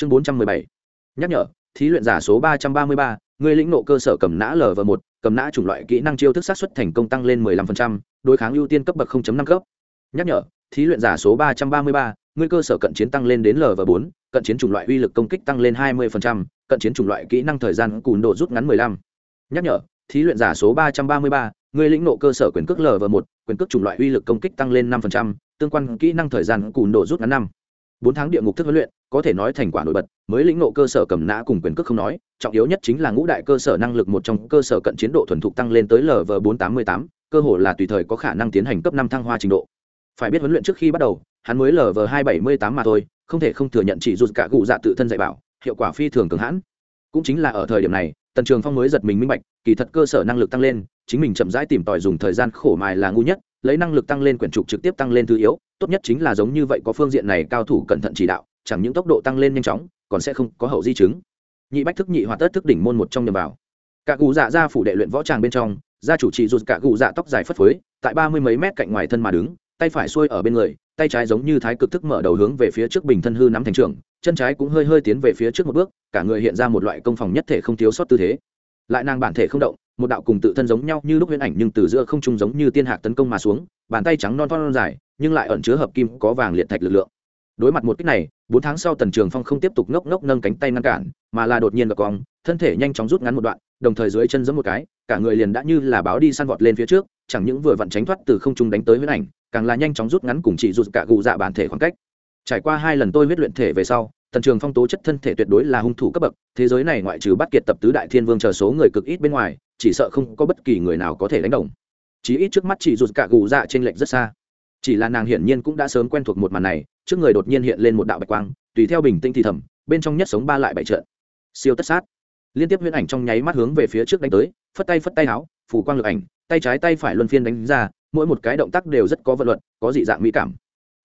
chương bốn trăm mười bảy. Nhắc nhở, thí luyện giả số ba trăm ba mươi ba, người lĩnh nộ cơ sở cầm nã lv một, cầm nã chủng loại kỹ năng chiêu thức sát xuất thành công tăng lên mười lăm phần trăm, đối kháng ưu tiên cấp bậc năm cấp. Nhắc nhở, thí luyện giả số ba trăm ba mươi ba, người cơ sở cận chiến tăng lên đến lv bốn, cận chiến chủng loại uy lực công kích tăng lên hai mươi cận chiến chủng loại kỹ năng thời gian cùn độ rút ngắn mười lăm. Nhắc nhở, thí luyện giả số ba trăm ba mươi ba, người lĩnh nộ cơ sở quyền cước lv một, quyền cước chủng loại uy lực công kích tăng lên năm tương quan kỹ năng thời gian cùn độ rút ngắn năm bốn tháng địa ngục thức huấn luyện, có thể nói thành quả nổi bật, mới lĩnh nộ cơ sở cầm nã cùng quyền cước không nói, trọng yếu nhất chính là ngũ đại cơ sở năng lực một trong cơ sở cận chiến độ thuần thục tăng lên tới lv bốn tám mươi tám, cơ hồ là tùy thời có khả năng tiến hành cấp năm thăng hoa trình độ. Phải biết huấn luyện trước khi bắt đầu, hắn mới lv hai bảy mươi tám mà thôi, không thể không thừa nhận chỉ rụt cả cụ dạ tự thân dạy bảo, hiệu quả phi thường cường hãn. Cũng chính là ở thời điểm này, tần trường phong mới giật mình minh bạch, kỳ thật cơ sở năng lực tăng lên, chính mình chậm rãi tìm tòi dùng thời gian khổ mài là ngu nhất lấy năng lực tăng lên quyển trục trực tiếp tăng lên thứ yếu, tốt nhất chính là giống như vậy có phương diện này cao thủ cẩn thận chỉ đạo, chẳng những tốc độ tăng lên nhanh chóng, còn sẽ không có hậu di chứng. Nhị bách thức nhị hoạt tất thức đỉnh môn một trong nhầm vào. Cả cụ dạ ra phủ đệ luyện võ tràng bên trong, gia chủ trì rụt cả cụ dạ tóc dài phất phới, tại ba mươi mấy mét cạnh ngoài thân mà đứng, tay phải xuôi ở bên người, tay trái giống như thái cực thức mở đầu hướng về phía trước bình thân hư nắm thành trường, chân trái cũng hơi hơi tiến về phía trước một bước, cả người hiện ra một loại công phòng nhất thể không thiếu sót tư thế. Lại nàng bản thể không động một đạo cùng tự thân giống nhau như lúc huyễn ảnh nhưng từ giữa không trung giống như tiên hạc tấn công mà xuống, bàn tay trắng non non dài, nhưng lại ẩn chứa hợp kim có vàng liệt thạch lực lượng. Đối mặt một cách này, bốn tháng sau tần trường phong không tiếp tục ngốc ngốc nâng cánh tay ngăn cản, mà là đột nhiên gập cong thân thể nhanh chóng rút ngắn một đoạn, đồng thời dưới chân giẫm một cái, cả người liền đã như là báo đi săn vọt lên phía trước, chẳng những vừa vặn tránh thoát từ không trung đánh tới huyễn ảnh, càng là nhanh chóng rút ngắn cùng chỉ rụt cả gù dạ bản thể khoảng cách. Trải qua hai lần tôi huyết luyện thể về sau, tần trường phong tố chất thân thể tuyệt đối là hung thủ cấp bậc, thế giới này ngoại trừ bắt kiệt tập tứ đại thiên vương chờ số người cực ít bên ngoài chỉ sợ không có bất kỳ người nào có thể đánh đồng. Chí ít trước mắt chỉ rụt cả gù dạ trên lệnh rất xa. Chỉ là nàng hiển nhiên cũng đã sớm quen thuộc một màn này, trước người đột nhiên hiện lên một đạo bạch quang, tùy theo bình tĩnh thì thầm, bên trong nhất sống ba lại bảy trận. Siêu tất sát. Liên tiếp huyễn ảnh trong nháy mắt hướng về phía trước đánh tới, phất tay phất tay áo, phủ quang lực ảnh, tay trái tay phải luân phiên đánh ra, mỗi một cái động tác đều rất có vận luật, có dị dạng mỹ cảm.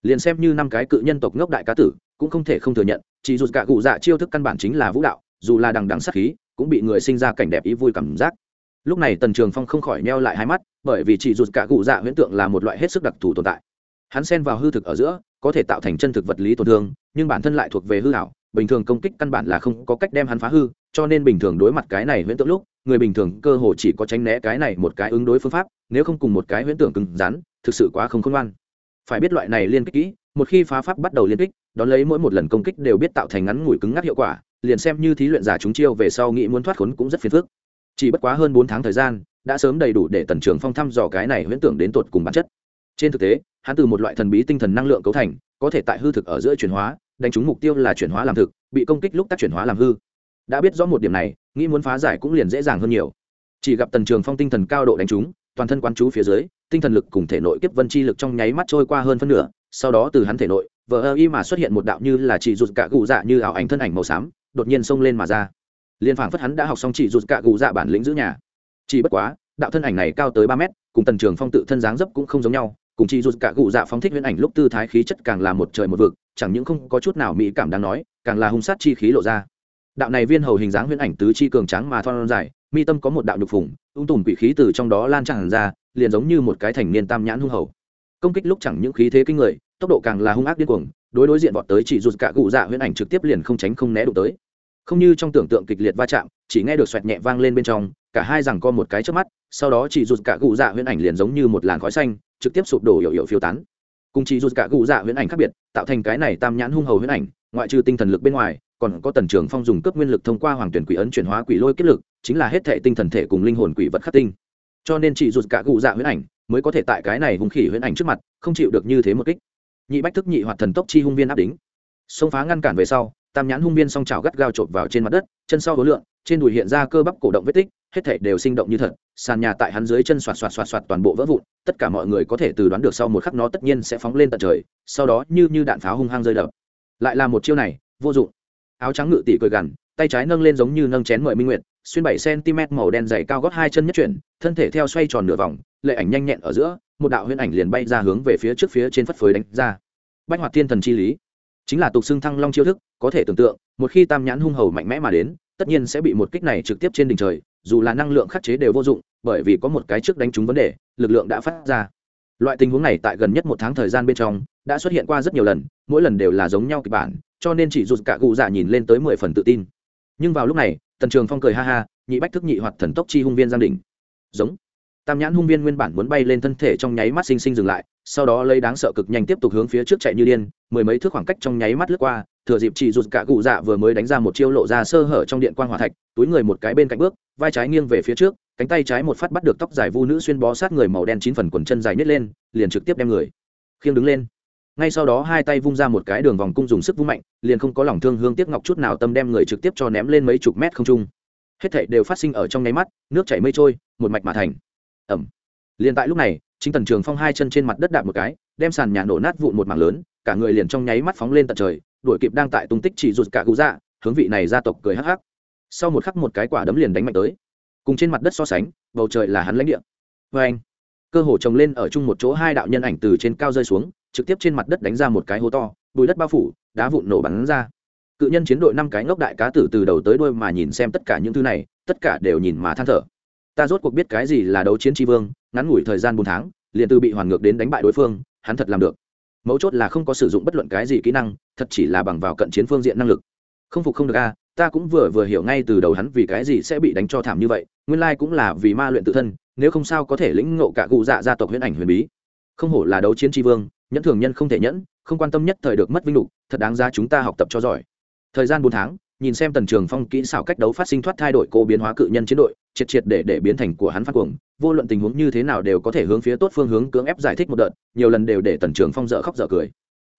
Liền xem như năm cái cự nhân tộc ngốc đại cá tử, cũng không thể không thừa nhận chỉ dù cả cụ dạ chiêu thức căn bản chính là vũ đạo, dù là đằng đằng sắc khí, cũng bị người sinh ra cảnh đẹp ý vui cảm giác lúc này tần trường phong không khỏi neo lại hai mắt, bởi vì chỉ dù cả cụ dạ huyễn tượng là một loại hết sức đặc thù tồn tại. Hắn xen vào hư thực ở giữa, có thể tạo thành chân thực vật lý tổn thương, nhưng bản thân lại thuộc về hư hảo bình thường công kích căn bản là không có cách đem hắn phá hư, cho nên bình thường đối mặt cái này huyễn tượng lúc, người bình thường cơ hồ chỉ có tránh né cái này một cái ứng đối phương pháp, nếu không cùng một cái huyễn tượng cứng rắn, thực sự quá không khôn ngoan. Phải biết loại này liên kích kỹ, một khi phá pháp bắt đầu liên kích, đón lấy mỗi một lần công kích đều biết tạo thành ngắn ngủi cứng ngắc hiệu quả, liền xem như thí luyện giả chúng chiêu về sau nghĩ muốn thoát khốn cũng rất phiền phức chỉ bất quá hơn bốn tháng thời gian, đã sớm đầy đủ để tần trường phong thăm dò cái này huyễn tưởng đến tột cùng bản chất. Trên thực tế, hắn từ một loại thần bí tinh thần năng lượng cấu thành, có thể tại hư thực ở giữa chuyển hóa, đánh trúng mục tiêu là chuyển hóa làm thực, bị công kích lúc tác chuyển hóa làm hư. Đã biết rõ một điểm này, nghĩ muốn phá giải cũng liền dễ dàng hơn nhiều. Chỉ gặp tần trường phong tinh thần cao độ đánh trúng, toàn thân quán chú phía dưới, tinh thần lực cùng thể nội kiếp vân chi lực trong nháy mắt trôi qua hơn phân nửa, sau đó từ hắn thể nội, vờ ơ y mà xuất hiện một đạo như là chỉ rụt cả gù dạ như ảo ảnh thân ảnh màu xám, đột nhiên xông lên mà ra liên phảng phất hắn đã học xong chỉ rụt cạ gù dạ bản lĩnh giữ nhà. Chỉ bất quá đạo thân ảnh này cao tới ba mét cùng tần trường phong tự thân dáng dấp cũng không giống nhau cùng chỉ rụt cạ gù dạ phóng thích huyễn ảnh lúc tư thái khí chất càng là một trời một vực chẳng những không có chút nào mỹ cảm đáng nói càng là hung sát chi khí lộ ra. Đạo này viên hầu hình dáng huyễn ảnh tứ chi cường tráng mà thon dài mi tâm có một đạo nhục phủng, ung tùm quỷ khí từ trong đó lan tràn ra liền giống như một cái thành niên tam nhãn hung hầu. Công kích lúc chẳng những khí thế kinh người tốc độ càng là hung ác điên cuồng đối đối diện vọt tới chỉ rụt cả cụ dạ huyễn ảnh trực tiếp liền không tránh không né đụng tới không như trong tưởng tượng kịch liệt va chạm, chỉ nghe được xoẹt nhẹ vang lên bên trong, cả hai rằng co một cái trước mắt, sau đó chỉ rụt cả cụ dạ huyễn ảnh liền giống như một làn khói xanh, trực tiếp sụp đổ hiểu hiểu phiêu tán. Cùng chỉ rụt cả cụ dạ huyễn ảnh khác biệt, tạo thành cái này tam nhãn hung hầu huyễn ảnh, ngoại trừ tinh thần lực bên ngoài, còn có tần trường phong dùng cấp nguyên lực thông qua hoàng tuyển quỷ ấn chuyển hóa quỷ lôi kết lực, chính là hết thể tinh thần thể cùng linh hồn quỷ vật khắc tinh. Cho nên chỉ rụt cả cụ dạ huyễn ảnh mới có thể tại cái này hung khỉ huyễn ảnh trước mặt, không chịu được như thế một kích. Nhị bách thức nhị hoạt thần tốc chi hung viên áp đính. Xông phá ngăn cản về sau tam nhãn hung viên song trào gắt gao chộp vào trên mặt đất, chân sau hối lượng, trên đùi hiện ra cơ bắp cổ động vết tích, hết thể đều sinh động như thật, sàn nhà tại hắn dưới chân xoạt xoạt xoạt xoạt toàn bộ vỡ vụn, tất cả mọi người có thể từ đoán được sau một khắc nó tất nhiên sẽ phóng lên tận trời, sau đó như như đạn pháo hung hăng rơi đập. Lại là một chiêu này, vô dụng. Áo trắng ngự tỷ cười gằn, tay trái nâng lên giống như nâng chén mời minh nguyệt, xuyên bảy cm màu đen dày cao gót hai chân nhất chuyển, thân thể theo xoay tròn nửa vòng, lệ ảnh nhanh nhẹn ở giữa, một đạo huyễn ảnh liền bay ra hướng về phía trước phía trên phất phới đánh ra. Bách hoạt thiên thần chi lý chính là tục xưng thăng long chiêu thức, có thể tưởng tượng, một khi tam nhãn hung hầu mạnh mẽ mà đến, tất nhiên sẽ bị một kích này trực tiếp trên đỉnh trời, dù là năng lượng khắc chế đều vô dụng, bởi vì có một cái trước đánh trúng vấn đề, lực lượng đã phát ra. Loại tình huống này tại gần nhất một tháng thời gian bên trong, đã xuất hiện qua rất nhiều lần, mỗi lần đều là giống nhau kịch bản, cho nên chỉ rụt cả cụ dạ nhìn lên tới mười phần tự tin. Nhưng vào lúc này, tần trường phong cười ha ha, nhị bách thức nhị hoạt thần tốc chi hung viên giang đỉnh. Giống tam nhãn hung viên nguyên bản muốn bay lên thân thể trong nháy mắt sinh sinh dừng lại, sau đó lấy đáng sợ cực nhanh tiếp tục hướng phía trước chạy như điên, mười mấy thước khoảng cách trong nháy mắt lướt qua, thừa dịp chỉ rụt cả cụ dạ vừa mới đánh ra một chiêu lộ ra sơ hở trong điện quan hỏa thạch, túi người một cái bên cạnh bước, vai trái nghiêng về phía trước, cánh tay trái một phát bắt được tóc dài vu nữ xuyên bó sát người màu đen chín phần quần chân dài nhét lên, liền trực tiếp đem người. Khiêng đứng lên. Ngay sau đó hai tay vung ra một cái đường vòng cung dùng sức vung mạnh, liền không có lòng thương hương tiếc ngọc chút nào tâm đem người trực tiếp cho ném lên mấy chục mét không trung. Hết thảy đều phát sinh ở trong nháy mắt, nước chảy mây trôi, một mạch mà thành ẩm. Liền tại lúc này, chính tần trường phong hai chân trên mặt đất đạp một cái, đem sàn nhà nổ nát vụn một mảng lớn, cả người liền trong nháy mắt phóng lên tận trời, đuổi kịp đang tại tung tích chỉ rụt cả cụ dạ hướng vị này gia tộc cười hắc hắc. Sau một khắc một cái quả đấm liền đánh mạnh tới. Cùng trên mặt đất so sánh, bầu trời là hắn lãnh địa. Vê anh, cơ hồ trồng lên ở chung một chỗ hai đạo nhân ảnh từ trên cao rơi xuống, trực tiếp trên mặt đất đánh ra một cái hố to, bùi đất bao phủ, đá vụn nổ bắn ra. Cự nhân chiến đội năm cái ngốc đại cá tử từ đầu tới đuôi mà nhìn xem tất cả những thứ này, tất cả đều nhìn mà than thở ta rốt cuộc biết cái gì là đấu chiến tri vương, ngắn ngủi thời gian bốn tháng, liền từ bị hoàn ngược đến đánh bại đối phương, hắn thật làm được. Mấu chốt là không có sử dụng bất luận cái gì kỹ năng, thật chỉ là bằng vào cận chiến phương diện năng lực. Không phục không được a, ta cũng vừa vừa hiểu ngay từ đầu hắn vì cái gì sẽ bị đánh cho thảm như vậy, nguyên lai cũng là vì ma luyện tự thân, nếu không sao có thể lĩnh ngộ cả cụ dạ gia tộc huyễn ảnh huyền bí. Không hổ là đấu chiến tri vương, nhẫn thường nhân không thể nhẫn, không quan tâm nhất thời được mất vinh lục, thật đáng ra chúng ta học tập cho giỏi. Thời gian bốn tháng, nhìn xem tần trường phong kỹ xảo cách đấu phát sinh thoát thay đổi cô biến hóa cự nhân chiến đội triệt triệt để để biến thành của hắn phát cuồng, vô luận tình huống như thế nào đều có thể hướng phía tốt phương hướng cưỡng ép giải thích một đợt, nhiều lần đều để tần trường phong dở khóc dở cười.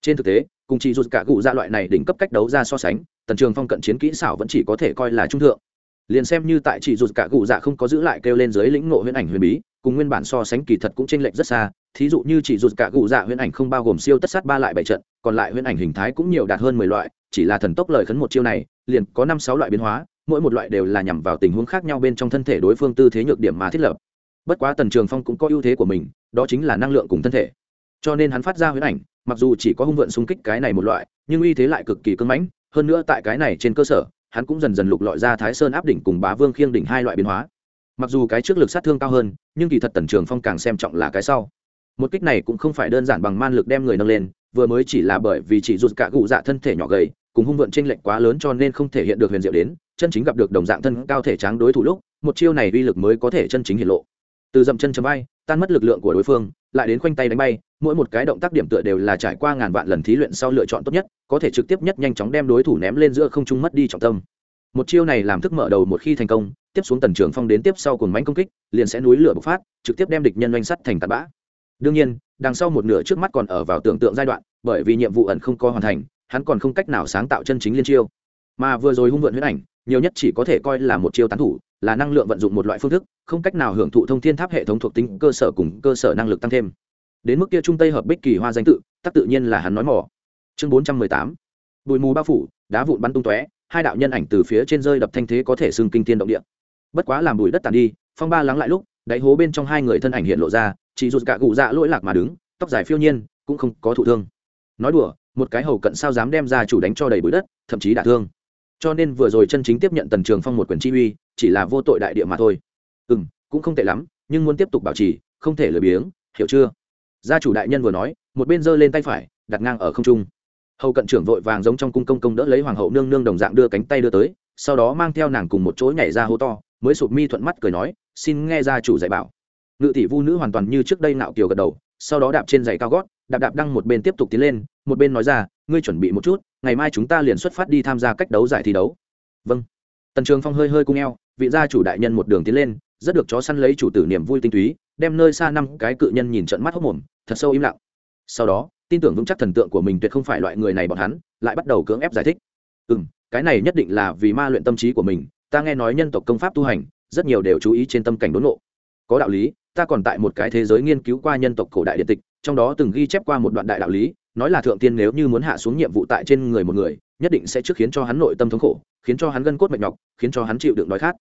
Trên thực tế, cùng chỉ rụt cả cụ ra loại này đỉnh cấp cách đấu ra so sánh, tần trường phong cận chiến kỹ xảo vẫn chỉ có thể coi là trung thượng. Liền xem như tại chỉ rụt cả cụ dạ không có giữ lại kêu lên dưới lĩnh ngộ huyễn ảnh huyền bí, cùng nguyên bản so sánh kỳ thật cũng chênh lệch rất xa, thí dụ như chỉ rụt cả cụ dạ huyễn ảnh không bao gồm siêu tất sát ba lại bảy trận, còn lại huyễn ảnh hình thái cũng nhiều đạt hơn mười loại, chỉ là thần tốc lời khấn một chiêu này, liền có năm sáu loại biến hóa mỗi một loại đều là nhằm vào tình huống khác nhau bên trong thân thể đối phương tư thế nhược điểm mà thiết lập. Bất quá tần trường phong cũng có ưu thế của mình, đó chính là năng lượng cùng thân thể. Cho nên hắn phát ra huyễn ảnh, mặc dù chỉ có hung vượn xung kích cái này một loại, nhưng uy thế lại cực kỳ cưng mãnh, hơn nữa tại cái này trên cơ sở, hắn cũng dần dần lục lọi ra thái sơn áp đỉnh cùng bá vương khiêng đỉnh hai loại biến hóa. Mặc dù cái trước lực sát thương cao hơn, nhưng kỳ thật tần trường phong càng xem trọng là cái sau. Một kích này cũng không phải đơn giản bằng man lực đem người nâng lên, vừa mới chỉ là bởi vì chỉ rụt cả gụ dạ thân thể nhỏ gầy, cùng hung vượn tranh lệch quá lớn cho nên không thể hiện được huyền diệu đến chân chính gặp được đồng dạng thân cao thể tráng đối thủ lúc, một chiêu này uy lực mới có thể chân chính hiện lộ. Từ dậm chân chấm bay tan mất lực lượng của đối phương, lại đến khoanh tay đánh bay, mỗi một cái động tác điểm tựa đều là trải qua ngàn vạn lần thí luyện sau lựa chọn tốt nhất, có thể trực tiếp nhất nhanh chóng đem đối thủ ném lên giữa không trung mất đi trọng tâm. Một chiêu này làm thức mở đầu một khi thành công, tiếp xuống tần trường phong đến tiếp sau cùng mánh công kích, liền sẽ núi lửa bộc phát, trực tiếp đem địch nhân oanh sắt thành tạt bã. Đương nhiên, đằng sau một nửa trước mắt còn ở vào tưởng tượng giai đoạn, bởi vì nhiệm vụ ẩn không có hoàn thành, hắn còn không cách nào sáng tạo chân chính liên chiêu. Mà vừa rồi hung vượn huyết ảnh nhiều nhất chỉ có thể coi là một chiêu tán thủ, là năng lượng vận dụng một loại phương thức, không cách nào hưởng thụ thông thiên tháp hệ thống thuộc tính cơ sở cùng cơ sở năng lực tăng thêm. Đến mức kia trung tây hợp bích kỳ hoa danh tự, tắc tự nhiên là hắn nói mỏ chương bốn trăm mười tám. Bụi mù bao phủ, đá vụn bắn tung tóe, hai đạo nhân ảnh từ phía trên rơi đập thanh thế có thể xưng kinh thiên động địa. Bất quá làm bụi đất tàn đi, phong ba lắng lại lúc, đáy hố bên trong hai người thân ảnh hiện lộ ra, chỉ rụt cả cụ dạ lỗi lạc mà đứng, tóc dài phiêu nhiên, cũng không có thụ thương. Nói đùa, một cái hầu cận sao dám đem ra chủ đánh cho đầy bụi đất, thậm chí đả thương cho nên vừa rồi chân chính tiếp nhận tần trường phong một quyền chi uy, chỉ là vô tội đại địa mà thôi. Ừ m cũng không tệ lắm, nhưng muốn tiếp tục bảo trì, không thể lười biếng, hiểu chưa? Gia chủ đại nhân vừa nói, một bên giơ lên tay phải, đặt ngang ở không trung. Hầu cận trưởng vội vàng giống trong cung công công đỡ lấy hoàng hậu nương nương đồng dạng đưa cánh tay đưa tới, sau đó mang theo nàng cùng một chỗ nhảy ra hố to, mới sụp mi thuận mắt cười nói, xin nghe gia chủ dạy bảo. Ngự tỷ vu nữ hoàn toàn như trước đây nạo kiều gật đầu, sau đó đạp trên giày cao gót, đạp đạp đăng một bên tiếp tục tiến lên, một bên nói ra, ngươi chuẩn bị một chút ngày mai chúng ta liền xuất phát đi tham gia cách đấu giải thi đấu. Vâng. Tần trường phong hơi hơi cung eo, vị gia chủ đại nhân một đường tiến lên, rất được chó săn lấy chủ tử niềm vui tinh túy, đem nơi xa năm cái cự nhân nhìn trận mắt hốc mồm, thật sâu im lặng. Sau đó, tin tưởng vững chắc thần tượng của mình tuyệt không phải loại người này bọn hắn, lại bắt đầu cưỡng ép giải thích. Ừ m cái này nhất định là vì ma luyện tâm trí của mình, ta nghe nói nhân tộc công pháp tu hành, rất nhiều đều chú ý trên tâm cảnh đốn nộ có đạo lý, ta còn tại một cái thế giới nghiên cứu qua nhân tộc cổ đại điện tịch trong đó từng ghi chép qua một đoạn đại đạo lý, nói là thượng tiên nếu như muốn hạ xuống nhiệm vụ tại trên người một người, nhất định sẽ trước khiến cho hắn nội tâm thống khổ, khiến cho hắn gân cốt mệt nhọc, khiến cho hắn chịu đựng đói khát.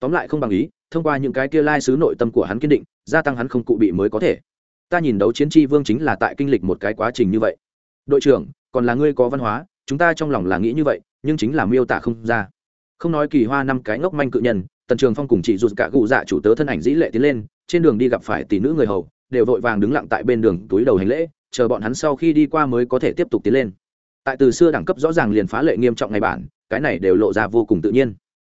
Tóm lại không bằng ý, thông qua những cái kia lai xứ nội tâm của hắn kiên định, gia tăng hắn không cụ bị mới có thể. Ta nhìn đấu chiến tri vương chính là tại kinh lịch một cái quá trình như vậy. Đội trưởng, còn là ngươi có văn hóa, chúng ta trong lòng là nghĩ như vậy, nhưng chính là miêu tả không ra. Không nói kỳ hoa năm cái ngốc manh cự nhân, tần trường phong cùng chị rụt cả cụ dạ chủ tớ thân ảnh dĩ lệ tiến lên, trên đường đi gặp phải tỷ nữ người hầu đều vội vàng đứng lặng tại bên đường túi đầu hành lễ, chờ bọn hắn sau khi đi qua mới có thể tiếp tục tiến lên. Tại từ xưa đẳng cấp rõ ràng liền phá lệ nghiêm trọng ngày bản, cái này đều lộ ra vô cùng tự nhiên.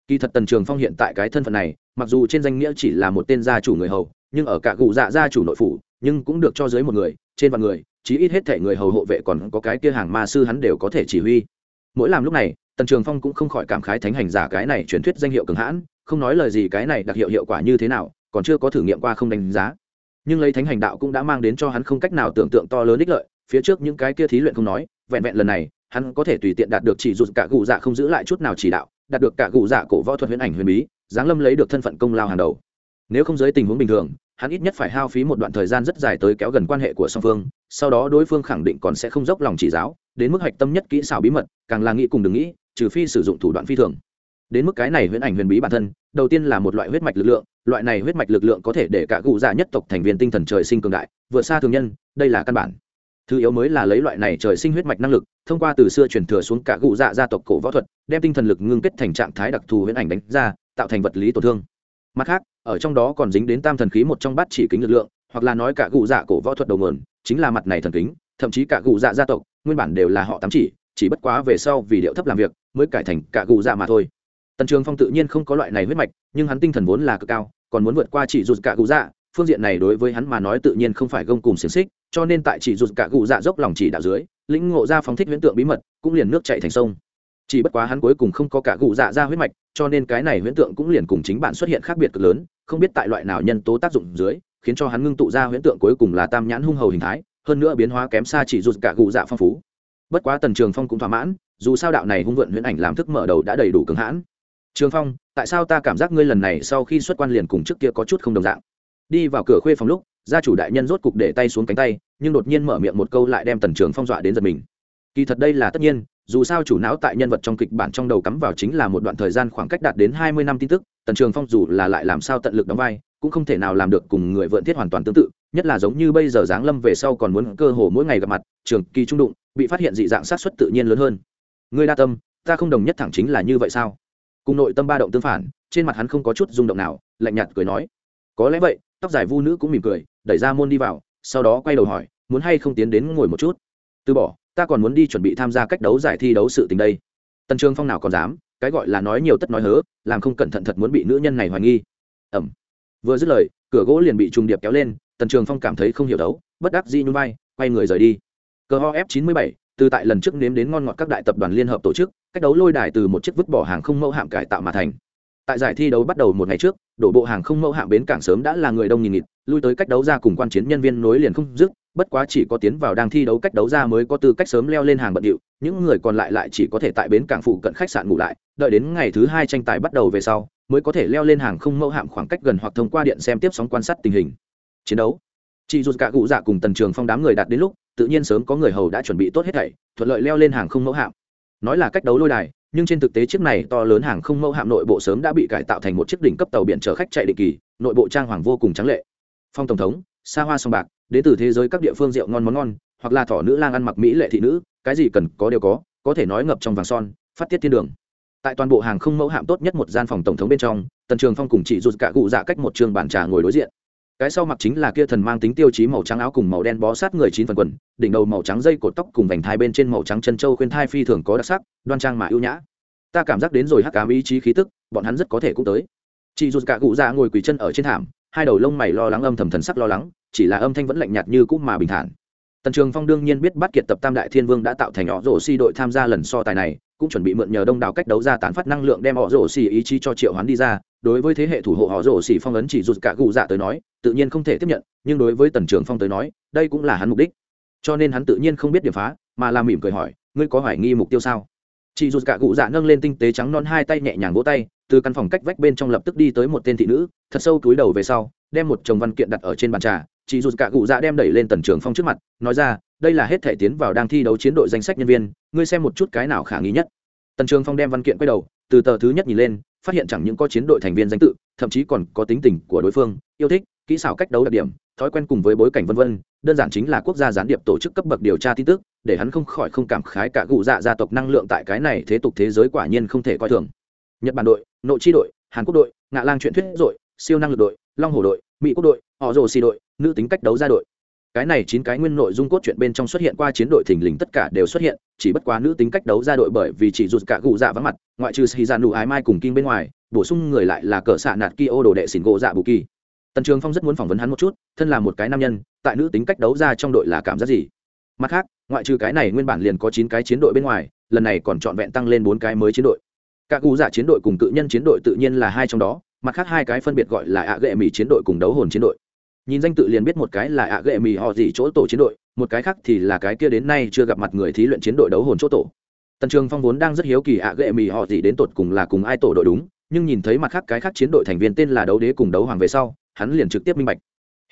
Kỳ thật tần trường phong hiện tại cái thân phận này, mặc dù trên danh nghĩa chỉ là một tên gia chủ người hầu, nhưng ở cả cụ dạ gia chủ nội phủ, nhưng cũng được cho dưới một người, trên vạn người, chí ít hết thể người hầu hộ vệ còn có cái kia hàng ma sư hắn đều có thể chỉ huy. Mỗi làm lúc này, tần trường phong cũng không khỏi cảm khái thánh hành giả cái này truyền thuyết danh hiệu cường hãn, không nói lời gì cái này đặc hiệu hiệu quả như thế nào, còn chưa có thử nghiệm qua không đánh giá nhưng lấy thánh hành đạo cũng đã mang đến cho hắn không cách nào tưởng tượng to lớn ích lợi, phía trước những cái kia thí luyện không nói, vẹn vẹn lần này, hắn có thể tùy tiện đạt được chỉ rụt cả gù dạ không giữ lại chút nào chỉ đạo, đạt được cả gù dạ cổ võ thuật huyền ảnh huyền bí, giáng lâm lấy được thân phận công lao hàng đầu. Nếu không dưới tình huống bình thường, hắn ít nhất phải hao phí một đoạn thời gian rất dài tới kéo gần quan hệ của song phương, sau đó đối phương khẳng định còn sẽ không dốc lòng chỉ giáo, đến mức hạch tâm nhất kỹ xảo bí mật, càng là nghĩ cùng đừng nghĩ, trừ phi sử dụng thủ đoạn phi thường. Đến mức cái này huyễn ảnh huyền bí bản thân, đầu tiên là một loại huyết mạch lực lượng loại này huyết mạch lực lượng có thể để cả cụ dạ nhất tộc thành viên tinh thần trời sinh cường đại, vượt xa thường nhân, đây là căn bản. Thứ yếu mới là lấy loại này trời sinh huyết mạch năng lực, thông qua từ xưa truyền thừa xuống cả cụ dạ gia tộc cổ võ thuật, đem tinh thần lực ngưng kết thành trạng thái đặc thù huyễn ảnh đánh ra, tạo thành vật lý tổn thương. Mặt khác, ở trong đó còn dính đến tam thần khí một trong bát chỉ kính lực lượng, hoặc là nói cả cụ dạ cổ võ thuật đầu nguồn, chính là mặt này thần kính, thậm chí cả cụ dạ gia tộc, nguyên bản đều là họ tám chỉ chỉ bất quá về sau vì điệu thấp làm việc, mới cải thành cả cụ dạ mà thôi tần trường phong tự nhiên không có loại này huyết mạch, nhưng hắn tinh thần vốn là cực cao, còn muốn vượt qua chỉ rụt cả cụ dạ phương diện này đối với hắn mà nói tự nhiên không phải gông cùng xiềng xích, cho nên tại chỉ rụt cả cụ dạ dốc lòng chỉ đạo dưới, lĩnh ngộ ra phóng thích huyễn tượng bí mật, cũng liền nước chạy thành sông. Chỉ bất quá hắn cuối cùng không có cả cụ dạ ra huyết mạch, cho nên cái này huyễn tượng cũng liền cùng chính bạn xuất hiện khác biệt cực lớn, không biết tại loại nào nhân tố tác dụng dưới, khiến cho hắn ngưng tụ ra huyễn tượng cuối cùng là tam nhãn hung hầu hình thái, hơn nữa biến hóa kém xa chỉ rụt cả cụ dạ phong phú. Bất quá tần trường phong cũng thỏa mãn, dù sao đạo này hung vượn huyễn ảnh làm thức mở đầu đã đầy đủ cứng hãn trường phong, tại sao ta cảm giác ngươi lần này sau khi xuất quan liền cùng trước kia có chút không đồng dạng? Đi vào cửa khuê phòng lúc, gia chủ đại nhân rốt cục để tay xuống cánh tay, nhưng đột nhiên mở miệng một câu lại đem tần trường phong dọa đến giật mình. Kỳ thật đây là tất nhiên, dù sao chủ não tại nhân vật trong kịch bản trong đầu cắm vào chính là một đoạn thời gian khoảng cách đạt đến hai mươi năm tin tức, tần trường phong dù là lại làm sao tận lực đóng vai, cũng không thể nào làm được cùng người vượn thiết hoàn toàn tương tự, nhất là giống như bây giờ giáng lâm về sau còn muốn cơ hồ mỗi ngày gặp mặt, trường kỳ trung đụng, bị phát hiện dị dạng sát xuất tự nhiên lớn hơn. Người đa tâm, ta không đồng nhất thẳng chính là như vậy sao? Cùng nội tâm ba động tương phản, trên mặt hắn không có chút rung động nào, lạnh nhạt cười nói, có lẽ vậy. Tóc dài vu nữ cũng mỉm cười, đẩy ra môn đi vào, sau đó quay đầu hỏi, muốn hay không tiến đến ngồi một chút? Từ bỏ, ta còn muốn đi chuẩn bị tham gia cách đấu giải thi đấu sự tình đây. Tần trường phong nào còn dám, cái gọi là nói nhiều tất nói hớ, làm không cẩn thận thật muốn bị nữ nhân này hoài nghi. Ẩm vừa dứt lời, cửa gỗ liền bị trùng điệp kéo lên, tần trường phong cảm thấy không hiểu đấu, bất đắc dĩ nhún vai, quay người rời đi. Cờ ho f chín mươi bảy từ tại lần trước nếm đến ngon ngọt các đại tập đoàn liên hợp tổ chức, cách đấu lôi đài từ một chiếc vứt bỏ hàng không mẫu hạm cải tạo mà thành. Tại giải thi đấu bắt đầu một ngày trước, đổ bộ hàng không mẫu hạm bến cảng sớm đã là người đông nghìn nghịt, lui tới cách đấu ra cùng quan chiến nhân viên nối liền không dứt, bất quá chỉ có tiến vào đang thi đấu cách đấu ra mới có tư cách sớm leo lên hàng bận điệu, những người còn lại lại chỉ có thể tại bến cảng phụ cận khách sạn ngủ lại, đợi đến ngày thứ hai tranh tài bắt đầu về sau, mới có thể leo lên hàng không mẫu hạm khoảng cách gần hoặc thông qua điện xem tiếp sóng quan sát tình hình. Chiến đấu chị dù cả cụ dạ cùng tần trường phong đám người đạt đến lúc, tự nhiên sớm có người hầu đã chuẩn bị tốt hết thảy, thuận lợi leo lên hàng không mẫu hạm. Nói là cách đấu lôi đài, nhưng trên thực tế chiếc này to lớn hàng không mẫu hạm nội bộ sớm đã bị cải tạo thành một chiếc đỉnh cấp tàu biển chở khách chạy định kỳ, nội bộ trang hoàng vô cùng trắng lệ. Phong tổng thống, xa hoa song bạc, đến từ thế giới các địa phương rượu ngon món ngon, hoặc là thỏ nữ lang ăn mặc mỹ lệ thị nữ, cái gì cần có đều có có thể nói ngập trong vàng son, phát tiết thiên đường. Tại toàn bộ hàng không mẫu hạm tốt nhất một gian phòng tổng thống bên trong, tần trường phong cùng chị rụt cả cụ dạ cách một trường bàn trà ngồi đối diện cái sau mặc chính là kia thần mang tính tiêu chí màu trắng áo cùng màu đen bó sát người chín phần quần, đỉnh đầu màu trắng dây cột tóc cùng vành thai bên trên màu trắng chân trâu khuyên thai phi thường có đặc sắc, đoan trang mà ưu nhã. Ta cảm giác đến rồi hắc cám ý chí khí tức, bọn hắn rất có thể cũng tới. Chị dù cả cụ già ngồi quỳ chân ở trên thảm, hai đầu lông mày lo lắng âm thầm thần sắc lo lắng, chỉ là âm thanh vẫn lạnh nhạt như cũ mà bình thản. Tần trường phong đương nhiên biết bắt kiệt tập tam đại thiên vương đã tạo thành họ rổ si đội tham gia lần so tài này, cũng chuẩn bị mượn nhờ đông đảo cách đấu ra tán phát năng lượng đem họ rổ xì ý chí cho triệu hoán đi ra đối với thế hệ thủ hộ họ rổ xì phong ấn chỉ rụt cả gù dạ tới nói, tự nhiên không thể tiếp nhận, nhưng đối với tần trường phong tới nói, đây cũng là hắn mục đích. Cho nên hắn tự nhiên không biết điểm phá, mà làm mỉm cười hỏi, ngươi có hoài nghi mục tiêu sao? Chị rụt cả cụ dạ nâng lên tinh tế trắng non hai tay nhẹ nhàng vỗ tay, từ căn phòng cách vách bên trong lập tức đi tới một tên thị nữ, thật sâu túi đầu về sau, đem một chồng văn kiện đặt ở trên bàn trà. Chị rụt cả cụ dạ đem đẩy lên tần trường phong trước mặt, nói ra, đây là hết thể tiến vào đang thi đấu chiến đội danh sách nhân viên, ngươi xem một chút cái nào khả nghi nhất. Tần trường phong đem văn kiện quay đầu, từ tờ thứ nhất nhìn lên phát hiện chẳng những có chiến đội thành viên danh tự, thậm chí còn có tính tình của đối phương, yêu thích, kỹ xảo cách đấu đặc điểm, thói quen cùng với bối cảnh vân vân, đơn giản chính là quốc gia gián điệp tổ chức cấp bậc điều tra tin tức, để hắn không khỏi không cảm khái cả cụ dạ gia tộc năng lượng tại cái này thế tục thế giới quả nhiên không thể coi thường. Nhật bản đội, nội chi đội, hàn quốc đội, ngạ lang truyện thuyết đội siêu năng lực đội, long hồ đội, mỹ quốc đội, họ rồ xì đội, nữ tính cách đấu gia đội cái này chín cái nguyên nội dung cốt truyện bên trong xuất hiện qua chiến đội thình lình tất cả đều xuất hiện, chỉ bất quá nữ tính cách đấu ra đội bởi vì chỉ rụt cả gù dạ vắng mặt, ngoại trừ xì ra nụ ái mai cùng kinh bên ngoài, bổ sung người lại là cỡ xạ nạt kia ô đồ đệ xỉn gỗ dạ bù kỳ. Tần trường phong rất muốn phỏng vấn hắn một chút, thân là một cái nam nhân, tại nữ tính cách đấu ra trong đội là cảm giác gì? Mặt khác, ngoại trừ cái này nguyên bản liền có chín cái chiến đội bên ngoài, lần này còn trọn vẹn tăng lên bốn cái mới chiến đội. Các cụ dạ chiến đội cùng cự nhân chiến đội tự nhiên là hai trong đó, mặt khác hai cái phân biệt gọi là ạ ghệ mỹ chiến đội cùng đấu hồn chiến đội nhìn danh tự liền biết một cái là ạ ghệ mì họ gì chỗ tổ chiến đội, một cái khác thì là cái kia đến nay chưa gặp mặt người thí luyện chiến đội đấu hồn chỗ tổ. Tần trường phong vốn đang rất hiếu kỳ ạ ghệ mì họ gì đến tột cùng là cùng ai tổ đội đúng, nhưng nhìn thấy mặt khác cái khác chiến đội thành viên tên là đấu đế cùng đấu hoàng về sau, hắn liền trực tiếp minh bạch.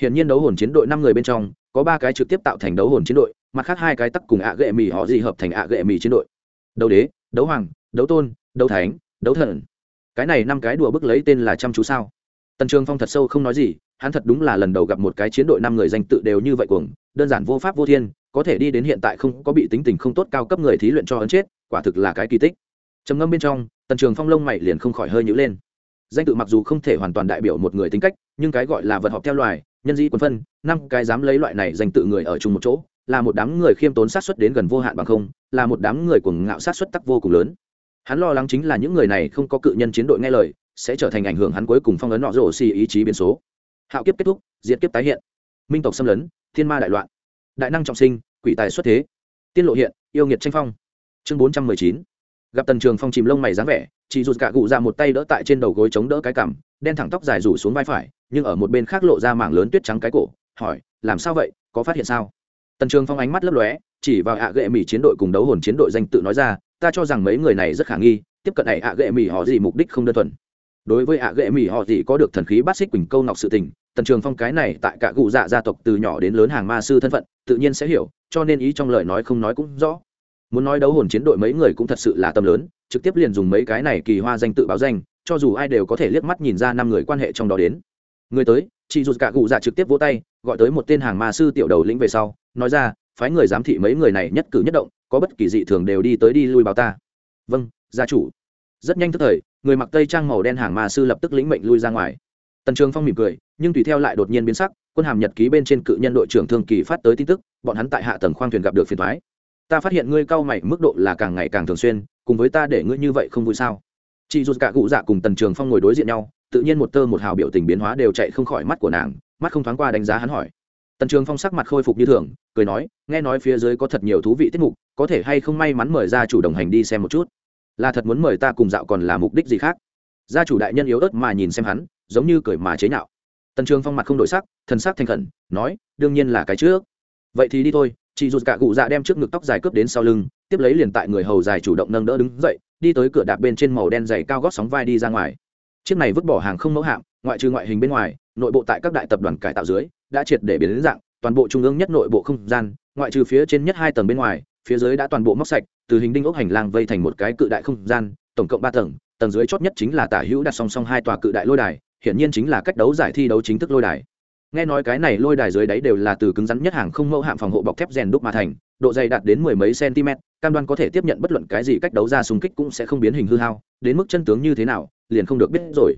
Hiện nhiên đấu hồn chiến đội năm người bên trong, có ba cái trực tiếp tạo thành đấu hồn chiến đội, mặt khác hai cái tắc cùng ạ ghệ mì họ gì hợp thành ạ ghệ mì chiến đội. Đấu đế, đấu hoàng, đấu tôn, đấu thánh, đấu thần. Cái này năm cái đùa bức lấy tên là chăm chú sao? Tần trường phong thật sâu không nói gì, hắn thật đúng là lần đầu gặp một cái chiến đội năm người danh tự đều như vậy cuồng, đơn giản vô pháp vô thiên, có thể đi đến hiện tại không có bị tính tình không tốt cao cấp người thí luyện cho ấn chết, quả thực là cái kỳ tích. Trầm ngâm bên trong, tần trường phong lông mày liền không khỏi hơi nhữ lên. Danh tự mặc dù không thể hoàn toàn đại biểu một người tính cách, nhưng cái gọi là vật họp theo loài, nhân dĩ quân phân, năm cái dám lấy loại này danh tự người ở chung một chỗ, là một đám người khiêm tốn sát xuất đến gần vô hạn bằng không, là một đám người cuồng ngạo sát xuất tắc vô cùng lớn. Hắn lo lắng chính là những người này không có cự nhân chiến đội nghe lời sẽ trở thành ảnh hưởng hắn cuối cùng phong ấn nọ rổ xì ý chí biến số. Hạo kiếp kết thúc, diệt kiếp tái hiện. Minh tộc xâm lấn, thiên ma đại loạn. Đại năng trọng sinh, quỷ tài xuất thế. Tiên lộ hiện, yêu nghiệt tranh phong. Chương bốn trăm mười chín. Gặp tần trường phong chìm lông mày dáng vẻ chị rụt cả cụ ra một tay đỡ tại trên đầu gối chống đỡ cái cằm, đen thẳng tóc dài rủ xuống vai phải, nhưng ở một bên khác lộ ra mảng lớn tuyết trắng cái cổ, hỏi, làm sao vậy? Có phát hiện sao? Tần trường phong ánh mắt lấp lóe, chỉ vào ạ ghệ mỹ chiến đội cùng đấu hồn chiến đội danh tự nói ra, ta cho rằng mấy người này rất khả nghi, tiếp cận này ạ ghệ mỹ họ gì mục đích không đơn thuần đối với ạ ghệ mỹ họ gì có được thần khí bát xích quỳnh câu ngọc sự tình, tần trường phong cái này tại cả cụ dạ gia tộc từ nhỏ đến lớn hàng ma sư thân phận, tự nhiên sẽ hiểu, cho nên ý trong lời nói không nói cũng rõ. Muốn nói đấu hồn chiến đội mấy người cũng thật sự là tâm lớn, trực tiếp liền dùng mấy cái này kỳ hoa danh tự báo danh, cho dù ai đều có thể liếc mắt nhìn ra năm người quan hệ trong đó đến. Người tới, chị dù cả cụ dạ trực tiếp vỗ tay, gọi tới một tên hàng ma sư tiểu đầu lĩnh về sau, nói ra, phái người giám thị mấy người này nhất cử nhất động, có bất kỳ dị thường đều đi tới đi lui báo ta. Vâng gia chủ. Rất nhanh tức thời người mặc tây trang màu đen hàng ma sư lập tức lĩnh mệnh lui ra ngoài. Tần trường phong mỉm cười, nhưng tùy theo lại đột nhiên biến sắc, quân hàm nhật ký bên trên cự nhân đội trưởng thương kỳ phát tới tin tức, bọn hắn tại hạ tầng khoang thuyền gặp được phiền thoái ta phát hiện ngươi cao mày, mức độ là càng ngày càng thường xuyên, cùng với ta để ngươi như vậy không vui sao? Chị dù cả cụ dạ cùng tần trường phong ngồi đối diện nhau, tự nhiên một tơ một hào biểu tình biến hóa đều chạy không khỏi mắt của nàng, mắt không thoáng qua đánh giá hắn hỏi. Tần trường phong sắc mặt khôi phục như thường, cười nói, nghe nói phía dưới có thật nhiều thú vị tiết mục, có thể hay không may mắn mời ra chủ đồng hành đi xem một chút là thật muốn mời ta cùng dạo còn là mục đích gì khác? Gia chủ đại nhân yếu ớt mà nhìn xem hắn, giống như cười mà chế nhạo. Tần trường phong mặt không đổi sắc, thần sắc thành khẩn, nói, đương nhiên là cái trước. Vậy thì đi thôi. Chị rụt cả cụ dạ đem trước ngực tóc dài cướp đến sau lưng, tiếp lấy liền tại người hầu dài chủ động nâng đỡ đứng dậy, đi tới cửa đạp bên trên màu đen dày cao gót sóng vai đi ra ngoài. Chiếc này vứt bỏ hàng không mẫu hạm, ngoại trừ ngoại hình bên ngoài, nội bộ tại các đại tập đoàn cải tạo dưới, đã triệt để biến đến dạng, toàn bộ trung ương nhất nội bộ không gian, ngoại trừ phía trên nhất hai tầng bên ngoài, phía dưới đã toàn bộ móc sạch từ hình đinh ốc hành lang vây thành một cái cự đại không gian, tổng cộng ba tầng tầng dưới chót nhất chính là tả hữu đặt song song hai tòa cự đại lôi đài, hiển nhiên chính là cách đấu giải thi đấu chính thức lôi đài. Nghe nói cái này lôi đài dưới đáy đều là từ cứng rắn nhất hàng không mẫu hạm phòng hộ bọc thép rèn đúc mà thành, độ dày đạt đến mười mấy cm cam đoan có thể tiếp nhận bất luận cái gì cách đấu ra xung kích cũng sẽ không biến hình hư hao, đến mức chân tướng như thế nào, liền không được biết rồi.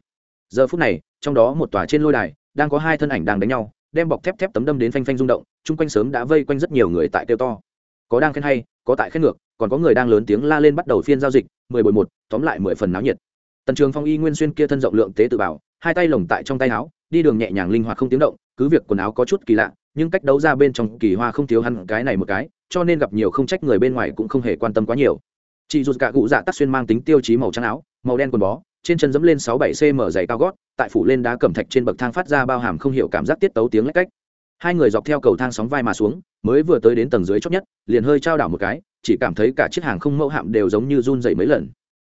Giờ phút này, trong đó một tòa trên lôi đài, đang có hai thân ảnh đang đánh nhau, đem bọc thép thép tấm đâm đến phanh phanh rung động, chung quanh sớm đã vây quanh rất nhiều người tại kêu to. Có đang khen hay có tại khét ngược, còn có người đang lớn tiếng la lên bắt đầu phiên giao dịch, mười bồi một, tóm lại mười phần náo nhiệt. Tần trường phong y nguyên xuyên kia thân rộng lượng tế tự bảo, hai tay lồng tại trong tay áo, đi đường nhẹ nhàng linh hoạt không tiếng động, cứ việc quần áo có chút kỳ lạ, nhưng cách đấu ra bên trong kỳ hoa không thiếu hẳn cái này một cái, cho nên gặp nhiều không trách người bên ngoài cũng không hề quan tâm quá nhiều. Chị dù cả cụ dạ tắc xuyên mang tính tiêu chí màu trắng áo, màu đen quần bó, trên chân dẫm lên sáu bảy cm dày cao gót, tại phủ lên đá cẩm thạch trên bậc thang phát ra bao hàm không hiểu cảm giác tiết tấu tiếng lách cách hai người dọc theo cầu thang sóng vai mà xuống, mới vừa tới đến tầng dưới chót nhất, liền hơi trao đảo một cái, chỉ cảm thấy cả chiếc hàng không mẫu hạm đều giống như run dày mấy lần.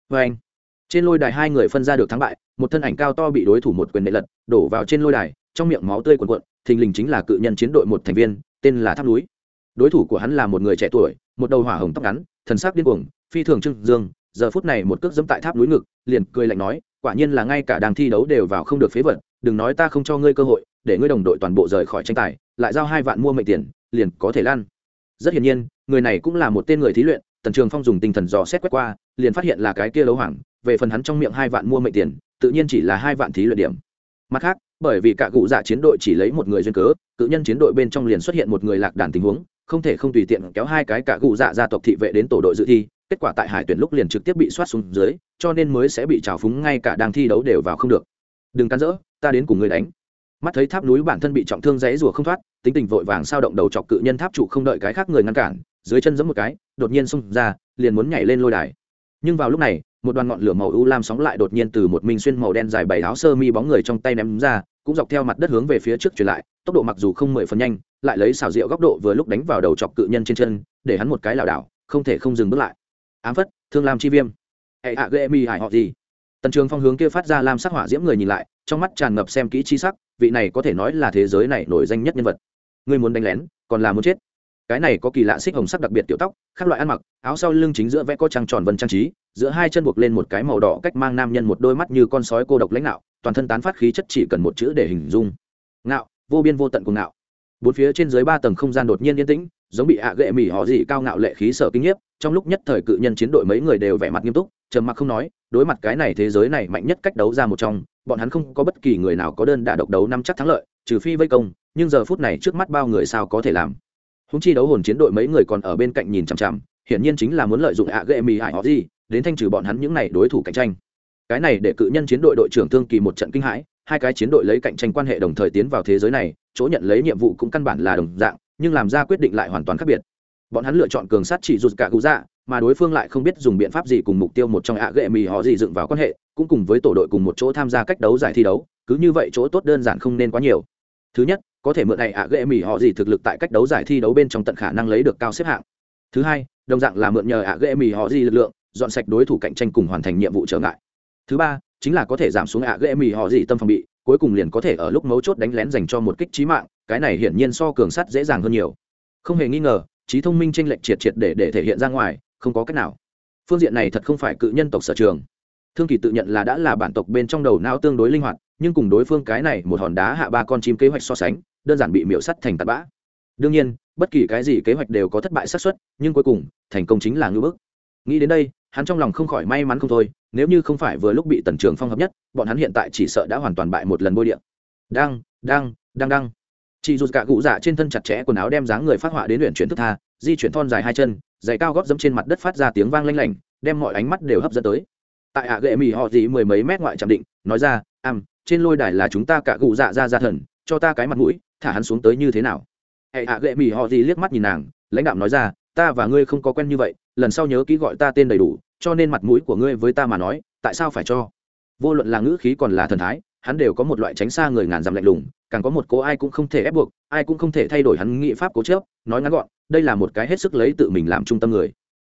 Vê anh, trên lôi đài hai người phân ra được thắng bại, một thân ảnh cao to bị đối thủ một quyền nệ lật, đổ vào trên lôi đài, trong miệng máu tươi quần quận thình lình chính là cự nhân chiến đội một thành viên, tên là tháp núi. Đối thủ của hắn là một người trẻ tuổi, một đầu hỏa hồng tóc ngắn, thần sắc điên cuồng, phi thường trưng dương, giờ phút này một cước dẫm tại tháp núi ngực, liền cười lạnh nói, quả nhiên là ngay cả đang thi đấu đều vào không được phế vật, đừng nói ta không cho ngươi cơ hội để ngươi đồng đội toàn bộ rời khỏi tranh tài, lại giao hai vạn mua mệnh tiền, liền có thể lan rất hiển nhiên, người này cũng là một tên người thí luyện, tần trường phong dùng tinh thần dò xét quét qua, liền phát hiện là cái kia lấu hoàng về phần hắn trong miệng hai vạn mua mệnh tiền, tự nhiên chỉ là hai vạn thí luyện điểm. Mặt khác, bởi vì cả cụ dạ chiến đội chỉ lấy một người duyên cớ, cự nhân chiến đội bên trong liền xuất hiện một người lạc đàn tình huống, không thể không tùy tiện kéo hai cái cả cụ dạ gia tộc thị vệ đến tổ đội dự thi, kết quả tại hải tuyển lúc liền trực tiếp bị soát xuống dưới, cho nên mới sẽ bị trào phúng ngay cả đang thi đấu đều vào không được. Đừng cắn rỡ, ta đến cùng người đánh mắt thấy tháp núi bản thân bị trọng thương dãy rùa không thoát, tính tình vội vàng sao động đầu chọc cự nhân tháp trụ không đợi cái khác người ngăn cản, dưới chân giẫm một cái, đột nhiên xông ra, liền muốn nhảy lên lôi đài. Nhưng vào lúc này, một đoàn ngọn lửa màu u lam sóng lại đột nhiên từ một minh xuyên màu đen dài bảy áo sơ mi bóng người trong tay ném ra, cũng dọc theo mặt đất hướng về phía trước truyền lại, tốc độ mặc dù không mười phần nhanh, lại lấy xào rượu góc độ vừa lúc đánh vào đầu chọc cự nhân trên chân, để hắn một cái lảo đảo, không thể không dừng bước lại. Ám phất, thương lam chi viêm. Hệ hạ ghê mi hải họ gì? Tần trường phong hướng kia phát ra lam sắc hỏa diễm người nhìn lại trong mắt tràn ngập xem kỹ chi sắc, vị này có thể nói là thế giới này nổi danh nhất nhân vật. Ngươi muốn đánh lén, còn là muốn chết. Cái này có kỳ lạ xích hồng sắc đặc biệt tiểu tóc, khác loại ăn mặc, áo sau lưng chính giữa vẽ có trăng tròn vân trang trí, giữa hai chân buộc lên một cái màu đỏ cách mang nam nhân một đôi mắt như con sói cô độc lãnh đạo toàn thân tán phát khí chất chỉ cần một chữ để hình dung. Ngạo, vô biên vô tận cùng ngạo bốn phía trên dưới ba tầng không gian đột nhiên yên tĩnh, giống bị ạ ghệ mỉ họ gì cao ngạo lệ khí sở kinh nhiếp, trong lúc nhất thời cự nhân chiến đội mấy người đều vẻ mặt nghiêm túc, trầm mặc không nói, đối mặt cái này thế giới này mạnh nhất cách đấu ra một trong, bọn hắn không có bất kỳ người nào có đơn đả độc đấu năm chắc thắng lợi, trừ phi vây công, nhưng giờ phút này trước mắt bao người sao có thể làm. Húng chi đấu hồn chiến đội mấy người còn ở bên cạnh nhìn chằm chằm, hiển nhiên chính là muốn lợi dụng ạ ghệ mỉ hại họ gì, đến thanh trừ bọn hắn những này đối thủ cạnh tranh. Cái này để cự nhân chiến đội đội trưởng thương kỳ một trận kinh hãi hai cái chiến đội lấy cạnh tranh quan hệ đồng thời tiến vào thế giới này, chỗ nhận lấy nhiệm vụ cũng căn bản là đồng dạng, nhưng làm ra quyết định lại hoàn toàn khác biệt. Bọn hắn lựa chọn cường sát chỉ rụt cả cụ dạ mà đối phương lại không biết dùng biện pháp gì cùng mục tiêu một trong ạ ghệ mì họ gì dựng vào quan hệ, cũng cùng với tổ đội cùng một chỗ tham gia cách đấu giải thi đấu, cứ như vậy chỗ tốt đơn giản không nên quá nhiều. Thứ nhất, có thể mượn này ạ ghệ mì họ gì thực lực tại cách đấu giải thi đấu bên trong tận khả năng lấy được cao xếp hạng. Thứ hai, đồng dạng là mượn nhờ ạ ghệ mì họ gì lực lượng, dọn sạch đối thủ cạnh tranh cùng hoàn thành nhiệm vụ trở ngại. Thứ ba chính là có thể giảm xuống ạ ghệ mì họ gì tâm phòng bị, cuối cùng liền có thể ở lúc mấu chốt đánh lén dành cho một kích trí mạng, cái này hiển nhiên so cường sắt dễ dàng hơn nhiều. Không hề nghi ngờ, trí thông minh tranh lệch triệt triệt để để thể hiện ra ngoài, không có cách nào. Phương diện này thật không phải cự nhân tộc sở trường. Thương kỳ tự nhận là đã là bản tộc bên trong đầu não tương đối linh hoạt, nhưng cùng đối phương cái này một hòn đá hạ ba con chim kế hoạch so sánh, đơn giản bị miễu sắt thành tạt bã. Đương nhiên, bất kỳ cái gì kế hoạch đều có thất bại xác suất, nhưng cuối cùng, thành công chính là ngưỡng bức. Nghĩ đến đây hắn trong lòng không khỏi may mắn không thôi, nếu như không phải vừa lúc bị tần trường phong hợp nhất, bọn hắn hiện tại chỉ sợ đã hoàn toàn bại một lần bôi điện. Đang đang đang đang chị dù cả cụ dạ trên thân chặt chẽ quần áo đem dáng người phát họa đến luyện chuyển thức tha, di chuyển thon dài hai chân, giày cao gót dẫm trên mặt đất phát ra tiếng vang lanh lảnh, đem mọi ánh mắt đều hấp dẫn tới. Tại hạ gệ mì họ dị mười mấy mét ngoại trạm định, nói ra am trên lôi đài là chúng ta cả cụ dạ ra ra thần, cho ta cái mặt mũi, thả hắn xuống tới như thế nào? Hệ hạ gệ mì họ dị liếc mắt nhìn nàng, lãnh đạo nói ra, ta và ngươi không có quen như vậy, lần sau nhớ ký gọi ta tên đầy đủ cho nên mặt mũi của ngươi với ta mà nói, tại sao phải cho? Vô luận là ngữ khí còn là thần thái, hắn đều có một loại tránh xa người ngàn dặm lạnh lùng, càng có một cố ai cũng không thể ép buộc, ai cũng không thể thay đổi hắn nghị pháp cố chớp nói ngắn gọn, đây là một cái hết sức lấy tự mình làm trung tâm người.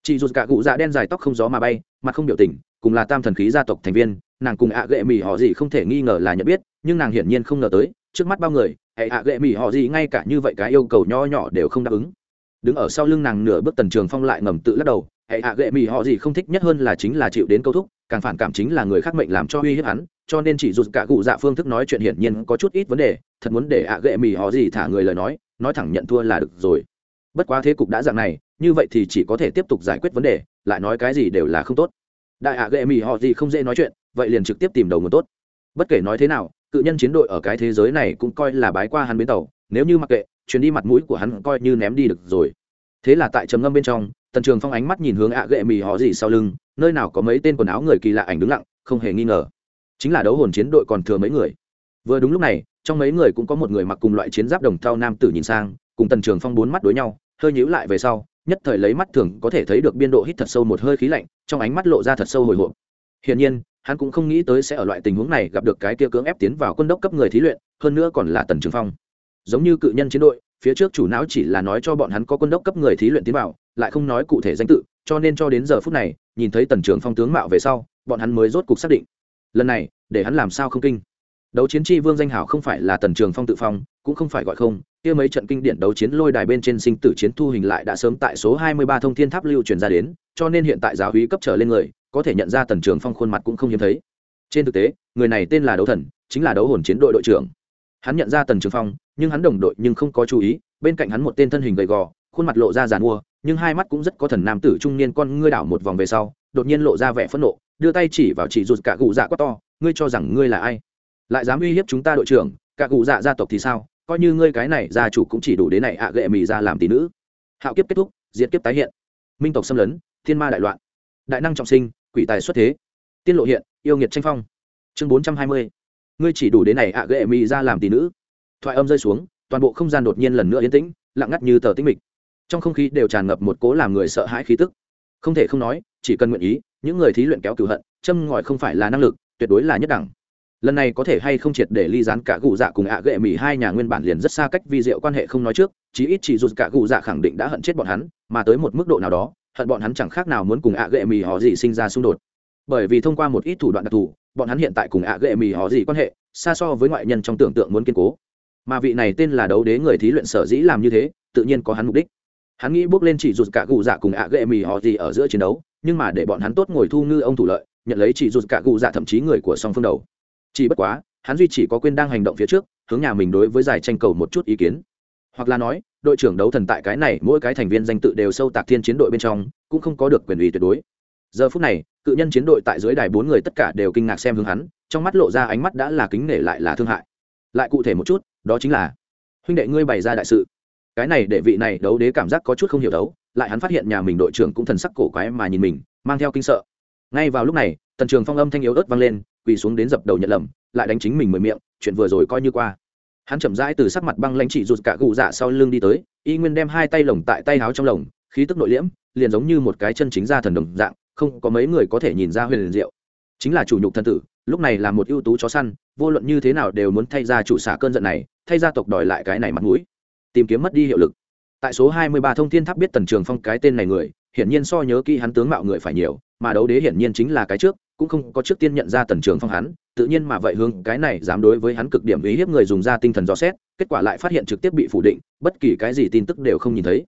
Chị dù cả cụ dạ đen dài tóc không gió mà bay, mặt không biểu tình, cùng là tam thần khí gia tộc thành viên, nàng cùng ạ ghệ mì họ gì không thể nghi ngờ là nhận biết, nhưng nàng hiển nhiên không ngờ tới, trước mắt bao người, hệ ạ ghệ mì họ gì ngay cả như vậy cái yêu cầu nho nhỏ đều không đáp ứng. Đứng ở sau lưng nàng nửa bước tần trường phong lại ngầm tự lắc đầu hệ ạ gệ mì họ gì không thích nhất hơn là chính là chịu đến câu thúc, càng phản cảm chính là người khác mệnh làm cho uy hiếp hắn, cho nên chỉ rụt cả cụ dạ phương thức nói chuyện hiển nhiên có chút ít vấn đề, thật muốn để ạ gệ mì họ gì thả người lời nói nói thẳng nhận thua là được rồi. Bất quá thế cục đã dạng này, như vậy thì chỉ có thể tiếp tục giải quyết vấn đề, lại nói cái gì đều là không tốt. Đại ạ gệ mì họ gì không dễ nói chuyện, vậy liền trực tiếp tìm đầu nguồn tốt. Bất kể nói thế nào, cự nhân chiến đội ở cái thế giới này cũng coi là bái qua hắn bến tàu, nếu như mặc kệ, chuyến đi mặt mũi của hắn coi như ném đi được rồi thế là tại trầm ngâm bên trong, tần trường phong ánh mắt nhìn hướng ạ ghệ mì họ gì sau lưng, nơi nào có mấy tên quần áo người kỳ lạ ảnh đứng lặng, không hề nghi ngờ. Chính là đấu hồn chiến đội còn thừa mấy người. Vừa đúng lúc này, trong mấy người cũng có một người mặc cùng loại chiến giáp đồng thau nam tử nhìn sang, cùng tần trường phong bốn mắt đối nhau, hơi nhíu lại về sau, nhất thời lấy mắt thường có thể thấy được biên độ hít thật sâu một hơi khí lạnh, trong ánh mắt lộ ra thật sâu hồi hộp. Hiển nhiên, hắn cũng không nghĩ tới sẽ ở loại tình huống này gặp được cái kia cưỡng ép tiến vào quân đốc cấp người thí luyện, hơn nữa còn là tần trường phong. Giống như cự nhân chiến đội phía trước chủ não chỉ là nói cho bọn hắn có quân đốc cấp người thí luyện tiến vào, lại không nói cụ thể danh tự, cho nên cho đến giờ phút này, nhìn thấy tần trường phong tướng mạo về sau, bọn hắn mới rốt cục xác định. Lần này, để hắn làm sao không kinh? Đấu chiến tri vương danh hảo không phải là tần trường phong tự phong, cũng không phải gọi không, kia mấy trận kinh điển đấu chiến lôi đài bên trên sinh tử chiến thu hình lại đã sớm tại số 23 thông thiên tháp lưu truyền ra đến, cho nên hiện tại giáo hí cấp trở lên người, có thể nhận ra tần trường phong khuôn mặt cũng không hiếm thấy. Trên thực tế, người này tên là đấu thần, chính là đấu hồn chiến đội đội trưởng. Hắn nhận ra tần trường phong nhưng hắn đồng đội nhưng không có chú ý, bên cạnh hắn một tên thân hình gầy gò, khuôn mặt lộ ra giàn mua, nhưng hai mắt cũng rất có thần nam tử trung niên con ngươi đảo một vòng về sau, đột nhiên lộ ra vẻ phẫn nộ, đưa tay chỉ vào chỉ rụt cả gù dạ quá to, ngươi cho rằng ngươi là ai? Lại dám uy hiếp chúng ta đội trưởng, cả cụ dạ gia tộc thì sao? Coi như ngươi cái này gia chủ cũng chỉ đủ đến này ạ, gệ mì ra làm tỷ nữ. Hạo kiếp kết thúc, diệt kiếp tái hiện. Minh tộc xâm lấn, thiên ma đại loạn. Đại năng trọng sinh, quỷ tài xuất thế. Tiên lộ hiện, yêu nghiệt tranh phong. Chương bốn trăm hai mươi. Ngươi chỉ đủ đến này ạ, gệ mì ra làm tỷ nữ thoại âm rơi xuống, toàn bộ không gian đột nhiên lần nữa yên tĩnh, lặng ngắt như tờ tĩnh mịch. Trong không khí đều tràn ngập một cố làm người sợ hãi khí tức. Không thể không nói, chỉ cần nguyện ý, những người thí luyện kéo cửu hận, châm ngòi không phải là năng lực, tuyệt đối là nhất đẳng. Lần này có thể hay không triệt để ly dán cả cụ dạ cùng ạ à gệ mỹ hai nhà nguyên bản liền rất xa cách vi diệu quan hệ không nói trước, chí ít chỉ dù cả cụ dạ khẳng định đã hận chết bọn hắn, mà tới một mức độ nào đó, hận bọn hắn chẳng khác nào muốn cùng ạ à gệ mỹ họ gì sinh ra xung đột. Bởi vì thông qua một ít thủ đoạn đặc thù, bọn hắn hiện tại cùng ạ à gệ mỹ họ gì quan hệ, xa so với ngoại nhân trong tưởng tượng muốn kiên cố mà vị này tên là đấu đế người thí luyện sở dĩ làm như thế, tự nhiên có hắn mục đích. Hắn nghĩ bước lên chỉ rụt cả gù dạ cùng ạ gệ mì họ gì ở giữa chiến đấu, nhưng mà để bọn hắn tốt ngồi thu ngư ông thủ lợi, nhận lấy chỉ rụt cả gù dạ thậm chí người của song phương đầu. Chỉ bất quá, hắn duy chỉ có quên đang hành động phía trước, hướng nhà mình đối với giải tranh cầu một chút ý kiến. Hoặc là nói, đội trưởng đấu thần tại cái này, mỗi cái thành viên danh tự đều sâu tạc thiên chiến đội bên trong, cũng không có được quyền ủy tuyệt đối. Giờ phút này, cự nhân chiến đội tại dưới đài bốn người tất cả đều kinh ngạc xem hướng hắn, trong mắt lộ ra ánh mắt đã là kính nể lại là thương hại. Lại cụ thể một chút đó chính là, huynh đệ ngươi bày ra đại sự. Cái này để vị này đấu đế cảm giác có chút không hiểu đấu lại hắn phát hiện nhà mình đội trưởng cũng thần sắc cổ quái mà nhìn mình, mang theo kinh sợ. Ngay vào lúc này, tần trường phong âm thanh yếu ớt vang lên, quỳ xuống đến dập đầu nhận lầm, lại đánh chính mình mười miệng, chuyện vừa rồi coi như qua. Hắn chậm rãi từ sắc mặt băng lãnh chỉ rụt cả gù dạ sau lưng đi tới, y nguyên đem hai tay lồng tại tay áo trong lồng, khí tức nội liễm, liền giống như một cái chân chính ra thần đồng dạng, không có mấy người có thể nhìn ra huyền liền diệu. Chính là chủ nhục thân tử, lúc này là một ưu tú chó săn, vô luận như thế nào đều muốn thay ra chủ xả cơn giận này thay gia tộc đòi lại cái này mặt mũi. Tìm kiếm mất đi hiệu lực. Tại số 23 thông thiên tháp biết tần trường phong cái tên này người, hiển nhiên so nhớ kỹ hắn tướng mạo người phải nhiều, mà đấu đế hiển nhiên chính là cái trước, cũng không có trước tiên nhận ra tần trường phong hắn, tự nhiên mà vậy hướng cái này dám đối với hắn cực điểm ý hiếp người dùng ra tinh thần dò xét, kết quả lại phát hiện trực tiếp bị phủ định, bất kỳ cái gì tin tức đều không nhìn thấy.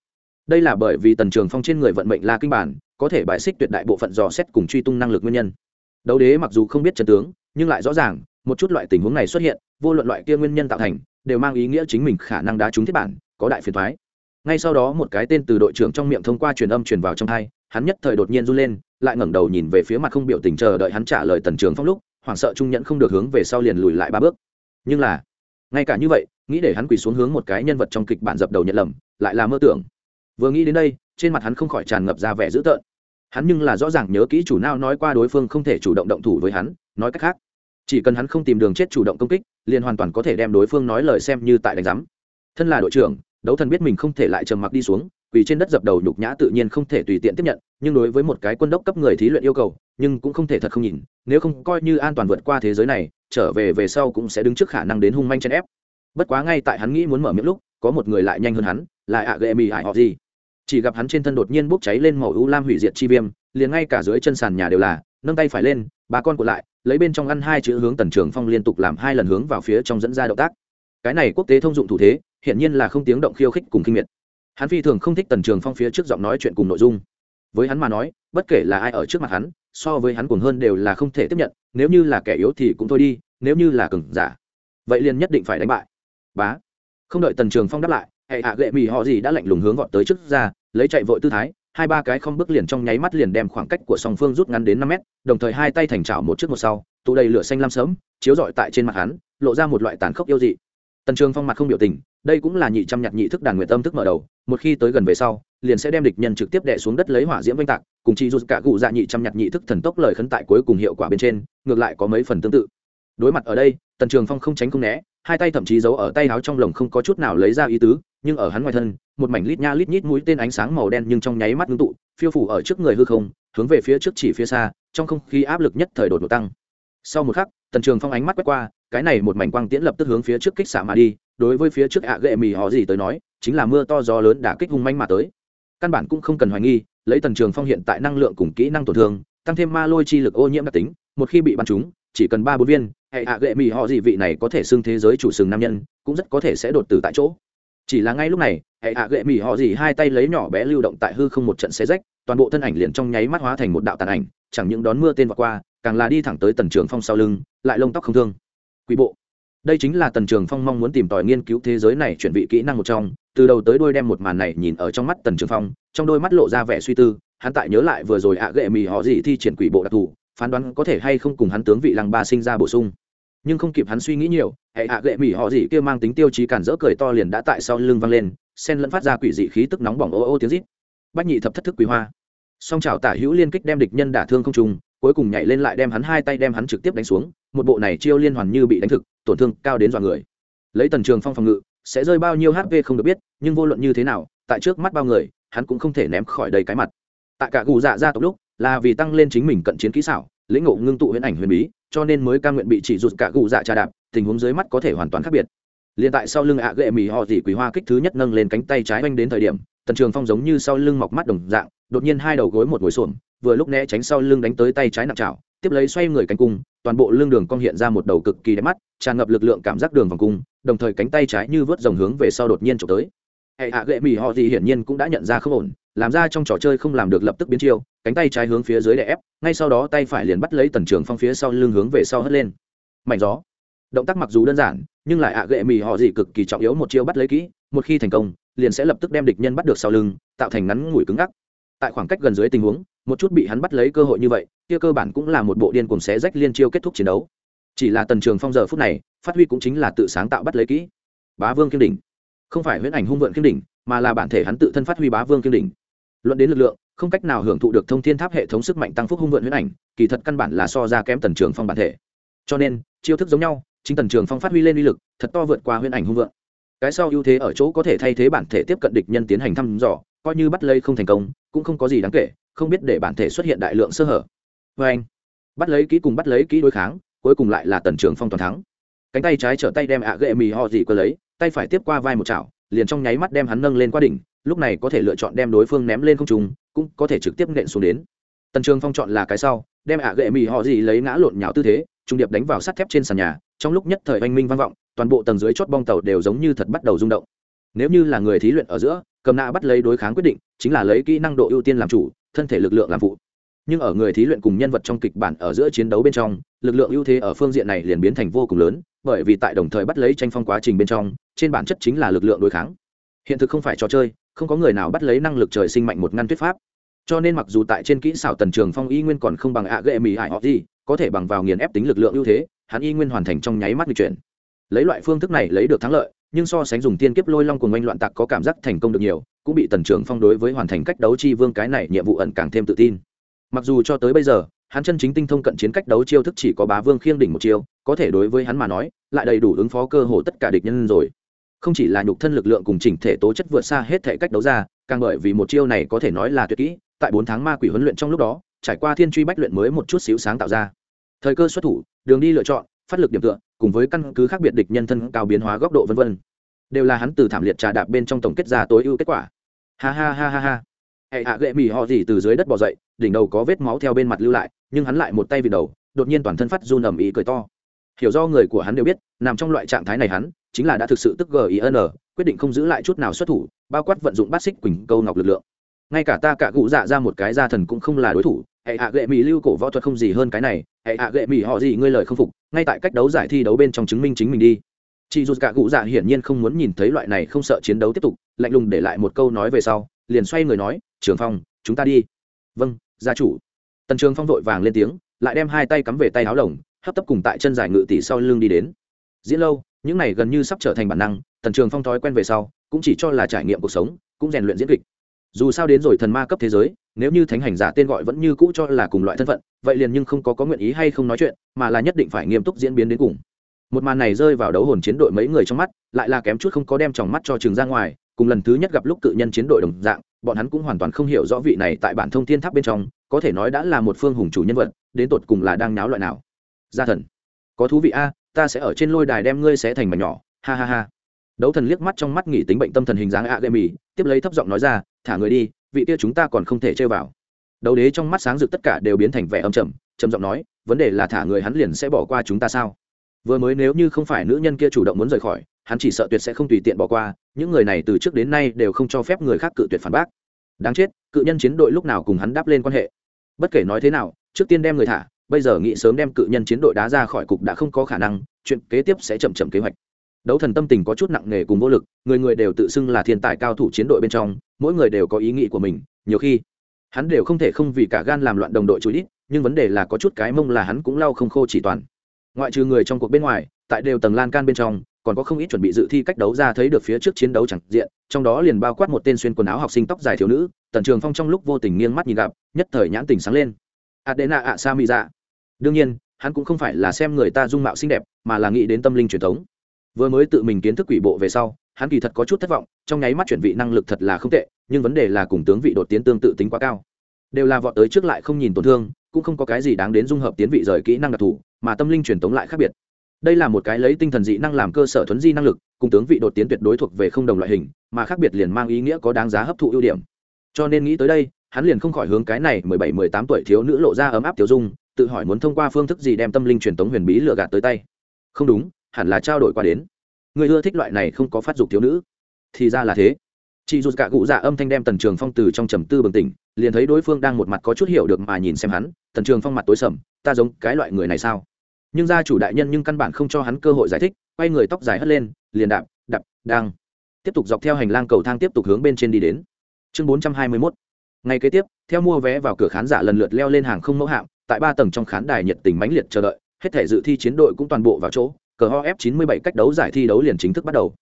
Đây là bởi vì tần trường phong trên người vận mệnh la kinh bản, có thể bài xích tuyệt đại bộ phận dò xét cùng truy tung năng lực nguyên nhân. Đấu đế mặc dù không biết trần tướng, nhưng lại rõ ràng, một chút loại tình huống này xuất hiện, vô luận loại kia nguyên nhân tạo thành đều mang ý nghĩa chính mình khả năng đá trúng thiết bản, có đại phiền thoái. Ngay sau đó một cái tên từ đội trưởng trong miệng thông qua truyền âm truyền vào trong hai hắn nhất thời đột nhiên run lên, lại ngẩng đầu nhìn về phía mặt không biểu tình chờ đợi hắn trả lời tần trường phong lúc, hoảng sợ trung nhẫn không được hướng về sau liền lùi lại ba bước. Nhưng là, ngay cả như vậy, nghĩ để hắn quỳ xuống hướng một cái nhân vật trong kịch bản dập đầu nhận lầm, lại là mơ tưởng. Vừa nghĩ đến đây, trên mặt hắn không khỏi tràn ngập ra vẻ dữ tợn. Hắn nhưng là rõ ràng nhớ kỹ chủ nào nói qua đối phương không thể chủ động động thủ với hắn, nói cách khác, chỉ cần hắn không tìm đường chết chủ động công kích liền hoàn toàn có thể đem đối phương nói lời xem như tại đánh giám. Thân là đội trưởng, đấu thần biết mình không thể lại trầm mặc đi xuống, vì trên đất dập đầu nhục nhã tự nhiên không thể tùy tiện tiếp nhận, nhưng đối với một cái quân đốc cấp người thí luyện yêu cầu, nhưng cũng không thể thật không nhìn, nếu không coi như an toàn vượt qua thế giới này, trở về về sau cũng sẽ đứng trước khả năng đến hung manh chen ép. Bất quá ngay tại hắn nghĩ muốn mở miệng lúc, có một người lại nhanh hơn hắn, là ạ ghệ mì hải họ gì. Chỉ gặp hắn trên thân đột nhiên bốc cháy lên màu u lam hủy diệt chi viêm, liền ngay cả dưới chân sàn nhà đều là nâng tay phải lên, bà con của lại, lấy bên trong ăn hai chữ hướng tần trường phong liên tục làm hai lần hướng vào phía trong dẫn ra động tác. Cái này quốc tế thông dụng thủ thế, hiển nhiên là không tiếng động khiêu khích cùng kinh miệt. Hắn phi thường không thích tần trường phong phía trước giọng nói chuyện cùng nội dung. Với hắn mà nói, bất kể là ai ở trước mặt hắn, so với hắn cuồng hơn đều là không thể tiếp nhận, nếu như là kẻ yếu thì cũng thôi đi, nếu như là cừng giả, vậy liền nhất định phải đánh bại. Bá. Không đợi tần trường phong đáp lại, hệ hạ gệ mì họ gì đã lạnh lùng hướng gọn tới trước ra, lấy chạy vội tư thái hai ba cái không bước liền trong nháy mắt liền đem khoảng cách của song phương rút ngắn đến năm mét, đồng thời hai tay thành chảo một trước một sau, tụ đầy lửa xanh lam sớm, chiếu rọi tại trên mặt hắn, lộ ra một loại tàn khốc yêu dị. Tần trường phong mặt không biểu tình, đây cũng là nhị trăm nhạc nhị thức đàn nguyện tâm thức mở đầu, một khi tới gần về sau, liền sẽ đem địch nhân trực tiếp đè xuống đất lấy hỏa diễm vinh tạc, cùng chi rút cả cụ dạ nhị trăm nhạc nhị thức thần tốc lời khấn tại cuối cùng hiệu quả bên trên, ngược lại có mấy phần tương tự. Đối mặt ở đây, tần trường phong không tránh không né, hai tay thậm chí giấu ở tay áo trong lồng không có chút nào lấy ra ý tứ nhưng ở hắn ngoài thân, một mảnh lít nha lít nhít mũi tên ánh sáng màu đen nhưng trong nháy mắt ngưng tụ, phiêu phủ ở trước người hư không, hướng về phía trước chỉ phía xa, trong không khí áp lực nhất thời đột ngột tăng. Sau một khắc, tần trường phong ánh mắt quét qua, cái này một mảnh quang tiễn lập tức hướng phía trước kích xạ mà đi, đối với phía trước ạ à gệ mì họ gì tới nói, chính là mưa to gió lớn đã kích hung manh mà tới. Căn bản cũng không cần hoài nghi, lấy tần trường phong hiện tại năng lượng cùng kỹ năng tổn thương, tăng thêm ma lôi chi lực ô nhiễm đặc tính, một khi bị bắn trúng, chỉ cần ba bốn viên, hệ ạ gệ mì họ gì vị này có thể xưng thế giới chủ sừng nam nhân, cũng rất có thể sẽ đột tử tại chỗ chỉ là ngay lúc này, hệ hạ gệ mỹ họ gì hai tay lấy nhỏ bé lưu động tại hư không một trận xe rách, toàn bộ thân ảnh liền trong nháy mắt hóa thành một đạo tàn ảnh, chẳng những đón mưa tên vào qua, càng là đi thẳng tới tần trường phong sau lưng, lại lông tóc không thương. Quý bộ. Đây chính là tần trường phong mong muốn tìm tòi nghiên cứu thế giới này chuẩn bị kỹ năng một trong, từ đầu tới đôi đem một màn này nhìn ở trong mắt tần trường phong, trong đôi mắt lộ ra vẻ suy tư, hắn tại nhớ lại vừa rồi ạ gệ mì họ gì thi triển quỷ bộ đặc thù, phán đoán có thể hay không cùng hắn tướng vị lăng ba sinh ra bổ sung nhưng không kịp hắn suy nghĩ nhiều, hệ hạ gệ mỹ họ gì kia mang tính tiêu chí cản rỡ cười to liền đã tại sau lưng văng lên, sen lẫn phát ra quỷ dị khí tức nóng bỏng ô ô tiếng rít. Bách nhị thập thất thức quý hoa. Song trào tả hữu liên kích đem địch nhân đả thương không trùng cuối cùng nhảy lên lại đem hắn hai tay đem hắn trực tiếp đánh xuống, một bộ này chiêu liên hoàn như bị đánh thực, tổn thương cao đến dọa người. Lấy tần trường phong phòng ngự, sẽ rơi bao nhiêu hp không được biết, nhưng vô luận như thế nào, tại trước mắt bao người, hắn cũng không thể ném khỏi đầy cái mặt. Tại cả gù dạ ra tộc lúc, là vì tăng lên chính mình cận chiến kỹ xảo lĩnh ngộ ngưng tụ huyễn ảnh huyền bí, cho nên mới ca nguyện bị chỉ rụt cả gù dạ trà đạp, tình huống dưới mắt có thể hoàn toàn khác biệt. Liền tại sau lưng ạ gệ mì họ dỉ quý hoa kích thứ nhất nâng lên cánh tay trái oanh đến thời điểm, tần trường phong giống như sau lưng mọc mắt đồng dạng, đột nhiên hai đầu gối một ngồi xổm, vừa lúc né tránh sau lưng đánh tới tay trái nặng chảo tiếp lấy xoay người cánh cung, toàn bộ lưng đường cong hiện ra một đầu cực kỳ đẹp mắt, tràn ngập lực lượng cảm giác đường vòng cung, đồng thời cánh tay trái như vớt dòng hướng về sau đột nhiên trộm tới. Hệ hạ gệ mì họ gì hiển nhiên cũng đã nhận ra không ổn làm ra trong trò chơi không làm được lập tức biến chiêu, cánh tay trái hướng phía dưới đè ép, ngay sau đó tay phải liền bắt lấy tần trường phong phía sau lưng hướng về sau hất lên. Mạnh gió. Động tác mặc dù đơn giản, nhưng lại ạ gệ mì họ gì cực kỳ trọng yếu một chiêu bắt lấy kỹ, một khi thành công, liền sẽ lập tức đem địch nhân bắt được sau lưng, tạo thành ngắn ngủi cứng ngắc. Tại khoảng cách gần dưới tình huống, một chút bị hắn bắt lấy cơ hội như vậy, kia cơ bản cũng là một bộ điên cùng xé rách liên chiêu kết thúc chiến đấu. Chỉ là tần trường phong giờ phút này, phát huy cũng chính là tự sáng tạo bắt lấy kỹ. Bá vương kiên đỉnh. Không phải huyễn ảnh hung vượn kiên đỉnh, mà là bản thể hắn tự thân phát huy bá vương kiên đỉnh luận đến lực lượng, không cách nào hưởng thụ được thông thiên tháp hệ thống sức mạnh tăng phúc hung vượn huyễn ảnh, kỳ thật căn bản là so ra kém tần trường phong bản thể. Cho nên, chiêu thức giống nhau, chính tần trường phong phát huy lên uy lực, thật to vượt qua huyễn ảnh hung vượn. Cái sau ưu thế ở chỗ có thể thay thế bản thể tiếp cận địch nhân tiến hành thăm dò, coi như bắt lấy không thành công, cũng không có gì đáng kể, không biết để bản thể xuất hiện đại lượng sơ hở. Vê anh, bắt lấy kỹ cùng bắt lấy kỹ đối kháng, cuối cùng lại là tần trường phong toàn thắng. Cánh tay trái trở tay đem ạ gậy mì ho gì cơ lấy, tay phải tiếp qua vai một chảo, liền trong nháy mắt đem hắn nâng lên qua đỉnh lúc này có thể lựa chọn đem đối phương ném lên không trung, cũng có thể trực tiếp nện xuống đến. Tần trường phong chọn là cái sau đem ạ gệ mì họ gì lấy ngã lộn nhào tư thế trung điệp đánh vào sắt thép trên sàn nhà trong lúc nhất thời oanh minh vang vọng toàn bộ tầng dưới chót bong tàu đều giống như thật bắt đầu rung động. Nếu như là người thí luyện ở giữa cầm nạ bắt lấy đối kháng quyết định chính là lấy kỹ năng độ ưu tiên làm chủ thân thể lực lượng làm phụ. Nhưng ở người thí luyện cùng nhân vật trong kịch bản ở giữa chiến đấu bên trong lực lượng ưu thế ở phương diện này liền biến thành vô cùng lớn bởi vì tại đồng thời bắt lấy tranh phong quá trình bên trong trên bản chất chính là lực lượng đối kháng. Hiện thực không phải trò chơi không có người nào bắt lấy năng lực trời sinh mạnh một ngăn tuyết pháp. Cho nên mặc dù tại trên kỹ xảo tần trường phong y nguyên còn không bằng ạ ghệ mỹ hải họ gì, có thể bằng vào nghiền ép tính lực lượng ưu thế, hắn y nguyên hoàn thành trong nháy mắt di chuyển. Lấy loại phương thức này lấy được thắng lợi, nhưng so sánh dùng tiên kiếp lôi long cùng oanh loạn tặc có cảm giác thành công được nhiều, cũng bị tần trường phong đối với hoàn thành cách đấu chi vương cái này nhiệm vụ ẩn càng thêm tự tin. Mặc dù cho tới bây giờ, hắn chân chính tinh thông cận chiến cách đấu chiêu thức chỉ có bá vương khiêng đỉnh một chiêu, có thể đối với hắn mà nói, lại đầy đủ ứng phó cơ hồ tất cả địch nhân rồi không chỉ là nhục thân lực lượng cùng chỉnh thể tố chất vượt xa hết thể cách đấu ra, càng bởi vì một chiêu này có thể nói là tuyệt kỹ, tại bốn tháng ma quỷ huấn luyện trong lúc đó, trải qua thiên truy bách luyện mới một chút xíu sáng tạo ra. Thời cơ xuất thủ, đường đi lựa chọn, phát lực điểm tựa, cùng với căn cứ khác biệt địch nhân thân cao biến hóa góc độ vân vân. Đều là hắn từ thảm liệt trà đạp bên trong tổng kết ra tối ưu kết quả. Ha ha ha ha ha. Hệ hạ gệ mì họ gì từ dưới đất bỏ dậy, đỉnh đầu có vết máu theo bên mặt lưu lại, nhưng hắn lại một tay vì đầu, đột nhiên toàn thân phát run ầm ĩ cười to. Hiểu do người của hắn đều biết, nằm trong loại trạng thái này hắn chính là đã thực sự tức gin quyết định không giữ lại chút nào xuất thủ, bao quát vận dụng bát xích quỳnh câu ngọc lực lượng. Ngay cả ta cả cụ dạ ra một cái gia thần cũng không là đối thủ, hệ hạ gệ mỹ lưu cổ võ thuật không gì hơn cái này, hệ hạ gệ mỹ họ gì ngươi lời không phục, ngay tại cách đấu giải thi đấu bên trong chứng minh chính mình đi. Chị dù cả cụ dạ hiển nhiên không muốn nhìn thấy loại này không sợ chiến đấu tiếp tục, lạnh lùng để lại một câu nói về sau, liền xoay người nói, trường phong, chúng ta đi. Vâng gia chủ. Tần trường phong vội vàng lên tiếng, lại đem hai tay cắm về tay áo lồng, hấp tấp cùng tại chân giải ngự tỷ sau lưng đi đến. Diễn lâu những này gần như sắp trở thành bản năng, tần trường phong thói quen về sau, cũng chỉ cho là trải nghiệm cuộc sống, cũng rèn luyện diễn kịch. Dù sao đến rồi thần ma cấp thế giới, nếu như thánh hành giả tên gọi vẫn như cũ cho là cùng loại thân phận, vậy liền nhưng không có có nguyện ý hay không nói chuyện, mà là nhất định phải nghiêm túc diễn biến đến cùng. Một màn này rơi vào đấu hồn chiến đội mấy người trong mắt, lại là kém chút không có đem tròng mắt cho trường ra ngoài, cùng lần thứ nhất gặp lúc cự nhân chiến đội đồng dạng, bọn hắn cũng hoàn toàn không hiểu rõ vị này tại bản thông thiên tháp bên trong, có thể nói đã là một phương hùng chủ nhân vật, đến tột cùng là đang náo loại nào. Gia thần, có thú vị a ta sẽ ở trên lôi đài đem ngươi sẽ thành mảnh nhỏ, ha ha ha. Đấu thần liếc mắt trong mắt nghỉ tính bệnh tâm thần hình dáng ạ gây mì tiếp lấy thấp giọng nói ra, thả người đi, vị kia chúng ta còn không thể chơi vào. Đấu đế trong mắt sáng rực tất cả đều biến thành vẻ âm trầm trầm giọng nói, vấn đề là thả người hắn liền sẽ bỏ qua chúng ta sao? Vừa mới nếu như không phải nữ nhân kia chủ động muốn rời khỏi, hắn chỉ sợ tuyệt sẽ không tùy tiện bỏ qua, những người này từ trước đến nay đều không cho phép người khác cự tuyệt phản bác. Đáng chết, cự nhân chiến đội lúc nào cùng hắn đáp lên quan hệ? Bất kể nói thế nào, trước tiên đem người thả bây giờ nghĩ sớm đem cự nhân chiến đội đá ra khỏi cục đã không có khả năng, chuyện kế tiếp sẽ chậm chậm kế hoạch. Đấu thần tâm tình có chút nặng nề cùng vô lực, người người đều tự xưng là thiên tài cao thủ chiến đội bên trong, mỗi người đều có ý nghĩ của mình, nhiều khi, hắn đều không thể không vì cả gan làm loạn đồng đội chú ít nhưng vấn đề là có chút cái mông là hắn cũng lau không khô chỉ toàn. Ngoại trừ người trong cuộc bên ngoài, tại đều tầng lan can bên trong, còn có không ít chuẩn bị dự thi cách đấu ra thấy được phía trước chiến đấu chẳng diện, trong đó liền bao quát một tên xuyên quần áo học sinh tóc dài thiếu nữ, tần trường phong trong lúc vô tình nghiêng mắt nhìn gặp, nhất thời nhãn tình sáng lên. Adena ạ sa mi dạ đương nhiên, hắn cũng không phải là xem người ta dung mạo xinh đẹp, mà là nghĩ đến tâm linh truyền thống. Vừa mới tự mình kiến thức quỷ bộ về sau, hắn kỳ thật có chút thất vọng, trong nháy mắt chuyển vị năng lực thật là không tệ, nhưng vấn đề là cùng tướng vị đột tiến tương tự tính quá cao. Đều là vọt tới trước lại không nhìn tổn thương, cũng không có cái gì đáng đến dung hợp tiến vị rời kỹ năng đặc thù, mà tâm linh truyền thống lại khác biệt. Đây là một cái lấy tinh thần dị năng làm cơ sở thuấn di năng lực, cùng tướng vị đột tiến tuyệt đối thuộc về không đồng loại hình, mà khác biệt liền mang ý nghĩa có đáng giá hấp thụ ưu điểm. Cho nên nghĩ tới đây, hắn liền không khỏi hướng cái này mười bảy, mười tám tuổi thiếu nữ lộ ra ấm áp tiểu dung tự hỏi muốn thông qua phương thức gì đem tâm linh truyền thống huyền bí lừa gạt tới tay. Không đúng, hẳn là trao đổi qua đến. Người ưa thích loại này không có phát dục thiếu nữ. Thì ra là thế. Chị dù cả cụ dạ âm thanh đem tần trường phong từ trong trầm tư bừng tỉnh, liền thấy đối phương đang một mặt có chút hiểu được mà nhìn xem hắn, tần trường phong mặt tối sầm, ta giống cái loại người này sao? Nhưng gia chủ đại nhân nhưng căn bản không cho hắn cơ hội giải thích, quay người tóc dài hất lên, liền đạp đạp, đang. Tiếp tục dọc theo hành lang cầu thang tiếp tục hướng bên trên đi đến. Chương bốn trăm hai mươi mốt. Ngày kế tiếp, theo mua vé vào cửa khán giả lần lượt leo lên hàng không mẫu hạm tại ba tầng trong khán đài nhiệt tình mãnh liệt chờ đợi, hết thể dự thi chiến đội cũng toàn bộ vào chỗ, cờ ho f 97 cách đấu giải thi đấu liền chính thức bắt đầu.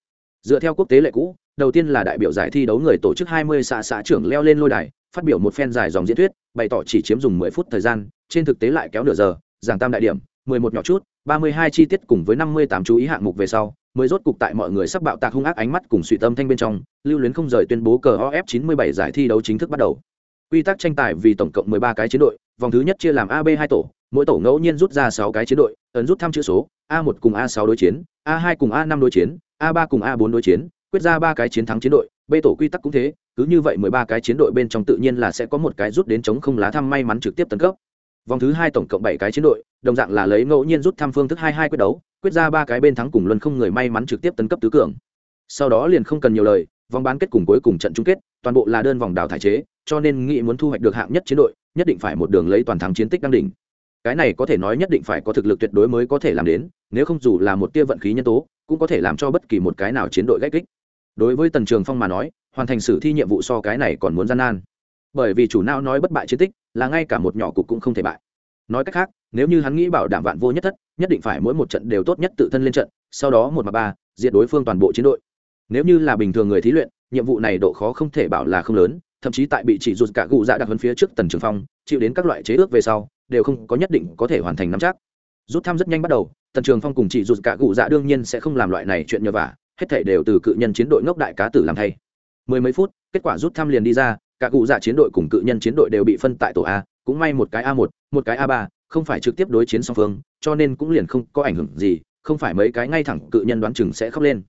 Dựa theo quốc tế lệ cũ, đầu tiên là đại biểu giải thi đấu người tổ chức 20 xã xã trưởng leo lên lôi đài, phát biểu một phen dài dòng diễn thuyết, bày tỏ chỉ chiếm dùng 10 phút thời gian, trên thực tế lại kéo nửa giờ, giảng tam đại điểm 11 nhỏ chút 32 chi tiết cùng với 58 chú ý hạng mục về sau, mới rốt cục tại mọi người sắp bạo tạc hung ác ánh mắt cùng suy tâm thanh bên trong, lưu luyến không rời tuyên bố cờ ho f 97 giải thi đấu chính thức bắt đầu quy tắc tranh tài vì tổng cộng 13 cái chiến đội, vòng thứ nhất chia làm ab hai tổ, mỗi tổ ngẫu nhiên rút ra sáu cái chiến đội, ấn rút thăm chữ số, a một cùng a sáu đối chiến, a hai cùng a năm đối chiến, a ba cùng a bốn đối chiến, quyết ra ba cái chiến thắng chiến đội, b tổ quy tắc cũng thế, cứ như vậy mười ba cái chiến đội bên trong tự nhiên là sẽ có một cái rút đến chống không lá thăm may mắn trực tiếp tấn cấp. Vòng thứ hai tổng cộng bảy cái chiến đội, đồng dạng là lấy ngẫu nhiên rút thăm phương thức hai hai quyết đấu, quyết ra ba cái bên thắng cùng luân không người may mắn trực tiếp tấn cấp tứ cường. Sau đó liền không cần nhiều lời, vòng bán kết cùng cuối cùng trận chung kết, toàn bộ là đơn vòng đào thải chế cho nên nghĩ muốn thu hoạch được hạng nhất chiến đội, nhất định phải một đường lấy toàn thắng chiến tích đăng đỉnh. Cái này có thể nói nhất định phải có thực lực tuyệt đối mới có thể làm đến, nếu không dù là một tia vận khí nhân tố, cũng có thể làm cho bất kỳ một cái nào chiến đội gách kích. Đối với tần trường phong mà nói, hoàn thành sử thi nhiệm vụ so cái này còn muốn gian nan. Bởi vì chủ não nói bất bại chiến tích, là ngay cả một nhỏ cục cũng không thể bại. Nói cách khác, nếu như hắn nghĩ bảo đảm vạn vô nhất thất, nhất định phải mỗi một trận đều tốt nhất tự thân lên trận, sau đó một mà ba, diệt đối phương toàn bộ chiến đội. Nếu như là bình thường người thí luyện, nhiệm vụ này độ khó không thể bảo là không lớn thậm chí tại bị chỉ rụt cả gụ dạ đặt hơn phía trước tần trường phong, chịu đến các loại chế ước về sau, đều không có nhất định có thể hoàn thành nắm chắc. Rút thăm rất nhanh bắt đầu, tần trường phong cùng chỉ rụt cả gụ dạ đương nhiên sẽ không làm loại này chuyện nhờ vả, hết thể đều từ cự nhân chiến đội ngốc đại cá tử làm thay. Mười mấy phút, kết quả rút thăm liền đi ra, cả cụ dạ chiến đội cùng cự nhân chiến đội đều bị phân tại tổ a, cũng may một cái a một một cái a ba, không phải trực tiếp đối chiến song phương, cho nên cũng liền không có ảnh hưởng gì, không phải mấy cái ngay thẳng cự nhân đoán chừng sẽ khóc lên.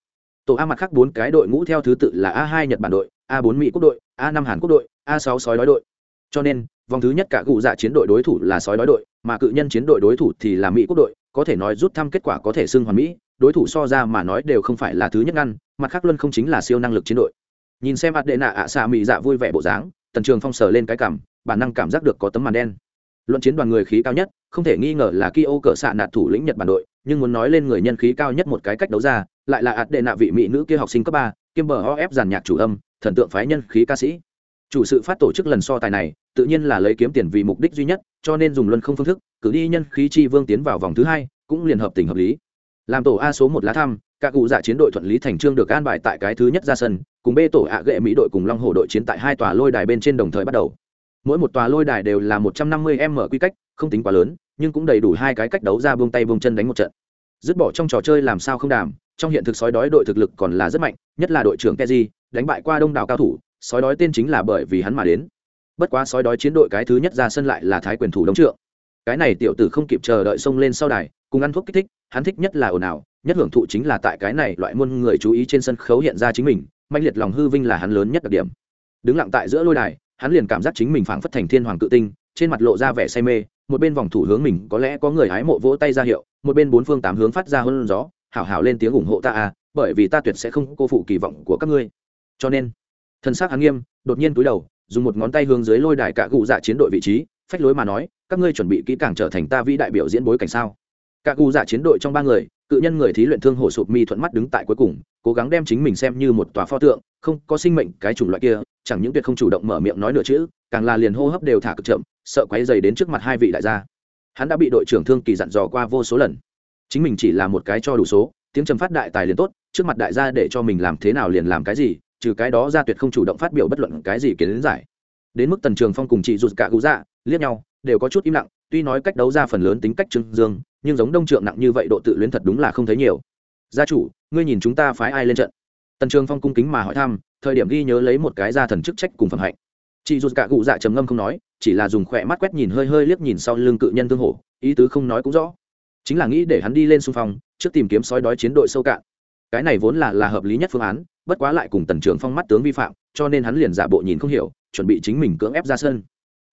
Tổ a mặt khác bốn cái đội ngũ theo thứ tự là a hai nhật bản đội a bốn mỹ quốc đội a năm hàn quốc đội a sáu sói đói đội. Cho nên vòng thứ nhất cả cụ dạ chiến đội đối thủ là sói đói đội mà cự nhân chiến đội đối thủ thì là mỹ quốc đội có thể nói rút thăm kết quả có thể xưng hoàn mỹ đối thủ so ra mà nói đều không phải là thứ nhất ngăn mặt khác luân không chính là siêu năng lực chiến đội. Nhìn xem mặt đệ nạ ạ xạ mỹ dạ vui vẻ bộ dáng tần trường phong sờ lên cái cảm bản năng cảm giác được có tấm màn đen. Luận chiến đoàn người khí cao nhất không thể nghi ngờ là Kyo cỡ xạ nạt thủ lĩnh Nhật Bản đội, nhưng muốn nói lên người nhân khí cao nhất một cái cách đấu ra, lại là ạt đệ nạ vị mỹ nữ kia học sinh cấp ba, kiêm bờ OF giàn nhạc chủ âm, thần tượng phái nhân khí ca sĩ. Chủ sự phát tổ chức lần so tài này, tự nhiên là lấy kiếm tiền vì mục đích duy nhất, cho nên dùng luân không phương thức, cử đi nhân khí chi vương tiến vào vòng thứ hai, cũng liền hợp tình hợp lý. Làm tổ A số một lá thăm, các cụ dạ chiến đội thuận lý thành trương được an bài tại cái thứ nhất ra sân, cùng B tổ ạ gệ mỹ đội cùng Long Hổ đội chiến tại hai tòa lôi đài bên trên đồng thời bắt đầu mỗi một tòa lôi đài đều là một trăm năm mươi m quy cách không tính quá lớn nhưng cũng đầy đủ hai cái cách đấu ra buông tay buông chân đánh một trận dứt bỏ trong trò chơi làm sao không đảm trong hiện thực sói đói đội thực lực còn là rất mạnh nhất là đội trưởng keji đánh bại qua đông đảo cao thủ, sói đói tên chính là bởi vì hắn mà đến. Bất quá sói đói chiến đội cái thứ nhất ra sân lại là thái quyền thủ đông trượng. Cái này tiểu tử không kịp chờ đợi xông lên sau đài, cùng ăn thuốc kích thích, hắn thích nhất là ồn ào, nhất hưởng thụ chính là tại cái này loại muôn người chú ý trên sân khấu hiện ra chính mình mạnh liệt lòng hư vinh là hắn lớn nhất đặc điểm. Đứng lặng tại giữa lôi đài, hắn liền cảm giác chính mình phảng phất thành thiên hoàng cự tinh, trên mặt lộ ra vẻ say mê, một bên vòng thủ hướng mình, có lẽ có người hái mộ vỗ tay ra hiệu, một bên bốn phương tám hướng phát ra hơn gió, hảo hảo lên tiếng ủng hộ ta à bởi vì ta tuyệt sẽ không cô phụ kỳ vọng của các ngươi cho nên thân xác hắn nghiêm, đột nhiên túi đầu, dùng một ngón tay hướng dưới lôi đài cả cụ dạ chiến đội vị trí, phách lối mà nói, các ngươi chuẩn bị kỹ càng trở thành ta vĩ đại biểu diễn bối cảnh sao? Cả cụ dạ chiến đội trong ba người, cự nhân người thí luyện thương hổ sụp mi thuận mắt đứng tại cuối cùng, cố gắng đem chính mình xem như một tòa pho tượng, không có sinh mệnh, cái chủng loại kia, chẳng những tuyệt không chủ động mở miệng nói nửa chữ, càng là liền hô hấp đều thả cực chậm, sợ quấy dày đến trước mặt hai vị đại gia. Hắn đã bị đội trưởng thương kỳ dặn dò qua vô số lần. Chính mình chỉ là một cái cho đủ số, tiếng trầm phát đại tài liền tốt, trước mặt đại gia để cho mình làm thế nào liền làm cái gì trừ cái đó ra tuyệt không chủ động phát biểu bất luận cái gì kiến giải. Đến mức tần trường phong cùng chị rụt cả cụ dạ liếc nhau, đều có chút im lặng, tuy nói cách đấu ra phần lớn tính cách trương dương, nhưng giống đông trượng nặng như vậy độ tự luyến thật đúng là không thấy nhiều. Gia chủ, ngươi nhìn chúng ta phái ai lên trận? Tần trường phong cung kính mà hỏi thăm, thời điểm ghi nhớ lấy một cái gia thần chức trách cùng phẩm hạnh. Chị rụt cả cụ dạ trầm ngâm không nói, chỉ là dùng khỏe mắt quét nhìn hơi hơi liếc nhìn sau lưng cự nhân tương hổ, ý tứ không nói cũng rõ. Chính là nghĩ để hắn đi lên xung phong, trước tìm kiếm sói đói chiến đội sâu cạn cái này vốn là là hợp lý nhất phương án, bất quá lại cùng tần trường phong mắt tướng vi phạm, cho nên hắn liền giả bộ nhìn không hiểu, chuẩn bị chính mình cưỡng ép ra sân.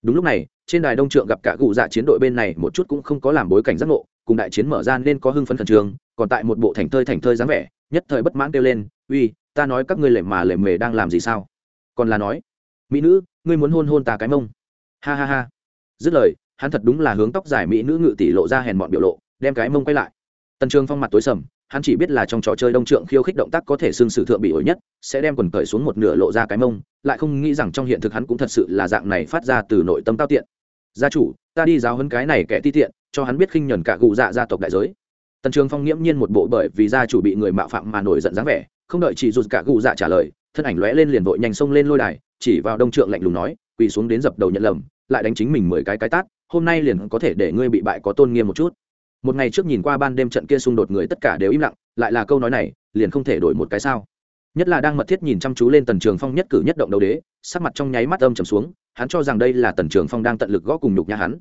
Đúng lúc này, trên đài đông trượng gặp cả cụ dạ chiến đội bên này, một chút cũng không có làm bối cảnh giác ngộ, cùng đại chiến mở ra nên có hưng phấn khẩn trương, còn tại một bộ thành thơi thành thơi dáng vẻ, nhất thời bất mãn kêu lên, uy, ta nói các ngươi lệ mà lệ mề đang làm gì sao? Còn là nói, mỹ nữ, ngươi muốn hôn hôn ta cái mông. Ha ha ha. Dứt lời, hắn thật đúng là hướng tóc dài mỹ nữ ngự tỷ lộ ra hèn bọn biểu lộ, đem cái mông quay lại. Tần trường phong mặt tối sầm hắn chỉ biết là trong trò chơi đông trượng khiêu khích động tác có thể xương sử thượng bị ổi nhất, sẽ đem quần cởi xuống một nửa lộ ra cái mông, lại không nghĩ rằng trong hiện thực hắn cũng thật sự là dạng này phát ra từ nội tâm tao tiện. Gia chủ, ta đi giáo hấn cái này kẻ ti tiện, cho hắn biết khinh nhuần cả cụ dạ gia tộc đại giới. Tần trường phong nghiễm nhiên một bộ bởi vì gia chủ bị người mạo phạm mà nổi giận dáng vẻ, không đợi chị rụt cả cụ dạ trả lời, thân ảnh lóe lên liền vội nhanh xông lên lôi đài, chỉ vào đông trượng lạnh lùng nói, quỳ xuống đến dập đầu nhận lầm, lại đánh chính mình mười cái cái tát, hôm nay liền có thể để ngươi bị bại có tôn nghiêm một chút một ngày trước nhìn qua ban đêm trận kia xung đột người tất cả đều im lặng, lại là câu nói này, liền không thể đổi một cái sao. Nhất là đang mật thiết nhìn chăm chú lên tần trường phong nhất cử nhất động đầu đế, sắc mặt trong nháy mắt âm trầm xuống, hắn cho rằng đây là tần trường phong đang tận lực gõ cùng nhục nhà hắn.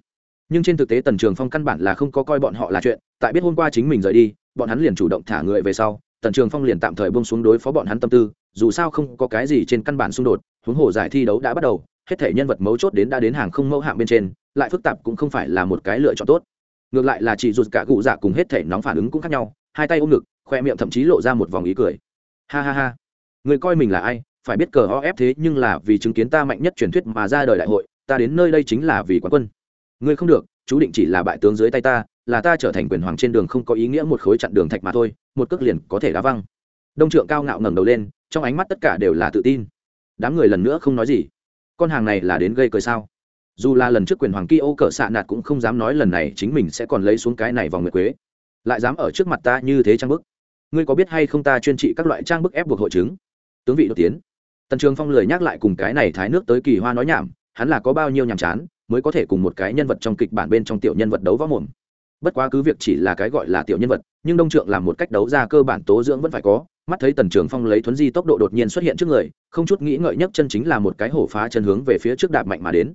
Nhưng trên thực tế tần trường phong căn bản là không có coi bọn họ là chuyện, tại biết hôm qua chính mình rời đi, bọn hắn liền chủ động thả người về sau, tần trường phong liền tạm thời bông xuống đối phó bọn hắn tâm tư, dù sao không có cái gì trên căn bản xung đột, huống hồ giải thi đấu đã bắt đầu, hết thể nhân vật mấu chốt đến đã đến hàng không mẫu hạng bên trên, lại phức tạp cũng không phải là một cái lựa chọn tốt ngược lại là chỉ rụt cả cụ dạ cùng hết thể nóng phản ứng cũng khác nhau, hai tay ôm ngực, khoe miệng thậm chí lộ ra một vòng ý cười. Ha ha ha. Người coi mình là ai, phải biết cờ ho ép thế nhưng là vì chứng kiến ta mạnh nhất truyền thuyết mà ra đời đại hội, ta đến nơi đây chính là vì quán quân. Ngươi không được, chú định chỉ là bại tướng dưới tay ta, là ta trở thành quyền hoàng trên đường không có ý nghĩa một khối chặn đường thạch mà thôi, một cước liền có thể đá văng. Đông trượng cao ngạo ngẩng đầu lên, trong ánh mắt tất cả đều là tự tin. Đám người lần nữa không nói gì. Con hàng này là đến gây cười sao? Dù là lần trước quyền hoàng ki ô cỡ xạ nạt cũng không dám nói lần này chính mình sẽ còn lấy xuống cái này vào nguyệt quế. Lại dám ở trước mặt ta như thế trang bức. Ngươi có biết hay không ta chuyên trị các loại trang bức ép buộc hội chứng? Tướng vị đột tiến. Tần trường phong lười nhắc lại cùng cái này thái nước tới kỳ hoa nói nhảm, hắn là có bao nhiêu nhàm chán, mới có thể cùng một cái nhân vật trong kịch bản bên trong tiểu nhân vật đấu võ mồm. Bất quá cứ việc chỉ là cái gọi là tiểu nhân vật, nhưng đông trượng làm một cách đấu ra cơ bản tố dưỡng vẫn phải có. Mắt thấy tần trường phong lấy thuấn di tốc độ đột nhiên xuất hiện trước người, không chút nghĩ ngợi nhất chân chính là một cái hổ phá chân hướng về phía trước đạp mạnh mà đến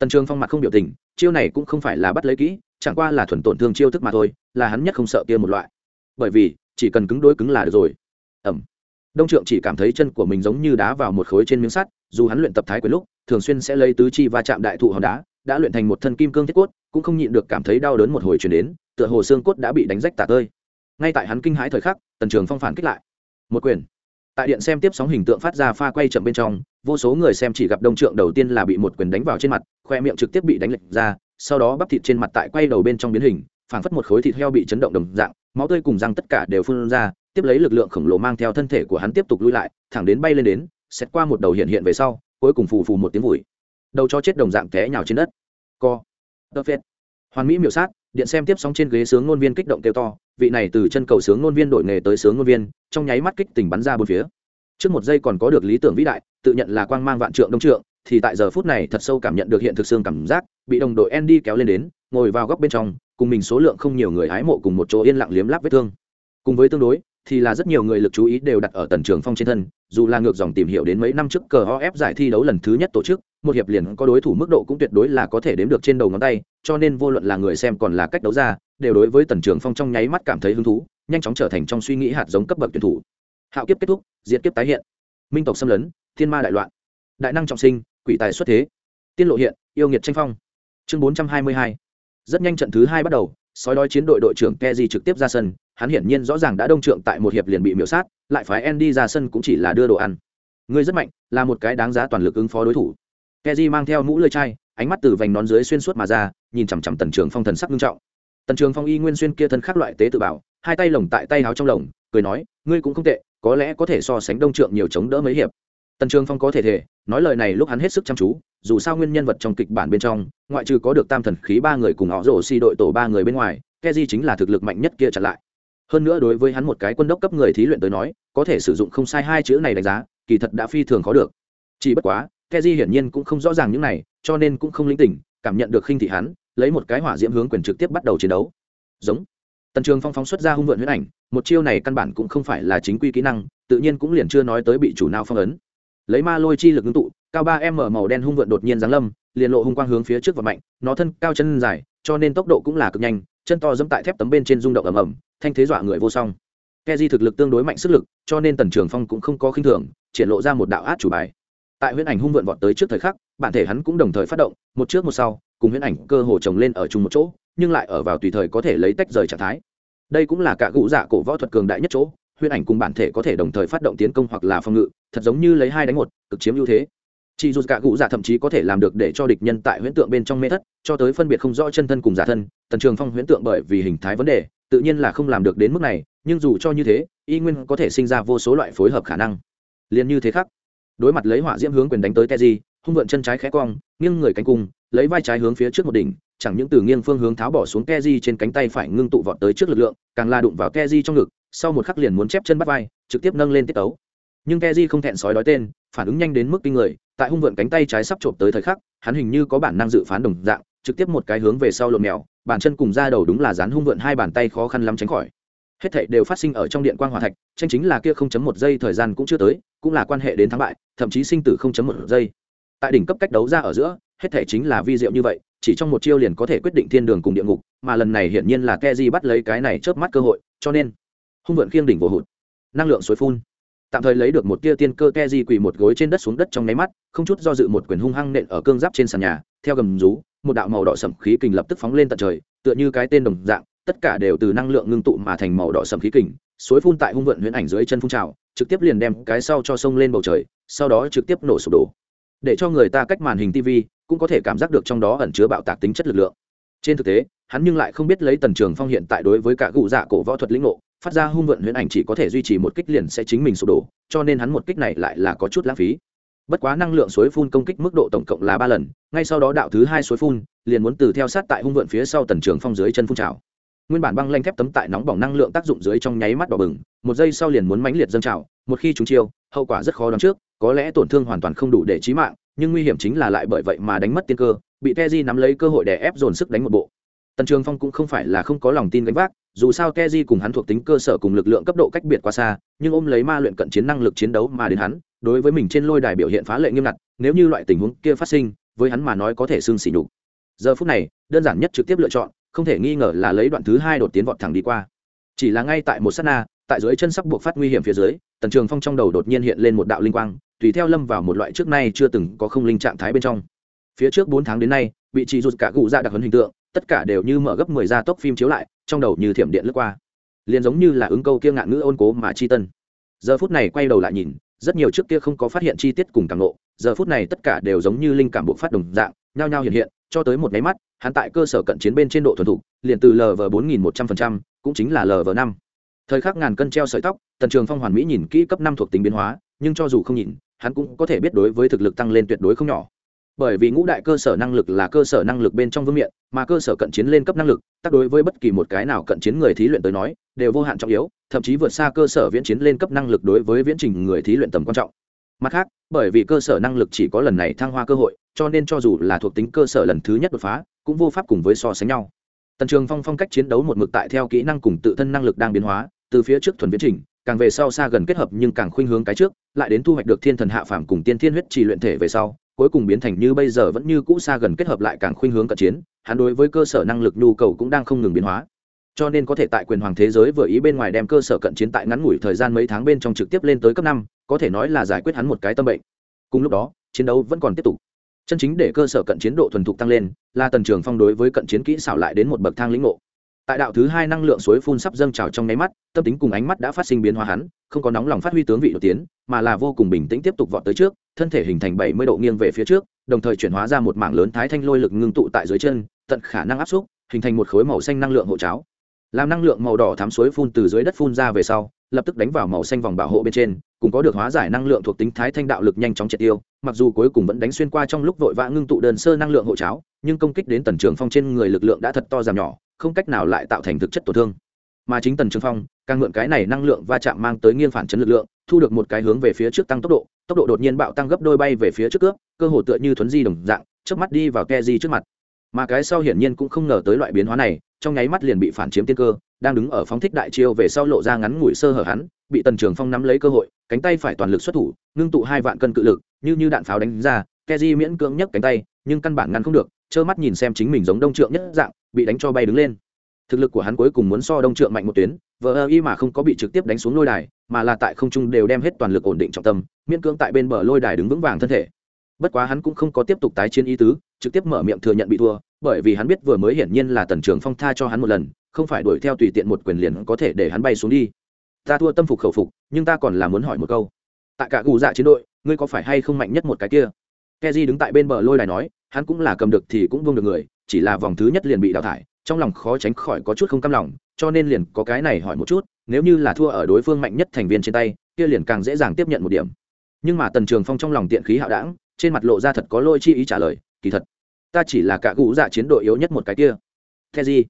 tần trường phong mặt không biểu tình, chiêu này cũng không phải là bắt lấy kỹ, chẳng qua là thuần tổn thương chiêu thức mà thôi, là hắn nhất không sợ kia một loại. Bởi vì, chỉ cần cứng đối cứng là được rồi. Ẩm. Đông trượng chỉ cảm thấy chân của mình giống như đá vào một khối trên miếng sắt, dù hắn luyện tập thái quyền lúc, thường xuyên sẽ lấy tứ chi va chạm đại thụ hòn đá, đã luyện thành một thân kim cương thiết cốt, cũng không nhịn được cảm thấy đau đớn một hồi chuyển đến, tựa hồ xương cốt đã bị đánh rách tả tơi. Ngay tại hắn kinh hãi thời khắc, tần trường phong phản kích lại. Một quyền. Tại điện xem tiếp sóng hình tượng phát ra pha quay chậm bên trong vô số người xem chỉ gặp đông trượng đầu tiên là bị một quyền đánh vào trên mặt, khoe miệng trực tiếp bị đánh lệch ra, sau đó bắp thịt trên mặt tại quay đầu bên trong biến hình, phảng phất một khối thịt heo bị chấn động đồng dạng, máu tươi cùng răng tất cả đều phun ra, tiếp lấy lực lượng khổng lồ mang theo thân thể của hắn tiếp tục lui lại, thẳng đến bay lên đến xét qua một đầu hiện hiện về sau, cuối cùng phù phù một tiếng vùi. Đầu cho chết đồng dạng té nhào trên đất. Co. Tơ phết. Hoàn mỹ miểu sát, điện xem tiếp sóng trên ghế sướng ngôn viên kích động kêu to, vị này từ chân cầu sướng ngôn viên đổi nghề tới sướng ngôn viên, trong nháy mắt kích tỉnh bắn ra bốn phía trước một giây còn có được lý tưởng vĩ đại, tự nhận là quang mang vạn trượng đông trượng, thì tại giờ phút này thật sâu cảm nhận được hiện thực xương cảm giác, bị đồng đội Andy kéo lên đến, ngồi vào góc bên trong, cùng mình số lượng không nhiều người hái mộ cùng một chỗ yên lặng liếm láp vết thương. Cùng với tương đối, thì là rất nhiều người lực chú ý đều đặt ở tần trường phong trên thân, dù là ngược dòng tìm hiểu đến mấy năm trước cờ ho ép giải thi đấu lần thứ nhất tổ chức, một hiệp liền có đối thủ mức độ cũng tuyệt đối là có thể đếm được trên đầu ngón tay, cho nên vô luận là người xem còn là cách đấu ra, đều đối với tần trường phong trong nháy mắt cảm thấy hứng thú, nhanh chóng trở thành trong suy nghĩ hạt giống cấp bậc tuyển thủ. Hạo kiếp kết thúc diệt kiếp tái hiện. Minh tộc xâm lấn, thiên ma đại loạn. Đại năng trọng sinh, quỷ tài xuất thế. Tiên lộ hiện, yêu nghiệt tranh phong. Chương bốn trăm hai mươi hai. Rất nhanh trận thứ hai bắt đầu, sói đói chiến đội đội trưởng keji trực tiếp ra sân, hắn hiển nhiên rõ ràng đã đông trượng tại một hiệp liền bị miễu sát, lại phái andy ra sân cũng chỉ là đưa đồ ăn. Ngươi rất mạnh, là một cái đáng giá toàn lực ứng phó đối thủ. Keji mang theo mũ lơi chai, ánh mắt từ vành nón dưới xuyên suốt mà ra, nhìn chằm chằm tần trường phong thần sắc nghiêm trọng. Tần trường phong y nguyên xuyên kia thân khác loại tế tự bảo, hai tay lồng tại tay áo trong lồng cười nói, ngươi cũng không tệ, có lẽ có thể so sánh đông trượng nhiều chống đỡ mấy hiệp. Tần trường phong có thể thể nói lời này lúc hắn hết sức chăm chú, dù sao nguyên nhân vật trong kịch bản bên trong, ngoại trừ có được tam thần khí ba người cùng họ rổ xi đội tổ ba người bên ngoài keji chính là thực lực mạnh nhất kia chặn lại. Hơn nữa đối với hắn một cái quân đốc cấp người thí luyện tới nói, có thể sử dụng không sai hai chữ này đánh giá, kỳ thật đã phi thường khó được. Chỉ bất quá keji hiển nhiên cũng không rõ ràng những này, cho nên cũng không linh tỉnh cảm nhận được khinh thị hắn, lấy một cái hỏa diễm hướng quyền trực tiếp bắt đầu chiến đấu. Giống tần trường phong phóng xuất ra hung vượn huyết ảnh, một chiêu này căn bản cũng không phải là chính quy kỹ năng, tự nhiên cũng liền chưa nói tới bị chủ nào phong ấn. Lấy ma lôi chi lực ngưng tụ, cao ba m màu đen hung vượn đột nhiên giáng lâm, liền lộ hung quang hướng phía trước và mạnh, nó thân cao chân dài, cho nên tốc độ cũng là cực nhanh, chân to dẫm tại thép tấm bên trên rung động ầm ầm, thanh thế dọa người vô song. Keji thực lực tương đối mạnh sức lực, cho nên tần trường phong cũng không có khinh thường, triển lộ ra một đạo át chủ bài. Tại huyễn ảnh hung vượn vọt tới trước thời khắc, bản thể hắn cũng đồng thời phát động, một trước một sau, cùng huyễn ảnh cơ hồ chồng lên ở chung một chỗ nhưng lại ở vào tùy thời có thể lấy tách rời trạng thái. Đây cũng là cả cụ dạ cổ võ thuật cường đại nhất chỗ, huyễn ảnh cùng bản thể có thể đồng thời phát động tiến công hoặc là phòng ngự, thật giống như lấy hai đánh một, cực chiếm ưu thế. Chỉ dù cả cụ dạ thậm chí có thể làm được để cho địch nhân tại huyễn tượng bên trong mê thất, cho tới phân biệt không rõ chân thân cùng giả thân, tần trường phong huyễn tượng bởi vì hình thái vấn đề, tự nhiên là không làm được đến mức này, nhưng dù cho như thế, y nguyên có thể sinh ra vô số loại phối hợp khả năng. Liền như thế khác, đối mặt lấy hỏa diễm hướng quyền đánh tới teji, hung vượn chân trái khẽ cong, nghiêng người cánh cung lấy vai trái hướng phía trước một đỉnh chẳng những từ nghiêng phương hướng tháo bỏ xuống keji trên cánh tay phải ngưng tụ vọt tới trước lực lượng, càng la đụng vào keji trong ngực, sau một khắc liền muốn chép chân bắt vai, trực tiếp nâng lên tiết tấu. Nhưng keji không thẹn sói đói tên, phản ứng nhanh đến mức kinh người, tại hung vượn cánh tay trái sắp chộp tới thời khắc, hắn hình như có bản năng dự phán đồng dạng, trực tiếp một cái hướng về sau lộn mèo, bàn chân cùng ra đầu đúng là dán hung vượn hai bàn tay khó khăn lắm tránh khỏi. Hết thảy đều phát sinh ở trong điện quang hỏa thạch, tranh chính là kia không chấm một giây thời gian cũng chưa tới, cũng là quan hệ đến thắng bại, thậm chí sinh tử không chấm một giây. Tại đỉnh cấp cách đấu ra ở giữa, hết thảy chính là vi diệu như vậy chỉ trong một chiêu liền có thể quyết định thiên đường cùng địa ngục, mà lần này hiển nhiên là keji bắt lấy cái này chớp mắt cơ hội, cho nên, hung vượn khiêng đỉnh vô hụt. Năng lượng suối phun. Tạm thời lấy được một tia tiên cơ keji quỳ một gối trên đất xuống đất trong nháy mắt, không chút do dự một quyền hung hăng nện ở cương giáp trên sàn nhà, theo gầm rú, một đạo màu đỏ sầm khí kình lập tức phóng lên tận trời, tựa như cái tên đồng dạng, tất cả đều từ năng lượng ngưng tụ mà thành màu đỏ sầm khí kình suối phun tại hung vận huyễn ảnh dưới chân phun trào, trực tiếp liền đem cái sau cho sông lên bầu trời, sau đó trực tiếp nổ sụp đổ. Để cho người ta cách màn hình tv cũng có thể cảm giác được trong đó ẩn chứa bạo tạc tính chất lực lượng. Trên thực tế, hắn nhưng lại không biết lấy tần trường phong hiện tại đối với cả cụ dạ cổ võ thuật lĩnh ngộ, phát ra hung vận huyễn ảnh chỉ có thể duy trì một kích liền sẽ chính mình sụp đổ, cho nên hắn một kích này lại là có chút lãng phí. Bất quá năng lượng suối phun công kích mức độ tổng cộng là ba lần, ngay sau đó đạo thứ hai suối phun, liền muốn từ theo sát tại hung vận phía sau tần trường phong dưới chân phun trào. Nguyên bản băng lanh thép tấm tại nóng bỏng năng lượng tác dụng dưới trong nháy mắt đỏ bừng, một giây sau liền muốn mãnh liệt dâng trào, một khi chúng chiêu, hậu quả rất khó đoán trước, có lẽ tổn thương hoàn toàn không đủ để trí mạng nhưng nguy hiểm chính là lại bởi vậy mà đánh mất tiên cơ, bị keji nắm lấy cơ hội để ép dồn sức đánh một bộ. Tần trường phong cũng không phải là không có lòng tin gánh vác, dù sao keji cùng hắn thuộc tính cơ sở cùng lực lượng cấp độ cách biệt quá xa, nhưng ôm lấy ma luyện cận chiến năng lực chiến đấu mà đến hắn, đối với mình trên lôi đài biểu hiện phá lệ nghiêm ngặt, nếu như loại tình huống kia phát sinh, với hắn mà nói có thể xương xỉ nhục. Giờ phút này, đơn giản nhất trực tiếp lựa chọn, không thể nghi ngờ là lấy đoạn thứ hai đột tiến vọt thẳng đi qua. Chỉ là ngay tại một sát na tại dưới chân sắp buộc phát nguy hiểm phía dưới, tần trường phong trong đầu đột nhiên hiện lên một đạo linh quang, tùy theo lâm vào một loại trước nay chưa từng có không linh trạng thái bên trong. Phía trước bốn tháng đến nay bị trí rụt cả cụ ra dạ đặc hấn hình tượng, tất cả đều như mở gấp mười gia tốc phim chiếu lại, trong đầu như thiểm điện lướt qua. Liền giống như là ứng câu kia ngạn ngữ ôn cố mà chi tân. Giờ phút này quay đầu lại nhìn, rất nhiều trước kia không có phát hiện chi tiết cùng càng lộ giờ phút này tất cả đều giống như linh cảm bộ phát đồng dạng, nhao nhao hiện hiện, cho tới một máy mắt, hắn tại cơ sở cận chiến bên trên độ thuần thục, liền từ lv bốn nghìn một trăm phần trăm, cũng chính là lv năm thời khắc ngàn cân treo sợi tóc, tần trường phong hoàn mỹ nhìn kỹ cấp năm thuộc tính biến hóa, nhưng cho dù không nhìn, hắn cũng có thể biết đối với thực lực tăng lên tuyệt đối không nhỏ. Bởi vì ngũ đại cơ sở năng lực là cơ sở năng lực bên trong vương miện, mà cơ sở cận chiến lên cấp năng lực, tác đối với bất kỳ một cái nào cận chiến người thí luyện tới nói, đều vô hạn trọng yếu, thậm chí vượt xa cơ sở viễn chiến lên cấp năng lực đối với viễn trình người thí luyện tầm quan trọng. Mặt khác, bởi vì cơ sở năng lực chỉ có lần này thăng hoa cơ hội, cho nên cho dù là thuộc tính cơ sở lần thứ nhất đột phá, cũng vô pháp cùng với so sánh nhau tần trường phong phong cách chiến đấu một mực tại theo kỹ năng cùng tự thân năng lực đang biến hóa, từ phía trước thuần viễn trình, càng về sau xa gần kết hợp nhưng càng khuynh hướng cái trước, lại đến thu hoạch được thiên thần hạ phàm cùng tiên thiên huyết trì luyện thể về sau, cuối cùng biến thành như bây giờ vẫn như cũ xa gần kết hợp lại càng khuynh hướng cận chiến, hắn đối với cơ sở năng lực nhu cầu cũng đang không ngừng biến hóa. Cho nên có thể tại quyền hoàng thế giới vừa ý bên ngoài đem cơ sở cận chiến tại ngắn ngủi thời gian mấy tháng bên trong trực tiếp lên tới cấp năm, có thể nói là giải quyết hắn một cái tâm bệnh. Cùng lúc đó, chiến đấu vẫn còn tiếp tục chân chính để cơ sở cận chiến độ thuần thục tăng lên là tần trường phong đối với cận chiến kỹ xảo lại đến một bậc thang lĩnh ngộ. Tại đạo thứ hai năng lượng suối phun sắp dâng trào trong nháy mắt, tâm tính cùng ánh mắt đã phát sinh biến hóa hắn, không có nóng lòng phát huy tướng vị đột tiến, mà là vô cùng bình tĩnh tiếp tục vọt tới trước, thân thể hình thành bảy mươi độ nghiêng về phía trước, đồng thời chuyển hóa ra một mảng lớn thái thanh lôi lực ngưng tụ tại dưới chân, tận khả năng áp xúc, hình thành một khối màu xanh năng lượng hộ cháo. Làm năng lượng màu đỏ thám suối phun từ dưới đất phun ra về sau lập tức đánh vào màu xanh vòng bảo hộ bên trên, cùng có được hóa giải năng lượng thuộc tính thái thanh đạo lực nhanh chóng triệt tiêu, mặc dù cuối cùng vẫn đánh xuyên qua trong lúc vội vã ngưng tụ đơn sơ năng lượng hộ cháo, nhưng công kích đến tần trường phong trên người lực lượng đã thật to giảm nhỏ, không cách nào lại tạo thành thực chất tổn thương. Mà chính tần trường phong, càng mượn cái này năng lượng va chạm mang tới nghiêng phản chấn lực lượng, thu được một cái hướng về phía trước tăng tốc độ tốc độ đột nhiên bạo tăng gấp đôi bay về phía trước cướp, cơ hồ tựa như thuấn di đồng dạng trước mắt đi vào ke di trước mặt mà cái sau hiển nhiên cũng không ngờ tới loại biến hóa này, trong nháy mắt liền bị phản chiếm tiên cơ, đang đứng ở phóng thích đại chiêu về sau lộ ra ngắn ngủi sơ hở hắn, bị tần trường phong nắm lấy cơ hội, cánh tay phải toàn lực xuất thủ, ngưng tụ hai vạn cân cự lực, như như đạn pháo đánh ra, keji miễn cưỡng nhấc cánh tay, nhưng căn bản ngăn không được, trơ mắt nhìn xem chính mình giống đông trượng nhất dạng, bị đánh cho bay đứng lên. Thực lực của hắn cuối cùng muốn so đông trượng mạnh một tuyến, vờ ơ y mà không có bị trực tiếp đánh xuống lôi đài, mà là tại không trung đều đem hết toàn lực ổn định trọng tâm, miễn cưỡng tại bên bờ lôi đài đứng vững vàng thân thể bất quá hắn cũng không có tiếp tục tái chiến ý tứ, trực tiếp mở miệng thừa nhận bị thua, bởi vì hắn biết vừa mới hiển nhiên là tần trường phong tha cho hắn một lần, không phải đuổi theo tùy tiện một quyền liền có thể để hắn bay xuống đi. Ta thua tâm phục khẩu phục, nhưng ta còn là muốn hỏi một câu. Tại cả gù dạ chiến đội, ngươi có phải hay không mạnh nhất một cái kia? Keji đứng tại bên bờ lôi đài nói, hắn cũng là cầm được thì cũng vương được người, chỉ là vòng thứ nhất liền bị đào thải, trong lòng khó tránh khỏi có chút không cam lòng, cho nên liền có cái này hỏi một chút, nếu như là thua ở đối phương mạnh nhất thành viên trên tay, kia liền càng dễ dàng tiếp nhận một điểm. Nhưng mà tần trường phong trong lòng tiện khí hạo đảng trên mặt lộ ra thật có lôi chi ý trả lời, kỳ thật, ta chỉ là cả gũ dạ chiến đội yếu nhất một cái kia. The gì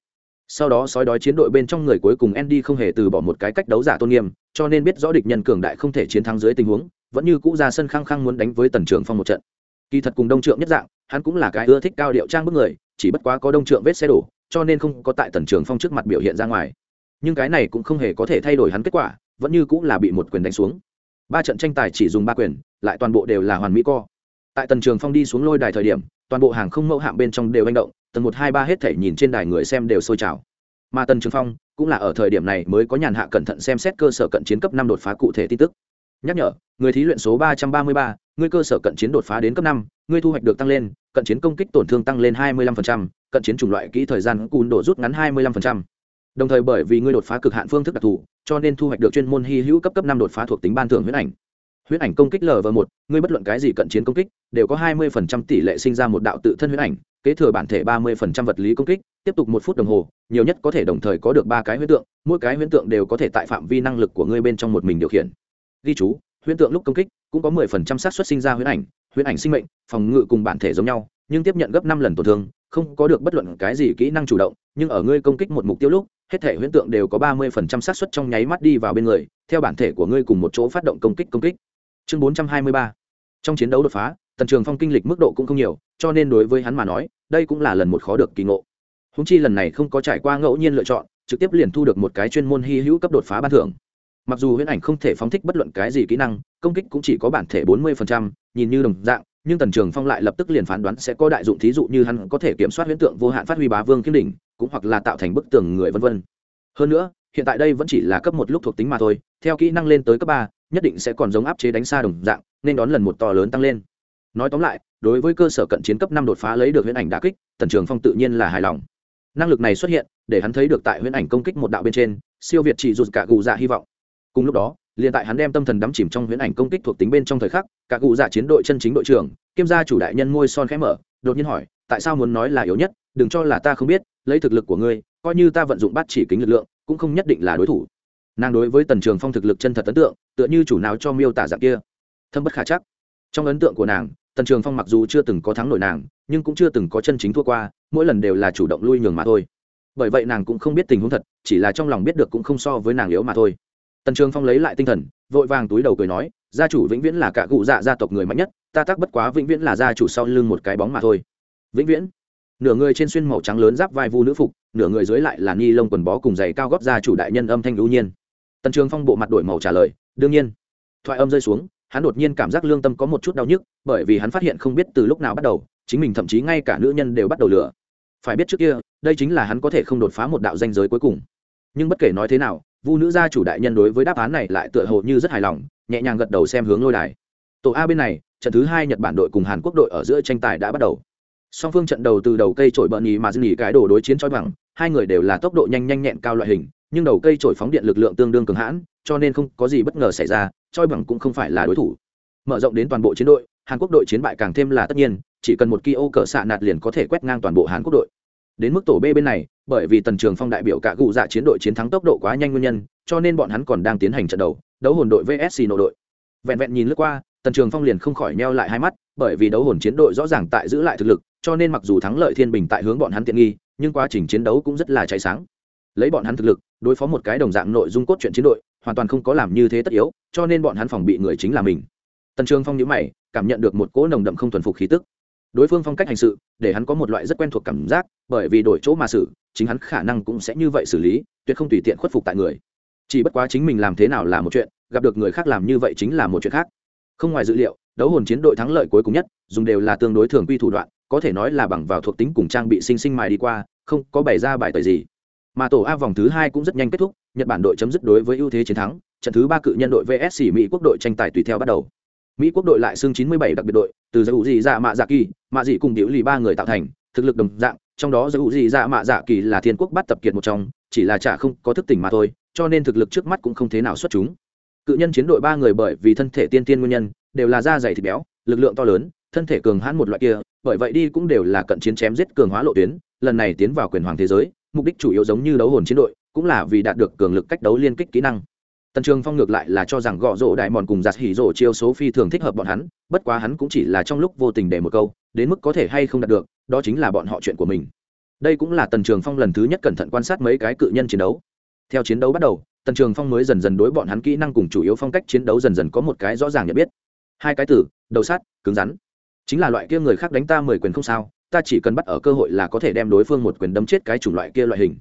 sau đó sói đói chiến đội bên trong người cuối cùng andy không hề từ bỏ một cái cách đấu giả tôn nghiêm, cho nên biết rõ địch nhân cường đại không thể chiến thắng dưới tình huống, vẫn như cũ ra sân khăng khăng muốn đánh với tần trưởng phong một trận. Kỳ thật cùng đông trượng nhất dạng, hắn cũng là cái ưa thích cao điệu trang bức người, chỉ bất quá có đông trượng vết xe đổ, cho nên không có tại tần trưởng phong trước mặt biểu hiện ra ngoài. Nhưng cái này cũng không hề có thể thay đổi hắn kết quả, vẫn như cũng là bị một quyền đánh xuống. Ba trận tranh tài chỉ dùng ba quyền, lại toàn bộ đều là hoàn mỹ co tại tần trường phong đi xuống lôi đài thời điểm toàn bộ hàng không mẫu hạm bên trong đều manh động tầng một hai ba hết thể nhìn trên đài người xem đều sôi trào. Mà tần trường phong cũng là ở thời điểm này mới có nhàn hạ cẩn thận xem xét cơ sở cận chiến cấp năm đột phá cụ thể tin tức. Nhắc nhở người thí luyện số ba trăm ba mươi ba ngươi cơ sở cận chiến đột phá đến cấp năm ngươi thu hoạch được tăng lên cận chiến công kích tổn thương tăng lên hai mươi lăm phần trăm, cận chiến chủng loại kỹ thời gian cùn độ rút ngắn hai mươi lăm phần trăm. đồng thời bởi vì ngươi đột phá cực hạn phương thức đặc thù cho nên thu hoạch được chuyên môn hy hữu cấp cấp năm đột phá thuộc tính ban thưởng huyết ảnh huyết ảnh công kích lv một, ngươi bất luận cái gì cận chiến công kích, đều có hai mươi phần trăm tỷ lệ sinh ra một đạo tự thân huyết ảnh, kế thừa bản thể ba mươi phần trăm vật lý công kích, tiếp tục một phút đồng hồ, nhiều nhất có thể đồng thời có được ba cái huyễn tượng, mỗi cái huyễn tượng đều có thể tại phạm vi năng lực của ngươi bên trong một mình điều khiển. Ghi chú, huyễn tượng lúc công kích cũng có mười phần trăm xác suất sinh ra huyễn ảnh huyễn ảnh sinh mệnh, phòng ngự cùng bản thể giống nhau, nhưng tiếp nhận gấp năm lần tổn thương, không có được bất luận cái gì kỹ năng chủ động, nhưng ở ngươi công kích một mục tiêu lúc, hết thể huyễn tượng đều có ba mươi phần trăm xác suất trong nháy mắt đi vào bên người, theo bản thể của ngươi cùng một chỗ phát động công kích công kích chương bốn trăm hai mươi ba. Trong chiến đấu đột phá, tần trường phong kinh lịch mức độ cũng không nhiều, cho nên đối với hắn mà nói, đây cũng là lần một khó được kỳ ngộ. Húng chi lần này không có trải qua ngẫu nhiên lựa chọn, trực tiếp liền thu được một cái chuyên môn hy hữu cấp đột phá ban thưởng. Mặc dù huyễn ảnh không thể phóng thích bất luận cái gì kỹ năng, công kích cũng chỉ có bản thể bốn mươi nhìn như đồng dạng, nhưng tần trường phong lại lập tức liền phán đoán sẽ có đại dụng thí dụ như hắn có thể kiểm soát huyễn tượng vô hạn phát huy bá vương kiếm đỉnh, cũng hoặc là tạo thành bức tường người vân vân. Hơn nữa, hiện tại đây vẫn chỉ là cấp một lúc thuộc tính mà thôi, theo kỹ năng lên tới cấp ba nhất định sẽ còn giống áp chế đánh xa đồng dạng, nên đón lần một to lớn tăng lên. Nói tóm lại, đối với cơ sở cận chiến cấp năm đột phá lấy được huyễn ảnh đà kích, tần trường phong tự nhiên là hài lòng. Năng lực này xuất hiện, để hắn thấy được tại huyễn ảnh công kích một đạo bên trên, siêu việt chỉ rụt cả gù dạ hy vọng. Cùng lúc đó, liền tại hắn đem tâm thần đắm chìm trong huyễn ảnh công kích thuộc tính bên trong thời khắc, cả cụ dạ chiến đội chân chính đội trưởng, kiêm gia chủ đại nhân ngôi son khẽ mở, đột nhiên hỏi, tại sao muốn nói là yếu nhất? Đừng cho là ta không biết, lấy thực lực của ngươi, coi như ta vận dụng bắt chỉ kính lực lượng, cũng không nhất định là đối thủ nàng đối với tần trường phong thực lực chân thật ấn tượng, tựa như chủ nào cho miêu tả dạng kia. Thâm bất khả chắc. Trong ấn tượng của nàng, tần trường phong mặc dù chưa từng có thắng nổi nàng, nhưng cũng chưa từng có chân chính thua qua, mỗi lần đều là chủ động lui nhường mà thôi. Bởi vậy nàng cũng không biết tình huống thật, chỉ là trong lòng biết được cũng không so với nàng yếu mà thôi. Tần trường phong lấy lại tinh thần, vội vàng túi đầu cười nói, gia chủ vĩnh viễn là cả cụ dạ gia tộc người mạnh nhất, ta tắc bất quá vĩnh viễn là gia chủ sau lưng một cái bóng mà thôi. Vĩnh viễn. Nửa người trên xuyên màu trắng lớn giáp vai vu nữ phục, nửa người dưới lại là ni lông quần bó cùng giày cao góp gia chủ đại nhân âm thanh lưu nhiên tần trường phong bộ mặt đổi màu trả lời đương nhiên thoại âm rơi xuống hắn đột nhiên cảm giác lương tâm có một chút đau nhức bởi vì hắn phát hiện không biết từ lúc nào bắt đầu chính mình thậm chí ngay cả nữ nhân đều bắt đầu lừa phải biết trước kia đây chính là hắn có thể không đột phá một đạo danh giới cuối cùng nhưng bất kể nói thế nào vu nữ gia chủ đại nhân đối với đáp án này lại tựa hồ như rất hài lòng nhẹ nhàng gật đầu xem hướng lôi đài tổ a bên này trận thứ hai nhật bản đội cùng hàn quốc đội ở giữa tranh tài đã bắt đầu song phương trận đầu từ đầu cây trổi bợn nhì mà dừng nhì cái đồ đối chiến trói bằng hai người đều là tốc độ nhanh nhanh nhẹn cao loại hình nhưng đầu cây trổi phóng điện lực lượng tương đương cường hãn, cho nên không có gì bất ngờ xảy ra, choi bằng cũng không phải là đối thủ. Mở rộng đến toàn bộ chiến đội, hàn quốc đội chiến bại càng thêm là tất nhiên, chỉ cần một ki ô cỡ xạ nạt liền có thể quét ngang toàn bộ hàn quốc đội. Đến mức tổ b bên này, bởi vì tần trường phong đại biểu cả cụ dạ chiến đội chiến thắng tốc độ quá nhanh nguyên nhân, cho nên bọn hắn còn đang tiến hành trận đấu đấu hồn đội vsc nội đội. Vẹn vẹn nhìn lướt qua, tần trường phong liền không khỏi neo lại hai mắt, bởi vì đấu hồn chiến đội rõ ràng tại giữ lại thực lực, cho nên mặc dù thắng lợi thiên bình tại hướng bọn hắn tiện nghi, nhưng quá trình chiến đấu cũng rất là cháy sáng lấy bọn hắn thực lực, đối phó một cái đồng dạng nội dung cốt truyện chiến đội, hoàn toàn không có làm như thế tất yếu, cho nên bọn hắn phòng bị người chính là mình. Tần trường phong nhữ mày, cảm nhận được một cỗ nồng đậm không thuần phục khí tức. Đối phương phong cách hành sự, để hắn có một loại rất quen thuộc cảm giác, bởi vì đổi chỗ mà xử, chính hắn khả năng cũng sẽ như vậy xử lý, tuyệt không tùy tiện khuất phục tại người. Chỉ bất quá chính mình làm thế nào là một chuyện, gặp được người khác làm như vậy chính là một chuyện khác. Không ngoài dự liệu, đấu hồn chiến đội thắng lợi cuối cùng nhất, dùng đều là tương đối thường quy thủ đoạn, có thể nói là bằng vào thuộc tính cùng trang bị sinh sinh mài đi qua, không có bày ra bài tời gì mà tổ a vòng thứ hai cũng rất nhanh kết thúc, nhật bản đội chấm dứt đối với ưu thế chiến thắng, trận thứ ba cự nhân đội vsc mỹ quốc đội tranh tài tùy theo bắt đầu. Mỹ quốc đội lại xưng 97 đặc biệt đội, từ giải dị dạ mạ dạ kỳ, mạ dị cùng điệu lì ba người tạo thành, thực lực đồng dạng, trong đó giải dị dạ mạ dạ kỳ là thiên quốc bắt tập kiệt một trong, chỉ là chả không có thức tỉnh mà thôi, cho nên thực lực trước mắt cũng không thế nào xuất chúng. Cự nhân chiến đội ba người bởi vì thân thể tiên tiên nguyên nhân, đều là da dày thịt béo, lực lượng to lớn, thân thể cường hãn một loại kia, bởi vậy đi cũng đều là cận chiến chém giết cường hóa lộ tuyến, lần này tiến vào quyền hoàng thế giới mục đích chủ yếu giống như đấu hồn chiến đội, cũng là vì đạt được cường lực cách đấu liên kích kỹ năng. Tần trường phong ngược lại là cho rằng gõ rổ đại mòn cùng giặt hỉ rổ chiêu số phi thường thích hợp bọn hắn, bất quá hắn cũng chỉ là trong lúc vô tình để một câu, đến mức có thể hay không đạt được, đó chính là bọn họ chuyện của mình. Đây cũng là tần trường phong lần thứ nhất cẩn thận quan sát mấy cái cự nhân chiến đấu. Theo chiến đấu bắt đầu, tần trường phong mới dần dần đối bọn hắn kỹ năng cùng chủ yếu phong cách chiến đấu dần dần có một cái rõ ràng nhận biết. Hai cái từ đầu sát cứng rắn. Chính là loại kia người khác đánh ta mười quyền không sao ta chỉ cần bắt ở cơ hội là có thể đem đối phương một quyền đấm chết cái chủng loại kia loại hình.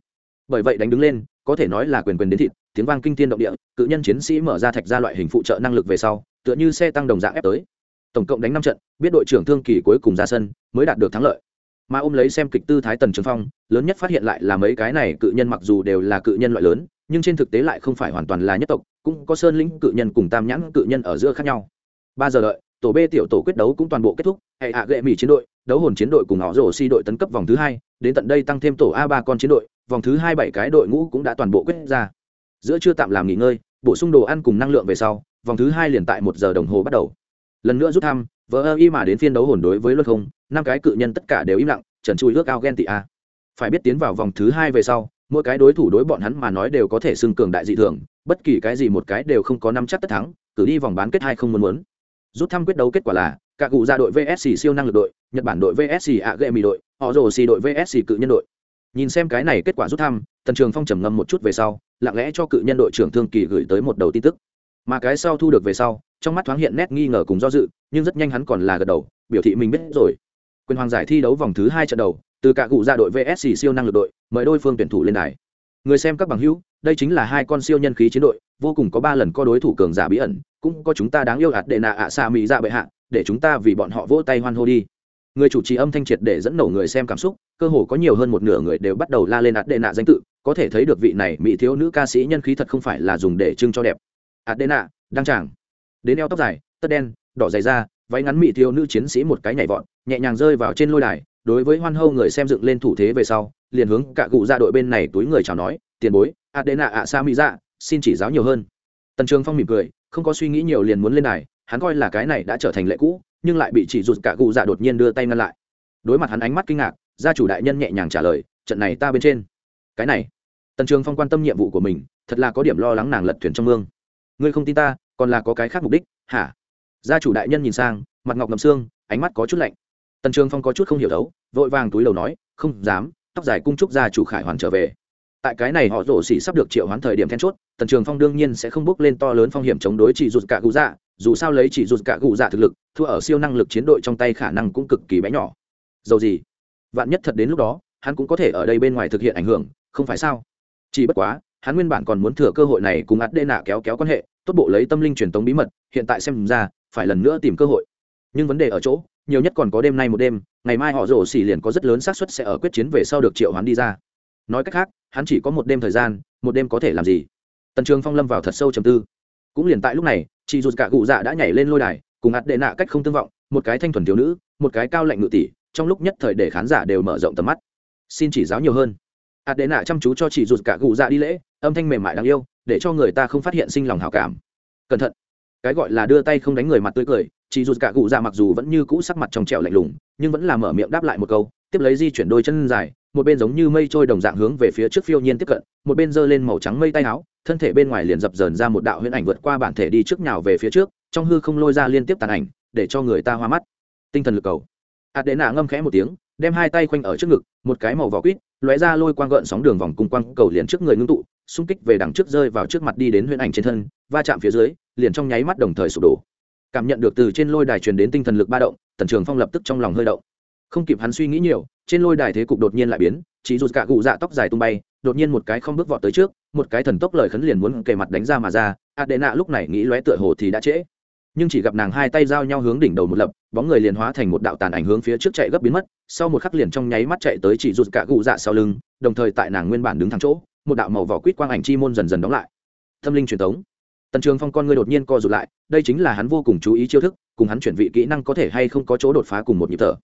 Bởi vậy đánh đứng lên, có thể nói là quyền quyền đến thịt, tiếng vang kinh thiên động địa, cự nhân chiến sĩ mở ra thạch ra loại hình phụ trợ năng lực về sau, tựa như xe tăng đồng dạng ép tới. Tổng cộng đánh năm trận, biết đội trưởng thương kỳ cuối cùng ra sân, mới đạt được thắng lợi. Mà ôm lấy xem kịch tư thái tần trường phong, lớn nhất phát hiện lại là mấy cái này cự nhân mặc dù đều là cự nhân loại lớn, nhưng trên thực tế lại không phải hoàn toàn là nhất tộc, cũng có sơn lĩnh cự nhân cùng tam nhãn cự nhân ở giữa khác nhau. Ba giờ đợi tổ b tiểu tổ quyết đấu cũng toàn bộ kết thúc, hệ hạ gệ mỹ chiến đội, đấu hồn chiến đội cùng họ rổ si đội tấn cấp vòng thứ hai, đến tận đây tăng thêm tổ a ba con chiến đội, vòng thứ hai bảy cái đội ngũ cũng đã toàn bộ quyết ra. Giữa chưa tạm làm nghỉ ngơi, bổ sung đồ ăn cùng năng lượng về sau, vòng thứ hai liền tại một giờ đồng hồ bắt đầu. Lần nữa rút thăm vỡ ơ y mà đến phiên đấu hồn đối với luân không, năm cái cự nhân tất cả đều im lặng, trần chui ước ao ghen tị a. Phải biết tiến vào vòng thứ hai về sau, mỗi cái đối thủ đối bọn hắn mà nói đều có thể xưng cường đại dị thường, bất kỳ cái gì một cái đều không có năm chắc tất thắng, cử đi vòng bán kết hai không muốn muốn rút thăm quyết đấu kết quả là cả cụ ra đội vsc siêu năng lực đội, nhật bản đội vsc ạ ghệ mì đội họ rồ xì đội vsc cự nhân đội. Nhìn xem cái này kết quả rút thăm, tần trường phong trầm ngâm một chút về sau, lặng lẽ cho cự nhân đội trưởng thương kỳ gửi tới một đầu tin tức. Mà cái sau thu được về sau, trong mắt thoáng hiện nét nghi ngờ cùng do dự, nhưng rất nhanh hắn còn là gật đầu, biểu thị mình biết rồi. Quyền hoàng giải thi đấu vòng thứ hai trận đầu, từ cả cụ ra đội vsc siêu năng lực đội, mời đôi phương tuyển thủ lên đài người xem các bằng hữu, đây chính là hai con siêu nhân khí chiến đội, vô cùng có ba lần có đối thủ cường giả bí ẩn, cũng có chúng ta đáng yêu ạt đệ nạ ạ xa mỹ dạ bệ hạ, để chúng ta vì bọn họ vỗ tay hoan hô đi. Người chủ trì âm thanh triệt để dẫn nổ người xem cảm xúc, cơ hồ có nhiều hơn một nửa người đều bắt đầu la lên ạt đệ nạ danh tự, có thể thấy được vị này mỹ thiếu nữ ca sĩ nhân khí thật không phải là dùng để trưng cho đẹp. Ạt đệ nạ, đăng tràng. Đến eo tóc dài, tất đen, đỏ dày da, váy ngắn mỹ thiếu nữ chiến sĩ một cái nhảy vọt, nhẹ nhàng rơi vào trên lôi đài, đối với hoan hô người xem dựng lên thủ thế về sau liền hướng cả cụ ra đội bên này túi người chào nói, tiền bối, Adena ạ sa mỹ dạ xin chỉ giáo nhiều hơn. Tần trường phong mỉm cười, không có suy nghĩ nhiều liền muốn lên này hắn coi là cái này đã trở thành lệ cũ, nhưng lại bị chỉ rụt cả cụ dạ đột nhiên đưa tay ngăn lại. Đối mặt hắn ánh mắt kinh ngạc, gia chủ đại nhân nhẹ nhàng trả lời, trận này ta bên trên. Cái này. Tần trường phong quan tâm nhiệm vụ của mình, thật là có điểm lo lắng nàng lật thuyền trong mương. Ngươi không tin ta, còn là có cái khác mục đích, hả? Gia chủ đại nhân nhìn sang, mặt ngọc ngầm xương, ánh mắt có chút lạnh. Tần trường phong có chút không hiểu đấu, vội vàng túi đầu nói, không dám tóc dài cung trúc gia chủ khải hoàn trở về. Tại cái này họ rổ xỉ sắp được triệu hoán thời điểm then chốt, tần trường phong đương nhiên sẽ không bước lên to lớn phong hiểm chống đối chỉ rụt cả cụ dạ dù sao lấy chỉ rụt cả cụ dạ thực lực, thua ở siêu năng lực chiến đội trong tay khả năng cũng cực kỳ bé nhỏ. Dầu gì, vạn nhất thật đến lúc đó, hắn cũng có thể ở đây bên ngoài thực hiện ảnh hưởng, không phải sao? Chỉ bất quá, hắn nguyên bản còn muốn thừa cơ hội này cùng ắt đê nạ kéo kéo quan hệ, tốt bộ lấy tâm linh truyền tống bí mật, hiện tại xem ra, phải lần nữa tìm cơ hội. Nhưng vấn đề ở chỗ nhiều nhất còn có đêm nay một đêm, ngày mai họ rổ xỉ liền có rất lớn xác suất sẽ ở quyết chiến về sau được triệu hắn đi ra. Nói cách khác, hắn chỉ có một đêm thời gian, một đêm có thể làm gì? Tần trường phong lâm vào thật sâu trầm tư. Cũng liền tại lúc này, chị dù cả cụ dạ đã nhảy lên lôi đài, cùng ạt đệ nạ cách không tương vọng, một cái thanh thuần thiếu nữ, một cái cao lạnh ngự tỷ, trong lúc nhất thời để khán giả đều mở rộng tầm mắt. Xin chỉ giáo nhiều hơn. Ạt đệ nạ chăm chú cho chị dù cả cụ dạ đi lễ, âm thanh mềm mại đáng yêu, để cho người ta không phát hiện sinh lòng hào cảm. Cẩn thận. Cái gọi là đưa tay không đánh người mặt tươi cười chỉ dù cả cụ dạ mặc dù vẫn như cũ sắc mặt trong trẻo lạnh lùng, nhưng vẫn là mở miệng đáp lại một câu, tiếp lấy di chuyển đôi chân dài, một bên giống như mây trôi đồng dạng hướng về phía trước phiêu nhiên tiếp cận, một bên giơ lên màu trắng mây tay áo, thân thể bên ngoài liền dập dờn ra một đạo huyễn ảnh vượt qua bản thể đi trước nhào về phía trước, trong hư không lôi ra liên tiếp tàn ảnh, để cho người ta hoa mắt. Tinh thần lực cầu. Ạt đệ nạ ngâm khẽ một tiếng, đem hai tay khoanh ở trước ngực, một cái màu vỏ quýt, lóe ra lôi quang gợn sóng đường vòng cung quang cầu liền trước người ngưng tụ, xung kích về đằng trước rơi vào trước mặt đi đến huyễn ảnh trên thân, va chạm phía dưới, liền trong nháy mắt đồng thời sụp đổ cảm nhận được từ trên lôi đài truyền đến tinh thần lực ba động, tần trường phong lập tức trong lòng hơi động. Không kịp hắn suy nghĩ nhiều, trên lôi đài thế cục đột nhiên lại biến chỉ rụt cả cụ dạ tóc dài tung bay, đột nhiên một cái không bước vọt tới trước, một cái thần tốc lời khấn liền muốn kề mặt đánh ra mà ra, adena lúc này nghĩ lóe tựa hồ thì đã trễ. Nhưng chỉ gặp nàng hai tay giao nhau hướng đỉnh đầu một lập, bóng người liền hóa thành một đạo tàn ảnh hướng phía trước chạy gấp biến mất, sau một khắc liền trong nháy mắt chạy tới chỉ rụt cả cụ dạ sau lưng, đồng thời tại nàng nguyên bản đứng thẳng chỗ, một đạo màu vỏ quýt quang ảnh chi môn dần dần đóng lại. Tâm linh truyền thống tần trường phong con ngươi đột nhiên co rụt lại, đây chính là hắn vô cùng chú ý chiêu thức, cùng hắn chuyển vị kỹ năng có thể hay không có chỗ đột phá cùng một nhịp thở.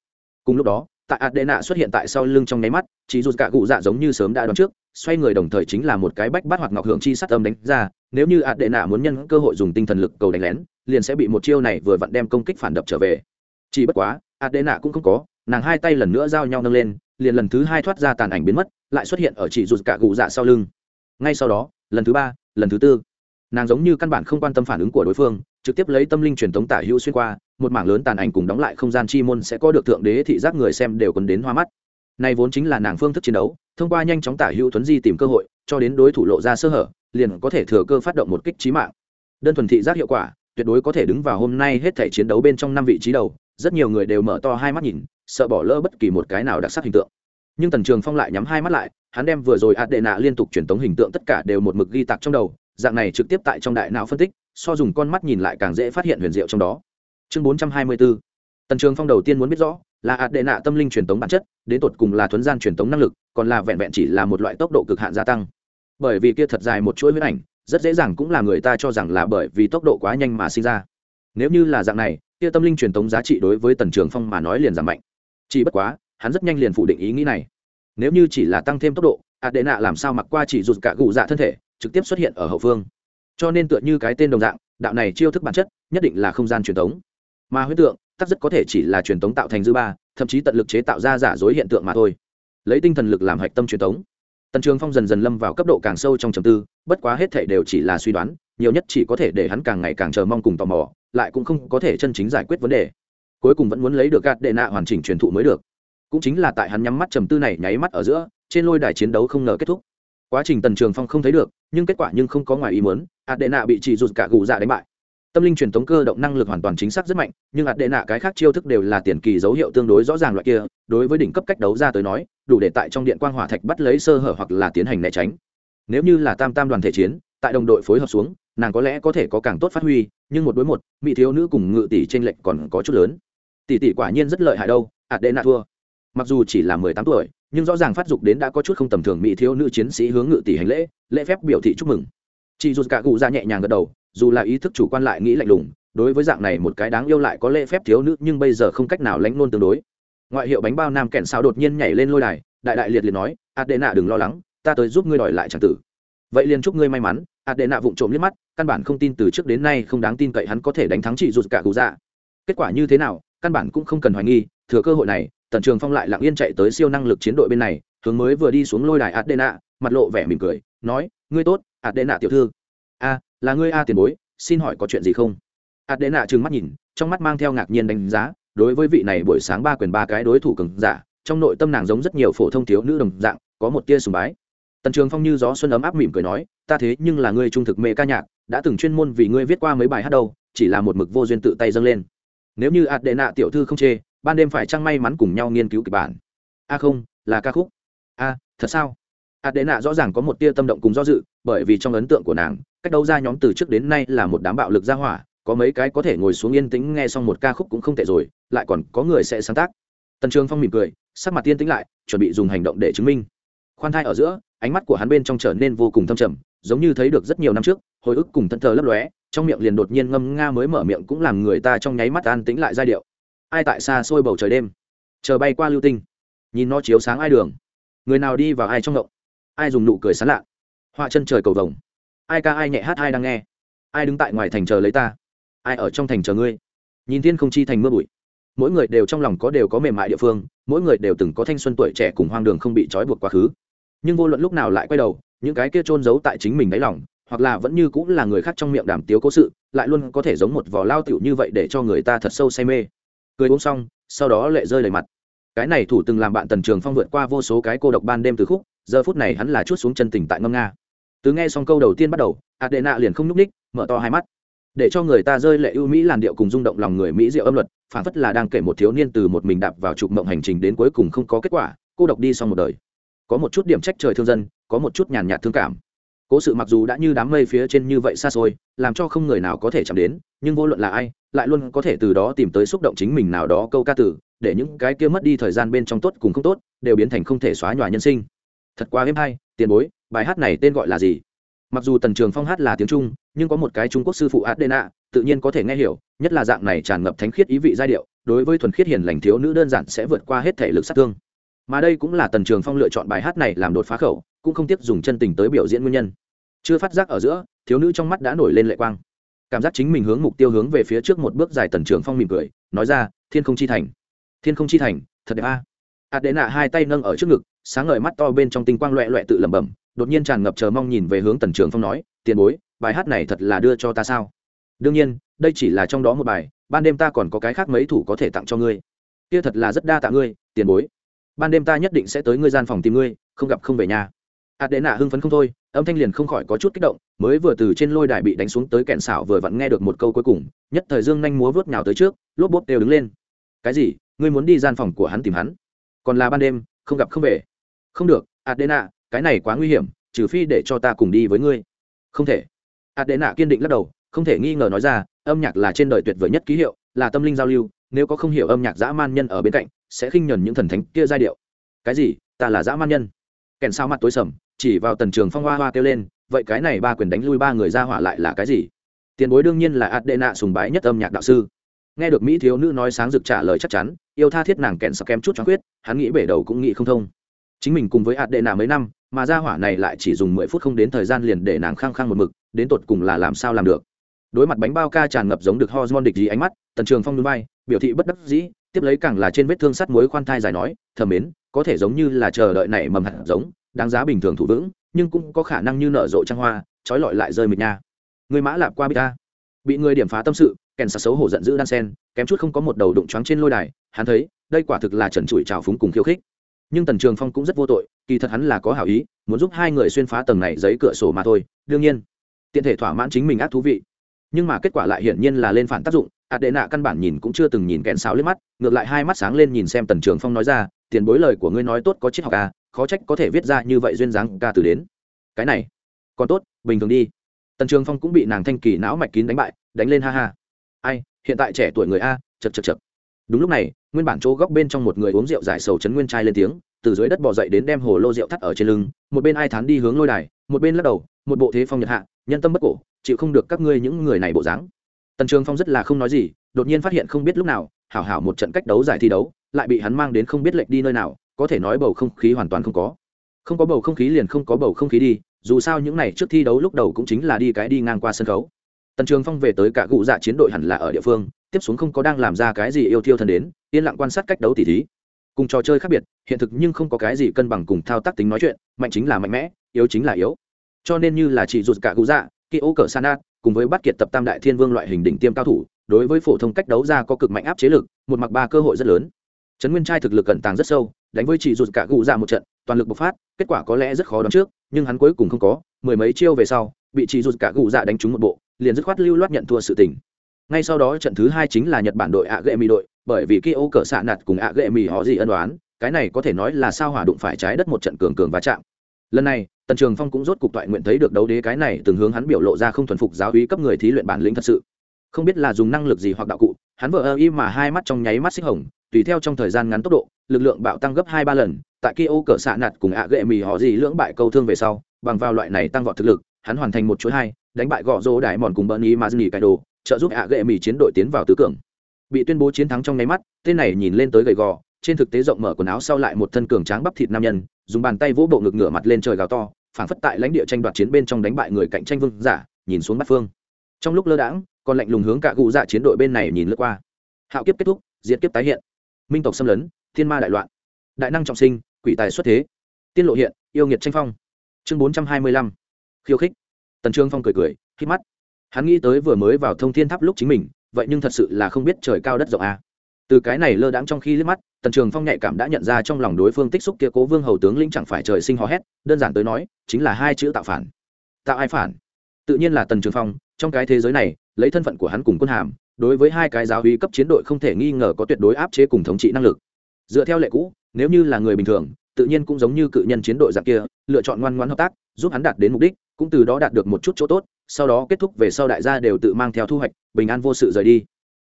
Cùng lúc đó, tại adena xuất hiện tại sau lưng trong nháy mắt, chỉ dù cả cụ dạ giống như sớm đã đoán trước, xoay người đồng thời chính là một cái bách bát hoặc ngọc hưởng chi sát âm đánh ra, nếu như adena muốn nhân cơ hội dùng tinh thần lực cầu đánh lén, liền sẽ bị một chiêu này vừa vặn đem công kích phản đập trở về. Chỉ bất quá, adena cũng không có, nàng hai tay lần nữa giao nhau nâng lên, liền lần thứ hai thoát ra tàn ảnh biến mất, lại xuất hiện ở chỉ dù cả cụ dạ sau lưng. Ngay sau đó, lần thứ ba, lần thứ tư nàng giống như căn bản không quan tâm phản ứng của đối phương, trực tiếp lấy tâm linh truyền thống tả hữu xuyên qua, một mảng lớn tàn ảnh cùng đóng lại không gian chi môn sẽ có được thượng đế thị giác người xem đều còn đến hoa mắt. Này vốn chính là nàng phương thức chiến đấu, thông qua nhanh chóng tả hữu tuấn di tìm cơ hội, cho đến đối thủ lộ ra sơ hở, liền có thể thừa cơ phát động một kích trí mạng. Đơn thuần thị giác hiệu quả, tuyệt đối có thể đứng vào hôm nay hết thể chiến đấu bên trong năm vị trí đầu, rất nhiều người đều mở to hai mắt nhìn, sợ bỏ lỡ bất kỳ một cái nào đặc sắc hình tượng. Nhưng tần trường phong lại nhắm hai mắt lại, hắn đem vừa rồi ạt đệ nạ liên tục truyền tống hình tượng tất cả đều một mực ghi tạc trong đầu dạng này trực tiếp tại trong đại não phân tích, so dùng con mắt nhìn lại càng dễ phát hiện huyền diệu trong đó. Chương bốn trăm hai mươi bốn tần trường phong đầu tiên muốn biết rõ, là ạt đệ nạ tâm linh truyền tống bản chất, đến tột cùng là thuấn gian truyền tống năng lực, còn là vẹn vẹn chỉ là một loại tốc độ cực hạn gia tăng. Bởi vì kia thật dài một chuỗi huyết ảnh, rất dễ dàng cũng là người ta cho rằng là bởi vì tốc độ quá nhanh mà sinh ra. Nếu như là dạng này, kia tâm linh truyền tống giá trị đối với tần trường phong mà nói liền giảm mạnh. Chỉ bất quá, hắn rất nhanh liền phủ định ý nghĩ này. Nếu như chỉ là tăng thêm tốc độ, ạt đệ nạ làm sao mặc qua chỉ rụt cả gù dạ thân thể trực tiếp xuất hiện ở hậu phương. Cho nên tựa như cái tên đồng dạng, đạo này chiêu thức bản chất nhất định là không gian truyền thống mà huyết tượng, tắc rất có thể chỉ là truyền thống tạo thành dư ba, thậm chí tận lực chế tạo ra giả dối hiện tượng mà thôi. Lấy tinh thần lực làm hạch tâm truyền thống tần trường phong dần dần lâm vào cấp độ càng sâu trong trầm tư, bất quá hết thể đều chỉ là suy đoán, nhiều nhất chỉ có thể để hắn càng ngày càng chờ mong cùng tò mò, lại cũng không có thể chân chính giải quyết vấn đề. Cuối cùng vẫn muốn lấy được gạt đệ nạ hoàn chỉnh truyền thụ mới được. Cũng chính là tại hắn nhắm mắt trầm tư này nháy mắt ở giữa, trên lôi đài chiến đấu không ngờ kết thúc quá trình tần trường phong không thấy được, nhưng kết quả nhưng không có ngoài ý muốn, adena bị chỉ rụt cả gù dạ đánh bại. Tâm linh truyền thống cơ động năng lực hoàn toàn chính xác rất mạnh, nhưng adena cái khác chiêu thức đều là tiền kỳ dấu hiệu tương đối rõ ràng loại kia, đối với đỉnh cấp cách đấu ra tới nói, đủ để tại trong điện quang hỏa thạch bắt lấy sơ hở hoặc là tiến hành né tránh. Nếu như là tam tam đoàn thể chiến, tại đồng đội phối hợp xuống, nàng có lẽ có thể có càng tốt phát huy, nhưng một đối một, mỹ thiếu nữ cùng ngự tỷ trên lệnh còn có chút lớn. Tỷ tỷ quả nhiên rất lợi hại đâu, adena thua. Mặc dù chỉ là mười tám tuổi nhưng rõ ràng phát dục đến đã có chút không tầm thường mỹ thiếu nữ chiến sĩ hướng ngự tỷ hành lễ lễ phép biểu thị chúc mừng. Chị dù cả cụ ra nhẹ nhàng gật đầu, dù là ý thức chủ quan lại nghĩ lạnh lùng, đối với dạng này một cái đáng yêu lại có lễ phép thiếu nữ nhưng bây giờ không cách nào lánh nôn tương đối. Ngoại hiệu bánh bao nam kẹn sao đột nhiên nhảy lên lôi đài, đại đại liệt liệt nói, adena đừng lo lắng, ta tới giúp ngươi đòi lại tràng tử. Vậy liền chúc ngươi may mắn, adena vụng trộm liếc mắt, căn bản không tin từ trước đến nay không đáng tin cậy hắn có thể đánh thắng chị dù cả cụ dạ. Kết quả như thế nào, căn bản cũng không cần hoài nghi, thừa cơ hội này tần trường phong lại lặng yên chạy tới siêu năng lực chiến đội bên này, hướng mới vừa đi xuống lôi đài adena, mặt lộ vẻ mỉm cười, nói, ngươi tốt, adena tiểu thư. A, là ngươi a tiền bối, xin hỏi có chuyện gì không? Adena trừng mắt nhìn, trong mắt mang theo ngạc nhiên đánh giá, đối với vị này buổi sáng ba quyền ba cái đối thủ cường giả, trong nội tâm nàng giống rất nhiều phổ thông thiếu nữ đồng dạng, có một tia sùng bái. Tần trường phong như gió xuân ấm áp mỉm cười nói, ta thế nhưng là ngươi trung thực mê ca nhạc, đã từng chuyên môn vì ngươi viết qua mấy bài hát đâu, chỉ là một mực vô duyên tự tay dâng lên. Nếu như adena tiểu thư không chê ban đêm phải chăng may mắn cùng nhau nghiên cứu kịch bản? A à không, là ca khúc. A à, thật sao? A đế nạ rõ ràng có một tia tâm động cùng do dự, bởi vì trong ấn tượng của nàng, cách đấu ra nhóm từ trước đến nay là một đám bạo lực gia hỏa, có mấy cái có thể ngồi xuống yên tĩnh nghe xong một ca khúc cũng không tệ rồi, lại còn có người sẽ sáng tác. Tần trường phong mỉm cười, sắc mặt tiên tĩnh lại, chuẩn bị dùng hành động để chứng minh. Khoan thai ở giữa, ánh mắt của hắn bên trong trở nên vô cùng thâm trầm, giống như thấy được rất nhiều năm trước, hồi ức cùng thân thờ lấp lóe, trong miệng liền đột nhiên ngâm nga mới mở miệng cũng làm người ta trong nháy mắt an tĩnh lại giai điệu ai tại xa xôi bầu trời đêm? Chờ bay qua lưu tinh. Nhìn nó chiếu sáng ai đường. Người nào đi vào ai trong ngộng? Ai dùng nụ cười sán lạ? Họa chân trời cầu vồng. Ai ca ai nhẹ hát ai đang nghe? Ai đứng tại ngoài thành chờ lấy ta? Ai ở trong thành chờ ngươi? Nhìn thiên không chi thành mưa bụi. Mỗi người đều trong lòng có đều có mềm mại địa phương, mỗi người đều từng có thanh xuân tuổi trẻ cùng hoang đường không bị trói buộc quá khứ. Nhưng vô luận lúc nào lại quay đầu, những cái kia trôn giấu tại chính mình đáy lòng, hoặc là vẫn như cũng là người khác trong miệng đàm tiếu cố sự, lại luôn có thể giống một vò lao tiểu như vậy để cho người ta thật sâu say mê cười uống xong, sau đó lệ rơi đầy mặt. Cái này thủ từng làm bạn tần trường phong vượt qua vô số cái cô độc ban đêm từ khúc, giờ phút này hắn là chút xuống chân tình tại ngâm nga. Từ nghe xong câu đầu tiên bắt đầu, adena liền không nhúc ních mở to hai mắt. Để cho người ta rơi lệ ưu mỹ làn điệu cùng rung động lòng người mỹ diệu âm luật phản phất là đang kể một thiếu niên từ một mình đạp vào trục mộng hành trình đến cuối cùng không có kết quả, cô độc đi xong một đời. Có một chút điểm trách trời thương dân, có một chút nhàn nhạt thương cảm. Cố sự mặc dù đã như đám mây phía trên như vậy xa xôi, làm cho không người nào có thể chạm đến, nhưng vô luận là ai lại luôn có thể từ đó tìm tới xúc động chính mình nào đó câu ca tử để những cái kia mất đi thời gian bên trong tốt cùng không tốt, đều biến thành không thể xóa nhòa nhân sinh. Thật quá êm hay, tiền bối, bài hát này tên gọi là gì? Mặc dù tần trường phong hát là tiếng trung, nhưng có một cái trung quốc sư phụ adena, tự nhiên có thể nghe hiểu, nhất là dạng này tràn ngập thánh khiết ý vị giai điệu, đối với thuần khiết hiền lành thiếu nữ đơn giản sẽ vượt qua hết thể lực sát thương. Mà đây cũng là tần trường phong lựa chọn bài hát này làm đột phá khẩu, cũng không tiếp dùng chân tình tới biểu diễn nguyên nhân. Chưa phát giác ở giữa, thiếu nữ trong mắt đã nổi lên lệ quang cảm giác chính mình hướng mục tiêu hướng về phía trước một bước dài tần trường phong mỉm cười, nói ra, thiên không chi thành, thiên không chi thành, thật đẹp a. À. ạt đệ nạ hai tay nâng ở trước ngực, sáng ngời mắt to bên trong tinh quang loẹ loẹ tự lẩm bẩm, đột nhiên tràn ngập chờ mong nhìn về hướng tần trường phong nói, tiền bối, bài hát này thật là đưa cho ta sao? Đương nhiên, đây chỉ là trong đó một bài, ban đêm ta còn có cái khác mấy thủ có thể tặng cho ngươi. Kia thật là rất đa tạ ngươi, tiền bối. Ban đêm ta nhất định sẽ tới ngươi gian phòng tìm ngươi, không gặp không về nhà ạt đệ nạ hưng phấn không thôi, âm thanh liền không khỏi có chút kích động, mới vừa từ trên lôi đài bị đánh xuống tới kẹn xảo vừa vặn nghe được một câu cuối cùng, nhất thời dương nhanh múa vớt nhào tới trước, lốp bốp đều đứng lên. Cái gì? Ngươi muốn đi gian phòng của hắn tìm hắn? Còn là ban đêm, không gặp không về? Không được adena cái này quá nguy hiểm, trừ phi để cho ta cùng đi với ngươi. Không thể. Adena kiên định lắc đầu, không thể nghi ngờ nói ra, âm nhạc là trên đời tuyệt vời nhất ký hiệu, là tâm linh giao lưu, nếu có không hiểu âm nhạc dã man nhân ở bên cạnh, sẽ khinh nhẫn những thần thánh kia giai điệu. Cái gì? Ta là dã man nhân. Kèn sao mặt tối sầm chỉ vào tần trường phong hoa hoa kêu lên, vậy cái này ba quyền đánh lui ba người ra hỏa lại là cái gì? Tiền bối đương nhiên là ạt đệ nạ sùng bái nhất âm nhạc đạo sư. Nghe được mỹ thiếu nữ nói sáng rực trả lời chắc chắn, yêu tha thiết nàng kẹn sập kém chút cho quyết, hắn nghĩ bể đầu cũng nghĩ không thông. Chính mình cùng với ạt đệ nạ mấy năm, mà ra hỏa này lại chỉ dùng mười phút không đến thời gian liền để nàng khăng khăng một mực, đến tột cùng là làm sao làm được. Đối mặt bánh bao ca tràn ngập giống được hormone địch gì ánh mắt, tần trường phong núi bay biểu thị bất đắc dĩ, tiếp lấy càng là trên vết thương sắt muối khoan thai dài nói thầm mến, có thể giống như là chờ đợi nảy mầm hạt giống đáng giá bình thường thủ vững, nhưng cũng có khả năng như nở rộ trăng hoa, trói lọi lại rơi mịt nha. Người mã lạp qua bị ta. Bị người điểm phá tâm sự, kèn sặc xấu hổ giận dữ đan sen, kém chút không có một đầu đụng choáng trên lôi đài, hắn thấy, đây quả thực là trần trụi trào phúng cùng khiêu khích. Nhưng tần trường phong cũng rất vô tội, kỳ thật hắn là có hảo ý, muốn giúp hai người xuyên phá tầng này giấy cửa sổ mà thôi, đương nhiên, tiện thể thỏa mãn chính mình ác thú vị. Nhưng mà kết quả lại hiển nhiên là lên phản tác dụng, ạt đệ nạ căn bản nhìn cũng chưa từng nhìn kẹn sáo lên mắt, ngược lại hai mắt sáng lên nhìn xem tần trường phong nói ra, tiền bối lời của ngươi nói tốt có triết học à khó trách có thể viết ra như vậy duyên dáng ca từ đến. Cái này, còn tốt, bình thường đi. Tần trường phong cũng bị nàng thanh kỳ não mạch kín đánh bại, đánh lên ha ha. Ai, hiện tại trẻ tuổi người a chật chật chật đúng lúc này, nguyên bản chỗ góc bên trong một người uống rượu giải sầu chấn nguyên trai lên tiếng, từ dưới đất bỏ dậy đến đem hồ lô rượu thắt ở trên lưng, một bên ai thán đi hướng lôi đài, một bên lắc đầu, một bộ thế phong nhật hạ, nhân tâm bất cổ, chịu không được các ngươi những người này bộ dáng. Tần trường phong rất là không nói gì, đột nhiên phát hiện không biết lúc nào, hảo hảo một trận cách đấu giải thi đấu, lại bị hắn mang đến không biết lệnh đi nơi nào có thể nói bầu không khí hoàn toàn không có. Không có bầu không khí liền không có bầu không khí đi, dù sao những này trước thi đấu lúc đầu cũng chính là đi cái đi ngang qua sân khấu. Tần trường phong về tới cả cụ dạ chiến đội hẳn là ở địa phương, tiếp xuống không có đang làm ra cái gì yêu thiêu thân đến, yên lặng quan sát cách đấu tỉ thí. Cùng trò chơi khác biệt, hiện thực nhưng không có cái gì cân bằng cùng thao tác tính nói chuyện, mạnh chính là mạnh mẽ, yếu chính là yếu. Cho nên như là chỉ rụt cả cụ dạ khi ô cờ sanat cùng với bắt kiệt tập tam đại thiên vương loại hình đỉnh tiêm cao thủ, đối với phổ thông cách đấu ra có cực mạnh áp chế lực, một mặc ba cơ hội rất lớn. Trấn nguyên trai thực lực cẩn tàng rất sâu đánh với chỉ rụt cả gù dạ một trận, toàn lực bộc phát, kết quả có lẽ rất khó đoán trước, nhưng hắn cuối cùng không có, mười mấy chiêu về sau, bị chỉ rụt cả gù dạ đánh trúng một bộ, liền dứt khoát lưu loát nhận thua sự tình. Ngay sau đó trận thứ hai chính là nhật bản đội ạ ghệ mì đội, bởi vì kia ô cờ xạ nạt cùng ạ ghệ mì họ gì ân đoán, cái này có thể nói là sao hỏa đụng phải trái đất một trận cường cường va chạm. Lần này, tần trường phong cũng rốt cục toại nguyện thấy được đấu đế cái này từng hướng hắn biểu lộ ra không thuần phục giáo úy cấp người thí luyện bản lĩnh thật sự. Không biết là dùng năng lực gì hoặc đạo cụ, hắn vợ ơ y mà hai mắt trong nháy mắt xích hồng, tùy theo trong thời gian ngắn tốc độ lực lượng bạo tăng gấp hai ba lần, tại kia ô cờ xạ nạt cùng ạ gệ mì họ gì lưỡng bại câu thương về sau, bằng vào loại này tăng vọt thực lực, hắn hoàn thành một chuỗi hai, đánh bại gõ rô đại mòn cùng bernie mazni cải đồ, trợ giúp ạ gệ mì chiến đội tiến vào tứ cường. Bị tuyên bố chiến thắng trong nháy mắt, tên này nhìn lên tới gầy gò, trên thực tế rộng mở quần áo sau lại một thân cường tráng bắp thịt nam nhân, dùng bàn tay vỗ bộ ngực ngửa mặt lên trời gào to, phảng phất tại lãnh địa tranh đoạt chiến bên trong đánh bại người cạnh tranh vương giả, nhìn xuống bắt phương. Trong lúc lơ đãng, còn lạnh lùng hướng cả cụ dạ chiến đội bên này nhìn lướt qua. Hạo kiếp kết thúc diễn kiếp tái hiện. Minh tộc xâm lấn thiên ma đại loạn. Đại năng trọng sinh, quỷ tài xuất thế. Tiên lộ hiện, yêu nghiệt tranh phong. Chương bốn trăm hai mươi lăm. Khiêu khích. Tần trương phong cười cười khi mắt. Hắn nghĩ tới vừa mới vào thông thiên tháp lúc chính mình, vậy nhưng thật sự là không biết trời cao đất rộng à. từ cái này lơ đãng trong khi liếc mắt, tần trường phong nhạy cảm đã nhận ra trong lòng đối phương tích xúc kia cố vương hầu tướng lĩnh chẳng phải trời sinh hò hét, đơn giản tới nói, chính là hai chữ tạo phản. Tạo ai phản? Tự nhiên là tần trường phong, trong cái thế giới này, lấy thân phận của hắn cùng quân hàm, đối với hai cái giáo hí cấp chiến đội không thể nghi ngờ có tuyệt đối áp chế cùng thống trị năng lực dựa theo lệ cũ, nếu như là người bình thường, tự nhiên cũng giống như cự nhân chiến đội dạng kia, lựa chọn ngoan ngoãn hợp tác, giúp hắn đạt đến mục đích, cũng từ đó đạt được một chút chỗ tốt, sau đó kết thúc về sau đại gia đều tự mang theo thu hoạch, bình an vô sự rời đi.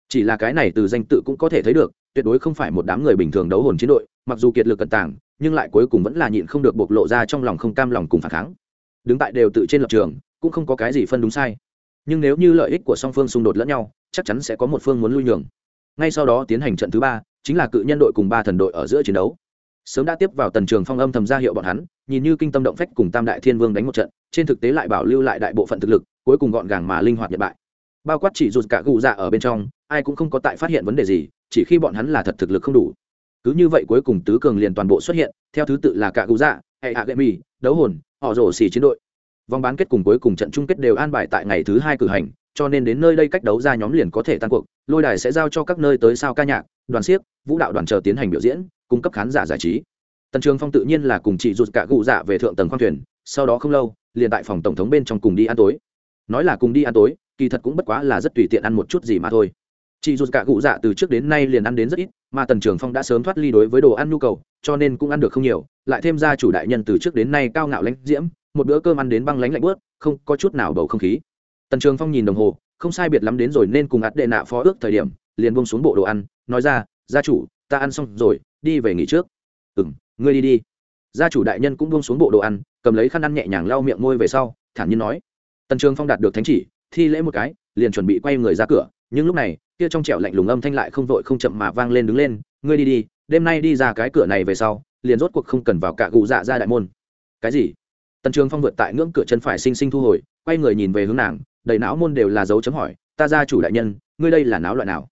Chỉ là cái này từ danh tự cũng có thể thấy được, tuyệt đối không phải một đám người bình thường đấu hồn chiến đội, mặc dù kiệt lực cận tảng nhưng lại cuối cùng vẫn là nhịn không được bộc lộ ra trong lòng không cam lòng cùng phản kháng. Đứng tại đều tự trên lập trường, cũng không có cái gì phân đúng sai. Nhưng nếu như lợi ích của song phương xung đột lẫn nhau, chắc chắn sẽ có một phương muốn lui nhường ngay sau đó tiến hành trận thứ ba, chính là cự nhân đội cùng ba thần đội ở giữa chiến đấu. Sớm đã tiếp vào tần trường phong âm thầm ra hiệu bọn hắn, nhìn như kinh tâm động phách cùng tam đại thiên vương đánh một trận, trên thực tế lại bảo lưu lại đại bộ phận thực lực, cuối cùng gọn gàng mà linh hoạt nhận bại. Bao quát chỉ rụt cả gù dạ ở bên trong, ai cũng không có tại phát hiện vấn đề gì, chỉ khi bọn hắn là thật thực lực không đủ. Cứ như vậy cuối cùng tứ cường liền toàn bộ xuất hiện, theo thứ tự là cả gù dạ hệ hạ gậy mì, đấu hồn, họ rổ xì chiến đội. Vòng bán kết cùng cuối cùng trận chung kết đều an bài tại ngày thứ hai cử hành cho nên đến nơi đây cách đấu ra nhóm liền có thể tan cuộc, lôi đài sẽ giao cho các nơi tới sao ca nhạc, đoàn siếc, vũ đạo đoàn chờ tiến hành biểu diễn, cung cấp khán giả giải trí. Tần trường phong tự nhiên là cùng chị rụt cả gụ dạ về thượng tầng khoang thuyền, sau đó không lâu, liền tại phòng tổng thống bên trong cùng đi ăn tối. Nói là cùng đi ăn tối, kỳ thật cũng bất quá là rất tùy tiện ăn một chút gì mà thôi. Chị dù cả cụ dạ từ trước đến nay liền ăn đến rất ít, mà tần trường phong đã sớm thoát ly đối với đồ ăn nhu cầu, cho nên cũng ăn được không nhiều, lại thêm ra chủ đại nhân từ trước đến nay cao ngạo lãnh diễm, một bữa cơm ăn đến băng lánh lạnh bớt không có chút nào bầu không khí tần trường phong nhìn đồng hồ, không sai biệt lắm đến rồi nên cùng ắt đệ nạ phó ước thời điểm, liền bông xuống bộ đồ ăn, nói ra, gia chủ, ta ăn xong rồi, đi về nghỉ trước. Ừ m ngươi đi đi. Gia chủ đại nhân cũng buông xuống bộ đồ ăn, cầm lấy khăn ăn nhẹ nhàng lau miệng môi về sau, thản nhiên nói. Tần trường phong đạt được thánh chỉ, thi lễ một cái, liền chuẩn bị quay người ra cửa, nhưng lúc này, kia trong trẻo lạnh lùng âm thanh lại không vội không chậm mà vang lên đứng lên, ngươi đi đi, đêm nay đi ra cái cửa này về sau, liền rốt cuộc không cần vào cả gù dạ ra đại môn. Cái gì? Tần trường phong vượt tại ngưỡng cửa chân phải sinh sinh thu hồi, quay người nhìn về hướng nàng đầy não môn đều là dấu chấm hỏi, ta ra chủ đại nhân, ngươi đây là não loại nào?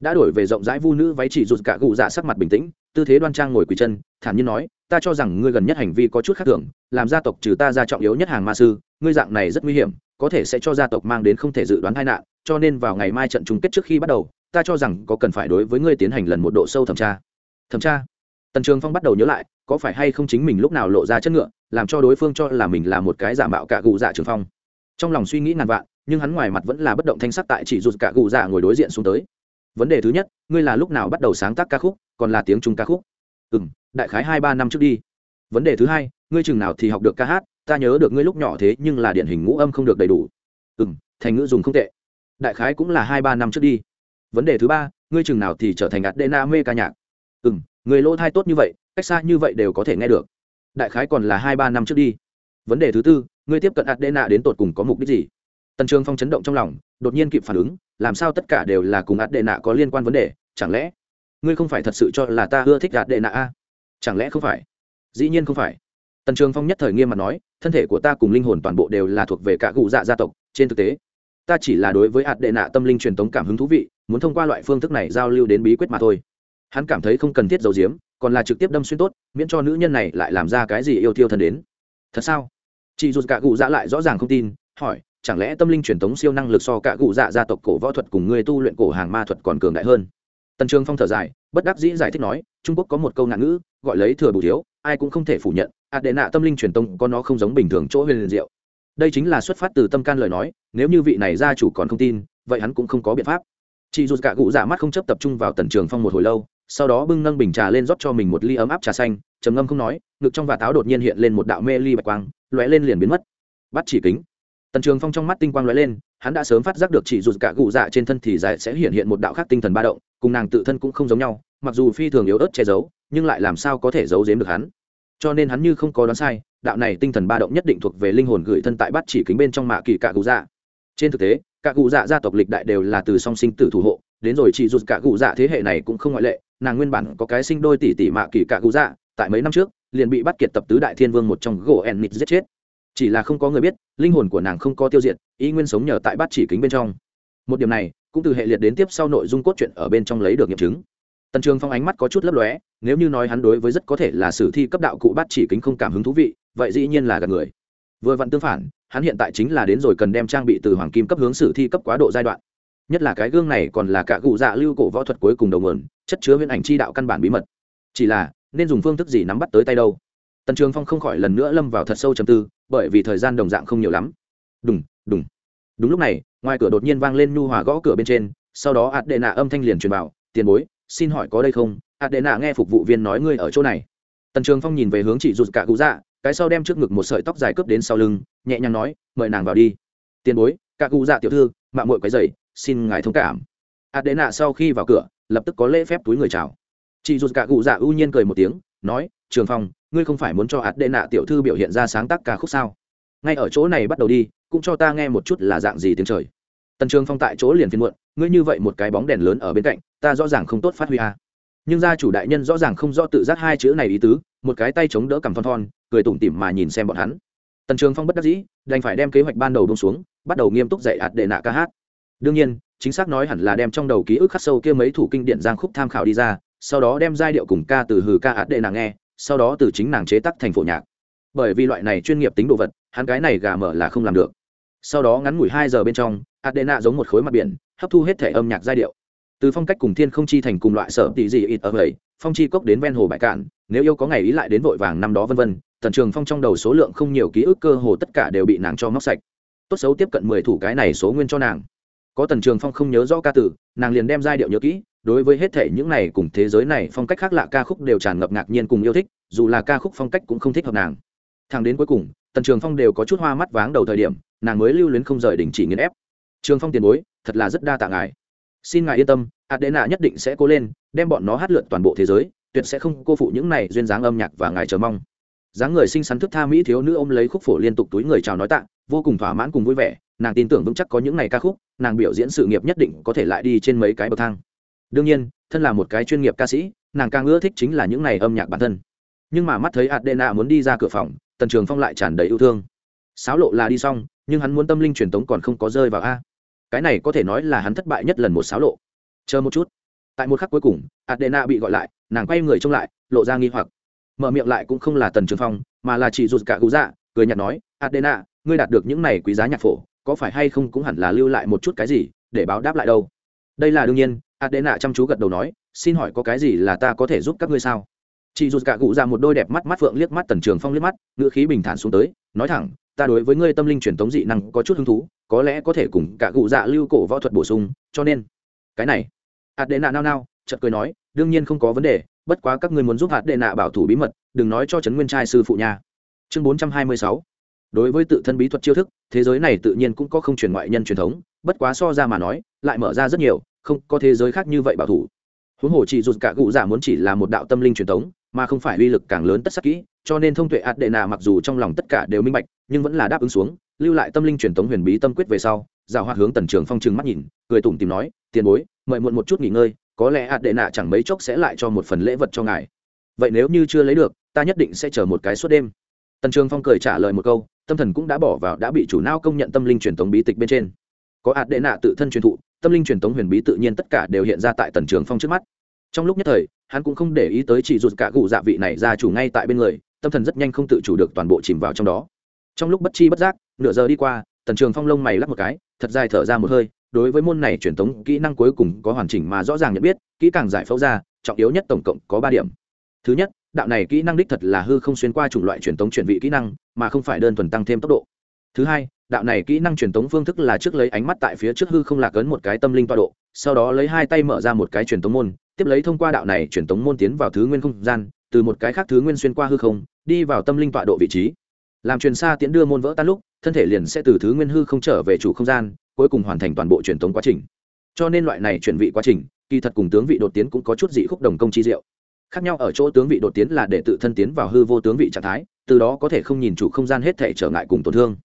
Đã đổi về rộng rãi vu nữ váy chỉ rụt cả gù dạ sắc mặt bình tĩnh, tư thế đoan trang ngồi quỳ chân, thản nhiên nói, ta cho rằng ngươi gần nhất hành vi có chút khác thường, làm gia tộc trừ ta ra trọng yếu nhất hàng ma sư, ngươi dạng này rất nguy hiểm, có thể sẽ cho gia tộc mang đến không thể dự đoán tai nạn, cho nên vào ngày mai trận chung kết trước khi bắt đầu, ta cho rằng có cần phải đối với ngươi tiến hành lần một độ sâu thẩm tra. Thẩm tra? Tần trường phong bắt đầu nhớ lại, có phải hay không chính mình lúc nào lộ ra chất ngựa, làm cho đối phương cho là mình là một cái giả mạo cả gù dạ trường phong. Trong lòng suy nghĩ ngàn vạn nhưng hắn ngoài mặt vẫn là bất động thanh sắc tại chỉ rụt cả gù dạ ngồi đối diện xuống tới. Vấn đề thứ nhất, ngươi là lúc nào bắt đầu sáng tác ca khúc, còn là tiếng trung ca khúc? Ừ m đại khái hai ba năm trước đi. Vấn đề thứ hai, ngươi chừng nào thì học được ca hát, ta nhớ được ngươi lúc nhỏ thế nhưng là điển hình ngũ âm không được đầy đủ. Ừ m thành ngữ dùng không tệ. Đại khái cũng là hai ba năm trước đi. Vấn đề thứ ba, ngươi chừng nào thì trở thành ạt đê na mê ca nhạc? Ừ m người lỗ thai tốt như vậy, cách xa như vậy đều có thể nghe được. Đại khái còn là hai ba năm trước đi. Vấn đề thứ tư, ngươi tiếp cận ạt đê na đến tột cùng có mục đích gì? Tần trường phong chấn động trong lòng, đột nhiên kịp phản ứng, làm sao tất cả đều là cùng ạt đệ nạ có liên quan vấn đề, chẳng lẽ ngươi không phải thật sự cho là ta ưa thích ạt đệ nạ a? Chẳng lẽ không phải? Dĩ nhiên không phải. Tần trường phong nhất thời nghiêm mặt nói, thân thể của ta cùng linh hồn toàn bộ đều là thuộc về cả cụ dạ gia tộc, trên thực tế, ta chỉ là đối với ạt đệ nạ tâm linh truyền tống cảm hứng thú vị, muốn thông qua loại phương thức này giao lưu đến bí quyết mà thôi. Hắn cảm thấy không cần thiết giấu giếm, còn là trực tiếp đâm xuyên tốt, miễn cho nữ nhân này lại làm ra cái gì yêu thiêu thần đến. Thật sao? Chị dù cả cụ dạ lại rõ ràng không tin, hỏi chẳng lẽ tâm linh truyền thống siêu năng lực so cả cụ dạ gia tộc cổ võ thuật cùng người tu luyện cổ hàng ma thuật còn cường đại hơn? Tần trường phong thở dài, bất đắc dĩ giải thích nói, trung quốc có một câu ngạn ngữ, gọi lấy thừa bù thiếu, ai cũng không thể phủ nhận, ạt đệ nạ tâm linh truyền tông có nó không giống bình thường chỗ huyền liền diệu. Đây chính là xuất phát từ tâm can lời nói, nếu như vị này gia chủ còn không tin, vậy hắn cũng không có biện pháp. Chị dù cả cụ dạ mắt không chấp tập trung vào tần trường phong một hồi lâu, sau đó bưng nâng bình trà lên rót cho mình một ly ấm áp trà xanh, trầm ngâm không nói, ngực trong và táo đột nhiên hiện lên một đạo mê ly bạch quang, lóe lên liền biến mất. Bắt chỉ kính tần trường phong trong mắt tinh quang lóe lên, hắn đã sớm phát giác được chỉ dù cả cụ dạ trên thân thì dài sẽ hiện hiện một đạo khác tinh thần ba động, cùng nàng tự thân cũng không giống nhau, mặc dù phi thường yếu ớt che giấu, nhưng lại làm sao có thể giấu giếm được hắn. Cho nên hắn như không có đoán sai, đạo này tinh thần ba động nhất định thuộc về linh hồn gửi thân tại bắt chỉ kính bên trong mạ kỳ cả cụ dạ. Trên thực tế, cả cụ dạ gia tộc lịch đại đều là từ song sinh tử thủ hộ, đến rồi chỉ dù cả cụ dạ thế hệ này cũng không ngoại lệ, nàng nguyên bản có cái sinh đôi tỷ tỷ mạ kỳ cả cụ dạ tại mấy năm trước, liền bị bắt kiệt tập tứ đại thiên vương một trong gỗ en nịt giết chết chỉ là không có người biết, linh hồn của nàng không có tiêu diệt ý nguyên sống nhờ tại bát chỉ kính bên trong. Một điểm này, cũng từ hệ liệt đến tiếp sau nội dung cốt truyện ở bên trong lấy được nghiệm chứng. Tần trường phong ánh mắt có chút lấp lóe, nếu như nói hắn đối với rất có thể là sử thi cấp đạo cụ bát chỉ kính không cảm hứng thú vị, vậy dĩ nhiên là gạt người. Vừa vặn tương phản, hắn hiện tại chính là đến rồi cần đem trang bị từ hoàng kim cấp hướng sử thi cấp quá độ giai đoạn. Nhất là cái gương này còn là cả cụ dạ lưu cổ võ thuật cuối cùng đầu nguồn, chất chứa huyễn ảnh chi đạo căn bản bí mật. Chỉ là, nên dùng phương thức gì nắm bắt tới tay đâu? Tần trường phong không khỏi lần nữa lâm vào thật sâu trầm tư bởi vì thời gian đồng dạng không nhiều lắm. Đúng đúng đúng lúc này, ngoài cửa đột nhiên vang lên nhu hòa gõ cửa bên trên, sau đó ạt đệ nạ âm thanh liền truyền vào, tiền bối, xin hỏi có đây không? Ạt đệ nạ nghe phục vụ viên nói ngươi ở chỗ này. Tần trường phong nhìn về hướng chị rụt cả cụ dạ cái sau đem trước ngực một sợi tóc dài cướp đến sau lưng, nhẹ nhàng nói, mời nàng vào đi. Tiền bối, cả cụ dạ tiểu thư, mạng mội quấy dày xin ngài thông cảm. Ạt đệ nạ sau khi vào cửa, lập tức có lễ phép túi người chào. Chị rụt cả cụ dạ ưu nhiên cười một tiếng, nói, trường phong ngươi không phải muốn cho ạt đệ nạ tiểu thư biểu hiện ra sáng tác ca khúc sao? Ngay ở chỗ này bắt đầu đi, cũng cho ta nghe một chút là dạng gì tiếng trời. Tần trường phong tại chỗ liền phiên muộn, ngươi như vậy một cái bóng đèn lớn ở bên cạnh, ta rõ ràng không tốt phát huy a nhưng gia chủ đại nhân rõ ràng không rõ tự giác hai chữ này ý tứ, một cái tay chống đỡ cầm thon thon, cười tủm tỉm mà nhìn xem bọn hắn. Tần trường phong bất đắc dĩ, đành phải đem kế hoạch ban đầu bông xuống, bắt đầu nghiêm túc dạy ạt đệ nạ ca hát. Đương nhiên, chính xác nói hẳn là đem trong đầu ký ức khắc sâu kia mấy thủ kinh điển giang khúc tham khảo đi ra, sau đó đem giai điệu cùng ca từ hừ ca ạt đệ nạ nghe sau đó từ chính nàng chế tác thành phổ nhạc. Bởi vì loại này chuyên nghiệp tính đồ vật, hắn cái này gà mở là không làm được. Sau đó ngắn ngủi hai giờ bên trong, adena giống một khối mặt biển, hấp thu hết thể âm nhạc giai điệu. Từ phong cách cùng thiên không chi thành cùng loại sở tỷ dị ít ở vậy, phong chi cốc đến ven hồ bãi cạn, nếu yêu có ngày ý lại đến vội vàng năm đó vân vân, tần trường phong trong đầu số lượng không nhiều ký ức cơ hồ tất cả đều bị nàng cho móc sạch. Tốt xấu tiếp cận mười thủ cái này số nguyên cho nàng có tần trường phong không nhớ rõ ca tử, nàng liền đem giai điệu nhớ kỹ, đối với hết thể những này cùng thế giới này phong cách khác lạ ca khúc đều tràn ngập ngạc nhiên cùng yêu thích, dù là ca khúc phong cách cũng không thích hợp nàng. Thằng đến cuối cùng, tần trường phong đều có chút hoa mắt váng đầu thời điểm, nàng mới lưu luyến không rời đình chỉ nghiên ép. Trường phong tiền bối, thật là rất đa tạ ngài. Xin ngài yên tâm ạt đệ nạ nhất định sẽ cố lên, đem bọn nó hát lượt toàn bộ thế giới, tuyệt sẽ không cô phụ những này duyên dáng âm nhạc và ngài chờ mong dáng người xinh xắn thức tha mỹ thiếu nữ ôm lấy khúc phổ liên tục túi người chào nói tạ, vô cùng thỏa mãn cùng vui vẻ, nàng tin tưởng vững chắc có những ngày ca khúc, nàng biểu diễn sự nghiệp nhất định có thể lại đi trên mấy cái bậc thang. Đương nhiên, thân là một cái chuyên nghiệp ca sĩ, nàng càng ưa thích chính là những ngày âm nhạc bản thân. Nhưng mà mắt thấy adena muốn đi ra cửa phòng, tần trường phong lại tràn đầy yêu thương. Sáo lộ là đi xong, nhưng hắn muốn tâm linh truyền tống còn không có rơi vào a. Cái này có thể nói là hắn thất bại nhất lần một sáo lộ. Chờ một chút. Tại một khắc cuối cùng, adena bị gọi lại, nàng quay người trông lại, lộ ra nghi hoặc mở miệng lại cũng không là tần trường phong, mà là chị rụt cả gù dạ cười nhạt nói, adena, ngươi đạt được những này quý giá nhạc phổ, có phải hay không cũng hẳn là lưu lại một chút cái gì để báo đáp lại đâu? Đây là đương nhiên, adena chăm chú gật đầu nói, xin hỏi có cái gì là ta có thể giúp các ngươi sao? Chị rụt cả gù dạ một đôi đẹp mắt mắt phượng liếc mắt tần trường phong liếc mắt, ngữ khí bình thản xuống tới, nói thẳng, ta đối với ngươi tâm linh truyền thống dị năng có chút hứng thú, có lẽ có thể cùng cả gù dạ lưu cổ võ thuật bổ sung, cho nên cái này, Adena nao nao, chợt cười nói đương nhiên không có vấn đề, bất quá các ngươi muốn giúp hạt đệ nạ bảo thủ bí mật, đừng nói cho trấn nguyên trai sư phụ nhà chương bốn trăm hai mươi sáu. Đối với tự thân bí thuật chiêu thức, thế giới này tự nhiên cũng có không truyền ngoại nhân truyền thống, bất quá so ra mà nói, lại mở ra rất nhiều, không có thế giới khác như vậy bảo thủ. Huống hồ chỉ rụt cả cụ dạ muốn chỉ là một đạo tâm linh truyền thống, mà không phải uy lực càng lớn tất sắc kỹ, cho nên thông tuệ ạt đệ nạ mặc dù trong lòng tất cả đều minh bạch, nhưng vẫn là đáp ứng xuống, lưu lại tâm linh truyền thống huyền bí tâm quyết về sau giả hoạt hướng tần trường phong trừng mắt nhìn, cười tủm tìm nói, tiền bối, mời muộn một chút nghỉ ngơi có lẽ ạt đệ nạ chẳng mấy chốc sẽ lại cho một phần lễ vật cho ngài. Vậy nếu như chưa lấy được, ta nhất định sẽ chờ một cái suốt đêm. Tần trường phong cười trả lời một câu, tâm thần cũng đã bỏ vào, đã bị chủ nao công nhận tâm linh truyền thống bí tịch bên trên. Có ạt đệ nạ tự thân truyền thụ, tâm linh truyền thống huyền bí tự nhiên tất cả đều hiện ra tại tần trường phong trước mắt. Trong lúc nhất thời, hắn cũng không để ý tới chỉ rụt cả gù dạ vị này ra chủ ngay tại bên người, tâm thần rất nhanh không tự chủ được toàn bộ chìm vào trong đó. Trong lúc bất chi bất giác, nửa giờ đi qua, tần trường phong lông mày lắc một cái, thật dài thở ra một hơi đối với môn này truyền thống kỹ năng cuối cùng có hoàn chỉnh mà rõ ràng nhận biết, kỹ càng giải phẫu ra, trọng yếu nhất tổng cộng có ba điểm. Thứ nhất, đạo này kỹ năng đích thật là hư không xuyên qua chủng loại truyền thống chuyển vị kỹ năng, mà không phải đơn thuần tăng thêm tốc độ. Thứ hai, đạo này kỹ năng truyền thống phương thức là trước lấy ánh mắt tại phía trước hư không lạc ấn một cái tâm linh toa độ, sau đó lấy hai tay mở ra một cái truyền thống môn, tiếp lấy thông qua đạo này truyền thống môn tiến vào thứ nguyên không gian, từ một cái khác thứ nguyên xuyên qua hư không, đi vào tâm linh tọa độ vị trí. Làm truyền xa tiễn đưa môn vỡ tan lúc, thân thể liền sẽ từ thứ nguyên hư không trở về chủ không gian cuối cùng hoàn thành toàn bộ truyền thống quá trình. Cho nên loại này chuyển vị quá trình, kỳ thật cùng tướng vị đột tiến cũng có chút dị khúc đồng công chi diệu. Khác nhau ở chỗ tướng vị đột tiến là để tự thân tiến vào hư vô tướng vị trạng thái, từ đó có thể không nhìn chủ không gian hết thể trở ngại cùng tổn thương.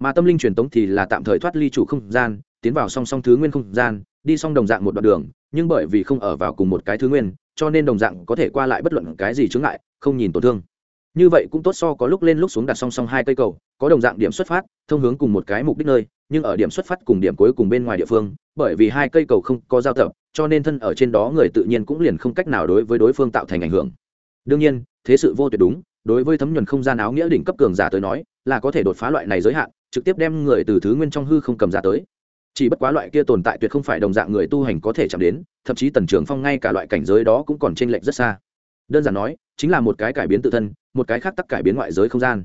Mà tâm linh truyền tống thì là tạm thời thoát ly chủ không gian, tiến vào song song thứ nguyên không gian, đi song đồng dạng một đoạn đường, nhưng bởi vì không ở vào cùng một cái thứ nguyên, cho nên đồng dạng có thể qua lại bất luận cái gì chướng ngại, không nhìn tổn thương như vậy cũng tốt so có lúc lên lúc xuống đặt song song hai cây cầu, có đồng dạng điểm xuất phát, thông hướng cùng một cái mục đích nơi, nhưng ở điểm xuất phát cùng điểm cuối cùng bên ngoài địa phương, bởi vì hai cây cầu không có giao tập, cho nên thân ở trên đó người tự nhiên cũng liền không cách nào đối với đối phương tạo thành ảnh hưởng. Đương nhiên, thế sự vô tuyệt đúng, đối với thấm nhuần không gian áo nghĩa đỉnh cấp cường giả tới nói, là có thể đột phá loại này giới hạn, trực tiếp đem người từ thứ nguyên trong hư không cầm ra tới. Chỉ bất quá loại kia tồn tại tuyệt không phải đồng dạng người tu hành có thể chạm đến, thậm chí tần trường phong ngay cả loại cảnh giới đó cũng còn t r ê n lệch rất xa. Đơn giản nói, chính là một cái cải biến tự thân một cái khác tắc cải biến ngoại giới không gian.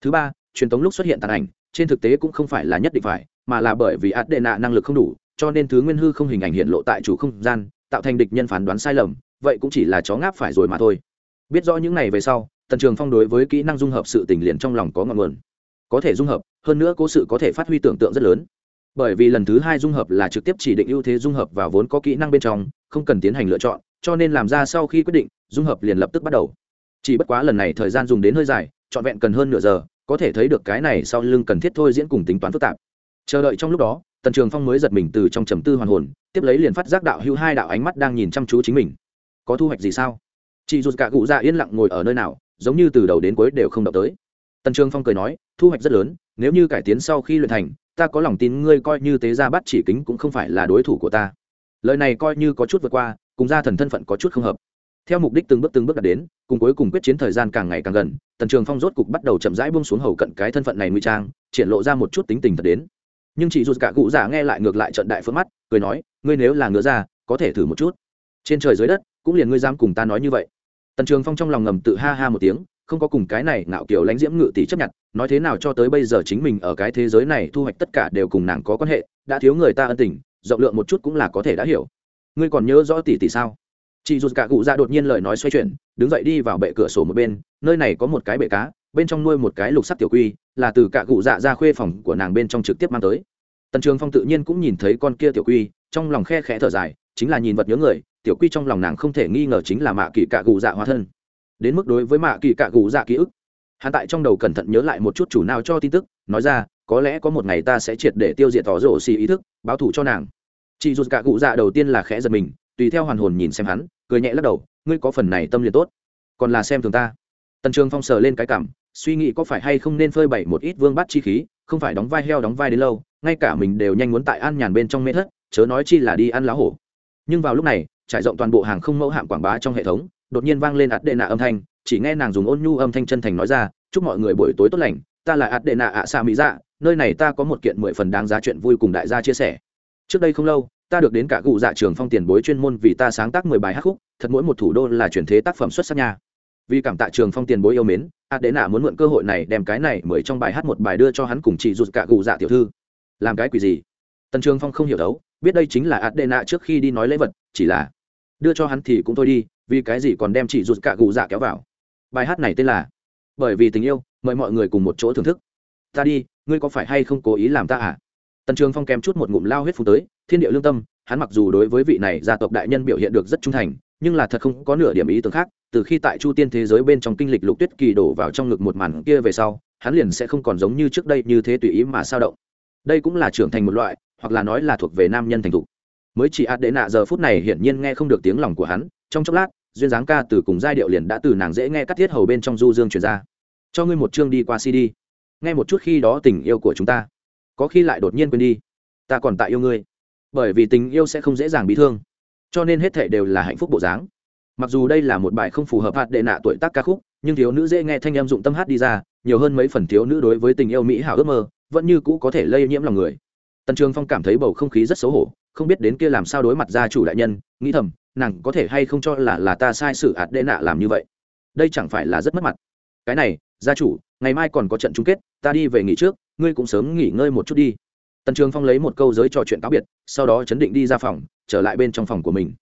Thứ ba, truyền thống lúc xuất hiện tàn ảnh, trên thực tế cũng không phải là nhất định phải, mà là bởi vì ạt đệ nạ năng lực không đủ, cho nên thứ nguyên hư không hình ảnh hiện lộ tại chủ không gian, tạo thành địch nhân phán đoán sai lầm, vậy cũng chỉ là chó ngáp phải rồi mà thôi. Biết rõ những này về sau, tần trường phong đối với kỹ năng dung hợp sự tình liền trong lòng có ngọn nguồn. Có thể dung hợp, hơn nữa cố sự có thể phát huy tưởng tượng rất lớn. Bởi vì lần thứ hai dung hợp là trực tiếp chỉ định ưu thế dung hợp và vốn có kỹ năng bên trong, không cần tiến hành lựa chọn, cho nên làm ra sau khi quyết định, dung hợp liền lập tức bắt đầu chỉ bất quá lần này thời gian dùng đến hơi dài, trọn vẹn cần hơn nửa giờ, có thể thấy được cái này sau lưng cần thiết thôi diễn cùng tính toán phức tạp. Chờ đợi trong lúc đó, tần trường phong mới giật mình từ trong trầm tư hoàn hồn, tiếp lấy liền phát giác đạo hữu hai đạo ánh mắt đang nhìn chăm chú chính mình. Có thu hoạch gì sao? Chị rụt cả cụ ra yên lặng ngồi ở nơi nào, giống như từ đầu đến cuối đều không động tới. Tần trường phong cười nói, thu hoạch rất lớn, nếu như cải tiến sau khi luyện thành, ta có lòng tin ngươi coi như tế gia bắt chỉ kính cũng không phải là đối thủ của ta. Lời này coi như có chút vượt qua, cùng gia thần thân phận có chút không hợp theo mục đích từng bước từng bước đạt đến, cùng cuối cùng quyết chiến thời gian càng ngày càng gần, tần trường phong rốt cục bắt đầu chậm rãi buông xuống hầu cận cái thân phận này nguy trang, triển lộ ra một chút tính tình thật đến. Nhưng chị dù cả cụ giả nghe lại ngược lại trận đại phước mắt, cười nói, ngươi nếu là ngựa ra, có thể thử một chút. Trên trời dưới đất, cũng liền ngươi dám cùng ta nói như vậy. Tần trường phong trong lòng ngầm tự ha ha một tiếng, không có cùng cái này ngạo kiểu lãnh diễm ngự tỷ chấp nhận, nói thế nào cho tới bây giờ chính mình ở cái thế giới này thu hoạch tất cả đều cùng nàng có quan hệ, đã thiếu người ta ân tình, rộng lượng một chút cũng là có thể đã hiểu. Ngươi còn nhớ rõ tỷ tỷ sao? Chị dù cả cụ ra đột nhiên lời nói xoay chuyển, đứng dậy đi vào bệ cửa sổ một bên, nơi này có một cái bệ cá, bên trong nuôi một cái lục sắt tiểu quy, là từ cả cụ dạ ra khuê phòng của nàng bên trong trực tiếp mang tới. Tần trường phong tự nhiên cũng nhìn thấy con kia tiểu quy, trong lòng khe khẽ thở dài, chính là nhìn vật nhớ người, tiểu quy trong lòng nàng không thể nghi ngờ chính là mạ kỳ cạ gù dạ hóa thân. Đến mức đối với mạ kỳ cạ gù dạ ký ức, hắn tại trong đầu cẩn thận nhớ lại một chút chủ nào cho tin tức, nói ra, có lẽ có một ngày ta sẽ triệt để tiêu diệt tỏ rổ xì ý thức, báo thủ cho nàng. Chị dù cạ gù dạ đầu tiên là khẽ giật mình tùy theo hoàn hồn nhìn xem hắn, cười nhẹ lắc đầu, ngươi có phần này tâm liền tốt, còn là xem thường ta. Tần trường phong sờ lên cái cảm, suy nghĩ có phải hay không nên phơi bày một ít vương bát chi khí, không phải đóng vai heo đóng vai đến lâu, ngay cả mình đều nhanh muốn tại an nhàn bên trong mê thất, chớ nói chi là đi ăn lá hổ. Nhưng vào lúc này, trải rộng toàn bộ hàng không mẫu hạm quảng bá trong hệ thống, đột nhiên vang lên ạt đệ nạ âm thanh, chỉ nghe nàng dùng ôn nhu âm thanh chân thành nói ra, chúc mọi người buổi tối tốt lành, ta là ạt đệ nạ ạ xa mỹ dạ nơi này ta có một kiện mười phần đáng giá chuyện vui cùng đại gia chia sẻ. Trước đây không lâu ta được đến cả cụ dạ trường phong tiền bối chuyên môn vì ta sáng tác mười bài hát khúc, thật mỗi một thủ đô là chuyển thế tác phẩm xuất sắc nha. Vì cảm tạ trường phong tiền bối yêu mến, Adena nạ muốn mượn cơ hội này đem cái này mới trong bài hát một bài đưa cho hắn cùng chị rụt cả cụ dạ tiểu thư. Làm cái quỷ gì? Tần trường phong không hiểu đấu, biết đây chính là Adena nạ trước khi đi nói lễ vật, chỉ là đưa cho hắn thì cũng thôi đi, vì cái gì còn đem chị rụt cả cụ dạ kéo vào? Bài hát này tên là bởi vì tình yêu, mời mọi người cùng một chỗ thưởng thức. Ta đi, ngươi có phải hay không cố ý làm ta à? Tần trường phong kèm chút một ngụm lao huyết phù tới thiên địa lương tâm, hắn mặc dù đối với vị này gia tộc đại nhân biểu hiện được rất trung thành, nhưng là thật không có nửa điểm ý tưởng khác, từ khi tại chu tiên thế giới bên trong kinh lịch lục tuyết kỳ đổ vào trong ngực một màn kia về sau, hắn liền sẽ không còn giống như trước đây như thế tùy ý mà sao động. Đây cũng là trưởng thành một loại, hoặc là nói là thuộc về nam nhân thành thục. Mới chỉ ạt đệ nạ giờ phút này hiển nhiên nghe không được tiếng lòng của hắn, trong chốc lát, duyên dáng ca từ cùng giai điệu liền đã từ nàng dễ nghe cắt thiết hầu bên trong du dương truyền ra. Cho ngươi một chương đi qua cd. Nghe một chút khi đó tình yêu của chúng ta. Có khi lại đột nhiên quên đi. Ta còn tại yêu ngươi bởi vì tình yêu sẽ không dễ dàng bị thương. Cho nên hết thể đều là hạnh phúc bộ dáng. Mặc dù đây là một bài không phù hợp hạt đệ nạ tuổi tác ca khúc, nhưng thiếu nữ dễ nghe thanh em dụng tâm hát đi ra, nhiều hơn mấy phần thiếu nữ đối với tình yêu mỹ hảo ước mơ, vẫn như cũ có thể lây nhiễm lòng người. Tần trường phong cảm thấy bầu không khí rất xấu hổ, không biết đến kia làm sao đối mặt gia chủ đại nhân, nghĩ thầm, nàng có thể hay không cho là là ta sai sự ạt đệ nạ làm như vậy. Đây chẳng phải là rất mất mặt. Cái này, gia chủ, ngày mai còn có trận chung kết, ta đi về nghỉ trước, ngươi cũng sớm nghỉ ngơi một chút đi tần trường phong lấy một câu giới trò chuyện cáo biệt, sau đó chấn định đi ra phòng, trở lại bên trong phòng của mình.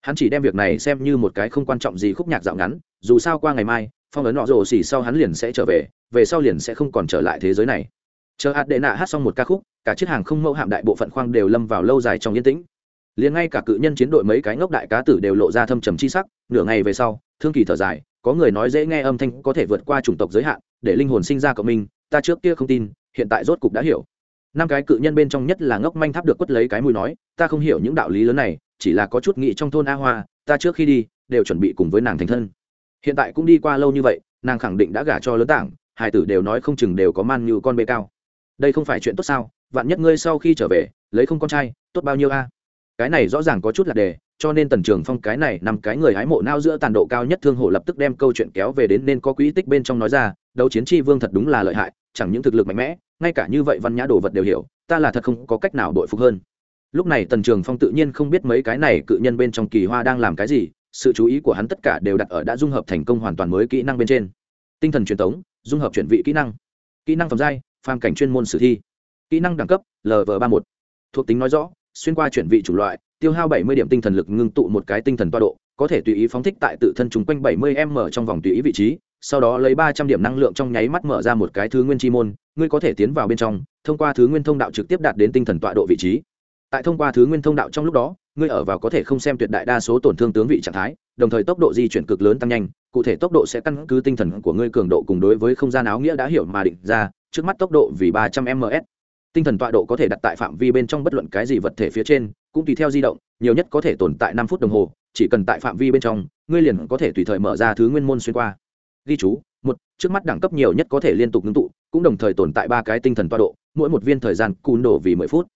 Hắn chỉ đem việc này xem như một cái không quan trọng gì khúc nhạc dạo ngắn, dù sao qua ngày mai, phong ấn nọ rồ xỉ sau hắn liền sẽ trở về về sau liền sẽ không còn trở lại thế giới này. Chờ hạt đệ nạ hát xong một ca khúc, cả chiếc hàng không mẫu hạm đại bộ phận khoang đều lâm vào lâu dài trong yên tĩnh. Liền ngay cả cự nhân chiến đội mấy cái ngốc đại cá tử đều lộ ra thâm trầm chi sắc, nửa ngày về sau, thương kỳ thở dài, có người nói dễ nghe âm thanh có thể vượt qua chủng tộc giới hạn, để linh hồn sinh ra cộng minh, ta trước kia không tin, hiện tại rốt cục đã hiểu năm cái cự nhân bên trong nhất là ngốc manh tháp được quất lấy cái mùi nói, ta không hiểu những đạo lý lớn này, chỉ là có chút nghị trong thôn a hoa, ta trước khi đi, đều chuẩn bị cùng với nàng thành thân. Hiện tại cũng đi qua lâu như vậy, nàng khẳng định đã gả cho lớn tảng hai tử đều nói không chừng đều có man như con bê cao. Đây không phải chuyện tốt sao, vạn nhất ngươi sau khi trở về, lấy không con trai, tốt bao nhiêu a? Cái này rõ ràng có chút là đề, cho nên tần trường phong cái này nằm cái người hái mộ nao giữa tàn độ cao nhất thương hổ lập tức đem câu chuyện kéo về đến nên có quỹ tích bên trong nói ra, đấu chiến tri vương thật đúng là lợi hại, chẳng những thực lực mạnh mẽ ngay cả như vậy văn nhã đồ vật đều hiểu, ta là thật không có cách nào đội phục hơn. Lúc này tần trường phong tự nhiên không biết mấy cái này cự nhân bên trong kỳ hoa đang làm cái gì, sự chú ý của hắn tất cả đều đặt ở đã dung hợp thành công hoàn toàn mới kỹ năng bên trên. Tinh thần truyền thống dung hợp chuyển vị kỹ năng. Kỹ năng phẩm giai, phàm cảnh chuyên môn sử thi. Kỹ năng đẳng cấp lv ba một. Thuộc tính nói rõ, xuyên qua chuyển vị chủng loại, tiêu hao bảy mươi điểm tinh thần lực ngưng tụ một cái tinh thần toa độ, có thể tùy ý phóng thích tại tự thân chúng quanh bảy mươi m trong vòng tùy ý vị trí sau đó lấy ba trăm điểm năng lượng trong nháy mắt mở ra một cái thứ nguyên chi môn, ngươi có thể tiến vào bên trong, thông qua thứ nguyên thông đạo trực tiếp đạt đến tinh thần tọa độ vị trí. Tại thông qua thứ nguyên thông đạo trong lúc đó, ngươi ở vào có thể không xem tuyệt đại đa số tổn thương tướng vị trạng thái, đồng thời tốc độ di chuyển cực lớn tăng nhanh, cụ thể tốc độ sẽ căn cứ tinh thần của ngươi cường độ cùng đối với không gian áo nghĩa đã hiểu mà định ra, trước mắt tốc độ vì ba trăm ms tinh thần tọa độ có thể đặt tại phạm vi bên trong bất luận cái gì vật thể phía trên, cũng tùy theo di động, nhiều nhất có thể tồn tại năm phút đồng hồ, chỉ cần tại phạm vi bên trong, ngươi liền có thể tùy thời mở ra thứ nguyên môn xuyên qua ghi chú, một, trước mắt đẳng cấp nhiều nhất có thể liên tục ngưng tụ, cũng đồng thời tồn tại ba cái tinh thần tọa độ, mỗi một viên thời gian cùn đổ vì mười phút.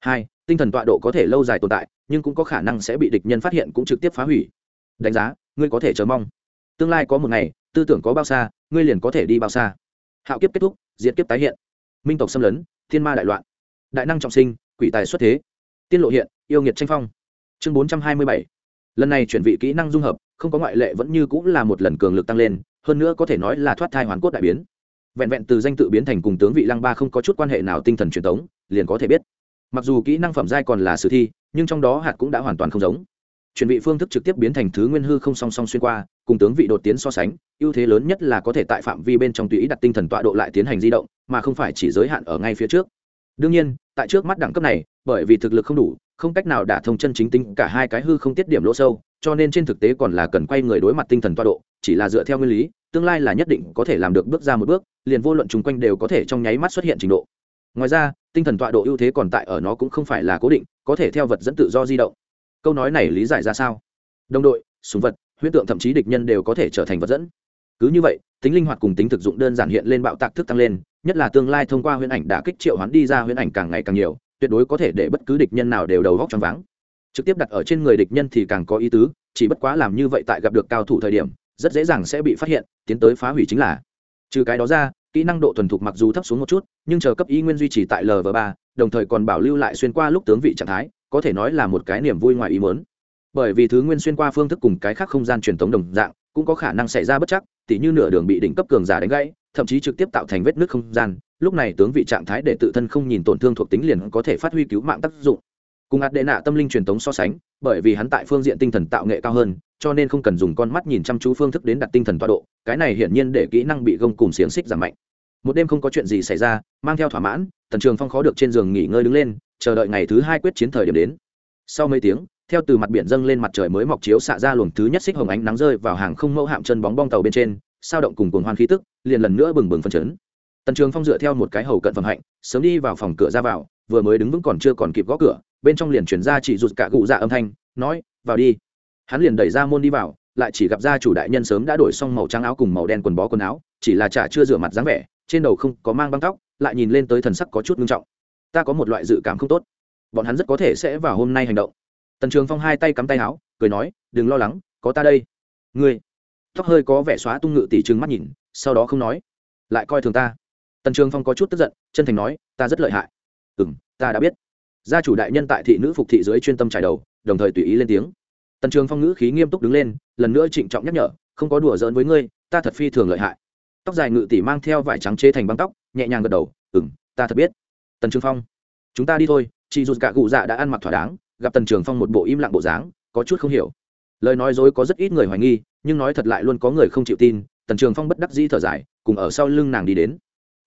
Hai, tinh thần tọa độ có thể lâu dài tồn tại, nhưng cũng có khả năng sẽ bị địch nhân phát hiện cũng trực tiếp phá hủy. Đánh giá, ngươi có thể chờ mong. Tương lai có một ngày, tư tưởng có bao xa, ngươi liền có thể đi bao xa. Hạo kiếp kết thúc, diệt kiếp tái hiện. Minh tộc xâm lấn, thiên ma đại loạn. Đại năng trọng sinh, quỷ tài xuất thế. Tiên lộ hiện, yêu nghiệt tranh phong. Chương bốn trăm hai mươi bảy. Lần này chuyển vị kỹ năng dung hợp, không có ngoại lệ vẫn như cũng là một lần cường lực tăng lên hơn nữa có thể nói là thoát thai hoàn cốt đại biến. Vẹn vẹn từ danh tự biến thành cùng tướng vị lăng ba không có chút quan hệ nào tinh thần truyền thống liền có thể biết. Mặc dù kỹ năng phẩm giai còn là sử thi, nhưng trong đó hạt cũng đã hoàn toàn không giống. Chuyển vị phương thức trực tiếp biến thành thứ nguyên hư không song song xuyên qua, cùng tướng vị đột tiến so sánh, ưu thế lớn nhất là có thể tại phạm vi bên trong tùy ý đặt tinh thần tọa độ lại tiến hành di động, mà không phải chỉ giới hạn ở ngay phía trước. Đương nhiên, tại trước mắt đẳng cấp này, bởi vì thực lực không đủ, không cách nào đả thông chân chính tính cả hai cái hư không tiết điểm lỗ sâu cho nên trên thực tế còn là cần quay người đối mặt tinh thần toa độ, chỉ là dựa theo nguyên lý, tương lai là nhất định có thể làm được bước ra một bước, liền vô luận chung quanh đều có thể trong nháy mắt xuất hiện trình độ. Ngoài ra, tinh thần tọa độ ưu thế còn tại ở nó cũng không phải là cố định, có thể theo vật dẫn tự do di động. Câu nói này lý giải ra sao? Đồng đội, súng vật huyễn tượng thậm chí địch nhân đều có thể trở thành vật dẫn. Cứ như vậy, tính linh hoạt cùng tính thực dụng đơn giản hiện lên bạo tạc thức tăng lên, nhất là tương lai thông qua huyễn ảnh đã kích triệu hoán đi ra huyễn ảnh càng ngày càng nhiều, tuyệt đối có thể để bất cứ địch nhân nào đều đầu góc trong váng trực tiếp đặt ở trên người địch nhân thì càng có ý tứ, chỉ bất quá làm như vậy tại gặp được cao thủ thời điểm, rất dễ dàng sẽ bị phát hiện, tiến tới phá hủy chính là. Trừ cái đó ra, kỹ năng độ thuần thục mặc dù thấp xuống một chút, nhưng chờ cấp y nguyên duy trì tại lv ba, đồng thời còn bảo lưu lại xuyên qua lúc tướng vị trạng thái, có thể nói là một cái niềm vui ngoài ý muốn. Bởi vì thứ nguyên xuyên qua phương thức cùng cái khác không gian truyền thống đồng dạng, cũng có khả năng xảy ra bất chắc, tỉ như nửa đường bị đỉnh cấp cường giả đánh gãy, thậm chí trực tiếp tạo thành vết nước không gian, lúc này tướng vị trạng thái để tự thân không nhìn tổn thương thuộc tính liền có thể phát huy cứu mạng tác dụng cùng ạt đệ nạ tâm linh truyền thống so sánh, bởi vì hắn tại phương diện tinh thần tạo nghệ cao hơn, cho nên không cần dùng con mắt nhìn chăm chú phương thức đến đặt tinh thần tọa độ, cái này hiển nhiên để kỹ năng bị gông cùng xiềng xích giảm mạnh. Một đêm không có chuyện gì xảy ra, mang theo thỏa mãn, tần trường phong khó được trên giường nghỉ ngơi đứng lên, chờ đợi ngày thứ hai quyết chiến thời điểm đến. Sau mấy tiếng, theo từ mặt biển dâng lên mặt trời mới mọc chiếu xạ ra luồng thứ nhất xích hồng ánh nắng rơi vào hàng không mẫu hạm chân bóng bong tàu bên trên, sao động cùng cuồng hoan khí tức, liền lần nữa bừng bừng phân chấn. Tần trường phong dựa theo một cái hầu cận phẩm hạnh, sớm đi vào phòng cửa ra vào, vừa mới đứng vững còn chưa còn kịp gõ cửa bên trong liền chuyển ra chỉ rụt cả cụ dạ âm thanh, nói, vào đi. Hắn liền đẩy ra môn đi vào, lại chỉ gặp gia chủ đại nhân sớm đã đổi xong màu trắng áo cùng màu đen quần bó quần áo, chỉ là chả chưa rửa mặt dáng vẻ, trên đầu không có mang băng tóc, lại nhìn lên tới thần sắc có chút nghiêm trọng. Ta có một loại dự cảm không tốt. Bọn hắn rất có thể sẽ vào hôm nay hành động. Tần trường phong hai tay cắm tay áo, cười nói, đừng lo lắng, có ta đây. Ngươi. Tóc hơi có vẻ xóa tung ngự tỷ trừng mắt nhìn, sau đó không nói, lại coi thường ta. Tần trường phong có chút tức giận, chân thành nói, ta rất lợi hại. Ừ m ta đã biết gia chủ đại nhân tại thị nữ phục thị dưới chuyên tâm trải đầu, đồng thời tùy ý lên tiếng. Tần trường phong ngữ khí nghiêm túc đứng lên, lần nữa trịnh trọng nhắc nhở, không có đùa giỡn với ngươi, ta thật phi thường lợi hại. Tóc dài ngự tỷ mang theo vải trắng chế thành băng tóc, nhẹ nhàng gật đầu ừ m ta thật biết. Tần trường phong, chúng ta đi thôi, chị dù cả cụ dạ đã ăn mặc thỏa đáng, gặp tần trường phong một bộ im lặng bộ dáng, có chút không hiểu. Lời nói dối có rất ít người hoài nghi, nhưng nói thật lại luôn có người không chịu tin, tần trường phong bất đắc dĩ thở dài, cùng ở sau lưng nàng đi đến.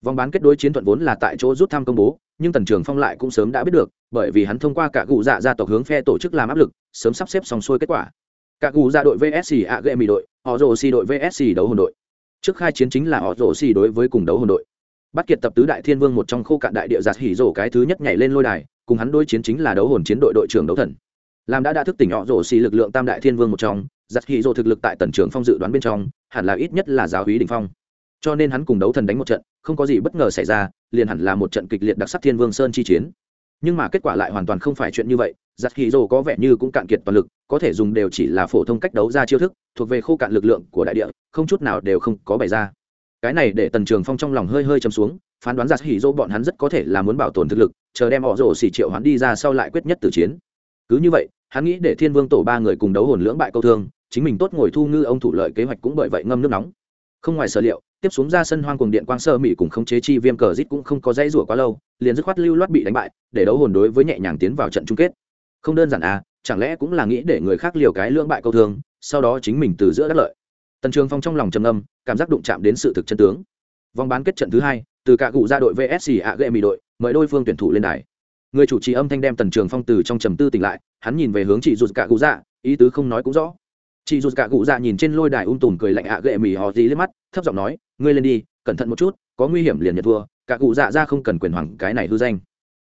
Vòng bán kết đối chiến thuận vốn là tại chỗ rút thăm công bố, nhưng tần trường phong lại cũng sớm đã biết được bởi vì hắn thông qua cả cụ dạ gia tộc hướng phe tổ chức làm áp lực, sớm sắp xếp xong xuôi kết quả. Cả cụ dạ đội vsc a ghệ mỹ đội, họ rồ xì đội vsc đấu hồn đội. Trước khai chiến chính là họ rồ xì đối với cùng đấu hồn đội. Bắt kiệt tập tứ đại thiên vương một trong khô cạn đại địa giạt hỉ rổ cái thứ nhất nhảy lên lôi đài, cùng hắn đối chiến chính là đấu hồn chiến đội đội trưởng đấu thần. Làm đã đã thức tỉnh họ rổ xì lực lượng tam đại thiên vương một trong giặt hỉ rổ thực lực tại tần trường phong dự đoán bên trong, hẳn là ít nhất là giáo hí đỉnh phong. Cho nên hắn cùng đấu thần đánh một trận, không có gì bất ngờ xảy ra, liền hẳn là một trận kịch liệt đặc sắc thiên vương sơn chi chiến nhưng mà kết quả lại hoàn toàn không phải chuyện như vậy. Giặc hì rồ có vẻ như cũng cạn kiệt toàn lực, có thể dùng đều chỉ là phổ thông cách đấu ra chiêu thức, thuộc về khô cạn lực lượng của đại địa, không chút nào đều không có bày ra. Cái này để tần trường phong trong lòng hơi hơi chấm xuống, phán đoán giặc hì rồ bọn hắn rất có thể là muốn bảo tồn thực lực, chờ đem họ rồ xỉ triệu hắn đi ra sau lại quyết nhất từ chiến. Cứ như vậy, hắn nghĩ để thiên vương tổ ba người cùng đấu hồn lưỡng bại câu thương, chính mình tốt ngồi thu ngư ông thủ lợi kế hoạch cũng bởi vậy ngâm nước nóng. Không ngoài sở liệu tiếp xuống ra sân hoang cùng điện quang sơ mỹ cùng khống chế chi viêm cờ rít cũng không có dãy rủa quá lâu, liền dứt khoát lưu loát bị đánh bại, để đấu hồn đối với nhẹ nhàng tiến vào trận chung kết. Không đơn giản à chẳng lẽ cũng là nghĩ để người khác liều cái lưỡng bại câu thương, sau đó chính mình từ giữa đất lợi. Tần trường phong trong lòng trầm âm cảm giác đụng chạm đến sự thực chân tướng. Vòng bán kết trận thứ hai, từ cả cụ ra đội vsc ạ ghệ mỹ đội, mời đôi phương tuyển thủ lên đài. Người chủ trì âm thanh đem tần trường phong từ trong trầm tư tỉnh lại, hắn nhìn về hướng chị rụt cả cụ dạ ý tứ không nói cũng rõ chị rụt cả cụ dạ nhìn trên lôi đài ung tùm cười lạnh ạ ghệ mì họ gì lên mắt, thấp giọng nói, ngươi lên đi, cẩn thận một chút, có nguy hiểm liền nhận thua, cả cụ dạ ra không cần quyền hoàng cái này hư danh.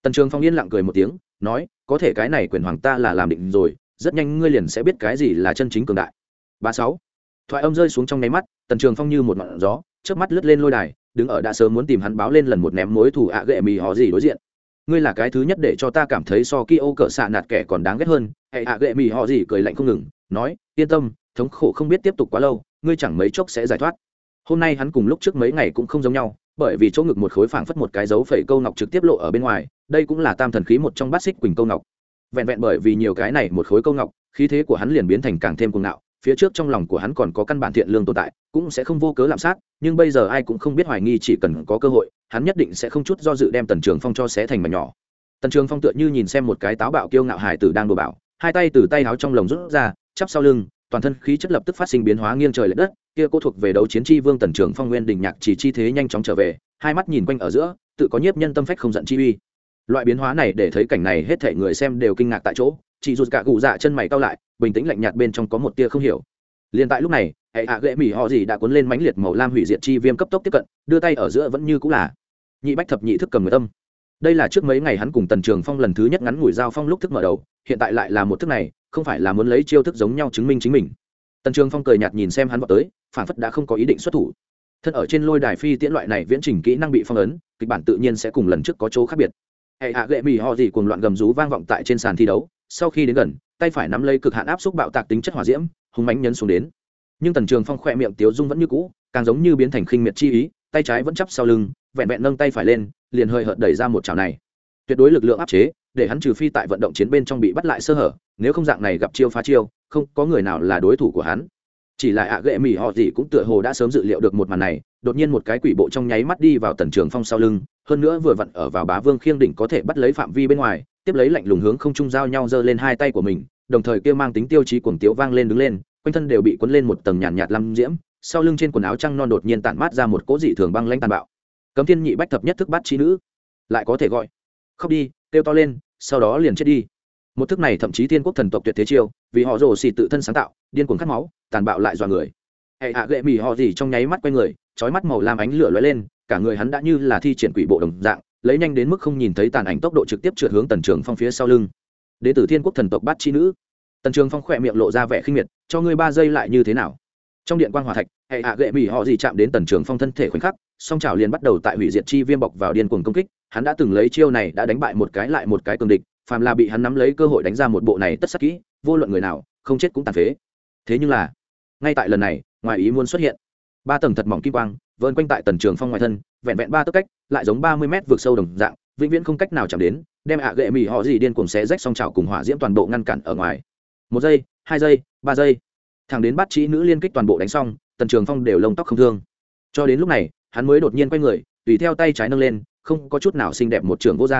Tần trường phong yên lặng cười một tiếng, nói, có thể cái này quyền hoàng ta là làm định rồi, rất nhanh ngươi liền sẽ biết cái gì là chân chính cường đại. Ba sáu, thoại âm rơi xuống trong nháy mắt, tần trường phong như một ngọn gió trước mắt lướt lên lôi đài, đứng ở đã sớm muốn tìm hắn báo lên lần một ném mối thủ ạ ghệ mì họ gì đối diện. Ngươi là cái thứ nhất để cho ta cảm thấy so ki ô cỡ xạ nạt kẻ còn đáng ghét hơn. Hệ ạ ghệ mì họ gì cười lạnh không ngừng, nói yên tâm, thống khổ không biết tiếp tục quá lâu, ngươi chẳng mấy chốc sẽ giải thoát. Hôm nay hắn cùng lúc trước mấy ngày cũng không giống nhau, bởi vì chỗ ngực một khối phảng phất một cái dấu phẩy câu ngọc trực tiếp lộ ở bên ngoài, đây cũng là tam thần khí một trong bát xích quỳnh câu ngọc. Vẹn vẹn bởi vì nhiều cái này một khối câu ngọc, khí thế của hắn liền biến thành càng thêm cuồng ngạo, phía trước trong lòng của hắn còn có căn bản thiện lương tồn tại, cũng sẽ không vô cớ lạm sát, nhưng bây giờ ai cũng không biết hoài nghi chỉ cần có cơ hội, hắn nhất định sẽ không chút do dự đem tần trường phong cho xé thành mảnh nhỏ. Tần trường phong tựa như nhìn xem một cái táo bạo kiêu ngạo hải tử đang đồ bảo, hai tay từ tay áo trong lồng rút ra chắp sau lưng, toàn thân khí chất lập tức phát sinh biến hóa nghiêng trời l ệ đất, kia cô thuộc về đấu chiến tri vương tần trưởng phong nguyên đình nhạc chỉ chi thế nhanh chóng trở về, hai mắt nhìn quanh ở giữa, tự có nhiếp nhân tâm phách không giận chi uy. Loại biến hóa này để thấy cảnh này hết thể người xem đều kinh ngạc tại chỗ chị rụt cả cụ dạ chân mày cao lại, bình tĩnh lạnh nhạt bên trong có một tia không hiểu. Liền tại lúc này, hệ hạ ghệ mỹ họ gì đã cuốn lên mãnh liệt màu lam hủy diệt chi viêm cấp tốc tiếp cận, đưa tay ở giữa vẫn như cũng là. Nhị bách thập nhị thức cầm người tâm. Đây là trước mấy ngày hắn cùng tần trường phong lần thứ nhất ngắn ngủi giao phong lúc thức mở đầu, hiện tại lại là một thức này không phải là muốn lấy chiêu thức giống nhau chứng minh chính mình. Tần trường phong cười nhạt nhìn xem hắn vào tới, phản phất đã không có ý định xuất thủ. Thân ở trên lôi đài phi tiễn loại này viễn trình kỹ năng bị phong ấn, kịch bản tự nhiên sẽ cùng lần trước có chỗ khác biệt. Hệ hạ gệ mì họ gì cùng loạn gầm rú vang vọng tại trên sàn thi đấu, sau khi đến gần, tay phải nắm lấy cực hạn áp xúc bạo tạc tính chất hỏa diễm hùng mánh nhấn xuống đến. Nhưng tần trường phong khỏe miệng tiếu dung vẫn như cũ, càng giống như biến thành khinh miệt chi ý, tay trái vẫn chắp sau lưng, vẹn vẹn nâng tay phải lên, liền hơi hợt đẩy ra một chảo này tuyệt đối lực lượng áp chế để hắn trừ phi tại vận động chiến bên trong bị bắt lại sơ hở nếu không dạng này gặp chiêu phá chiêu không có người nào là đối thủ của hắn. Chỉ là ạ à ghệ mì họ gì cũng tựa hồ đã sớm dự liệu được một màn này đột nhiên một cái quỷ bộ trong nháy mắt đi vào tần trường phong sau lưng hơn nữa vừa vặn ở vào bá vương khiêng đỉnh có thể bắt lấy phạm vi bên ngoài tiếp lấy lạnh lùng hướng không trung giao nhau giơ lên hai tay của mình đồng thời kia mang tính tiêu chí cuồng tiếu vang lên đứng lên quanh thân đều bị cuốn lên một tầng nhàn nhạt, nhạt lăm diễm sau lưng trên quần áo trăng non đột nhiên tản mát ra một cỗ dị thường băng lãnh tàn bạo. Cấm thiên nhị bách thập nhất thức bắt trí nữ lại có thể gọi khóc đi, kêu to lên, sau đó liền chết đi. Một thức này thậm chí tiên quốc thần tộc tuyệt thế chiêu, vì họ rồ xì tự thân sáng tạo, điên cuồng khát máu, tàn bạo lại dọa người. Hệ hạ gệ mì họ gì trong nháy mắt quay người trói mắt màu lam ánh lửa lóe lên, cả người hắn đã như là thi triển quỷ bộ đồng dạng, lấy nhanh đến mức không nhìn thấy tàn ảnh tốc độ trực tiếp trượt hướng tần trường phong phía sau lưng. Đế tử thiên quốc thần tộc bát chi nữ. Tần trường phong khỏe miệng lộ ra vẻ khinh miệt, cho ngươi ba giây lại như thế nào? Trong điện quan hòa thạch, hệ hạ gệ mỹ họ gì chạm đến tần trường phong thân thể khoảnh khắc, song trào liền bắt đầu tại hủy diệt chi viêm bọc vào điên cuồng công kích, hắn đã từng lấy chiêu này đã đánh bại một cái lại một cái cường địch, phàm là bị hắn nắm lấy cơ hội đánh ra một bộ này tất sắc kỹ, vô luận người nào, không chết cũng tàn phế. Thế nhưng là, ngay tại lần này, ngoài ý muốn xuất hiện, ba tầng thật mỏng kim quang vơn quanh tại tần trường phong ngoài thân, vẹn vẹn ba tấc cách, lại giống ba mươi mét vượt sâu đồng dạng, vĩnh viễn không cách nào chạm đến, đem ạ gệ mỹ họ gì điên cuồng xé rách song trào cùng hỏa diễm toàn bộ ngăn cản ở ngoài. Một giây, hai giây, ba giây thằng đến bắt trí nữ liên kích toàn bộ đánh xong, tần trường phong đều lông tóc không thương. Cho đến lúc này, hắn mới đột nhiên quay người, tùy theo tay trái nâng lên, không có chút nào xinh đẹp một trường vô r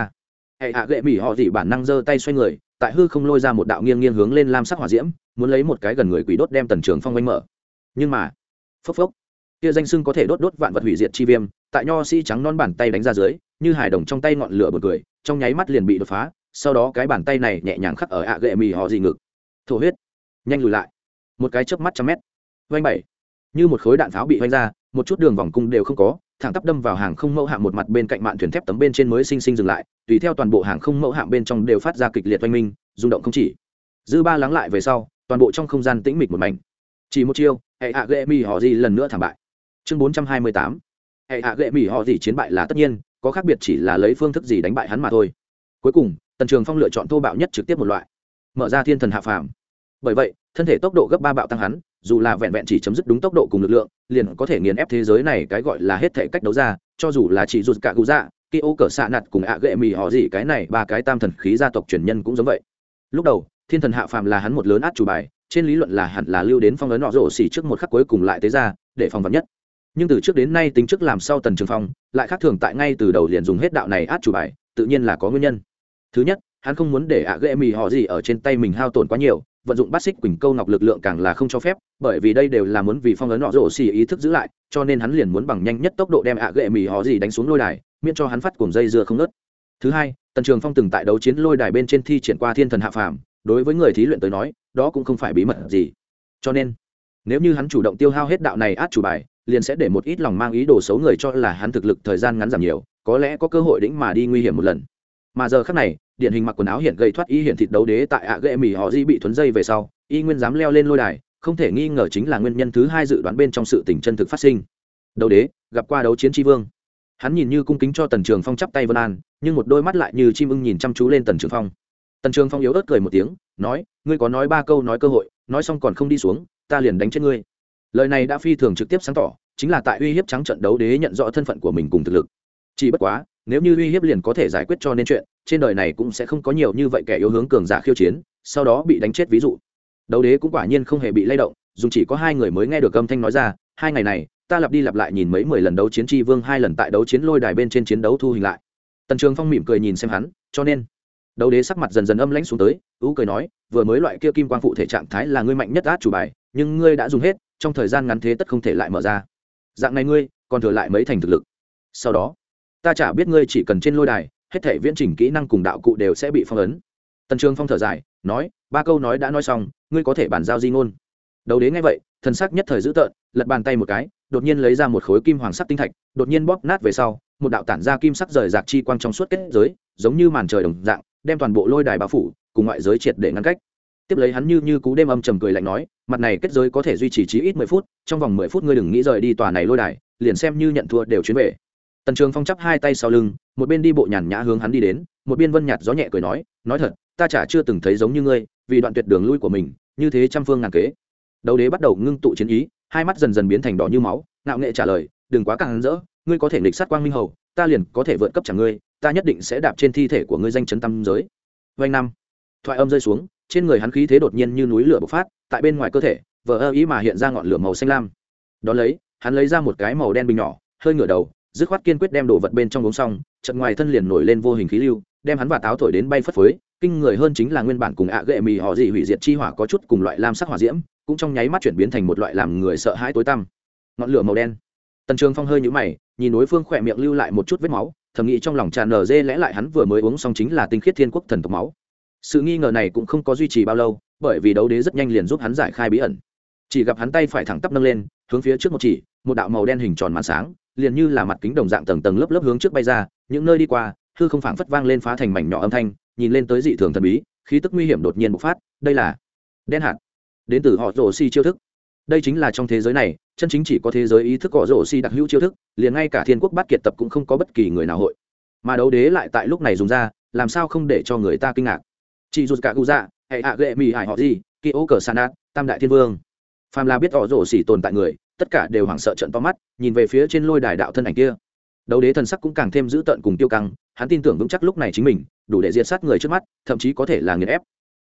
hệ hạ gệ mỹ họ dị bản năng giơ tay xoay người, tại hư không lôi ra một đạo nghiêng nghiêng hướng lên lam sắc hỏa diễm, muốn lấy một cái gần người quỷ đốt đem tần trường phong quanh mở. Nhưng mà, phốc phốc, kia danh sưng có thể đốt đốt vạn vật hủy diệt chi viêm, tại nho sĩ trắng non bàn tay đánh ra dưới, như hải đồng trong tay ngọn lửa bật cười, trong nháy mắt liền bị đột phá, sau đó cái bàn tay này nhẹ nhàng khắc ở ạ gệ mì họ dị ngực. Thổ huyết, nhanh lùi lại một cái chớp mắt trăm mét. Vanh bảy. Như một khối đạn pháo bị vanh ra, một chút đường vòng cung đều không có, thẳng tắp đâm vào hàng không mẫu hạm một mặt bên cạnh mạn thuyền thép tấm bên trên mới sinh sinh dừng lại, tùy theo toàn bộ hàng không mẫu hạm bên trong đều phát ra kịch liệt oanh minh, rung động không chỉ. Dư ba lắng lại về sau, toàn bộ trong không gian tĩnh mịch một mảnh. Chỉ một chiêu, hệ hạ ghệ mỹ họ gì lần nữa thảm bại. Chương bốn trăm hai mươi tám. Hệ hạ ghệ mỹ họ gì chiến bại là tất nhiên, có khác biệt chỉ là lấy phương thức gì đánh bại hắn mà thôi. Cuối cùng, tần trường phong lựa chọn thô bạo nhất trực tiếp một loại. Mở ra thiên thần hạ phàm. Bởi vậy thân thể tốc độ gấp ba bạo tăng hắn, dù là vẹn vẹn chỉ chấm dứt đúng tốc độ cùng lực lượng, liền có thể nghiền ép thế giới này cái gọi là hết thể cách đấu ra, cho dù là chỉ rụt cả cụ dạ khi ô cờ xạ nặt cùng ạ ghệ mì họ gì cái này ba cái tam thần khí gia tộc truyền nhân cũng giống vậy. Lúc đầu, thiên thần hạ phàm là hắn một lớn át chủ bài, trên lý luận là hẳn là lưu đến phong ấn nọ rổ xỉ trước một khắc cuối cùng lại tế ra, để phòng vật nhất. Nhưng từ trước đến nay tính trước làm sau tần trường phong, lại khác thường tại ngay từ đầu liền dùng hết đạo này át chủ bài, tự nhiên là có nguyên nhân. Thứ nhất, hắn không muốn để ạ ghệ mì họ gì ở trên tay mình hao tổn quá nhiều vận dụng bát xích quỳnh câu ngọc lực lượng càng là không cho phép, bởi vì đây đều là muốn vì phong ấn nọ rổ xì ý thức giữ lại, cho nên hắn liền muốn bằng nhanh nhất tốc độ đem ạ ghệ mì họ gì đánh xuống lôi đài, miễn cho hắn phát cùng dây dưa không nớt thứ hai, tần trường phong từng tại đấu chiến lôi đài bên trên thi triển qua thiên thần hạ phàm, đối với người thí luyện tới nói, đó cũng không phải bí mật gì. Cho nên, nếu như hắn chủ động tiêu hao hết đạo này át chủ bài, liền sẽ để một ít lòng mang ý đồ xấu người cho là hắn thực lực thời gian ngắn giảm nhiều, có lẽ có cơ hội đĩnh mà đi nguy hiểm một lần. Mà giờ khác này điển hình mặc quần áo hiện gây thoát y hiện thịt đấu đế tại ạ ghệ mỹ họ di bị thuấn dây về sau, y nguyên dám leo lên lôi đài, không thể nghi ngờ chính là nguyên nhân thứ hai dự đoán bên trong sự tình chân thực phát sinh. Đấu đế, gặp qua đấu chiến tri vương. Hắn nhìn như cung kính cho tần trường phong chắp tay vân an, nhưng một đôi mắt lại như chim ưng nhìn chăm chú lên tần trường phong. Tần trường phong yếu ớt cười một tiếng, nói, ngươi có nói ba câu nói cơ hội, nói xong còn không đi xuống, ta liền đánh chết ngươi. Lời này đã phi thường trực tiếp sáng tỏ, chính là tại uy hiếp trắng trận đấu đế nhận rõ thân phận của mình cùng thực lực chỉ bất quá, nếu như uy hiếp liền có thể giải quyết cho nên chuyện, trên đời này cũng sẽ không có nhiều như vậy kẻ yếu hướng cường giả khiêu chiến, sau đó bị đánh chết ví dụ. Đấu đế cũng quả nhiên không hề bị lay động dùng chỉ có hai người mới nghe được âm thanh nói ra, hai ngày này, ta lặp đi lặp lại nhìn mấy mười lần đấu chiến tri vương, hai lần tại đấu chiến lôi đài bên trên chiến đấu thu hình lại. Tần trường phong mỉm cười nhìn xem hắn, cho nên, đấu đế sắc mặt dần dần âm lãnh xuống tới, ú cười nói, vừa mới loại kia kim quang phụ thể trạng thái là ngươi mạnh nhất át chủ bài, nhưng ngươi đã dùng hết, trong thời gian ngắn thế tất không thể lại mở ra. Dạng này ngươi, còn thừa lại mấy thành thực lực. Sau đó ta chả biết ngươi chỉ cần trên lôi đài, hết thể viễn trình kỹ năng cùng đạo cụ đều sẽ bị phong ấn. Tần trường phong thở dài, nói, ba câu nói đã nói xong, ngươi có thể bàn giao di ngôn. Đầu đến ngay vậy, thần sắc nhất thời dữ tợn, lật bàn tay một cái, đột nhiên lấy ra một khối kim hoàng sắc tinh thạch, đột nhiên bóp nát về sau, một đạo tản ra kim sắc rời rạc chi quang trong suốt kết giới, giống như màn trời đồng dạng, đem toàn bộ lôi đài bao phủ, cùng ngoại giới triệt để ngăn cách. Tiếp lấy hắn như như cú đêm âm trầm cười lạnh nói, mặt này kết giới có thể duy trì chí ít mười phút, trong vòng mười phút ngươi đừng nghĩ rời đi tòa này lôi đài, liền xem như nhận thua đều chuyến về tần trường phong chắp hai tay sau lưng, một bên đi bộ nhàn nhã hướng hắn đi đến, một bên vân nhạt gió nhẹ cười nói nói thật, ta chả chưa từng thấy giống như ngươi, vì đoạn tuyệt đường lui của mình, như thế trăm phương ngàn kế. Đầu đế bắt đầu ngưng tụ chiến ý, hai mắt dần dần biến thành đỏ như máu, ngạo nghệ trả lời, đừng quá càng rỡ, ngươi có thể nghịch sát quang minh hầu, ta liền có thể vượt cấp chẳng ngươi, ta nhất định sẽ đạp trên thi thể của ngươi danh chấn tâm giới. Vanh năm, thoại âm rơi xuống, trên người hắn khí thế đột nhiên như núi lửa bộc phát, tại bên ngoài cơ thể, vờ ơ ý mà hiện ra ngọn lửa màu xanh lam. Đón lấy, hắn lấy ra một cái màu đen bình nhỏ, hơi ngửa đầu dứt khoát kiên quyết đem đồ vật bên trong uống xong chật ngoài thân liền nổi lên vô hình khí lưu, đem hắn và táo thổi đến bay phất phới, kinh người hơn chính là nguyên bản cùng ạ à gệ mì họ dị hủy diệt chi hỏa có chút cùng loại lam sắc hỏa diễm, cũng trong nháy mắt chuyển biến thành một loại làm người sợ hãi tối tăm. Ngọn lửa màu đen. Tần trường phong hơi nhũ mày, nhìn đối phương khỏe miệng lưu lại một chút vết máu, thầm nghĩ trong lòng tràn nở dê lẽ lại hắn vừa mới uống xong chính là tinh khiết thiên quốc thần tộc máu. Sự nghi ngờ này cũng không có duy trì bao lâu, bởi vì đấu đế rất nhanh liền giúp hắn giải khai bí ẩn. Chỉ gặp hắn tay phải thẳng tắp nâng lên, hướng phía trước một chỉ, một đạo màu đen hình tròn màn sáng liền như là mặt kính đồng dạng tầng tầng lớp lớp hướng trước bay ra, những nơi đi qua, hư không phảng phất vang lên phá thành mảnh nhỏ âm thanh, nhìn lên tới dị thường thần bí, khí tức nguy hiểm đột nhiên bộc phát, đây là đen hạt, đến từ họ rổ xi chiêu thức. Đây chính là trong thế giới này, chân chính chỉ có thế giới ý thức họ rổ xi đặc hữu chiêu thức, liền ngay cả thiên quốc bát kiệt tập cũng không có bất kỳ người nào hội. Mà đấu đế lại tại lúc này dùng ra, làm sao không để cho người ta kinh ngạc? Chị dù cả cụ dạ hệ hạ ghệ mì hải họ gì kỳ ô cờ sanat tam đại thiên vương. Phàm là biết họ rổ xỉ tồn tại người tất cả đều hoảng sợ trận to mắt, nhìn về phía trên lôi đài đạo thân ảnh kia. Đấu đế thần sắc cũng càng thêm dữ tợn cùng tiêu căng, hắn tin tưởng vững chắc lúc này chính mình, đủ để diệt sát người trước mắt, thậm chí có thể là nghiền ép.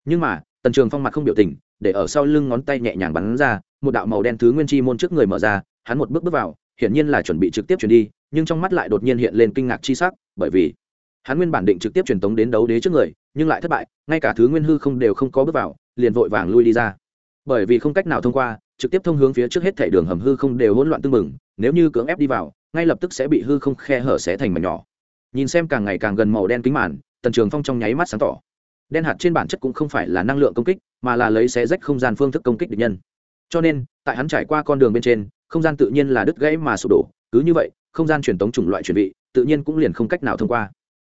Nhưng mà, tần trường phong mặt không biểu tình, để ở sau lưng ngón tay nhẹ nhàng bắn ra, một đạo màu đen thứ nguyên chi môn trước người mở ra, hắn một bước bước vào, hiển nhiên là chuẩn bị trực tiếp chuyển đi, nhưng trong mắt lại đột nhiên hiện lên kinh ngạc chi sắc, bởi vì hắn nguyên bản định trực tiếp truyền tống đến đấu đế trước người, nhưng lại thất bại, ngay cả thứ nguyên hư không đều không có bước vào, liền vội vàng lui đi ra. Bởi vì không cách nào thông qua trực tiếp thông hướng phía trước hết thảy đường hầm hư không đều hỗn loạn tương mừng nếu như cưỡng ép đi vào, ngay lập tức sẽ bị hư không khe hở xé thành mảnh nhỏ. Nhìn xem càng ngày càng gần màu đen kính màn, tần trường phong trong nháy mắt sáng tỏ. Đen hạt trên bản chất cũng không phải là năng lượng công kích, mà là lấy xé rách không gian phương thức công kích địch nhân. Cho nên, tại hắn trải qua con đường bên trên, không gian tự nhiên là đứt gãy mà sụp đổ. Cứ như vậy, không gian truyền tống chủng loại chuẩn bị tự nhiên cũng liền không cách nào thông qua.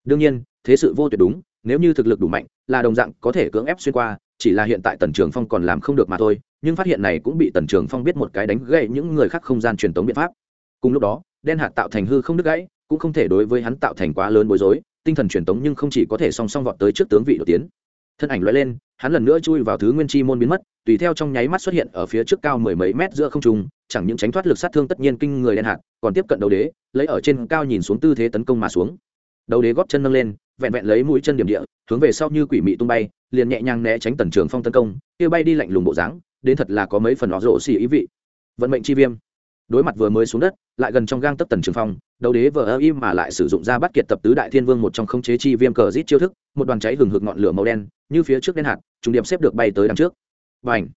Đương nhiên, thế sự vô tuyệt đúng, nếu như thực lực đủ mạnh, là đồng dạng có thể cưỡng ép xuyên qua chỉ là hiện tại tần trường phong còn làm không được mà thôi, nhưng phát hiện này cũng bị tần trường phong biết một cái đánh gậy những người khác không gian truyền tống biện pháp. Cùng lúc đó, đen hạt tạo thành hư không đứt gãy, cũng không thể đối với hắn tạo thành quá lớn bối rối, tinh thần truyền tống nhưng không chỉ có thể song song vọt tới trước tướng vị đột tiến. Thân ảnh loại lên, hắn lần nữa chui vào thứ nguyên chi môn biến mất, tùy theo trong nháy mắt xuất hiện ở phía trước cao mười mấy mét giữa không trung, chẳng những tránh thoát lực sát thương tất nhiên kinh người đen hạt, còn tiếp cận đầu đế, lấy ở trên cao nhìn xuống tư thế tấn công mà xuống. Đầu đế góp chân nâng lên, vẹn vẹn lấy mũi chân điểm địa, hướng về sau như quỷ mị tung bay liền nhẹ nhàng né tránh tần trường phong tấn công, kia bay đi lạnh lùng bộ dáng, đến thật là có mấy phần nó rổ xì ý vị. Vận mệnh chi viêm. Đối mặt vừa mới xuống đất, lại gần trong gang tấc tần trường phong đầu đế vờ ơ im mà lại sử dụng ra bắt kiệt tập tứ đại thiên vương một trong không chế chi viêm cờ rít chiêu thức, một đoàn cháy hừng hực ngọn lửa màu đen, như phía trước đen hạt, trùng điểm xếp được bay tới đằng trước. Và ảnh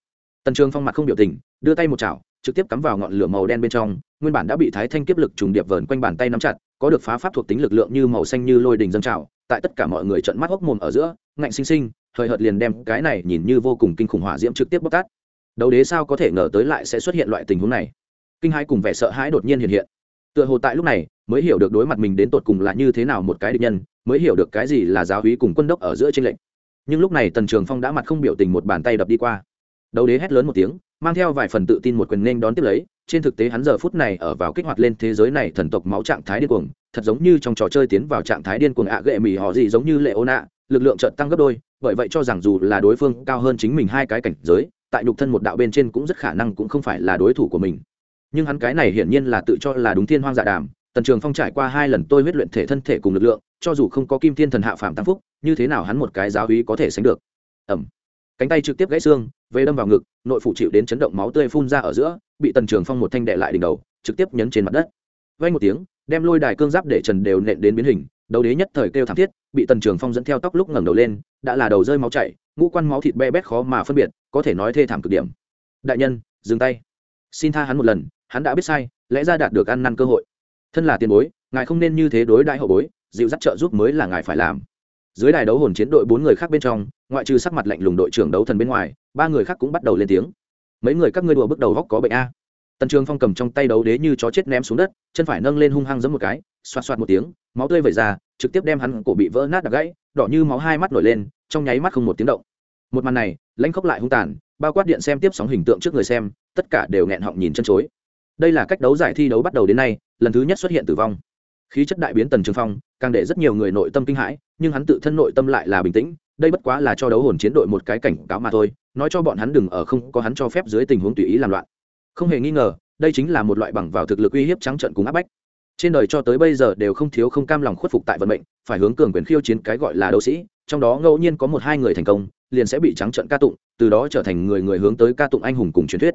tần trường phong mặt không biểu tình, đưa tay một chảo, trực tiếp cắm vào ngọn lửa màu đen bên trong, nguyên bản đã bị thái thanh kiếp lực trùng điệp vờn quanh bàn tay nắm chặt, có được phá pháp thuộc tính lực lượng như màu xanh như lôi đình dân trào, tại tất cả mọi người trận mắt hốc mồm ở giữa, ngạnh sinh sinh thời hợt liền đem cái này nhìn như vô cùng kinh khủng hỏa diễm trực tiếp bóc tát. Đấu đế sao có thể ngờ tới lại sẽ xuất hiện loại tình huống này. Kinh hãi cùng vẻ sợ hãi đột nhiên hiện hiện. Tựa hồ tại lúc này, mới hiểu được đối mặt mình đến tột cùng là như thế nào một cái địch nhân, mới hiểu được cái gì là giáo hí cùng quân đốc ở giữa tranh lệnh nhưng lúc này tần trường phong đã mặt không biểu tình một bàn tay đập đi qua. Đấu đế hét lớn một tiếng, mang theo vài phần tự tin một quyền nên đón tiếp lấy, trên thực tế hắn giờ phút này ở vào kích hoạt lên thế giới này thần tộc máu trạng thái điên cuồng, thật giống như trong trò chơi tiến vào trạng thái điên cuồng ạ gệ mì họ gì giống như lệ ô nạ lực lượng trợn tăng gấp đôi, bởi vậy cho rằng dù là đối phương cao hơn chính mình hai cái cảnh giới, tại nhục thân một đạo bên trên cũng rất khả năng cũng không phải là đối thủ của mình. Nhưng hắn cái này hiển nhiên là tự cho là đúng thiên hoang dạ đàm, tần trường phong trải qua hai lần tôi huyết luyện thể thân thể cùng lực lượng, cho dù không có kim thiên thần hạ phạm tam phúc, như thế nào hắn một cái giáo hí có thể sánh được. Ẩm. Cánh tay trực tiếp gãy xương về đâm vào ngực, nội phụ chịu đến chấn động máu tươi phun ra ở giữa, bị tần trường phong một thanh đệ lại đỉnh đầu, trực tiếp nhấn trên mặt đất. Vay một tiếng, đem lôi đài cương giáp để trần đều nện đến biến hình đầu đế nhất thời kêu thảm thiết bị tần trường phong dẫn theo tóc lúc ngẩng đầu lên, đã là đầu rơi máu chảy, ngũ quan máu thịt be bét khó mà phân biệt, có thể nói thê thảm cực điểm. Đại nhân, dừng tay. Xin tha hắn một lần, hắn đã biết sai, lẽ ra đạt được ăn năn cơ hội. Thân là tiền bối, ngài không nên như thế đối đại hậu bối, dịu dắt trợ giúp mới là ngài phải làm. Dưới đài đấu hồn chiến đội bốn người khác bên trong, ngoại trừ sắc mặt lạnh lùng đội trưởng đấu thần bên ngoài, ba người khác cũng bắt đầu lên tiếng. Mấy người các ngươi đùa bước đầu góc có bệnh a. Tần trường phong cầm trong tay đấu đế như chó chết ném xuống đất, chân phải nâng lên hung hăng giấm một cái, xoạt xoạt một tiếng, máu tươi vẩy ra trực tiếp đem hắn cổ bị vỡ nát đặc gãy, đỏ như máu hai mắt nổi lên, trong nháy mắt không một tiếng động. Một màn này, lãnh khốc lại hung tàn, bao quát điện xem tiếp sóng hình tượng trước người xem, tất cả đều nghẹn họng nhìn chân chối. Đây là cách đấu giải thi đấu bắt đầu đến nay, lần thứ nhất xuất hiện tử vong. Khí chất đại biến tần trường phong, càng để rất nhiều người nội tâm kinh hãi, nhưng hắn tự thân nội tâm lại là bình tĩnh, đây bất quá là cho đấu hồn chiến đội một cái cảnh cáo mà thôi, nói cho bọn hắn đừng ở không có hắn cho phép dưới tình huống tùy ý làm loạn. Không hề nghi ngờ, đây chính là một loại bằng vào thực lực uy hiếp trắng trận cùng áp bách trên đời cho tới bây giờ đều không thiếu không cam lòng khuất phục tại vận mệnh, phải hướng cường quyền khiêu chiến cái gọi là đấu sĩ, trong đó ngẫu nhiên có một hai người thành công, liền sẽ bị trắng trận ca tụng, từ đó trở thành người người hướng tới ca tụng anh hùng cùng truyền thuyết.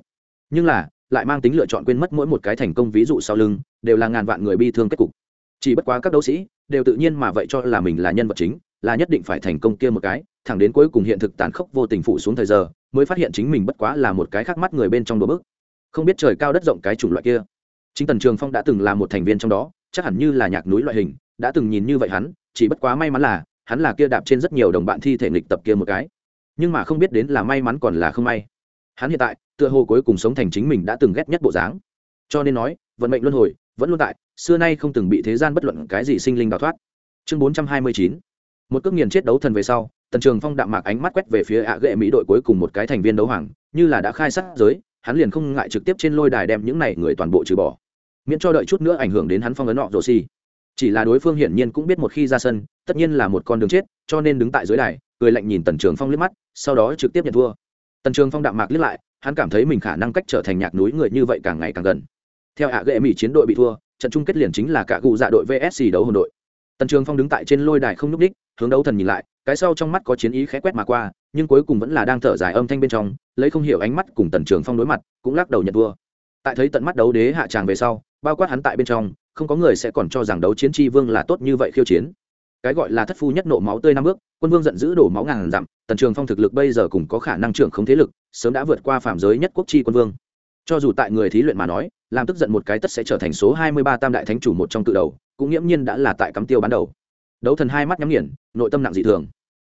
Nhưng là, lại mang tính lựa chọn quên mất mỗi một cái thành công ví dụ sau lưng, đều là ngàn vạn người bi thương kết cục. Chỉ bất quá các đấu sĩ, đều tự nhiên mà vậy cho là mình là nhân vật chính, là nhất định phải thành công kia một cái, thẳng đến cuối cùng hiện thực tàn khốc vô tình phụ xuống thời giờ, mới phát hiện chính mình bất quá là một cái khác mắt người bên trong đổ bức. Không biết trời cao đất rộng cái chủng loại kia chính tần trường phong đã từng là một thành viên trong đó, chắc hẳn như là nhạc núi loại hình, đã từng nhìn như vậy hắn, chỉ bất quá may mắn là, hắn là kia đạp trên rất nhiều đồng bạn thi thể nghịch tập kia một cái. Nhưng mà không biết đến là may mắn còn là không may. Hắn hiện tại, tựa hồ cuối cùng sống thành chính mình đã từng ghét nhất bộ dáng. Cho nên nói, vận mệnh luân hồi, vẫn luôn tại, xưa nay không từng bị thế gian bất luận cái gì sinh linh đào thoát. Chương bốn trăm hai mươi chín. Một cước nghiền chết đấu thần về sau, tần trường phong đạm mạc ánh mắt quét về phía ạ ghệ mỹ đội cuối cùng một cái thành viên đấu hoàng, như là đã khai sát giới, hắn liền không ngại trực tiếp trên lôi đài đem những này người toàn bộ trừ bỏ miễn cho đợi chút nữa ảnh hưởng đến hắn phong ấn nọ rồ xì. Chỉ là đối phương hiển nhiên cũng biết một khi ra sân, tất nhiên là một con đường chết, cho nên đứng tại dưới đài, cười lạnh nhìn tần trường phong liếc mắt, sau đó trực tiếp nhận thua. Tần trường phong đạm mạc liếc lại, hắn cảm thấy mình khả năng cách trở thành nhạc núi người như vậy càng ngày càng gần. Theo hạ ghệ mỹ chiến đội bị thua, trận chung kết liền chính là cả cụ dạ đội vsc đấu hồn đội. Tần trường phong đứng tại trên lôi đài không nhúc ních hướng đấu thần nhìn lại, cái sau trong mắt có chiến ý khẽ quét mà qua, nhưng cuối cùng vẫn là đang thở dài âm thanh bên trong, lấy không hiểu ánh mắt cùng tần trường phong đối mặt, cũng lắc đầu nhận thua. Tại thấy tận mắt đấu đế hạ tràng về sau bao quát hắn tại bên trong, không có người sẽ còn cho rằng đấu chiến tri vương là tốt như vậy khiêu chiến. Cái gọi là thất phu nhất nộ máu tươi năm bước, quân vương giận dữ đổ máu ngàn dặm, tần trường phong thực lực bây giờ cũng có khả năng trưởng không thế lực, sớm đã vượt qua phạm giới nhất quốc chi quân vương. Cho dù tại người thí luyện mà nói, làm tức giận một cái tất sẽ trở thành số hai mươi ba tam đại thánh chủ một trong tự đầu, cũng nghiễm nhiên đã là tại cắm tiêu ban đầu. Đấu thần hai mắt nhắm nghiền, nội tâm nặng dị thường.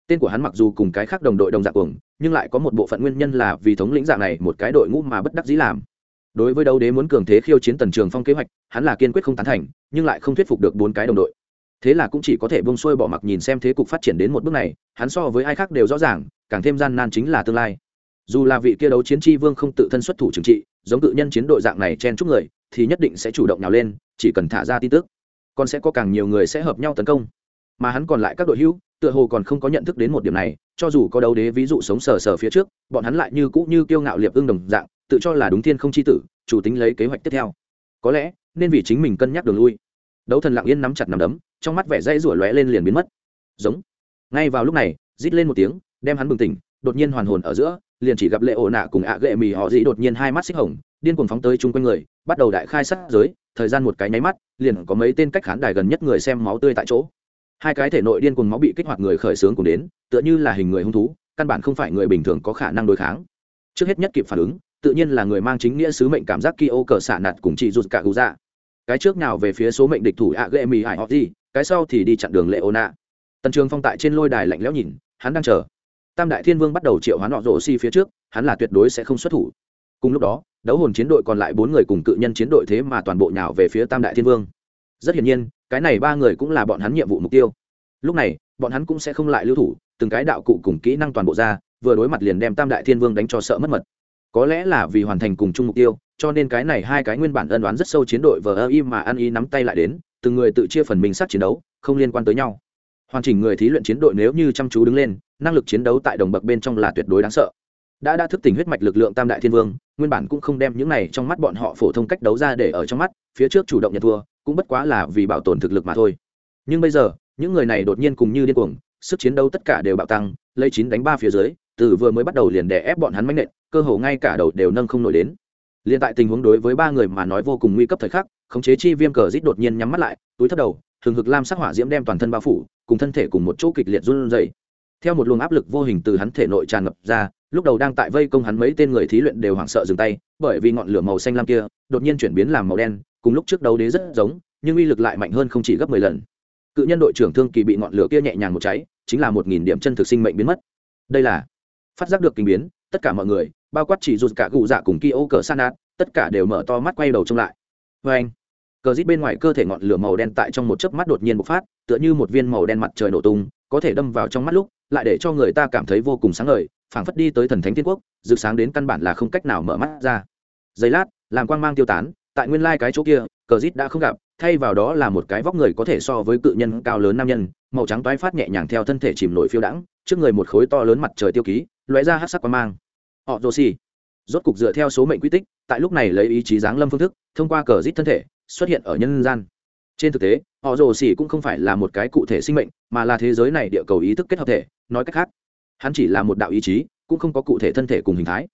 Tên của hắn mặc dù cùng cái khác đồng đội đồng dạng cuồng, nhưng lại có một bộ phận nguyên nhân là vì thống lĩnh dạng này một cái đội ngũ mà bất đắc dĩ làm đối với đấu đế muốn cường thế khiêu chiến tần trường phong kế hoạch, hắn là kiên quyết không tán thành, nhưng lại không thuyết phục được bốn cái đồng đội. Thế là cũng chỉ có thể bông xuôi bỏ mặc nhìn xem thế cục phát triển đến một bước này, hắn so với ai khác đều rõ ràng, càng thêm gian nan chính là tương lai. Dù là vị kia đấu chiến tri vương không tự thân xuất thủ trừng trị, giống tự nhân chiến đội dạng này chen chúc người, thì nhất định sẽ chủ động nào lên, chỉ cần thả ra tin tức, còn sẽ có càng nhiều người sẽ hợp nhau tấn công. Mà hắn còn lại các đội hữu, tựa hồ còn không có nhận thức đến một điểm này, cho dù có đấu đế ví dụ sống sờ sờ phía trước, bọn hắn lại như cũ như kiêu ngạo liệp ương đồng dạng tự cho là đúng thiên không chi tử, chủ tính lấy kế hoạch tiếp theo. Có lẽ, nên vì chính mình cân nhắc đường lui. Đấu thần lặng yên nắm chặt nắm đấm, trong mắt vẻ dây rủa lóe lên liền biến mất. Giống. Ngay vào lúc này, rít lên một tiếng, đem hắn bừng tỉnh, đột nhiên hoàn hồn ở giữa, liền chỉ gặp lệ ổ nạ cùng ạ gệ mì họ dĩ đột nhiên hai mắt xích hồng, điên cuồng phóng tới chung quanh người, bắt đầu đại khai sát giới, thời gian một cái nháy mắt, liền có mấy tên cách khán đài gần nhất người xem máu tươi tại chỗ. Hai cái thể nội điên cuồng máu bị kích hoạt người khởi xướng cùng đến, tựa như là hình người hung thú, căn bản không phải người bình thường có khả năng đối kháng. Trước hết nhất kịp phản ứng tự nhiên là người mang chính nghĩa sứ mệnh cảm giác Kyo ô cờ xạ nạt cùng chị rụt cả gù dạ. Cái trước nào về phía số mệnh địch thủ Agemi ghệ hải cái sau thì đi chặn đường leona. tần trường phong tại trên lôi đài lạnh lẽo nhìn, hắn đang chờ. Tam đại thiên vương bắt đầu triệu hoán họ rổ xi phía trước, hắn là tuyệt đối sẽ không xuất thủ. Cùng lúc đó, đấu hồn chiến đội còn lại bốn người cùng cự nhân chiến đội thế mà toàn bộ nhào về phía tam đại thiên vương. Rất hiển nhiên, cái này ba người cũng là bọn hắn nhiệm vụ mục tiêu. Lúc này, bọn hắn cũng sẽ không lại lưu thủ, từng cái đạo cụ cùng kỹ năng toàn bộ ra, vừa đối mặt liền đem tam đại thiên vương đánh cho sợ mất mật có lẽ là vì hoàn thành cùng chung mục tiêu, cho nên cái này hai cái nguyên bản ân đoán rất sâu chiến đội vờ ơ y mà ăn y nắm tay lại đến, từng người tự chia phần mình sát chiến đấu, không liên quan tới nhau. Hoàn chỉnh người thí luyện chiến đội nếu như chăm chú đứng lên, năng lực chiến đấu tại đồng bậc bên trong là tuyệt đối đáng sợ. Đã đã thức tỉnh huyết mạch lực lượng tam đại thiên vương, nguyên bản cũng không đem những này trong mắt bọn họ phổ thông cách đấu ra để ở trong mắt, phía trước chủ động nhận thua, cũng bất quá là vì bảo tồn thực lực mà thôi. Nhưng bây giờ, những người này đột nhiên cùng như điên cuồng, sức chiến đấu tất cả đều bạo tăng, lấy chín đánh ba phía dưới, từ vừa mới bắt đầu liền đè ép bọn hắn mánh nện cơ hồ ngay cả đầu đều nâng không nổi đến. Liền tại tình huống đối với ba người mà nói vô cùng nguy cấp thời khắc, khống chế chi viêm cờ rít đột nhiên nhắm mắt lại, túi thấp đầu thường hực lam sắc hỏa diễm đem toàn thân bao phủ, cùng thân thể cùng một chỗ kịch liệt run rẩy. Theo một luồng áp lực vô hình từ hắn thể nội tràn ngập ra, lúc đầu đang tại vây công hắn mấy tên người thí luyện đều hoảng sợ dừng tay, bởi vì ngọn lửa màu xanh lam kia đột nhiên chuyển biến làm màu đen, cùng lúc trước đấu đế rất giống, nhưng uy lực lại mạnh hơn không chỉ gấp mười lần. Cự nhân đội trưởng thương kỳ bị ngọn lửa kia nhẹ nhàng một cháy, chính là một nghìn điểm chân thực sinh mệnh biến mất. Đây là phát giác được kinh biến, tất cả mọi người bao quát chỉ rụt cả gù dạ cùng kia ô cờ san nát tất cả đều mở to mắt quay đầu trông lại. Vê anh, cờ rít bên ngoài cơ thể ngọn lửa màu đen tại trong một chớp mắt đột nhiên bộc phát, tựa như một viên màu đen mặt trời nổ tung, có thể đâm vào trong mắt lúc, lại để cho người ta cảm thấy vô cùng sáng ngời, phảng phất đi tới thần thánh thiên quốc, rực sáng đến căn bản là không cách nào mở mắt ra. Giây lát, làm quang mang tiêu tán, tại nguyên lai cái chỗ kia, cờ rít đã không gặp, thay vào đó là một cái vóc người có thể so với cự nhân cao lớn nam nhân, màu trắng toái phát nhẹ nhàng theo thân thể chìm nổi phiêu đãng, trước người một khối to lớn mặt trời tiêu ký, lóe ra hát sắc quang mang họ rồ xì. Rốt cục dựa theo số mệnh quy tích, tại lúc này lấy ý chí giáng lâm phương thức, thông qua cờ rít thân thể, xuất hiện ở nhân gian. Trên thực tế, họ rồ xì cũng không phải là một cái cụ thể sinh mệnh, mà là thế giới này địa cầu ý thức kết hợp thể, nói cách khác, hắn chỉ là một đạo ý chí, cũng không có cụ thể thân thể cùng hình thái.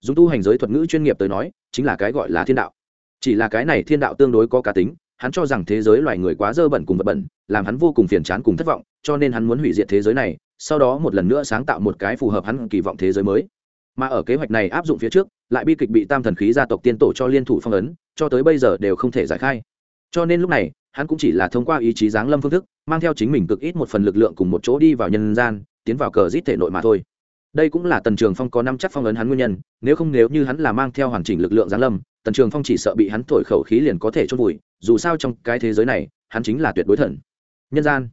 Dùng tu hành giới thuật ngữ chuyên nghiệp tới nói, chính là cái gọi là thiên đạo. Chỉ là cái này thiên đạo tương đối có cá tính, hắn cho rằng thế giới loài người quá dơ bẩn cùng vật bẩn, làm hắn vô cùng phiền chán cùng thất vọng, cho nên hắn muốn hủy diệt thế giới này, sau đó một lần nữa sáng tạo một cái phù hợp hắn kỳ vọng thế giới mới mà ở kế hoạch này áp dụng phía trước, lại bi kịch bị tam thần khí gia tộc tiên tổ cho liên thủ phong ấn, cho tới bây giờ đều không thể giải khai. Cho nên lúc này, hắn cũng chỉ là thông qua ý chí giáng lâm phương thức, mang theo chính mình cực ít một phần lực lượng cùng một chỗ đi vào nhân gian, tiến vào cờ giết thể nội mà thôi. Đây cũng là tần trường phong có năm chắc phong ấn hắn nguyên nhân, nếu không nếu như hắn là mang theo hoàn chỉnh lực lượng giáng lâm, tần trường phong chỉ sợ bị hắn thổi khẩu khí liền có thể chôn vùi, dù sao trong cái thế giới này, hắn chính là tuyệt đối thần. Nhân gian,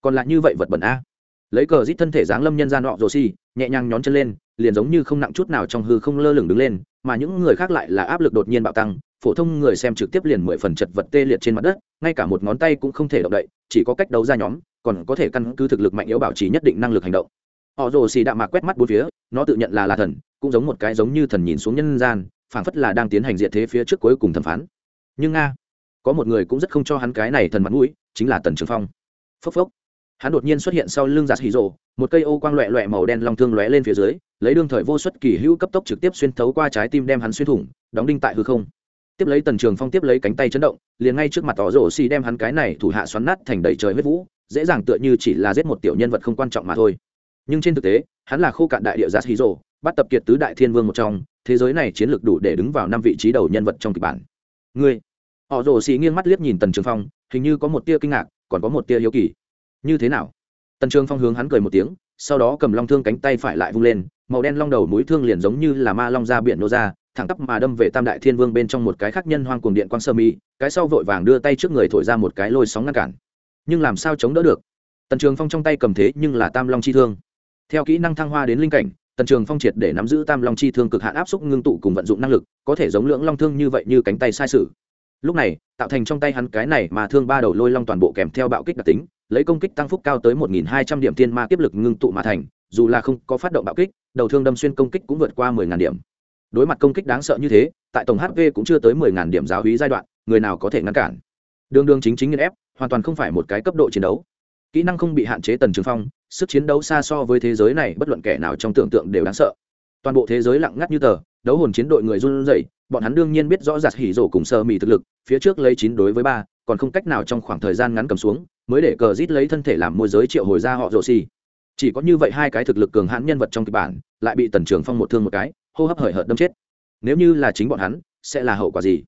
còn lại như vậy vật bẩn a lấy cờ rít thân thể dáng lâm nhân gian nọ rồ xi nhẹ nhàng nhón chân lên, liền giống như không nặng chút nào trong hư không lơ lửng đứng lên, mà những người khác lại là áp lực đột nhiên bạo tăng, phổ thông người xem trực tiếp liền mười phần chật vật tê liệt trên mặt đất, ngay cả một ngón tay cũng không thể động đậy, chỉ có cách đấu ra nhóm, còn có thể căn cứ thực lực mạnh yếu bảo trì nhất định năng lực hành động. Họ rồ xì đạm mạc quét mắt bốn phía, nó tự nhận là là thần, cũng giống một cái giống như thần nhìn xuống nhân gian, phảng phất là đang tiến hành diệt thế phía trước cuối cùng thẩm phán. Nhưng nga, có một người cũng rất không cho hắn cái này thần mặt mũi, chính là tần trường phong. Phốc phốc hắn đột nhiên xuất hiện sau lưng giạt hì rồ, một cây ô quang loẹ loẹ màu đen long thương lóe lên phía dưới, lấy đương thời vô suất kỳ hữu cấp tốc trực tiếp xuyên thấu qua trái tim đem hắn xuyên thủng, đóng đinh tại hư không. Tiếp lấy tần trường phong tiếp lấy cánh tay chấn động, liền ngay trước mặt tỏ rổ xì đem hắn cái này thủ hạ xoắn nát thành đầy trời huyết vũ, dễ dàng tựa như chỉ là giết một tiểu nhân vật không quan trọng mà thôi. Nhưng trên thực tế, hắn là khô cạn đại địa giạt hì rồ, bắt tập kiệt tứ đại thiên vương một trong, thế giới này chiến lược đủ để đứng vào năm vị trí đầu nhân vật trong kịch bản. Ngươi! Họ rổ xì nghiêng mắt liếc nhìn tần trường phong, hình như có một tia kinh ngạc, còn có một tia hiếu kỳ như thế nào? Tần trường phong hướng hắn cười một tiếng, sau đó cầm long thương cánh tay phải lại vung lên, màu đen long đầu mũi thương liền giống như là ma long ra biển nô ra, thẳng tắp mà đâm về tam đại thiên vương bên trong một cái khác nhân hoang cuồng điện quang sơ mi, cái sau vội vàng đưa tay trước người thổi ra một cái lôi sóng ngăn cản. Nhưng làm sao chống đỡ được? Tần trường phong trong tay cầm thế nhưng là tam long chi thương. Theo kỹ năng thăng hoa đến linh cảnh, tần trường phong triệt để nắm giữ tam long chi thương cực hạn áp xúc ngưng tụ cùng vận dụng năng lực, có thể giống lưỡng long thương như vậy như cánh tay sai sự lúc này, tạo thành trong tay hắn cái này mà thương ba đầu lôi long toàn bộ kèm theo bạo kích đặc tính, lấy công kích tăng phúc cao tới một nghìn hai trăm điểm tiên ma kiếp lực ngưng tụ mà thành, dù là không có phát động bạo kích, đầu thương đâm xuyên công kích cũng vượt qua mười ngàn điểm. Đối mặt công kích đáng sợ như thế, tại tổng hp cũng chưa tới mười ngàn điểm giáo hí giai đoạn, người nào có thể ngăn cản? Đường đường chính chính nghiên ép, hoàn toàn không phải một cái cấp độ chiến đấu. Kỹ năng không bị hạn chế tần trường phong, sức chiến đấu xa so với thế giới này bất luận kẻ nào trong tưởng tượng đều đáng sợ. Toàn bộ thế giới lặng ngắt như tờ, đấu hồn chiến đội người run rẩy, bọn hắn đương nhiên biết rõ giặt hỉ rổ cùng sơ mì thực lực phía trước lấy chín đối với ba, còn không cách nào trong khoảng thời gian ngắn cầm xuống, mới để cờ rít lấy thân thể làm môi giới triệu hồi ra họ rồ xì chỉ có như vậy hai cái thực lực cường hãn nhân vật trong kịch bản, lại bị tần trường phong một thương một cái, hô hấp hời hợt đâm chết. Nếu như là chính bọn hắn, sẽ là hậu quả gì?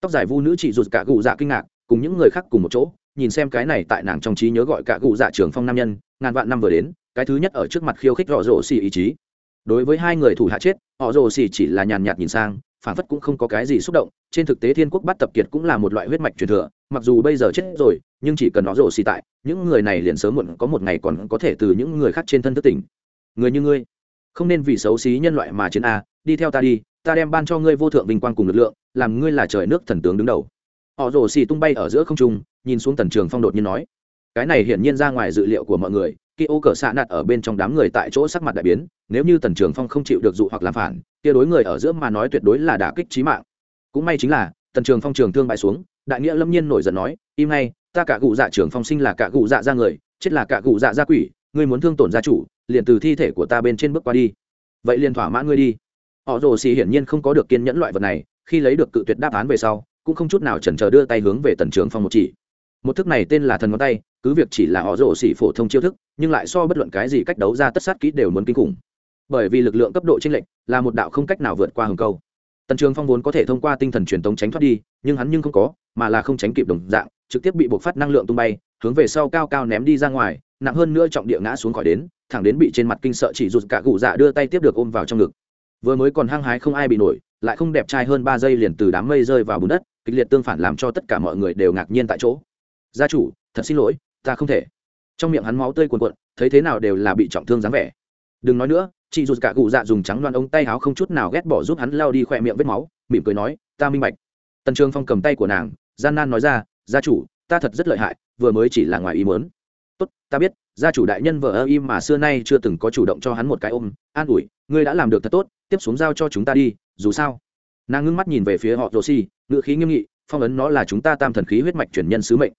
Tóc dài vu nữ chị rụt cả gù dạ kinh ngạc, cùng những người khác cùng một chỗ, nhìn xem cái này tại nàng trong trí nhớ gọi cả gù dạ trường phong nam nhân, ngàn vạn năm vừa đến, cái thứ nhất ở trước mặt khiêu khích rõ rồ xì ý chí. Đối với hai người thủ hạ chết, họ rồ xì chỉ là nhàn nhạt nhìn sang phản phất cũng không có cái gì xúc động, trên thực tế thiên quốc bắt tập kiệt cũng là một loại huyết mạch truyền thừa, mặc dù bây giờ chết rồi, nhưng chỉ cần nó rổ xì tại, những người này liền sớm muộn có một ngày còn có thể từ những người khác trên thân thức tỉnh. Người như ngươi, không nên vì xấu xí nhân loại mà chiến a, đi theo ta đi, ta đem ban cho ngươi vô thượng vinh quang cùng lực lượng, làm ngươi là trời nước thần tướng đứng đầu. Họ rổ xì tung bay ở giữa không trung, nhìn xuống tần trường phong đột nhiên nói, cái này hiển nhiên ra ngoài dự liệu của mọi người kỳ ô cờ xạ nạt ở bên trong đám người tại chỗ sắc mặt đại biến, nếu như tần trường phong không chịu được dụ hoặc làm phản, kia đối người ở giữa mà nói tuyệt đối là đả kích trí mạng. Cũng may chính là, tần trường phong trường thương bại xuống, đại nghĩa lâm nhiên nổi giận nói, im ngay, ta cả cụ dạ trường phong sinh là cả cụ dạ ra người, chết là cả cụ dạ ra quỷ, ngươi muốn thương tổn gia chủ, liền từ thi thể của ta bên trên bước qua đi. Vậy liền thỏa mãn ngươi đi. Họ rồ xì hiển nhiên không có được kiên nhẫn loại vật này, khi lấy được cự tuyệt đáp án về sau, cũng không chút nào chần chờ đưa tay hướng về tần trường phong một chỉ một thức này tên là thần ngón tay, cứ việc chỉ là họ rổ xỉ phổ thông chiêu thức, nhưng lại so bất luận cái gì cách đấu ra tất sát kỹ đều muốn kinh khủng. Bởi vì lực lượng cấp độ chênh lệch là một đạo không cách nào vượt qua hừng câu. Tần trường phong vốn có thể thông qua tinh thần truyền tống tránh thoát đi, nhưng hắn nhưng không có, mà là không tránh kịp đồng dạng, trực tiếp bị buộc phát năng lượng tung bay, hướng về sau cao cao ném đi ra ngoài, nặng hơn nữa trọng địa ngã xuống khỏi đến, thẳng đến bị trên mặt kinh sợ chỉ rụt cả cụ dạ đưa tay tiếp được ôm vào trong ngực. Vừa mới còn hăng hái không ai bị nổi, lại không đẹp trai hơn ba giây liền từ đám mây rơi vào bùn đất, kịch liệt tương phản làm cho tất cả mọi người đều ngạc nhiên tại chỗ gia chủ, thật xin lỗi, ta không thể. Trong miệng hắn máu tươi cuồn cuộn, thấy thế nào đều là bị trọng thương dáng vẻ. Đừng nói nữa, chị dù cả cụ dạ dùng trắng loan ống tay áo không chút nào ghét bỏ giúp hắn lao đi khỏe miệng vết máu, mỉm cười nói, ta minh bạch. Tần trường phong cầm tay của nàng, gian nan nói ra, gia chủ, ta thật rất lợi hại, vừa mới chỉ là ngoài ý mớn tốt, ta biết, gia chủ đại nhân vợ ơ im mà xưa nay chưa từng có chủ động cho hắn một cái ôm, an ủi, ngươi đã làm được thật tốt, tiếp xuống giao cho chúng ta đi, dù sao. Nàng ngưng mắt nhìn về phía họ rồ xi ngự khí nghiêm nghị, phong ấn nó là chúng ta tam thần khí huyết mạch truyền nhân sứ mệnh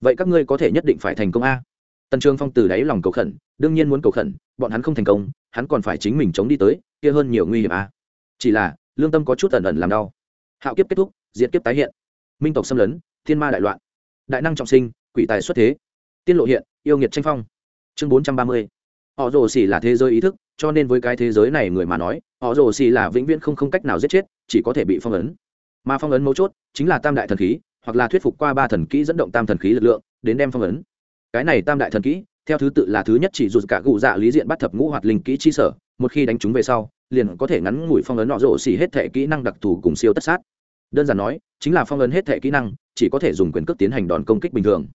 vậy các ngươi có thể nhất định phải thành công a. Tần trường phong từ đáy lòng cầu khẩn, đương nhiên muốn cầu khẩn, bọn hắn không thành công, hắn còn phải chính mình chống đi tới, kia hơn nhiều nguy hiểm a. Chỉ là, lương tâm có chút ẩn ẩn làm đau. Hạo kiếp kết thúc diễn kiếp tái hiện. Minh tộc xâm lấn, thiên ma đại loạn. Đại năng trọng sinh, quỷ tài xuất thế. Tiên lộ hiện, yêu nghiệt tranh phong. Chương bốn trăm ba mươi. Họ rồ xỉ là thế giới ý thức, cho nên với cái thế giới này người mà nói, họ rồ xỉ là vĩnh viễn không không cách nào giết chết, chỉ có thể bị phong ấn. Mà phong ấn mấu chốt chính là tam đại thần khí hoặc là thuyết phục qua ba thần kỹ dẫn động tam thần khí lực lượng, đến đem phong ấn. Cái này tam đại thần kỹ, theo thứ tự là thứ nhất chỉ dù cả cụ dạ lý diện bắt thập ngũ hoạt linh kỹ chi sở, một khi đánh chúng về sau, liền có thể ngắn ngủi phong ấn nọ rộ xỉ hết thể kỹ năng đặc thù cùng siêu tất sát. Đơn giản nói, chính là phong ấn hết thể kỹ năng, chỉ có thể dùng quyền cước tiến hành đòn công kích bình thường.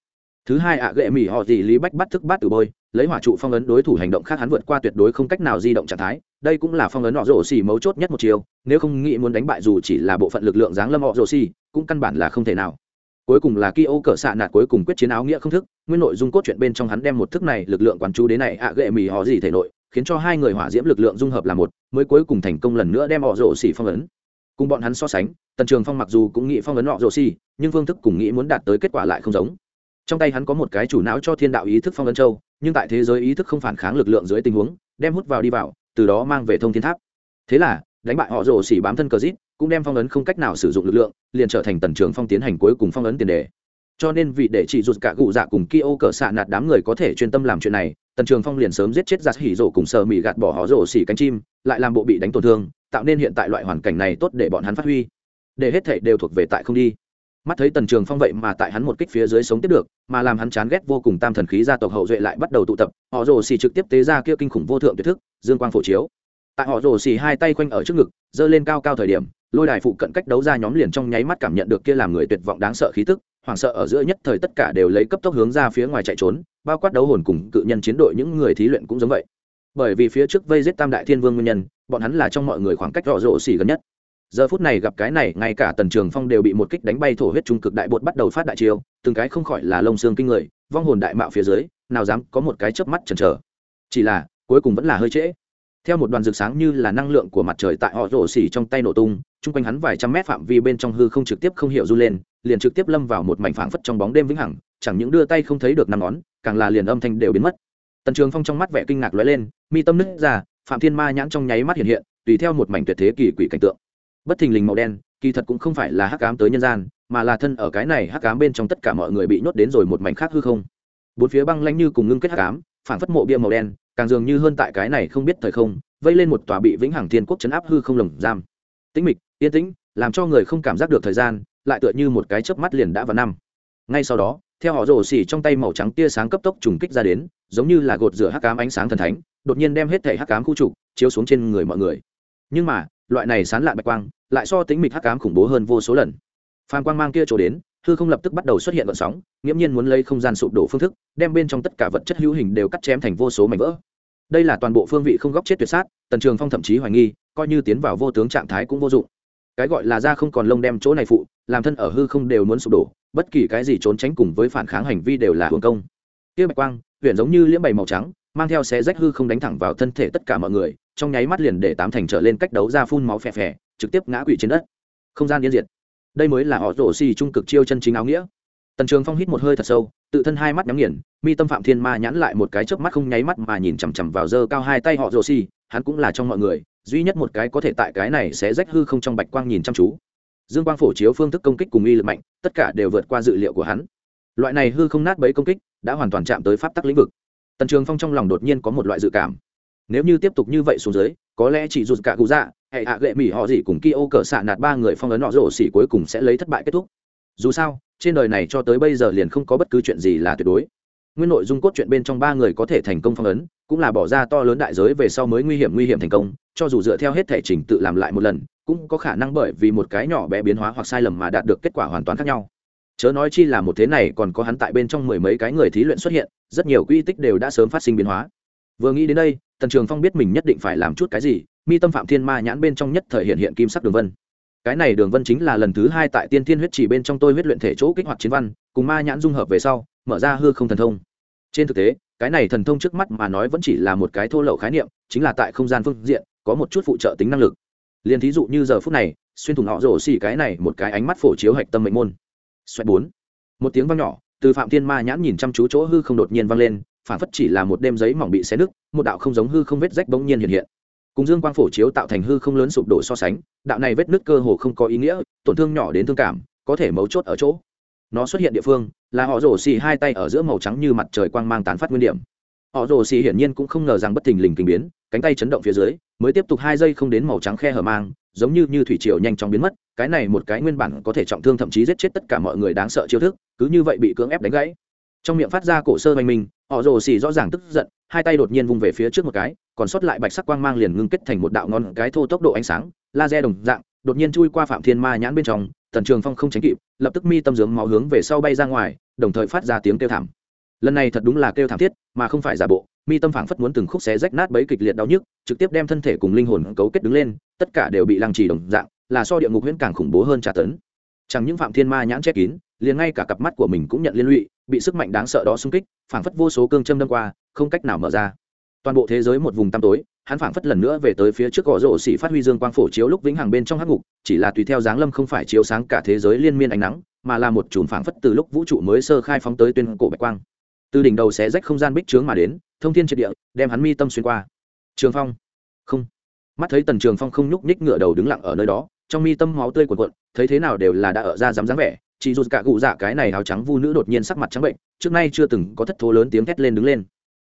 Thứ hai ạ, gệ mỹ họ gì lý bách bắt thức bát từ bôi, lấy hỏa trụ phong ấn đối thủ hành động khác hắn vượt qua tuyệt đối không cách nào di động trạng thái đây cũng là phong ấn họ rổ xỉ mấu chốt nhất một chiều, nếu không nghĩ muốn đánh bại dù chỉ là bộ phận lực lượng giáng lâm họ rổ xỉ cũng căn bản là không thể nào. Cuối cùng là ki ô cỡ xạ nạt cuối cùng quyết chiến áo nghĩa không thức, nguyên nội dung cốt truyện bên trong hắn đem một thức này lực lượng quán chú đến này, ạ, gệ mì họ gì thể nội, khiến cho hai người hỏa diễm lực lượng dung hợp là một, mới cuối cùng thành công lần nữa đem họ rổ xỉ phong ấn. Cùng bọn hắn so sánh, tần trường phong mặc dù cũng nghĩ phong ấn họ rổ xỉ nhưng phương thức cùng nghĩ muốn đạt tới kết quả lại không giống. Trong tay hắn có một cái chủ não cho thiên đạo ý thức phong ấn châu, nhưng tại thế giới ý thức không phản kháng lực lượng dưới tình huống, đem hút vào đi vào từ đó mang về thông thiên tháp. Thế là, đánh bại họ rồ xỉ bám thân cờ rít, cũng đem phong ấn không cách nào sử dụng lực lượng, liền trở thành tần trường phong tiến hành cuối cùng phong ấn tiền đề. Cho nên vì để chỉ rụt cả cụ dạ cùng kia ô cờ xạ nạt đám người có thể chuyên tâm làm chuyện này, tần trường phong liền sớm giết chết giặt hỉ rổ cùng sờ mị gạt bỏ họ rổ xỉ cánh chim, lại làm bộ bị đánh tổn thương, tạo nên hiện tại loại hoàn cảnh này tốt để bọn hắn phát huy. Để hết thể đều thuộc về tại không đi. Mắt thấy tần trường phong vậy mà tại hắn một kích phía dưới sống tiếp được, mà làm hắn chán ghét vô cùng tam thần khí gia tộc hậu duệ lại bắt đầu tụ tập, họ rồ xỉ trực tiếp tế ra kia kinh khủng vô thượng tuyệt thức dương quang phổ chiếu. Tại họ rồ xì hai tay quanh ở trước ngực, giơ lên cao cao thời điểm, lôi đài phụ cận cách đấu ra nhóm liền trong nháy mắt cảm nhận được kia làm người tuyệt vọng đáng sợ khí tức, hoảng sợ ở giữa nhất thời tất cả đều lấy cấp tốc hướng ra phía ngoài chạy trốn, bao quát đấu hồn cùng cự nhân chiến đội những người thí luyện cũng giống vậy. Bởi vì phía trước vây giết tam đại thiên vương nguyên nhân, bọn hắn là trong mọi người khoảng cách rõ rộ xỉ gần nhất. Giờ phút này gặp cái này, ngay cả tần trường phong đều bị một kích đánh bay thổ huyết trung cực đại bột bắt đầu phát đại chiêu, từng cái không khỏi là lông xương kinh người, vong hồn đại mạo phía dưới, nào dám có một cái chớp mắt chần chờ. Chỉ là cuối cùng vẫn là hơi trễ. Theo một đoàn rực sáng như là năng lượng của mặt trời tại họ rổ xỉ trong tay nổ tung, chung quanh hắn vài trăm mét phạm vi bên trong hư không trực tiếp không hiểu r u lên, liền trực tiếp lâm vào một mảnh phảng phất trong bóng đêm vĩnh hằng, chẳng những đưa tay không thấy được năm ngón, càng là liền âm thanh đều biến mất. Tần trường phong trong mắt vẻ kinh ngạc lóe lên, mi tâm nứt ra, phạm thiên ma nhãn trong nháy mắt hiện hiện, tùy theo một mảnh tuyệt thế kỳ quỷ cảnh tượng. Bất thình lình màu đen, kỳ thật cũng không phải là hắc ám tới nhân gian, mà là thân ở cái này hắc ám bên trong tất cả mọi người bị nhốt đến rồi một mảnh khác hư không. Bốn phía băng lanh như cùng ngưng kết hắc ám, phảng phất mộ bia màu đen càng dường như hơn tại cái này không biết thời không, vây lên một tòa bị vĩnh hằng thiên quốc chấn áp hư không lồng giam. Tĩnh mịch, yên tĩnh, làm cho người không cảm giác được thời gian, lại tựa như một cái chớp mắt liền đã vào năm. Ngay sau đó, theo họ rổ xỉ trong tay màu trắng tia sáng cấp tốc trùng kích ra đến, giống như là gột rửa hắc ám ánh sáng thần thánh, đột nhiên đem hết thể hắc ám khu trục chiếu xuống trên người mọi người. Nhưng mà, loại này sán lạ bạch quang, lại so tính mịch hắc ám khủng bố hơn vô số lần. Phan quang mang kia trổ đến, hư không lập tức bắt đầu xuất hiện vận sóng, nghiễm nhiên muốn lấy không gian sụp đổ phương thức, đem bên trong tất cả vật chất hữu hình đều cắt chém thành vô số mảnh vỡ đây là toàn bộ phương vị không góc chết tuyệt sát, tần trường phong thậm chí hoài nghi, coi như tiến vào vô tướng trạng thái cũng vô dụng. Cái gọi là ra không còn lông đem chỗ này phụ, làm thân ở hư không đều muốn sụp đổ, bất kỳ cái gì trốn tránh cùng với phản kháng hành vi đều là hưởng công. Kia bạch quang huyện giống như liễm bày màu trắng, mang theo xé rách hư không đánh thẳng vào thân thể tất cả mọi người, trong nháy mắt liền để tám thành trở lên cách đấu ra phun máu phè phè, trực tiếp ngã quỵ trên đất. Không gian yên diệt. Đây mới là họ rổ xì trung cực chiêu chân chính áo nghĩa tần trường phong hít một hơi thật sâu tự thân hai mắt nhắm nghiền mi tâm phạm thiên ma nhãn lại một cái chớp mắt không nháy mắt mà nhìn chằm chằm vào giơ cao hai tay họ rồ xi, hắn cũng là trong mọi người duy nhất một cái có thể tại cái này sẽ rách hư không trong bạch quang nhìn chăm chú. Dương quang phổ chiếu phương thức công kích cùng uy lực mạnh tất cả đều vượt qua dự liệu của hắn. Loại này hư không nát bấy công kích đã hoàn toàn chạm tới pháp tắc lĩnh vực. Tần trường phong trong lòng đột nhiên có một loại dự cảm. Nếu như tiếp tục như vậy xuống dưới có lẽ chỉ dù cả cụ dạ hệ hạ gệ mỹ họ gì cùng kia ô cờ xạ nạt ba người phong ấn họ rổ xỉ cuối cùng sẽ lấy thất bại kết thúc dù sao, trên đời này cho tới bây giờ liền không có bất cứ chuyện gì là tuyệt đối. Nguyên nội dung cốt truyện bên trong ba người có thể thành công phong ấn, cũng là bỏ ra to lớn đại giới về sau mới nguy hiểm nguy hiểm thành công, cho dù dựa theo hết thể trình tự làm lại một lần, cũng có khả năng bởi vì một cái nhỏ bé biến hóa hoặc sai lầm mà đạt được kết quả hoàn toàn khác nhau. Chớ nói chi là một thế này còn có hắn tại bên trong mười mấy cái người thí luyện xuất hiện, rất nhiều quy tích đều đã sớm phát sinh biến hóa. Vừa nghĩ đến đây, tần trường phong biết mình nhất định phải làm chút cái gì, mi tâm phạm thiên ma nhãn bên trong nhất thời hiện hiện kim sắc đường vân cái này đường vân chính là lần thứ hai tại tiên thiên huyết chỉ bên trong tôi huyết luyện thể chỗ kích hoạt chiến văn, cùng ma nhãn dung hợp về sau, mở ra hư không thần thông. Trên thực tế, cái này thần thông trước mắt mà nói vẫn chỉ là một cái thô lậu khái niệm, chính là tại không gian phương diện, có một chút phụ trợ tính năng lực. Liền thí dụ như giờ phút này, xuyên thủng họ rổ xì cái này một cái ánh mắt phổ chiếu hạch tâm mệnh môn. Xoẹt bốn. Một tiếng vang nhỏ, từ phạm thiên ma nhãn nhìn chăm chú chỗ hư không đột nhiên vang lên, phản phất chỉ là một đêm giấy mỏng bị xé nứt, một đạo không giống hư không vết rách bỗng nhiên hiện hiện cùng dương quang phổ chiếu tạo thành hư không lớn sụp đổ so sánh, đạo này vết nứt cơ hồ không có ý nghĩa, tổn thương nhỏ đến thương cảm, có thể mấu chốt ở chỗ. Nó xuất hiện địa phương, là họ rổ xì hai tay ở giữa màu trắng như mặt trời quang mang tán phát nguyên điểm. Họ rổ xì hiển nhiên cũng không ngờ rằng bất thình lình kinh biến, cánh tay chấn động phía dưới, mới tiếp tục hai giây không đến màu trắng khe hở mang, giống như như thủy triều nhanh chóng biến mất, cái này một cái nguyên bản có thể trọng thương thậm chí giết chết tất cả mọi người đáng sợ chiêu thức, cứ như vậy bị cưỡng ép đánh gãy. Trong miệng phát ra cổ sơ oanh minh họ rồ xì rõ ràng tức giận hai tay đột nhiên vung về phía trước một cái, còn sót lại bạch sắc quang mang liền ngưng kết thành một đạo ngon cái thô tốc độ ánh sáng, laser đồng dạng, đột nhiên chui qua phạm thiên ma nhãn bên trong, tần trường phong không tránh kịp, lập tức mi tâm dướng máu hướng về sau bay ra ngoài, đồng thời phát ra tiếng kêu thảm. Lần này thật đúng là kêu thảm thiết, mà không phải giả bộ, mi tâm phảng phất muốn từng khúc xé rách nát bấy kịch liệt đau nhức, trực tiếp đem thân thể cùng linh hồn cấu kết đứng lên, tất cả đều bị lăng trì đồng dạng, là so địa ngục huyễn càng khủng bố hơn trả tấn. Chẳng những phạm thiên ma nhãn che kín, liền ngay cả cặp mắt của mình cũng nhận liên lụy, bị sức mạnh đáng sợ đó xung kích, phảng phất vô số cương châm đâm qua không cách nào mở ra. Toàn bộ thế giới một vùng tăm tối, hắn phảng phất lần nữa về tới phía trước gò rổ xỉ phát huy dương quang phổ chiếu lúc vĩnh hằng bên trong hắc ngục, chỉ là tùy theo dáng lâm không phải chiếu sáng cả thế giới liên miên ánh nắng, mà là một chùm phảng phất từ lúc vũ trụ mới sơ khai phóng tới tuyên cổ bạch quang. Từ đỉnh đầu xé rách không gian bích trướng mà đến, thông thiên triệt địa, đem hắn mi tâm xuyên qua. Trường phong. Không. Mắt thấy tần trường phong không nhúc nhích ngựa đầu đứng lặng ở nơi đó, trong mi tâm máu tươi cuộn cuộn, thấy thế nào đều là đã ở ra dám dáng vẻ, chỉ dù cả cụ dạ cái này áo trắng vu nữ đột nhiên sắc mặt trắng bệnh, trước nay chưa từng có thất thố lớn tiếng thét lên đứng lên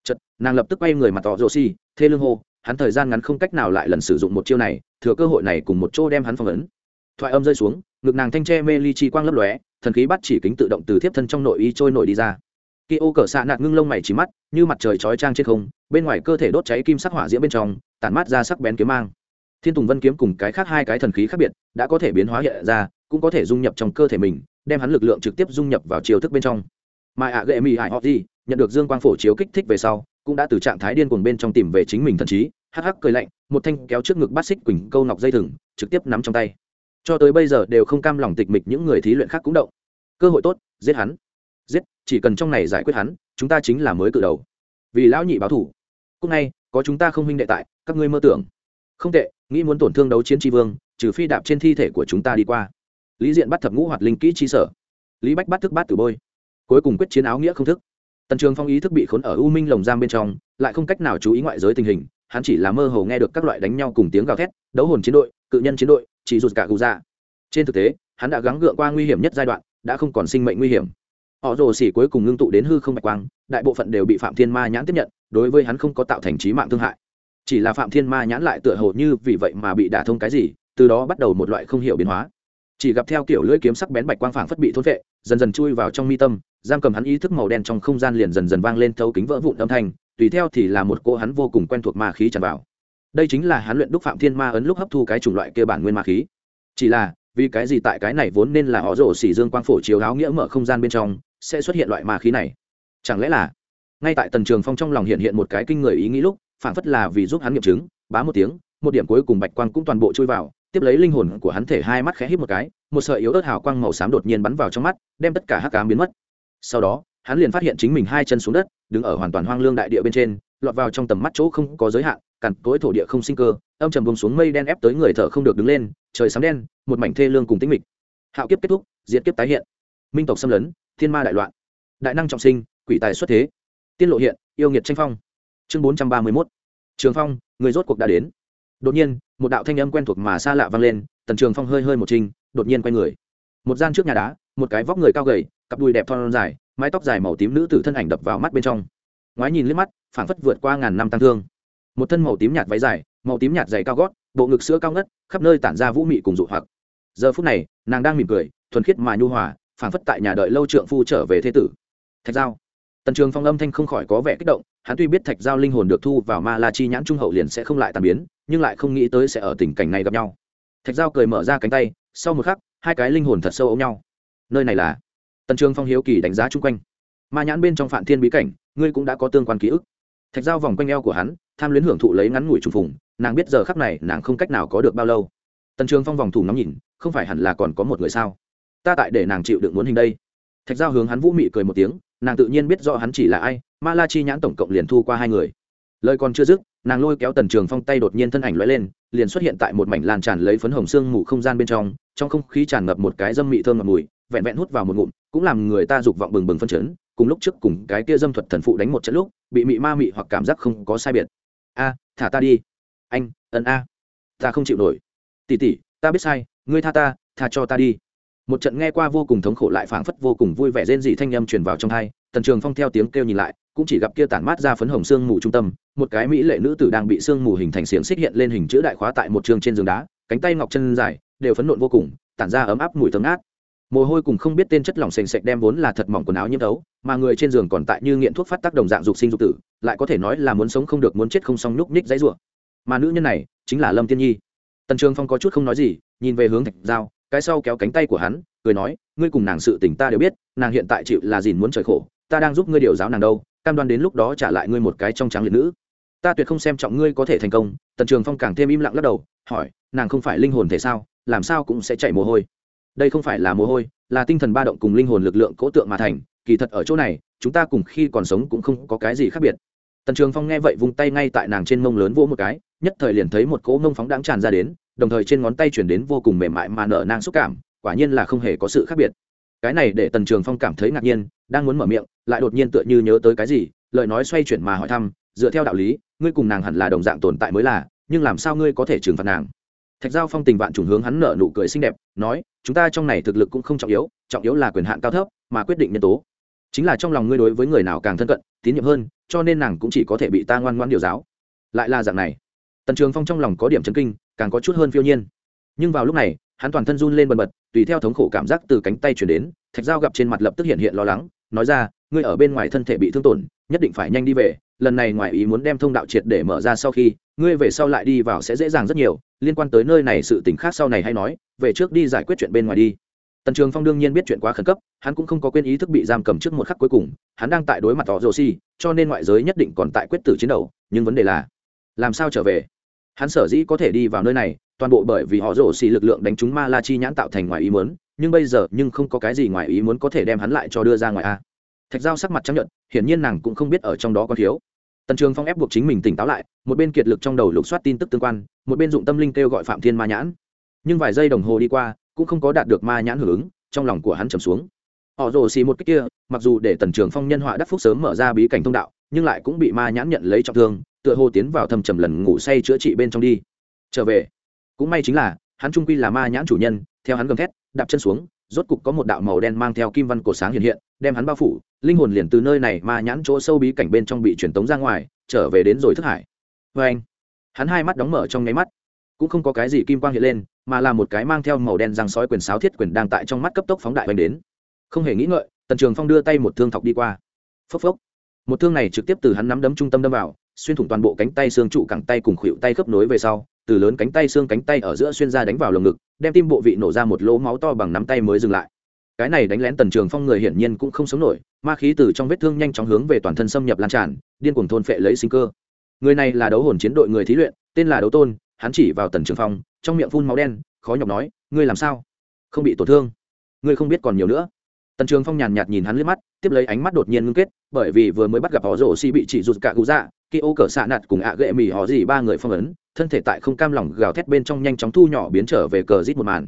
chật, nàng lập tức quay người mặt tỏ rô xi thê lương hô, hắn thời gian ngắn không cách nào lại lần sử dụng một chiêu này, thừa cơ hội này cùng một chỗ đem hắn phong ấn. Thoại âm rơi xuống, ngực nàng thanh tre mê ly chi quang lấp lóe, thần khí bắt chỉ kính tự động từ thiếp thân trong nội y trôi nổi đi ra. Kỳ ô cờ xạ nạt ngưng lông mày chỉ mắt, như mặt trời chói trang trên không, bên ngoài cơ thể đốt cháy kim sắc hỏa diễm bên trong, tản mát ra sắc bén kiếm mang. Thiên tùng vân kiếm cùng cái khác hai cái thần khí khác biệt, đã có thể biến hóa hiện ra, cũng có thể dung nhập trong cơ thể mình, đem hắn lực lượng trực tiếp dung nhập vào chiều thức bên trong mà ạ gệ mỹ hải họ gì, nhận được dương quang phổ chiếu kích thích về sau, cũng đã từ trạng thái điên cuồng bên trong tìm về chính mình thần trí, hắc hắc cười lạnh, một thanh kéo trước ngực bát xích quỳnh câu ngọc dây thừng, trực tiếp nắm trong tay. Cho tới bây giờ đều không cam lòng tịch mịch những người thí luyện khác cũng động. Cơ hội tốt, giết hắn. Giết, chỉ cần trong này giải quyết hắn, chúng ta chính là mới cự đầu. Vì lão nhị báo thủ. Cúc ngay có chúng ta không huynh đệ tại, các ngươi mơ tưởng. Không tệ, nghĩ muốn tổn thương đấu chiến tri vương, trừ phi đạp trên thi thể của chúng ta đi qua. Lý diện bắt thập ngũ hoạt linh kỹ chi sở. Lý bách bắt thức bát tử bôi cuối cùng quyết chiến áo nghĩa không thức. Tần trường phong ý thức bị khốn ở u minh lồng giam bên trong, lại không cách nào chú ý ngoại giới tình hình, hắn chỉ là mơ hồ nghe được các loại đánh nhau cùng tiếng gào thét, đấu hồn chiến đội, cự nhân chiến đội, chỉ rụt cả gù ra trên thực tế, hắn đã gắng gượng qua nguy hiểm nhất giai đoạn, đã không còn sinh mệnh nguy hiểm. Họ rồ xỉ cuối cùng ngưng tụ đến hư không bạch quang, đại bộ phận đều bị phạm thiên ma nhãn tiếp nhận, đối với hắn không có tạo thành trí mạng thương hại. Chỉ là phạm thiên ma nhãn lại tựa hồ như vì vậy mà bị đả thông cái gì, từ đó bắt đầu một loại không hiểu biến hóa chỉ gặp theo kiểu lưỡi kiếm sắc bén bạch quang phảng phất bị thôn vệ dần dần chui vào trong mi tâm, giam cầm hắn ý thức màu đen trong không gian liền dần dần vang lên thấu kính vỡ vụn âm thanh, tùy theo thì là một cô hắn vô cùng quen thuộc ma khí tràn vào. Đây chính là hắn luyện đúc phạm thiên ma ấn lúc hấp thu cái chủng loại kia bản nguyên ma khí. Chỉ là, vì cái gì tại cái này vốn nên là họ rổ xỉ dương quang phổ chiếu áo nghĩa mở không gian bên trong, sẽ xuất hiện loại ma khí này? Chẳng lẽ là, ngay tại tần trường phong trong lòng hiện hiện một cái kinh người ý nghĩ lúc, phảng phất là vì giúp hắn nghiệm chứng, bá một tiếng, một điểm cuối cùng bạch quang cũng toàn bộ chui vào tiếp lấy linh hồn của hắn thể hai mắt khẽ hít một cái, một sợi yếu ớt hào quang màu xám đột nhiên bắn vào trong mắt, đem tất cả hắc cám biến mất. Sau đó, hắn liền phát hiện chính mình hai chân xuống đất, đứng ở hoàn toàn hoang lương đại địa bên trên, lọt vào trong tầm mắt chỗ không có giới hạn, cằn cối thổ địa không sinh cơ, âm trầm bông xuống mây đen ép tới người thở không được đứng lên, trời sắm đen, một mảnh thê lương cùng tĩnh mịch. Hạo kiếp kết thúc, diệt kiếp tái hiện. Minh tộc xâm lấn, thiên ma đại loạn. Đại năng trọng sinh, quỷ tài xuất thế. Tiên lộ hiện, yêu nghiệt tranh phong. Chương bốn trăm ba mươi mốt. Trường phong, người rốt cuộc đã đến. Đột nhiên một đạo thanh âm quen thuộc mà xa lạ vang lên, tần trường phong hơi hơi một trinh đột nhiên quay người. Một gian trước nhà đá, một cái vóc người cao gầy, cặp đùi đẹp thon dài, mái tóc dài màu tím nữ tử thân ảnh đập vào mắt bên trong. Ngoái nhìn liếc mắt, phảng phất vượt qua ngàn năm tăng thương. Một thân màu tím nhạt váy dài, màu tím nhạt dày cao gót, bộ ngực sữa cao ngất, khắp nơi tản ra vũ mị cùng dụ hoặc. Giờ phút này, nàng đang mỉm cười, thuần khiết mà nhu hòa, phảng phất tại nhà đợi lâu trượng phu trở về thế tử. Thạch giao. Tần trường phong âm thanh không khỏi có vẻ kích động, hắn tuy biết thạch giao linh hồn được thu vào ma la chi nhãn trung hậu liền sẽ không lại tàn biến nhưng lại không nghĩ tới sẽ ở tình cảnh này gặp nhau. Thạch giao cười mở ra cánh tay, sau một khắc, hai cái linh hồn thật sâu ôm nhau. Nơi này là tần trường phong hiếu kỳ đánh giá chung quanh. Ma nhãn bên trong phạm thiên bí cảnh, ngươi cũng đã có tương quan ký ức. Thạch giao vòng quanh eo của hắn, tham luyến hưởng thụ lấy ngắn ngủi trùng phùng, nàng biết giờ khắc này nàng không cách nào có được bao lâu. Tần trường phong vòng thủ nóng nhìn, không phải hẳn là còn có một người sao? Ta tại để nàng chịu đựng muốn hình đây. Thạch giao hướng hắn vũ mị cười một tiếng, nàng tự nhiên biết rõ hắn chỉ là ai, ma la chi nhãn tổng cộng liền thu qua hai người. Lời còn chưa dứt nàng lôi kéo tần trường phong tay đột nhiên thân ảnh l lên, liền xuất hiện tại một mảnh lan tràn lấy phấn hồng sương mù không gian bên trong trong không khí tràn ngập một cái dâm mị thơm ngập mùi, vẹn vẹn hút vào một ngụm, cũng làm người ta dục vọng bừng bừng phân chấn, cùng lúc trước cùng cái kia dâm thuật thần phụ đánh một trận lúc, bị mị ma mị hoặc cảm giác không có sai biệt. A, thả ta đi. Anh, ân a. Ta không chịu nổi. Tỉ tỉ ta biết sai, ngươi tha ta, tha cho ta đi một trận nghe qua vô cùng thống khổ lại phảng phất vô cùng vui vẻ rên dị thanh âm truyền vào trong hai, tần trường phong theo tiếng kêu nhìn lại, cũng chỉ gặp kia tản mát ra phấn hồng sương mù trung tâm, một cái mỹ lệ nữ tử đang bị sương mù hình thành xiềng xích hiện lên hình chữ đại khóa tại một trường trên giường đá, cánh tay ngọc chân dài, đều phấn nộn vô cùng, tản ra ấm áp mùi thơm ngát. Mồ hôi cùng không biết tên chất lỏng sền sệt đem vốn là thật mỏng quần áo nhiễm thấu mà người trên giường còn tại như nghiện thuốc phát tác đồng dạng dục sinh dục tử, lại có thể nói là muốn sống không được, muốn chết không xong nhúc ních dãy rủa. Mà nữ nhân này chính là lâm tiên nhi. Tần trường phong có chút không nói gì, nhìn về hướng thạch giao cái sau kéo cánh tay của hắn, cười nói, ngươi cùng nàng sự tình ta đều biết, nàng hiện tại chịu là gìn muốn trời khổ, ta đang giúp ngươi điều giáo nàng đâu, cam đoan đến lúc đó trả lại ngươi một cái trong trắng liệt nữ. Ta tuyệt không xem trọng ngươi có thể thành công. Tần trường phong càng thêm im lặng lắc đầu, hỏi, nàng không phải linh hồn thể sao, làm sao cũng sẽ chạy mồ hôi? Đây không phải là mồ hôi, là tinh thần ba động cùng linh hồn lực lượng cố tượng mà thành, kỳ thật ở chỗ này, chúng ta cùng khi còn sống cũng không có cái gì khác biệt. Tần trường phong nghe vậy vung tay ngay tại nàng trên mông lớn vỗ một cái, nhất thời liền thấy một cỗ mông phóng đáng tràn ra đến đồng thời trên ngón tay chuyển đến vô cùng mềm mại mà nở nang xúc cảm, quả nhiên là không hề có sự khác biệt. Cái này để tần trường phong cảm thấy ngạc nhiên, đang muốn mở miệng, lại đột nhiên tựa như nhớ tới cái gì, lời nói xoay chuyển mà hỏi thăm, dựa theo đạo lý, ngươi cùng nàng hẳn là đồng dạng tồn tại mới là, nhưng làm sao ngươi có thể trừng phạt nàng? Thạch giao phong tình vạn trùng hướng hắn nở nụ cười xinh đẹp, nói, chúng ta trong này thực lực cũng không trọng yếu trọng yếu là quyền hạn cao thấp, mà quyết định nhân tố. Chính là trong lòng ngươi đối với người nào càng thân cận, tín nhiệm hơn, cho nên nàng cũng chỉ có thể bị ta ngoan ngoan điều giáo. Lại là dạng này tần trường phong trong lòng có điểm chấn kinh, càng có chút hơn phiêu nhiên. Nhưng vào lúc này, hắn toàn thân run lên bần bật, tùy theo thống khổ cảm giác từ cánh tay chuyển đến, thạch dao gặp trên mặt lập tức hiện hiện lo lắng, nói ra, ngươi ở bên ngoài thân thể bị thương tổn, nhất định phải nhanh đi về, lần này ngoài ý muốn đem thông đạo triệt để mở ra sau khi, ngươi về sau lại đi vào sẽ dễ dàng rất nhiều, liên quan tới nơi này sự t ì n h khác sau này hay nói, về trước đi giải quyết chuyện bên ngoài đi. Tần trường phong đương nhiên biết chuyện quá khẩn cấp, hắn cũng không có quên ý thức bị giam cầm trước một khắc cuối cùng, hắn đang tại đối mặt tỏ rồ si, cho nên ngoại giới nhất định còn tại quyết tử chiến đấu, nhưng vấn đề là, làm sao trở về? Hắn sở dĩ có thể đi vào nơi này, toàn bộ bởi vì họ rổ xì lực lượng đánh trúng ma la chi nhãn tạo thành ngoài ý muốn, nhưng bây giờ nhưng không có cái gì ngoài ý muốn có thể đem hắn lại cho đưa ra ngoài a. Thạch giao sắc mặt chấp nhận hiển nhiên nàng cũng không biết ở trong đó có thiếu. Tần trường phong ép buộc chính mình tỉnh táo lại, một bên kiệt lực trong đầu lục soát tin tức tương quan, một bên dụng tâm linh kêu gọi phạm thiên ma nhãn. Nhưng vài giây đồng hồ đi qua, cũng không có đạt được ma nhãn hưởng ứng, trong lòng của hắn trầm xuống. Họ rồ xì một cách kia, mặc dù để tần trường phong nhân họa đắc phúc sớm mở ra bí cảnh thông đạo, nhưng lại cũng bị ma nhãn nhận lấy trọng thương tựa hồ tiến vào thầm trầm lần ngủ say chữa trị bên trong đi. Trở về. Cũng may chính là, hắn trung quy là ma nhãn chủ nhân, theo hắn gầm thét, đạp chân xuống, rốt cục có một đạo màu đen mang theo kim văn cổ sáng hiện hiện, đem hắn bao phủ, linh hồn liền từ nơi này ma nhãn chỗ sâu bí cảnh bên trong bị truyền tống ra ngoài, trở về đến rồi thức hải. Vê anh, hắn hai mắt đóng mở trong nháy mắt. Cũng không có cái gì kim quang hiện lên, mà là một cái mang theo màu đen răng sói quyền sáo thiết quyền đang tại trong mắt cấp tốc phóng đại oanh đến. Không hề nghĩ ngợi, tần trường phong đưa tay một thương thọc đi qua. Phốc phốc. Một thương này trực tiếp từ hắn nắm đấm trung tâm đâm vào xuyên thủng toàn bộ cánh tay xương trụ cẳng tay cùng khuỵu tay khớp nối về sau, từ lớn cánh tay xương cánh tay ở giữa xuyên ra đánh vào lồng ngực, đem tim bộ vị nổ ra một lỗ máu to bằng nắm tay mới dừng lại. Cái này đánh lén tần trường phong người hiển nhiên cũng không sống nổi, ma khí từ trong vết thương nhanh chóng hướng về toàn thân xâm nhập lan tràn, điên cuồng thôn phệ lấy sinh cơ. Người này là đấu hồn chiến đội người thí luyện, tên là đấu tôn, hắn chỉ vào tần trường phong, trong miệng phun máu đen, khó nhọc nói, ngươi làm sao? Không bị tổn thương. Ngươi không biết còn nhiều nữa tần trường phong nhàn nhạt nhìn hắn liếc mắt, tiếp lấy ánh mắt đột nhiên ngưng kết, bởi vì vừa mới bắt gặp họ rổ xi bị chỉ rụt cả gù dạ khi ô cờ xạ nạt cùng ạ gệ mì họ gì ba người phong ấn, thân thể tại không cam lòng gào thét bên trong nhanh chóng thu nhỏ biến trở về cờ rít một màn.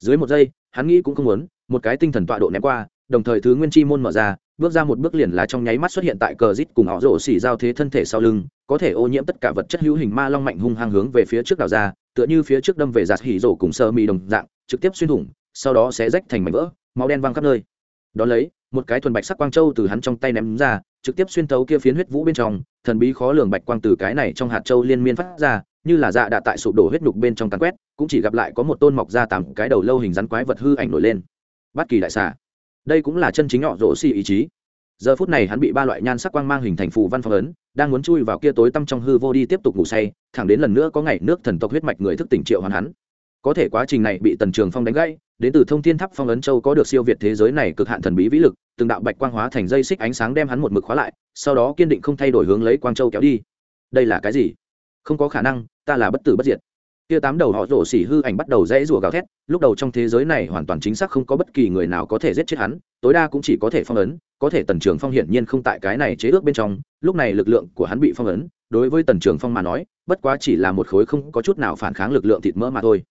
Dưới một giây, hắn nghĩ cũng không muốn, một cái tinh thần tọa độ ném qua, đồng thời thứ nguyên chi môn mở ra, bước ra một bước liền là trong nháy mắt xuất hiện tại cờ rít cùng họ rổ xỉ giao thế thân thể sau lưng, có thể ô nhiễm tất cả vật chất hữu hình ma long mạnh hung hăng hướng về phía trước đào ra, tựa như phía trước đâm về giạt hỉ rổ cùng sơ mì đồng dạng, trực tiếp xuyên thủng, sau đó sẽ rách thành mảnh vỡ, máu đen văng khắp nơi đ ó lấy, một cái thuần bạch sắc quang châu từ hắn trong tay ném ra, trực tiếp xuyên thấu kia phiến huyết vũ bên trong, thần bí khó lường bạch quang từ cái này trong hạt châu liên miên phát ra, như là dạ đã tại sụp đổ huyết nhục bên trong tàn quét, cũng chỉ gặp lại có một tôn mọc ra tám cái đầu lâu hình rắn quái vật hư ảnh nổi lên. Bất kỳ đại xà. Đây cũng là chân chính họ rỗ xì ý chí. Giờ phút này hắn bị ba loại nhan sắc quang mang hình thành phù văn phong ấn, đang muốn chui vào kia tối tăm trong hư vô đi tiếp tục ngủ say, thẳng đến lần nữa có ngày nước thần tộc huyết mạch người thức tỉnh triệu hoàn hắn. Có thể quá trình này bị tần trường phong đánh gãy đến từ thông thiên tháp phong ấn châu có được siêu việt thế giới này cực hạn thần bí vĩ lực, từng đạo bạch quang hóa thành dây xích ánh sáng đem hắn một mực khóa lại, sau đó kiên định không thay đổi hướng lấy quang châu kéo đi. Đây là cái gì? Không có khả năng, ta là bất tử bất diệt. Kia tám đầu họ rổ xỉ hư ảnh bắt đầu rẽ rủa gào thét, lúc đầu trong thế giới này hoàn toàn chính xác không có bất kỳ người nào có thể giết chết hắn, tối đa cũng chỉ có thể phong ấn, có thể tần trường phong hiển nhiên không tại cái này chế ước bên trong, lúc này lực lượng của hắn bị phong ấn, đối với tần trường phong mà nói, bất quá chỉ là một khối không có chút nào phản kháng lực lượng thịt mỡ mà thôi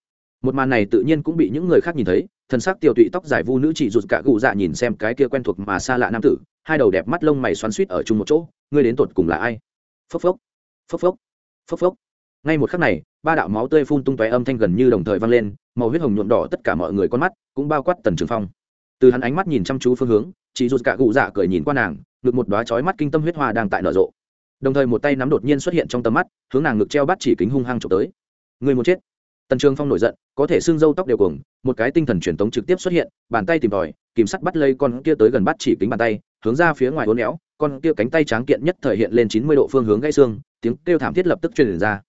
một màn này tự nhiên cũng bị những người khác nhìn thấy thần sắc tiêu tụy tóc dài vu nữ chỉ rụt cả gù dạ nhìn xem cái kia quen thuộc mà xa lạ nam tử, hai đầu đẹp mắt lông mày xoắn suýt ở chung một chỗ, ngươi đến tột cùng là ai? Phốc phốc phốc phốc phốc phốc. Ngay một khắc này, ba đạo máu tươi phun tung tóe âm thanh gần như đồng thời vang lên, màu huyết hồng nhuộm đỏ tất cả mọi người con mắt cũng bao quát tần trường phong. Từ hắn ánh mắt nhìn chăm chú phương hướng, chỉ rụt cả gù dạ cười nhìn qua nàng, ngực một đóa chói mắt kinh tâm huyết hoa đang tại nở rộ. Đồng thời một tay nắm đột nhiên xuất hiện trong tầm mắt, hướng nàng ngực treo bắt chỉ kính hung hăng chụp tới. Người muốn chết? Tần trường phong nổi giận, có thể xương dâu tóc đều cuồng, một cái tinh thần truyền tống trực tiếp xuất hiện, bàn tay tìm tòi, kìm sắt bắt lây con kia tới gần bắt chỉ kính bàn tay, hướng ra phía ngoài uốn néo con kia cánh tay tráng kiện nhất thời hiện lên chín mươi độ phương hướng gãy xương, tiếng kêu thảm thiết lập tức truyền ra.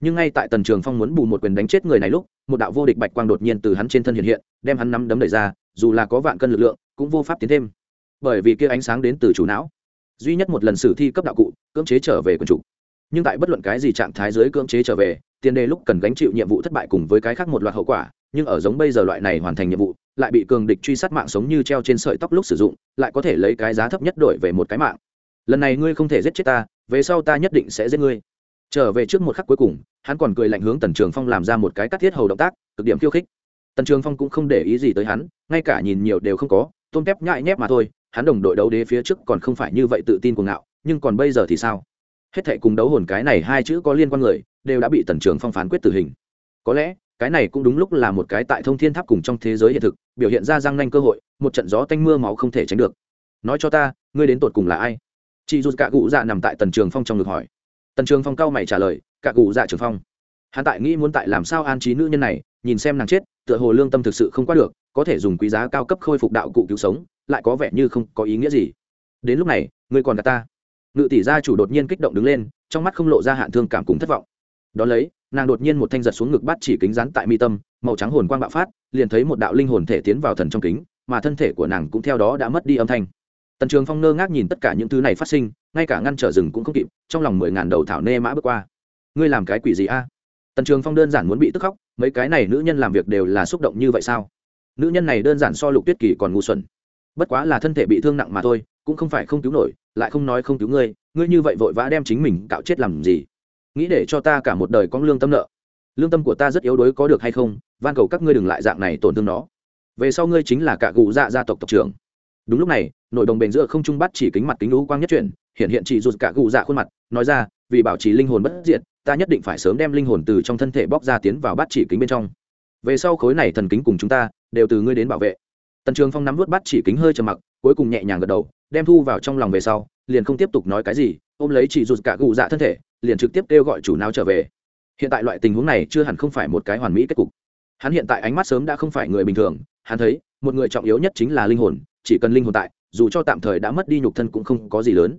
Nhưng ngay tại tần trường phong muốn bù một quyền đánh chết người này lúc, một đạo vô địch bạch quang đột nhiên từ hắn trên thân hiện hiện, đem hắn nắm đấm đẩy ra, dù là có vạn cân lực lượng, cũng vô pháp tiến thêm. Bởi vì kia ánh sáng đến từ chủ não, duy nhất một lần sử thi cấp đạo cụ, cưỡng chế trở về quần chủ. Nhưng tại bất luận cái gì trạng thái dưới cưỡng chế trở về tiền đề lúc cần gánh chịu nhiệm vụ thất bại cùng với cái khác một loạt hậu quả, nhưng ở giống bây giờ loại này hoàn thành nhiệm vụ, lại bị cường địch truy sát mạng sống như treo trên sợi tóc lúc sử dụng, lại có thể lấy cái giá thấp nhất đổi về một cái mạng. Lần này ngươi không thể giết chết ta, về sau ta nhất định sẽ giết ngươi. Trở về trước một khắc cuối cùng, hắn còn cười lạnh hướng tần trường phong làm ra một cái cắt thiết hầu động tác, cực điểm khiêu khích. Tần trường phong cũng không để ý gì tới hắn, ngay cả nhìn nhiều đều không có, tôn tép nhại nhép mà thôi, hắn đồng đội đấu đế phía trước còn không phải như vậy tự tin cuồng ngạo, nhưng còn bây giờ thì sao? Hết thệ cùng đấu hồn cái này hai chữ có liên quan người, đều đã bị tần trường phong phán quyết tử hình. Có lẽ, cái này cũng đúng lúc là một cái tại thông thiên tháp cùng trong thế giới hiện thực, biểu hiện ra răng nanh cơ hội, một trận gió tanh mưa máu không thể tránh được. Nói cho ta, ngươi đến tột cùng là ai? Chị dù cả cụ dạ nằm tại tần trường phong trong ngực hỏi. Tần trường phong cao mày trả lời, cả cụ dạ trường phong. Hắn tại nghĩ muốn tại làm sao an trí nữ nhân này, nhìn xem nàng chết, tựa hồ lương tâm thực sự không qua được, có thể dùng quý giá cao cấp khôi phục đạo cụ cứu sống, lại có vẻ như không có ý nghĩa gì. Đến lúc này, ngươi còn đặt ta ngự tỷ gia chủ đột nhiên kích động đứng lên, trong mắt không lộ ra hạn thương cảm cùng thất vọng. Đón lấy, nàng đột nhiên một thanh giật xuống ngực bắt chỉ kính rắn tại mi tâm, màu trắng hồn quang bạo phát, liền thấy một đạo linh hồn thể tiến vào thần trong kính, mà thân thể của nàng cũng theo đó đã mất đi âm thanh. Tần trường phong ngơ ngác nhìn tất cả những thứ này phát sinh, ngay cả ngăn trở rừng cũng không kịp, trong lòng mười ngàn đầu thảo nê mã bước qua. Ngươi làm cái quỷ gì a? Tần trường phong đơn giản muốn bị tức khóc, mấy cái này nữ nhân làm việc đều là xúc động như vậy sao? Nữ nhân này đơn giản so lục tuyết kỳ còn ngu xuẩn. Bất quá là thân thể bị thương nặng mà thôi, cũng không phải không cứu nổi lại không nói không cứu ngươi ngươi như vậy vội vã đem chính mình cạo chết làm gì? Nghĩ để cho ta cả một đời có lương tâm nợ. Lương tâm của ta rất yếu đuối có được hay không? Van cầu các ngươi đừng lại dạng này tổn thương nó. Về sau ngươi chính là cả cụ dạ gia tộc tộc trưởng. Đúng lúc này, nội đồng bền giữa không trung bắt chỉ kính mặt kính lũ quang nhất chuyển, hiện hiện chỉ rụt cả cụ dạ khuôn mặt, nói ra, vì bảo trì linh hồn bất diệt, ta nhất định phải sớm đem linh hồn từ trong thân thể bóc ra tiến vào bắt chỉ kính bên trong. Về sau khối này thần kính cùng chúng ta, đều từ ngươi đến bảo vệ. Tần trường phong nắm vút bắt chỉ kính hơi trầm mặc cuối cùng nhẹ nhàng gật đầu, đem thu vào trong lòng về sau, liền không tiếp tục nói cái gì, ôm lấy chỉ rụt cả gù dạ thân thể, liền trực tiếp kêu gọi chủ nào trở về. Hiện tại loại tình huống này chưa hẳn không phải một cái hoàn mỹ kết cục. Hắn hiện tại ánh mắt sớm đã không phải người bình thường, hắn thấy, một người trọng yếu nhất chính là linh hồn, chỉ cần linh hồn tại, dù cho tạm thời đã mất đi nhục thân cũng không có gì lớn.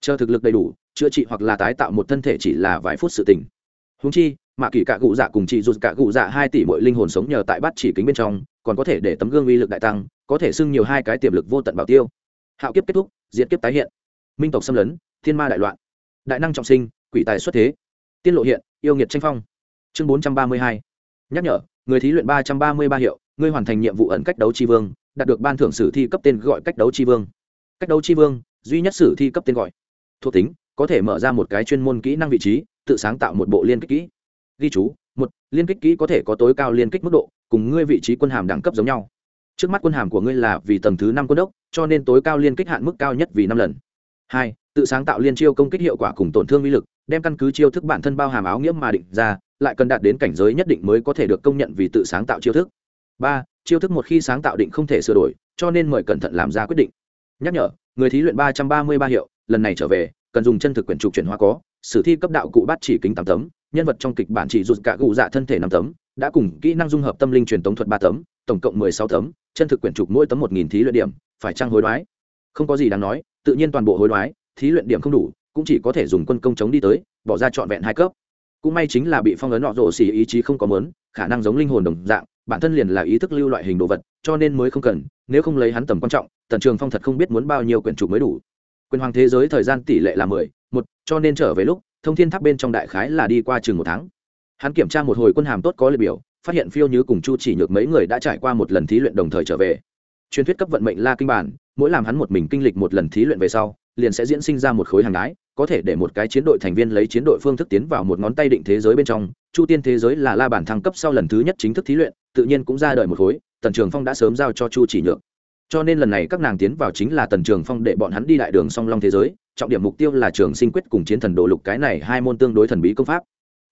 Chờ thực lực đầy đủ, chữa trị hoặc là tái tạo một thân thể chỉ là vài phút sự tình. Húng chi, mà kỳ cả cụ dạ cùng chị rụt cả cụ dạ hai tỷ mỗi linh hồn sống nhờ tại bắt chỉ kính bên trong còn có thể để tấm gương uy lực đại tăng, có thể xưng nhiều hai cái tiềm lực vô tận bảo tiêu. Hạo kiếp kết thúc diễn kiếp tái hiện. Minh tộc xâm lấn, thiên ma đại loạn. Đại năng trọng sinh, quỷ tài xuất thế. Tiên lộ hiện, yêu nghiệt tranh phong. Chương bốn trăm ba mươi hai. Nhắc nhở, người thí luyện ba trăm ba mươi ba hiệu, ngươi hoàn thành nhiệm vụ ẩn cách đấu tri vương, đạt được ban thưởng sử thi cấp tên gọi cách đấu tri vương. Cách đấu tri vương, duy nhất sử thi cấp tên gọi. Thuộc tính, có thể mở ra một cái chuyên môn kỹ năng vị trí, tự sáng tạo một bộ liên kích kỹ. Ghi chú, một, liên kích kỹ có thể có tối cao liên kích mức độ cùng ngươi vị trí quân hàm đẳng cấp giống nhau. Trước mắt quân hàm của ngươi là vì tầng thứ năm quân đốc, cho nên tối cao liên kích hạn mức cao nhất vì năm lần. Hai, tự sáng tạo liên chiêu công kích hiệu quả cùng tổn thương uy lực, đem căn cứ chiêu thức bản thân bao hàm áo nghĩa mà định ra, lại cần đạt đến cảnh giới nhất định mới có thể được công nhận vì tự sáng tạo chiêu thức. Ba, chiêu thức một khi sáng tạo định không thể sửa đổi, cho nên mời cẩn thận làm ra quyết định. Nhắc nhở, người thí luyện ba trăm ba mươi ba hiệu, lần này trở về, cần dùng chân thực quyển trục chuyển hóa có, sử thi cấp đạo cụ bắt chỉ kính tám tấm nhân vật trong kịch bản chỉ rụt cả gù dạ thân thể năm tấm, đã cùng kỹ năng dung hợp tâm linh truyền tống thuật ba tấm, tổng cộng mười sáu tấm, chân thực quyển trục mỗi tấm một nghìn thí luyện điểm, phải trăng hối đoái? Không có gì đáng nói, tự nhiên toàn bộ hối đoái, thí luyện điểm không đủ, cũng chỉ có thể dùng quân công chống đi tới, bỏ ra trọn vẹn hai cấp. Cũng may chính là bị phong ấn nọ rộ xỉ ý chí không có mớn khả năng giống linh hồn đồng dạng, bản thân liền là ý thức lưu loại hình đồ vật, cho nên mới không cần, nếu không lấy hắn tầm quan trọng, tần trường phong thật không biết muốn bao nhiêu quyển trục mới đủ. Quyền hoàng thế giới thời gian tỷ lệ là mười, một, cho nên trở về lúc thông thiên tháp bên trong đại khái là đi qua chừng một tháng. Hắn kiểm tra một hồi quân hàm tốt có liệt biểu, phát hiện phiêu như cùng chu chỉ nhược mấy người đã trải qua một lần thí luyện đồng thời trở về. Truyền thuyết cấp vận mệnh la kinh bản, mỗi làm hắn một mình kinh lịch một lần thí luyện về sau, liền sẽ diễn sinh ra một khối hàng đái, có thể để một cái chiến đội thành viên lấy chiến đội phương thức tiến vào một ngón tay định thế giới bên trong. Chu tiên thế giới là la bản thăng cấp sau lần thứ nhất chính thức thí luyện, tự nhiên cũng ra đời một khối, tần trường phong đã sớm giao cho chu chỉ nhược cho nên lần này các nàng tiến vào chính là tần trường phong để bọn hắn đi đại đường song long thế giới, trọng điểm mục tiêu là trường sinh quyết cùng chiến thần đồ lục cái này hai môn tương đối thần bí công pháp.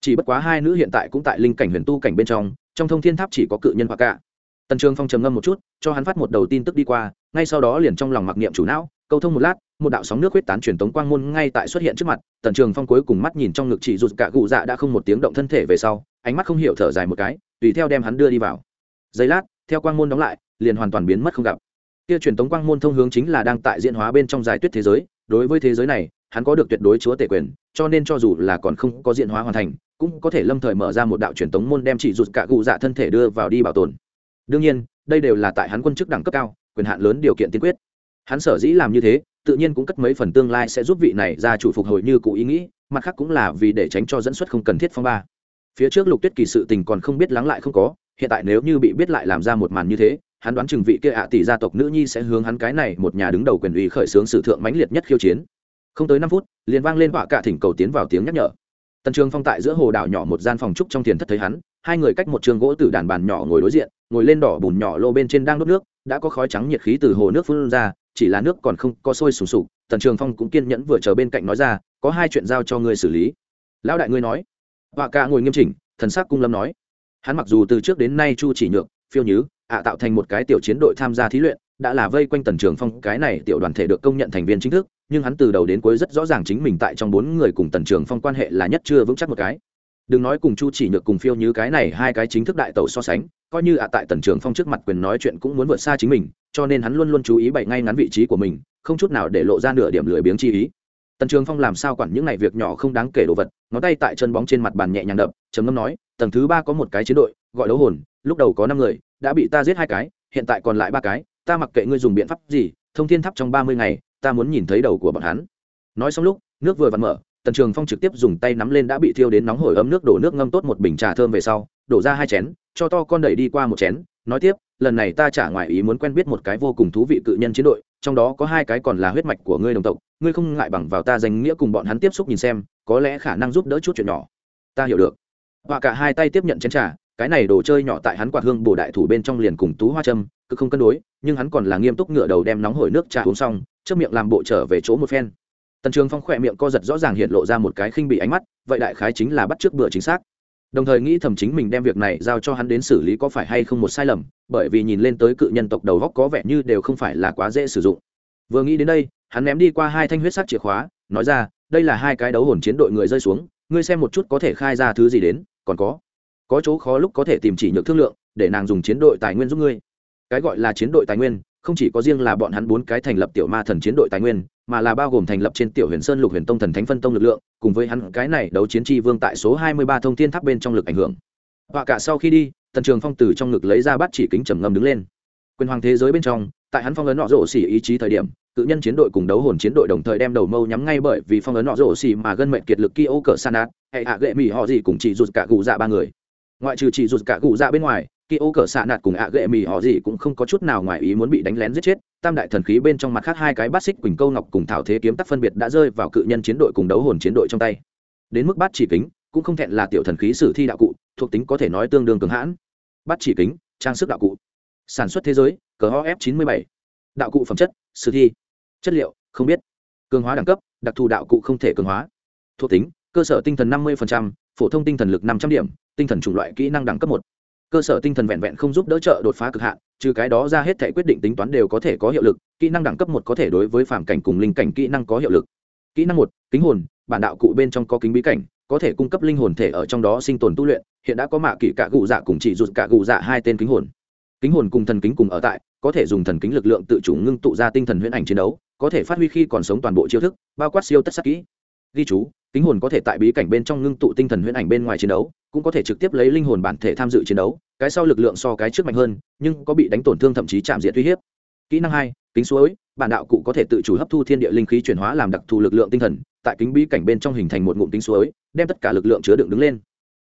Chỉ bất quá hai nữ hiện tại cũng tại linh cảnh huyền tu cảnh bên trong trong thông thiên tháp chỉ có cự nhân hoặc cả. Tần trường phong trầm ngâm một chút, cho hắn phát một đầu tin tức đi qua, ngay sau đó liền trong lòng mặc niệm chủ não, câu thông một lát, một đạo sóng nước huyết tán truyền tống quang môn ngay tại xuất hiện trước mặt, tần trường phong cuối cùng mắt nhìn trong ngực chị rụt cả cụ dạ đã không một tiếng động thân thể về sau, ánh mắt không hiểu thở dài một cái, tùy theo đem hắn đưa đi vào. Giây lát, theo quang môn đóng lại, liền hoàn toàn biến mất không gặp kia truyền tống quang môn thông hướng chính là đang tại diễn hóa bên trong giải tuyết thế giới, đối với thế giới này, hắn có được tuyệt đối chúa tể quyền, cho nên cho dù là còn không có diễn hóa hoàn thành, cũng có thể lâm thời mở ra một đạo truyền tống môn đem chỉ rụt cả cụ dạ thân thể đưa vào đi bảo tồn. Đương nhiên, đây đều là tại hắn quân chức đẳng cấp cao, quyền hạn lớn điều kiện tiên quyết. Hắn sở dĩ làm như thế, tự nhiên cũng cất mấy phần tương lai sẽ giúp vị này ra chủ phục hồi như cụ ý nghĩ, mặt khác cũng là vì để tránh cho dẫn xuất không cần thiết phong ba. Phía trước lục tuyết kỳ sự tình còn không biết lắng lại không có, hiện tại nếu như bị biết lại làm ra một màn như thế hắn đoán chừng vị kia ạ tỷ gia tộc nữ nhi sẽ hướng hắn cái này một nhà đứng đầu quyền uy khởi xướng sử thượng mãnh liệt nhất khiêu chiến. Không tới năm phút, liền vang lên họa cả thỉnh cầu tiến vào tiếng nhắc nhở. Tần trường phong tại giữa hồ đảo nhỏ một gian phòng trúc trong tiền thất thấy hắn, hai người cách một trường gỗ từ đàn bàn nhỏ ngồi đối diện, ngồi lên đỏ bùn nhỏ lô bên trên đang đốt nước, đã có khói trắng nhiệt khí từ hồ nước phun ra, chỉ là nước còn không có sôi sùng sục, tần trường phong cũng kiên nhẫn vừa chờ bên cạnh nói ra, có hai chuyện giao cho ngươi xử lý. Lão đại ngươi nói. Họa cả ngồi nghiêm chỉnh, thần sắc cung lâm nói. Hắn mặc dù từ trước đến nay chu chỉ nhược phiêu nhứ, ạ tạo thành một cái tiểu chiến đội tham gia thí luyện, đã là vây quanh tần trường phong, cái này tiểu đoàn thể được công nhận thành viên chính thức, nhưng hắn từ đầu đến cuối rất rõ ràng chính mình tại trong bốn người cùng tần trường phong quan hệ là nhất chưa vững chắc một cái. Đừng nói cùng chu chỉ nhược cùng phiêu như cái này hai cái chính thức đại tẩu so sánh, coi như ạ tại tần trường phong trước mặt quyền nói chuyện cũng muốn vượt xa chính mình, cho nên hắn luôn luôn chú ý bày ngay ngắn vị trí của mình, không chút nào để lộ ra nửa điểm lười biếng chi ý. Tần trường phong làm sao quản những này việc nhỏ không đáng kể đồ vật, ngón tay tại chân bóng trên mặt bàn nhẹ nhàng đập, trầm ngâm nói, tầng thứ ba có một cái chiến đội, gọi đấu hồn lúc đầu có năm người, đã bị ta giết hai cái, hiện tại còn lại ba cái, ta mặc kệ ngươi dùng biện pháp gì, thông thiên tháp trong ba mươi ngày, ta muốn nhìn thấy đầu của bọn hắn. Nói xong lúc, nước vừa vặn mở, tần trường phong trực tiếp dùng tay nắm lên đã bị thiêu đến nóng hổi ấm nước đổ nước ngâm tốt một bình trà thơm về sau, đổ ra hai chén, cho to con đẩy đi qua một chén, nói tiếp, lần này ta trả ngoài ý muốn quen biết một cái vô cùng thú vị cự nhân chiến đội, trong đó có hai cái còn là huyết mạch của ngươi đồng tộc, ngươi không ngại bằng vào ta danh nghĩa cùng bọn hắn tiếp xúc nhìn xem, có lẽ khả năng giúp đỡ chút chuyện nhỏ. Ta hiểu được. Và cả hai tay tiếp nhận chén trà cái này đồ chơi nhỏ tại hắn quạt hương bổ đại thủ bên trong liền cùng tú hoa châm, cứ không cân đối, nhưng hắn còn là nghiêm túc ngựa đầu đem nóng hổi nước trà uống xong trước miệng làm bộ trở về chỗ một phen. Tần trường phong khỏe miệng co giật rõ ràng hiện lộ ra một cái khinh bị ánh mắt, vậy đại khái chính là bắt trước bữa chính xác. Đồng thời nghĩ thầm chính mình đem việc này giao cho hắn đến xử lý có phải hay không một sai lầm, bởi vì nhìn lên tới cự nhân tộc đầu góc có vẻ như đều không phải là quá dễ sử dụng. Vừa nghĩ đến đây, hắn ném đi qua hai thanh huyết sắc chìa khóa, nói ra, đây là hai cái đấu hồn chiến đội người rơi xuống, ngươi xem một chút có thể khai ra thứ gì đến, còn có có chỗ khó lúc có thể tìm chỉ nhược thương lượng, để nàng dùng chiến đội tài nguyên giúp ngươi. Cái gọi là chiến đội tài nguyên, không chỉ có riêng là bọn hắn bốn cái thành lập tiểu ma thần chiến đội tài nguyên, mà là bao gồm thành lập trên tiểu huyền sơn lục huyền tông thần thánh phân tông lực lượng, cùng với hắn cái này đấu chiến tri vương tại số hai mươi ba thông thiên tháp bên trong lực ảnh hưởng. Họa cả sau khi đi, tần trường phong từ trong ngực lấy ra bắt chỉ kính trầm ngâm đứng lên. Quyền hoàng thế giới bên trong, tại hắn phong ấn nọ rổ xỉ ý chí thời điểm, cự nhân chiến đội cùng đấu hồn chiến đội đồng thời đem đầu mâu nhắm ngay bởi vì phong ấn nọ rổ xỉ mà gân mệnh kiệt lực kia ô cờ san át hệ hạ gệ mỹ họ gì cùng chỉ rụt cả cụ dạ ba người ngoại trừ chỉ rụt cả cụ dạ bên ngoài khi ô cờ xạ nạt cùng ạ ghệ mì họ gì cũng không có chút nào ngoài ý muốn bị đánh lén giết chết. Tam đại thần khí bên trong mặt khác hai cái bát xích quỳnh câu ngọc cùng thảo thế kiếm tắc phân biệt đã rơi vào cự nhân chiến đội cùng đấu hồn chiến đội trong tay. Đến mức bát chỉ kính, cũng không thẹn là tiểu thần khí sử thi đạo cụ, thuộc tính có thể nói tương đương cường hãn. Bát chỉ kính, trang sức đạo cụ. Sản xuất thế giới cờ ho f chín mươi bảy. Đạo cụ phẩm chất, sử thi. Chất liệu, không biết. Cường hóa đẳng cấp, đặc thù đạo cụ không thể cường hóa. Thuộc tính, cơ sở tinh thần năm mươi phổ thông tinh thần lực năm trăm điểm, tinh thần chủng loại kỹ năng đẳng cấp một. Cơ sở tinh thần vẹn vẹn không giúp đỡ trợ đột phá cực hạn, trừ cái đó ra hết thể quyết định tính toán đều có thể có hiệu lực, kỹ năng đẳng cấp một có thể đối với phạm cảnh cùng linh cảnh kỹ năng có hiệu lực. Kỹ năng một, kính hồn, bản đạo cụ bên trong có kính bí cảnh, có thể cung cấp linh hồn thể ở trong đó sinh tồn tu luyện, hiện đã có mạ kỷ cả gù dạ cùng chỉ rụt cả gù dạ hai tên kính hồn. Kính hồn cùng thần kính cùng ở tại, có thể dùng thần kính lực lượng tự chủ ngưng tụ ra tinh thần huyễn ảnh chiến đấu, có thể phát huy khi còn sống toàn bộ chiêu thức, bao quát siêu tất sắc kỹ. Ghi chú kính hồn có thể tại bí cảnh bên trong ngưng tụ tinh thần huyễn ảnh bên ngoài chiến đấu, cũng có thể trực tiếp lấy linh hồn bản thể tham dự chiến đấu, cái sau lực lượng so cái trước mạnh hơn, nhưng có bị đánh tổn thương thậm chí chạm diện uy hiếp. Kỹ năng hai, kính suối, bản đạo cụ có thể tự chủ hấp thu thiên địa linh khí chuyển hóa làm đặc thù lực lượng tinh thần, tại kính bí cảnh bên trong hình thành một ngụm kính suối, đem tất cả lực lượng chứa đựng đứng lên.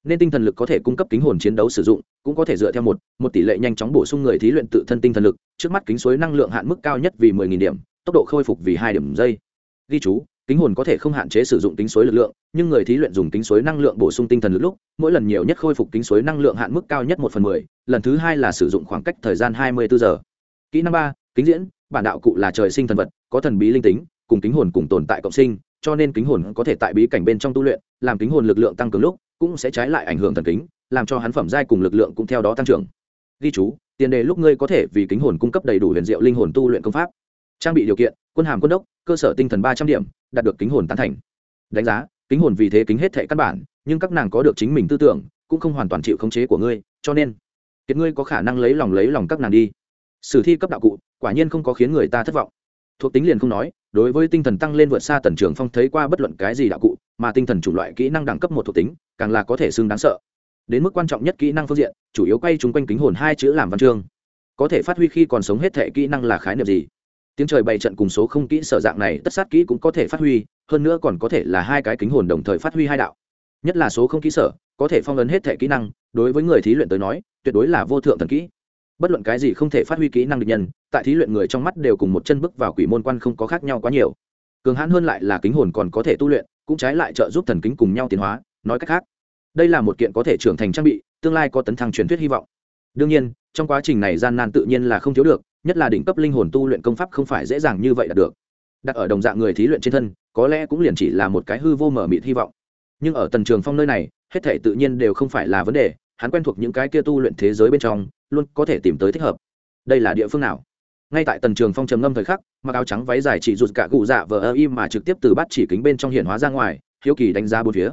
Nên tinh thần lực có thể cung cấp kính hồn chiến đấu sử dụng, cũng có thể dựa theo một một tỷ lệ nhanh chóng bổ sung người thí luyện tự thân tinh thần lực, trước mắt kính suối năng lượng hạn mức cao nhất vì mười nghìn điểm, tốc độ khôi phục vì hai điểm giây. Ghi chú kính hồn có thể không hạn chế sử dụng tính suối lực lượng, nhưng người thí luyện dùng tính suối năng lượng bổ sung tinh thần lực lúc, mỗi lần nhiều nhất khôi phục tính suối năng lượng hạn mức cao nhất một phần mười, lần thứ hai là sử dụng khoảng cách thời gian hai mươi bốn giờ. Kỹ năng ba, kính diễn, bản đạo cụ là trời sinh thần vật, có thần bí linh tính, cùng kính hồn cùng tồn tại cộng sinh, cho nên kính hồn có thể tại bí cảnh bên trong tu luyện, làm kính hồn lực lượng tăng cường lúc, cũng sẽ trái lại ảnh hưởng thần kính, làm cho hắn phẩm giai cùng lực lượng cũng theo đó tăng trưởng. Ghi chú, tiền đề lúc ngươi có thể vì kính hồn cung cấp đầy đủ huyền diệu linh hồn tu luyện công pháp. Trang bị điều kiện, quân hàm quân đốc cơ sở tinh thần ba trăm điểm, đạt được kính hồn tán thành. Đánh giá, kính hồn vì thế kính hết thệ căn bản, nhưng các nàng có được chính mình tư tưởng, cũng không hoàn toàn chịu khống chế của ngươi, cho nên, kiệt ngươi có khả năng lấy lòng lấy lòng các nàng đi. Sử thi cấp đạo cụ, quả nhiên không có khiến người ta thất vọng. Thuộc tính liền không nói, đối với tinh thần tăng lên vượt xa tần trường phong thấy qua bất luận cái gì đạo cụ, mà tinh thần chủng loại kỹ năng đẳng cấp một thuộc tính, càng là có thể xưng đáng sợ. Đến mức quan trọng nhất kỹ năng phương diện, chủ yếu quay chung quanh kính hồn hai chữ làm văn chương. Có thể phát huy khi còn sống hết thệ kỹ năng là khái niệm gì? Tiếng trời bày trận cùng số không kỹ sở dạng này tất sát kỹ cũng có thể phát huy, hơn nữa còn có thể là hai cái kính hồn đồng thời phát huy hai đạo. Nhất là số không kỹ sở, có thể phong ấn hết thể kỹ năng, đối với người thí luyện tới nói, tuyệt đối là vô thượng thần kỹ. Bất luận cái gì không thể phát huy kỹ năng địch nhân, tại thí luyện người trong mắt đều cùng một chân bước vào quỷ môn quan không có khác nhau quá nhiều. Cường hãn hơn lại là kính hồn còn có thể tu luyện, cũng trái lại trợ giúp thần kính cùng nhau tiến hóa, nói cách khác, đây là một kiện có thể trưởng thành trang bị, tương lai có tấn thăng truyền thuyết hy vọng. Đương nhiên, trong quá trình này gian nan tự nhiên là không thiếu được nhất là đỉnh cấp linh hồn tu luyện công pháp không phải dễ dàng như vậy đạt được. Đặt ở đồng dạng người thí luyện trên thân, có lẽ cũng liền chỉ là một cái hư vô mở mịt hy vọng. Nhưng ở tần trường phong nơi này, hết thể tự nhiên đều không phải là vấn đề, hắn quen thuộc những cái kia tu luyện thế giới bên trong, luôn có thể tìm tới thích hợp. Đây là địa phương nào? Ngay tại tần trường phong trầm ngâm thời khắc, mặc áo trắng váy dài chỉ rụt cả cụ dạ vờ ơ im mà trực tiếp từ bắt chỉ kính bên trong hiện hóa ra ngoài, hiếu kỳ đánh giá bốn phía.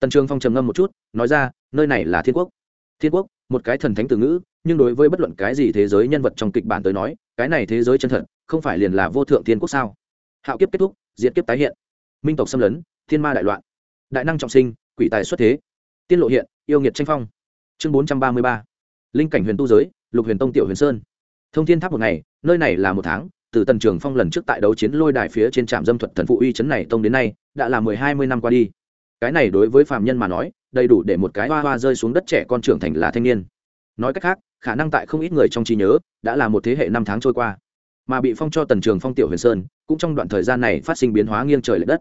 Tần trường phong trầm ngâm một chút, nói ra, nơi này là thiên quốc. Thiên quốc? Một cái thần thánh từ ngữ, nhưng đối với bất luận cái gì thế giới nhân vật trong kịch bản tới nói, cái này thế giới chân thật, không phải liền là vô thượng thiên quốc sao? Hạo kiếp kết thúc, diệt kiếp tái hiện. Minh tộc xâm lấn, thiên ma đại loạn. Đại năng trọng sinh, quỷ tài xuất thế. Tiên lộ hiện, yêu nghiệt tranh phong. Chương bốn trăm ba mươi ba. Linh cảnh huyền tu giới, lục huyền tông tiểu huyền sơn. Thông thiên tháp một ngày, nơi này là một tháng, từ tần trường phong lần trước tại đấu chiến lôi đài phía trên trạm dâm thuật thần phụ uy chấn này tông đến nay, đã là mười hai mươi năm qua đi. Cái này đối với phạm nhân mà nói đầy đủ để một cái hoa hoa rơi xuống đất trẻ con trưởng thành là thanh niên. Nói cách khác, khả năng tại không ít người trong trí nhớ, đã là một thế hệ năm tháng trôi qua. Mà bị phong cho tần trường phong tiểu huyền sơn, cũng trong đoạn thời gian này phát sinh biến hóa nghiêng trời l ệ đất.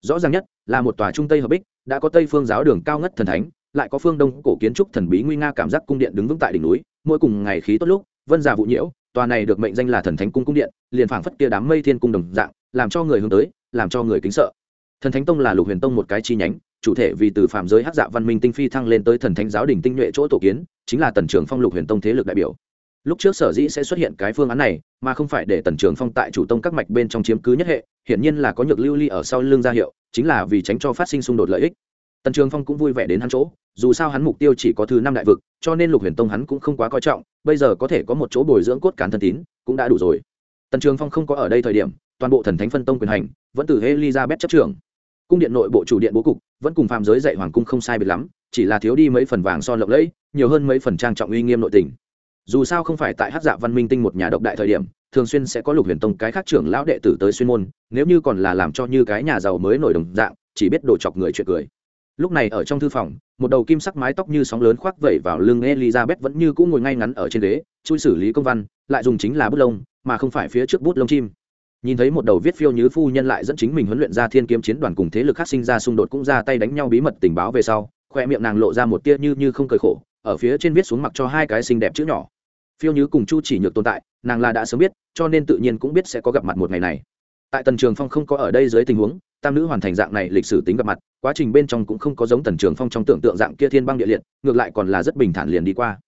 Rõ ràng nhất, là một tòa trung tây hợp bích, đã có tây phương giáo đường cao ngất thần thánh, lại có phương đông cổ kiến trúc thần bí nguy nga cảm giác cung điện đứng vững tại đỉnh núi, mỗi cùng ngày khí tốt lúc, vân già vụ nhiễu, tòa này được mệnh danh là thần thánh cung cung điện, liền phảng phất kia đám mây thiên cung đồng dạng, làm cho người hướng tới, làm cho người kính sợ. Thần thánh tông là lục huyền tông một cái chi nhánh chủ thể vì từ phạm giới hắc dạ văn minh tinh phi thăng lên tới thần thánh giáo đình tinh nhuệ chỗ tổ kiến, chính là tần trưởng phong lục huyền tông thế lực đại biểu. Lúc trước sở dĩ sẽ xuất hiện cái phương án này, mà không phải để tần trường phong tại chủ tông các mạch bên trong chiếm cứ nhất hệ, hiển nhiên là có nhược lưu ly ở sau lưng gia hiệu, chính là vì tránh cho phát sinh xung đột lợi ích. Tần trường phong cũng vui vẻ đến hắn chỗ, dù sao hắn mục tiêu chỉ có thứ năm đại vực, cho nên lục huyền tông hắn cũng không quá coi trọng, bây giờ có thể có một chỗ bồi dưỡng cốt cán thân tín, cũng đã đủ rồi. Tần trường phong không có ở đây thời điểm, toàn bộ thần thánh phân tông quyền hành, vẫn từ elizabeth chấp trưởng cung điện nội bộ chủ điện bố cục, vẫn cùng phàm giới dạy hoàng cung không sai biệt lắm, chỉ là thiếu đi mấy phần vàng son lộng lẫy, nhiều hơn mấy phần trang trọng uy nghiêm nội tình. Dù sao không phải tại hát dạ văn minh tinh một nhà độc đại thời điểm, thường xuyên sẽ có lục huyền tông cái khác trưởng lão đệ tử tới xuyên môn, nếu như còn là làm cho như cái nhà giàu mới nổi đồng dạng, chỉ biết đổ chọc người chuyện cười. Lúc này ở trong thư phòng, một đầu kim sắc mái tóc như sóng lớn khoác vẩy vào lưng elizabeth vẫn như cũng ngồi ngay ngắn ở trên ghế, chui xử lý công văn, lại dùng chính là bút lông, mà không phải phía trước bút lông chim nhìn thấy một đầu viết phiêu như phu nhân lại dẫn chính mình huấn luyện ra thiên kiếm chiến đoàn cùng thế lực khác sinh ra xung đột cũng ra tay đánh nhau bí mật tình báo về sau, khoe miệng nàng lộ ra một tia như như không cười khổ, ở phía trên viết xuống mặc cho hai cái xinh đẹp chữ nhỏ. Phiêu như cùng chu chỉ nhược tồn tại, nàng là đã sớm biết, cho nên tự nhiên cũng biết sẽ có gặp mặt một ngày này. Tại tần trường phong không có ở đây dưới tình huống, tam nữ hoàn thành dạng này lịch sử tính gặp mặt, quá trình bên trong cũng không có giống tần trường phong trong tưởng tượng dạng kia thiên băng địa liệt, ngược lại còn là rất bình thản liền đi qua.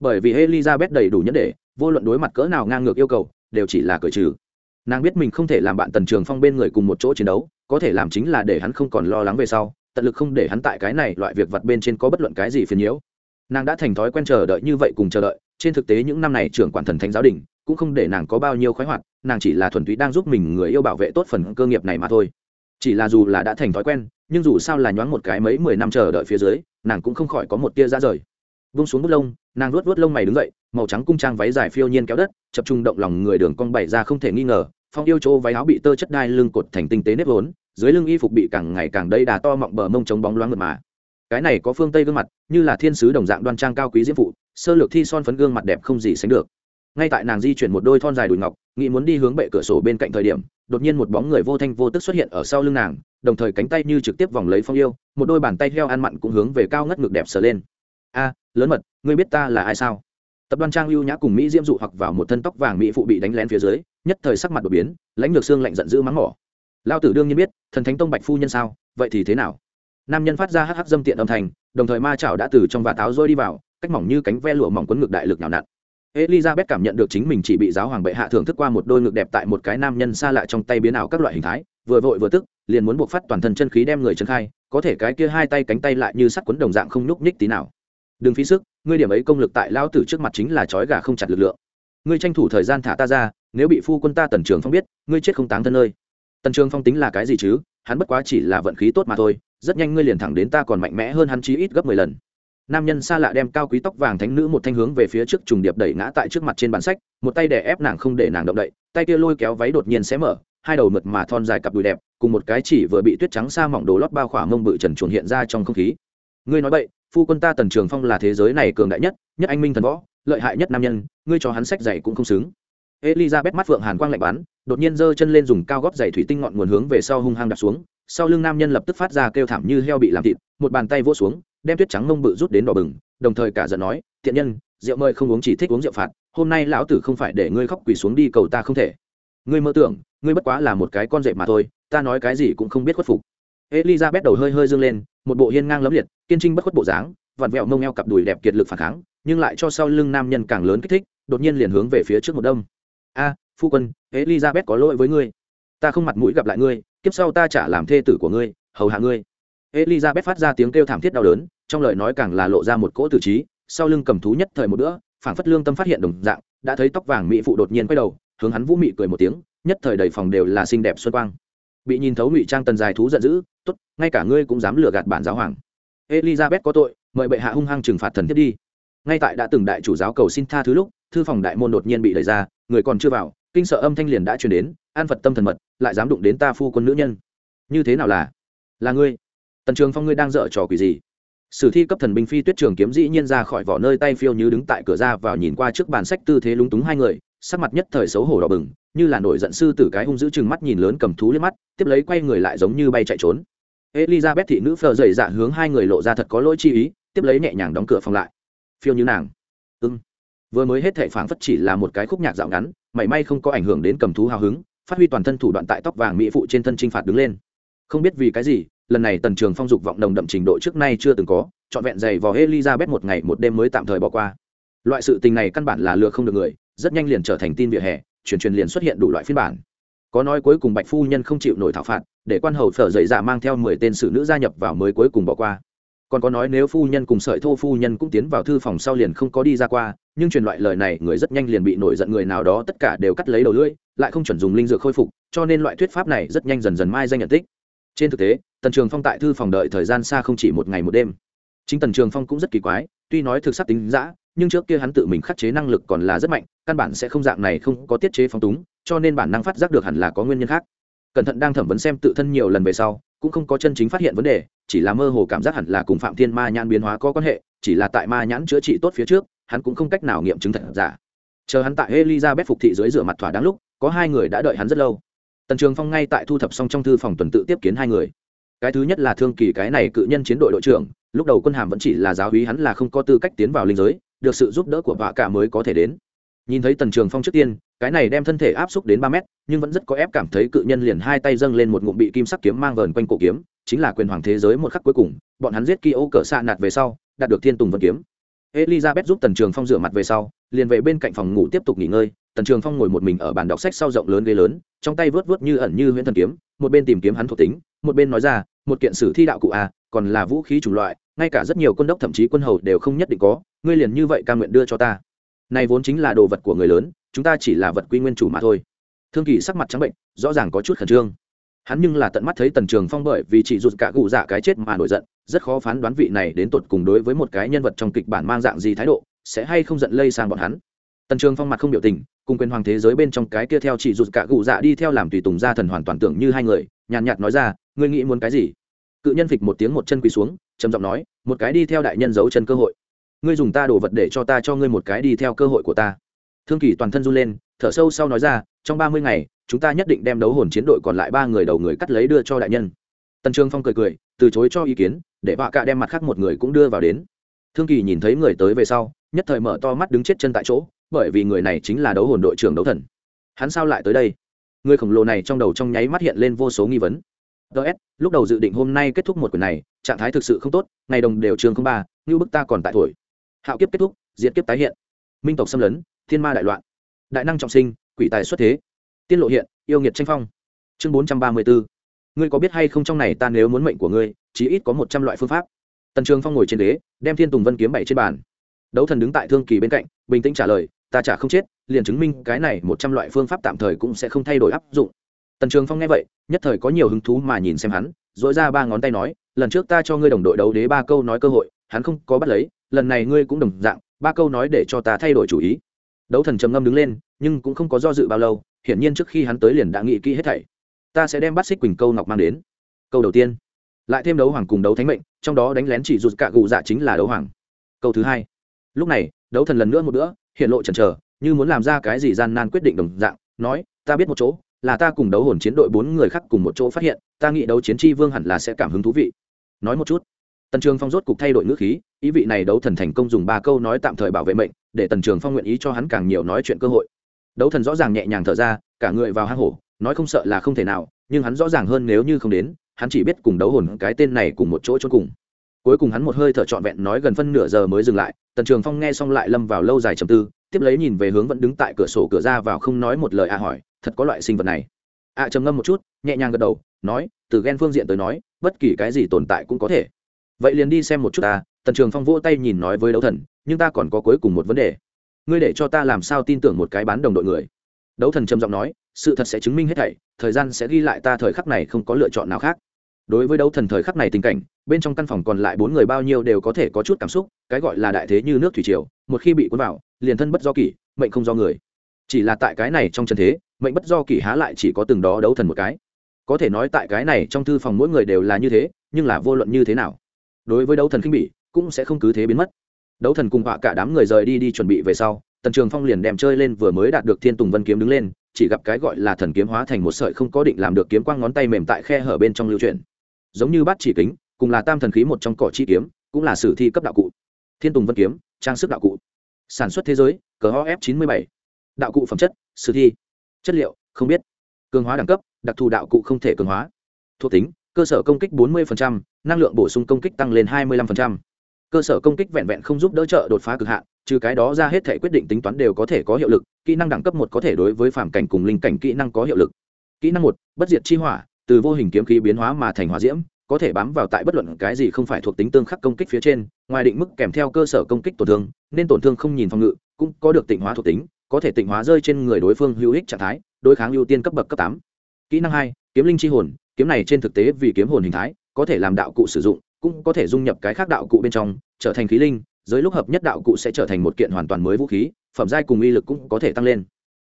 Bởi vì elizabeth đầy đủ nhất để, vô luận đối mặt cỡ nào ngang ngược yêu cầu, đều chỉ là cởi trừ nàng biết mình không thể làm bạn tần trường phong bên người cùng một chỗ chiến đấu, có thể làm chính là để hắn không còn lo lắng về sau, tận lực không để hắn tại cái này loại việc vặt bên trên có bất luận cái gì phiền nhiễu. Nàng đã thành thói quen chờ đợi như vậy cùng chờ đợi, trên thực tế những năm này trưởng quản thần thánh giáo đình, cũng không để nàng có bao nhiêu khoái hoạt, nàng chỉ là thuần túy đang giúp mình người yêu bảo vệ tốt phần cơ nghiệp này mà thôi. Chỉ là dù là đã thành thói quen, nhưng dù sao là nhoáng một cái mấy mười năm chờ đợi phía dưới, nàng cũng không khỏi có một tia ra rời. Vung xuống bút lông, nàng luốt vớt lông mày đứng dậy màu trắng cung trang váy dài phiêu nhiên kéo đất, chập trung động lòng người đường cong bày ra không thể nghi ngờ, phong yêu chỗ váy áo bị tơ chất đai lưng cột thành tinh tế nếp vốn, dưới lưng y phục bị càng ngày càng đầy đà to mọng bờ mông chống bóng loáng mượt mà. Cái này có phương tây gương mặt, như là thiên sứ đồng dạng đoan trang cao quý diễm phụ, sơ lược thi son phấn gương mặt đẹp không gì sánh được. Ngay tại nàng di chuyển một đôi thon dài đùi ngọc, nghĩ muốn đi hướng bệ cửa sổ bên cạnh thời điểm, đột nhiên một bóng người vô thanh vô tức xuất hiện ở sau lưng nàng, đồng thời cánh tay như trực tiếp vòng lấy phong yêu, một đôi bàn tay heo ăn mặn cũng hướng về cao ngất ngực đẹp sờ lên. A, lớn mật, ngươi biết ta là ai sao? Tập đoàn trang lưu nhã cùng mỹ diễm dụ hoặc vào một thân tóc vàng mỹ phụ bị đánh lén phía dưới, nhất thời sắc mặt đột biến, lãnh lược xương lạnh giận dữ mắng mỏ. Lao tử đương nhiên biết, thần thánh tông bạch phu nhân sao, vậy thì thế nào? Nam nhân phát ra hắc hắc dâm tiện âm thanh, đồng thời ma chảo đã từ trong vạt táo rơi đi vào, cách mỏng như cánh ve lụa mỏng quấn ngực đại lực nào nặn. Elizabeth cảm nhận được chính mình chỉ bị giáo hoàng bệ hạ thưởng thức qua một đôi ngực đẹp tại một cái nam nhân xa lạ trong tay biến ảo các loại hình thái, vừa vội vừa tức, liền muốn buộc phát toàn thân chân khí đem người chân khai, có thể cái kia hai tay cánh tay lại như sắt quấn đồng dạng không nhúc nhích tí nào. Đừng phí sức ngươi điểm ấy công lực tại lao tử trước mặt chính là trói gà không chặt lực lượng. Ngươi tranh thủ thời gian thả ta ra, nếu bị phu quân ta tần trường phong biết, ngươi chết không táng thân nơi tần trường phong tính là cái gì chứ? Hắn bất quá chỉ là vận khí tốt mà thôi, rất nhanh ngươi liền thẳng đến ta còn mạnh mẽ hơn hắn chí ít gấp mười lần. Nam nhân xa lạ đem cao quý tóc vàng thánh nữ một thanh hướng về phía trước trùng điệp đẩy ngã tại trước mặt trên bàn sách, một tay đè ép nàng không để nàng động đậy, tay kia lôi kéo váy đột nhiên xé mở, hai đầu mượt mà thon dài cặp đùi đẹp, cùng một cái chỉ vừa bị tuyết trắng xa mỏng đồ lót bao khỏa mông bự trần chuồn hiện ra trong không khí. Ngươi nói vậy phu quân ta tần trường phong là thế giới này cường đại nhất nhất anh minh thần võ, lợi hại nhất nam nhân, ngươi cho hắn sách dạy cũng không xứng. Elizabeth mắt phượng hàn quang lạnh bắn, đột nhiên giơ chân lên dùng cao góp giày thủy tinh ngọn nguồn hướng về sau hung hăng đạp xuống, sau lưng nam nhân lập tức phát ra kêu thảm như heo bị làm thịt, một bàn tay vỗ xuống, đem tuyết trắng mông bự rút đến đỏ bừng, đồng thời cả giận nói, thiện nhân, rượu mời không uống chỉ thích uống rượu phạt, hôm nay lão tử không phải để ngươi khóc quỳ xuống đi cầu ta không thể. Ngươi mơ tưởng, ngươi bất quá là một cái con rệp mà thôi, ta nói cái gì cũng không biết khuất phục. Elizabeth đầu hơi hơi dương lên một bộ hiên ngang lấm liệt, kiên trinh bất khuất bộ dáng, vặn vẹo mông eo cặp đùi đẹp kiệt lực phản kháng, nhưng lại cho sau lưng nam nhân càng lớn kích thích, đột nhiên liền hướng về phía trước một đông a, phu quân, elizabeth có lỗi với ngươi. Ta không mặt mũi gặp lại ngươi, kiếp sau ta trả làm thê tử của ngươi, hầu hạ ngươi. Elizabeth phát ra tiếng kêu thảm thiết đau đớn, trong lời nói càng là lộ ra một cỗ tử trí, sau lưng cầm thú nhất thời một bữa, phảng phất lương tâm phát hiện đồng dạng, đã thấy tóc vàng mỹ phụ đột nhiên quay đầu, hướng hắn vũ mị cười một tiếng, nhất thời đầy phòng đều là xinh đẹp xuân quang bị nhìn thấu ngụy trang tần dài thú giận dữ, tốt, ngay cả ngươi cũng dám lừa gạt bản giáo hoàng. Elizabeth có tội, mời bệ hạ hung hăng trừng phạt thần thiết đi. Ngay tại đã từng đại chủ giáo cầu xin tha thứ lúc, thư phòng đại môn đột nhiên bị đẩy ra, người còn chưa vào, kinh sợ âm thanh liền đã truyền đến, an phật tâm thần mật, lại dám đụng đến ta phu quân nữ nhân. Như thế nào là? Là ngươi. Tần trường phong ngươi đang dở trò quỷ gì? Sử thi cấp thần binh phi tuyết trường kiếm dĩ nhiên ra khỏi vỏ nơi tay phiêu như đứng tại cửa ra vào nhìn qua trước bàn sách tư thế lúng túng hai người, sắc mặt nhất thời xấu hổ đỏ bừng như là nổi giận sư tử cái hung dữ chừng mắt nhìn lớn cầm thú lên mắt, tiếp lấy quay người lại giống như bay chạy trốn. Elizabeth thị nữ phờ dày dạ hướng hai người lộ ra thật có lỗi chi ý, tiếp lấy nhẹ nhàng đóng cửa phòng lại. Phiêu như nàng. Ưng vừa mới hết thệ phảng phất chỉ là một cái khúc nhạc dạo ngắn, mảy may không có ảnh hưởng đến cầm thú hào hứng, phát huy toàn thân thủ đoạn tại tóc vàng mỹ phụ trên thân trinh phạt đứng lên. Không biết vì cái gì, lần này tần trường phong dục vọng nồng đậm trình độ trước nay chưa từng có, trọn vẹn dày vò elizabeth một ngày một đêm mới tạm thời bỏ qua. Loại sự tình này căn bản là lừa không được người, rất nhanh liền trở thành tin vỉa hè truyền truyền liền xuất hiện đủ loại phiên bản. Có nói cuối cùng bạch phu nhân không chịu nổi thảo phạt, để quan hầu phở dậy dạ mang theo mười tên xử nữ gia nhập vào mới cuối cùng bỏ qua. Còn có nói nếu phu nhân cùng sợi thô phu nhân cũng tiến vào thư phòng sau liền không có đi ra qua, nhưng truyền loại lời này người rất nhanh liền bị nổi giận người nào đó tất cả đều cắt lấy đầu lưỡi, lại không chuẩn dùng linh dược khôi phục, cho nên loại thuyết pháp này rất nhanh dần dần mai danh nhận tích. Trên thực tế, tần trường phong tại thư phòng đợi thời gian xa không chỉ một ngày một đêm. Chính tần trường phong cũng rất kỳ quái, tuy nói thực sắc tính giã nhưng trước kia hắn tự mình khắc chế năng lực còn là rất mạnh, căn bản sẽ không dạng này không có tiết chế phong túng, cho nên bản năng phát giác được hẳn là có nguyên nhân khác. Cẩn thận đang thẩm vấn xem tự thân nhiều lần về sau, cũng không có chân chính phát hiện vấn đề, chỉ là mơ hồ cảm giác hẳn là cùng phạm thiên ma nhãn biến hóa có quan hệ, chỉ là tại ma nhãn chữa trị tốt phía trước, hắn cũng không cách nào nghiệm chứng thật giả. Chờ hắn tại elizabeth phục thị dưới rửa mặt thỏa đáng lúc, có hai người đã đợi hắn rất lâu. Tần trường phong ngay tại thu thập xong trong thư phòng tuần tự tiếp kiến hai người. Cái thứ nhất là thương kỳ cái này cự nhân chiến đội đội trưởng, lúc đầu quân hàm vẫn chỉ là giáo hí hắn là không có tư cách tiến vào linh giới được sự giúp đỡ của vạ cả mới có thể đến. Nhìn thấy tần trường phong trước tiên, cái này đem thân thể áp xúc đến ba mét, nhưng vẫn rất có ép cảm thấy cự nhân liền hai tay dâng lên một ngụm bị kim sắc kiếm mang vờn quanh cổ kiếm, chính là quyền hoàng thế giới một khắc cuối cùng, bọn hắn giết ki ô cỡ xạ nạt về sau, đạt được thiên tùng vân kiếm. Elizabeth giúp tần trường phong rửa mặt về sau, liền về bên cạnh phòng ngủ tiếp tục nghỉ ngơi, tần trường phong ngồi một mình ở bàn đọc sách sau rộng lớn ghế lớn, trong tay vớt vớt như ẩn như huyễn thần kiếm, một bên tìm kiếm hắn thuộc tính, một bên nói ra, một kiện sử thi đạo cụ a còn là vũ khí chủng loại, ngay cả rất nhiều quân đốc thậm chí quân hầu đều không nhất định có ngươi liền như vậy ca nguyện đưa cho ta. Này vốn chính là đồ vật của người lớn, chúng ta chỉ là vật quy nguyên chủ mà thôi. Thương kỳ sắc mặt trắng bệnh, rõ ràng có chút khẩn trương. Hắn nhưng là tận mắt thấy tần trường phong bởi vì chỉ rụt cả cụ dạ cái chết mà nổi giận, rất khó phán đoán vị này đến tột cùng đối với một cái nhân vật trong kịch bản mang dạng gì thái độ, sẽ hay không giận lây sang bọn hắn. Tần trường phong mặt không biểu tình, cùng quyền hoàng thế giới bên trong cái kia theo chỉ rụt cả cụ dạ đi theo làm tùy tùng gia thần hoàn toàn tưởng như hai người, nhàn nhạt nói ra, ngươi nghĩ muốn cái gì? Cự nhân phịch một tiếng một chân quỳ xuống, trầm giọng nói, một cái đi theo đại nhân giấu chân cơ hội ngươi dùng ta đổ vật để cho ta cho ngươi một cái đi theo cơ hội của ta. Thương kỳ toàn thân run lên, thở sâu sau nói ra, trong ba mươi ngày, chúng ta nhất định đem đấu hồn chiến đội còn lại ba người đầu người cắt lấy đưa cho đại nhân. Tần trương phong cười cười, từ chối cho ý kiến, để vạ cạ đem mặt khác một người cũng đưa vào đến. Thương kỳ nhìn thấy người tới về sau, nhất thời mở to mắt đứng chết chân tại chỗ, bởi vì người này chính là đấu hồn đội trưởng đấu thần. Hắn sao lại tới đây? Người khổng lồ này trong đầu trong nháy mắt hiện lên vô số nghi vấn. Ts lúc đầu dự định hôm nay kết thúc một quyển này, trạng thái thực sự không tốt, ngày đồng đều trường không ba, như bức ta còn tại tuổi hạo kiếp kết thúc diễn kiếp tái hiện. Minh tộc xâm lấn, thiên ma đại loạn. Đại năng trọng sinh, quỷ tài xuất thế. Tiên lộ hiện, yêu nghiệt tranh phong. Chương bốn trăm ba mươi bốn ngươi có biết hay không trong này ta nếu muốn mệnh của ngươi, chí ít có một trăm loại phương pháp. Tần trường phong ngồi trên ghế, đem thiên tùng vân kiếm bảy trên bàn. Đấu thần đứng tại thương kỳ bên cạnh, bình tĩnh trả lời, ta chả không chết, liền chứng minh cái này một trăm loại phương pháp tạm thời cũng sẽ không thay đổi áp dụng. Tần trường phong nghe vậy, nhất thời có nhiều hứng thú mà nhìn xem hắn dội ra ba ngón tay nói, lần trước ta cho ngươi đồng đội đấu đế ba câu nói cơ hội hắn không có bắt lấy, lần này ngươi cũng đồng dạng, ba câu nói để cho ta thay đổi chủ ý. Đấu thần trầm ngâm đứng lên, nhưng cũng không có do dự bao lâu, hiển nhiên trước khi hắn tới liền đã nghĩ kỹ hết thảy. Ta sẽ đem bắt xích quỳnh câu ngọc mang đến. Câu đầu tiên, lại thêm đấu hoàng cùng đấu thánh mệnh, trong đó đánh lén chỉ rụt cả gù dạ chính là đấu hoàng. Câu thứ hai, lúc này, đấu thần lần nữa một nữa hiện lộ chần chờ, như muốn làm ra cái gì gian nan quyết định đồng dạng, nói, ta biết một chỗ, là ta cùng đấu hồn chiến đội bốn người khác cùng một chỗ phát hiện, ta nghĩ đấu chiến tri vương hẳn là sẽ cảm hứng thú vị. Nói một chút tần trường phong rốt cục thay đổi ngữ khí, ý vị này đấu thần thành công dùng ba câu nói tạm thời bảo vệ mệnh, để tần trường phong nguyện ý cho hắn càng nhiều nói chuyện cơ hội. Đấu thần rõ ràng nhẹ nhàng thở ra, cả người vào hang hổ, nói không sợ là không thể nào, nhưng hắn rõ ràng hơn nếu như không đến, hắn chỉ biết cùng đấu hồn cái tên này cùng một chỗ chôn cùng. Cuối cùng hắn một hơi thở trọn vẹn nói gần phân nửa giờ mới dừng lại, tần trường phong nghe xong lại lâm vào lâu dài trầm tư, tiếp lấy nhìn về hướng vẫn đứng tại cửa sổ cửa ra vào không nói một lời a hỏi, thật có loại sinh vật này? a trầm ngâm một chút, nhẹ nhàng gật đầu, nói, từ ghen phương diện tới nói, bất kỳ cái gì tồn tại cũng có thể vậy liền đi xem một chút ta, tần trường phong vỗ tay nhìn nói với đấu thần, nhưng ta còn có cuối cùng một vấn đề. Ngươi để cho ta làm sao tin tưởng một cái bán đồng đội người? Đấu thần trầm giọng nói, sự thật sẽ chứng minh hết thảy, thời gian sẽ ghi lại ta thời khắc này không có lựa chọn nào khác. Đối với đấu thần thời khắc này tình cảnh, bên trong căn phòng còn lại bốn người bao nhiêu đều có thể có chút cảm xúc, cái gọi là đại thế như nước thủy triều, một khi bị cuốn vào, liền thân bất do kỷ, mệnh không do người. Chỉ là tại cái này trong trần thế, mệnh bất do kỷ há lại chỉ có từng đó đấu thần một cái. Có thể nói tại cái này trong thư phòng mỗi người đều là như thế, nhưng là vô luận như thế nào đối với đấu thần khinh bỉ, cũng sẽ không cứ thế biến mất. Đấu thần cùng họa cả đám người rời đi đi chuẩn bị về sau, tần trường phong liền đem chơi lên vừa mới đạt được thiên tùng vân kiếm đứng lên, chỉ gặp cái gọi là thần kiếm hóa thành một sợi không có định làm được kiếm quang ngón tay mềm tại khe hở bên trong lưu truyền giống như bát chỉ kính, cùng là tam thần khí một trong cỏ chi kiếm, cũng là sử thi cấp đạo cụ. Thiên tùng vân kiếm, trang sức đạo cụ. Sản xuất thế giới, cờ ho f chín mươi bảy. Đạo cụ phẩm chất, sử thi. Chất liệu, không biết. Cường hóa đẳng cấp, đặc thù đạo cụ không thể cường hóa. Thuộc tính cơ sở công kích 40%, năng lượng bổ sung công kích tăng lên 25%. cơ sở công kích vẹn vẹn không giúp đỡ trợ đột phá cực hạn trừ cái đó ra hết thể quyết định tính toán đều có thể có hiệu lực kỹ năng đẳng cấp một có thể đối với phạm cảnh cùng linh cảnh kỹ năng có hiệu lực kỹ năng một bất diệt chi hỏa từ vô hình kiếm khí biến hóa mà thành hỏa diễm có thể bám vào tại bất luận cái gì không phải thuộc tính tương khắc công kích phía trên ngoài định mức kèm theo cơ sở công kích tổn thương nên tổn thương không nhìn phòng ngự cũng có được tịnh hóa thuộc tính có thể tịnh hóa rơi trên người đối phương hữu ích trạng thái đối kháng ưu tiên cấp bậc cấp tám kỹ năng hai kiếm linh chi hồn kiếm này trên thực tế vì kiếm hồn hình thái, có thể làm đạo cụ sử dụng, cũng có thể dung nhập cái khác đạo cụ bên trong, trở thành khí linh dưới lúc hợp nhất đạo cụ sẽ trở thành một kiện hoàn toàn mới vũ khí, phẩm giai cùng uy lực cũng có thể tăng lên.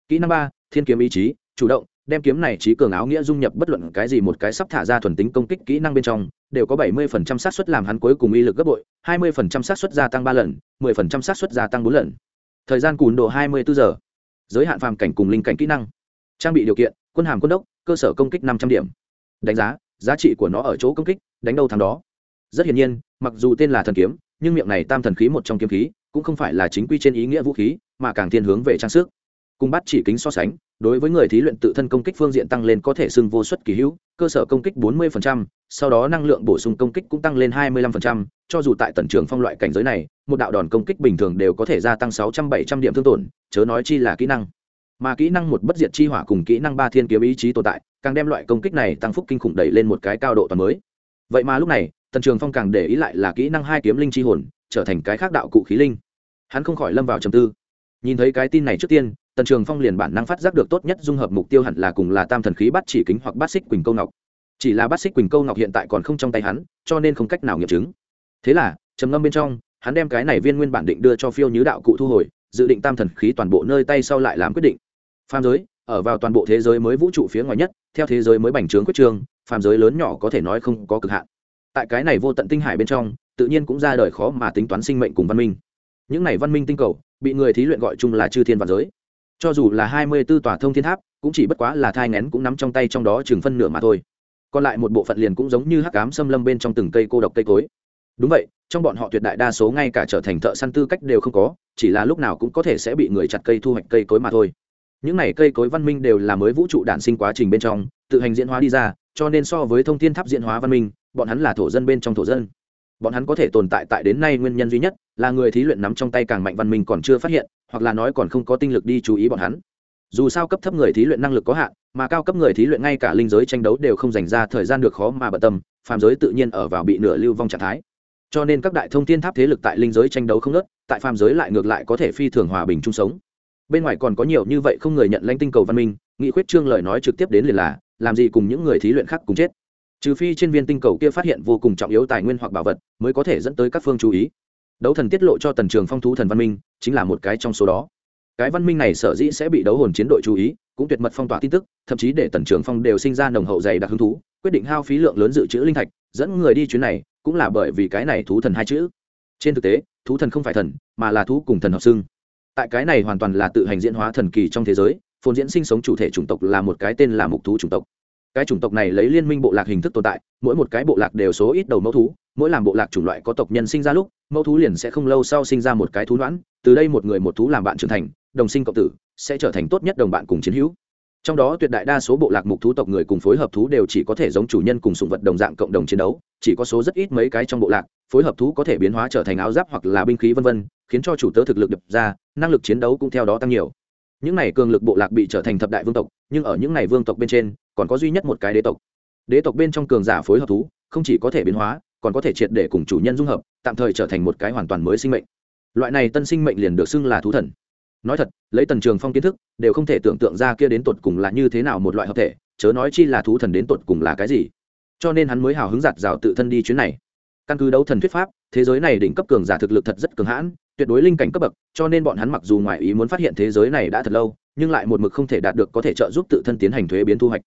Kỹ năng ba, thiên kiếm ý chí, chủ động, đem kiếm này trí cường áo nghĩa dung nhập bất luận cái gì một cái sắp thả ra thuần tính công kích kỹ năng bên trong, đều có 70% xác suất làm hắn cuối cùng uy lực gấp bội 20% xác suất gia tăng ba lần 10% xác suất gia tăng bốn lần. Thời gian cùn độ 24 giờ. Giới hạn phàm cảnh cùng linh cảnh kỹ năng. Trang bị điều kiện, quân hàm quân đốc, cơ sở công kích 500 điểm đánh giá giá trị của nó ở chỗ công kích đánh đâu thắng đó. Rất hiển nhiên mặc dù tên là thần kiếm nhưng miệng này tam thần khí một trong kiếm khí cũng không phải là chính quy trên ý nghĩa vũ khí mà càng thiên hướng về trang sức. Cùng bắt chỉ kính so sánh đối với người thí luyện tự thân công kích phương diện tăng lên có thể xưng vô suất kỳ hữu cơ sở công kích 40%, sau đó năng lượng bổ sung công kích cũng tăng lên 25%, cho dù tại tần trường phong loại cảnh giới này một đạo đòn công kích bình thường đều có thể gia tăng 600-700 điểm thương tổn chớ nói chi là kỹ năng. Mà kỹ năng một bất diệt chi hỏa cùng kỹ năng ba thiên kiếm ý chí tồn tại càng đem loại công kích này tăng phúc kinh khủng đẩy lên một cái cao độ toàn mới. Vậy mà lúc này, tần trường phong càng để ý lại là kỹ năng hai kiếm linh chi hồn, trở thành cái khác đạo cụ khí linh. Hắn không khỏi lâm vào trầm tư. Nhìn thấy cái tin này trước tiên, tần trường phong liền bản năng phát giác được tốt nhất dung hợp mục tiêu hẳn là cùng là tam thần khí bắt chỉ kính hoặc bắt xích quỳnh câu ngọc. Chỉ là bắt xích quỳnh câu ngọc hiện tại còn không trong tay hắn, cho nên không cách nào nghiệm chứng. Thế là, trầm ngâm bên trong, hắn đem cái này viên nguyên bản định đưa cho phiêu nhứ đạo cụ thu hồi, dự định tam thần khí toàn bộ nơi tay sau lại làm quyết định. Phàm giới ở vào toàn bộ thế giới mới vũ trụ phía ngoài nhất, theo thế giới mới bành trướng quyết trương phàm giới lớn nhỏ có thể nói không có cực hạn. Tại cái này vô tận tinh hải bên trong, tự nhiên cũng ra đời khó mà tính toán sinh mệnh cùng văn minh. Những này văn minh tinh cầu, bị người thí luyện gọi chung là chư thiên vạn giới. Cho dù là hai mươi b ố tòa thông thiên tháp, cũng chỉ bất quá là thai ngén cũng nắm trong tay trong đó chừng phân nửa mà thôi. Còn lại một bộ phận liền cũng giống như hắc cám xâm lâm bên trong từng cây cô độc cây cối. Đúng vậy, trong bọn họ tuyệt đại đa số ngay cả trở thành thợ săn tư cách đều không có, chỉ là lúc nào cũng có thể sẽ bị người chặt cây thu hoạch cây cối mà thôi những này cây cối văn minh đều là mới vũ trụ đản sinh quá trình bên trong, tự hành diễn hóa đi ra, cho nên so với thông thiên tháp diễn hóa văn minh, bọn hắn là thổ dân bên trong thổ dân. Bọn hắn có thể tồn tại tại đến nay nguyên nhân duy nhất là người thí luyện nắm trong tay càng mạnh văn minh còn chưa phát hiện, hoặc là nói còn không có tinh lực đi chú ý bọn hắn. Dù sao cấp thấp người thí luyện năng lực có hạn, mà cao cấp người thí luyện ngay cả linh giới tranh đấu đều không dành ra thời gian được khó mà bận tâm, phàm giới tự nhiên ở vào bị nửa lưu vong trạng thái. Cho nên các đại thông thiên tháp thế lực tại linh giới tranh đấu không nớt tại phàm giới lại ngược lại có thể phi thường hòa bình chung sống bên ngoài còn có nhiều như vậy không người nhận lãnh tinh cầu văn minh, nghị quyết trương lời nói trực tiếp đến liền là, làm gì cùng những người thí luyện khác cùng chết. Trừ phi trên viên tinh cầu kia phát hiện vô cùng trọng yếu tài nguyên hoặc bảo vật, mới có thể dẫn tới các phương chú ý. Đấu thần tiết lộ cho tần trường phong thú thần văn minh, chính là một cái trong số đó. Cái văn minh này sở dĩ sẽ bị đấu hồn chiến đội chú ý, cũng tuyệt mật phong tỏa tin tức, thậm chí để tần trường phong đều sinh ra nồng hậu dày đặc hứng thú, quyết định hao phí lượng lớn dự trữ linh thạch, dẫn người đi chuyến này, cũng là bởi vì cái này thú thần hai chữ. Trên thực tế, thú thần không phải thần, mà là thú cùng thần hợp xưng tại cái này hoàn toàn là tự hành diễn hóa thần kỳ trong thế giới, phồn diễn sinh sống chủ thể chủng tộc là một cái tên là mục thú chủng tộc. Cái chủng tộc này lấy liên minh bộ lạc hình thức tồn tại, mỗi một cái bộ lạc đều số ít đầu mẫu thú, mỗi làm bộ lạc chủng loại có tộc nhân sinh ra lúc, mẫu thú liền sẽ không lâu sau sinh ra một cái thú đoán từ đây một người một thú làm bạn trưởng thành, đồng sinh cộng tử, sẽ trở thành tốt nhất đồng bạn cùng chiến hữu trong đó tuyệt đại đa số bộ lạc mục thú tộc người cùng phối hợp thú đều chỉ có thể giống chủ nhân cùng sùng vật đồng dạng cộng đồng chiến đấu, chỉ có số rất ít mấy cái trong bộ lạc, phối hợp thú có thể biến hóa trở thành áo giáp hoặc là binh khí vân vân, khiến cho chủ tớ thực lực đập ra, năng lực chiến đấu cũng theo đó tăng nhiều. Những này cường lực bộ lạc bị trở thành thập đại vương tộc, nhưng ở những này vương tộc bên trên, còn có duy nhất một cái đế tộc. Đế tộc bên trong cường giả phối hợp thú, không chỉ có thể biến hóa, còn có thể triệt để cùng chủ nhân dung hợp, tạm thời trở thành một cái hoàn toàn mới sinh mệnh. Loại này tân sinh mệnh liền được xưng là thú thần nói thật, lấy tần trường phong kiến thức, đều không thể tưởng tượng ra kia đến tột cùng là như thế nào một loại hợp thể, chớ nói chi là thú thần đến tột cùng là cái gì. Cho nên hắn mới hào hứng giặt rào tự thân đi chuyến này. Căn cứ đấu thần thuyết pháp, thế giới này đỉnh cấp cường giả thực lực thật rất cường hãn, tuyệt đối linh cảnh cấp bậc, cho nên bọn hắn mặc dù ngoài ý muốn phát hiện thế giới này đã thật lâu, nhưng lại một mực không thể đạt được có thể trợ giúp tự thân tiến hành thuế biến thu hoạch.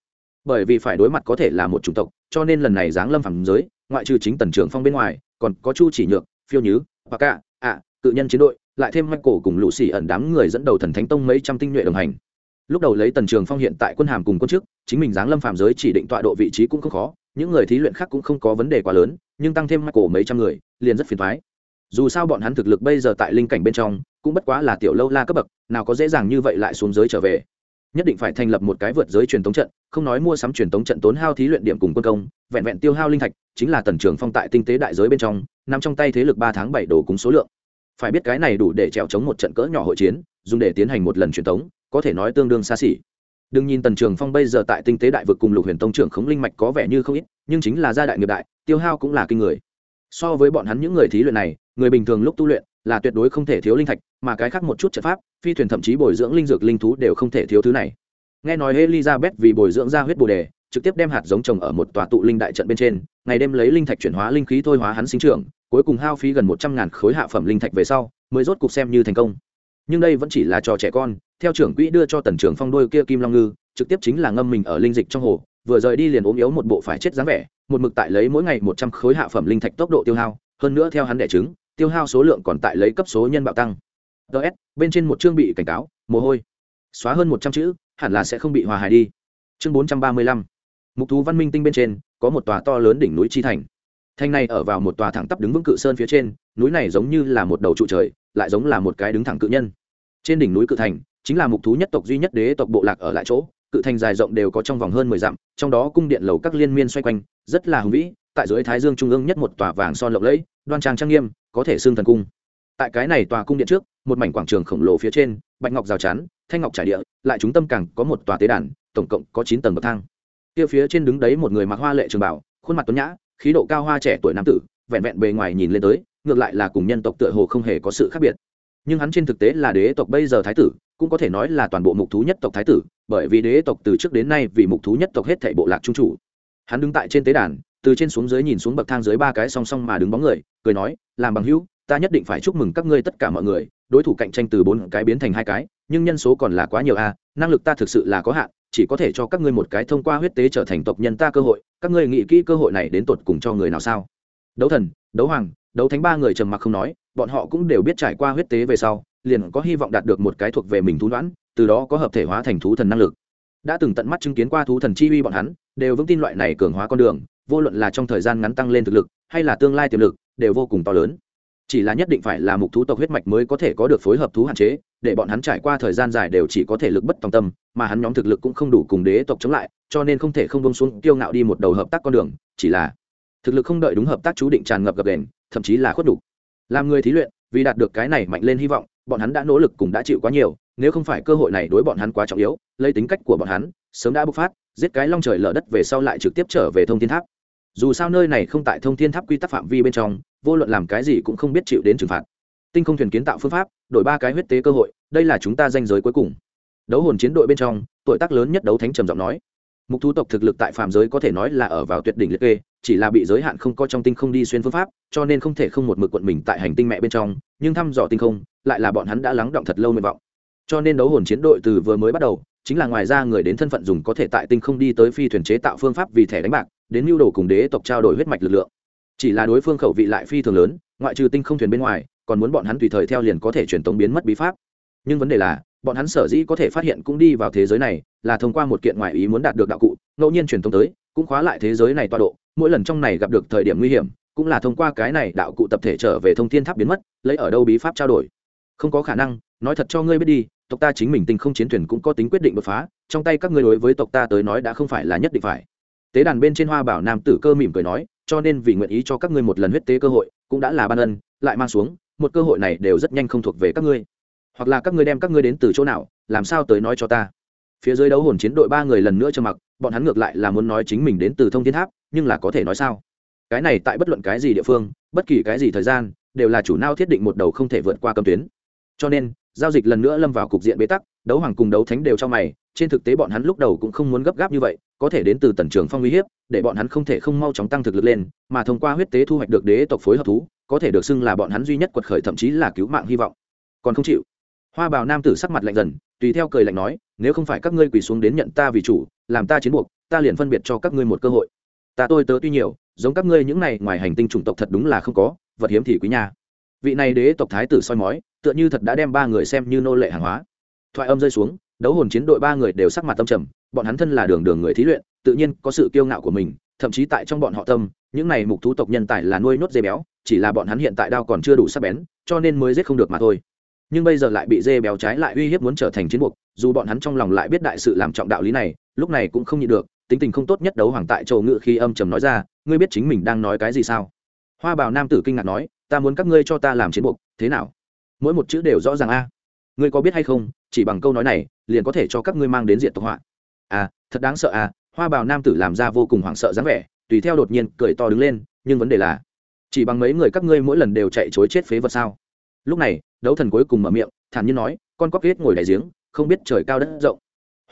Bởi vì phải đối mặt có thể là một chủng tộc, cho nên lần này giáng lâm phẳng giới, ngoại trừ chính tần trường phong bên ngoài, còn có chu chỉ nhược, phiêu nhứ và cả cự nhân chiến đội, lại thêm mạch cổ cùng lũ xì ẩn đám người dẫn đầu thần thánh tông mấy trăm tinh nhuệ đồng hành. Lúc đầu lấy tần trường phong hiện tại quân hàm cùng quân chức, chính mình giáng lâm phạm giới chỉ định tọa độ vị trí cũng không khó, những người thí luyện khác cũng không có vấn đề quá lớn, nhưng tăng thêm mạch cổ mấy trăm người, liền rất phiền thoái dù sao bọn hắn thực lực bây giờ tại linh cảnh bên trong, cũng bất quá là tiểu lâu la cấp bậc, nào có dễ dàng như vậy lại xuống giới trở về. Nhất định phải thành lập một cái vượt giới truyền thống trận, không nói mua sắm truyền thống trận tốn hao thí luyện điểm cùng quân công, vẹn vẹn tiêu hao linh thạch, chính là tần trường phong tại tinh tế đại giới bên trong, nằm trong tay thế lực ba tháng bảy đồ cúng số lượng phải biết cái này đủ để trèo chống một trận cỡ nhỏ hội chiến dùng để tiến hành một lần truyền thống, có thể nói tương đương xa xỉ. Đừng nhìn tần trường phong bây giờ tại tinh tế đại vực cùng lục huyền tông trưởng khống linh mạch có vẻ như không ít nhưng chính là gia đại nghiệp đại tiêu hao cũng là kinh người. So với bọn hắn những người thí luyện này người bình thường lúc tu luyện là tuyệt đối không thể thiếu linh thạch mà cái khác một chút trận pháp phi thuyền thậm chí bồi dưỡng linh dược linh thú đều không thể thiếu thứ này. Nghe nói elizabeth vì bồi dưỡng ra huyết bồ đề trực tiếp đem hạt giống trồng ở một tòa tụ linh đại trận bên trên ngày đêm lấy linh thạch chuyển hóa linh khí thôi hóa hắn sinh trưởng cuối cùng hao phí gần một trăm ngàn khối hạ phẩm linh thạch về sau, mới rốt cục xem như thành công. Nhưng đây vẫn chỉ là trò trẻ con, theo trưởng quỹ đưa cho tần trưởng phong đôi kia kim long ngư, trực tiếp chính là ngâm mình ở linh dịch trong hồ, vừa rời đi liền ốm yếu một bộ phải chết dáng vẻ, một mực tại lấy mỗi ngày một trăm khối hạ phẩm linh thạch tốc độ tiêu hao, hơn nữa theo hắn đẻ trứng, tiêu hao số lượng còn tại lấy cấp số nhân bạo tăng. Ts bên trên một chương bị cảnh cáo, mồ hôi. Xóa hơn một trăm chữ, hẳn là sẽ không bị hòa hài đi. Chương bốn trăm ba mươi lăm. Mục thú văn minh tinh bên trên, có một tòa to lớn đỉnh núi chi thành thành này ở vào một tòa thẳng tắp đứng vững cự sơn phía trên, núi này giống như là một đầu trụ trời, lại giống là một cái đứng thẳng cự nhân. Trên đỉnh núi cự thành, chính là mục thú nhất tộc duy nhất đế tộc bộ lạc ở lại chỗ, cự thành dài rộng đều có trong vòng hơn mười dặm, trong đó cung điện lầu các liên miên xoay quanh, rất là hùng vĩ, tại dưới thái dương trung ương nhất một tòa vàng son lộng lẫy, đoan trang trang nghiêm, có thể xương thần cung. Tại cái này tòa cung điện trước, một mảnh quảng trường khổng lồ phía trên, bạch ngọc rào chắn, thanh ngọc trải địa, lại chúng tâm càng có một tòa tế đàn, tổng cộng có chín tầng bậc thang. Kia phía trên đứng đấy một người mặc hoa lệ trường bảo, khuôn mặt tuấn nhã khí độ cao hoa trẻ tuổi nam tử, vẹn vẹn bề ngoài nhìn lên tới, ngược lại là cùng nhân tộc tựa hồ không hề có sự khác biệt. Nhưng hắn trên thực tế là đế tộc bây giờ thái tử, cũng có thể nói là toàn bộ mục thú nhất tộc thái tử, bởi vì đế tộc từ trước đến nay vì mục thú nhất tộc hết thảy bộ lạc trung chủ. Hắn đứng tại trên tế đàn, từ trên xuống dưới nhìn xuống bậc thang dưới ba cái song song mà đứng bóng người, cười nói, làm bằng hữu, ta nhất định phải chúc mừng các ngươi tất cả mọi người, đối thủ cạnh tranh từ bốn cái biến thành hai cái, nhưng nhân số còn là quá nhiều a năng lực ta thực sự là có hạn chỉ có thể cho các ngươi một cái thông qua huyết tế trở thành tộc nhân ta cơ hội, các ngươi nghĩ kỹ cơ hội này đến tột cùng cho người nào sao? Đấu thần, đấu hoàng, đấu thánh ba người trầm mặc không nói, bọn họ cũng đều biết trải qua huyết tế về sau, liền có hy vọng đạt được một cái thuộc về mình thú đoán, từ đó có hợp thể hóa thành thú thần năng lực. Đã từng tận mắt chứng kiến qua thú thần chi uy bọn hắn, đều vững tin loại này cường hóa con đường, vô luận là trong thời gian ngắn tăng lên thực lực, hay là tương lai tiềm lực, đều vô cùng to lớn. Chỉ là nhất định phải là mục thú tộc huyết mạch mới có thể có được phối hợp thú hạn chế để bọn hắn trải qua thời gian dài đều chỉ có thể lực bất tòng tâm, mà hắn nhóm thực lực cũng không đủ cùng đế tộc chống lại, cho nên không thể không bông xuống tiêu ngạo đi một đầu hợp tác con đường, chỉ là thực lực không đợi đúng hợp tác chú định tràn ngập gập đền thậm chí là khuất đủ. Làm người thí luyện, vì đạt được cái này mạnh lên hy vọng, bọn hắn đã nỗ lực cùng đã chịu quá nhiều, nếu không phải cơ hội này đối bọn hắn quá trọng yếu, lấy tính cách của bọn hắn, sớm đã bộc phát, giết cái long trời lở đất về sau lại trực tiếp trở về thông thiên tháp. Dù sao nơi này không tại thông thiên tháp quy tắc phạm vi bên trong, vô luận làm cái gì cũng không biết chịu đến trừng phạt tinh không thuyền kiến tạo phương pháp, đổi ba cái huyết tế cơ hội, đây là chúng ta danh giới cuối cùng. Đấu hồn chiến đội bên trong tội tác lớn nhất đấu thánh trầm giọng nói. Mục thu tộc thực lực tại phạm giới có thể nói là ở vào tuyệt đỉnh liệt kê, chỉ là bị giới hạn không có trong tinh không đi xuyên phương pháp, cho nên không thể không một mực quận mình tại hành tinh mẹ bên trong, nhưng thăm dò tinh không, lại là bọn hắn đã lắng động thật lâu nguyện vọng. Cho nên đấu hồn chiến đội từ vừa mới bắt đầu, chính là ngoài ra người đến thân phận dùng có thể tại tinh không đi tới phi thuyền chế tạo phương pháp vì thẻ đánh bạc, đến mưu đồ cùng đế tộc trao đổi huyết mạch lực lượng. Chỉ là đối phương khẩu vị lại phi thường lớn, ngoại trừ tinh không thuyền bên ngoài còn muốn bọn hắn tùy thời theo liền có thể truyền tống biến mất bí pháp. Nhưng vấn đề là, bọn hắn sở dĩ có thể phát hiện cũng đi vào thế giới này, là thông qua một kiện ngoại ý muốn đạt được đạo cụ, ngẫu nhiên truyền tống tới, cũng khóa lại thế giới này tọa độ, mỗi lần trong này gặp được thời điểm nguy hiểm, cũng là thông qua cái này đạo cụ tập thể trở về thông thiên tháp biến mất, lấy ở đâu bí pháp trao đổi. Không có khả năng, nói thật cho ngươi biết đi, tộc ta chính mình tình không chiến thuyền cũng có tính quyết định đột phá, trong tay các ngươi đối với tộc ta tới nói đã không phải là nhất định phải. Tế đàn bên trên hoa bảo nam tử cơ mỉm cười nói, cho nên vì nguyện ý cho các ngươi một lần huyết tế cơ hội, cũng đã là ban ân, lại mang xuống một cơ hội này đều rất nhanh không thuộc về các ngươi. Hoặc là các ngươi đem các ngươi đến từ chỗ nào, làm sao tới nói cho ta? Phía dưới đấu hồn chiến đội ba người lần nữa cho mặc, bọn hắn ngược lại là muốn nói chính mình đến từ thông thiên tháp, nhưng là có thể nói sao? Cái này tại bất luận cái gì địa phương, bất kỳ cái gì thời gian, đều là chủ nao thiết định một đầu không thể vượt qua cầm tuyến. Cho nên, giao dịch lần nữa lâm vào cục diện bế tắc, đấu hoàng cùng đấu thánh đều cho mày, trên thực tế bọn hắn lúc đầu cũng không muốn gấp gáp như vậy, có thể đến từ tần trường phong uy hiếp, để bọn hắn không thể không mau chóng tăng thực lực lên, mà thông qua huyết tế thu hoạch được đế tộc phối hợp thú có thể được xưng là bọn hắn duy nhất quật khởi thậm chí là cứu mạng hy vọng. Còn không chịu. Hoa bào nam tử sắc mặt lạnh dần, tùy theo cười lạnh nói, nếu không phải các ngươi quỳ xuống đến nhận ta vì chủ, làm ta chiến buộc, ta liền phân biệt cho các ngươi một cơ hội. Ta tôi tớ tuy nhiều, giống các ngươi những này ngoài hành tinh chủng tộc thật đúng là không có, vật hiếm thì quý nhà vị này đế tộc thái tử soi mói, tựa như thật đã đem ba người xem như nô lệ hàng hóa. Thoại âm rơi xuống, đấu hồn chiến đội ba người đều sắc mặt tâm trầm, bọn hắn thân là đường đường người thí luyện, tự nhiên có sự kiêu ngạo của mình, thậm chí tại trong bọn họ tâm những này mục thú tộc nhân tài là nuôi nốt dê béo, chỉ là bọn hắn hiện tại đao còn chưa đủ sắc bén, cho nên mới giết không được mà thôi. Nhưng bây giờ lại bị dê béo trái lại uy hiếp muốn trở thành chiến buộc, dù bọn hắn trong lòng lại biết đại sự làm trọng đạo lý này, lúc này cũng không nhịn được, tính tình không tốt nhất đấu hoàng tại châu ngự khi âm trầm nói ra, ngươi biết chính mình đang nói cái gì sao? Hoa bảo nam tử kinh ngạc nói, ta muốn các ngươi cho ta làm chiến buộc, thế nào? Mỗi một chữ đều rõ ràng a. À. Ngươi có biết hay không, chỉ bằng câu nói này, liền có thể cho các ngươi mang đến diện tộc họa. À thật đáng sợ à hoa bào nam tử làm ra vô cùng hoảng sợ dáng vẻ tùy theo đột nhiên cười to đứng lên, nhưng vấn đề là, chỉ bằng mấy người các ngươi mỗi lần đều chạy chối chết phế vật sao? Lúc này, đấu thần cuối cùng mở miệng, thản nhiên nói, con cóc hết ngồi đại giếng, không biết trời cao đất rộng.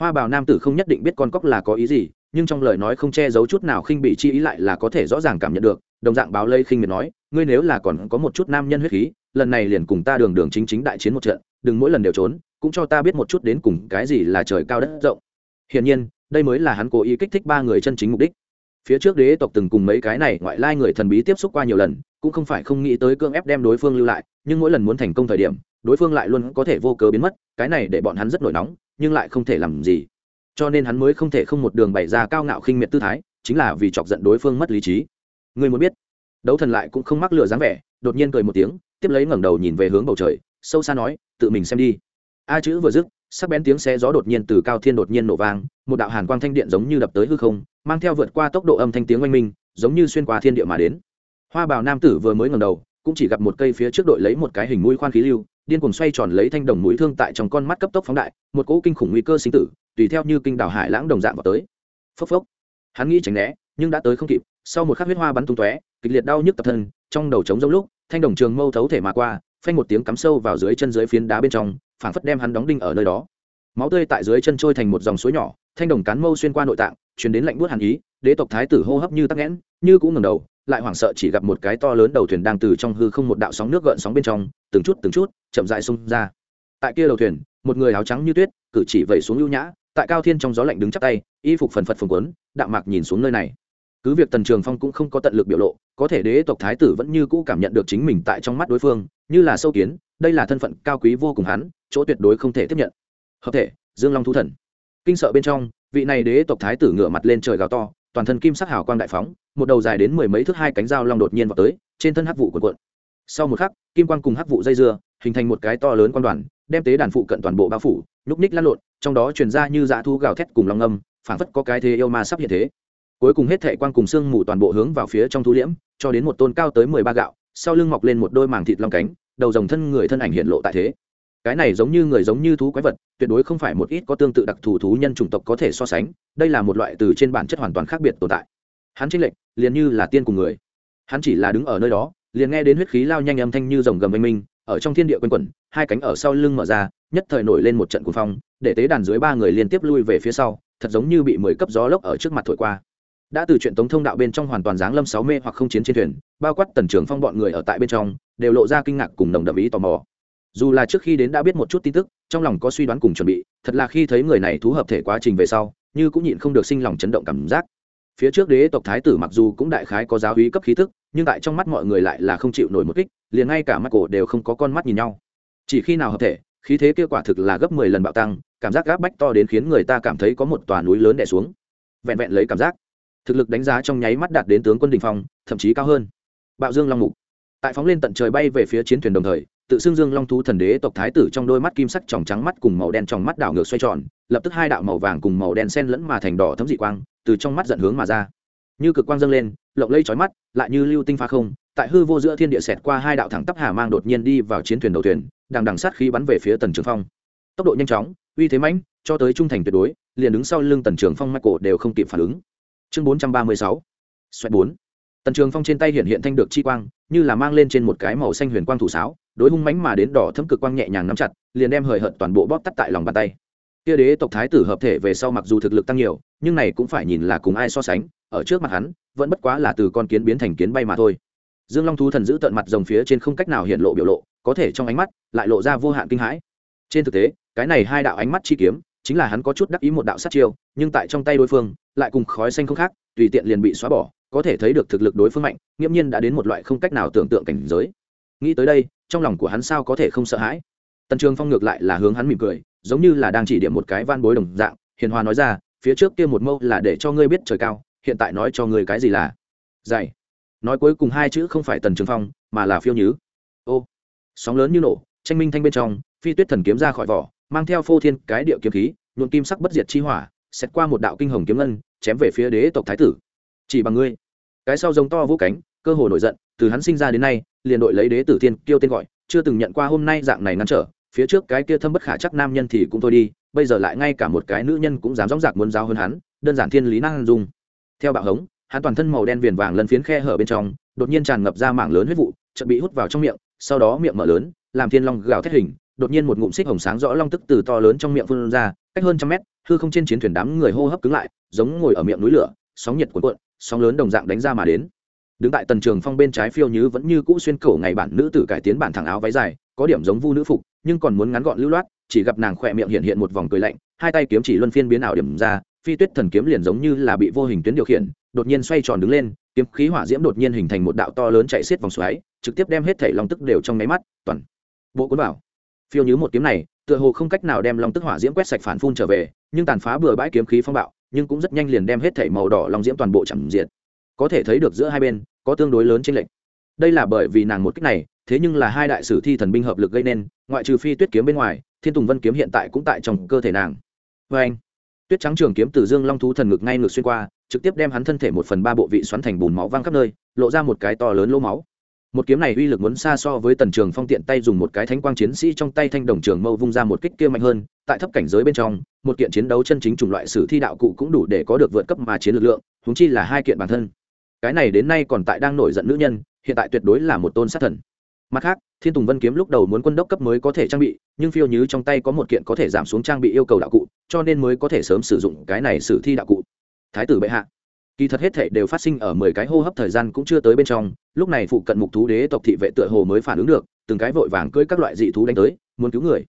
Hoa bào nam tử không nhất định biết con cóc là có ý gì, nhưng trong lời nói không che giấu chút nào khinh bị chi ý lại là có thể rõ ràng cảm nhận được, đồng dạng báo lây khinh miệt nói, ngươi nếu là còn có một chút nam nhân huyết khí, lần này liền cùng ta đường đường chính chính đại chiến một trận, đừng mỗi lần đều trốn, cũng cho ta biết một chút đến cùng cái gì là trời cao đất rộng. Hiển nhiên, đây mới là hắn cố ý kích thích ba người chân chính mục đích phía trước đế tộc từng cùng mấy cái này ngoại lai người thần bí tiếp xúc qua nhiều lần, cũng không phải không nghĩ tới cưỡng ép đem đối phương lưu lại, nhưng mỗi lần muốn thành công thời điểm, đối phương lại luôn có thể vô cớ biến mất, cái này để bọn hắn rất nổi nóng, nhưng lại không thể làm gì. Cho nên hắn mới không thể không một đường bày ra cao ngạo khinh miệt tư thái, chính là vì chọc giận đối phương mất lý trí. Người muốn biết, đấu thần lại cũng không mắc lửa dáng vẻ, đột nhiên cười một tiếng, tiếp lấy ngẩng đầu nhìn về hướng bầu trời, sâu xa nói, tự mình xem đi. A chữ vừa dứt sắc bén tiếng xé gió đột nhiên từ cao thiên đột nhiên nổ vang, một đạo hàn quang thanh điện giống như đập tới hư không, mang theo vượt qua tốc độ âm thanh tiếng oanh minh, giống như xuyên qua thiên địa mà đến. Hoa bào nam tử vừa mới ngẩng đầu, cũng chỉ gặp một cây phía trước đội lấy một cái hình mũi khoan khí lưu, điên cuồng xoay tròn lấy thanh đồng mũi thương tại trong con mắt cấp tốc phóng đại, một cỗ kinh khủng nguy cơ sinh tử, tùy theo như kinh đảo hải lãng đồng dạng vào tới. Phốc phốc. Hắn nghĩ tránh né, nhưng đã tới không kịp, sau một khắc huyết hoa bắn tung tóe, kịch liệt đau nhức tập thân, trong đầu trống rỗng lúc, thanh đồng trường mâu thấu thể mà qua, phanh một tiếng cắm sâu vào dưới chân dưới phiến đá bên trong phảng phất đem hắn đóng đinh ở nơi đó. Máu tươi tại dưới chân trôi thành một dòng suối nhỏ, thanh đồng cán mâu xuyên qua nội tạng chuyển đến lạnh buốt hàn ý, đế tộc thái tử hô hấp như tắc nghẽn, như cũng ngầm đầu, lại hoảng sợ chỉ gặp một cái to lớn đầu thuyền đang từ trong hư không một đạo sóng nước gợn sóng bên trong, từng chút từng chút, chậm dại xông ra. Tại kia đầu thuyền, một người áo trắng như tuyết, cử chỉ vẩy xuống ưu nhã, tại cao thiên trong gió lạnh đứng chắp tay, y phục phần phật phồng quấn, đạm mạc nhìn xuống nơi này. Cứ việc tần trường phong cũng không có tận lực biểu lộ, có thể đế tộc thái tử vẫn như cũ cảm nhận được chính mình tại trong mắt đối phương, như là sâu kiến, đây là thân phận cao quý vô cùng hắn chỗ tuyệt đối không thể tiếp nhận. Hợp thể, dương long thu thần. Kinh sợ bên trong, vị này đế tộc thái tử ngửa mặt lên trời gào to, toàn thân kim sắc hào quang đại phóng, một đầu dài đến mười mấy thước hai cánh dao long đột nhiên vào tới, trên thân hắc vụ cuộn cuộn. Sau một khắc, kim quang cùng hắc vụ dây dưa, hình thành một cái to lớn quan đoàn, đem tế đàn phụ cận toàn bộ bao phủ, nhúc ních lăn lộn, trong đó truyền ra như dã thu gào thét cùng long âm, phảng phất có cái thế yêu ma sắp hiện thế. Cuối cùng hết thệ quang cùng xương mù toàn bộ hướng vào phía trong thu liễm, cho đến một tôn cao tới mười ba gạo, sau lưng mọc lên một đôi màng thịt long cánh, đầu rồng thân người thân ảnh hiện lộ tại thế cái này giống như người giống như thú quái vật, tuyệt đối không phải một ít có tương tự đặc thù thú nhân chủng tộc có thể so sánh, đây là một loại từ trên bản chất hoàn toàn khác biệt tồn tại. Hắn chính lệnh liền như là tiên cùng người. Hắn chỉ là đứng ở nơi đó, liền nghe đến huyết khí lao nhanh âm thanh như rồng gầm oanh minh, ở trong thiên địa quanh quẩn, hai cánh ở sau lưng mở ra, nhất thời nổi lên một trận cuồng phong, để tế đàn dưới ba người liên tiếp lui về phía sau, thật giống như bị mười cấp gió lốc ở trước mặt thổi qua. Đã từ chuyện tống thông đạo bên trong hoàn toàn giáng lâm sáu mê hoặc không chiến trên thuyền, bao quát tần trưởng phong bọn người ở tại bên trong, đều lộ ra kinh ngạc cùng nồng đậm ý tò mò dù là trước khi đến đã biết một chút tin tức, trong lòng có suy đoán cùng chuẩn bị, thật là khi thấy người này thú hợp thể quá trình về sau, như cũng nhịn không được sinh lòng chấn động cảm giác. Phía trước đế tộc thái tử mặc dù cũng đại khái có giáo hí cấp khí thức, nhưng tại trong mắt mọi người lại là không chịu nổi một kích, liền ngay cả mắt cổ đều không có con mắt nhìn nhau. Chỉ khi nào hợp thể, khí thế kia quả thực là gấp mười lần bạo tăng, cảm giác gáp bách to đến khiến người ta cảm thấy có một tòa núi lớn đè xuống. Vẹn vẹn lấy cảm giác, thực lực đánh giá trong nháy mắt đạt đến tướng quân đình phong, thậm chí cao hơn. Bạo dương long mục. Tại phóng lên tận trời bay về phía chiến thuyền đồng thời tự xưng dương long thú thần đế tộc thái tử trong đôi mắt kim sắc tròng trắng mắt cùng màu đen trong mắt đảo ngược xoay tròn, lập tức hai đạo màu vàng cùng màu đen xen lẫn mà thành đỏ thấm dị quang, từ trong mắt dẫn hướng mà ra. Như cực quang dâng lên, lộng lây chói mắt, lại như lưu tinh pha không, tại hư vô giữa thiên địa xẹt qua hai đạo thẳng tắp hà mang đột nhiên đi vào chiến thuyền đầu thuyền, đằng đằng sát khí bắn về phía tần trường phong. Tốc độ nhanh chóng, uy thế mãnh, cho tới trung thành tuyệt đối, liền đứng sau lưng tần trường phong mắt cổ đều không kịp phản ứng. Chương bốn trăm ba mươi sáu, xoẹt bốn. Tần trường phong trên tay hiện hiện thanh được chi quang, như là mang lên trên một cái màu xanh huyền quang thủ sáo đối hung mãnh mà đến đỏ thấm cực quang nhẹ nhàng nắm chặt, liền đem hời hợt toàn bộ bóp tắt tại lòng bàn tay. Kia đế tộc thái tử hợp thể về sau mặc dù thực lực tăng nhiều, nhưng này cũng phải nhìn là cùng ai so sánh, ở trước mặt hắn, vẫn bất quá là từ con kiến biến thành kiến bay mà thôi. Dương long thú thần giữ tận mặt rồng phía trên không cách nào hiện lộ biểu lộ, có thể trong ánh mắt lại lộ ra vô hạn kinh hãi. Trên thực tế, cái này hai đạo ánh mắt chi kiếm, chính là hắn có chút đắc ý một đạo sát chiêu, nhưng tại trong tay đối phương, lại cùng khói xanh không khác, tùy tiện liền bị xóa bỏ, có thể thấy được thực lực đối phương mạnh, nghiễm nhiên đã đến một loại không cách nào tưởng tượng cảnh giới nghĩ tới đây, trong lòng của hắn sao có thể không sợ hãi? Tần trường phong ngược lại là hướng hắn mỉm cười, giống như là đang chỉ điểm một cái van bối đồng dạng. Hiền hòa nói ra, phía trước kia một mâu là để cho ngươi biết trời cao, hiện tại nói cho ngươi cái gì là dạy nói cuối cùng hai chữ không phải tần trường phong, mà là phiêu nhứ. Ô, sóng lớn như nổ, tranh minh thanh bên trong, phi tuyết thần kiếm ra khỏi vỏ, mang theo phô thiên cái điệu kiếm khí, nhuộm kim sắc bất diệt chi hỏa xét qua một đạo kinh hồng kiếm ngân, chém về phía đế tộc thái tử. Chỉ bằng ngươi. Cái sau giống to vũ cánh cơ hồ nổi giận, từ hắn sinh ra đến nay, liền đội lấy đế tử thiên kêu tên gọi, chưa từng nhận qua hôm nay dạng này ngăn trở, phía trước cái kia thâm bất khả chắc nam nhân thì cũng thôi đi, bây giờ lại ngay cả một cái nữ nhân cũng dám dóng dạc muốn giáo hơn hắn, đơn giản thiên lý năng dung theo bạo hống, hắn toàn thân màu đen viền vàng lân phiến khe hở bên trong, đột nhiên tràn ngập ra mảng lớn huyết vụ, chợt bị hút vào trong miệng, sau đó miệng mở lớn, làm thiên long gào thét hình, đột nhiên một ngụm xích hồng sáng rõ long tức từ to lớn trong miệng phun ra, cách hơn trăm mét, hư không trên chiến thuyền đám người hô hấp cứng lại, giống ngồi ở miệng núi lửa, sóng nhiệt cuộn cuộn, sóng lớn đồng dạng đánh ra mà đến đứng tại tần trường phong bên trái phiêu như vẫn như cũ xuyên cổ ngày bản nữ tử cải tiến bản thẳng áo váy dài, có điểm giống vu nữ phục, nhưng còn muốn ngắn gọn lưu loát, chỉ gặp nàng khỏe miệng hiện hiện một vòng cười lạnh, hai tay kiếm chỉ luân phiên biến ảo điểm ra, phi tuyết thần kiếm liền giống như là bị vô hình tuyến điều khiển, đột nhiên xoay tròn đứng lên, kiếm khí hỏa diễm đột nhiên hình thành một đạo to lớn chạy xiết vòng xoáy, trực tiếp đem hết thảy long tức đều trong máy mắt, toàn bộ cuốn vào. Phiêu như một kiếm này, tựa hồ không cách nào đem long tức hỏa diễm quét sạch phản phun trở về, nhưng tàn phá bừa bãi kiếm khí phong bạo, nhưng cũng rất nhanh liền đem hết thảy màu đỏ long diễm toàn bộ chẳng diệt có thể thấy được giữa hai bên, có tương đối lớn chênh lệch. Đây là bởi vì nàng một cách này, thế nhưng là hai đại sử thi thần binh hợp lực gây nên, ngoại trừ phi tuyết kiếm bên ngoài, thiên tùng vân kiếm hiện tại cũng tại trong cơ thể nàng. Vê anh, tuyết trắng trường kiếm từ dương long thú thần ngực ngay ngược xuyên qua, trực tiếp đem hắn thân thể một phần ba bộ vị xoắn thành bùn máu văng khắp nơi, lộ ra một cái to lớn lỗ máu. Một kiếm này uy lực muốn xa so với tần trường phong tiện tay dùng một cái thánh quang chiến sĩ trong tay thanh đồng trường mâu vung ra một kích kia mạnh hơn, tại thấp cảnh giới bên trong, một kiện chiến đấu chân chính chủng loại sử thi đạo cụ cũng đủ để có được vượt cấp mà chiến lực lượng húng chi là hai kiện bản thân cái này đến nay còn tại đang nổi giận nữ nhân, hiện tại tuyệt đối là một tôn sát thần. Mặt khác, thiên tùng vân kiếm lúc đầu muốn quân đốc cấp mới có thể trang bị, nhưng phiêu nhứ trong tay có một kiện có thể giảm xuống trang bị yêu cầu đạo cụ, cho nên mới có thể sớm sử dụng cái này sử thi đạo cụ. Thái tử bệ hạ, kỳ thật hết thể đều phát sinh ở mười cái hô hấp thời gian cũng chưa tới bên trong, lúc này phụ cận mục thú đế tộc thị vệ tựa hồ mới phản ứng được, từng cái vội vàng cưỡi các loại dị thú đánh tới, muốn cứu người.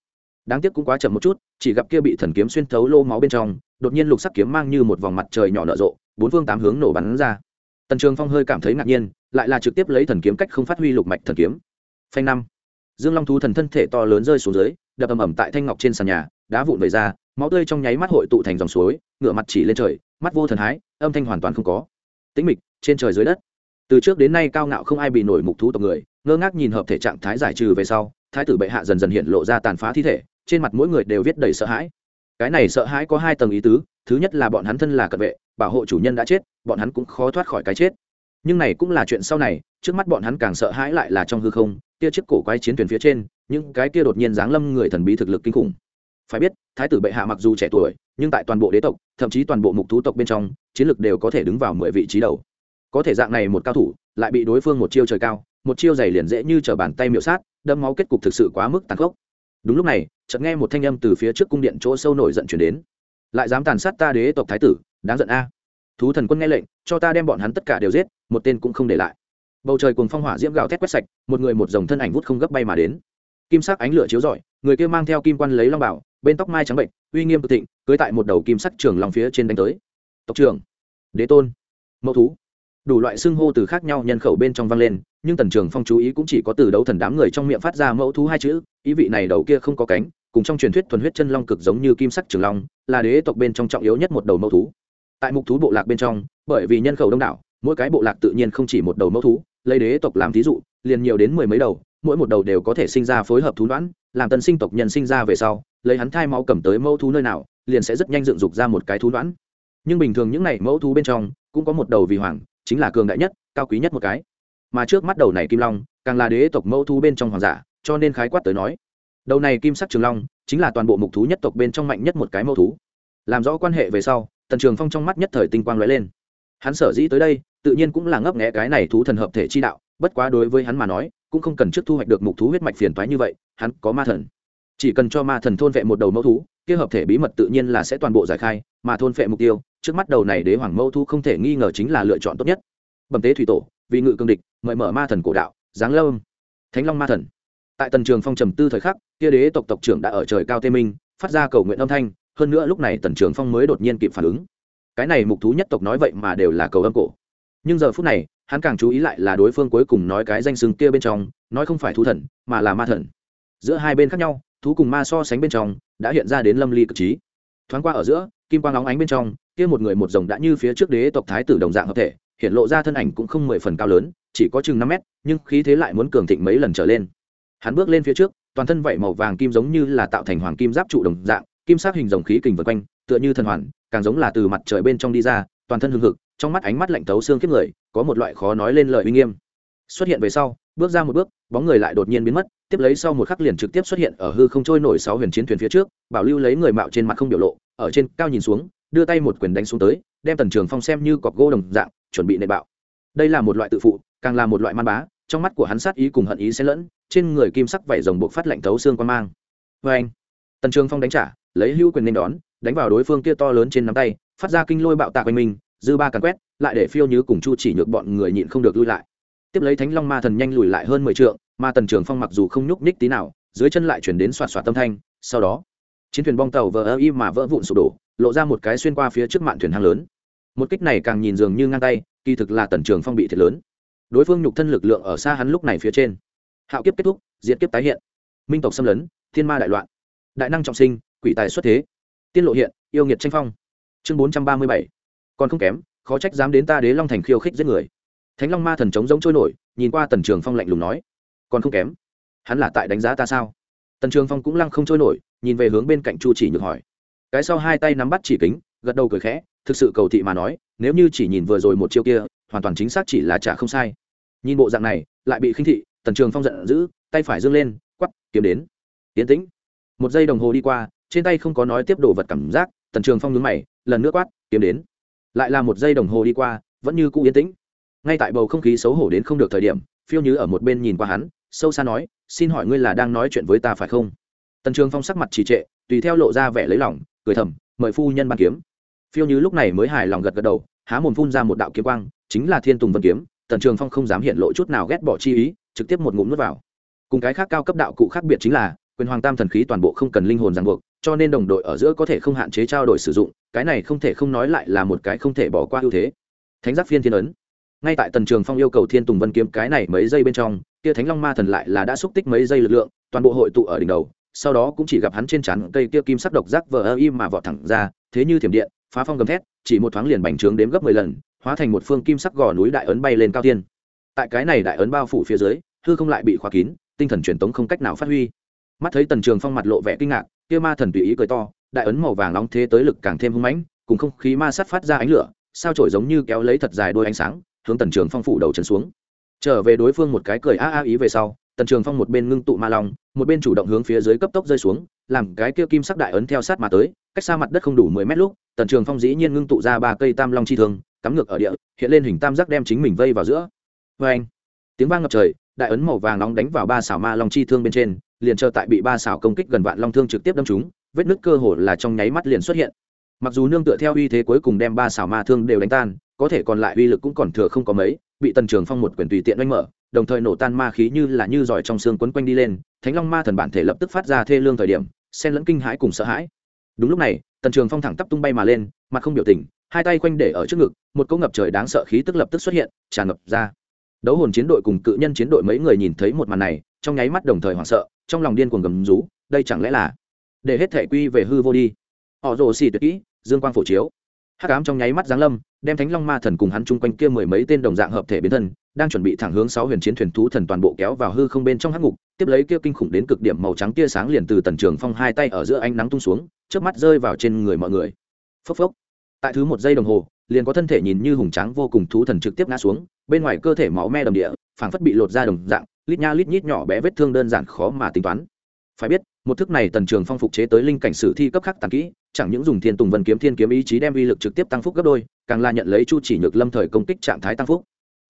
Đáng tiếc cũng quá chậm một chút, chỉ gặp kia bị thần kiếm xuyên thấu lô máu bên trong, đột nhiên lục sắc kiếm mang như một vòng mặt trời nhỏ nở rộ, bốn phương tám hướng nổ bắn ra tần trường phong hơi cảm thấy ngạc nhiên, lại là trực tiếp lấy thần kiếm cách không phát huy lục mạch thần kiếm. Phanh năm. Dương long thú thần thân thể to lớn rơi xuống dưới, đập ầm ầm tại thanh ngọc trên sàn nhà, đá vụn về ra, máu tươi trong nháy mắt hội tụ thành dòng suối ngựa mặt chỉ lên trời, mắt vô thần hái âm thanh hoàn toàn không có. Tĩnh mịch, trên trời dưới đất. Từ trước đến nay cao ngạo không ai bị nổi mục thú tộc người, ngơ ngác nhìn hợp thể trạng thái giải trừ về sau, thái tử bệ hạ dần dần hiện lộ ra tàn phá thi thể, trên mặt mỗi người đều viết đầy sợ hãi. Cái này sợ hãi có hai tầng ý tứ thứ nhất là bọn hắn thân là cận vệ, bảo hộ chủ nhân đã chết, bọn hắn cũng khó thoát khỏi cái chết. Nhưng này cũng là chuyện sau này, trước mắt bọn hắn càng sợ hãi lại là trong hư không tia chiếc cổ quái chiến thuyền phía trên, những cái kia đột nhiên giáng lâm người thần bí thực lực kinh khủng. Phải biết, thái tử bệ hạ mặc dù trẻ tuổi, nhưng tại toàn bộ đế tộc, thậm chí toàn bộ mục thú tộc bên trong, chiến lực đều có thể đứng vào mười vị trí đầu. Có thể dạng này một cao thủ, lại bị đối phương một chiêu trời cao, một chiêu dày liền dễ như t bàn tay miệu sát, đâm máu kết cục thực sự quá mức tàn khốc. Đúng lúc này, chợt nghe một thanh âm từ phía trước cung điện chỗ sâu nổi giận chuyển đến lại dám tàn sát ta đế tộc thái tử, đáng giận a. Thú thần quân nghe lệnh, cho ta đem bọn hắn tất cả đều giết, một tên cũng không để lại. Bầu trời cùng phong hỏa diễm gạo thét quét sạch, một người một dòng thân ảnh vút không gấp bay mà đến. Kim sắc ánh lửa chiếu rọi, người kia mang theo kim quan lấy long bảo, bên tóc mai trắng bệnh, uy nghiêm tự thịnh, cưới tại một đầu kim sắc trường lòng phía trên đánh tới. Tộc trưởng, đế tôn, mẫu thú. Đủ loại xưng hô từ khác nhau nhân khẩu bên trong vang lên, nhưng tần trường phong chú ý cũng chỉ có từ đấu thần đám người trong miệng phát ra mẫu thú hai chữ, ý vị này đầu kia không có cánh cùng trong truyền thuyết thuần huyết chân long cực giống như kim sắc trường long, là đế tộc bên trong trọng yếu nhất một đầu mẫu thú. Tại mục thú bộ lạc bên trong, bởi vì nhân khẩu đông đảo, mỗi cái bộ lạc tự nhiên không chỉ một đầu mẫu thú, lấy đế tộc làm thí dụ, liền nhiều đến mười mấy đầu, mỗi một đầu đều có thể sinh ra phối hợp thú đoán, làm tân sinh tộc nhân sinh ra về sau, lấy hắn thai máu cầm tới mẫu thú nơi nào, liền sẽ rất nhanh dựng dục ra một cái thú đoán. Nhưng bình thường những này mẫu thú bên trong, cũng có một đầu vì hoàng, chính là cường đại nhất, cao quý nhất một cái. Mà trước mắt đầu này kim long, càng là đế tộc mẫu thú bên trong hoàng giả, cho nên khái quát tới nói đầu này kim sắc trường long chính là toàn bộ mục thú nhất tộc bên trong mạnh nhất một cái mẫu thú. Làm rõ quan hệ về sau, tần trường phong trong mắt nhất thời tinh quang lóe lên. Hắn sở dĩ tới đây, tự nhiên cũng là ngấp nghẽ cái này thú thần hợp thể chi đạo, bất quá đối với hắn mà nói, cũng không cần trước thu hoạch được mục thú huyết mạch phiền toái như vậy, hắn có ma thần. Chỉ cần cho ma thần thôn vệ một đầu mẫu thú, kia hợp thể bí mật tự nhiên là sẽ toàn bộ giải khai, mà thôn vệ mục tiêu, trước mắt đầu này đế hoàng mẫu thú không thể nghi ngờ chính là lựa chọn tốt nhất. Bẩm tế thủy tổ vì ngự cương địch, mời mở ma thần cổ đạo, giáng lâm. Thánh long ma thần tại tần trường phong trầm tư thời khắc, kia đế tộc tộc trưởng đã ở trời cao tê minh, phát ra cầu nguyện âm thanh, hơn nữa lúc này tần trường phong mới đột nhiên kịp phản ứng. Cái này mục thú nhất tộc nói vậy mà đều là cầu âm cổ. Nhưng giờ phút này, hắn càng chú ý lại là đối phương cuối cùng nói cái danh sừng kia bên trong, nói không phải thú thần, mà là ma thần. Giữa hai bên khác nhau, thú cùng ma so sánh bên trong, đã hiện ra đến lâm ly cực trí. Thoáng qua ở giữa, kim quang óng ánh bên trong, kia một người một rồng đã như phía trước đế tộc thái tử đồng dạng hợp thể, hiện lộ ra thân ảnh cũng không mười phần cao lớn, chỉ có chừng năm mét, nhưng khí thế lại muốn cường thịnh mấy lần trở lên hắn bước lên phía trước, toàn thân vảy màu vàng kim giống như là tạo thành hoàng kim giáp trụ đồng dạng, kim sắc hình dòng khí kình vượt quanh, tựa như thần hoàn, càng giống là từ mặt trời bên trong đi ra, toàn thân hưng hực, trong mắt ánh mắt lạnh tấu xương kiếp người, có một loại khó nói lên lời uy nghiêm. Xuất hiện về sau, bước ra một bước, bóng người lại đột nhiên biến mất, tiếp lấy sau một khắc liền trực tiếp xuất hiện ở hư không trôi nổi sáu huyền chiến thuyền phía trước, bảo lưu lấy người mạo trên mặt không biểu lộ, ở trên cao nhìn xuống, đưa tay một quyền đánh xuống tới, đem tần trường phong xem như cọc gỗ đồng dạng, chuẩn bị nệ bạo. Đây là một loại tự phụ, càng là một loại man bá, trong mắt của hắn sát ý cùng hận ý xen lẫn trên người kim sắc vảy rồng buộc phát lạnh thấu xương quan mang. Vê anh, tần trường phong đánh trả, lấy hữu quyền nên đón, đánh vào đối phương kia to lớn trên nắm tay, phát ra kinh lôi bạo tạc quanh mình dư ba càn quét, lại để phiêu như cùng chu chỉ nhược bọn người nhịn không được lui lại. Tiếp lấy thánh long ma thần nhanh lùi lại hơn mười trượng, mà tần trường phong mặc dù không nhúc nhích tí nào, dưới chân lại chuyển đến xoạt xoạt tâm thanh, sau đó, chiến thuyền bong tàu vỡ ơ y mà vỡ vụn sụp đổ, lộ ra một cái xuyên qua phía trước mạn thuyền hang lớn. Một kích này càng nhìn dường như ngang tay, kỳ thực là tần trường phong bị thiệt lớn. Đối phương nhục thân lực lượng ở xa hắn lúc này phía trên hạo kiếp kết thúc diễn kiếp tái hiện. Minh tộc xâm lấn, thiên ma đại loạn. Đại năng trọng sinh, quỷ tài xuất thế. Tiên lộ hiện, yêu nghiệt tranh phong. Chương bốn trăm ba mươi bảy. Còn không kém, khó trách dám đến ta đế long thành khiêu khích giết người. Thánh long ma thần trống giống trôi nổi, nhìn qua tần trường phong lạnh lùng nói. Còn không kém, hắn là tại đánh giá ta sao? Tần trường phong cũng lăng không trôi nổi, nhìn về hướng bên cạnh chu chỉ nhược hỏi. Cái sau hai tay nắm bắt chỉ kính, gật đầu cười khẽ, thực sự cầu thị mà nói, nếu như chỉ nhìn vừa rồi một chiêu kia, hoàn toàn chính xác chỉ là trả không sai. Nhìn bộ dạng này, lại bị khinh thị tần trường phong giận dữ, tay phải dâng lên, quắp, kiếm đến. Yến tĩnh. Một giây đồng hồ đi qua, trên tay không có nói tiếp đồ vật cảm giác, tần trường phong nhướng mày, lần nữa quát, kiếm đến. Lại là một giây đồng hồ đi qua, vẫn như cũ yên tĩnh. Ngay tại bầu không khí xấu hổ đến không được thời điểm, phiêu như ở một bên nhìn qua hắn, sâu xa nói, xin hỏi ngươi là đang nói chuyện với ta phải không? Tần trường phong sắc mặt trì trệ, tùy theo lộ ra vẻ lấy lòng, cười thầm, mời phu nhân ban kiếm. Phiêu như lúc này mới hài lòng gật gật đầu, há mồm phun ra một đạo kiếm quang, chính là thiên tùng vân kiếm, tần trường phong không dám hiện lộ chút nào ghét bỏ chi ý trực tiếp một ngụm nuốt vào. Cùng cái khác cao cấp đạo cụ khác biệt chính là, quyền hoàng tam thần khí toàn bộ không cần linh hồn ràng buộc, cho nên đồng đội ở giữa có thể không hạn chế trao đổi sử dụng, cái này không thể không nói lại là một cái không thể bỏ qua ưu thế. Thánh giác phiên thiên ấn. Ngay tại tần trường phong yêu cầu thiên tùng vân kiếm cái này mấy giây bên trong, kia thánh long ma thần lại là đã xúc tích mấy giây lực lượng, toàn bộ hội tụ ở đỉnh đầu, sau đó cũng chỉ gặp hắn trên chắn cây kia kim sắc độc giác vờ ơ im mà vọt thẳng ra, thế như thiểm điện, phá phong gầm thét, chỉ một thoáng liền bành trướng đếm gấp mười lần, hóa thành một phương kim sắc gò núi đại ấn bay lên cao tiên tại cái này đại ấn bao phủ phía dưới hư không lại bị khóa kín, tinh thần truyền tống không cách nào phát huy. Mắt thấy tần trường phong mặt lộ vẻ kinh ngạc, kia ma thần tùy ý cười to, đại ấn màu vàng nóng thế tới lực càng thêm hung mãnh, cùng không khí ma sát phát ra ánh lửa, sao trổi giống như kéo lấy thật dài đôi ánh sáng, hướng tần trường phong phủ đầu trần xuống. Trở về đối phương một cái cười a a ý về sau, tần trường phong một bên ngưng tụ ma long, một bên chủ động hướng phía dưới cấp tốc rơi xuống, làm cái kia kim sắc đại ấn theo sát mà tới, cách xa mặt đất không đủ mười mét lúc, tần trường phong dĩ nhiên ngưng tụ ra ba cây tam long chi thương, cắm ngược ở địa, hiện lên hình tam giác đem chính mình vây vào giữa. Vê anh tiếng vang ngập trời đại ấn màu vàng nóng đánh vào ba xảo ma long chi thương bên trên, liền chờ tại bị ba xảo công kích gần vạn long thương trực tiếp đâm trúng, vết nứt cơ hồ là trong nháy mắt liền xuất hiện. Mặc dù nương tựa theo uy thế cuối cùng đem ba xảo ma thương đều đánh tan, có thể còn lại uy lực cũng còn thừa không có mấy, bị tần trường phong một quyền tùy tiện oanh mở, đồng thời nổ tan ma khí như là như giỏi trong xương quấn quanh đi lên, thánh long ma thần bản thể lập tức phát ra thê lương thời điểm, xen lẫn kinh hãi cùng sợ hãi. Đúng lúc này, tần trường phong thẳng tắp tung bay mà lên, mặt không biểu tình, hai tay quanh để ở trước ngực, một cỗ ngập trời đáng sợ khí tức lập tức xuất hiện, tràn ngập ra đấu hồn chiến đội cùng cự nhân chiến đội mấy người nhìn thấy một màn này, trong nháy mắt đồng thời hoảng sợ, trong lòng điên cuồng gầm rú, đây chẳng lẽ là để hết thể quy về hư vô đi? Họ rồ xì tuyệt kỹ, dương quang phổ chiếu. Hắc ám trong nháy mắt giáng lâm, đem thánh long ma thần cùng hắn chung quanh kia mười mấy tên đồng dạng hợp thể biến thân, đang chuẩn bị thẳng hướng sáu huyền chiến thuyền thú thần toàn bộ kéo vào hư không bên trong hắc ngục, tiếp lấy kia kinh khủng đến cực điểm màu trắng tia sáng liền từ tần trường phong hai tay ở giữa ánh nắng tung xuống trước mắt rơi vào trên người mọi người. Phốc phốc. Tại thứ một giây đồng hồ liền có thân thể nhìn như hùng tráng vô cùng thú thần trực tiếp ngã xuống, bên ngoài cơ thể máu me đầm địa, phảng phất bị lột ra đồng dạng, lít nha lít nhít nhỏ bé vết thương đơn giản khó mà tính toán. Phải biết, một thức này tần trường phong phục chế tới linh cảnh sử thi cấp khắc tàn kỹ, chẳng những dùng thiên tùng vân kiếm thiên kiếm ý chí đem uy lực trực tiếp tăng phúc gấp đôi, càng là nhận lấy chu chỉ nhược lâm thời công kích trạng thái tăng phúc.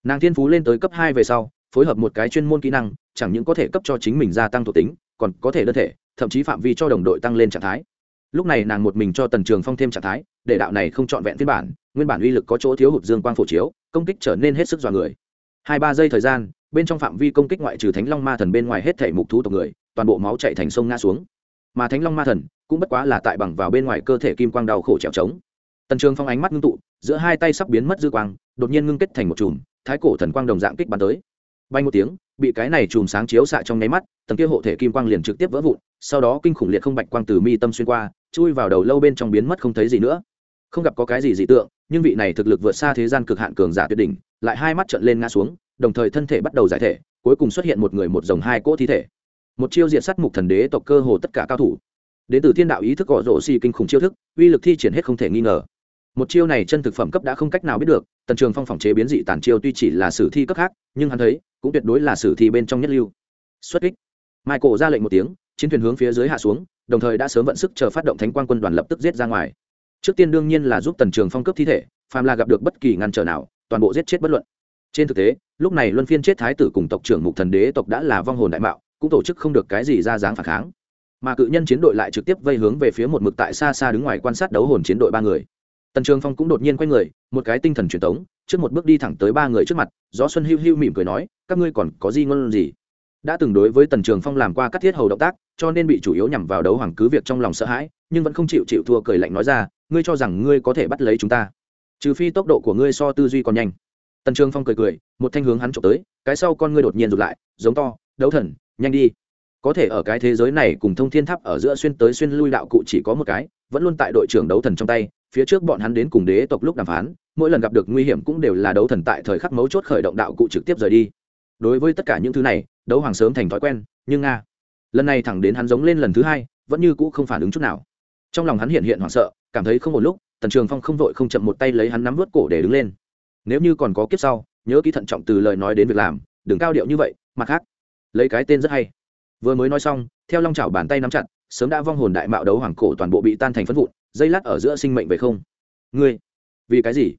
Nàng thiên phú lên tới cấp hai về sau, phối hợp một cái chuyên môn kỹ năng, chẳng những có thể cấp cho chính mình gia tăng thuộc tính, còn có thể đơn thể, thậm chí phạm vi cho đồng đội tăng lên trạng thái lúc này nàng một mình cho tần trường phong thêm trạng thái, để đạo này không trọn vẹn phiên bản, nguyên bản uy lực có chỗ thiếu hụt dương quang phổ chiếu, công kích trở nên hết sức dọa người. Hai ba giây thời gian, bên trong phạm vi công kích ngoại trừ thánh long ma thần bên ngoài hết thể mục thú tộc người, toàn bộ máu chạy thành sông ngã xuống. Mà thánh long ma thần cũng bất quá là tại bằng vào bên ngoài cơ thể kim quang đau khổ trèo trống. Tần trường phong ánh mắt ngưng tụ, giữa hai tay sắp biến mất dư quang, đột nhiên ngưng kết thành một chùm, thái cổ thần quang đồng dạng kích bắn tới bay một tiếng, bị cái này chùm sáng chiếu xạ trong nháy mắt, tầng kia hộ thể kim quang liền trực tiếp vỡ vụn, sau đó kinh khủng liệt không bạch quang từ mi tâm xuyên qua, chui vào đầu lâu bên trong biến mất không thấy gì nữa. Không gặp có cái gì dị tượng, nhưng vị này thực lực vượt xa thế gian cực hạn cường giả tuyệt đỉnh, lại hai mắt trận lên ngã xuống, đồng thời thân thể bắt đầu giải thể, cuối cùng xuất hiện một người một dòng hai cỗ thi thể. Một chiêu diện sát mục thần đế tộc cơ hồ tất cả cao thủ. Đến từ thiên đạo ý thức gõ rổ xì kinh khủng chiêu thức, uy lực thi triển hết không thể nghi ngờ một chiêu này chân thực phẩm cấp đã không cách nào biết được, tần trường phong phòng chế biến dị tản chiêu tuy chỉ là sử thi cấp khác, nhưng hắn thấy, cũng tuyệt đối là sử thi bên trong nhất lưu. Xuất kích. Michael ra lệnh một tiếng, chiến thuyền hướng phía dưới hạ xuống, đồng thời đã sớm vận sức chờ phát động thánh quan quân đoàn lập tức giết ra ngoài. Trước tiên đương nhiên là giúp tần trường phong cấp thi thể, phàm là gặp được bất kỳ ngăn trở nào, toàn bộ giết chết bất luận. Trên thực tế, lúc này luân phiên chết thái tử cùng tộc trưởng mục thần đế tộc đã là vong hồn đại mạo, cũng tổ chức không được cái gì ra dáng phản kháng. Mà cự nhân chiến đội lại trực tiếp vây hướng về phía một mực tại xa xa đứng ngoài quan sát đấu hồn chiến đội ba người tần trường phong cũng đột nhiên quay người, một cái tinh thần truyền tống, trước một bước đi thẳng tới ba người trước mặt, gió xuân hiu hiu mỉm cười nói, các ngươi còn có gì ngôn gì? Đã từng đối với tần trường phong làm qua các thiết hầu động tác, cho nên bị chủ yếu nhằm vào đấu hoàng cứ việc trong lòng sợ hãi, nhưng vẫn không chịu chịu thua cười lạnh nói ra, ngươi cho rằng ngươi có thể bắt lấy chúng ta? Trừ phi tốc độ của ngươi so tư duy còn nhanh. Tần trường phong cười cười, một thanh hướng hắn trộm tới, cái sau con ngươi đột nhiên rụt lại, giống to, đấu thần, nhanh đi. Có thể ở cái thế giới này cùng thông thiên tháp ở giữa xuyên tới xuyên lui đạo cụ chỉ có một cái, vẫn luôn tại đội trưởng đấu thần trong tay phía trước bọn hắn đến cùng đế tộc lúc đàm phán, mỗi lần gặp được nguy hiểm cũng đều là đấu thần tại thời khắc mấu chốt khởi động đạo cụ trực tiếp rời đi. Đối với tất cả những thứ này, đấu hoàng sớm thành thói quen, nhưng nga, lần này thẳng đến hắn giống lên lần thứ hai, vẫn như cũ không phản ứng chút nào. Trong lòng hắn hiện hiện hoảng sợ, cảm thấy không một lúc, tần trường phong không vội không chậm một tay lấy hắn nắm vớt cổ để đứng lên. Nếu như còn có kiếp sau, nhớ ký thận trọng từ lời nói đến việc làm, đừng cao điệu như vậy, mặt khác, lấy cái tên rất hay. Vừa mới nói xong, theo long chảo bàn tay nắm chặt, sớm đã vong hồn đại mạo đấu hoàng cổ toàn bộ bị tan thành phân vụn dây lát ở giữa sinh mệnh về không. Ngươi, vì cái gì?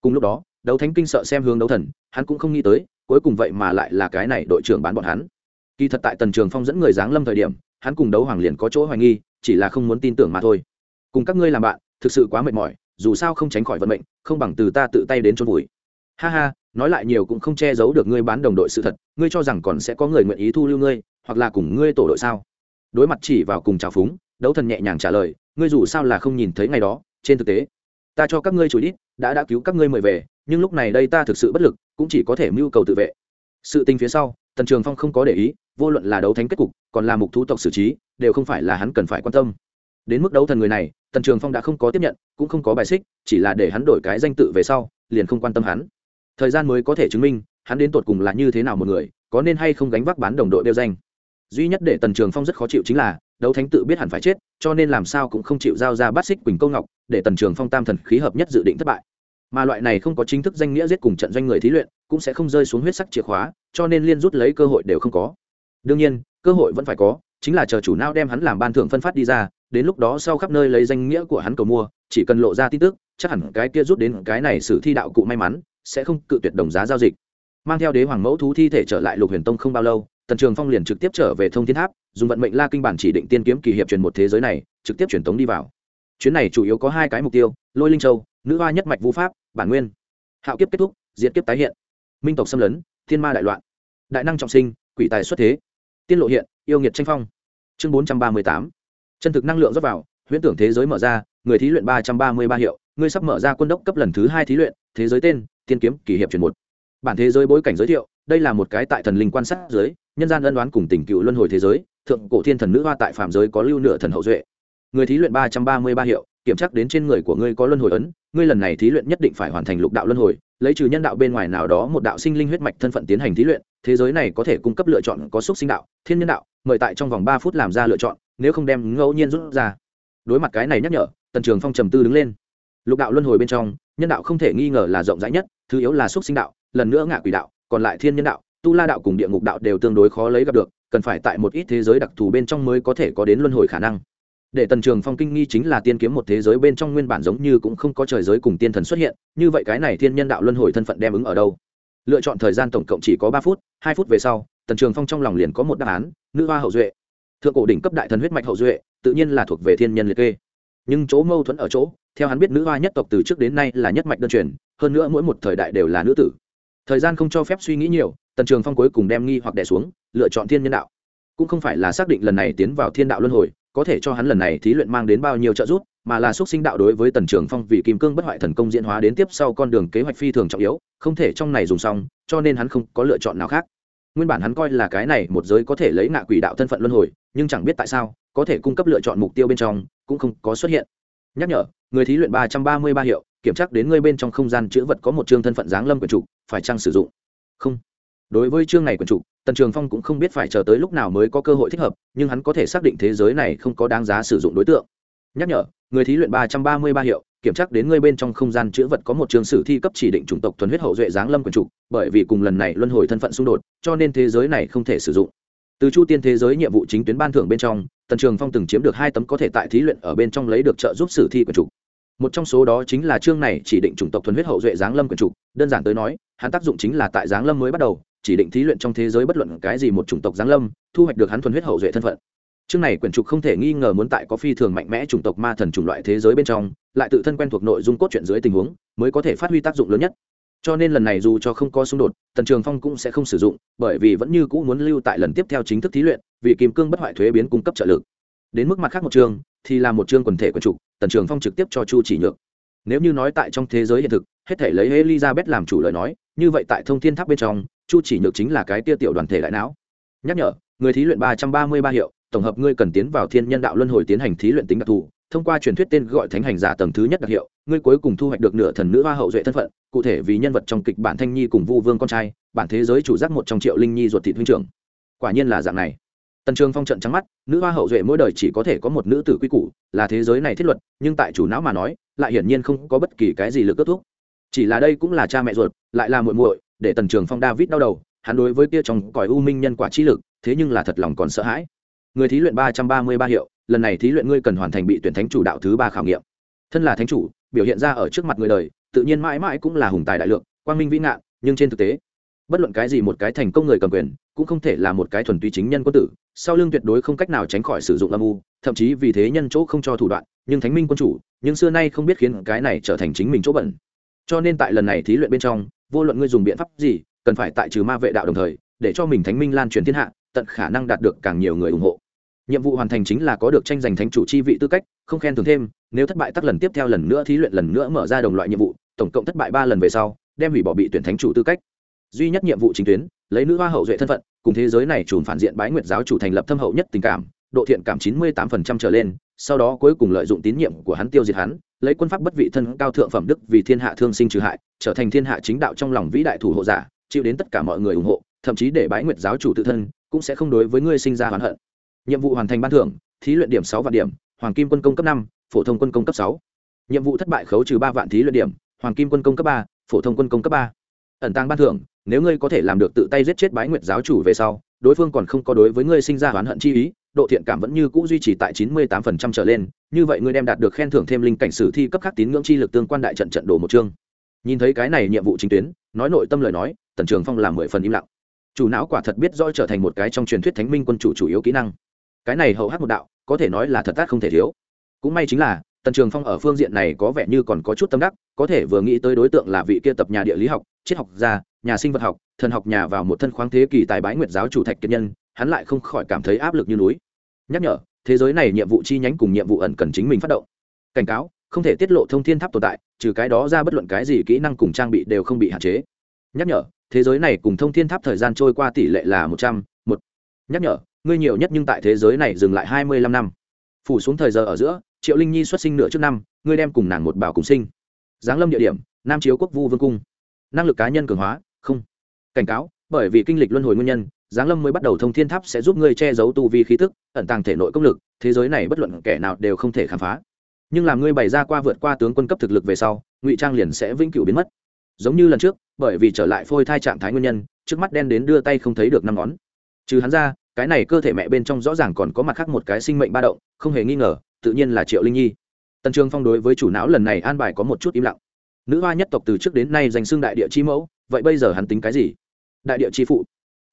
Cùng lúc đó, đấu thánh kinh sợ xem hướng đấu thần, hắn cũng không nghĩ tới, cuối cùng vậy mà lại là cái này đội trưởng bán bọn hắn. Kỳ thật tại tần trường phong dẫn người giáng lâm thời điểm, hắn cùng đấu hoàng liền có chỗ hoài nghi, chỉ là không muốn tin tưởng mà thôi. Cùng các ngươi làm bạn, thực sự quá mệt mỏi, dù sao không tránh khỏi vận mệnh, không bằng từ ta tự tay đến chôn vùi. Ha ha, nói lại nhiều cũng không che giấu được ngươi bán đồng đội sự thật, ngươi cho rằng còn sẽ có người nguyện ý thu lưu ngươi, hoặc là cùng ngươi tổ đội sao? Đối mặt chỉ vào cùng trào phúng, đấu thần nhẹ nhàng trả lời ngươi dù sao là không nhìn thấy ngày đó, trên thực tế, ta cho các ngươi chủ ít, đã đã cứu các ngươi mời về, nhưng lúc này đây ta thực sự bất lực, cũng chỉ có thể mưu cầu tự vệ. Sự tình phía sau, tần trường phong không có để ý, vô luận là đấu thánh kết cục, còn là mục thú tộc xử trí, đều không phải là hắn cần phải quan tâm. Đến mức đấu thần người này, tần trường phong đã không có tiếp nhận, cũng không có bài xích, chỉ là để hắn đổi cái danh tự về sau, liền không quan tâm hắn. Thời gian mới có thể chứng minh, hắn đến tột cùng là như thế nào một người, có nên hay không gánh vác bán đồng đội đeo danh. Duy nhất để tần trường phong rất khó chịu chính là đấu thánh tự biết hẳn phải chết, cho nên làm sao cũng không chịu giao ra bát xích quỳnh câu ngọc, để tần trường phong tam thần khí hợp nhất dự định thất bại. Mà loại này không có chính thức danh nghĩa giết cùng trận doanh người thí luyện, cũng sẽ không rơi xuống huyết sắc chìa khóa, cho nên liên rút lấy cơ hội đều không có. Đương nhiên, cơ hội vẫn phải có, chính là chờ chủ não đem hắn làm ban thưởng phân phát đi ra, đến lúc đó sau khắp nơi lấy danh nghĩa của hắn cầu mua, chỉ cần lộ ra tin tức, chắc hẳn cái kia rút đến cái này xử thi đạo cụ may mắn, sẽ không cự tuyệt đồng giá giao dịch. Mang theo đế hoàng mẫu thú thi thể trở lại lục huyền tông không bao lâu tần trường phong liền trực tiếp trở về thông thiên tháp, dùng vận mệnh la kinh bản chỉ định tiên kiếm kỳ hiệp truyền một thế giới này, trực tiếp truyền tống đi vào. Chuyến này chủ yếu có hai cái mục tiêu, lôi linh châu, nữ hoa nhất mạch vũ pháp, bản nguyên. Hạo kiếp kết thúc diễn kiếp tái hiện. Minh tộc xâm lấn, thiên ma đại loạn. Đại năng trọng sinh, quỷ tài xuất thế. Tiên lộ hiện, yêu nghiệt tranh phong. Chương bốn trăm ba mươi tám. Chân thực năng lượng rót vào, huyễn tưởng thế giới mở ra, người thí luyện ba trăm ba mươi ba hiệu, ngươi sắp mở ra quân đốc cấp lần thứ hai thí luyện, thế giới tên, tiên kiếm kỷ hiệp truyền một. Bản thế giới bối cảnh giới thiệu, đây là một cái tại thần linh quan sát giới nhân gian ân đoán cùng tình cựu luân hồi thế giới, thượng cổ thiên thần nữ hoa tại phạm giới có lưu nửa thần hậu duệ. Người thí luyện ba trăm ba mươi ba hiệu, kiểm tra đến trên người của ngươi có luân hồi ấn, ngươi lần này thí luyện nhất định phải hoàn thành lục đạo luân hồi, lấy trừ nhân đạo bên ngoài nào đó một đạo sinh linh huyết mạch thân phận tiến hành thí luyện, thế giới này có thể cung cấp lựa chọn có xúc sinh đạo, thiên nhân đạo, mời tại trong vòng ba phút làm ra lựa chọn, nếu không đem ngẫu nhiên rút ra. Đối mặt cái này nhắc nhở, tần trường phong trầm tư đứng lên. Lục đạo luân hồi bên trong, nhân đạo không thể nghi ngờ là rộng rãi nhất, thứ yếu là xúc sinh đạo, lần nữa ngạ quỷ đạo, còn lại thiên nhân đạo tu la đạo cùng địa ngục đạo đều tương đối khó lấy gặp được, cần phải tại một ít thế giới đặc thù bên trong mới có thể có đến luân hồi khả năng. Để tần trường phong kinh nghi chính là tiên kiếm một thế giới bên trong nguyên bản giống như cũng không có trời giới cùng tiên thần xuất hiện, như vậy cái này thiên nhân đạo luân hồi thân phận đem ứng ở đâu? Lựa chọn thời gian tổng cộng chỉ có ba phút, hai phút về sau, tần trường phong trong lòng liền có một đáp án, nữ hoa hậu duệ. Thượng cổ đỉnh cấp đại thần huyết mạch hậu duệ, tự nhiên là thuộc về thiên nhân liệt kê. Nhưng chỗ mâu thuẫn ở chỗ, theo hắn biết nữ hoa nhất tộc từ trước đến nay là nhất mạch đơn truyền, hơn nữa mỗi một thời đại đều là nữ tử. Thời gian không cho phép suy nghĩ nhiều tần trường phong cuối cùng đem nghi hoặc đẻ xuống, lựa chọn thiên nhân đạo. Cũng không phải là xác định lần này tiến vào thiên đạo luân hồi, có thể cho hắn lần này thí luyện mang đến bao nhiêu trợ giúp, mà là xúc sinh đạo đối với tần trường phong vì kim cương bất hoại thần công diễn hóa đến tiếp sau con đường kế hoạch phi thường trọng yếu, không thể trong này dùng xong, cho nên hắn không có lựa chọn nào khác. Nguyên bản hắn coi là cái này một giới có thể lấy ngạ quỷ đạo thân phận luân hồi, nhưng chẳng biết tại sao, có thể cung cấp lựa chọn mục tiêu bên trong, cũng không có xuất hiện. Nhắc nhở, người thí luyện ba trăm ba mươi ba hiệu, kiểm tra đến ngươi bên trong không gian chữ vật có một chương thân phận giáng lâm quyền trục phải chăng sử dụng? Không đối với chương này quyền trụ tần trường phong cũng không biết phải chờ tới lúc nào mới có cơ hội thích hợp, nhưng hắn có thể xác định thế giới này không có đáng giá sử dụng đối tượng. Nhắc nhở, người thí luyện ba trăm ba mươi ba hiệu, kiểm tra đến ngươi bên trong không gian chữ vật có một trường sử thi cấp chỉ định chủng tộc thuần huyết hậu duệ giáng lâm quyền trục, bởi vì cùng lần này luân hồi thân phận xung đột, cho nên thế giới này không thể sử dụng. Từ chu tiên thế giới nhiệm vụ chính tuyến ban thưởng bên trong, tần trường phong từng chiếm được hai tấm có thể tại thí luyện ở bên trong lấy được trợ giúp sử thi quyền trục. Một trong số đó chính là chương này chỉ định chủng tộc thuần huyết hậu duệ giáng lâm quyền trục, đơn giản tới nói, hắn tác dụng chính là tại giáng lâm mới bắt đầu chỉ định thí luyện trong thế giới bất luận cái gì một chủng tộc giáng lâm, thu hoạch được hắn thuần huyết hậu duệ thân phận. Chương này quyển trục không thể nghi ngờ muốn tại có phi thường mạnh mẽ chủng tộc ma thần chủng loại thế giới bên trong, lại tự thân quen thuộc nội dung cốt truyện dưới tình huống, mới có thể phát huy tác dụng lớn nhất. Cho nên lần này dù cho không có xung đột, tần trường phong cũng sẽ không sử dụng, bởi vì vẫn như cũ muốn lưu tại lần tiếp theo chính thức thí luyện, vì kim cương bất hoại thuế biến cung cấp trợ lực. Đến mức mặt khác một chương, thì là một chương quần thể quần trục, tần trường phong trực tiếp cho chu chỉ nhược. Nếu như nói tại trong thế giới hiện thực, hết thể lấy elizabeth làm chủ lời nói, như vậy tại thông thiên tháp bên trong chu chỉ nhược chính là cái tia tiểu đoàn thể đại não. Nhắc nhở, người thí luyện ba trăm ba mươi ba hiệu, tổng hợp ngươi cần tiến vào thiên nhân đạo luân hồi tiến hành thí luyện tính đặc thù, thông qua truyền thuyết tên gọi thánh hành giả tầng thứ nhất đặc hiệu, ngươi cuối cùng thu hoạch được nửa thần nữ hoa hậu duệ thân phận, cụ thể vì nhân vật trong kịch bản thanh nhi cùng vu vương con trai, bản thế giới chủ giác một trong triệu linh nhi ruột thị huynh trưởng. Quả nhiên là dạng này. Tần trường phong trận trắng mắt, nữ hoa hậu duệ mỗi đời chỉ có thể có một nữ tử quy củ, là thế giới này thiết luật, nhưng tại chủ não mà nói, lại hiển nhiên không có bất kỳ cái gì lực kết thúc. Chỉ là đây cũng là cha mẹ ruột, lại là muội muội để tần trường phong david đau đầu, hắn đối với kia trong cõi u minh nhân quả trí lực, thế nhưng là thật lòng còn sợ hãi. Người thí luyện ba trăm ba mươi ba hiệu, lần này thí luyện ngươi cần hoàn thành bị tuyển thánh chủ đạo thứ ba khảo nghiệm. Thân là thánh chủ, biểu hiện ra ở trước mặt người đời, tự nhiên mãi mãi cũng là hùng tài đại lượng, quang minh vĩ ngạn, nhưng trên thực tế, bất luận cái gì một cái thành công người cầm quyền, cũng không thể là một cái thuần túy chính nhân quân tử, sau lưng tuyệt đối không cách nào tránh khỏi sử dụng âm u, thậm chí vì thế nhân chỗ không cho thủ đoạn, nhưng thánh minh quân chủ, nhưng xưa nay không biết khiến cái này trở thành chính mình chỗ bẩn. Cho nên tại lần này thí luyện bên trong vô luận ngươi dùng biện pháp gì, cần phải tại trừ ma vệ đạo đồng thời, để cho mình thánh minh lan truyền thiên hạ, tận khả năng đạt được càng nhiều người ủng hộ. Nhiệm vụ hoàn thành chính là có được tranh giành thánh chủ chi vị tư cách, không khen thưởng thêm, nếu thất bại tắc lần tiếp theo lần nữa thí luyện lần nữa mở ra đồng loại nhiệm vụ, tổng cộng thất bại ba lần về sau, đem hủy bỏ bị tuyển thánh chủ tư cách. Duy nhất nhiệm vụ chính tuyến, lấy nữ hoa hậu duệ thân phận, cùng thế giới này trùn phản diện bái nguyệt giáo chủ thành lập thâm hậu nhất tình cảm, độ thiện cảm chín mươi tám phần trăm trở lên sau đó cuối cùng lợi dụng tín nhiệm của hắn tiêu diệt hắn, lấy quân pháp bất vị thân cao thượng phẩm đức vì thiên hạ thương sinh trừ hại, trở thành thiên hạ chính đạo trong lòng vĩ đại thủ hộ giả, chịu đến tất cả mọi người ủng hộ, thậm chí để bái nguyệt giáo chủ tự thân, cũng sẽ không đối với ngươi sinh ra hoán hận. Nhiệm vụ hoàn thành ban thưởng, thí luyện điểm sáu vạn điểm, hoàng kim quân công cấp năm, phổ thông quân công cấp sáu. Nhiệm vụ thất bại khấu trừ ba vạn thí luyện điểm, hoàng kim quân công cấp ba, phổ thông quân công cấp ba. Ẩn tăng ban thưởng, nếu ngươi có thể làm được tự tay giết chết bái nguyệt giáo chủ về sau, đối phương còn không có đối với ngươi sinh ra oán hận chi ý độ thiện cảm vẫn như cũ duy trì tại chín mươi tám phần trăm trở lên, như vậy ngươi đem đạt được khen thưởng thêm linh cảnh sử thi cấp khắc tín ngưỡng chi lực tương quan đại trận trận đồ một chương. Nhìn thấy cái này nhiệm vụ chính tuyến, nói nội tâm lời nói, tần trường phong làm mười phần im lặng. Chủ não quả thật biết rõ trở thành một cái trong truyền thuyết thánh minh quân chủ chủ yếu kỹ năng. Cái này hậu hắc một đạo, có thể nói là thật tác không thể thiếu. Cũng may chính là, tần trường phong ở phương diện này có vẻ như còn có chút tâm đắc, có thể vừa nghĩ tới đối tượng là vị kia tập nhà địa lý học, triết học gia, nhà sinh vật học, thần học nhà vào một thân khoáng thế kỳ tài bái nguyệt giáo chủ thạch kiệt nhân hắn lại không khỏi cảm thấy áp lực như núi. Nhắc nhở, thế giới này nhiệm vụ chi nhánh cùng nhiệm vụ ẩn cần chính mình phát động. Cảnh cáo, không thể tiết lộ thông thiên tháp tồn tại, trừ cái đó ra bất luận cái gì kỹ năng cùng trang bị đều không bị hạn chế. Nhắc nhở, thế giới này cùng thông thiên tháp thời gian trôi qua tỷ lệ là một trăm, một. Nhắc nhở, ngươi nhiều nhất nhưng tại thế giới này dừng lại hai mươi lăm năm. Phủ xuống thời giờ ở giữa, triệu linh nhi xuất sinh nửa trước năm, ngươi đem cùng nàng một bảo cùng sinh. Giáng lâm địa điểm, nam chiếu quốc vu vương cung. Năng lực cá nhân cường hóa, không. Cảnh cáo, bởi vì kinh lịch luân hồi nguyên nhân giáng lâm mới bắt đầu thông thiên tháp sẽ giúp ngươi che giấu tu vi khí tức, ẩn tàng thể nội công lực, thế giới này bất luận kẻ nào đều không thể khám phá. Nhưng làm ngươi bày ra qua vượt qua tướng quân cấp thực lực về sau, ngụy trang liền sẽ vĩnh cửu biến mất. Giống như lần trước, bởi vì trở lại phôi thai trạng thái nguyên nhân, trước mắt đen đến đưa tay không thấy được năm ngón. Trừ hắn ra, cái này cơ thể mẹ bên trong rõ ràng còn có mặt khác một cái sinh mệnh ba động, không hề nghi ngờ, tự nhiên là triệu linh nhi. Tần trường phong đối với chủ não lần này an bài có một chút im lặng. Nữ hoa nhất tộc từ trước đến nay dành xưng đại địa chi mẫu, vậy bây giờ hắn tính cái gì? Đại địa chi phụ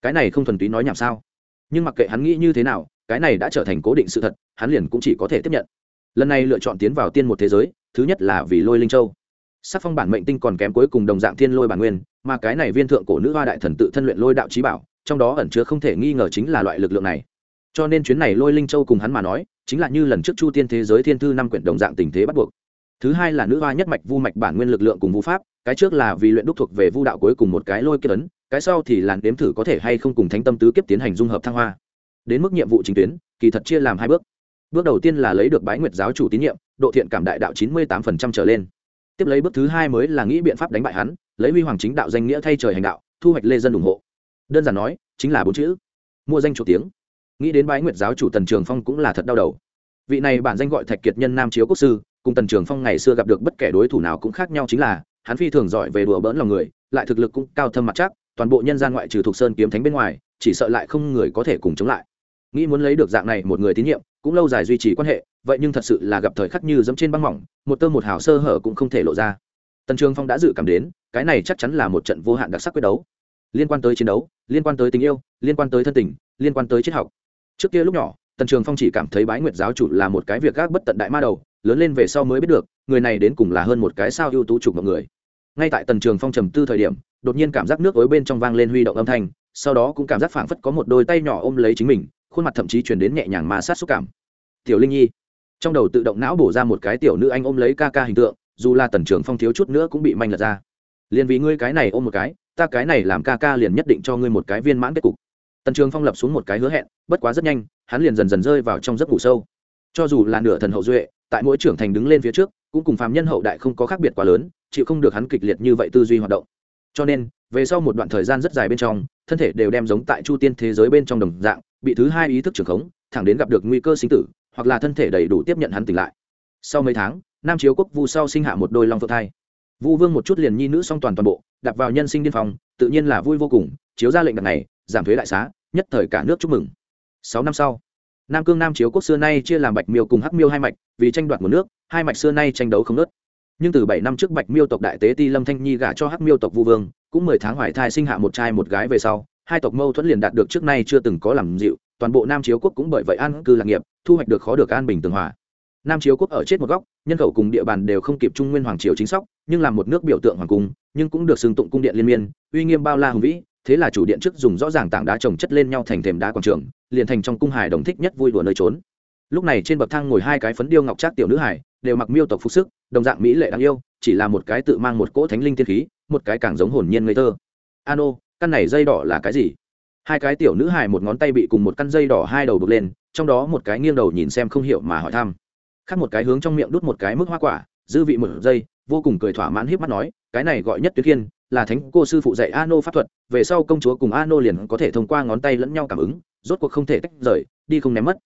cái này không thuần túy nói nhảm sao? Nhưng mặc kệ hắn nghĩ như thế nào, cái này đã trở thành cố định sự thật, hắn liền cũng chỉ có thể tiếp nhận. Lần này lựa chọn tiến vào tiên một thế giới, thứ nhất là vì lôi linh châu. Sắc phong bản mệnh tinh còn kém cuối cùng đồng dạng thiên lôi bản nguyên, mà cái này viên thượng cổ nữ hoa đại thần tự thân luyện lôi đạo trí bảo, trong đó ẩn chứa không thể nghi ngờ chính là loại lực lượng này. Cho nên chuyến này lôi linh châu cùng hắn mà nói, chính là như lần trước chu tiên thế giới thiên thư năm quyển đồng dạng tình thế bắt buộc. Thứ hai là nữ hoa nhất mạch vu mạch bản nguyên lực lượng cùng vũ pháp, cái trước là vì luyện đúc thuộc về vu đạo cuối cùng một cái lôi kết ấn cái sau thì làn đếm thử có thể hay không cùng thánh tâm tứ kiếp tiến hành dung hợp thăng hoa. Đến mức nhiệm vụ chính tuyến, kỳ thật chia làm hai bước. Bước đầu tiên là lấy được bái nguyệt giáo chủ tín nhiệm, độ thiện cảm đại đạo chín mươi tám trở lên. Tiếp lấy bước thứ hai mới là nghĩ biện pháp đánh bại hắn, lấy huy hoàng chính đạo danh nghĩa thay trời hành đạo, thu hoạch lê dân ủng hộ. Đơn giản nói, chính là bốn chữ. Mua danh chủ tiếng. Nghĩ đến bái nguyệt giáo chủ tần trường phong cũng là thật đau đầu. Vị này bản danh gọi thạch kiệt nhân nam chiếu quốc sư, cùng tần trường phong ngày xưa gặp được bất kể đối thủ nào cũng khác nhau chính là, hắn phi thường giỏi về đùa bỡn lòng người, lại thực lực cũng cao thâm mặt chắc toàn bộ nhân gian ngoại trừ thuộc sơn kiếm thánh bên ngoài, chỉ sợ lại không người có thể cùng chống lại. Nghĩ muốn lấy được dạng này một người tín nhiệm, cũng lâu dài duy trì quan hệ, vậy nhưng thật sự là gặp thời khắc như dẫm trên băng mỏng, một tơ một hào sơ hở cũng không thể lộ ra. Tần trường phong đã dự cảm đến, cái này chắc chắn là một trận vô hạn đặc sắc quyết đấu. Liên quan tới chiến đấu, liên quan tới tình yêu, liên quan tới thân tình, liên quan tới triết học. Trước kia lúc nhỏ, tần trường phong chỉ cảm thấy bái nguyệt giáo chủ là một cái việc gác bất tận đại ma đầu, lớn lên về sau mới biết được, người này đến cùng là hơn một cái sao ưu tú chụp mọi người. Ngay tại tần trường phong trầm tư thời điểm đột nhiên cảm giác nước ối bên trong vang lên huy động âm thanh, sau đó cũng cảm giác phảng phất có một đôi tay nhỏ ôm lấy chính mình, khuôn mặt thậm chí chuyển đến nhẹ nhàng mà sát xúc cảm. Tiểu linh nhi. Trong đầu tự động não bổ ra một cái tiểu nữ anh ôm lấy ca ca hình tượng, dù là tần trường phong thiếu chút nữa cũng bị manh lật ra. Liền vì ngươi cái này ôm một cái, ta cái này làm ca ca liền nhất định cho ngươi một cái viên mãn kết cục. Tần trường phong lập xuống một cái hứa hẹn, bất quá rất nhanh, hắn liền dần dần rơi vào trong giấc ngủ sâu. Cho dù là nửa thần hậu duệ, tại mỗi trưởng thành đứng lên phía trước, cũng cùng phàm nhân hậu đại không có khác biệt quá lớn, chịu không được hắn kịch liệt như vậy tư duy hoạt động cho nên, về sau một đoạn thời gian rất dài bên trong, thân thể đều đem giống tại chu tiên thế giới bên trong đồng dạng, bị thứ hai ý thức trưởng khống, thẳng đến gặp được nguy cơ sinh tử, hoặc là thân thể đầy đủ tiếp nhận hắn tỉnh lại. Sau mấy tháng, nam chiếu quốc vu sau sinh hạ một đôi long phượng thai. Vu vương một chút liền nhi nữ song toàn toàn bộ, đặt vào nhân sinh điên phòng tự nhiên là vui vô cùng, chiếu ra lệnh đặc này, giảm thuế đại xá, nhất thời cả nước chúc mừng. Sáu năm sau, nam cương nam chiếu quốc xưa nay chia làm bạch miêu cùng hắc miêu hai mạch, vì tranh đoạt nguồn nước, hai mạch xưa nay tranh đấu không nớt nhưng từ bảy năm trước bạch miêu tộc đại tế ti lâm thanh nhi gả cho hắc miêu tộc vu vương, cũng mười tháng hoài thai sinh hạ một trai một gái về sau, hai tộc mâu thuẫn liền đạt được trước nay chưa từng có làm dịu, toàn bộ nam chiếu quốc cũng bởi vậy an cư lạc nghiệp, thu hoạch được khó được an bình tường hòa. Nam chiếu quốc ở chết một góc, nhân khẩu cùng địa bàn đều không kịp trung nguyên hoàng triều chính sóc, nhưng làm một nước biểu tượng hoàng cung, nhưng cũng được xưng tụng cung điện liên miên, uy nghiêm bao la hùng vĩ, thế là chủ điện trước dùng rõ ràng tảng đá trồng chất lên nhau thành thềm đá quảng trường, liền thành trong cung hải đồng thích nhất vui đùa nơi trốn. Lúc này trên bậc thang ngồi hai cái phấn điêu ngọc trác tiểu nữ hải đều mặc miêu tộc phục sức đồng dạng mỹ lệ đáng yêu, chỉ là một cái tự mang một cỗ thánh linh tiên khí, một cái càng giống hồn nhiên ngây thơ. Ano, căn này dây đỏ là cái gì? Hai cái tiểu nữ hài một ngón tay bị cùng một căn dây đỏ hai đầu buộc lên, trong đó một cái nghiêng đầu nhìn xem không hiểu mà hỏi thăm. Khác một cái hướng trong miệng đút một cái mức hoa quả, dư vị một giây, vô cùng cười thỏa mãn hiếp mắt nói, cái này gọi nhất tuyết kiên là thánh cô sư phụ dạy ano pháp thuật, về sau công chúa cùng ano liền có thể thông qua ngón tay lẫn nhau cảm ứng, rốt cuộc không thể tách rời, đi không ném mất.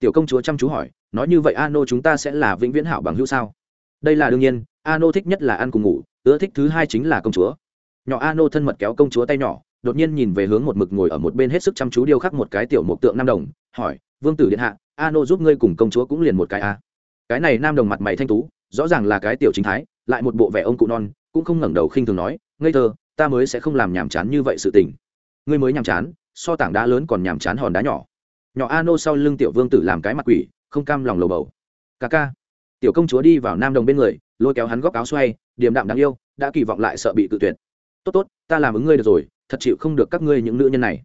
Tiểu công chúa chăm chú hỏi, nói như vậy ano chúng ta sẽ là vĩnh viễn hảo bằng hữu sao? Đây là đương nhiên, ano thích nhất là ăn cùng ngủ, ưa thích thứ hai chính là công chúa. Nhỏ ano thân mật kéo công chúa tay nhỏ, đột nhiên nhìn về hướng một mực ngồi ở một bên hết sức chăm chú điêu khắc một cái tiểu mộc tượng nam đồng, hỏi, vương tử điện hạ, ano giúp ngươi cùng công chúa cũng liền một cái a cái này nam đồng mặt mày thanh tú, rõ ràng là cái tiểu chính thái, lại một bộ vẻ ông cụ non, cũng không ngẩng đầu khinh thường nói, ngây thơ, ta mới sẽ không làm nhàm chán như vậy sự tình. Ngươi mới nhàm chán, so tảng đá lớn còn nhàm chán hòn đá nhỏ. Nhỏ Ano sau lưng tiểu vương tử làm cái mặt quỷ, không cam lòng lầu bầu. Ca ca tiểu công chúa đi vào nam đồng bên người, lôi kéo hắn góc áo xoay, điềm đạm đáng yêu, đã kỳ vọng lại sợ bị tự tuyệt. Tốt tốt, ta làm ứng ngươi được rồi, thật chịu không được các ngươi những nữ nhân này.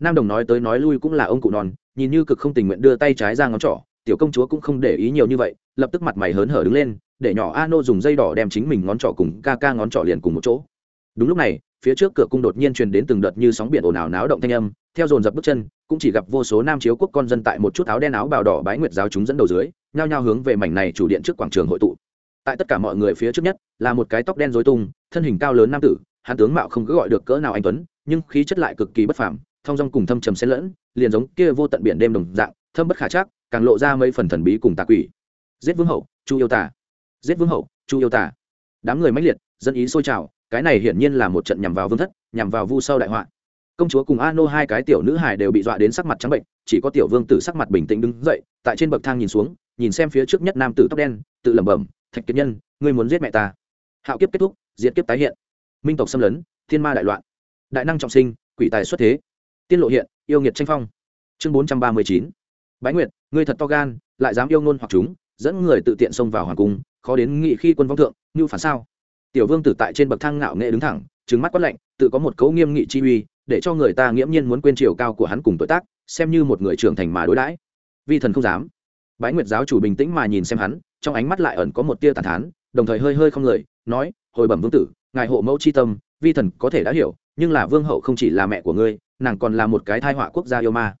Nam đồng nói tới nói lui cũng là ông cụ non, nhìn như cực không tình nguyện đưa tay trái ra ngón trỏ, tiểu công chúa cũng không để ý nhiều như vậy, lập tức mặt mày hớn hở đứng lên, để nhỏ a nô dùng dây đỏ đem chính mình ngón trỏ cùng ca ca ngón trỏ liền cùng một chỗ. Đúng lúc này, phía trước cửa cung đột nhiên truyền đến từng đợt như sóng biển ồn ào náo động thanh âm, theo dồn dập bước chân, cũng chỉ gặp vô số nam chiếu quốc con dân tại một chút áo đen áo bào đỏ bái nguyệt giáo chúng dẫn đầu dưới nhao nhao hướng về mảnh này chủ điện trước quảng trường hội tụ. Tại tất cả mọi người phía trước nhất, là một cái tóc đen rối tung, thân hình cao lớn nam tử, hắn tướng mạo không cứ gọi được cỡ nào anh tuấn, nhưng khí chất lại cực kỳ bất phàm, thong dong cùng thâm trầm xen lẫn, liền giống kia vô tận biển đêm đồng dạng, thâm bất khả chắc càng lộ ra mấy phần thần bí cùng tà quỷ. Giết vương hậu, chu yêu tà. Giết vương hậu, chu yêu tà. Đám người mãnh liệt, dân ý sôi trào, cái này hiển nhiên là một trận nhằm vào vương thất, nhằm vào vu sâu đại họa. Công chúa cùng a nô hai cái tiểu nữ hài đều bị dọa đến sắc mặt trắng bệnh, chỉ có tiểu vương tử sắc mặt bình tĩnh đứng dậy, tại trên bậc thang nhìn xuống nhìn xem phía trước nhất nam tử tóc đen, tự lẩm bẩm, thạch kiệt nhân, ngươi muốn giết mẹ ta? Hạo kiếp kết thúc, diệt kiếp tái hiện. Minh tộc xâm lấn, thiên ma đại loạn. Đại năng trọng sinh, quỷ tài xuất thế. Tiên lộ hiện, yêu nghiệt tranh phong. Chương bốn trăm ba mươi chín. Bái nguyệt, ngươi thật to gan, lại dám yêu ngôn hoặc chúng, dẫn người tự tiện xông vào hoàng cung, khó đến nghị khi quân vong thượng, như phản sao? Tiểu vương tử tại trên bậc thang ngạo nghệ đứng thẳng trứng mắt quát lạnh, tự có một cấu nghiêm nghị chi uy, để cho người ta nghiễm nhiên muốn quên chiều cao của hắn cùng tuổi tác, xem như một người trưởng thành mà đối đãi. Vi thần không dám bái nguyệt giáo chủ bình tĩnh mà nhìn xem hắn, trong ánh mắt lại ẩn có một tia tàn thán, đồng thời hơi hơi không người, nói, hồi bẩm vương tử, ngài hộ mẫu c h i tâm, vi thần có thể đã hiểu, nhưng là vương hậu không chỉ là mẹ của ngươi, nàng còn là một cái thai họa quốc gia yêu ma.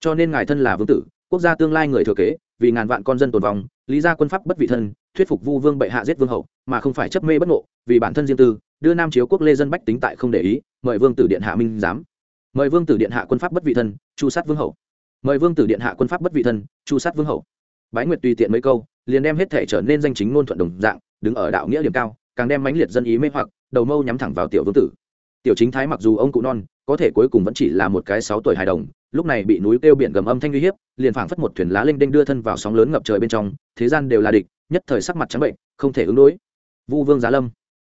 Cho nên ngài thân là vương tử, quốc gia tương lai người thừa kế, vì ngàn vạn con dân tồn vong, lý ra quân pháp bất vị thân, thuyết phục vu vương bệ hạ giết vương hậu, mà không phải chấp mê bất ngộ, vì bản thân riêng tư, đưa nam chiếu quốc lê dân bách tính tại không để ý, mời vương tử điện hạ minh giám. Mời vương tử điện hạ quân pháp bất vị thân, chu sát vương hậu. Mời vương tử điện hạ quân pháp bất vị thân, chu sát vương hậu bái nguyệt tùy tiện mấy câu, liền đem hết thể trở nên danh chính ngôn thuận đồng dạng, đứng ở đạo nghĩa điểm cao, càng đem mãnh liệt dân ý mê hoặc, đầu mâu nhắm thẳng vào tiểu vương tử. Tiểu chính thái mặc dù ông cụ non, có thể cuối cùng vẫn chỉ là một cái sáu tuổi hài đồng, lúc này bị núi kêu biển gầm âm thanh uy hiếp, liền phảng phất một thuyền lá linh đinh đưa thân vào sóng lớn ngập trời bên trong, thế gian đều là địch, nhất thời sắc mặt trắng bệnh, không thể ứng đối. Vu vương giá lâm.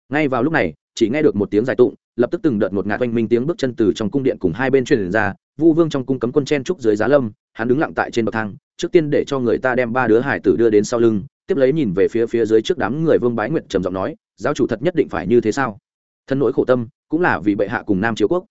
Ngay vào lúc này, chỉ nghe được một tiếng dài tụng, lập tức từng đợt một ngạt oanh minh tiếng bước chân từ trong cung điện cùng hai bên truyền ra vu vương trong cung cấm quân chen trúc dưới giá lâm, hắn đứng lặng tại trên bậc thang, trước tiên để cho người ta đem ba đứa hải tử đưa đến sau lưng, tiếp lấy nhìn về phía phía dưới trước đám người vương bái nguyện trầm giọng nói, giáo chủ thật nhất định phải như thế sao? Thân nỗi khổ tâm, cũng là vì bệ hạ cùng nam chiếu quốc.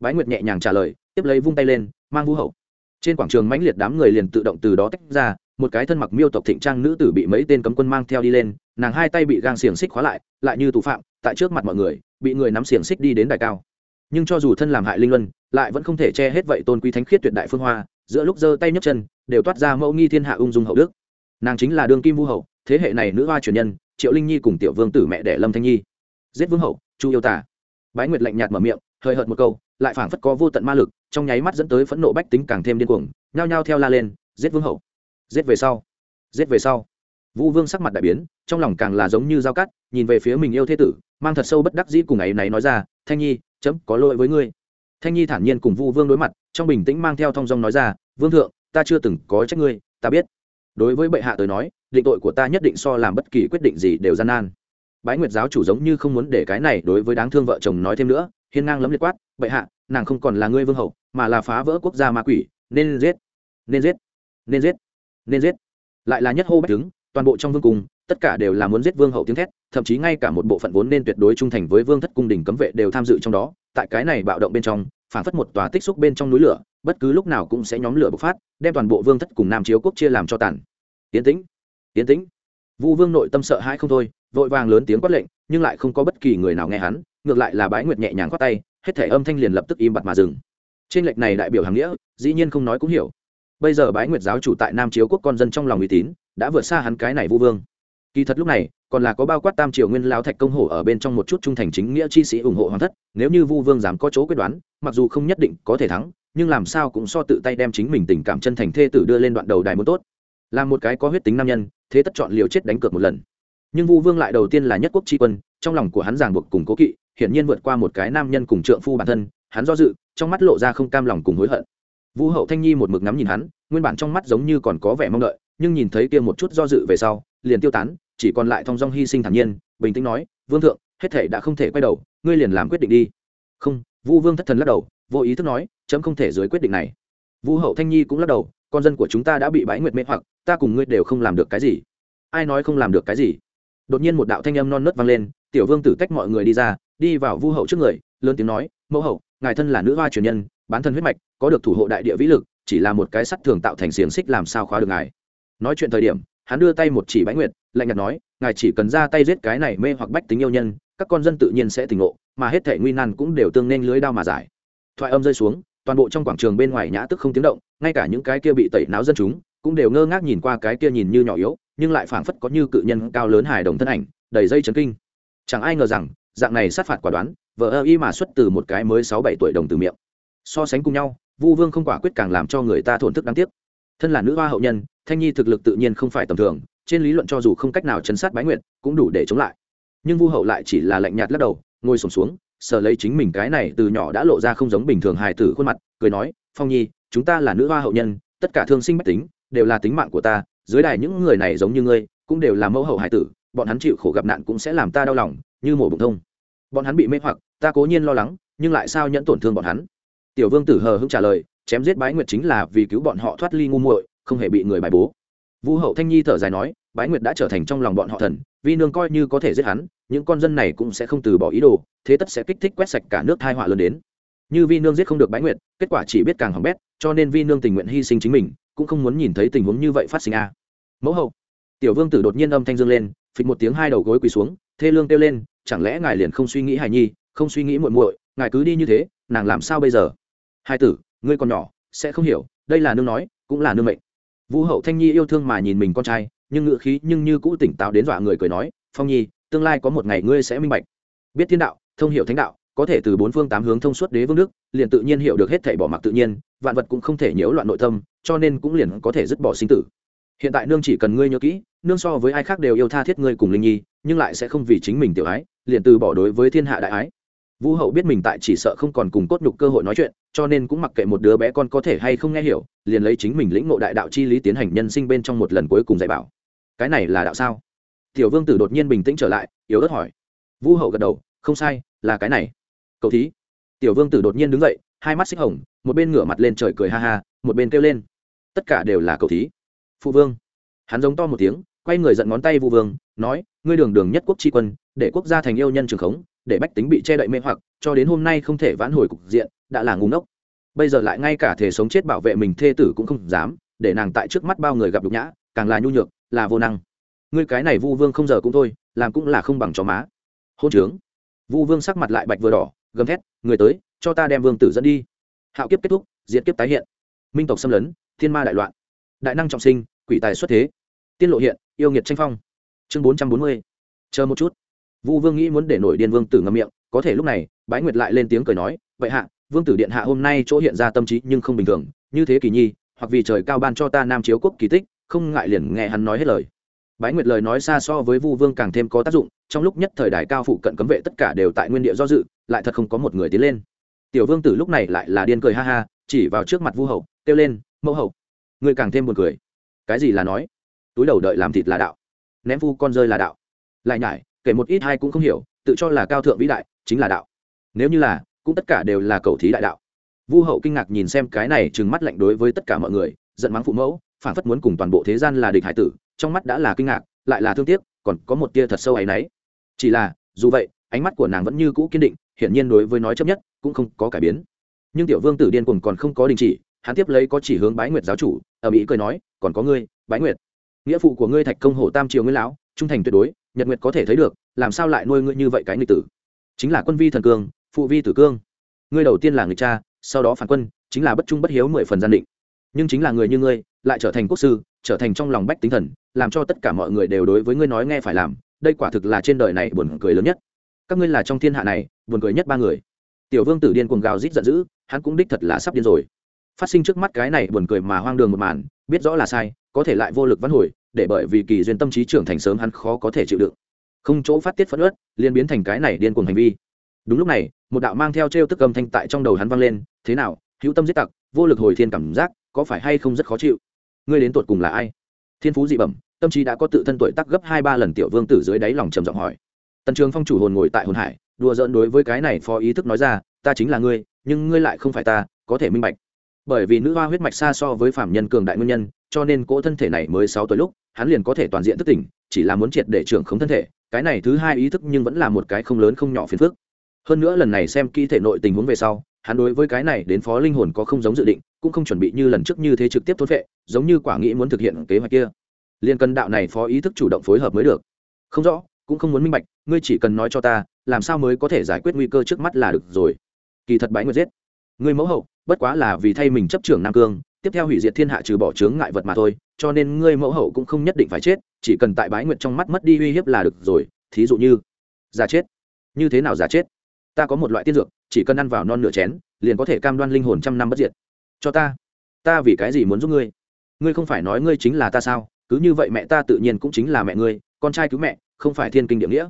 Bái nguyệt nhẹ nhàng trả lời, tiếp lấy vung tay lên, mang vũ hậu. Trên quảng trường mãnh liệt đám người liền tự động từ đó tách ra, một cái thân mặc miêu tộc thịnh trang nữ tử bị mấy tên cấm quân mang theo đi lên, nàng hai tay bị gang xiềng xích khóa lại lại như tù phạm, tại trước mặt mọi người, bị người nắm xiềng xích đi đến đài cao. Nhưng cho dù thân làm hại linh luân lại vẫn không thể che hết vậy tôn quý thánh khiết tuyệt đại phương hoa, giữa lúc giơ tay nhấc chân, đều toát ra mẫu nghi thiên hạ ung dung hậu đức. Nàng chính là đương kim vu hậu, thế hệ này nữ hoa truyền nhân, triệu linh nhi cùng tiểu vương tử mẹ đẻ lâm thanh nhi. Giết vương hậu, chu yêu tả. Bái nguyệt lạnh nhạt mở miệng hơi hợt một câu, lại phảng phất có vô tận ma lực, trong nháy mắt dẫn tới phẫn nộ bách tính càng thêm điên cuồng, nhao nhao theo la lên, giết vương hậu. Giết về sau. Giết về sau. Vũ vương sắc mặt đại biến, trong lòng càng là giống như dao cắt, nhìn về phía mình yêu thế tử, mang thật sâu bất đắc dĩ cùng ấy này nói ra, thanh nhi, chấm có lỗi với ngươi thanh nhi thản nhiên cùng vu vương đối mặt, trong bình tĩnh mang theo thong dong nói ra, vương thượng, ta chưa từng có trách ngươi, ta biết. Đối với bệ hạ tới nói, định tội của ta nhất định so làm bất kỳ quyết định gì đều gian nan. Bái nguyệt giáo chủ giống như không muốn để cái này đối với đáng thương vợ chồng nói thêm nữa, hiên ngang lấm liệt quát, bệ hạ, nàng không còn là ngươi vương hậu, mà là phá vỡ quốc gia ma quỷ, nên giết nên giết nên giết nên giết. Lại là nhất hô bách đứng, toàn bộ trong vương cung tất cả đều là muốn giết vương hậu tiếng thét, thậm chí ngay cả một bộ phận vốn nên tuyệt đối trung thành với vương thất cung đình cấm vệ đều tham dự trong đó, tại cái này bạo động bên trong, phản phất một tòa tích xúc bên trong núi lửa, bất cứ lúc nào cũng sẽ nhóm lửa bộc phát, đem toàn bộ vương thất cùng nam chiếu quốc chia làm cho tàn. Tiến tĩnh tiến tĩnh. Vu vương nội tâm sợ hãi không thôi, vội vàng lớn tiếng quát lệnh, nhưng lại không có bất kỳ người nào nghe hắn, ngược lại là bái nguyệt nhẹ nhàng quát tay, hết thể âm thanh liền lập tức im bặt mà dừng. Trên lệch này đại biểu hàng nghĩa, dĩ nhiên không nói cũng hiểu. Bây giờ bái nguyệt giáo chủ tại nam chiếu quốc con dân trong lòng uy tín, đã vượt xa hắn cái này vu vương kỳ thật lúc này, còn là có bao quát tam triều nguyên lao thạch công hổ ở bên trong một chút trung thành chính nghĩa chi sĩ ủng hộ hoàng thất, nếu như vu vương dám có chỗ quyết đoán, mặc dù không nhất định có thể thắng, nhưng làm sao cũng so tự tay đem chính mình tình cảm chân thành thê tử đưa lên đoạn đầu đài muốn tốt. Là một cái có huyết tính nam nhân, thế tất chọn liều chết đánh cược một lần. Nhưng vu vương lại đầu tiên là nhất quốc tri quân, trong lòng của hắn ràng buộc cùng cố kỵ, hiển nhiên vượt qua một cái nam nhân cùng trượng phu bản thân, hắn do dự, trong mắt lộ ra không cam lòng cùng hối hận. Vu hậu thanh nhi một mực ngắm nhìn hắn, nguyên bản trong mắt giống như còn có vẻ mong đợi, nhưng nhìn thấy kia một chút do dự về sau, liền tiêu tán chỉ còn lại thong dong hy sinh thản nhiên, bình tĩnh nói, vương thượng, hết thể đã không thể quay đầu, ngươi liền làm quyết định đi. Không. Vu vương thất thần lắc đầu, vô ý thức nói, chấm không thể dưới quyết định này. Vu hậu thanh nhi cũng lắc đầu, con dân của chúng ta đã bị bãi nguyệt mê hoặc, ta cùng ngươi đều không làm được cái gì. Ai nói không làm được cái gì? Đột nhiên một đạo thanh âm non nớt vang lên, tiểu vương tử tách mọi người đi ra, đi vào vu hậu trước người, lớn tiếng nói, mẫu hậu, ngài thân là nữ hoa truyền nhân, bán thân huyết mạch, có được thủ hộ đại địa vĩ lực, chỉ là một cái sắt thường tạo thành xiềng xích làm sao khóa được ngài? Nói chuyện thời điểm, hắn đưa tay một chỉ bãi nguyệt lạnh nhạt nói, ngài chỉ cần ra tay giết cái này mê hoặc bách tính yêu nhân, các con dân tự nhiên sẽ tỉnh ngộ, mà hết thể nguy nan cũng đều tương nên lưới đao mà giải. Thoại âm rơi xuống, toàn bộ trong quảng trường bên ngoài nhã tức không tiếng động, ngay cả những cái kia bị tẩy náo dân chúng cũng đều ngơ ngác nhìn qua cái kia nhìn như nhỏ yếu, nhưng lại phảng phất có như cự nhân cao lớn hài đồng thân ảnh, đầy dây chấn kinh. Chẳng ai ngờ rằng, dạng này sát phạt quả đoán vợ ơ y mà xuất từ một cái mới sáu bảy tuổi đồng từ miệng. So sánh cùng nhau, vu vương không quả quyết càng làm cho người ta thổn thức đáng tiếc. Thân là nữ hoa hậu nhân, thanh nhi thực lực tự nhiên không phải tầm thường trên lý luận cho dù không cách nào chấn sát bái nguyện cũng đủ để chống lại. Nhưng vu hậu lại chỉ là lạnh nhạt lắc đầu, ngồi sổm xuống, sờ lấy chính mình cái này từ nhỏ đã lộ ra không giống bình thường hài tử khuôn mặt, cười nói, phong nhi, chúng ta là nữ hoa hậu nhân, tất cả thương sinh bách tính, đều là tính mạng của ta, dưới đài những người này giống như ngươi, cũng đều là mẫu hậu hài tử, bọn hắn chịu khổ gặp nạn cũng sẽ làm ta đau lòng, như mổ bụng thông. Bọn hắn bị mê hoặc, ta cố nhiên lo lắng, nhưng lại sao nhẫn tổn thương bọn hắn? Tiểu vương tử hờ hững trả lời, chém giết bái nguyệt chính là vì cứu bọn họ thoát ly ngu muội, không hề bị người bài bố vũ hậu thanh nhi thở dài nói, bái nguyệt đã trở thành trong lòng bọn họ thần vi nương coi như có thể giết hắn, những con dân này cũng sẽ không từ bỏ ý đồ, thế tất sẽ kích thích quét sạch cả nước thai họa lớn đến. Như vi nương giết không được bái nguyệt, kết quả chỉ biết càng hỏng bét, cho nên vi nương tình nguyện hy sinh chính mình, cũng không muốn nhìn thấy tình huống như vậy phát sinh a. Mẫu hậu, tiểu vương tử đột nhiên âm thanh dương lên, phịch một tiếng hai đầu gối quỳ xuống, thê lương kêu lên, chẳng lẽ ngài liền không suy nghĩ hài nhi, không suy nghĩ muội muội, ngài cứ đi như thế, nàng làm sao bây giờ? Hai tử, ngươi còn nhỏ, sẽ không hiểu, đây là nương nói, cũng là nương mệnh vũ hậu thanh nhi yêu thương mà nhìn mình con trai, nhưng ngựa khí nhưng như cũ tỉnh táo đến dọa người cười nói, phong nhi, tương lai có một ngày ngươi sẽ minh bạch. Biết thiên đạo, thông hiểu thánh đạo, có thể từ bốn phương tám hướng thông suốt đế vương đức, liền tự nhiên hiểu được hết thảy bỏ mặc tự nhiên, vạn vật cũng không thể nhiễu loạn nội tâm, cho nên cũng liền có thể dứt bỏ sinh tử. Hiện tại nương chỉ cần ngươi nhớ kỹ, nương so với ai khác đều yêu tha thiết ngươi cùng linh nhi, nhưng lại sẽ không vì chính mình tiểu ái, liền từ bỏ đối với thiên hạ đại ái vũ hậu biết mình tại chỉ sợ không còn cùng cốt nhục cơ hội nói chuyện, cho nên cũng mặc kệ một đứa bé con có thể hay không nghe hiểu, liền lấy chính mình lĩnh ngộ đại đạo chi lý tiến hành nhân sinh bên trong một lần cuối cùng dạy bảo. Cái này là đạo sao? Tiểu vương tử đột nhiên bình tĩnh trở lại, yếu ớt hỏi. Vũ hậu gật đầu, không sai, là cái này. Cậu thí. Tiểu vương tử đột nhiên đứng dậy, hai mắt xích hồng, một bên ngửa mặt lên trời cười ha ha, một bên kêu lên. Tất cả đều là cậu thí. Phụ vương. Hắn giống to một tiếng, quay người giận ngón tay vu vương, nói, ngươi đường đường nhất quốc tri quân, để quốc gia thành yêu nhân trường khống để bách tính bị che đậy mê hoặc, cho đến hôm nay không thể vãn hồi cục diện, đã là ngu ngốc. Bây giờ lại ngay cả thể sống chết bảo vệ mình thê tử cũng không dám, để nàng tại trước mắt bao người gặp nhục nhã, càng là nhu nhược, là vô năng. Ngươi cái này vu vương không giờ cũng thôi, làm cũng là không bằng chó má. Hôn trướng. Vu vương sắc mặt lại bạch vừa đỏ, gầm thét, người tới, cho ta đem vương tử dẫn đi. Hạo kiếp kết thúc diễn kiếp tái hiện. Minh tộc xâm lấn, thiên ma đại loạn. Đại năng trọng sinh, quỷ tài xuất thế. Tiên lộ hiện, yêu nghiệt tranh phong. Chương bốn trăm bốn mươi. Chờ một chút vu vương nghĩ muốn để nổi điên vương tử ngâm miệng, có thể lúc này, bái nguyệt lại lên tiếng cười nói, vậy hạ, vương tử điện hạ hôm nay chỗ hiện ra tâm trí nhưng không bình thường, như thế kỳ nhi, hoặc vì trời cao ban cho ta nam chiếu quốc kỳ tích, không ngại liền nghe hắn nói hết lời. Bái nguyệt lời nói xa so với vu vương càng thêm có tác dụng, trong lúc nhất thời đại cao phụ cận cấm vệ tất cả đều tại nguyên địa do dự, lại thật không có một người tiến lên. Tiểu vương tử lúc này lại là điên cười ha ha, chỉ vào trước mặt vu hậu, kêu lên, mẫu hậu. Người càng thêm buồn cười. Cái gì là nói? Túi đầu đợi làm thịt là đạo. Ném phu con rơi là đạo. Lại nhải kể một ít hay cũng không hiểu, tự cho là cao thượng vĩ đại chính là đạo. Nếu như là, cũng tất cả đều là cầu thí đại đạo. Vu hậu kinh ngạc nhìn xem cái này trừng mắt lạnh đối với tất cả mọi người, giận mắng phụ mẫu, phản phất muốn cùng toàn bộ thế gian là địch hải tử, trong mắt đã là kinh ngạc, lại là thương tiếc, còn có một tia thật sâu áy náy. Chỉ là, dù vậy, ánh mắt của nàng vẫn như cũ kiên định, hiển nhiên đối với nói chấp nhất, cũng không có cải biến. Nhưng tiểu vương tử điên cuồng còn không có đình chỉ, hắn tiếp lấy có chỉ hướng bái nguyệt giáo chủ ở mỹ cười nói, còn có ngươi, bái nguyệt. Nghĩa phụ của ngươi thạch công hổ tam triều ngươi lão trung thành tuyệt đối, nhật nguyệt có thể thấy được, làm sao lại nuôi ngươi như vậy cái nghịch tử? Chính là quân vi thần cương, phụ vi tử cương. Ngươi đầu tiên là người cha, sau đó phản quân, chính là bất trung bất hiếu mười phần gian định. Nhưng chính là người như ngươi, lại trở thành quốc sư, trở thành trong lòng bách tính thần, làm cho tất cả mọi người đều đối với ngươi nói nghe phải làm, đây quả thực là trên đời này buồn cười lớn nhất. Các ngươi là trong thiên hạ này, buồn cười nhất ba người. Tiểu vương tử điên cuồng gào rít giận dữ, hắn cũng đích thật là sắp điên rồi. Phát sinh trước mắt cái này buồn cười mà hoang đường một màn, biết rõ là sai có thể lại vô lực vãn hồi, để bởi vì kỳ duyên tâm trí trưởng thành sớm hắn khó có thể chịu đựng. Không chỗ phát tiết phẫn ớt liền biến thành cái này điên cuồng hành vi. Đúng lúc này, một đạo mang theo t r e o tức âm thanh tại trong đầu hắn vang lên, thế nào, hữu tâm giết tặc, vô lực hồi thiên cảm giác, có phải hay không rất khó chịu? Ngươi đến tột cùng là ai? Thiên phú dị bẩm, tâm trí đã có tự thân tuổi tắc gấp hai ba lần tiểu vương tử dưới đáy lòng trầm giọng hỏi. Tần trường phong chủ hồn ngồi tại hồn hải, đùa giỡn đối với cái này phó ý thức nói ra, ta chính là ngươi, nhưng ngươi lại không phải ta, có thể minh bạch. Bởi vì nữ hoa huyết mạch xa so với phạm nhân cường đại nguyên nhân cho nên cỗ thân thể này mới sáu tuổi lúc, hắn liền có thể toàn diện thức tỉnh, chỉ là muốn triệt để trưởng khống thân thể, cái này thứ hai ý thức nhưng vẫn là một cái không lớn không nhỏ phiền phức. Hơn nữa lần này xem kỹ thể nội tình huống về sau, hắn đối với cái này đến phó linh hồn có không giống dự định, cũng không chuẩn bị như lần trước như thế trực tiếp thốt vệ giống như quả nghĩ muốn thực hiện kế hoạch kia. Liên cân đạo này phó ý thức chủ động phối hợp mới được. Không rõ, cũng không muốn minh bạch, ngươi chỉ cần nói cho ta, làm sao mới có thể giải quyết nguy cơ trước mắt là được rồi. Kỳ thật bái nguyệt giết. Ngươi mẫu hậu, bất quá là vì thay mình chấp trưởng nam cương tiếp theo hủy diệt thiên hạ trừ bỏ chướng ngại vật mà thôi, cho nên ngươi mẫu hậu cũng không nhất định phải chết, chỉ cần tại bái nguyệt trong mắt mất đi uy hiếp là được rồi, thí dụ như, giả chết. Như thế nào giả chết? Ta có một loại tiên dược, chỉ cần ăn vào non nửa chén, liền có thể cam đoan linh hồn trăm năm bất diệt. Cho ta. Ta vì cái gì muốn giúp ngươi? Ngươi không phải nói ngươi chính là ta sao? Cứ như vậy mẹ ta tự nhiên cũng chính là mẹ ngươi, con trai cứu mẹ, không phải thiên kinh địa nghĩa.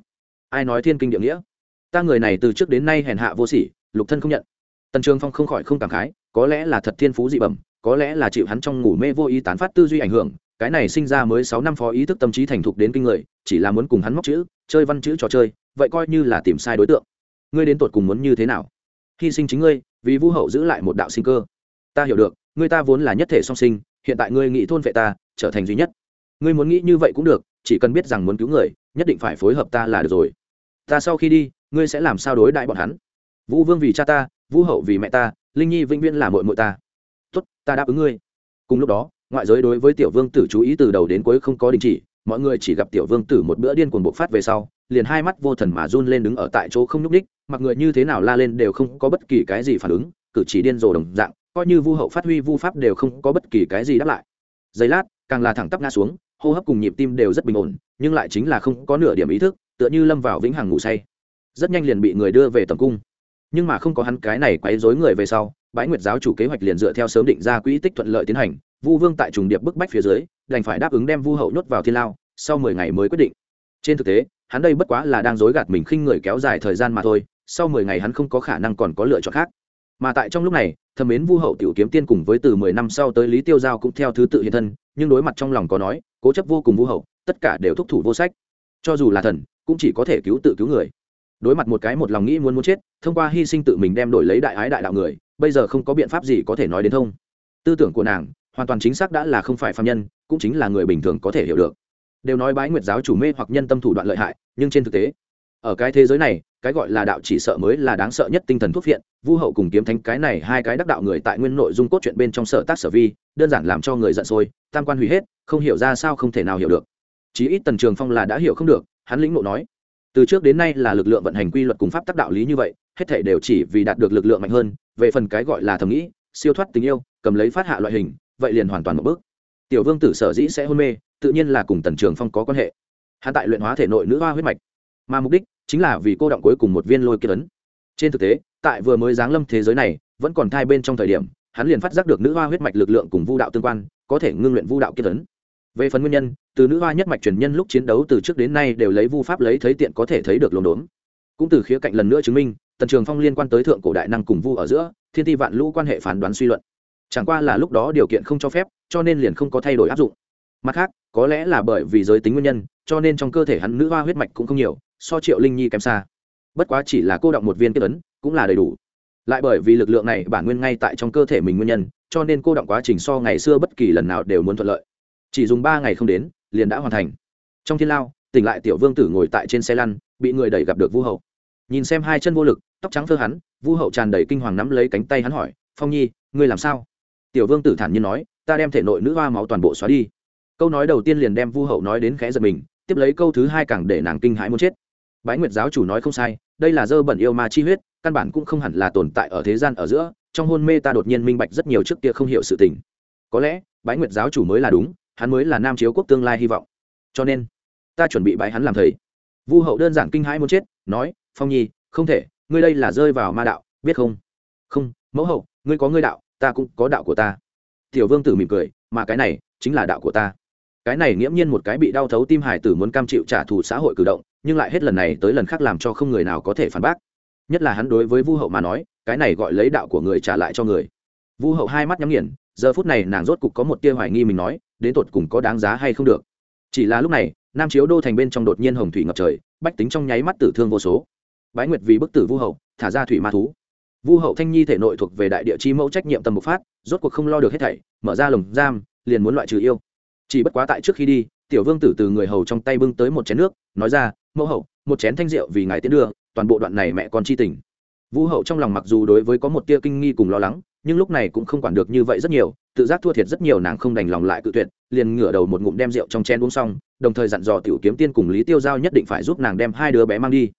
Ai nói thiên kinh địa nghĩa? Ta người này từ trước đến nay hèn hạ vô sỉ, lục thân không nhận. Tần trường phong không khỏi không cảm khái, có lẽ là thật thiên phú dị bẩm có lẽ là chịu hắn trong ngủ mê vô ý tán phát tư duy ảnh hưởng, cái này sinh ra mới sáu năm phó ý thức tâm trí thành thục đến kinh người, chỉ là muốn cùng hắn móc chữ, chơi văn chữ trò chơi, vậy coi như là tìm sai đối tượng. Ngươi đến tột cùng muốn như thế nào? Hy sinh chính ngươi, vì vũ hậu giữ lại một đạo sinh cơ. Ta hiểu được, ngươi ta vốn là nhất thể song sinh, hiện tại ngươi nghĩ thôn vệ ta, trở thành duy nhất. Ngươi muốn nghĩ như vậy cũng được, chỉ cần biết rằng muốn cứu người, nhất định phải phối hợp ta là được rồi. Ta sau khi đi, ngươi sẽ làm sao đối đại bọn hắn? Vũ vương vì cha ta vũ hậu vì mẹ ta, linh nhi vĩnh viễn là mội mội ta tốt, ta đáp ứng ngươi. Cùng lúc đó, ngoại giới đối với tiểu vương tử chú ý từ đầu đến cuối không có đình chỉ, mọi người chỉ gặp tiểu vương tử một bữa điên cuồng bộc phát về sau, liền hai mắt vô thần mà run lên đứng ở tại chỗ không nhúc ních mặc người như thế nào la lên đều không có bất kỳ cái gì phản ứng, cử chỉ điên rồ đồng dạng, coi như vu hậu phát huy vu pháp đều không có bất kỳ cái gì đáp lại. Giây lát, càng là thẳng tắp ngã xuống, hô hấp cùng nhịp tim đều rất bình ổn, nhưng lại chính là không có nửa điểm ý thức, tựa như lâm vào vĩnh hằng ngủ say. Rất nhanh liền bị người đưa về tầm cung nhưng mà không có hắn cái này quấy rối người về sau bãi nguyệt giáo chủ kế hoạch liền dựa theo sớm định ra quỹ tích thuận lợi tiến hành, vu vương tại trùng điệp bức bách phía dưới, đành phải đáp ứng đem vu hậu nhốt vào thiên lao, sau mười ngày mới quyết định. Trên thực tế, hắn đây bất quá là đang dối gạt mình khinh người kéo dài thời gian mà thôi, sau mười ngày hắn không có khả năng còn có lựa chọn khác. Mà tại trong lúc này thẩm mến vu hậu tiểu kiếm tiên cùng với từ mười năm sau tới lý tiêu giao cũng theo thứ tự hiện thân, nhưng đối mặt trong lòng có nói, cố chấp vô cùng vu hậu, tất cả đều thúc thủ vô sách. Cho dù là thần, cũng chỉ có thể cứu tự cứu người đối mặt một cái một lòng nghĩ muốn muốn chết, thông qua hy sinh tự mình đem đổi lấy đại ái đại đạo người, bây giờ không có biện pháp gì có thể nói đến thông. Tư tưởng của nàng, hoàn toàn chính xác đã là không phải phạm nhân, cũng chính là người bình thường có thể hiểu được. Đều nói bái nguyệt giáo chủ mê hoặc nhân tâm thủ đoạn lợi hại, nhưng trên thực tế, ở cái thế giới này, cái gọi là đạo chỉ sợ mới là đáng sợ nhất tinh thần thuốc phiện, vu hậu cùng kiếm thánh cái này hai cái đắc đạo người tại nguyên nội dung cốt chuyện bên trong sở tác sở vi, đơn giản làm cho người giận sôi, tam quan hủy hết, không hiểu ra sao không thể nào hiểu được. Chí ít tần trường phong là đã hiểu không được, hắn lĩnh ngộ nói từ trước đến nay là lực lượng vận hành quy luật cùng pháp tác đạo lý như vậy, hết thể đều chỉ vì đạt được lực lượng mạnh hơn, về phần cái gọi là thầm nghĩ, siêu thoát tình yêu, cầm lấy phát hạ loại hình, vậy liền hoàn toàn một bước. Tiểu vương tử sở dĩ sẽ hôn mê, tự nhiên là cùng tần trường phong có quan hệ. Hắn tại luyện hóa thể nội nữ hoa huyết mạch. Mà mục đích chính là vì cô động cuối cùng một viên lôi kiệt ấn. Trên thực tế, tại vừa mới giáng lâm thế giới này, vẫn còn thai bên trong thời điểm, hắn liền phát giác được nữ hoa huyết mạch lực lượng cùng vu đạo tương quan, có thể ngưng luyện vu đạo kiệt ấn về phần nguyên nhân, từ nữ hoa nhất mạch truyền nhân lúc chiến đấu từ trước đến nay đều lấy vu pháp lấy thấy tiện có thể thấy được lồn đốn. Cũng từ khía cạnh lần nữa chứng minh, tần trường phong liên quan tới thượng cổ đại năng cùng vu ở giữa, thiên ti vạn lũ quan hệ phán đoán suy luận. Chẳng qua là lúc đó điều kiện không cho phép, cho nên liền không có thay đổi áp dụng. Mặt khác, có lẽ là bởi vì giới tính nguyên nhân, cho nên trong cơ thể hắn nữ hoa huyết mạch cũng không nhiều, so triệu linh nhi kém xa. Bất quá chỉ là cô động một viên kết ấn, cũng là đầy đủ. Lại bởi vì lực lượng này bản nguyên ngay tại trong cơ thể mình nguyên nhân, cho nên cô động quá trình so ngày xưa bất kỳ lần nào đều muốn thuận lợi chỉ dùng ba ngày không đến, liền đã hoàn thành. Trong thiên lao, tỉnh lại tiểu vương tử ngồi tại trên xe lăn, bị người đẩy gặp được vu hậu. Nhìn xem hai chân vô lực, tóc trắng thơ hắn, vu hậu tràn đầy kinh hoàng nắm lấy cánh tay hắn hỏi, phong nhi, ngươi làm sao? Tiểu vương tử thản nhiên nói, ta đem thể nội nữ hoa máu toàn bộ xóa đi. Câu nói đầu tiên liền đem vu hậu nói đến khẽ giật mình, tiếp lấy câu thứ hai càng để nàng kinh hãi muốn chết. Bái nguyệt giáo chủ nói không sai, đây là dơ bẩn yêu ma chi huyết, căn bản cũng không hẳn là tồn tại ở thế gian ở giữa, trong hôn mê ta đột nhiên minh bạch rất nhiều trước kia không hiểu sự tình. Có lẽ, bái nguyệt giáo chủ mới là đúng hắn mới là nam chiếu quốc tương lai hy vọng. Cho nên, ta chuẩn bị bái hắn làm thầy. Vu hậu đơn giản kinh hãi muốn chết, nói, phong nhi, không thể, ngươi đây là rơi vào ma đạo, biết không? Không, mẫu hậu, ngươi có ngươi đạo, ta cũng có đạo của ta. Tiểu vương tử mỉm cười, mà cái này chính là đạo của ta. Cái này nghiễm nhiên một cái bị đau thấu tim hải tử muốn cam chịu trả thù xã hội cử động, nhưng lại hết lần này tới lần khác làm cho không người nào có thể phản bác. Nhất là hắn đối với vu hậu mà nói, cái này gọi lấy đạo của người trả lại cho người. Vu hậu hai mắt nhắm nghiền, giờ phút này nàng rốt cục có một tia hoài nghi mình nói đến tột cùng có đáng giá hay không được. Chỉ là lúc này, nam chiếu đô thành bên trong đột nhiên hồng thủy ngập trời, bách tính trong nháy mắt tử thương vô số. Bái nguyệt vì bức tử vu hậu, thả ra thủy ma thú. Vu hậu thanh nhi thể nội thuộc về đại địa chi mẫu trách nhiệm tầm bộc phát, rốt cuộc không lo được hết thảy, mở ra lồng giam, liền muốn loại trừ yêu. Chỉ bất quá tại trước khi đi, tiểu vương tử từ người hầu trong tay bưng tới một chén nước, nói ra, mẫu hậu, một chén thanh rượu vì ngài tiến đưa, toàn bộ đoạn này mẹ con chi tình vũ hậu trong lòng mặc dù đối với có một tia kinh nghi cùng lo lắng, nhưng lúc này cũng không quản được như vậy rất nhiều, tự giác thua thiệt rất nhiều nàng không đành lòng lại cự tuyệt, liền ngửa đầu một ngụm đem rượu trong chén uống xong, đồng thời dặn dò tiểu kiếm tiên cùng lý tiêu giao nhất định phải giúp nàng đem hai đứa bé mang đi.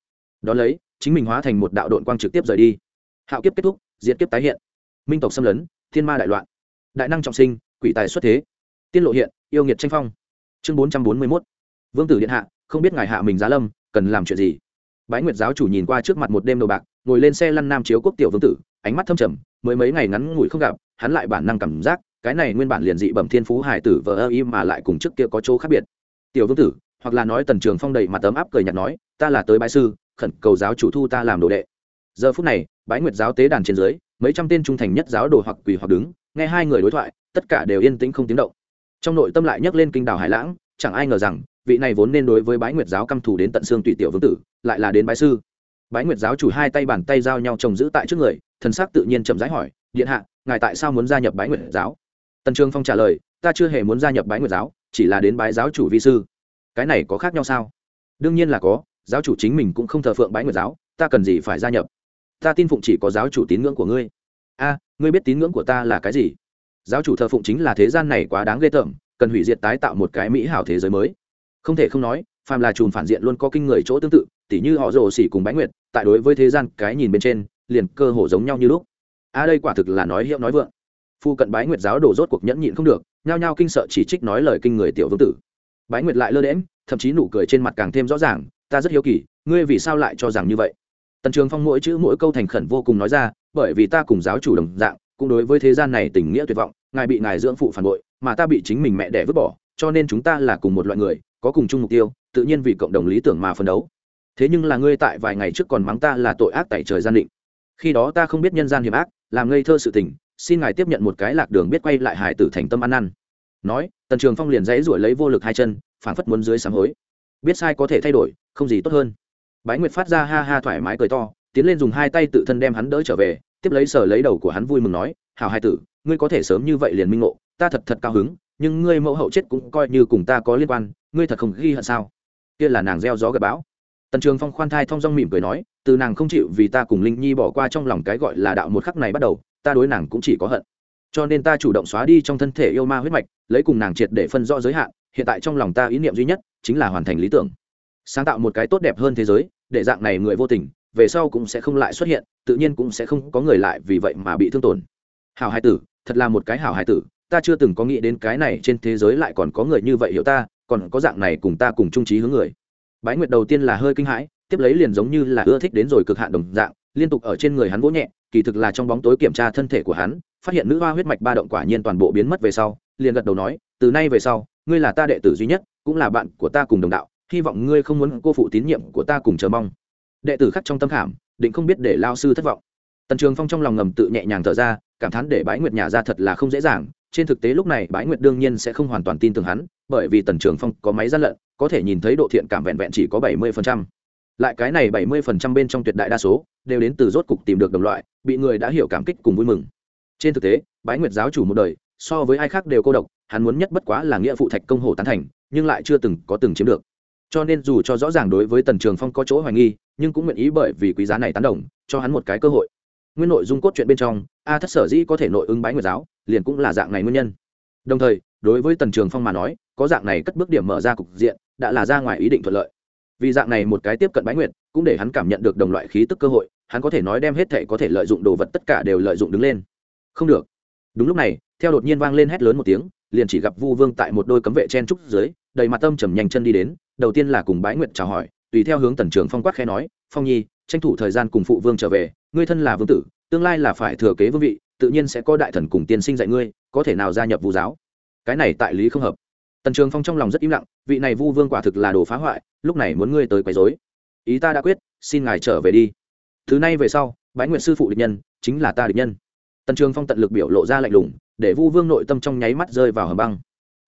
Đón lấy, chính mình hóa thành một đạo đội quang trực tiếp rời đi. Hạo kiếp kết thúc diễn kiếp tái hiện. Minh tộc xâm lấn, thiên ma đại loạn. Đại năng trọng sinh, quỷ tài xuất thế. Tiên lộ hiện, yêu nghiệt tranh phong. Chương bốn trăm bốn mươi mốt. Vương tử điện hạ, không biết ngài hạ mình giá lâm, cần làm chuyện gì? Bái nguyệt giáo chủ nhìn qua trước mặt một đêm đầu bạc ngồi lên xe lăn nam chiếu quốc tiểu vương tử, ánh mắt thâm trầm, mới mấy ngày ngắn ngủi không gặp, hắn lại bản năng cảm giác, cái này nguyên bản liền dị bẩm thiên phú hải tử vờ ơ im mà lại cùng trước kia có chỗ khác biệt. Tiểu vương tử, hoặc là nói tần trường phong đầy mặt tấm áp cười nhạt nói, ta là tới bái sư, khẩn cầu giáo chủ thu ta làm đồ đệ. Giờ phút này, bái nguyệt giáo tế đàn trên dưới, mấy trăm tên trung thành nhất giáo đồ hoặc quỳ hoặc đứng, nghe hai người đối thoại, tất cả đều yên tĩnh không tiếng động. Trong nội tâm lại nhắc lên kinh đảo hải lãng, chẳng ai ngờ rằng, vị này vốn nên đối với bái nguyệt giáo căm thù đến tận xương tùy tiểu vương tử, lại là đến bái sư bái nguyệt giáo chủ hai tay bàn tay giao nhau trồng giữ tại trước người, thần sắc tự nhiên chậm rãi hỏi, điện hạ, ngài tại sao muốn gia nhập bái nguyệt giáo? Tần trường phong trả lời, ta chưa hề muốn gia nhập bái nguyệt giáo, chỉ là đến bái giáo chủ vi sư. Cái này có khác nhau sao? Đương nhiên là có, giáo chủ chính mình cũng không thờ phượng bái nguyệt giáo, ta cần gì phải gia nhập? Ta tin phụng chỉ có giáo chủ tín ngưỡng của ngươi. A, ngươi biết tín ngưỡng của ta là cái gì? Giáo chủ thờ phụng chính là thế gian này quá đáng ghê tởm, cần hủy diệt tái tạo một cái mỹ hảo thế giới mới. Không thể không nói, phàm là chùm phản diện luôn có kinh người chỗ tương tự, tỉ như họ rồ xỉ cùng bái nguyệt tại đối với thế gian cái nhìn bên trên, liền cơ hồ giống nhau như lúc. A đây quả thực là nói hiệu nói vượng. Phu cận bái nguyệt giáo đổ rốt cuộc nhẫn nhịn không được, nhao nhao kinh sợ chỉ trích nói lời kinh người tiểu vương tử. Bái nguyệt lại lơ đễm thậm chí nụ cười trên mặt càng thêm rõ ràng, ta rất hiếu kỳ, ngươi vì sao lại cho rằng như vậy? Tần trường phong mỗi chữ mỗi câu thành khẩn vô cùng nói ra, bởi vì ta cùng giáo chủ đồng dạng, cũng đối với thế gian này tình nghĩa tuyệt vọng, ngài bị ngài dưỡng phụ phản bội, mà ta bị chính mình mẹ đẻ vứt bỏ, cho nên chúng ta là cùng một loại người, có cùng chung mục tiêu, tự nhiên vì cộng đồng lý tưởng mà phấn đấu thế nhưng là ngươi tại vài ngày trước còn mắng ta là tội ác tại trời gian định. Khi đó ta không biết nhân gian hiểm ác, làm ngây thơ sự tình, xin ngài tiếp nhận một cái lạc đường biết quay lại hải tử thành tâm ăn năn. Nói, tần trường phong liền dãy ruổi lấy vô lực hai chân phản phất muốn dưới sám hối. Biết sai có thể thay đổi, không gì tốt hơn. Bái nguyệt phát ra ha ha thoải mái cười to, tiến lên dùng hai tay tự thân đem hắn đỡ trở về, tiếp lấy sở lấy đầu của hắn vui mừng nói hào hai tử, ngươi có thể sớm như vậy liền minh ngộ, ta thật thật cao hứng, nhưng ngươi mẫu hậu chết cũng coi như cùng ta có liên quan, ngươi thật không ghi hận sao? Kia là nàng gieo gió gặp bão tần trường phong khoan thai thong dong mỉm cười nói, từ nàng không chịu vì ta cùng linh nhi bỏ qua trong lòng cái gọi là đạo một khắc này bắt đầu, ta đối nàng cũng chỉ có hận. Cho nên ta chủ động xóa đi trong thân thể yêu ma huyết mạch, lấy cùng nàng triệt để phân rõ giới hạn, hiện tại trong lòng ta ý niệm duy nhất chính là hoàn thành lý tưởng. Sáng tạo một cái tốt đẹp hơn thế giới, để dạng này người vô tình, về sau cũng sẽ không lại xuất hiện, tự nhiên cũng sẽ không có người lại vì vậy mà bị thương tổn. Hảo hai tử, thật là một cái hảo hai tử, ta chưa từng có nghĩ đến cái này trên thế giới lại còn có người như vậy hiểu ta, còn có dạng này cùng ta cùng trung trí hướng người bái nguyệt đầu tiên là hơi kinh hãi, tiếp lấy liền giống như là ưa thích đến rồi cực hạn đồng dạng, liên tục ở trên người hắn vỗ nhẹ, kỳ thực là trong bóng tối kiểm tra thân thể của hắn, phát hiện nữ hoa huyết mạch ba động quả nhiên toàn bộ biến mất về sau, liền gật đầu nói, từ nay về sau, ngươi là ta đệ tử duy nhất, cũng là bạn của ta cùng đồng đạo, hy vọng ngươi không muốn cô phụ tín nhiệm của ta cùng chờ mong. Đệ tử khắc trong tâm khảm, định không biết để lao sư thất vọng. Tần trường phong trong lòng ngầm tự nhẹ nhàng thở ra, cảm thán để bái nguyệt nhà ra thật là không dễ dàng trên thực tế lúc này, bái nguyệt đương nhiên sẽ không hoàn toàn tin tưởng hắn, bởi vì tần trường phong có máy gian lận, có thể nhìn thấy độ thiện cảm vẹn vẹn chỉ có bảy mươi phần trăm. Lại cái này bảy mươi phần trăm bên trong tuyệt đại đa số đều đến từ rốt cục tìm được đồng loại, bị người đã hiểu cảm kích cùng vui mừng. Trên thực tế, bái nguyệt giáo chủ một đời, so với ai khác đều cô độc, hắn muốn nhất bất quá là nghĩa phụ thạch công hồ tán thành, nhưng lại chưa từng có từng chiếm được. Cho nên dù cho rõ ràng đối với tần trường phong có chỗ hoài nghi, nhưng cũng nguyện ý bởi vì quý giá này tán đồng, cho hắn một cái cơ hội nguyên nội dung cốt truyện bên trong, a thất sở dĩ có thể nội ứng bái nguyệt giáo, liền cũng là dạng này nguyên nhân. Đồng thời, đối với tần trường phong mà nói, có dạng này cất bước điểm mở ra cục diện, đã là ra ngoài ý định thuận lợi. Vì dạng này một cái tiếp cận bái nguyệt, cũng để hắn cảm nhận được đồng loại khí tức cơ hội, hắn có thể nói đem hết thể có thể lợi dụng đồ vật tất cả đều lợi dụng đứng lên. Không được. Đúng lúc này, theo đột nhiên vang lên hét lớn một tiếng, liền chỉ gặp vu vương tại một đôi cấm vệ chen trúc dưới, đầy mặt tâm trầm nhanh chân đi đến, đầu tiên là cùng bái nguyệt chào hỏi, tùy theo hướng tần trường phong quát khẽ nói, phong nhi, tranh thủ thời gian cùng phụ vương trở về ngươi thân là vương tử, tương lai là phải thừa kế vương vị, tự nhiên sẽ có đại thần cùng tiên sinh dạy ngươi, có thể nào gia nhập vu giáo. Cái này tại lý không hợp. Tần trường phong trong lòng rất im lặng, vị này vu vương quả thực là đồ phá hoại, lúc này muốn ngươi tới quấy dối ý ta đã quyết, xin ngài trở về đi. Thứ này về sau, bái nguyện sư phụ địch nhân, chính là ta địch nhân. Tần trường phong tận lực biểu lộ ra lạnh lùng, để vu vương nội tâm trong nháy mắt rơi vào hầm băng.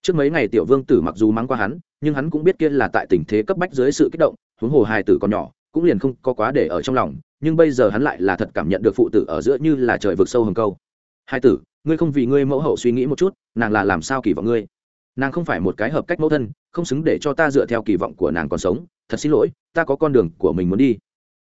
Trước mấy ngày tiểu vương tử mặc dù mắng qua hắn, nhưng hắn cũng biết kia là tại tình thế cấp bách dưới sự kích động, huống hồ hài tử còn nhỏ, cũng liền không có quá để ở trong lòng nhưng bây giờ hắn lại là thật cảm nhận được phụ tử ở giữa như là trời vực sâu hầm câu. Hai tử, ngươi không vì ngươi mẫu hậu suy nghĩ một chút, nàng là làm sao kỳ vọng ngươi? Nàng không phải một cái hợp cách mẫu thân, không xứng để cho ta dựa theo kỳ vọng của nàng còn sống. Thật xin lỗi, ta có con đường của mình muốn đi.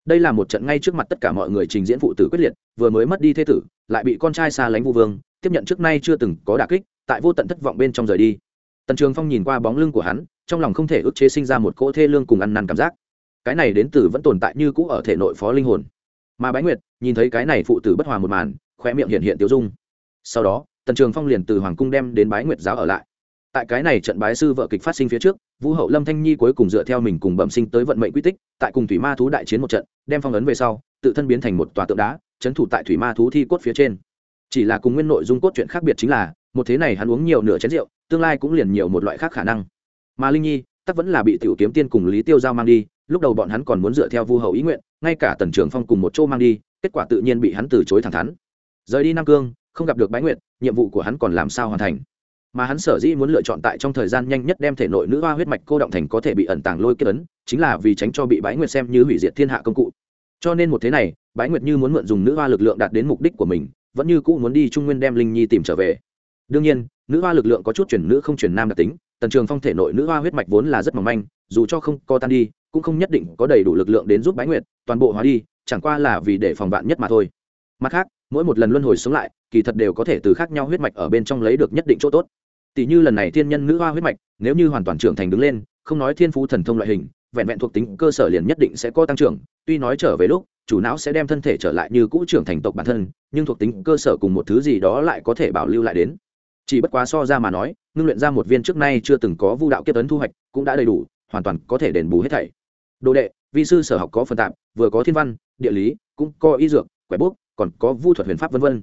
Đây là một trận ngay trước mặt tất cả mọi người trình diễn phụ tử quyết liệt, vừa mới mất đi thế tử, lại bị con trai xa lánh vu vương, tiếp nhận trước nay chưa từng có đà kích, tại vô tận thất vọng bên trong rời đi. Tần trường phong nhìn qua bóng lưng của hắn, trong lòng không thể ức chế sinh ra một cỗ thê lương cùng ăn năn cảm giác cái này đến từ vẫn tồn tại như cũ ở thể nội phó linh hồn. Mà bái nguyệt, nhìn thấy cái này phụ tử bất hòa một màn khoe miệng hiện hiện tiêu dung. Sau đó, tần trường phong liền từ hoàng cung đem đến bái nguyệt giáo ở lại. Tại cái này trận bái sư vợ kịch phát sinh phía trước vũ hậu lâm thanh nhi cuối cùng dựa theo mình cùng bẩm sinh tới vận mệnh quy tích, tại cùng thủy ma thú đại chiến một trận, đem phong ấn về sau, tự thân biến thành một tòa tượng đá trấn thủ tại thủy ma thú thi cốt phía trên. Chỉ là cùng nguyên nội dung cốt truyện khác biệt chính là, một thế này hắn uống nhiều nửa chén rượu, tương lai cũng liền nhiều một loại khác khả năng. Mà linh nhi tắc vẫn là bị tiểu kiếm tiên cùng lý tiêu giao mang đi, lúc đầu bọn hắn còn muốn dựa theo vu hậu ý nguyện, ngay cả tần trường phong cùng một chỗ mang đi, kết quả tự nhiên bị hắn từ chối thẳng thắn. Rời đi nam cương, không gặp được bái nguyện nhiệm vụ của hắn còn làm sao hoàn thành. Mà hắn sở dĩ muốn lựa chọn tại trong thời gian nhanh nhất đem thể nội nữ hoa huyết mạch cô động thành có thể bị ẩn tàng lôi kết ấn, chính là vì tránh cho bị bái nguyệt xem như hủy diệt thiên hạ công cụ. Cho nên một thế này, bái nguyệt như muốn mượn dùng nữ hoa lực lượng đạt đến mục đích của mình, vẫn như cũ muốn đi trung nguyên đem linh nhi tìm trở về. Đương nhiên, nữ hoa lực lượng có chút chuyển nữ không chuyển nam đặc tính tần trường phong thể nội nữ hoa huyết mạch vốn là rất mỏng manh, dù cho không co tan đi, cũng không nhất định có đầy đủ lực lượng đến giúp bái nguyệt, toàn bộ hóa đi, chẳng qua là vì để phòng vạn nhất mà thôi. Mặt khác, mỗi một lần luân hồi sống lại, kỳ thật đều có thể từ khác nhau huyết mạch ở bên trong lấy được nhất định chỗ tốt. Tỷ như lần này thiên nhân nữ hoa huyết mạch, nếu như hoàn toàn trưởng thành đứng lên, không nói thiên phú thần thông loại hình, vẹn vẹn thuộc tính cơ sở liền nhất định sẽ có tăng trưởng, tuy nói trở về lúc, chủ não sẽ đem thân thể trở lại như cũ trưởng thành tộc bản thân, nhưng thuộc tính cơ sở cùng một thứ gì đó lại có thể bảo lưu lại đến chỉ bất quá so ra mà nói, ngưng luyện ra một viên trước nay chưa từng có vu đạo kiếp tấn thu hoạch cũng đã đầy đủ, hoàn toàn có thể đền bù hết thảy. Đồ đệ, vi sư sở học có phần tạp, vừa có thiên văn, địa lý, cũng có y dược, quẻ bút, còn có vu thuật huyền pháp vân vân.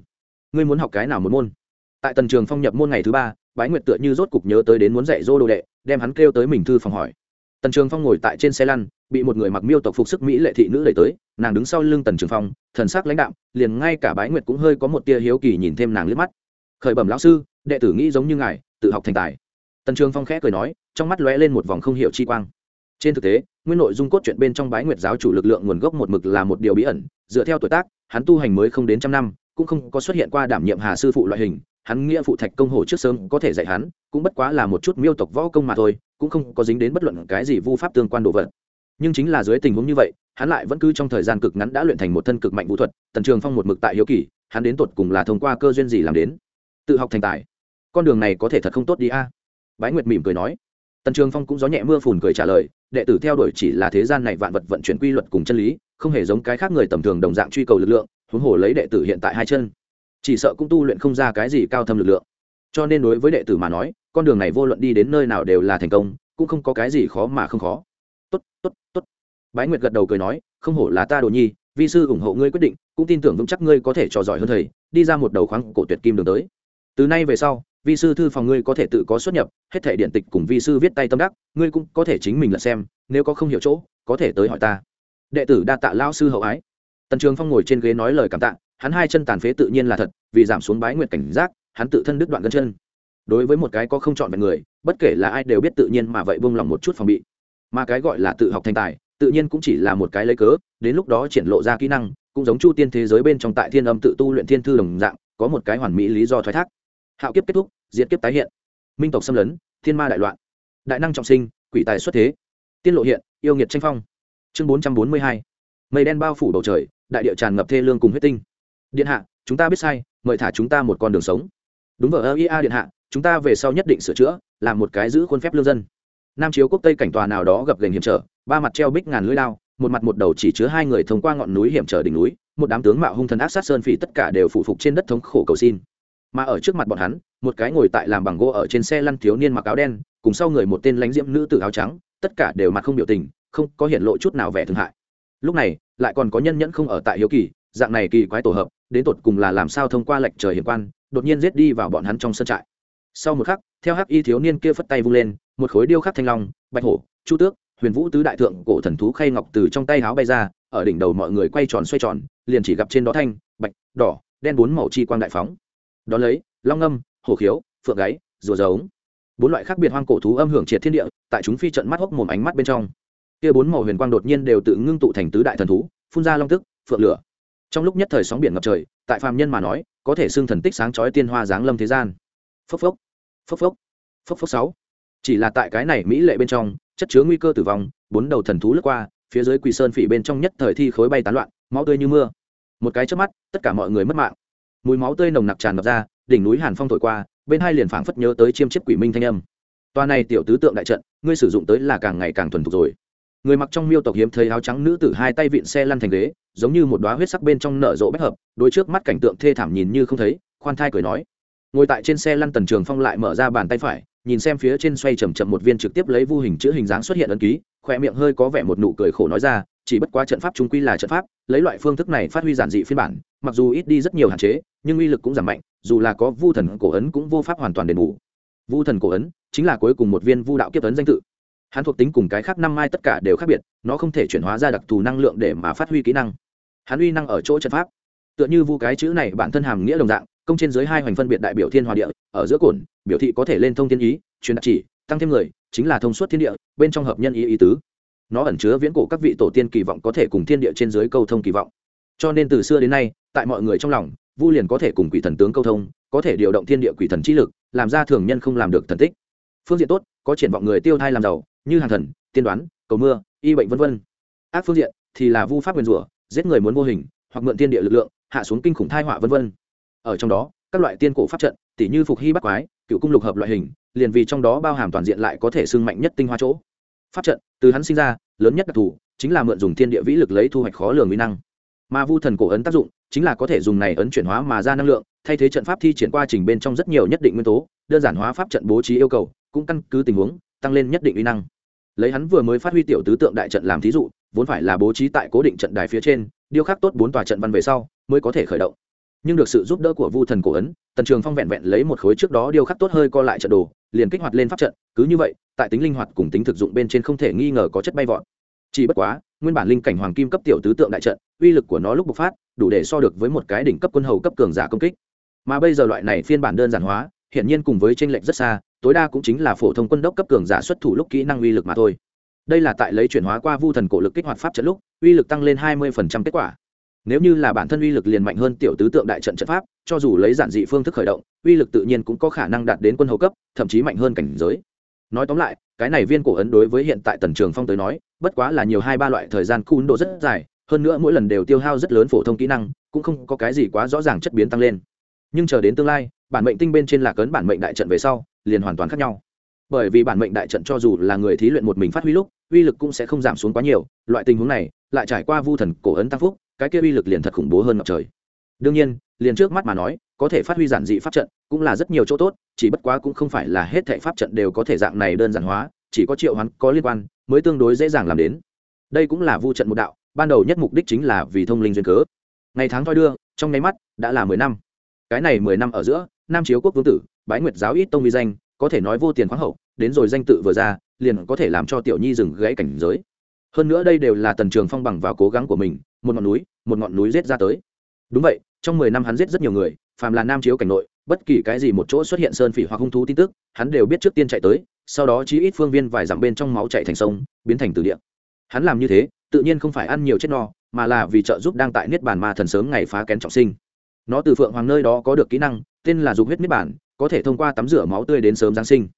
Ngươi muốn học cái nào một môn? Tại tần trường phong nhập môn ngày thứ ba, bái nguyệt tựa như rốt cục nhớ tới đến muốn dạy dô đồ đệ, đem hắn kêu tới mình thư phòng hỏi. Tần trường phong ngồi tại trên xe lăn, bị một người mặc miêu tộc phục sức mỹ lệ thị nữ đẩy tới, nàng đứng sau lưng tần trường phong, thần sắc lãnh đạm, liền ngay cả bái nguyệt cũng hơi có một tia hiếu kỳ nhìn thêm nàng liếc mắt khởi bẩm lão sư, đệ tử nghĩ giống như ngài, tự học thành tài. Tần trường phong khẽ cười nói, trong mắt lóe lên một vòng không hiểu chi quang. Trên thực tế, nguyên nội dung cốt truyện bên trong bái nguyệt giáo chủ lực lượng nguồn gốc một mực là một điều bí ẩn, dựa theo tuổi tác, hắn tu hành mới không đến trăm năm, cũng không có xuất hiện qua đảm nhiệm hà sư phụ loại hình, hắn nghĩa phụ thạch công hồ trước sớm có thể dạy hắn, cũng bất quá là một chút miêu tộc võ công mà thôi, cũng không có dính đến bất luận cái gì vu pháp tương quan đồ vật. Nhưng chính là dưới tình huống như vậy, hắn lại vẫn cứ trong thời gian cực ngắn đã luyện thành một thân cực mạnh vũ thuật, tần trường phong một mực tại hiếu kỳ, hắn đến tột cùng là thông qua cơ duyên gì làm đến tự học thành tài. Con đường này có thể thật không tốt đi a. Bái nguyệt mỉm cười nói. Tần trường phong cũng gió nhẹ mưa phùn cười trả lời, đệ tử theo đuổi chỉ là thế gian này vạn vật vận chuyển quy luật cùng chân lý, không hề giống cái khác người tầm thường đồng dạng truy cầu lực lượng, huống hồ lấy đệ tử hiện tại hai chân. Chỉ sợ cũng tu luyện không ra cái gì cao thâm lực lượng. Cho nên đối với đệ tử mà nói, con đường này vô luận đi đến nơi nào đều là thành công, cũng không có cái gì khó mà không khó. Tốt tốt tốt. Bái nguyệt gật đầu cười nói, không hổ là ta đồ nhi, vi sư ủng hộ ngươi quyết định, cũng tin tưởng vững chắc ngươi có thể trò giỏi hơn thầy, đi ra một đầu khoáng cổ tuyệt kim đường tới từ nay về sau, vi sư thư phòng ngươi có thể tự có xuất nhập, hết thể điện tịch cùng vi sư viết tay tâm đắc, ngươi cũng có thể chính mình là xem, nếu có không hiểu chỗ, có thể tới hỏi ta. Đệ tử đa tạ lao sư hậu ái. Tần trường phong ngồi trên ghế nói lời cảm tạ, hắn hai chân tàn phế tự nhiên là thật, vì giảm xuống bái nguyện cảnh giác, hắn tự thân đứt đoạn gân chân. Đối với một cái có không chọn về người, bất kể là ai đều biết tự nhiên mà vậy buông lòng một chút phòng bị. Mà cái gọi là tự học thành tài, tự nhiên cũng chỉ là một cái lấy cớ, đến lúc đó triển lộ ra kỹ năng, cũng giống chu tiên thế giới bên trong tại thiên âm tự tu luyện thiên thư đồng dạng, có một cái hoàn mỹ lý do thoái thác hạo kiếp kết thúc, diệt kiếp tái hiện. Minh tộc xâm lấn, thiên ma đại loạn. Đại năng trọng sinh, quỷ tài xuất thế. Tiên lộ hiện, yêu nghiệt tranh phong. Chương bốn trăm bốn mươi hai. Mây đen bao phủ bầu trời, đại địa tràn ngập thê lương cùng huyết tinh. Điện hạ, chúng ta biết sai, mời thả chúng ta một con đường sống. Đúng vào ia điện hạ, chúng ta về sau nhất định sửa chữa, làm một cái giữ khuôn phép lương dân. Nam chiếu quốc tây cảnh tòa nào đó gặp gành hiểm trở, ba mặt treo bích ngàn lưỡi lao một mặt một đầu chỉ chứa hai người thông qua ngọn núi hiểm trở đỉnh núi, một đám tướng mạo hung thần ác sát sơn phỉ tất cả đều phụ phục trên đất thống khổ cầu xin mà ở trước mặt bọn hắn, một cái ngồi tại làm bằng gỗ ở trên xe lăn thiếu niên mặc áo đen, cùng sau người một tên lãnh diễm nữ tử áo trắng, tất cả đều mặt không biểu tình, không có hiện lộ chút nào vẻ thương hại. Lúc này, lại còn có nhân nhẫn không ở tại hiếu kỳ, dạng này kỳ quái tổ hợp, đến tột cùng là làm sao thông qua lệnh trời hiểm quan, đột nhiên giết đi vào bọn hắn trong sân trại. Sau một khắc, theo hắc y thiếu niên kia phất tay vung lên, một khối điêu khắc thanh long, bạch hổ, chu tước, huyền vũ tứ đại thượng cổ thần thú khay ngọc từ trong tay háo bay ra, ở đỉnh đầu mọi người quay tròn xoay tròn, liền chỉ gặp trên đó thanh, bạch, đỏ, đen bốn màu chi quang đại phóng đ ó lấy, long âm hổ khiếu, phượng gáy, rùa giống. Bốn loại khác biệt hoang cổ thú âm hưởng triệt thiên địa, tại chúng phi trận mắt hốc mồm ánh mắt bên trong. Kia bốn màu huyền quang đột nhiên đều tự ngưng tụ thành tứ đại thần thú, phun ra long tức, phượng lửa. Trong lúc nhất thời sóng biển ngập trời, tại phàm nhân mà nói, có thể xưng thần tích sáng chói tiên hoa giáng lâm thế gian. Phốc phốc phốc phốc phốc phốc sáu. Chỉ là tại cái này mỹ lệ bên trong, chất chứa nguy cơ tử vong, bốn đầu thần thú lướt qua, phía dưới quỳ sơn phỉ bên trong nhất thời thi khối bay tán loạn, máu tươi như mưa. Một cái trước mắt, tất cả mọi người mất mạng mùi máu tươi nồng nặc tràn ngập ra, đỉnh núi hàn phong thổi qua, bên hai liền phảng phất nhớ tới chiêm chiếc quỷ minh thanh âm. Toa này tiểu tứ tượng đại trận, ngươi sử dụng tới là càng ngày càng thuần thục rồi. Người mặc trong miêu tộc hiếm thấy áo trắng nữ tử hai tay vịn xe lăn thành ghế, giống như một đoá huyết sắc bên trong nở rộ bách hợp đôi trước mắt cảnh tượng thê thảm nhìn như không thấy, khoan thai cười nói. Ngồi tại trên xe lăn tần trường phong lại mở ra bàn tay phải, nhìn xem phía trên xoay chầm chậm một viên trực tiếp lấy vô hình chữ hình dáng xuất hiện ấn ký, khỏe miệng hơi có vẻ một nụ cười khổ nói ra, chỉ bất quá trận pháp trung quy là trận pháp, lấy loại phương thức này phát huy giản dị phiên bản mặc dù ít đi rất nhiều hạn chế, nhưng uy lực cũng giảm mạnh, dù là có vu thần cổ ấn cũng vô pháp hoàn toàn đền bù. Vu thần cổ ấn chính là cuối cùng một viên vu đạo kiếp ấn danh tự. Hắn thuộc tính cùng cái khác năm mai tất cả đều khác biệt, nó không thể chuyển hóa ra đặc thù năng lượng để mà phát huy kỹ năng. Hắn uy năng ở chỗ trận pháp. Tựa như vu cái chữ này bản thân hàm nghĩa đồng dạng, công trên dưới hai hoành phân biệt đại biểu thiên hòa địa, ở giữa cổn, biểu thị có thể lên thông thiên ý, truyền đặc chỉ, tăng thêm người, chính là thông suốt thiên địa, bên trong hợp nhân ý ý tứ. Nó ẩn chứa viễn cổ các vị tổ tiên kỳ vọng có thể cùng thiên địa trên dưới câu thông kỳ vọng. Cho nên từ xưa đến nay tại mọi người trong lòng, vu liền có thể cùng quỷ thần tướng câu thông, có thể điều động thiên địa quỷ thần trí lực, làm ra thường nhân không làm được thần tích. Phương diện tốt, có triển vọng người tiêu thai làm giàu, như hàng thần, tiên đoán, cầu mưa, y bệnh v v ác phương diện, thì là vu pháp nguyền rủa, giết người muốn vô hình, hoặc mượn tiên địa lực lượng, hạ xuống kinh khủng thai họa v v ở trong đó, các loại tiên cổ pháp trận tỷ như phục hy bắc quái, cựu cung lục hợp loại hình, liền vì trong đó bao hàm toàn diện lại có thể sưng mạnh nhất tinh hoa chỗ. Pháp trận, từ hắn sinh ra, lớn nhất đặc thù, chính là mượn dùng thiên địa vĩ lực lấy thu hoạch khó lường nguy năng. Mà vu thần cổ ấn tác dụng chính là có thể dùng này ấn chuyển hóa mà ra năng lượng, thay thế trận pháp thi triển qua trình bên trong rất nhiều nhất định nguyên tố, đơn giản hóa pháp trận bố trí yêu cầu, cũng căn cứ tình huống, tăng lên nhất định uy năng. Lấy hắn vừa mới phát huy tiểu tứ tượng đại trận làm thí dụ, vốn phải là bố trí tại cố định trận đài phía trên điêu khắc tốt bốn tòa trận văn về sau, mới có thể khởi động. Nhưng được sự giúp đỡ của vu thần cổ ấn, tần trường phong vẹn vẹn lấy một khối trước đó điêu khắc tốt hơi co lại trận đồ, liền kích hoạt lên pháp trận, cứ như vậy, tại tính linh hoạt cùng tính thực dụng bên trên không thể nghi ngờ có chất bay vọt. Chỉ bất quá nguyên bản linh cảnh hoàng kim cấp tiểu tứ tượng đại trận, uy lực của nó lúc bộc phát, đủ để so được với một cái đỉnh cấp quân hầu cấp cường giả công kích. Mà bây giờ loại này phiên bản đơn giản hóa, hiển nhiên cùng với tranh lệch rất xa, tối đa cũng chính là phổ thông quân đốc cấp cường giả xuất thủ lúc kỹ năng uy lực mà thôi. Đây là tại lấy chuyển hóa qua vu thần cổ lực kích hoạt pháp trận lúc, uy lực tăng lên hai mươi kết quả. Nếu như là bản thân uy lực liền mạnh hơn tiểu tứ tượng đại trận trận pháp, cho dù lấy giản dị phương thức khởi động, uy lực tự nhiên cũng có khả năng đạt đến quân hầu cấp, thậm chí mạnh hơn cảnh giới. Nói tóm lại, cái này viên cổ ấn đối với hiện tại tần trường phong tới nói bất quá là nhiều hai ba loại thời gian cún độ rất dài, hơn nữa mỗi lần đều tiêu hao rất lớn phổ thông kỹ năng, cũng không có cái gì quá rõ ràng chất biến tăng lên. Nhưng chờ đến tương lai, bản mệnh tinh bên trên là cấn bản mệnh đại trận về sau, liền hoàn toàn khác nhau. Bởi vì bản mệnh đại trận cho dù là người thí luyện một mình phát huy lúc, uy lực cũng sẽ không giảm xuống quá nhiều, loại tình huống này, lại trải qua vu thần cổ ấn tăng phúc, cái kia uy lực liền thật khủng bố hơn ngọc trời. Đương nhiên, liền trước mắt mà nói, có thể phát huy giản dị pháp trận cũng là rất nhiều chỗ tốt, chỉ bất quá cũng không phải là hết thệ pháp trận đều có thể dạng này đơn giản hóa, chỉ có triệu hoán có liên quan mới tương đối dễ dàng làm đến. Đây cũng là vu trận một đạo, ban đầu nhất mục đích chính là vì thông linh duyên cớ. Ngày tháng thoi đưa, trong nháy mắt, đã là mười năm. Cái này mười năm ở giữa, nam chiếu quốc vương tử, bái nguyệt giáo ít tông vi danh, có thể nói vô tiền khoáng hậu, đến rồi danh tự vừa ra, liền có thể làm cho tiểu nhi dừng gãy cảnh giới. Hơn nữa đây đều là tần trường phong bằng vào cố gắng của mình, một ngọn núi, một ngọn núi giết ra tới. Đúng vậy, trong mười năm hắn giết rất nhiều người, phàm là nam chiếu cảnh nội, bất kỳ cái gì một chỗ xuất hiện sơn phỉ hoặc hung thú tin tức, hắn đều biết trước tiên chạy tới sau đó chí ít phương viên vài dặm bên trong máu chảy thành sông, biến thành từ địa. Hắn làm như thế, tự nhiên không phải ăn nhiều chết no, mà là vì trợ giúp đang tại niết bàn ma thần sớm ngày phá kén trọng sinh. Nó từ phượng hoàng nơi đó có được kỹ năng, tên là dục huyết niết bản có thể thông qua tắm rửa máu tươi đến sớm giáng sinh.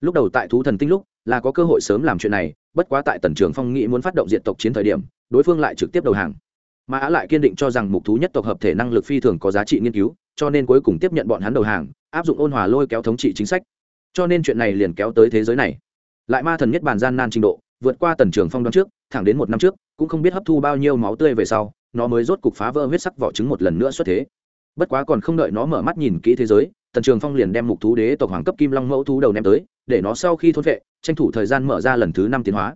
Lúc đầu tại thú thần tinh lúc, là có cơ hội sớm làm chuyện này, bất quá tại tần trường phong nghĩ muốn phát động diện tộc chiến thời điểm, đối phương lại trực tiếp đầu hàng. Mà á lại kiên định cho rằng mục thú nhất tộc hợp thể năng lực phi thường có giá trị nghiên cứu, cho nên cuối cùng tiếp nhận bọn hắn đầu hàng, áp dụng ôn hòa lôi kéo thống trị chính sách cho nên chuyện này liền kéo tới thế giới này. Lại ma thần nhất bàn gian nan trình độ vượt qua tần trường phong đoán trước thẳng đến một năm trước cũng không biết hấp thu bao nhiêu máu tươi về sau nó mới rốt cục phá vỡ huyết sắc vỏ trứng một lần nữa xuất thế. Bất quá còn không đợi nó mở mắt nhìn kỹ thế giới tần trường phong liền đem mục thú đế tộc hoàng cấp kim long mẫu thú đầu ném tới để nó sau khi thôn vệ tranh thủ thời gian mở ra lần thứ năm tiến hóa.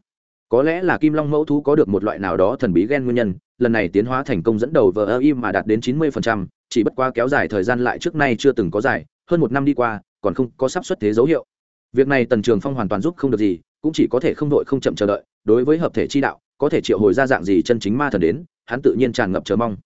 Có lẽ là kim long mẫu thú có được một loại nào đó thần bí gen nguyên nhân lần này tiến hóa thành công dẫn đầu vờ ơ im mà đạt đến chín mươi phần trăm, chỉ bất qua kéo dài thời gian lại trước nay chưa từng có dài hơn một năm đi qua còn không có sắp xuất thế dấu hiệu. Việc này tần trường phong hoàn toàn giúp không được gì, cũng chỉ có thể không đội không chậm chờ đợi, đối với hợp thể chi đạo, có thể triệu hồi ra dạng gì chân chính ma thần đến, hắn tự nhiên tràn ngập chờ mong.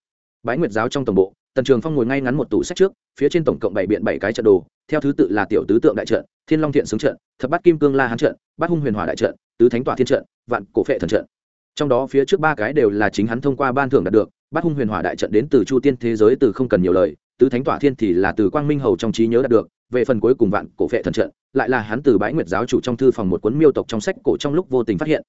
Bái nguyệt giáo trong tổng bộ, tần trường phong ngồi ngay ngắn một tủ sách trước, phía trên tổng cộng bảy biện bảy cái trận đồ, theo thứ tự là tiểu tứ tượng đại trận, thiên long thiện sướng trận, thập bát kim cương la hán trận, bát hung huyền hỏa đại trận, tứ thánh tỏa thiên trận, vạn cổ phệ thần trận. Trong đó phía trước ba cái đều là chính hắn thông qua ban thưởng đạt được, bát hung huyền hỏa đại trận đến từ chu tiên thế giới từ không cần nhiều lời, tứ thánh tỏa thiên thì là từ quang minh hầu trong trí nhớ đạt được về phần cuối cùng vạn cổ phệ thần trận, lại là hắn từ bãi nguyệt giáo chủ trong thư phòng một cuốn miêu tộc trong sách cổ trong lúc vô tình phát hiện.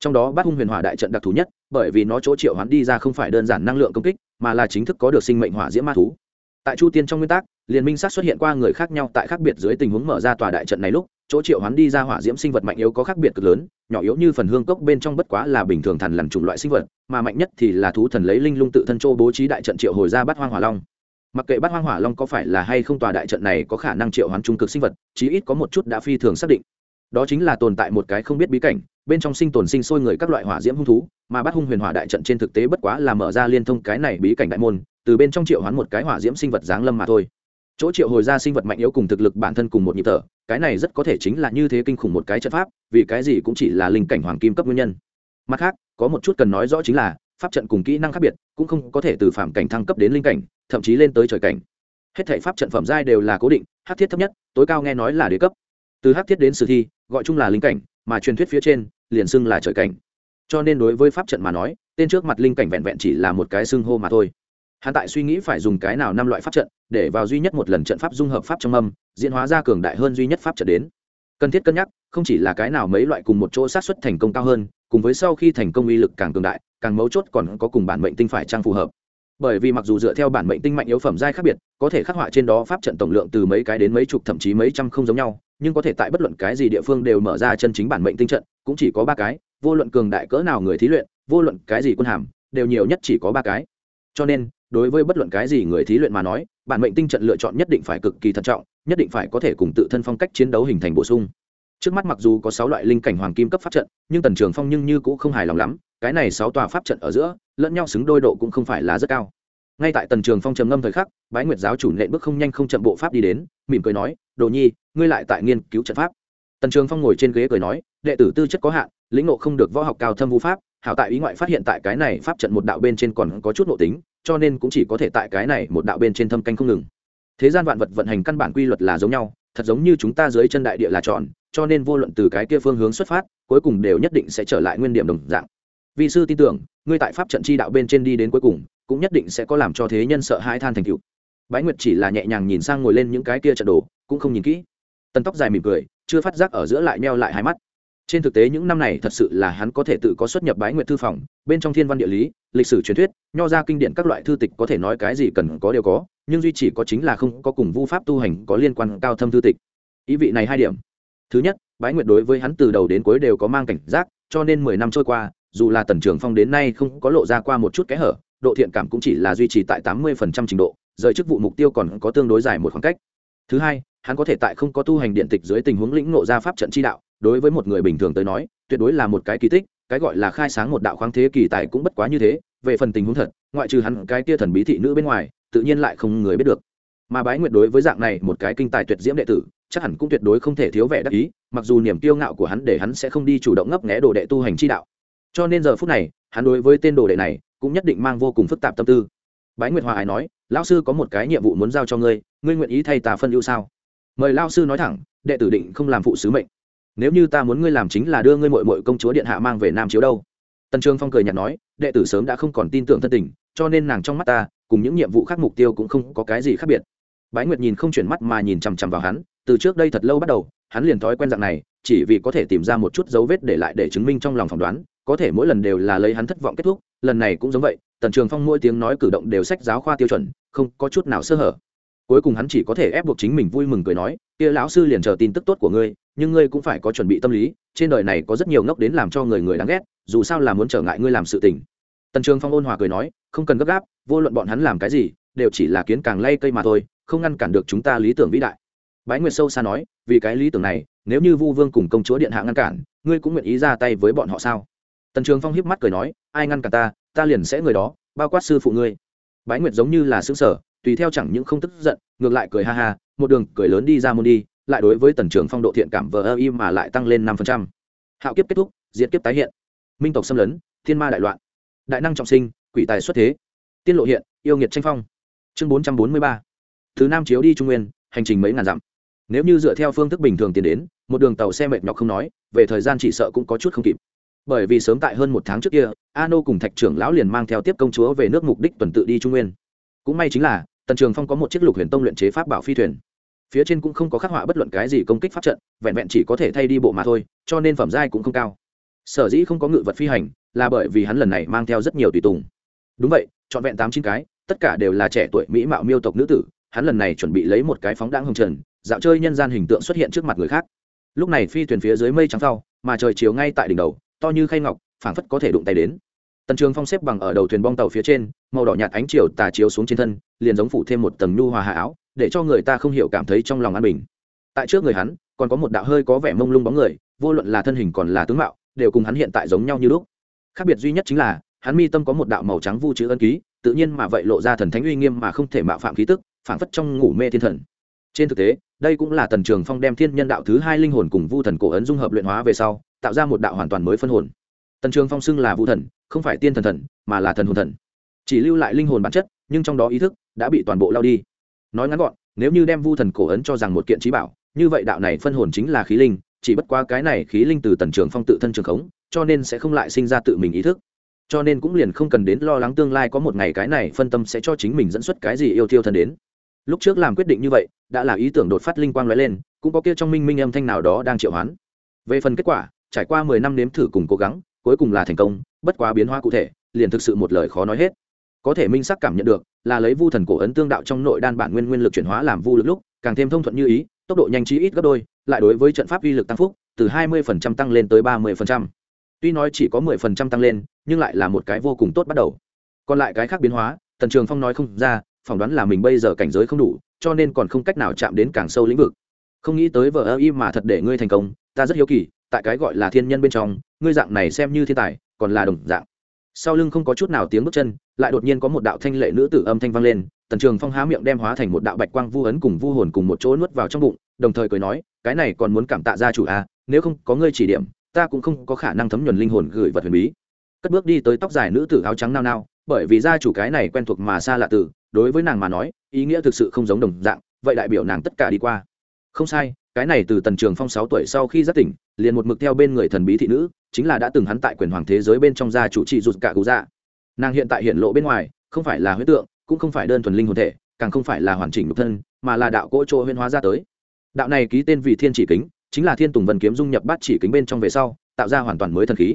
Trong đó bát hung huyền hỏa đại trận đặc thù nhất, bởi vì nó chỗ triệu hắn đi ra không phải đơn giản năng lượng công kích, mà là chính thức có được sinh mệnh hỏa diễm ma thú. Tại chu tiên trong nguyên tắc, liên minh sát xuất hiện qua người khác nhau tại khác biệt dưới tình huống mở ra tòa đại trận này lúc, chỗ triệu hắn đi ra hỏa diễm sinh vật mạnh yếu có khác biệt cực lớn, nhỏ yếu như phần hương cốc bên trong bất quá là bình thường thần làm chủng loại sinh vật, mà mạnh nhất thì là thú thần lấy linh lung tự thân châu bố trí đại trận triệu hồi ra bắt hoang hỏa long mặc kệ bắt hoang hỏa long có phải là hay không tòa đại trận này có khả năng triệu hoán trung cực sinh vật, chí ít có một chút đã phi thường xác định. Đó chính là tồn tại một cái không biết bí cảnh, bên trong sinh tồn sinh sôi người các loại hỏa diễm hung thú, mà bắt hung huyền hỏa đại trận trên thực tế bất quá là mở ra liên thông cái này bí cảnh đại môn, từ bên trong triệu hoán một cái hỏa diễm sinh vật giáng lâm mà thôi. Chỗ triệu hồi ra sinh vật mạnh yếu cùng thực lực bản thân cùng một nhịp thở, cái này rất có thể chính là như thế kinh khủng một cái trận pháp, vì cái gì cũng chỉ là linh cảnh hoàng kim cấp nguyên nhân. Mặt khác, có một chút cần nói rõ chính là, pháp trận cùng kỹ năng khác biệt, cũng không có thể từ phạm cảnh thăng cấp đến linh cảnh thậm chí lên tới trời cảnh. Hết thể pháp trận phẩm giai đều là cố định hát thiết thấp nhất, tối cao nghe nói là đế cấp. Từ hát thiết đến sử thi, gọi chung là linh cảnh, mà truyền thuyết phía trên, liền xưng là trời cảnh. Cho nên đối với pháp trận mà nói, tên trước mặt linh cảnh vẹn vẹn chỉ là một cái xưng hô mà thôi. Hắn tại suy nghĩ phải dùng cái nào năm loại pháp trận, để vào duy nhất một lần trận pháp dung hợp pháp trong âm, diễn hóa ra cường đại hơn duy nhất pháp trận đến. Cần thiết cân nhắc, không chỉ là cái nào mấy loại cùng một chỗ sát xuất thành công cao hơn, cùng với sau khi thành công uy lực càng cường đại, càng mấu chốt còn có cùng bản mệnh tinh phải trang phù hợp bởi vì mặc dù dựa theo bản mệnh tinh mạnh yếu phẩm giai khác biệt, có thể khắc họa trên đó pháp trận tổng lượng từ mấy cái đến mấy chục, thậm chí mấy trăm không giống nhau, nhưng có thể tại bất luận cái gì địa phương đều mở ra chân chính bản mệnh tinh trận, cũng chỉ có ba cái, vô luận cường đại cỡ nào người thí luyện, vô luận cái gì quân hàm, đều nhiều nhất chỉ có ba cái. Cho nên, đối với bất luận cái gì người thí luyện mà nói, bản mệnh tinh trận lựa chọn nhất định phải cực kỳ thận trọng, nhất định phải có thể cùng tự thân phong cách chiến đấu hình thành bổ sung trước mắt mặc dù có sáu loại linh cảnh hoàng kim cấp pháp trận, nhưng tần trường phong nhưng như cũng không hài lòng lắm, cái này sáu tòa pháp trận ở giữa, lẫn nhau xứng đôi độ cũng không phải là rất cao. Ngay tại tần trường phong trầm ngâm thời khắc, bái nguyệt giáo chủ nện bước không nhanh không chậm bộ pháp đi đến, mỉm cười nói, đồ nhi, ngươi lại tại nghiên cứu trận pháp. Tần trường phong ngồi trên ghế cười nói, đệ tử tư chất có hạn, lĩnh ngộ không được võ học cao thâm vũ pháp, hảo tại ý ngoại phát hiện tại cái này pháp trận một đạo bên trên còn có chút nội tính, cho nên cũng chỉ có thể tại cái này một đạo bên trên thâm canh không ngừng. Thế gian vạn vật vận hành căn bản quy luật là giống nhau, thật giống như chúng ta dưới chân đại địa là tròn cho nên vô luận từ cái kia phương hướng xuất phát, cuối cùng đều nhất định sẽ trở lại nguyên điểm đồng dạng. Vị sư tin tưởng, ngươi tại pháp trận chi đạo bên trên đi đến cuối cùng, cũng nhất định sẽ có làm cho thế nhân sợ hãi than thành cựu bái nguyệt chỉ là nhẹ nhàng nhìn sang ngồi lên những cái kia trận đồ, cũng không nhìn kỹ. Tần tóc dài mỉm cười, chưa phát giác ở giữa lại neo lại hai mắt. Trên thực tế những năm này thật sự là hắn có thể tự có xuất nhập bái nguyệt thư phòng, bên trong thiên văn địa lý, lịch sử truyền thuyết, nho ra kinh điển các loại thư tịch có thể nói cái gì cần có đều có, nhưng duy chỉ có chính là không có cùng vu pháp tu hành có liên quan cao thâm thư tịch. Ý vị này hai điểm thứ nhất, bái nguyệt đối với hắn từ đầu đến cuối đều có mang cảnh giác, cho nên mười năm trôi qua, dù là tần trường phong đến nay không có lộ ra qua một chút kẽ hở, độ thiện cảm cũng chỉ là duy trì tại tám mươi phần trăm trình độ, rời chức vụ mục tiêu còn có tương đối dài một khoảng cách. Thứ hai, hắn có thể tại không có tu hành điện tịch dưới tình huống lĩnh nộ ra pháp trận chi đạo, đối với một người bình thường tới nói, tuyệt đối là một cái kỳ tích, cái gọi là khai sáng một đạo khoáng thế kỳ tài cũng bất quá như thế, về phần tình huống thật, ngoại trừ hắn cái tia thần bí thị nữ bên ngoài, tự nhiên lại không người biết được. Mà bái nguyệt đối với dạng này một cái kinh tài tuyệt diễm đệ tử chắc hẳn cũng tuyệt đối không thể thiếu vẻ đắc ý, mặc dù niềm kiêu ngạo của hắn để hắn sẽ không đi chủ động ngấp nghé đồ đệ tu hành chi đạo. Cho nên giờ phút này, hắn đối với tên đồ đệ này cũng nhất định mang vô cùng phức tạp tâm tư. Bái nguyệt hòa ái nói, lão sư có một cái nhiệm vụ muốn giao cho ngươi ngươi nguyện ý thay ta phân ưu sao? Mời lao sư nói thẳng, đệ tử định không làm phụ sứ mệnh. Nếu như ta muốn ngươi làm chính là đưa ngươi mội mội công chúa điện hạ mang về nam chiếu đâu. Tần trường phong cười nhạt nói, đệ tử sớm đã không còn tin tưởng thân tình, cho nên nàng trong mắt ta, cùng những nhiệm vụ khác mục tiêu cũng không có cái gì khác biệt. Bái nguyệt nhìn không chuyển mắt mà nhìn chằm chằm vào hắn từ trước đây thật lâu bắt đầu, hắn liền thói quen dạng này, chỉ vì có thể tìm ra một chút dấu vết để lại để chứng minh trong lòng phỏng đoán, có thể mỗi lần đều là lấy hắn thất vọng kết thúc, lần này cũng giống vậy, tần trường phong mỗi tiếng nói cử động đều sách giáo khoa tiêu chuẩn, không có chút nào sơ hở. Cuối cùng hắn chỉ có thể ép buộc chính mình vui mừng cười nói, kia lão sư liền chờ tin tức tốt của ngươi, nhưng ngươi cũng phải có chuẩn bị tâm lý, trên đời này có rất nhiều ngốc đến làm cho người người đáng ghét, dù sao là muốn trở ngại ngươi làm sự tình. Tần trường phong ôn hòa cười nói, không cần gấp gáp, vô luận bọn hắn làm cái gì, đều chỉ là kiến càng lay cây mà thôi, không ngăn cản được chúng ta lý tưởng vĩ đại bái nguyệt sâu xa nói, vì cái lý tưởng này, nếu như vu vương cùng công chúa điện hạ ngăn cản, ngươi cũng nguyện ý ra tay với bọn họ sao? Tần trường phong hiếp mắt cười nói, ai ngăn cản ta ta liền sẽ người đó, bao quát sư phụ ngươi. Bái nguyệt giống như là xứng sở tùy theo chẳng những không tức giận, ngược lại cười ha ha, một đường cười lớn đi ra môn đi, lại đối với tần trường phong độ thiện cảm vờ ơ im mà lại tăng lên năm phần trăm. Hạo kiếp kết thúc diễn kiếp tái hiện. Minh tộc xâm lấn, thiên ma đại loạn. Đại năng trọng sinh, quỷ tài xuất thế. Tiên lộ hiện, yêu nghiệt tranh phong. Chương bốn trăm bốn mươi ba. Thứ nam chiếu đi trung nguyên, hành trình mấy ngàn dặm nếu như dựa theo phương thức bình thường tiến đến, một đường tàu xe mệt nhọc không nói, về thời gian chỉ sợ cũng có chút không kịp. Bởi vì sớm tại hơn một tháng trước kia a nô cùng thạch trưởng lão liền mang theo tiếp công chúa về nước mục đích tuần tự đi trung nguyên. Cũng may chính là, tần trường phong có một chiếc lục huyền tông luyện chế pháp bảo phi thuyền. Phía trên cũng không có khắc họa bất luận cái gì công kích pháp trận, vẹn vẹn chỉ có thể thay đi bộ mà thôi, cho nên phẩm giai cũng không cao. Sở dĩ không có ngự vật phi hành, là bởi vì hắn lần này mang theo rất nhiều tùy tùng. Đúng vậy, trọn vẹn tám chín cái, tất cả đều là trẻ tuổi mỹ mạo miêu tộc nữ tử, hắn lần này chuẩn bị lấy một cái phóng đáng hồng trần dạo chơi nhân gian hình tượng xuất hiện trước mặt người khác. Lúc này phi thuyền phía dưới mây trắng sau mà trời chiều ngay tại đỉnh đầu, to như khay ngọc, phảng phất có thể đụng tay đến. Tần trường phong xếp bằng ở đầu thuyền bong tàu phía trên, màu đỏ nhạt ánh chiều tà chiếu xuống trên thân, liền giống phủ thêm một tầng nhu hòa hạ áo, để cho người ta không hiểu cảm thấy trong lòng an bình. Tại trước người hắn, còn có một đạo hơi có vẻ mông lung bóng người, vô luận là thân hình còn là tướng mạo, đều cùng hắn hiện tại giống nhau như lúc. Khác biệt duy nhất chính là, hắn mi tâm có một đạo màu trắng vu chữ ân ký, tự nhiên mà vậy lộ ra thần thánh uy nghiêm mà không thể mạo phạm khí tức, phảng phất trong ngủ mê thiên thần trên thực tế, đây cũng là tần trường phong đem thiên nhân đạo thứ hai linh hồn cùng vu thần cổ ấn dung hợp luyện hóa về sau, tạo ra một đạo hoàn toàn mới phân hồn. Tần trường phong xưng là vu thần, không phải tiên thần thần, mà là thần hồn thần. Chỉ lưu lại linh hồn bản chất, nhưng trong đó ý thức đã bị toàn bộ lao đi. Nói ngắn gọn, nếu như đem vu thần cổ ấn cho rằng một kiện trí bảo, như vậy đạo này phân hồn chính là khí linh, chỉ bất qua cái này khí linh từ tần trường phong tự thân trường khống, cho nên sẽ không lại sinh ra tự mình ý thức. Cho nên cũng liền không cần đến lo lắng tương lai có một ngày cái này phân tâm sẽ cho chính mình dẫn xuất cái gì yêu thiêu thân đến lúc trước làm quyết định như vậy, đã là ý tưởng đột phát linh quang lóe lên, cũng có kia trong minh minh âm thanh nào đó đang triệu hoán. Về phần kết quả, trải qua mười năm nếm thử cùng cố gắng, cuối cùng là thành công, bất quá biến hóa cụ thể, liền thực sự một lời khó nói hết. Có thể minh sắc cảm nhận được, là lấy vu thần cổ ấn tương đạo trong nội đan bản nguyên nguyên lực chuyển hóa làm vu lực lúc, càng thêm thông thuận như ý, tốc độ nhanh chí ít gấp đôi, lại đối với trận pháp uy lực tăng phúc, từ 20% tăng lên tới 30%. tuy nói chỉ có 10% tăng lên, nhưng lại là một cái vô cùng tốt bắt đầu. Còn lại cái khác biến hóa, tần trường phong nói không ra phỏng đoán là mình bây giờ cảnh giới không đủ, cho nên còn không cách nào chạm đến càng sâu lĩnh vực. Không nghĩ tới vợ ơ y mà thật để ngươi thành công, ta rất hiếu kỳ, tại cái gọi là thiên nhân bên trong, ngươi dạng này xem như thiên tài, còn là đồng dạng. Sau lưng không có chút nào tiếng bước chân, lại đột nhiên có một đạo thanh lệ nữ tử âm thanh vang lên, tần trường phong há miệng đem hóa thành một đạo bạch quang vu ấn cùng vu hồn cùng một chỗ nuốt vào trong bụng, đồng thời cười nói, cái này còn muốn cảm tạ gia chủ à nếu không có ngươi chỉ điểm, ta cũng không có khả năng thấm nhuần linh hồn gửi vật huyền bí. Cất bước đi tới tóc dài nữ tử áo trắng nao nao, bởi vì gia chủ cái này quen thuộc mà xa lạ tử đối với nàng mà nói, ý nghĩa thực sự không giống đồng dạng, vậy đại biểu nàng tất cả đi qua. Không sai, cái này từ tần trường phong sáu tuổi sau khi giác tỉnh, liền một mực theo bên người thần bí thị nữ, chính là đã từng hắn tại quyền hoàng thế giới bên trong gia chủ trị rụt cả cụ dạ. Nàng hiện tại hiện lộ bên ngoài, không phải là huyết tượng, cũng không phải đơn thuần linh hồn thể, càng không phải là hoàn chỉnh nhục thân, mà là đạo cỗ chỗ huyên hóa ra tới. Đạo này ký tên vì thiên chỉ kính, chính là thiên tùng vân kiếm dung nhập bát chỉ kính bên trong về sau, tạo ra hoàn toàn mới thần khí.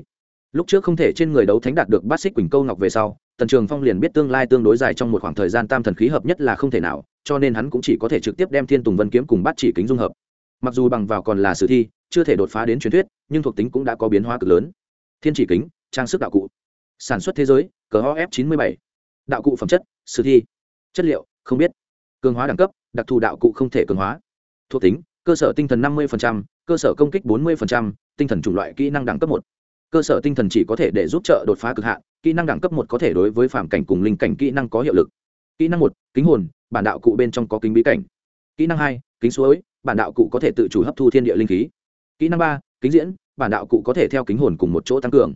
Lúc trước không thể trên người đấu thánh đạt được bát xích quỳnh câu ngọc về sau tần trường phong liền biết tương lai tương đối dài trong một khoảng thời gian tam thần khí hợp nhất là không thể nào, cho nên hắn cũng chỉ có thể trực tiếp đem thiên tùng vân kiếm cùng bát chỉ kính dung hợp. Mặc dù bằng vào còn là sử thi, chưa thể đột phá đến truyền thuyết, nhưng thuộc tính cũng đã có biến hóa cực lớn. Thiên chỉ kính, trang sức đạo cụ. Sản xuất thế giới cờ ho f chín mươi bảy. Đạo cụ phẩm chất, sử thi. Chất liệu, không biết. Cường hóa đẳng cấp, đặc thù đạo cụ không thể cường hóa. Thuộc tính, cơ sở tinh thần năm mươi cơ sở công kích bốn mươi tinh thần chủng loại kỹ năng đẳng cấp một cơ sở tinh thần chỉ có thể để giúp trợ đột phá cực hạn, kỹ năng đẳng cấp một có thể đối với phạm cảnh cùng linh cảnh kỹ năng có hiệu lực. Kỹ năng một, kính hồn, bản đạo cụ bên trong có kính bí cảnh. Kỹ năng hai, kính suối, bản đạo cụ có thể tự chủ hấp thu thiên địa linh khí. Kỹ năng ba, kính diễn, bản đạo cụ có thể theo kính hồn cùng một chỗ tăng cường.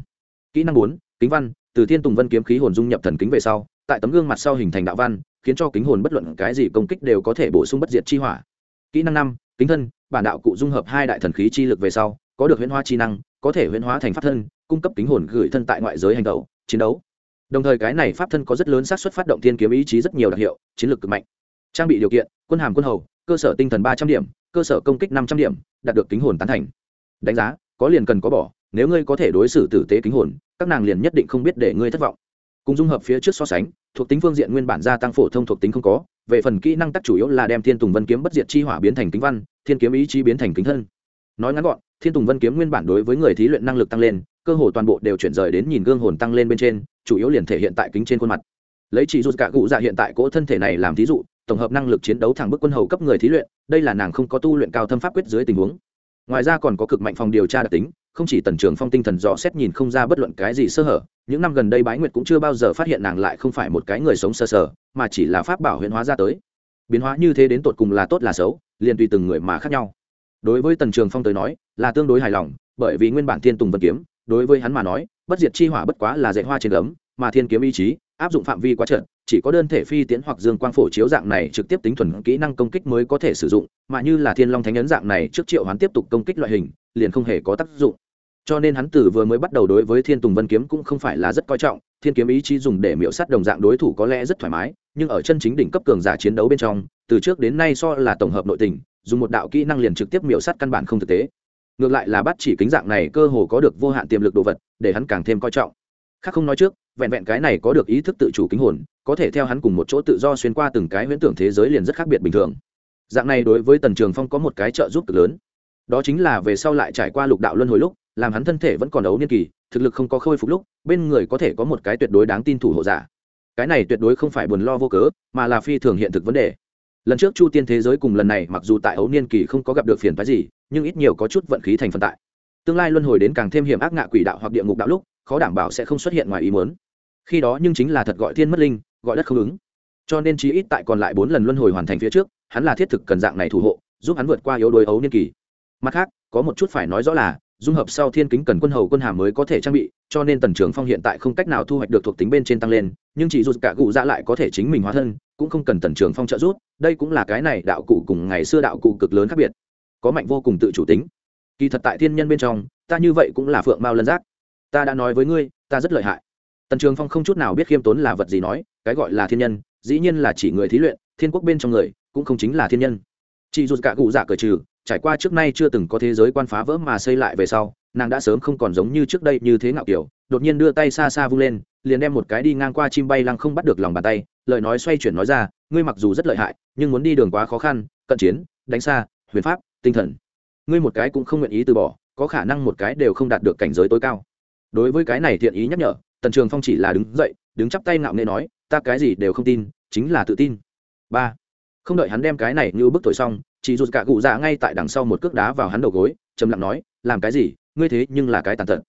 Kỹ năng bốn, kính văn, từ thiên tùng vân kiếm khí hồn dung nhập thần kính về sau, tại tấm gương mặt sau hình thành đạo văn, khiến cho kính hồn bất luận cái gì công kích đều có thể bổ sung bất diệt chi hỏa. Kỹ năng năm, kính thân, bản đạo cụ dung hợp hai đại thần khí chi lực về sau, có được huyễn hoa chi năng có thể huyễn hóa thành pháp thân, cung cấp kính hồn gửi thân tại ngoại giới hành động chiến đấu. Đồng thời cái này pháp thân có rất lớn xác suất phát động thiên kiếm ý chí rất nhiều đặc hiệu, chiến lược cực mạnh. Trang bị điều kiện, quân hàm quân hầu, cơ sở tinh thần ba trăm điểm, cơ sở công kích năm trăm điểm, đạt được kính hồn tán thành. Đánh giá, có liền cần có bỏ, nếu ngươi có thể đối xử tử tế kính hồn, các nàng liền nhất định không biết để ngươi thất vọng. Cùng dung hợp phía trước so sánh, thuộc tính phương diện nguyên bản gia tăng phổ thông thuộc tính không có, về phần kỹ năng tắc chủ yếu là đem thiên tùng vân kiếm bất diệt chi hỏa biến thành kính văn, thiên kiếm ý chí biến thành kính thân. Nói ngắn gọn thiên tùng vân kiếm nguyên bản đối với người thí luyện năng lực tăng lên, cơ hồ toàn bộ đều chuyển rời đến nhìn gương hồn tăng lên bên trên, chủ yếu liền thể hiện tại kính trên khuôn mặt. Lấy chỉ rút cả cụ dạ hiện tại cỗ thân thể này làm thí dụ, tổng hợp năng lực chiến đấu thẳng bức quân hầu cấp người thí luyện, đây là nàng không có tu luyện cao thâm pháp quyết dưới tình huống. Ngoài ra còn có cực mạnh phòng điều tra đặc tính, không chỉ tần trường phong tinh thần rõ xét nhìn không ra bất luận cái gì sơ hở, những năm gần đây bái nguyệt cũng chưa bao giờ phát hiện nàng lại không phải một cái người sống sơ sờ, mà chỉ là pháp bảo huyễn hóa ra tới. Biến hóa như thế đến tột cùng là tốt là xấu, liền tùy từng người mà khác nhau đối với tần trường phong tới nói, là tương đối hài lòng, bởi vì nguyên bản thiên tùng vân kiếm, đối với hắn mà nói, bất diệt chi hỏa bất quá là dạy hoa trên gấm, mà thiên kiếm ý chí, áp dụng phạm vi quá trận chỉ có đơn thể phi tiến hoặc dương quang phổ chiếu dạng này trực tiếp tính thuần kỹ năng công kích mới có thể sử dụng, mà như là thiên long thánh ấn dạng này trước triệu hoán tiếp tục công kích loại hình, liền không hề có tác dụng. Cho nên hắn tử vừa mới bắt đầu đối với thiên tùng vân kiếm cũng không phải là rất coi trọng, thiên kiếm ý chí dùng để miễu sát đồng dạng đối thủ có lẽ rất thoải mái, nhưng ở chân chính đỉnh cấp cường giả chiến đấu bên trong, từ trước đến nay so là tổng hợp nội tình dùng một đạo kỹ năng liền trực tiếp miểu sát căn bản không thực tế. Ngược lại là bắt chỉ kính dạng này cơ hồ có được vô hạn tiềm lực đồ vật, để hắn càng thêm coi trọng. Khác không nói trước, vẹn vẹn cái này có được ý thức tự chủ kính hồn, có thể theo hắn cùng một chỗ tự do xuyên qua từng cái huyễn tưởng thế giới liền rất khác biệt bình thường. Dạng này đối với tần trường phong có một cái trợ giúp cực lớn. Đó chính là về sau lại trải qua lục đạo luân hồi lúc, làm hắn thân thể vẫn còn đấu niên kỳ, thực lực không có khôi phục lúc, bên người có thể có một cái tuyệt đối đáng tin thủ hộ giả. Cái này tuyệt đối không phải buồn lo vô cớ, mà là phi thường hiện thực vấn đề lần trước chu tiên thế giới cùng lần này, mặc dù tại ấu niên kỳ không có gặp được phiền phái gì, nhưng ít nhiều có chút vận khí thành phần tại. Tương lai luân hồi đến càng thêm hiểm ác ngạ quỷ đạo hoặc địa ngục đạo lúc, khó đảm bảo sẽ không xuất hiện ngoài ý muốn. Khi đó nhưng chính là thật gọi thiên mất linh, gọi đất không ứng. Cho nên chí ít tại còn lại bốn lần luân hồi hoàn thành phía trước, hắn là thiết thực cần dạng này thủ hộ, giúp hắn vượt qua yếu đuối ấu niên kỳ. Mặt khác, có một chút phải nói rõ là dung hợp sau thiên kính cần quân hầu quân hàm mới có thể trang bị, cho nên tần trưởng phong hiện tại không cách nào thu hoạch được thuộc tính bên trên tăng lên, nhưng chỉ rút cả cụ dạ lại có thể chính mình hóa thân, cũng không cần tần trưởng phong trợ giúp, đây cũng là cái này đạo cụ cùng ngày xưa đạo cụ cực lớn khác biệt. Có mạnh vô cùng tự chủ tính. Kỳ thật tại thiên nhân bên trong, ta như vậy cũng là phượng mao lân giác. Ta đã nói với ngươi, ta rất lợi hại. Tần trường phong không chút nào biết khiêm tốn là vật gì nói, cái gọi là thiên nhân, dĩ nhiên là chỉ người thí luyện, thiên quốc bên trong người, cũng không chính là thiên nhân. Chị dù cả cụ dạ cởi trừ trải qua trước nay chưa từng có thế giới quan phá vỡ mà xây lại về sau, nàng đã sớm không còn giống như trước đây như thế ngạo kiểu, đột nhiên đưa tay xa xa vung lên, liền đem một cái đi ngang qua chim bay lăng không bắt được lòng bàn tay, lời nói xoay chuyển nói ra, ngươi mặc dù rất lợi hại, nhưng muốn đi đường quá khó khăn, cận chiến, đánh xa, huyền pháp, tinh thần. Ngươi một cái cũng không nguyện ý từ bỏ, có khả năng một cái đều không đạt được cảnh giới tối cao. Đối với cái này thiện ý nhắc nhở, tần trường phong chỉ là đứng dậy, đứng chắp tay ngạo nghệ nói, ta cái gì đều không tin, chính là tự tin. Ba. Không đợi hắn đem cái này như bức thổi xong chỉ rụt cả cụ dạ ngay tại đằng sau một cước đá vào hắn đầu gối, trầm lặng nói, làm cái gì? Ngươi thế nhưng là cái tàn tật.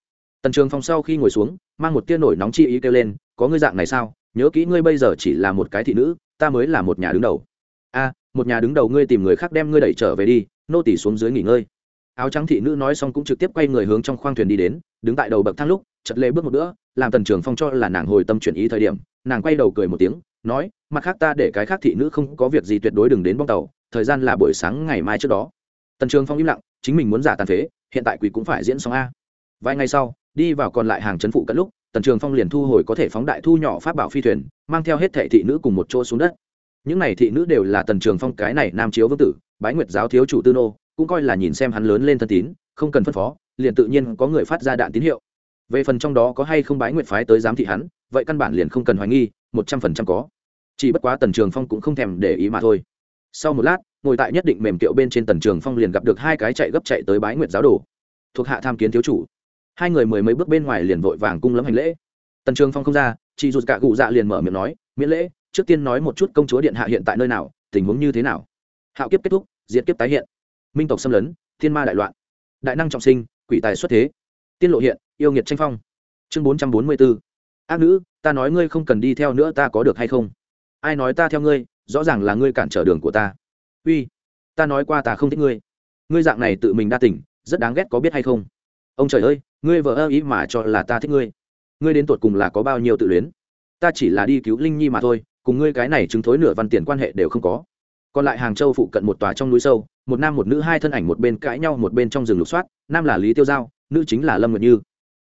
Tần trường phong sau khi ngồi xuống, mang một tia nổi nóng chi ý kêu lên, có ngươi dạng này sao? Nhớ kỹ ngươi bây giờ chỉ là một cái thị nữ, ta mới là một nhà đứng đầu. A, một nhà đứng đầu ngươi tìm người khác đem ngươi đẩy trở về đi, nô tỉ xuống dưới nghỉ ngơi. Áo trắng thị nữ nói xong cũng trực tiếp quay người hướng trong khoang thuyền đi đến, đứng tại đầu bậc thang lúc chật lê bước một nữa làm tần trường phong cho là nàng hồi tâm chuyển ý thời điểm, nàng quay đầu cười một tiếng, nói, mặt khác ta để cái khác thị nữ không có việc gì tuyệt đối đừng đến bong tàu thời gian là buổi sáng ngày mai trước đó. Tần trường phong im lặng, chính mình muốn giả tàn phế, hiện tại quỷ cũng phải diễn xong a. Vài ngày sau, đi vào còn lại hàng trấn phụ cận lúc, tần trường phong liền thu hồi có thể phóng đại thu nhỏ pháp bảo phi thuyền, mang theo hết thệ thị nữ cùng một chỗ xuống đất. Những này thị nữ đều là tần trường phong cái này nam chiếu vương tử, bái nguyệt giáo thiếu chủ tư nô, cũng coi là nhìn xem hắn lớn lên thân tín, không cần phân phó, liền tự nhiên có người phát ra đạn tín hiệu. Về phần trong đó có hay không bái nguyệt phái tới giám thị hắn, vậy căn bản liền không cần hoài nghi, một trăm phần trăm có. Chỉ bất quá tần trường phong cũng không thèm để ý mà thôi sau một lát, ngồi tại nhất định mềm kiệu bên trên tần trường phong liền gặp được hai cái chạy gấp chạy tới bái nguyệt giáo đồ. Thuộc hạ tham kiến thiếu chủ. Hai người mười mấy bước bên ngoài liền vội vàng cung lấm hành lễ. Tần trường phong không ra chị rụt cả cụ dạ liền mở miệng nói, miễn lễ, trước tiên nói một chút công chúa điện hạ hiện tại nơi nào, tình huống như thế nào? Hạo kiếp kết thúc diễn kiếp tái hiện. Minh tộc xâm lấn, thiên ma đại loạn. Đại năng trọng sinh, quỷ tài xuất thế. Tiên lộ hiện, yêu nghiệt tranh phong. Chương bốn trăm bốn mươi b ố ác nữ, ta nói ngươi không cần đi theo nữa, ta có được hay không? Ai nói ta theo ngươi rõ ràng là ngươi cản trở đường của ta. Uy, ta nói qua ta không thích ngươi. Ngươi dạng này tự mình đa tỉnh rất đáng ghét có biết hay không? Ông trời ơi, ngươi vợ ơ ý mà cho là ta thích ngươi. Ngươi đến tột cùng là có bao nhiêu tự luyến? Ta chỉ là đi cứu linh nhi mà thôi, cùng ngươi cái này chứng thối nửa văn tiền quan hệ đều không có. Còn lại hàng châu phụ cận một tòa trong núi sâu, một nam một nữ hai thân ảnh một bên cãi nhau một bên trong rừng lục soát, nam là lý tiêu giao, nữ chính là lâm nguyệt như.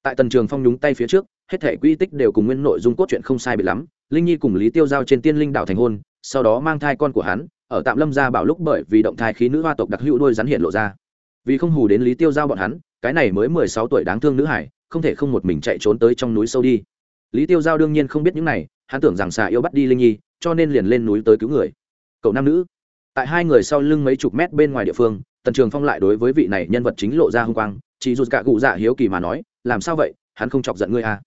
Tại tần trường phong nhúng tay phía trước, hết thể quy tích đều cùng nguyên nội dung cốt truyện không sai bị lắm, linh nhi cùng lý tiêu giao trên tiên linh đảo thành hôn sau đó mang thai con của hắn, ở tạm lâm gia bảo lúc bởi vì động thai khí nữ hoa tộc đặc hữu đôi rắn hiện lộ ra. Vì không hù đến lý tiêu giao bọn hắn, cái này mới mười sáu tuổi đáng thương nữ hải, không thể không một mình chạy trốn tới trong núi sâu đi. Lý tiêu giao đương nhiên không biết những này, hắn tưởng rằng xà yêu bắt đi linh nhi, cho nên liền lên núi tới cứu người. Cậu nam nữ, tại hai người sau lưng mấy chục mét bên ngoài địa phương, tần trường phong lại đối với vị này nhân vật chính lộ ra h ư n g quang, chỉ dù cả cụ dạ hiếu kỳ mà nói, làm sao vậy? Hắn không chọc giận ngươi à?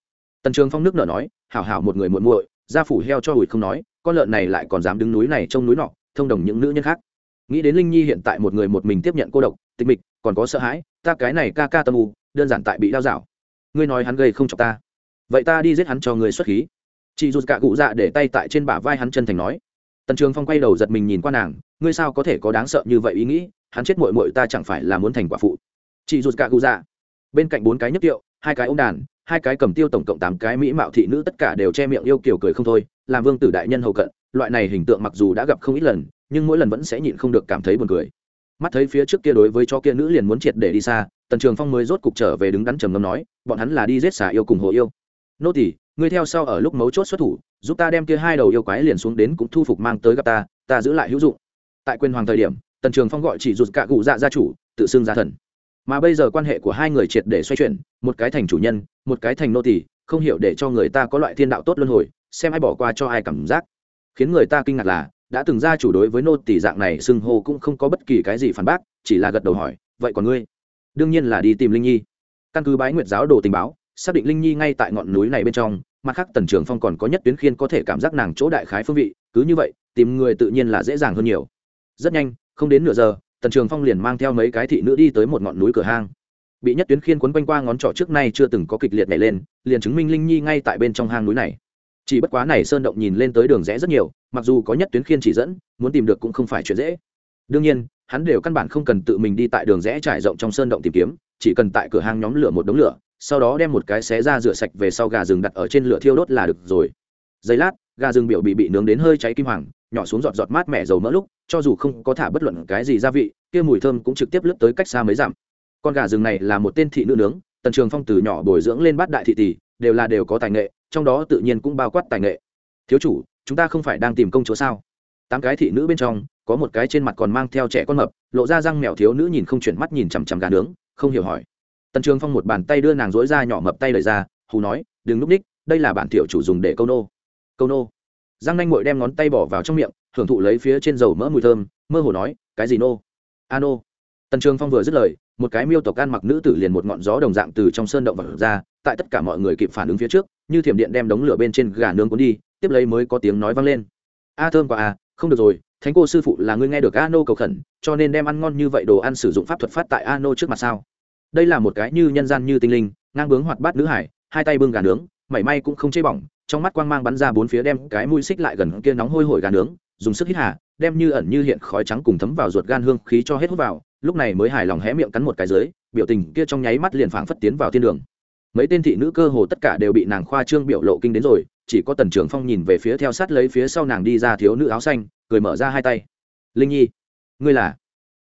Tần trường phong nước nở nói, hảo hảo một người muộn muội ra phủ heo cho hủi không nói con lợn này lại còn dám đứng núi này trông núi nọ, thông đồng những nữ nhân khác. Nghĩ đến linh nhi hiện tại một người một mình tiếp nhận cô độc, tịch mịch, còn có sợ hãi, ta cái này ca ca tâm u, đơn giản tại bị đau dạo. Ngươi nói hắn gây không chọc ta. Vậy ta đi giết hắn cho người xuất khí. Chị rụt cả cụ dạ để tay tại trên bả vai hắn chân thành nói. Tần trường phong quay đầu giật mình nhìn qua nàng, ngươi sao có thể có đáng sợ như vậy ý nghĩ, hắn chết mội mội ta chẳng phải là muốn thành quả phụ. Chị rụt cả cụ dạ. Bên cạnh bốn cái nhất tiệu hai cái ô đàn, hai cái cầm tiêu tổng cộng tám cái mỹ mạo thị nữ tất cả đều che miệng yêu kiểu cười không thôi làm vương tử đại nhân hầu cận, loại này hình tượng mặc dù đã gặp không ít lần, nhưng mỗi lần vẫn sẽ nhịn không được cảm thấy buồn cười. Mắt thấy phía trước kia đối với cho kia nữ liền muốn triệt để đi xa, tần trường phong mới rốt cục trở về đứng đắn trầm ngâm nói, bọn hắn là đi giết xà yêu cùng hồ yêu. Nô tỷ ngươi theo sau ở lúc mấu chốt xuất thủ, giúp ta đem kia hai đầu yêu quái liền xuống đến cũng thu phục mang tới gặp ta ta giữ lại hữu dụng. Tại quyền hoàng thời điểm, tần trường phong gọi chỉ rụt cả cụ dạ gia chủ, tự xưng gia thần. Mà bây giờ quan hệ của hai người triệt để xoay chuyển, một cái thành chủ nhân, một cái thành nô tỷ không hiểu để cho người ta có loại thiên đạo tốt luân hồi xem ai bỏ qua cho ai cảm giác. Khiến người ta kinh ngạc là, đã từng gia chủ đối với nô tỷ dạng này xưng hô cũng không có bất kỳ cái gì phản bác, chỉ là gật đầu hỏi, vậy còn ngươi? Đương nhiên là đi tìm linh nhi. Căn cứ bái nguyệt giáo đồ tình báo, xác định linh nhi ngay tại ngọn núi này bên trong, mặt khác tần trường phong còn có nhất tuyến khiên có thể cảm giác nàng chỗ đại khái phương vị, cứ như vậy, tìm người tự nhiên là dễ dàng hơn nhiều. Rất nhanh, không đến nửa giờ, tần trường phong liền mang theo mấy cái thị nữ đi tới một ngọn núi cửa hang. Bị nhất tuyến khiên quấn quanh qua ngón trỏ trước nay chưa từng có kịch liệt nhảy lên, liền chứng minh linh nhi ngay tại bên trong hang núi này chỉ bất quá này sơn động nhìn lên tới đường rẽ rất nhiều, mặc dù có nhất tuyến khiên chỉ dẫn, muốn tìm được cũng không phải chuyện dễ. Đương nhiên, hắn đều căn bản không cần tự mình đi tại đường rẽ trải rộng trong sơn động tìm kiếm, chỉ cần tại cửa hang nhóm lửa một đống lửa, sau đó đem một cái xé ra rửa sạch về sau gà rừng đặt ở trên lửa thiêu đốt là được rồi. Giây lát, gà rừng biểu bị bị nướng đến hơi cháy kim hoàng, nhỏ xuống giọt giọt mát mẻ dầu mỡ lúc, cho dù không có thả bất luận cái gì gia vị, kia mùi thơm cũng trực tiếp lướt tới cách xa mấy dặm. Con gà rừng này là một tên thị nữ nướng, tần trường phong từ nhỏ bồi dưỡng lên bát đại thị tỷ, đều là đều có tài nghệ trong đó tự nhiên cũng bao quát tài nghệ. Thiếu chủ, chúng ta không phải đang tìm công chúa sao? Tám cái thị nữ bên trong, có một cái trên mặt còn mang theo trẻ con mập, lộ ra răng mèo thiếu nữ nhìn không chuyển mắt nhìn chằm chằm gà nướng, không hiểu hỏi. Tần trường phong một bàn tay đưa nàng dối ra nhỏ mập tay lời ra, hù nói, đừng núp ních, đây là bản tiểu chủ dùng để câu nô. Câu nô. Giang nanh mội đem ngón tay bỏ vào trong miệng, hưởng thụ lấy phía trên dầu mỡ mùi thơm, mơ hồ nói, cái gì nô? A nô. Tần trường phong vừa dứt lời, một cái miêu tộc ăn mặc nữ tử liền một ngọn gió đồng dạng từ trong sơn động vật ra, tại tất cả mọi người kịp phản ứng phía trước như thiểm điện đem đống lửa bên trên gà nướng cuốn đi, tiếp lấy mới có tiếng nói vang lên. A thơm quá à không được rồi, thánh cô sư phụ là ngươi nghe được a nô cầu khẩn, cho nên đem ăn ngon như vậy đồ ăn sử dụng pháp thuật phát tại a nô trước mặt sao? Đây là một cái như nhân gian như tinh linh, ngang bướng hoạt bát nữ hải, hai tay bưng gà nướng, mảy may cũng không chê bỏng, trong mắt quang mang bắn ra bốn phía đem cái mũi xích lại gần kia nóng hôi hổi gà nướng, dùng sức hít hà, đem như ẩn như hiện khói trắng cùng thấm vào ruột gan hương khí cho hết hút vào, lúc này mới hài lòng hé miệng cắn một cái dưới, biểu tình kia trong nháy mắt liền phảng phất tiến vào thiên đường mấy tên thị nữ cơ hồ tất cả đều bị nàng khoa trương biểu lộ kinh đến rồi, chỉ có tần trường phong nhìn về phía theo sát lấy phía sau nàng đi ra thiếu nữ áo xanh, cười mở ra hai tay. Linh nhi, ngươi là?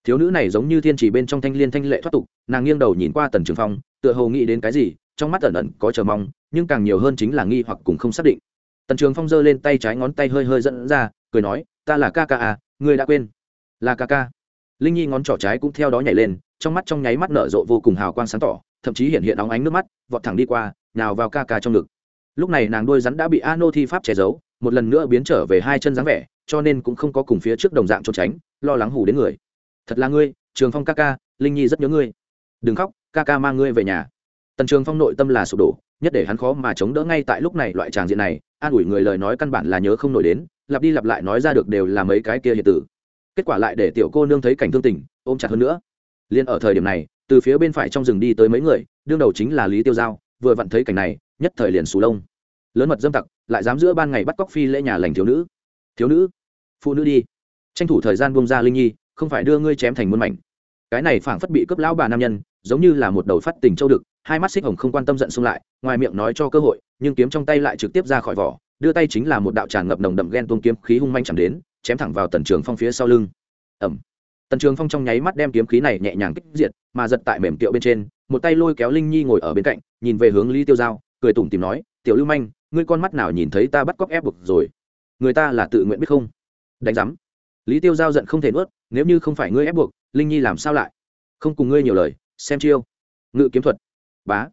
Thiếu nữ này giống như thiên trì bên trong thanh liên thanh lệ thoát tục, nàng nghiêng đầu nhìn qua tần trường phong, tựa hồ nghĩ đến cái gì, trong mắt ẩn ẩn có chờ mong, nhưng càng nhiều hơn chính là nghi hoặc cùng không xác định. Tần trường phong giơ lên tay trái ngón tay hơi hơi dẫn ra, cười nói, ta là ca ca à ngươi đã quên. Là ca ca. Linh nhi ngón trỏ trái cũng theo đó nhảy lên, trong mắt trong nháy mắt nở rộ vô cùng hào quang sáng tỏ thậm chí hiện hiện óng ánh nước mắt, vọt thẳng đi qua nào vào ca ca trong ngực. Lúc này nàng đôi rắn đã bị a nô thi pháp che giấu, một lần nữa biến trở về hai chân dáng vẻ, cho nên cũng không có cùng phía trước đồng dạng trốn tránh, lo lắng hù đến người. Thật là ngươi, trường phong ca ca, linh nhi rất nhớ ngươi. Đừng khóc, ca ca mang ngươi về nhà. Tần trường phong nội tâm là sụp đổ, nhất để hắn khó mà chống đỡ ngay tại lúc này loại tràng diện này, an ủi người lời nói căn bản là nhớ không nổi đến, lặp đi lặp lại nói ra được đều là mấy cái kia hiện tử. Kết quả lại để tiểu cô nương thấy cảnh thương tình, ôm chặt hơn nữa. Liên ở thời điểm này từ phía bên phải trong rừng đi tới mấy người, đương đầu chính là lý tiêu giao, vừa vặn thấy cảnh này, nhất thời liền sù lông. Lớn mật dâm tặc, lại dám giữa ban ngày bắt cóc phi lễ nhà lành thiếu nữ. Thiếu nữ, phụ nữ đi. Tranh thủ thời gian buông ra linh nhi, không phải đưa ngươi chém thành muôn mảnh. Cái này phảng phất bị cướp lão bà nam nhân, giống như là một đầu phát tình châu đực, hai mắt xích hồng không quan tâm giận xung lại, ngoài miệng nói cho cơ hội, nhưng kiếm trong tay lại trực tiếp ra khỏi vỏ, đưa tay chính là một đạo tràn ngập nồng đậm ghen tuông kiếm khí hung manh chẳng đến, chém thẳng vào tần trường phong phía sau lưng. Ẩm tần trường phong trong nháy mắt đem kiếm khí này nhẹ nhàng kích diệt, mà giật tại mềm tiệu bên trên, một tay lôi kéo linh nhi ngồi ở bên cạnh, nhìn về hướng lý tiêu giao, cười tủm tìm nói, tiểu lưu manh, ngươi con mắt nào nhìn thấy ta bắt cóc ép buộc rồi? Người ta là tự nguyện biết không? Đánh giám. Lý tiêu giao giận không thể nuốt, nếu như không phải ngươi ép buộc, linh nhi làm sao lại? Không cùng ngươi nhiều lời, xem chiêu. Ngự kiếm thuật. Bá.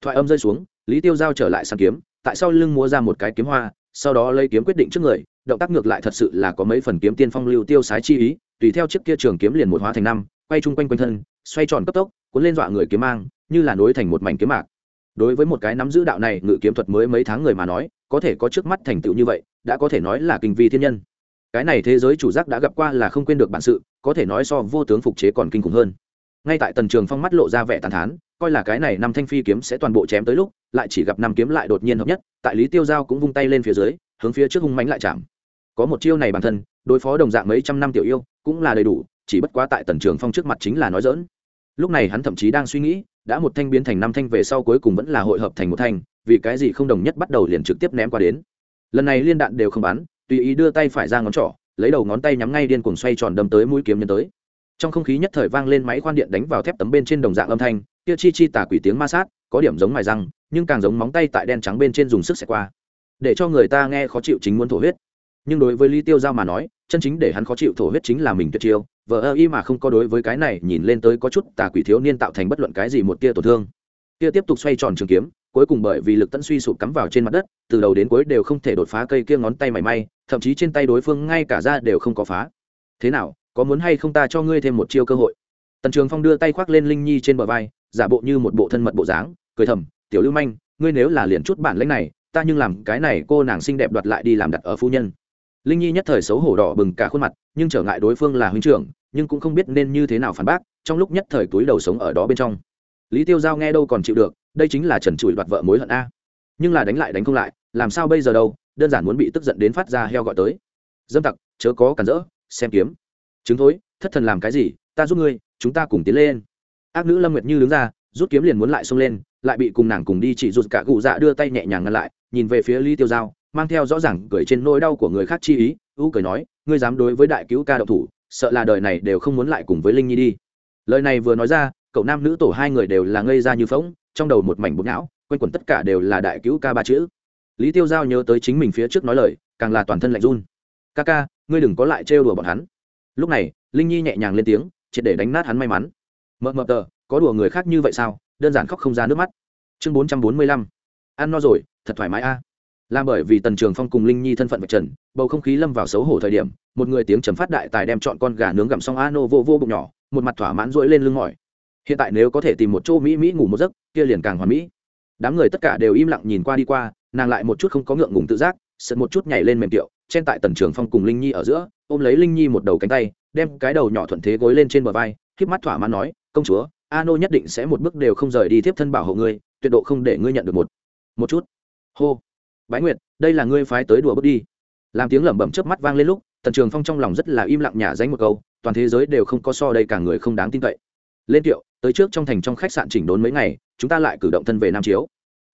Thoại âm rơi xuống, lý tiêu giao trở lại sàn kiếm, tại sao lưng múa ra một cái kiếm hoa, sau đó lấy kiếm quyết định trước người, động tác ngược lại thật sự là có mấy phần kiếm tiên phong lưu tiêu sái chi ý tùy theo chiếc kia trường kiếm liền một hóa thành năm, quay chung quanh quanh thân, xoay tròn cấp tốc, cuốn lên dọa người kiếm mang, như là nối thành một mảnh kiếm mạc. Đối với một cái nắm giữ đạo này ngự kiếm thuật mới mấy tháng người mà nói, có thể có trước mắt thành tựu như vậy, đã có thể nói là kinh vi thiên nhân. Cái này thế giới chủ giác đã gặp qua là không quên được bản sự, có thể nói so vô tướng phục chế còn kinh khủng hơn. Ngay tại tần trường phong mắt lộ ra vẻ tàn thán, coi là cái này năm thanh phi kiếm sẽ toàn bộ chém tới lúc, lại chỉ gặp năm kiếm lại đột nhiên hợp nhất, tại lý tiêu giao cũng vung tay lên phía dưới, hướng phía trước hung mánh lại chạm. Có một chiêu này bản thân, đối phó đồng dạng mấy trăm năm tiểu yêu cũng là đầy đủ, chỉ bất quá tại tần trường phong trước mặt chính là nói dỡn lúc này hắn thậm chí đang suy nghĩ, đã một thanh biến thành năm thanh về sau cuối cùng vẫn là hội hợp thành một thanh, vì cái gì không đồng nhất bắt đầu liền trực tiếp ném qua đến. Lần này liên đạn đều không bắn, tùy ý đưa tay phải ra ngón trỏ, lấy đầu ngón tay nhắm ngay điên cuồng xoay tròn đâm tới mũi kiếm nhân tới. Trong không khí nhất thời vang lên máy khoan điện đánh vào thép tấm bên trên đồng dạng âm thanh, kia chi chi tả quỷ tiếng ma sát, có điểm giống mài răng, nhưng càng giống móng tay tại đen trắng bên trên dùng sức xẹt qua, để cho người ta nghe khó chịu chính muốn thổ huyết. Nhưng đối với lý tiêu giao mà nói chân chính để hắn khó chịu thổ huyết chính là mình tuyệt chiêu, vờ ơ y mà không có đối với cái này nhìn lên tới có chút tà quỷ thiếu niên tạo thành bất luận cái gì một tia tổn thương. Kia tiếp tục xoay tròn trường kiếm, cuối cùng bởi vì lực tận suy sụp cắm vào trên mặt đất, từ đầu đến cuối đều không thể đột phá cây kia ngón tay mảy may, thậm chí trên tay đối phương ngay cả ra đều không có phá. Thế nào, có muốn hay không ta cho ngươi thêm một chiêu cơ hội? Tần trường phong đưa tay khoác lên linh nhi trên bờ vai, giả bộ như một bộ thân mật bộ dáng, cười thầm, tiểu lưu manh, ngươi nếu là liền chút bản lãnh này, ta nhưng làm cái này cô nàng xinh đẹp đoạt lại đi làm đặt ở phu nhân linh nhi nhất thời xấu hổ đỏ bừng cả khuôn mặt, nhưng trở ngại đối phương là huynh trưởng, nhưng cũng không biết nên như thế nào phản bác, trong lúc nhất thời túi đầu sống ở đó bên trong. Lý tiêu giao nghe đâu còn chịu được, đây chính là trần trụi đoạt vợ mối hận a. Nhưng là đánh lại đánh không lại, làm sao bây giờ đâu, đơn giản muốn bị tức giận đến phát ra heo gọi tới. Dâm tặc, chớ có cản rỡ, xem kiếm. Chứng thối, thất thần làm cái gì, ta giúp ngươi, chúng ta cùng tiến lên. Ác nữ lâm nguyệt như đứng ra, rút kiếm liền muốn lại xông lên, lại bị cùng nàng cùng đi chỉ rụt cả cụ dạ đưa tay nhẹ nhàng ngăn lại, nhìn về phía lý tiêu giao mang theo rõ ràng cười trên nỗi đau của người khác chi ý u cười nói, ngươi dám đối với đại cứu ca đậu thủ, sợ là đời này đều không muốn lại cùng với linh nhi đi. Lời này vừa nói ra, cậu nam nữ tổ hai người đều là ngây ra như phóng trong đầu một mảnh bột não, quanh quẩn tất cả đều là đại cứu ca ba chữ. Lý tiêu giao nhớ tới chính mình phía trước nói lời, càng là toàn thân lạnh run. Ca ca, ngươi đừng có lại trêu đùa bọn hắn. Lúc này, linh nhi nhẹ nhàng lên tiếng, triệt để đánh nát hắn may mắn. Mờ mờ tờ, có đùa người khác như vậy sao? Đơn giản khóc không ra nước mắt. Chương bốn trăm bốn mươi lăm. Ăn no rồi, thật thoải mái a là bởi vì tần trường phong cùng linh nhi thân phận vạch trần, bầu không khí lâm vào xấu hổ thời điểm, một người tiếng chấm phát đại tài đem chọn con gà nướng gặm xong a nô vô vô bụng nhỏ, một mặt thỏa mãn rỗi lên lưng mỏi. Hiện tại nếu có thể tìm một chỗ mỹ mỹ ngủ một giấc, kia liền càng hoàn mỹ. Đám người tất cả đều im lặng nhìn qua đi qua, nàng lại một chút không có ngượng ngùng tự giác sượt một chút nhảy lên mềm tiệu, chen tại tần trường phong cùng linh nhi ở giữa, ôm lấy linh nhi một đầu cánh tay, đem cái đầu nhỏ thuận thế gối lên trên bờ vai k mắt thỏa mãn nói, công chúa a nô nhất định sẽ một bước đều không rời đi tiếp thân bảo hộ ngươi, tuyệt độ không để ngươi nhận được một một chút. Hô bái nguyệt, đây là ngươi phái tới đùa bước đi. Làm tiếng lẩm bẩm chớp mắt vang lên lúc, tần trường phong trong lòng rất là im lặng nhả danh một câu, toàn thế giới đều không có so đây cả người không đáng tin cậy. Lên tiệu, tới trước trong thành trong khách sạn chỉnh đốn mấy ngày, chúng ta lại cử động thân về nam chiếu.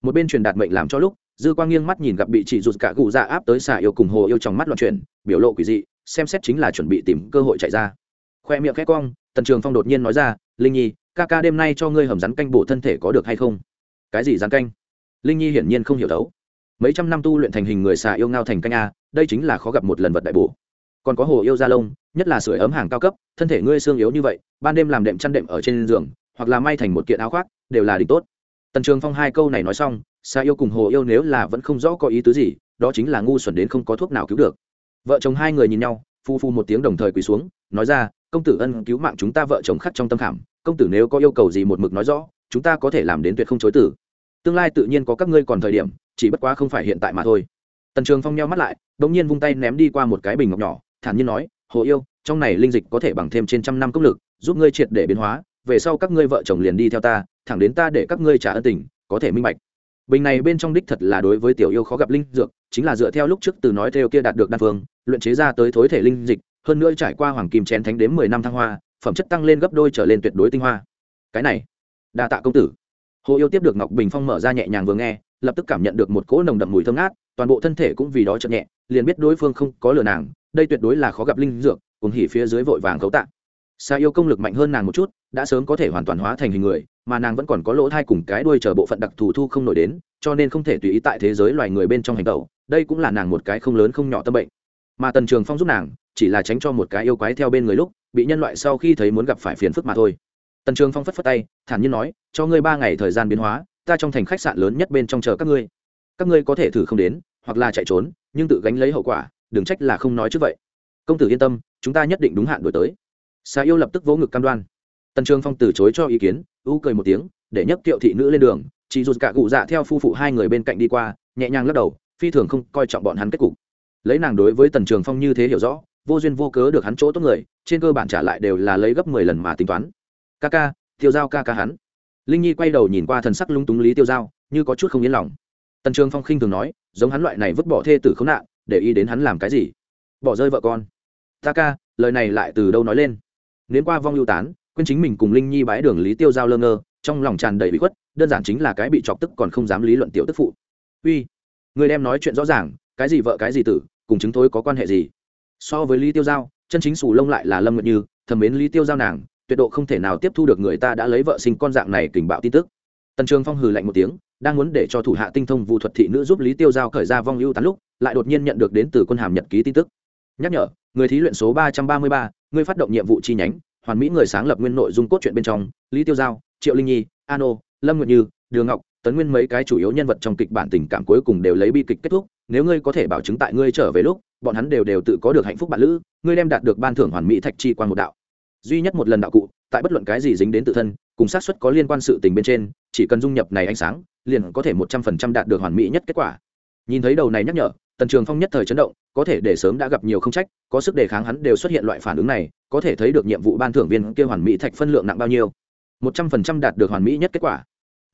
Một bên truyền đạt mệnh làm cho lúc, dư quang nghiêng mắt nhìn gặp bị chị rụt cả gù ra áp tới xà yêu cùng hồ yêu trong mắt loạn chuyển, biểu lộ quỷ dị, xem xét chính là chuẩn bị tìm cơ hội chạy ra. Khoe miệng khét cong, tần trường phong đột nhiên nói ra, linh nhi, ca ca đêm nay cho ngươi hầm rắn canh bổ thân thể có được hay không? Cái gì rắn canh? Linh nhi hiển nhiên không hiểu đấu mấy trăm năm tu luyện thành hình người xà yêu ngao thành canh a, đây chính là khó gặp một lần vật đại bổ. Còn có hồ yêu da lông, nhất là sưởi ấm hàng cao cấp, thân thể ngươi xương yếu như vậy, ban đêm làm đệm chăn đệm ở trên giường, hoặc là may thành một kiện áo khoác, đều là đỉnh tốt. Tần trường phong hai câu này nói xong, xà yêu cùng hồ yêu nếu là vẫn không rõ có ý tứ gì, đó chính là ngu xuẩn đến không có thuốc nào cứu được. Vợ chồng hai người nhìn nhau, phu phu một tiếng đồng thời quỳ xuống, nói ra, công tử ân cứu mạng chúng ta vợ chồng khắc trong tâm khảm, công tử nếu có yêu cầu gì một mực nói rõ, chúng ta có thể làm đến tuyệt không chối tử tương lai tự nhiên có các ngươi còn thời điểm chỉ bất quá không phải hiện tại mà thôi. Tần trường phong nhau mắt lại đ ỗ n g nhiên vung tay ném đi qua một cái bình ngọc nhỏ, thản nhiên nói, hồ yêu, trong này linh dịch có thể bằng thêm trên trăm năm công lực, giúp ngươi triệt để biến hóa, về sau các ngươi vợ chồng liền đi theo ta, thẳng đến ta để các ngươi trả ân tình, có thể minh bạch. Bình này bên trong đích thật là đối với tiểu yêu khó gặp linh dược, chính là dựa theo lúc trước từ nói theo kia đạt được đan phương, luyện chế ra tới thối thể linh dịch, hơn nữa trải qua hoàng kim chén thánh đến mười năm thăng hoa, phẩm chất tăng lên gấp đôi trở lên tuyệt đối tinh hoa. Cái này, đa tạ công tử. Hồ yêu tiếp được ngọc bình phong mở ra nhẹ nhàng vừa nghe lập tức cảm nhận được một cỗ nồng đậm mùi thơm ngát, toàn bộ thân thể cũng vì đó chậm nhẹ, liền biết đối phương không có lừa nàng, đây tuyệt đối là khó gặp linh dược, cùng hỉ phía dưới vội vàng cấu tạ. Xa yêu công lực mạnh hơn nàng một chút, đã sớm có thể hoàn toàn hóa thành hình người, mà nàng vẫn còn có lỗ thai cùng cái đuôi chờ bộ phận đặc thù thu không nổi đến, cho nên không thể tùy ý tại thế giới loài người bên trong hành tẩu đây cũng là nàng một cái không lớn không nhỏ tâm bệnh. Mà tần trường phong giúp nàng, chỉ là tránh cho một cái yêu quái theo bên người lúc, bị nhân loại sau khi thấy muốn gặp phải phiền phức mà thôi. Tần trường phong phất phất tay, thản nhiên nói, cho ngươi ba ngày thời gian biến hóa ta trong thành khách sạn lớn nhất bên trong chờ các ngươi. Các ngươi có thể thử không đến, hoặc là chạy trốn, nhưng tự gánh lấy hậu quả, đừng trách là không nói trước vậy. Công tử yên tâm, chúng ta nhất định đúng hạn đổi tới. Xà yêu lập tức vỗ ngực cam đoan. Tần trường phong từ chối cho ý kiến u cười một tiếng, để nhấc kiệu thị nữ lên đường, chỉ dù cả cụ dạ theo phu phụ hai người bên cạnh đi qua, nhẹ nhàng lắc đầu, phi thường không coi trọng bọn hắn kết cục. Lấy nàng đối với tần trường phong như thế hiểu rõ, vô duyên vô cớ được hắn chỗ tốt người, trên cơ bản trả lại đều là lấy gấp mười lần mà tính toán. Ca ca, tiêu giao ca ca hắn linh nhi quay đầu nhìn qua thần sắc lung túng lý tiêu giao, như có chút không yên lòng. Tần trường phong khinh thường nói, giống hắn loại này vứt bỏ thê tử khốn nạn, để ý đến hắn làm cái gì? Bỏ rơi vợ con. Ta ca, lời này lại từ đâu nói lên? Nến qua vong lưu tán, quên chính mình cùng linh nhi bãi đường lý tiêu giao lơ ngơ, trong lòng tràn đầy bị khuất, đơn giản chính là cái bị chọc tức còn không dám lý luận tiểu tức phụ. Uy, người đem nói chuyện rõ ràng, cái gì vợ cái gì tử, cùng chứng thối có quan hệ gì? So với lý tiêu giao, chân chính sù lông lại là lâm nguyện như, thầm mến lý tiêu giao nàng tuyệt độ không thể nào tiếp thu được người ta đã lấy vợ sinh con dạng này kình bạo tin tức. Tần trường phong hừ lạnh một tiếng, đang muốn để cho thủ hạ tinh thông vụ thuật thị nữ giúp lý tiêu giao khởi ra vong ưu tán lúc, lại đột nhiên nhận được đến từ quân hàm nhật ký tin tức. Nhắc nhở, người thí luyện số ba trăm ba mươi ba, người phát động nhiệm vụ chi nhánh, hoàn mỹ người sáng lập nguyên nội dung cốt truyện bên trong, lý tiêu giao, triệu linh nhi ano lâm nguyệt như, đường ngọc, tấn nguyên mấy cái chủ yếu nhân vật trong kịch bản tình cảm cuối cùng đều lấy bi kịch kết thúc, nếu ngươi có thể bảo chứng tại ngươi trở về lúc, bọn hắn đều đều tự có được hạnh phúc bạn lữ, ngươi đem đạt được ban thưởng hoàn mỹ thạch chi quan một đạo duy nhất một lần đạo cụ, tại bất luận cái gì dính đến tự thân, cùng xác suất có liên quan sự tình bên trên, chỉ cần dung nhập này ánh sáng, liền có thể một trăm phần trăm đạt được hoàn mỹ nhất kết quả. Nhìn thấy đầu này nhắc nhở, tần trường phong nhất thời chấn động, có thể để sớm đã gặp nhiều không trách, có sức đề kháng hắn đều xuất hiện loại phản ứng này, có thể thấy được nhiệm vụ ban thưởng viên kia hoàn mỹ thạch phân lượng nặng bao nhiêu. một trăm phần trăm đạt được hoàn mỹ nhất kết quả.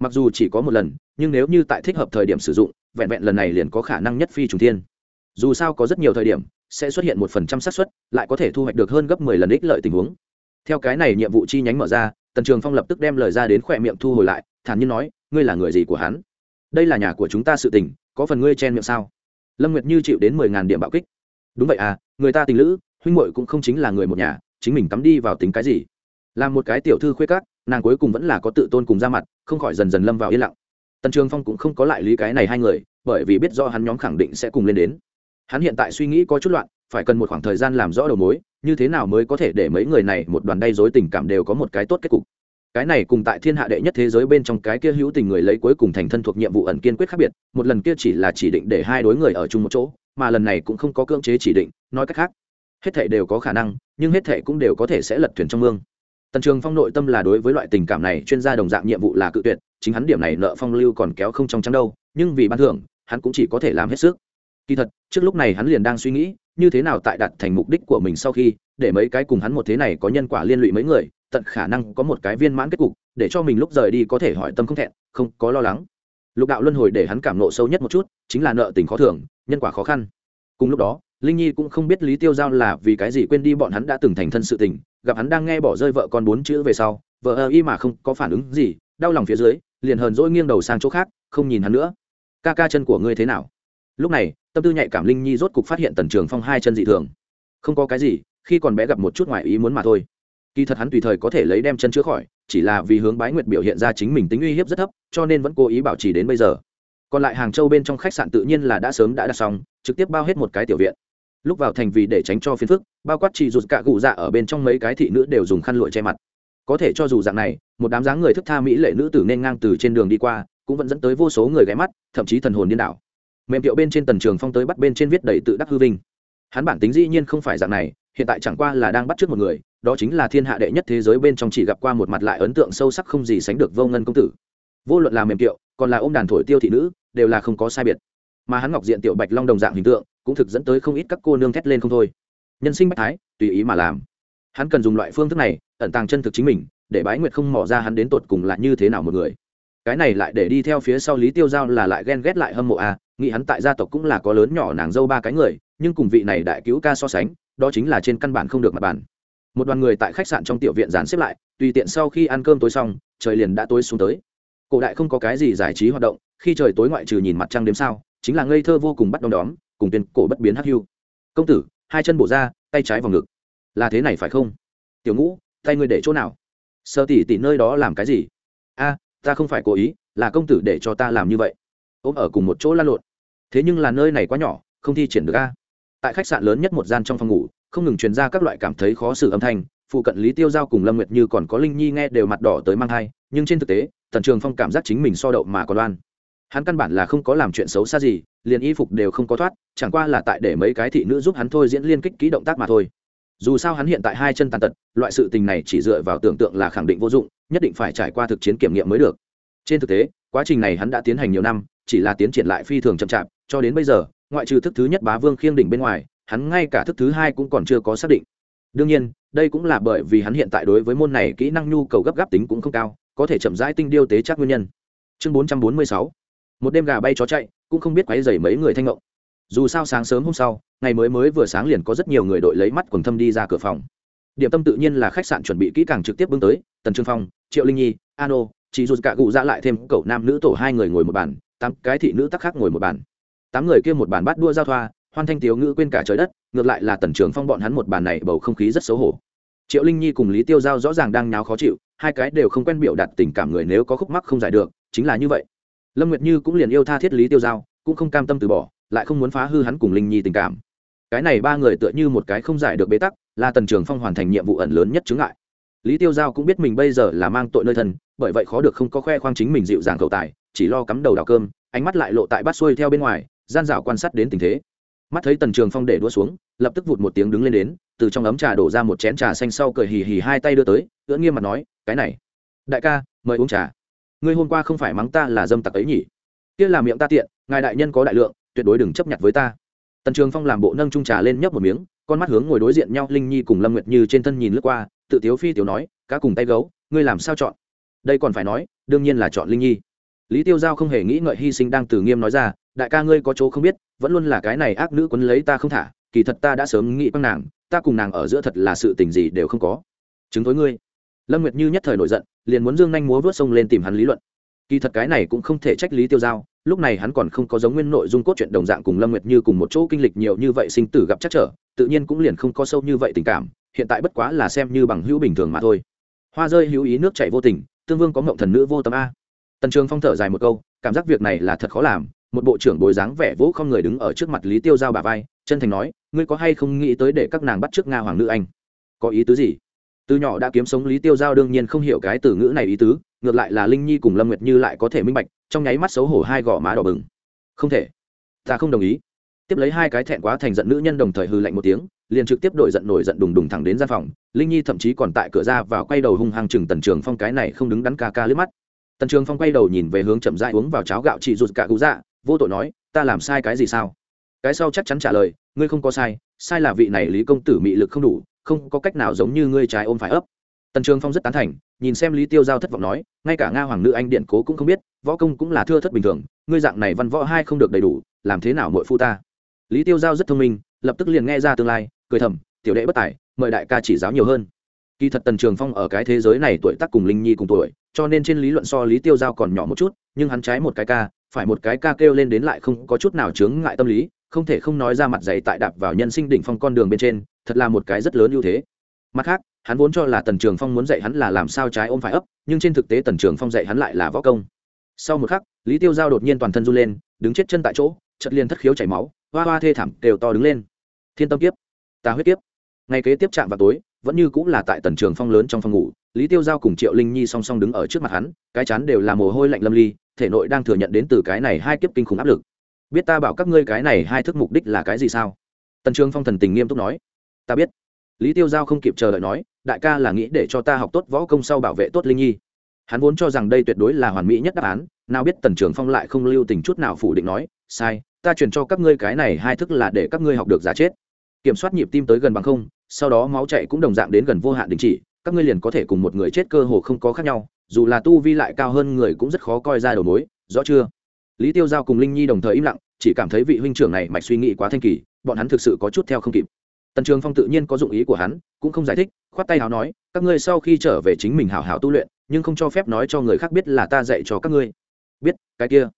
Mặc dù chỉ có một lần, nhưng nếu như tại thích hợp thời điểm sử dụng, vẹn vẹn lần này liền có khả năng nhất phi trùng thiên. Dù sao có rất nhiều thời điểm, sẽ xuất hiện một phần trăm xác suất, lại có thể thu hoạch được hơn gấp mười lần ích lợi tình huống theo cái này nhiệm vụ chi nhánh mở ra tần trường phong lập tức đem lời ra đến khỏe miệng thu hồi lại thản nhiên nói ngươi là người gì của hắn? Đây là nhà của chúng ta sự tình có phần ngươi chen miệng sao? Lâm nguyệt như chịu đến mười ngàn điểm bạo kích. Đúng vậy à người ta tình lữ huynh muội cũng không chính là người một nhà chính mình tắm đi vào tính cái gì? Làm một cái tiểu thư khuê các, nàng cuối cùng vẫn là có tự tôn cùng ra mặt không khỏi dần dần lâm vào yên lặng. Tần trường phong cũng không có lại lý cái này hai người bởi vì biết do hắn nhóm khẳng định sẽ cùng lên đến hắn hiện tại suy nghĩ có chút loạn, phải cần một khoảng thời gian làm rõ đầu mối, như thế nào mới có thể để mấy người này một đoàn đay dối tình cảm đều có một cái tốt kết cục. Cái này cùng tại thiên hạ đệ nhất thế giới bên trong cái kia hữu tình người lấy cuối cùng thành thân thuộc nhiệm vụ ẩn kiên quyết khác biệt, một lần kia chỉ là chỉ định để hai đối người ở chung một chỗ, mà lần này cũng không có cưỡng chế chỉ định, nói cách khác, hết thệ đều có khả năng, nhưng hết thệ cũng đều có thể sẽ lật thuyền trong mương. Tần trường phong nội tâm là đối với loại tình cảm này chuyên gia đồng dạng nhiệm vụ là cự tuyệt, chính hắn điểm này nợ phong lưu còn kéo không trong trắng đâu, nhưng vì ban thưởng, hắn cũng chỉ có thể làm hết sức kỳ thật, trước lúc này hắn liền đang suy nghĩ, như thế nào tại đạt thành mục đích của mình sau khi, để mấy cái cùng hắn một thế này có nhân quả liên lụy mấy người, tận khả năng có một cái viên mãn kết cục, để cho mình lúc rời đi có thể hỏi tâm không thẹn, không có lo lắng. Lục đạo luân hồi để hắn cảm nộ sâu nhất một chút, chính là nợ tình khó thưởng nhân quả khó khăn. Cùng lúc đó, linh nhi cũng không biết lý tiêu giao là vì cái gì quên đi bọn hắn đã từng thành thân sự tình, gặp hắn đang nghe bỏ rơi vợ con bốn chữ về sau, vợ ơ y mà không có phản ứng gì, đau lòng phía dưới, liền hờn dỗi nghiêng đầu sang chỗ khác, không nhìn hắn nữa. Ca ca chân của ngươi thế nào? Lúc này tâm tư nhạy cảm linh nhi rốt cục phát hiện tần trường phong hai chân dị thường. Không có cái gì, khi còn bé gặp một chút ngoại ý muốn mà thôi. Kỳ thật hắn tùy thời có thể lấy đem chân chữa khỏi, chỉ là vì hướng bái nguyệt biểu hiện ra chính mình tính uy hiếp rất thấp, cho nên vẫn cố ý bảo trì đến bây giờ. Còn lại hàng châu bên trong khách sạn tự nhiên là đã sớm đã đặt xong, trực tiếp bao hết một cái tiểu viện. Lúc vào thành vì để tránh cho phiền phức, bao quát chỉ rụt cả cụ dạ ở bên trong mấy cái thị nữ đều dùng khăn lụa che mặt. Có thể cho dù dạng này, một đám dáng người thức tha mỹ lệ nữ tử nên ngang từ trên đường đi qua, cũng vẫn dẫn tới vô số người ghé mắt, thậm chí thần hồn điên đảo mềm tiệu bên trên tần trường phong tới bắt bên trên viết đầy tự đắc hư vinh. Hắn bản tính dĩ nhiên không phải dạng này, hiện tại chẳng qua là đang bắt trước một người, đó chính là thiên hạ đệ nhất thế giới bên trong chỉ gặp qua một mặt lại ấn tượng sâu sắc không gì sánh được vô ngân công tử. Vô luận là mềm tiệu, còn là ôm đàn thổi tiêu thị nữ, đều là không có sai biệt. Mà hắn ngọc diện tiểu bạch long đồng dạng hình tượng, cũng thực dẫn tới không ít các cô nương thét lên không thôi. Nhân sinh bách thái, tùy ý mà làm. Hắn cần dùng loại phương thức này, ẩn tàng chân thực chính mình, để bái nguyệt không mỏ ra hắn đến tột cùng là như thế nào một người cái này lại để đi theo phía sau lý tiêu giao là lại ghen ghét lại hâm mộ à, nghĩ hắn tại gia tộc cũng là có lớn nhỏ nàng dâu ba cái người nhưng cùng vị này đại cứu ca so sánh đó chính là trên căn bản không được mặt bàn. Một đoàn người tại khách sạn trong tiểu viện dàn xếp lại tùy tiện sau khi ăn cơm tối xong trời liền đã tối xuống tới. Cổ đại không có cái gì giải trí hoạt động khi trời tối ngoại trừ nhìn mặt trăng đếm sao chính là ngây thơ vô cùng bắt đom đóm cùng tiền cổ bất biến hắc hưu. Công tử hai chân bổ ra tay trái vào ngực. Là thế này phải không? Tiểu ngũ tay ngươi để chỗ nào? Sơ tỷ tỷ nơi đó làm cái gì? A ta không phải cố ý, là công tử để cho ta làm như vậy. Ôm ở cùng một chỗ lan lộn. Thế nhưng là nơi này quá nhỏ, không thi triển được a. Tại khách sạn lớn nhất một gian trong phòng ngủ, không ngừng truyền ra các loại cảm thấy khó xử âm thanh, phụ cận lý tiêu giao cùng lâm nguyệt như còn có linh nhi nghe đều mặt đỏ tới mang thai, nhưng trên thực tế, tần trường phong cảm giác chính mình so đậu mà còn đoan hắn căn bản là không có làm chuyện xấu xa gì, liền y phục đều không có thoát, chẳng qua là tại để mấy cái thị nữ giúp hắn thôi diễn liên kích ký động tác mà thôi. Dù sao hắn hiện tại hai chân tàn tật, loại sự tình này chỉ dựa vào tưởng tượng là khẳng định vô dụng nhất định phải trải qua thực chiến kiểm nghiệm mới được. Trên thực tế, quá trình này hắn đã tiến hành nhiều năm, chỉ là tiến triển lại phi thường chậm chạp, cho đến bây giờ, ngoại trừ thức thứ nhất bá vương khiêng đỉnh bên ngoài, hắn ngay cả thức thứ hai cũng còn chưa có xác định. Đương nhiên, đây cũng là bởi vì hắn hiện tại đối với môn này kỹ năng nhu cầu gấp gáp tính cũng không cao, có thể chậm rãi tinh điêu tế chắc nguyên nhân. Chương bốn trăm bốn mươi sáu. Một đêm gà bay chó chạy, cũng không biết quấy dày mấy người thanh ngộng dù sao sáng sớm hôm sau, ngày mới mới vừa sáng liền có rất nhiều người đội lấy mắt quần thâm đi ra cửa phòng điểm tâm tự nhiên là khách sạn chuẩn bị kỹ càng trực tiếp bước tới, tần trương phong, triệu linh nhi, ano chị dù cả cụ ra dạ lại thêm cậu nam nữ tổ hai người ngồi một bàn, tám cái thị nữ tắc khác ngồi một bàn. Tám người kia một bàn bắt đua giao thoa, hoan thanh tiếu ngữ quên cả trời đất, ngược lại là tần trường phong bọn hắn một bàn này bầu không khí rất xấu hổ. Triệu linh nhi cùng lý tiêu giao rõ ràng đang nháo khó chịu, hai cái đều không quen biểu đạt tình cảm người nếu có khúc mắc không giải được, chính là như vậy. Lâm nguyệt như cũng liền yêu tha thiết lý tiêu giao, cũng không cam tâm từ bỏ, lại không muốn phá hư hắn cùng linh nhi tình cảm cái này ba người tựa như một cái không giải được bế tắc, là tần trường phong hoàn thành nhiệm vụ ẩn lớn nhất chứng ngại. Lý tiêu giao cũng biết mình bây giờ là mang tội nơi thân, bởi vậy khó được không có khoe khoang chính mình dịu dàng cầu tài, chỉ lo cắm đầu đào cơm, ánh mắt lại lộ tại bát xuôi theo bên ngoài, gian dạo quan sát đến tình thế. Mắt thấy tần trường phong để đua xuống, lập tức vụt một tiếng đứng lên đến, từ trong ấm trà đổ ra một chén trà xanh sau cười hì hì hai tay đưa tới, ưỡn nghiêm mặt nói, cái này, đại ca, mời uống trà. Ngươi hôm qua không phải mắng ta là dâm tặc ấy nhỉ? Kia là miệng ta tiện, ngài đại nhân có đại lượng, tuyệt đối đừng chấp nhận với ta tần trường phong làm bộ nâng trung trà lên nhấp một miếng, con mắt hướng ngồi đối diện nhau, linh nhi cùng lâm nguyệt như trên thân nhìn lướt qua, tự tiếu phi tiểu nói, cá cùng tay gấu, ngươi làm sao chọn? Đây còn phải nói, đương nhiên là chọn linh nhi. Lý tiêu giao không hề nghĩ ngợi hy sinh đang từ nghiêm nói ra, đại ca ngươi có chỗ không biết, vẫn luôn là cái này ác nữ quấn lấy ta không thả, kỳ thật ta đã sớm nghĩ băng nàng, ta cùng nàng ở giữa thật là sự tình gì đều không có. Chứng thối ngươi. Lâm nguyệt như nhất thời nổi giận, liền muốn dương nhanh múa vớt sông lên tìm hắn lý luận. Kỳ thật cái này cũng không thể trách lý tiêu giao lúc này hắn còn không có giống nguyên nội dung cốt truyện đồng dạng cùng lâm nguyệt như cùng một chỗ kinh lịch nhiều như vậy sinh tử gặp chắc trở, tự nhiên cũng liền không có sâu như vậy tình cảm, hiện tại bất quá là xem như bằng hữu bình thường mà thôi. Hoa rơi hữu ý nước chảy vô tình, tương vương có mộng thần nữ vô tâm a. Tần trường phong thở dài một câu, cảm giác việc này là thật khó làm, một bộ trưởng bồi dáng vẻ vỗ không người đứng ở trước mặt lý tiêu giao bà vai, chân thành nói, ngươi có hay không nghĩ tới để các nàng bắt trước nga hoàng nữ anh? Có ý tứ gì? Từ nhỏ đã kiếm sống lý tiêu giao đương nhiên không hiểu cái từ ngữ này ý tứ ngược lại là linh nhi cùng lâm nguyệt như lại có thể minh bạch trong nháy mắt xấu hổ hai gò má đỏ bừng không thể ta không đồng ý tiếp lấy hai cái thẹn quá thành giận nữ nhân đồng thời hư lạnh một tiếng liền trực tiếp đổi giận nổi giận đùng đùng thẳng đến gian phòng linh nhi thậm chí còn tại cửa ra vào quay đầu hung hăng chừng tần trường phong cái này không đứng đắn ca ca lướt mắt tần trường phong quay đầu nhìn về hướng chậm dại uống vào cháo gạo chị rụt cả cú dạ vô tội nói ta làm sai cái gì sao cái sau chắc chắn trả lời ngươi không có sai sai là vị này lý công tử mị lực không đủ không có cách nào giống như ngươi trái ôm phải ấp tần trường phong rất tán thành nhìn xem lý tiêu giao thất vọng nói, ngay cả nga hoàng nữ anh điện cố cũng không biết, võ công cũng là thưa thất bình thường, ngươi dạng này văn võ hai không được đầy đủ, làm thế nào mội phu ta? Lý tiêu giao rất thông minh, lập tức liền nghe ra tương lai, cười thầm, tiểu đệ bất tài, mời đại ca chỉ giáo nhiều hơn. Kỳ thật tần trường phong ở cái thế giới này tuổi tác cùng linh nhi cùng tuổi, cho nên trên lý luận so lý tiêu giao còn nhỏ một chút, nhưng hắn trái một cái ca, phải một cái ca kêu lên đến lại không có chút nào chướng ngại tâm lý, không thể không nói ra mặt dày tại đạp vào nhân sinh đỉnh phong con đường bên trên, thật là một cái rất lớn ưu thế. Mặt khác hắn vốn cho là tần trường phong muốn dạy hắn là làm sao trái ôm phải ấp, nhưng trên thực tế tần trường phong dạy hắn lại là võ công. Sau một khắc, lý tiêu giao đột nhiên toàn thân run lên, đứng chết chân tại chỗ chật liền thất khiếu chảy máu, hoa hoa thê thảm đều to đứng lên. Thiên tâm kiếp ta huyết kiếp. Ngày kế tiếp chạm vào tối, vẫn như cũng là tại tần trường phong lớn trong phòng ngủ, lý tiêu giao cùng triệu linh nhi song song đứng ở trước mặt hắn, cái chán đều là mồ hôi lạnh lâm ly, thể nội đang thừa nhận đến từ cái này hai kiếp kinh khủng áp lực. Biết ta bảo các ngươi cái này hai thức mục đích là cái gì sao? Tần trường phong thần tình nghiêm túc nói. Ta biết. Lý tiêu giao không kịp chờ đợi nói đại ca là nghĩ để cho ta học tốt võ công sau bảo vệ tốt linh nhi. Hắn vốn cho rằng đây tuyệt đối là hoàn mỹ nhất đáp án, nào biết tần trường phong lại không lưu tình chút nào phủ định nói, sai, ta truyền cho các ngươi cái này hai thức là để các ngươi học được giả chết. Kiểm soát nhịp tim tới gần bằng không, sau đó máu chạy cũng đồng dạng đến gần vô hạn đình chỉ, các ngươi liền có thể cùng một người chết cơ hồ không có khác nhau, dù là tu vi lại cao hơn người cũng rất khó coi ra đầu mối, rõ chưa? Lý tiêu giao cùng linh nhi đồng thời im lặng, chỉ cảm thấy vị huynh trưởng này mạch suy nghĩ quá thanh kỳ, bọn hắn thực sự có chút theo không kịp. Tần trường phong tự nhiên có dụng ý của hắn, cũng không giải thích khoát tay h à o nói, các ngươi sau khi trở về chính mình hảo hảo tu luyện, nhưng không cho phép nói cho người khác biết là ta dạy cho các ngươi. Biết, cái kia.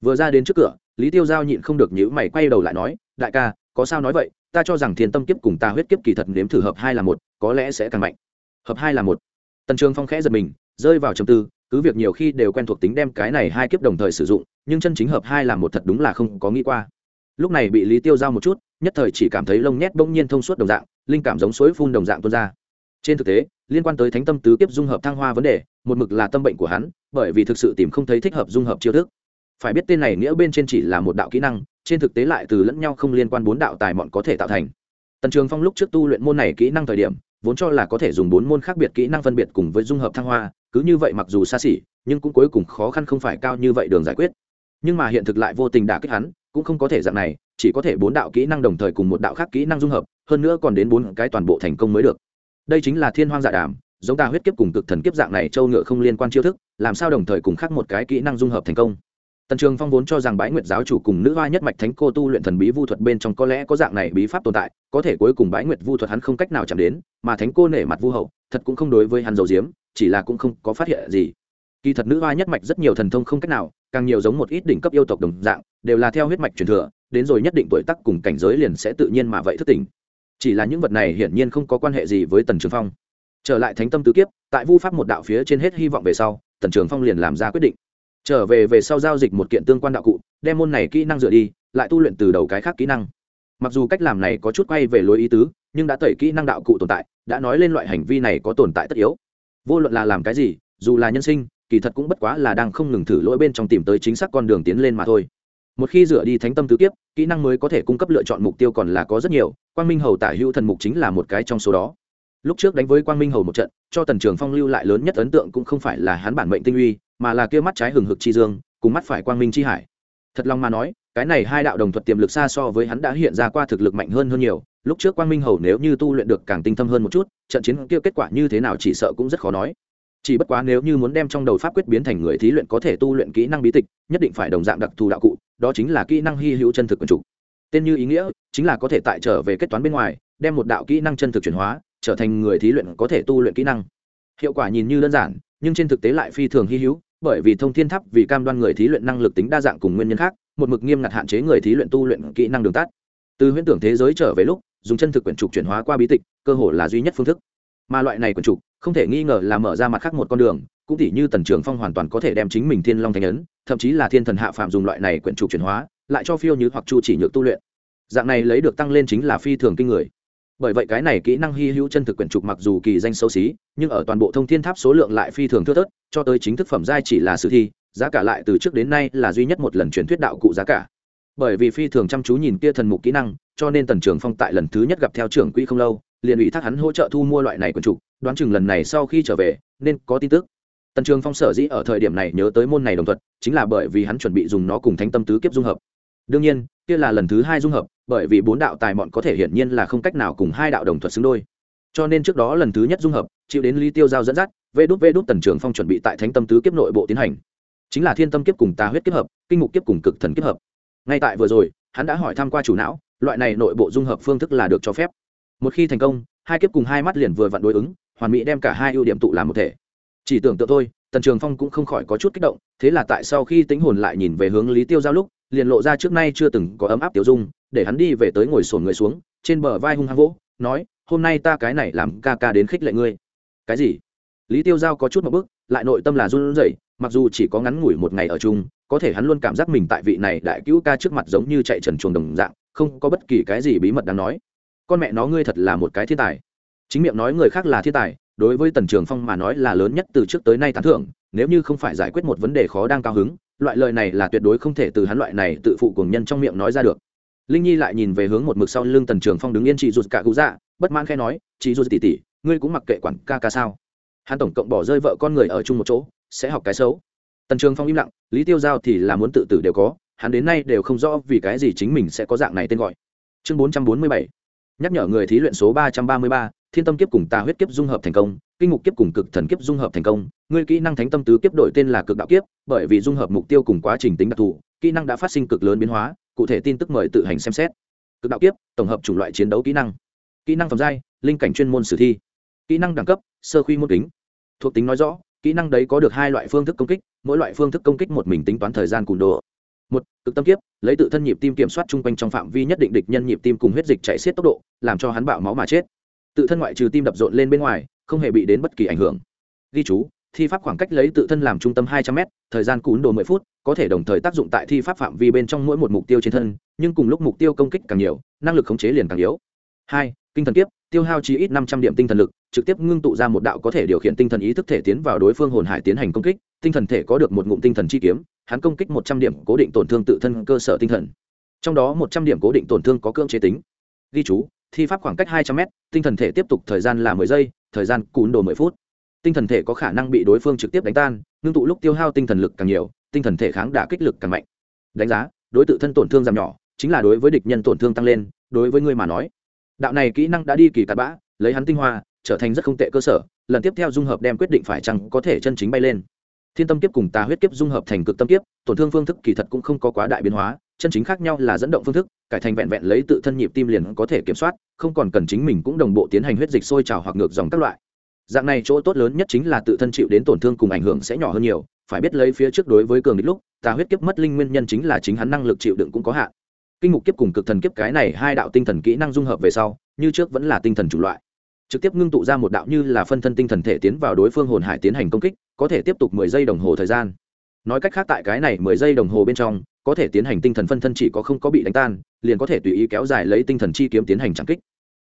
Vừa ra đến trước cửa, lý tiêu giao nhịn không được nhữ mày quay đầu lại nói, đại ca, có sao nói vậy, ta cho rằng thiên tâm kiếp cùng ta huyết kiếp kỳ thật nếm thử hợp hai là một, có lẽ sẽ càng mạnh. Hợp hai là một. Tần trường phong khẽ giật mình, rơi vào trầm tư, cứ việc nhiều khi đều quen thuộc tính đem cái này hai kiếp đồng thời sử dụng, nhưng chân chính hợp hai là một thật đúng là không có nghĩ qua. Lúc này bị lý tiêu giao một chút, nhất thời chỉ cảm thấy lông nhét bỗng nhiên thông suốt đồng dạng, linh cảm giống suối phun đồng dạng tuôn ra trên thực tế, liên quan tới thánh tâm tứ kiếp dung hợp thăng hoa vấn đề, một mực là tâm bệnh của hắn, bởi vì thực sự tìm không thấy thích hợp dung hợp chiêu thức. Phải biết tên này nghĩa bên trên chỉ là một đạo kỹ năng, trên thực tế lại từ lẫn nhau không liên quan bốn đạo tài mọn có thể tạo thành. Tần trường phong lúc trước tu luyện môn này kỹ năng thời điểm, vốn cho là có thể dùng bốn môn khác biệt kỹ năng phân biệt cùng với dung hợp thăng hoa, cứ như vậy mặc dù xa xỉ, nhưng cũng cuối cùng khó khăn không phải cao như vậy đường giải quyết. Nhưng mà hiện thực lại vô tình đả kích hắn, cũng không có thể dạng này, chỉ có thể bốn đạo kỹ năng đồng thời cùng một đạo khác kỹ năng dung hợp, hơn nữa còn đến bốn cái toàn bộ thành công mới được đây chính là thiên hoang dạ đàm, giống ta huyết kiếp cùng cực thần kiếp dạng này châu ngựa không liên quan chiêu thức, làm sao đồng thời cùng khác một cái kỹ năng dung hợp thành công? Tần trường phong vốn cho rằng bãi nguyệt giáo chủ cùng nữ hoa nhất mạch thánh cô tu luyện thần bí vu thuật bên trong có lẽ có dạng này bí pháp tồn tại, có thể cuối cùng bãi nguyệt vu thuật hắn không cách nào chạm đến, mà thánh cô nể mặt vu hậu, thật cũng không đối với hắn dầu diếm chỉ là cũng không có phát hiện gì. Kỳ thật nữ hoa nhất mạch rất nhiều thần thông không cách nào, càng nhiều giống một ít đỉnh cấp yêu tộc đồng dạng, đều là theo huyết mạch truyền thừa, đến rồi nhất định tuổi tác cùng cảnh giới liền sẽ tự nhiên mà vậy thức tỉnh chỉ là những vật này hiển nhiên không có quan hệ gì với tần trường phong. Trở lại thánh tâm tứ kiếp, tại vu pháp một đạo phía trên hết hy vọng về sau, tần trường phong liền làm ra quyết định. Trở về về sau giao dịch một kiện tương quan đạo cụ, đem môn này kỹ năng dựa đi, lại tu luyện từ đầu cái khác kỹ năng. Mặc dù cách làm này có chút quay về lối ý tứ, nhưng đã tẩy kỹ năng đạo cụ tồn tại, đã nói lên loại hành vi này có tồn tại tất yếu. Vô luận là làm cái gì, dù là nhân sinh, kỳ thật cũng bất quá là đang không ngừng thử lỗi bên trong tìm tới chính xác con đường tiến lên mà thôi một khi dựa đi thánh tâm tứ kiếp, kỹ năng mới có thể cung cấp lựa chọn mục tiêu còn là có rất nhiều, quang minh hầu tả hữu thần mục chính là một cái trong số đó. Lúc trước đánh với quang minh hầu một trận, cho tần trường phong lưu lại lớn nhất ấn tượng cũng không phải là hắn bản mệnh tinh uy, mà là kia mắt trái hừng hực chi dương, cùng mắt phải quang minh chi hải. Thật lòng mà nói, cái này hai đạo đồng thuật tiềm lực xa so với hắn đã hiện ra qua thực lực mạnh hơn hơn nhiều. Lúc trước quang minh hầu nếu như tu luyện được càng tinh thâm hơn một chút, trận chiến kia kết quả như thế nào chỉ sợ cũng rất khó nói. Chỉ bất quá nếu như muốn đem trong đầu pháp quyết biến thành người thí luyện có thể tu luyện kỹ năng bí tịch, nhất định phải đồng dạng đặc thù đạo cụ đó chính là kỹ năng hy hữu chân thực quần chủ. Tên như ý nghĩa chính là có thể tại trở về kết toán bên ngoài, đem một đạo kỹ năng chân thực chuyển hóa, trở thành người thí luyện có thể tu luyện kỹ năng. Hiệu quả nhìn như đơn giản, nhưng trên thực tế lại phi thường hy hữu, bởi vì thông thiên tháp vì cam đoan người thí luyện năng lực tính đa dạng cùng nguyên nhân khác, một mực nghiêm ngặt hạn chế người thí luyện tu luyện kỹ năng đường tắt. Từ huyễn tưởng thế giới trở về lúc, dùng chân thực quyển trục chuyển hóa qua bí tịch, cơ hồ là duy nhất phương thức. Mà loại này quyển trục không thể nghi ngờ là mở ra mặt khác một con đường, cũng tỉ như tần trường phong hoàn toàn có thể đem chính mình thiên long thành ấn thậm chí là thiên thần hạ phạm dùng loại này quyển trục chuyển hóa, lại cho phiêu như hoặc chu chỉ nhược tu luyện. Dạng này lấy được tăng lên chính là phi thường kinh người. Bởi vậy cái này kỹ năng hy hữu chân thực quyển trục mặc dù kỳ danh xấu xí, nhưng ở toàn bộ thông thiên tháp số lượng lại phi thường thưa thớt, cho tới chính thức phẩm giai chỉ là sử thi, giá cả lại từ trước đến nay là duy nhất một lần truyền thuyết đạo cụ giá cả. Bởi vì phi thường chăm chú nhìn kia thần mục kỹ năng, cho nên tần trường phong tại lần thứ nhất gặp theo trưởng quỹ không lâu, liền ủy thác hắn hỗ trợ thu mua loại này quyển trục, đoán chừng lần này sau khi trở về, nên có tin tức tần trường phong sở dĩ ở thời điểm này nhớ tới môn này đồng thuật, chính là bởi vì hắn chuẩn bị dùng nó cùng thánh tâm tứ kiếp dung hợp. Đương nhiên kia là lần thứ hai dung hợp bởi vì bốn đạo tài mọn có thể hiển nhiên là không cách nào cùng hai đạo đồng thuật xứng đôi. Cho nên trước đó lần thứ nhất dung hợp chịu đến ly tiêu giao dẫn dắt vê đút vê đút tần trường phong chuẩn bị tại thánh tâm tứ kiếp nội bộ tiến hành. Chính là thiên tâm kiếp cùng tà huyết kiếp hợp kinh mục kiếp cùng cực thần kiếp hợp. Ngay tại vừa rồi hắn đã hỏi thăm qua chủ não loại này nội bộ dung hợp phương thức là được cho phép. Một khi thành công hai kiếp cùng hai mắt liền vừa vặn đối ứng hoàn mỹ đem cả hai ưu điểm tụ làm một thể chỉ tưởng tượng thôi tần trường phong cũng không khỏi có chút kích động thế là tại sau khi tính hồn lại nhìn về hướng lý tiêu giao lúc liền lộ ra trước nay chưa từng có ấm áp tiểu dung để hắn đi về tới ngồi sổn người xuống trên bờ vai hung hăng vỗ nói hôm nay ta cái này làm ca ca đến khích lệ ngươi. Cái gì? Lý tiêu giao có chút một bước, lại nội tâm là run rẩy mặc dù chỉ có ngắn ngủi một ngày ở chung có thể hắn luôn cảm giác mình tại vị này đại cứu ca trước mặt giống như chạy trần chuồng đồng dạng không có bất kỳ cái gì bí mật đáng nói. Con mẹ nó ngươi thật là một cái thiên tài. Chính miệng nói người khác là thiên tài đối với tần trường phong mà nói là lớn nhất từ trước tới nay tán thưởng, nếu như không phải giải quyết một vấn đề khó đang cao hứng, loại lời này là tuyệt đối không thể từ hắn loại này tự phụ cùng nhân trong miệng nói ra được. Linh nhi lại nhìn về hướng một mực sau lưng tần trường phong đứng yên chị rụt cả cụ dạ bất mãn khe nói, chị rụt tỉ tỉ ngươi cũng mặc kệ quản ca ca sao? Hắn tổng cộng bỏ rơi vợ con người ở chung một chỗ, sẽ học cái xấu. Tần trường phong im lặng, lý tiêu giao thì là muốn tự tử đều có, hắn đến nay đều không rõ vì cái gì chính mình sẽ có dạng này tên gọi. Chương bốn trăm bốn mươi bảy, nhắc nhở người thí luyện số ba trăm ba mươi ba thiên tâm kiếp cùng tà huyết kiếp dung hợp thành công, kinh mục kiếp cùng cực thần kiếp dung hợp thành công. Ngươi kỹ năng thánh tâm tứ kiếp đổi tên là cực đạo kiếp, bởi vì dung hợp mục tiêu cùng quá trình tính đặc thù, kỹ năng đã phát sinh cực lớn biến hóa, cụ thể tin tức mời tự hành xem xét. Cực đạo kiếp, tổng hợp chủng loại chiến đấu kỹ năng. Kỹ năng phẩm giai, linh cảnh chuyên môn sử thi. Kỹ năng đẳng cấp, sơ khuy môn kính. Thuộc tính nói rõ, kỹ năng đấy có được hai loại phương thức công kích, mỗi loại phương thức công kích một mình tính toán thời gian cùn đồ một, cực tâm kiếp, lấy tự thân nhịp tim kiểm soát chung quanh trong phạm vi nhất định địch nhân nhịp tim cùng huyết dịch chạy xiết tốc độ, làm cho hắn bạo máu mà chết tự thân ngoại trừ tim đập rộn lên bên ngoài, không hề bị đến bất kỳ ảnh hưởng. Ghi chú, thi pháp khoảng cách lấy tự thân làm trung tâm hai trăm m thời gian cún đồ mười phút, có thể đồng thời tác dụng tại thi pháp phạm vi bên trong mỗi một mục tiêu trên thân, nhưng cùng lúc mục tiêu công kích càng nhiều, năng lực khống chế liền càng yếu. Hai, kinh thần kiếp, tiêu hao chí ít năm trăm điểm tinh thần lực, trực tiếp ngưng tụ ra một đạo có thể điều khiển tinh thần ý thức thể tiến vào đối phương hồn hải tiến hành công kích, tinh thần thể có được một ngụm tinh thần chi kiếm, hắn công kích một trăm điểm cố định tổn thương tự thân cơ sở tinh thần. Trong đó một trăm điểm cố định tổn thương có cưỡng chế tính. Ghi chú thi pháp khoảng cách hai trăm m tinh thần thể tiếp tục thời gian là mười giây, thời gian cún đồ mười phút. Tinh thần thể có khả năng bị đối phương trực tiếp đánh tan, ngưng tụ lúc tiêu hao tinh thần lực càng nhiều, tinh thần thể kháng đả kích lực càng mạnh. Đánh giá, đối tự thân tổn thương giảm nhỏ, chính là đối với địch nhân tổn thương tăng lên, đối với người mà nói. Đạo này kỹ năng đã đi kỳ cắt bã, lấy hắn tinh hoa, trở thành rất không tệ cơ sở, lần tiếp theo dung hợp đem quyết định phải chăng có thể chân chính bay lên. Thiên tâm kiếp cùng tà huyết kiếp dung hợp thành cực tâm kiếp, tổn thương phương thức kỳ thật cũng không có quá đại biến hóa, chân chính khác nhau là dẫn động phương thức cải thành vẹn vẹn lấy tự thân nhịp tim liền có thể kiểm soát, không còn cần chính mình cũng đồng bộ tiến hành huyết dịch sôi trào hoặc ngược dòng các loại. Dạng này chỗ tốt lớn nhất chính là tự thân chịu đến tổn thương cùng ảnh hưởng sẽ nhỏ hơn nhiều, phải biết lấy phía trước đối với cường địch lúc, ta huyết kiếp mất linh nguyên nhân chính là chính hắn năng lực chịu đựng cũng có hạn. Kinh mục kiếp cùng cực thần kiếp cái này hai đạo tinh thần kỹ năng dung hợp về sau, như trước vẫn là tinh thần chủ loại. Trực tiếp ngưng tụ ra một đạo như là phân thân tinh thần thể tiến vào đối phương hồn hải tiến hành công kích, có thể tiếp tục mười giây đồng hồ thời gian nói cách khác tại cái này mười giây đồng hồ bên trong, có thể tiến hành tinh thần phân thân chỉ có không có bị đánh tan, liền có thể tùy ý kéo dài lấy tinh thần chi kiếm tiến hành trắng kích.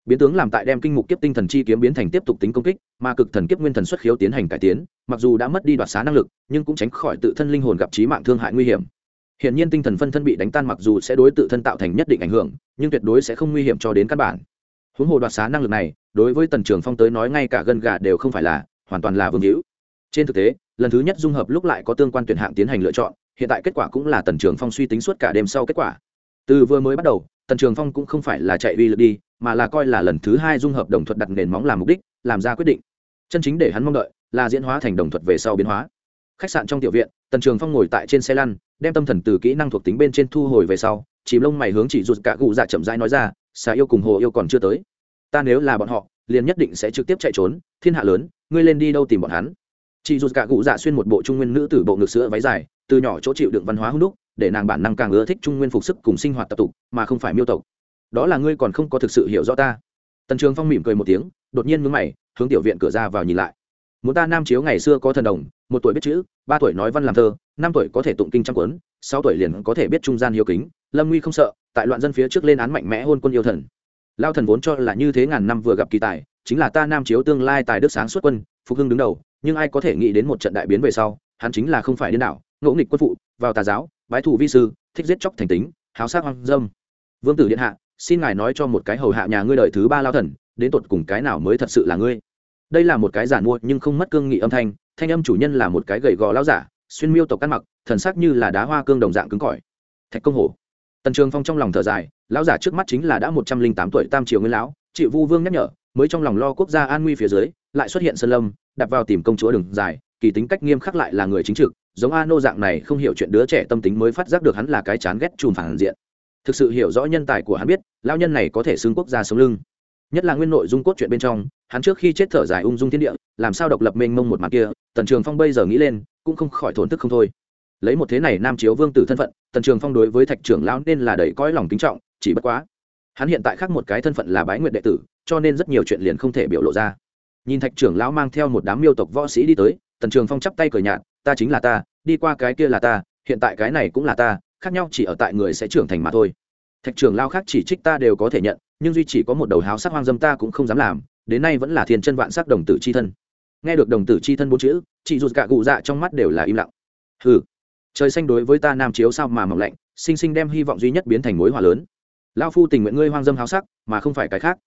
Biến tướng làm tại đem kinh mục kiếp tinh thần chi kiếm biến thành tiếp tục tính công kích, mà cực thần kiếp nguyên thần xuất khiếu tiến hành cải tiến, mặc dù đã mất đi đoạt xá năng lực, nhưng cũng tránh khỏi tự thân linh hồn gặp trí mạng thương hại nguy hiểm. Hiện nhiên tinh thần phân thân bị đánh tan mặc dù sẽ đối tự thân tạo thành nhất định ảnh hưởng, nhưng tuyệt đối sẽ không nguy hiểm cho đến căn bản. Huống hồ đoạt xá năng lực này, đối với tần trường phong tới nói ngay cả gân gà đều không phải là, hoàn toàn là vương hữu. Trên thực tế lần thứ nhất dung hợp lúc lại có tương quan tuyển hạng tiến hành lựa chọn, hiện tại kết quả cũng là tần trường phong suy tính suốt cả đêm sau kết quả. Từ vừa mới bắt đầu, tần trường phong cũng không phải là chạy uy lực đi, mà là coi là lần thứ hai dung hợp đồng thuật đặt nền móng làm mục đích, làm ra quyết định. Chân chính để hắn mong đợi là diễn hóa thành đồng thuật về sau biến hóa. Khách sạn trong tiểu viện, tần trường phong ngồi tại trên xe lăn, đem tâm thần từ kỹ năng thuộc tính bên trên thu hồi về sau, chìm lông mày hướng chỉ rụt cả cụ dạ chậm rãi nói ra, xà yêu cùng hồ yêu còn chưa tới. Ta nếu là bọn họ, liền nhất định sẽ trực tiếp chạy trốn, thiên hạ lớn, ngươi lên đi đâu tìm bọn hắn? Chị dù cả cụ dạ xuyên một bộ trung nguyên nữ tử bộ ngực sữa váy dài, từ nhỏ chỗ chịu đựng văn hóa hưng đúc, để nàng bản năng càng ưa thích trung nguyên phục sức cùng sinh hoạt tập tục, mà không phải miêu tộc. Đó là ngươi còn không có thực sự hiểu rõ ta. Tần trường phong mỉm cười một tiếng, đột nhiên mướn mày, hướng tiểu viện cửa ra vào nhìn lại. Muốn ta nam chiếu ngày xưa có thần đồng, một tuổi biết chữ, ba tuổi nói văn làm thơ, năm tuổi có thể tụng kinh trăm cuốn, sáu tuổi liền có thể biết trung gian hiếu kính, lâm nguy không sợ, tại loạn dân phía trước lên án mạnh mẽ hôn quân yêu thần. Lao thần vốn cho là như thế ngàn năm vừa gặp kỳ tài, chính là ta nam chiếu tương lai tài đức sáng xuất quân, phục hưng đứng đầu nhưng ai có thể nghĩ đến một trận đại biến về sau, hắn chính là không phải điên đảo, ngỗ nghịch quân phụ, vào tà giáo, bái thủ vi sư, thích giết chóc thành tính, háo sát hoang dâm. Vương tử điện hạ, xin ngài nói cho một cái hầu hạ nhà ngươi đợi thứ ba lao thần, đến tột cùng cái nào mới thật sự là ngươi? Đây là một cái giả mua nhưng không mất cương nghị âm thanh thanh âm chủ nhân là một cái gầy gò lao giả, xuyên miêu tộc cắt mặc, thần sắc như là đá hoa cương đồng dạng cứng cỏi. Thạch công hổ. Tần trường phong trong lòng thở dài, lão giả trước mắt chính là đã một trăm linh tám tuổi tam triều nguyên lão, chịu vu vương nhắc nhở mới trong lòng lo quốc gia an nguy phía dưới, lại xuất hiện sơn lâm đặt vào tìm công chúa đường dài, kỳ tính cách nghiêm khắc lại là người chính trực, giống a nô dạng này không hiểu chuyện đứa trẻ tâm tính mới phát giác được hắn là cái chán ghét chùm phản diện. Thực sự hiểu rõ nhân tài của hắn biết lao nhân này có thể xưng quốc gia sống lưng. Nhất là nguyên nội dung cốt chuyện bên trong, hắn trước khi chết thở dài ung dung thiên địa, làm sao độc lập mênh mông một mặt kia, tần trường phong bây giờ nghĩ lên, cũng không khỏi thổn thức không thôi. Lấy một thế này nam chiếu vương tử thân phận, tần trường phong đối với thạch trưởng lão nên là đầy cõi lòng kính trọng, chỉ bất quá, hắn hiện tại khác một cái thân phận là bái nguyện đệ tử cho nên rất nhiều chuyện liền không thể biểu lộ ra. Nhìn thạch trưởng lão mang theo một đám miêu tộc võ sĩ đi tới, tần trường phong chắp tay cờ nhạt, ta chính là ta, đi qua cái kia là ta, hiện tại cái này cũng là ta, khác nhau chỉ ở tại người sẽ trưởng thành mà thôi. Thạch trưởng lao khác chỉ trích ta đều có thể nhận, nhưng duy chỉ có một đầu háo sắc hoang dâm ta cũng không dám làm, đến nay vẫn là thiên chân vạn sắc đồng tử c h i thân. Nghe được đồng tử c h i thân bốn chữ, chị rụt cả cụ dạ trong mắt đều là im lặng. Hừ, trời xanh đối với ta nam chiếu sao mà mỏng lạnh, sinh sinh đem hy vọng duy nhất biến thành mối hòa lớn. Lao phu tình nguyện ngươi hoang dâm háo sắc, mà không phải cái khác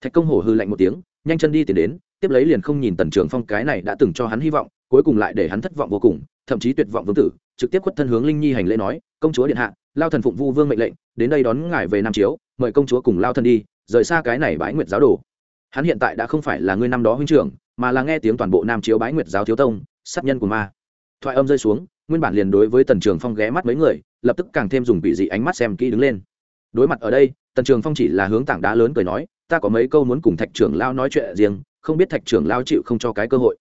thạch công hổ hư lạnh một tiếng, nhanh chân đi tìm đến, tiếp lấy liền không nhìn tần trường phong cái này đã từng cho hắn hy vọng, cuối cùng lại để hắn thất vọng vô cùng, thậm chí tuyệt vọng vương tử, trực tiếp khuất thân hướng linh nhi hành lễ nói, công chúa điện hạ, lao thần phụng vu vương mệnh lệnh, đến đây đón ngài về nam chiếu, mời công chúa cùng lao thần đi, rời xa cái này bái nguyệt giáo đồ. Hắn hiện tại đã không phải là người năm đó huynh trưởng, mà là nghe tiếng toàn bộ nam chiếu bái nguyệt giáo thiếu tông, sát nhân của ma. Thoại âm rơi xuống, nguyên bản liền đối với tần trường phong ghé mắt mấy người, lập tức càng thêm dùng bị dị ánh mắt xem kỹ đứng lên. Đối mặt ở đây, tần trường phong chỉ là hướng tảng đá lớn cười nói ta có mấy câu muốn cùng thạch trưởng lao nói chuyện riêng, không biết thạch trưởng lao chịu không cho cái cơ hội.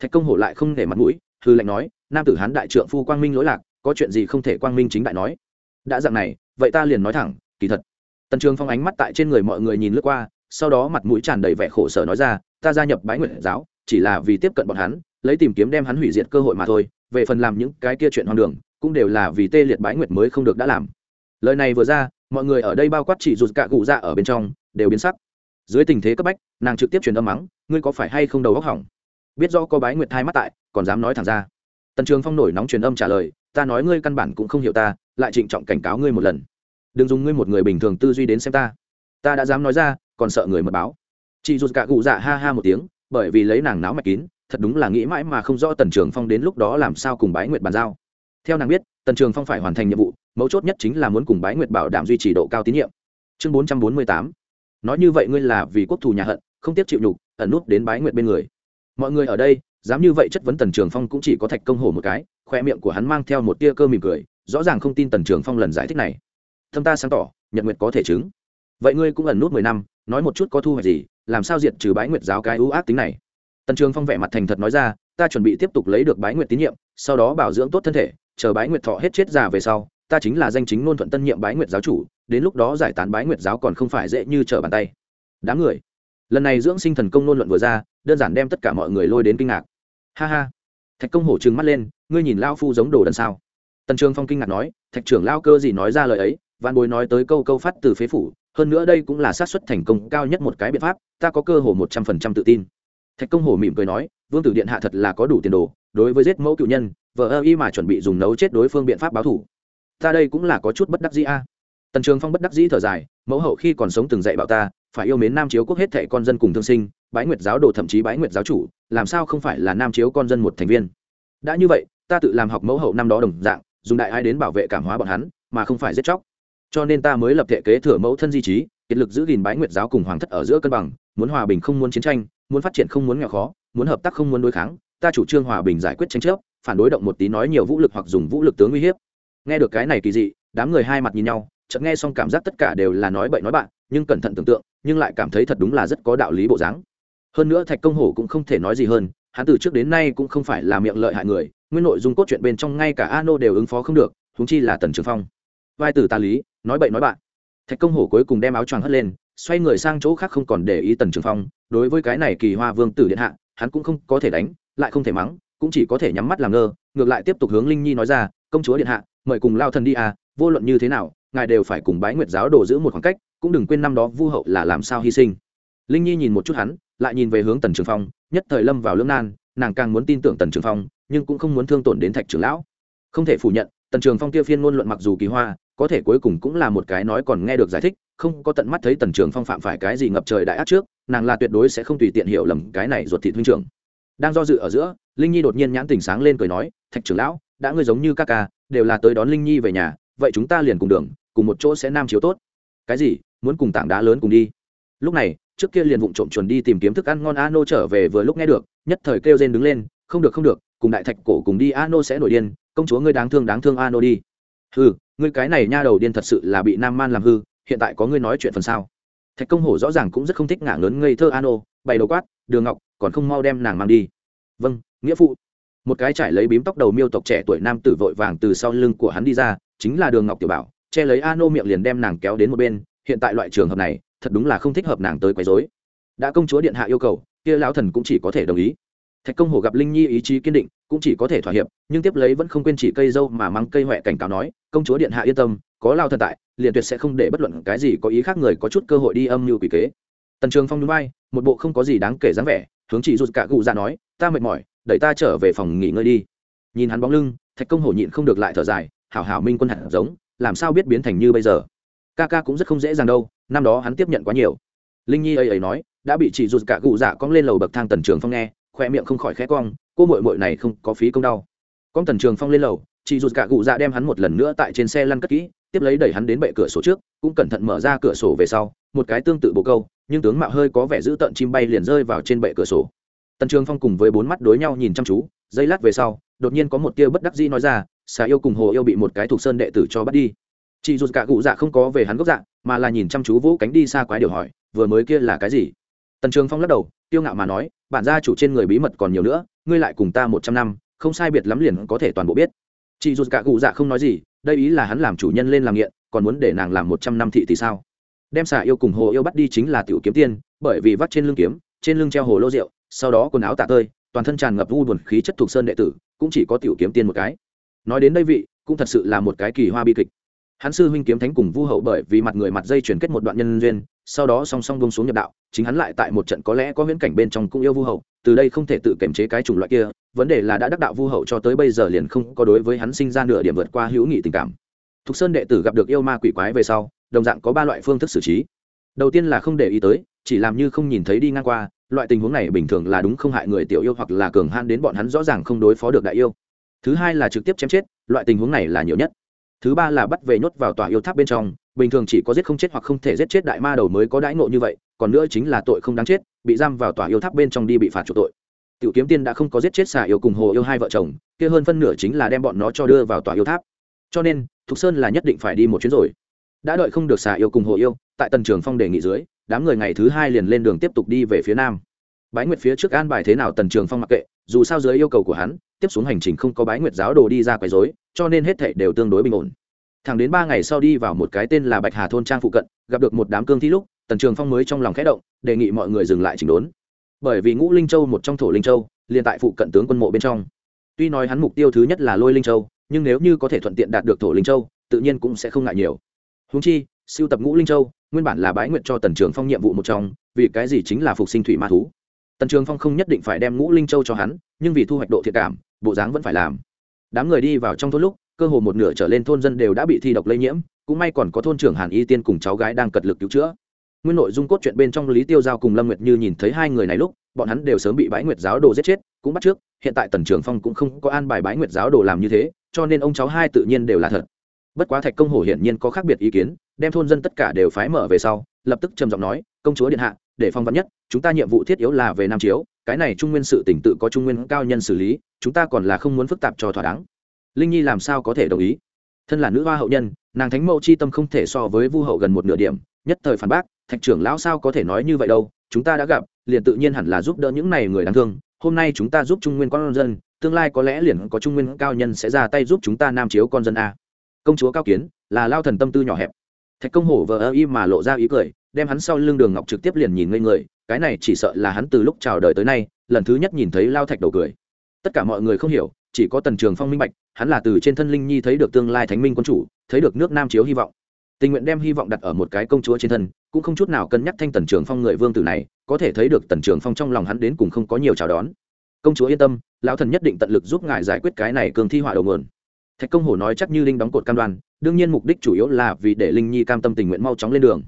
Thạch công hổ lại không để mặt mũi hư lệnh nói, nam tử hán đại trượng phu quang minh lỗi lạc, có chuyện gì không thể quang minh chính đại nói? Đã dạng này, vậy ta liền nói thẳng, kỳ thật. Tần trường phong ánh mắt tại trên người mọi người nhìn lướt qua, sau đó mặt mũi tràn đầy vẻ khổ sở nói ra, ta gia nhập bái nguyện giáo, chỉ là vì tiếp cận bọn hắn, lấy tìm kiếm đem hắn hủy diệt cơ hội mà thôi, về phần làm những cái kia chuyện hoang đường, cũng đều là vì tê liệt bái nguyệt mới không được đã làm. Lời này vừa ra, mọi người ở đây bao quát chỉ rụt cạ cụ dạ ở bên trong, đều biến sắc dưới tình thế cấp bách, nàng trực tiếp truyền âm mắng, ngươi có phải hay không đầu góc hỏng? Biết do có bái nguyệt thai mắt tại, còn dám nói thẳng ra. Tần trường phong nổi nóng truyền âm trả lời, ta nói ngươi căn bản cũng không hiểu ta, lại trịnh trọng cảnh cáo ngươi một lần. Đừng dùng ngươi một người bình thường tư duy đến xem ta. Ta đã dám nói ra, còn sợ người mật báo. Chị rụt cả cụ dạ ha ha một tiếng, bởi vì lấy nàng náo mạch kín, thật đúng là nghĩ mãi mà không rõ tần trường phong đến lúc đó làm sao cùng bái nguyệt bàn giao. Theo nàng biết, tần trường phong phải hoàn thành nhiệm vụ, mấu chốt nhất chính là muốn cùng bái nguyệt bảo đảm duy trì độ cao tín nhiệm. Chương bốn trăm bốn mươi tám nói như vậy ngươi là vì quốc thù nhà hận, không tiếp chịu nhục, ẩn nút đến bái nguyệt bên người. Mọi người ở đây, dám như vậy chất vấn tần trường phong cũng chỉ có thạch công hổ một cái, khoe miệng của hắn mang theo một tia cơ mỉm cười, rõ ràng không tin tần trường phong lần giải thích này. Thâm ta sáng tỏ, nhật nguyệt có thể chứng. Vậy ngươi cũng ẩn nút mười năm, nói một chút có thu hoạch gì, làm sao diệt trừ bái nguyệt giáo cái ưu ác tính này? Tần trường phong vẻ mặt thành thật nói ra, ta chuẩn bị tiếp tục lấy được bái nguyệt tín nhiệm, sau đó bảo dưỡng tốt thân thể, chờ bái nguyệt thọ hết chết già về sau, ta chính là danh chính ngôn thuận tân nhiệm bái nguyệt giáo chủ đến lúc đó giải tán bái nguyệt giáo còn không phải dễ như trở bàn tay. Đám người, lần này dưỡng sinh thần công nôn luận vừa ra, đơn giản đem tất cả mọi người lôi đến kinh ngạc. Ha ha, thạch công hổ trừng mắt lên, ngươi nhìn lao phu giống đồ đần sao? Tần trường phong kinh ngạc nói, thạch trưởng lao cơ gì nói ra lời ấy văn bối nói tới câu câu phát từ phế phủ, hơn nữa đây cũng là xác suất thành công cao nhất một cái biện pháp, ta có cơ hồ một trăm phần trăm tự tin. Thạch công hổ mỉm cười nói, vương tử điện hạ thật là có đủ tiền đồ, đối với giết mẫu cựu nhân, vợ ơ y mà chuẩn bị dùng nấu chết đối phương biện pháp báo thủ. Ta đây cũng là có chút bất đắc dĩ a tần trường phong bất đắc dĩ thở dài, mẫu hậu khi còn sống từng dạy bảo ta, phải yêu mến nam chiếu quốc hết thệ con dân cùng thương sinh, bái nguyệt giáo đồ thậm chí bái nguyệt giáo chủ, làm sao không phải là nam chiếu con dân một thành viên? Đã như vậy, ta tự làm học mẫu hậu năm đó đồng dạng, dùng đại ai đến bảo vệ cảm hóa bọn hắn, mà không phải giết chóc. Cho nên ta mới lập thể kế thừa mẫu thân di trí, kiệt lực giữ gìn bái nguyệt giáo cùng hoàng thất ở giữa cân bằng, muốn hòa bình không muốn chiến tranh, muốn phát triển không muốn nghèo khó, muốn hợp tác không muốn đối kháng, ta chủ trương hòa bình giải quyết tranh chấp, phản đối động một tí nói nhiều vũ lực hoặc dùng vũ lực tướng uy hiếp. Nghe được cái này kỳ dị, đám người hai mặt nhìn nhau chợt nghe xong cảm giác tất cả đều là nói bậy nói bạn, nhưng cẩn thận tưởng tượng, nhưng lại cảm thấy thật đúng là rất có đạo lý bộ dáng. Hơn nữa thạch công hổ cũng không thể nói gì hơn, hắn từ trước đến nay cũng không phải là miệng lợi hại người, nguyên nội dung cốt truyện bên trong ngay cả a nô đều ứng phó không được húng chi là tần trường phong. Vai từ ta lý, nói bậy nói bạn. Thạch công hổ cuối cùng đem áo choàng hất lên, xoay người sang chỗ khác không còn để ý tần trường phong, đối với cái này kỳ hoa vương tử điện hạ, hắn cũng không có thể đánh, lại không thể mắng, cũng chỉ có thể nhắm mắt làm ngơ, ngược lại tiếp tục hướng linh nhi nói ra, công chúa điện hạ, mời cùng lao thần đi à vô luận như thế nào ngài đều phải cùng bái nguyệt giáo đồ giữ một khoảng cách, cũng đừng quên năm đó vu hậu là làm sao hy sinh. Linh nhi nhìn một chút hắn, lại nhìn về hướng tần trường phong, nhất thời lâm vào lưỡng nan, nàng càng muốn tin tưởng tần trường phong, nhưng cũng không muốn thương tổn đến thạch trưởng lão. Không thể phủ nhận, tần trường phong kia phiên ngôn luận mặc dù kỳ hoa, có thể cuối cùng cũng là một cái nói còn nghe được giải thích, không có tận mắt thấy tần trường phong phạm phải cái gì ngập trời đại ác trước, nàng là tuyệt đối sẽ không tùy tiện hiểu lầm cái này ruột thịt huynh trưởng. Đang do dự ở giữa, linh nhi đột nhiên nhãn tình sáng lên cười nói, thạch trưởng lão, đã ngươi giống như các ca, đều là tới đón linh nhi về nhà, vậy chúng ta liền cùng đường cùng một chỗ sẽ nam chiếu tốt. Cái gì? Muốn cùng tảng đá lớn cùng đi? Lúc này, trước kia liền vụng trộm chuẩn đi tìm kiếm thức ăn ngon a nô trở về vừa lúc nghe được, nhất thời kêu rên đứng lên, không được không được, cùng đại thạch cổ cùng đi a nô sẽ nổi điên, công chúa ngươi đáng thương đáng thương a nô đi. Hừ, ngươi cái này nha đầu điên thật sự là bị nam man làm hư, hiện tại có ngươi nói chuyện phần sao? Thạch công hổ rõ ràng cũng rất không thích ngả lớn ngây thơ a nô bày đầu quát, đường ngọc, còn không mau đem nàng mang đi. Vâng nghĩa phụ. Một cái trải lấy bím tóc đầu miêu tộc trẻ tuổi nam tử vội vàng từ sau lưng của hắn đi ra, chính là đường ngọc tiểu bảo che lấy a nô miệng liền đem nàng kéo đến một bên, hiện tại loại trường hợp này, thật đúng là không thích hợp nàng tới quấy rối. Đã công chúa điện hạ yêu cầu, kia lão thần cũng chỉ có thể đồng ý. Thạch công hổ gặp linh nhi ý chí kiên định, cũng chỉ có thể thỏa hiệp, nhưng tiếp lấy vẫn không quên chỉ cây dâu mà mang cây huệ cảnh cáo nói, công chúa điện hạ yên tâm, có lao thần tại, liền tuyệt sẽ không để bất luận cái gì có ý khác người có chút cơ hội đi âm mưu quỷ kế. Tần trường phong núi bay một bộ không có gì đáng kể dáng vẻ, hướng chỉ rụt cả cụ ra dạ nói, ta mệt mỏi, đẩy ta trở về phòng nghỉ ngơi đi. Nhìn hắn bóng lưng, thạch công hổ nhịn không được lại thở dài, hảo hảo minh quân hẳn giống làm sao biết biến thành như bây giờ? Ca ca cũng rất không dễ dàng đâu, năm đó hắn tiếp nhận quá nhiều. Linh nhi ấy ấy nói, đã bị chị rụt cả cụ dạ cong lên lầu bậc thang tần trường phong nghe khoe miệng không khỏi khẽ cong, cô mội mội này không có phí công đau. Con tần trường phong lên lầu chị rụt cả cụ dạ đem hắn một lần nữa tại trên xe lăn cất kỹ, tiếp lấy đẩy hắn đến bệ cửa sổ trước, cũng cẩn thận mở ra cửa sổ về sau, một cái tương tự bộ câu, nhưng tướng mạo hơi có vẻ giữ tận chim bay liền rơi vào trên bệ cửa sổ. Tần trường phong cùng với bốn mắt đối nhau nhìn chăm chú, giây lát về sau, đột nhiên có một tia bất đắc dĩ nói ra xà yêu cùng hồ yêu bị một cái thuộc sơn đệ tử cho bắt đi. Chị dù cả cụ dạ không có về hắn gốc dạ mà là nhìn chăm chú vũ cánh đi xa quái điều hỏi, vừa mới kia là cái gì? Tần trường phong lắc đầu tiêu ngạo mà nói, bản gia chủ trên người bí mật còn nhiều nữa, ngươi lại cùng ta một trăm năm, không sai biệt lắm liền có thể toàn bộ biết. Chị dù cả cụ dạ không nói gì, đây ý là hắn làm chủ nhân lên làm nghiện, còn muốn để nàng làm một trăm năm thị thì sao? Đem xà yêu cùng hồ yêu bắt đi chính là tiểu kiếm tiên, bởi vì vắt trên lưng kiếm, trên lưng treo hồ lô rượu, sau đó quần áo tạ tơi, toàn thân tràn ngập u buồn khí chất thuộc sơn đệ tử, cũng chỉ có tiểu kiếm tiên một cái nói đến đây vị, cũng thật sự là một cái kỳ hoa bi kịch. Hắn sư huynh kiếm thánh cùng vu hậu bởi vì mặt người mặt dây chuyển kết một đoạn nhân duyên, sau đó song song bông xuống nhập đạo, chính hắn lại tại một trận có lẽ có huyễn cảnh bên trong cũng yêu vu hậu, từ đây không thể tự kiểm chế cái chủng loại kia, vấn đề là đã đắc đạo vu hậu cho tới bây giờ liền không có đối với hắn sinh ra nửa điểm vượt qua hữu nghị tình cảm. Thục sơn đệ tử gặp được yêu ma quỷ quái về sau, đồng dạng có ba loại phương thức xử trí. Đầu tiên là không để ý tới, chỉ làm như không nhìn thấy đi ngang qua, loại tình huống này bình thường là đúng không hại người tiểu yêu hoặc là cường han đến bọn hắn rõ ràng không đối phó được đại yêu thứ hai là trực tiếp chém chết, loại tình huống này là nhiều nhất. Thứ ba là bắt về nhốt vào tòa yêu tháp bên trong, bình thường chỉ có giết không chết hoặc không thể giết chết đại ma đầu mới có đãi ngộ như vậy, còn nữa chính là tội không đáng chết, bị giam vào tòa yêu tháp bên trong đi bị phạt chủ tội. Tiểu kiếm tiên đã không có giết chết xà yêu cùng hồ yêu hai vợ chồng, kia hơn phân nửa chính là đem bọn nó cho đưa vào tòa yêu tháp. Cho nên, thục sơn là nhất định phải đi một chuyến rồi. Đã đợi không được xà yêu cùng hồ yêu, tại tần trường phong đề nghị dưới, đám người ngày thứ hai liền lên đường tiếp tục đi về phía nam bái nguyệt phía trước an bài thế nào tần trường phong mặc kệ, dù sao dưới yêu cầu của hắn, tiếp xuống hành trình không có bái nguyệt giáo đồ đi ra quấy rối, cho nên hết thảy đều tương đối bình ổn. Thẳng đến ba ngày sau đi vào một cái tên là bạch hà thôn trang phụ cận, gặp được một đám cương thi lúc, tần trường phong mới trong lòng khẽ động, đề nghị mọi người dừng lại chỉnh đốn. Bởi vì ngũ linh châu một trong thổ linh châu, liền tại phụ cận tướng quân mộ bên trong. Tuy nói hắn mục tiêu thứ nhất là lôi linh châu, nhưng nếu như có thể thuận tiện đạt được thổ linh châu, tự nhiên cũng sẽ không ngại nhiều. Húng chi siêu tập ngũ linh châu, nguyên bản là bái nguyện cho tần trường phong nhiệm vụ một trong, vì cái gì chính là phục sinh thủy ma thú? Tần trường phong không nhất định phải đem ngũ linh châu cho hắn, nhưng vì thu hoạch độ thiệt cảm, bộ dáng vẫn phải làm. Đám người đi vào trong thôn lúc, cơ hồ một nửa trở lên thôn dân đều đã bị thi độc lây nhiễm, cũng may còn có thôn trưởng hàn y tiên cùng cháu gái đang cật lực cứu chữa. Nguyên nội dung cốt chuyện bên trong lý tiêu giao cùng lâm nguyệt như nhìn thấy hai người này lúc, bọn hắn đều sớm bị bái nguyệt giáo đồ giết chết, cũng bắt trước, hiện tại tần trường phong cũng không có an bài bái nguyệt giáo đồ làm như thế, cho nên ông cháu hai tự nhiên đều là thật. Bất quá thạch công hồ hiển nhiên có khác biệt ý kiến, đem thôn dân tất cả đều phái mở về sau, lập tức trầm giọng nói, công chúa điện hạ để phong vắn nhất, chúng ta nhiệm vụ thiết yếu là về nam chiếu, cái này trung nguyên sự tỉnh tự có trung nguyên cao nhân xử lý, chúng ta còn là không muốn phức tạp cho thỏa đáng. Linh nhi làm sao có thể đồng ý? Thân là nữ hoa hậu nhân, nàng thánh mẫu c h i tâm không thể so với vu hậu gần một nửa điểm, nhất thời phản bác, thạch trưởng lão sao có thể nói như vậy đâu, chúng ta đã gặp, liền tự nhiên hẳn là giúp đỡ những này người đáng thương, hôm nay chúng ta giúp trung nguyên con dân, tương lai có lẽ liền có trung nguyên cao nhân sẽ ra tay giúp chúng ta nam chiếu con dân a. Công chúa cao kiến, là lao thần tâm tư nhỏ hẹp. Thạch công hổ vờ ơ y mà lộ ra ý cười đem hắn sau lưng đường ngọc trực tiếp liền nhìn ngây người, cái này chỉ sợ là hắn từ lúc chào đời tới nay, lần thứ nhất nhìn thấy lao thạch đầu cười. Tất cả mọi người không hiểu, chỉ có tần trường phong minh bạch, hắn là từ trên thân linh nhi thấy được tương lai thánh minh quân chủ, thấy được nước nam chiếu hy vọng. Tình nguyện đem hy vọng đặt ở một cái công chúa trên thân, cũng không chút nào cân nhắc thanh tần trường phong người vương tử này, có thể thấy được tần trường phong trong lòng hắn đến cùng không có nhiều chào đón. Công chúa yên tâm, lão thần nhất định tận lực giúp ngài giải quyết cái này cường thi họa đầu nguồn. Thạch công hổ nói chắc như linh đóng cột cam đoan, đương nhiên mục đích chủ yếu là vì để linh nhi cam tâm tình nguyện mau chóng lên đường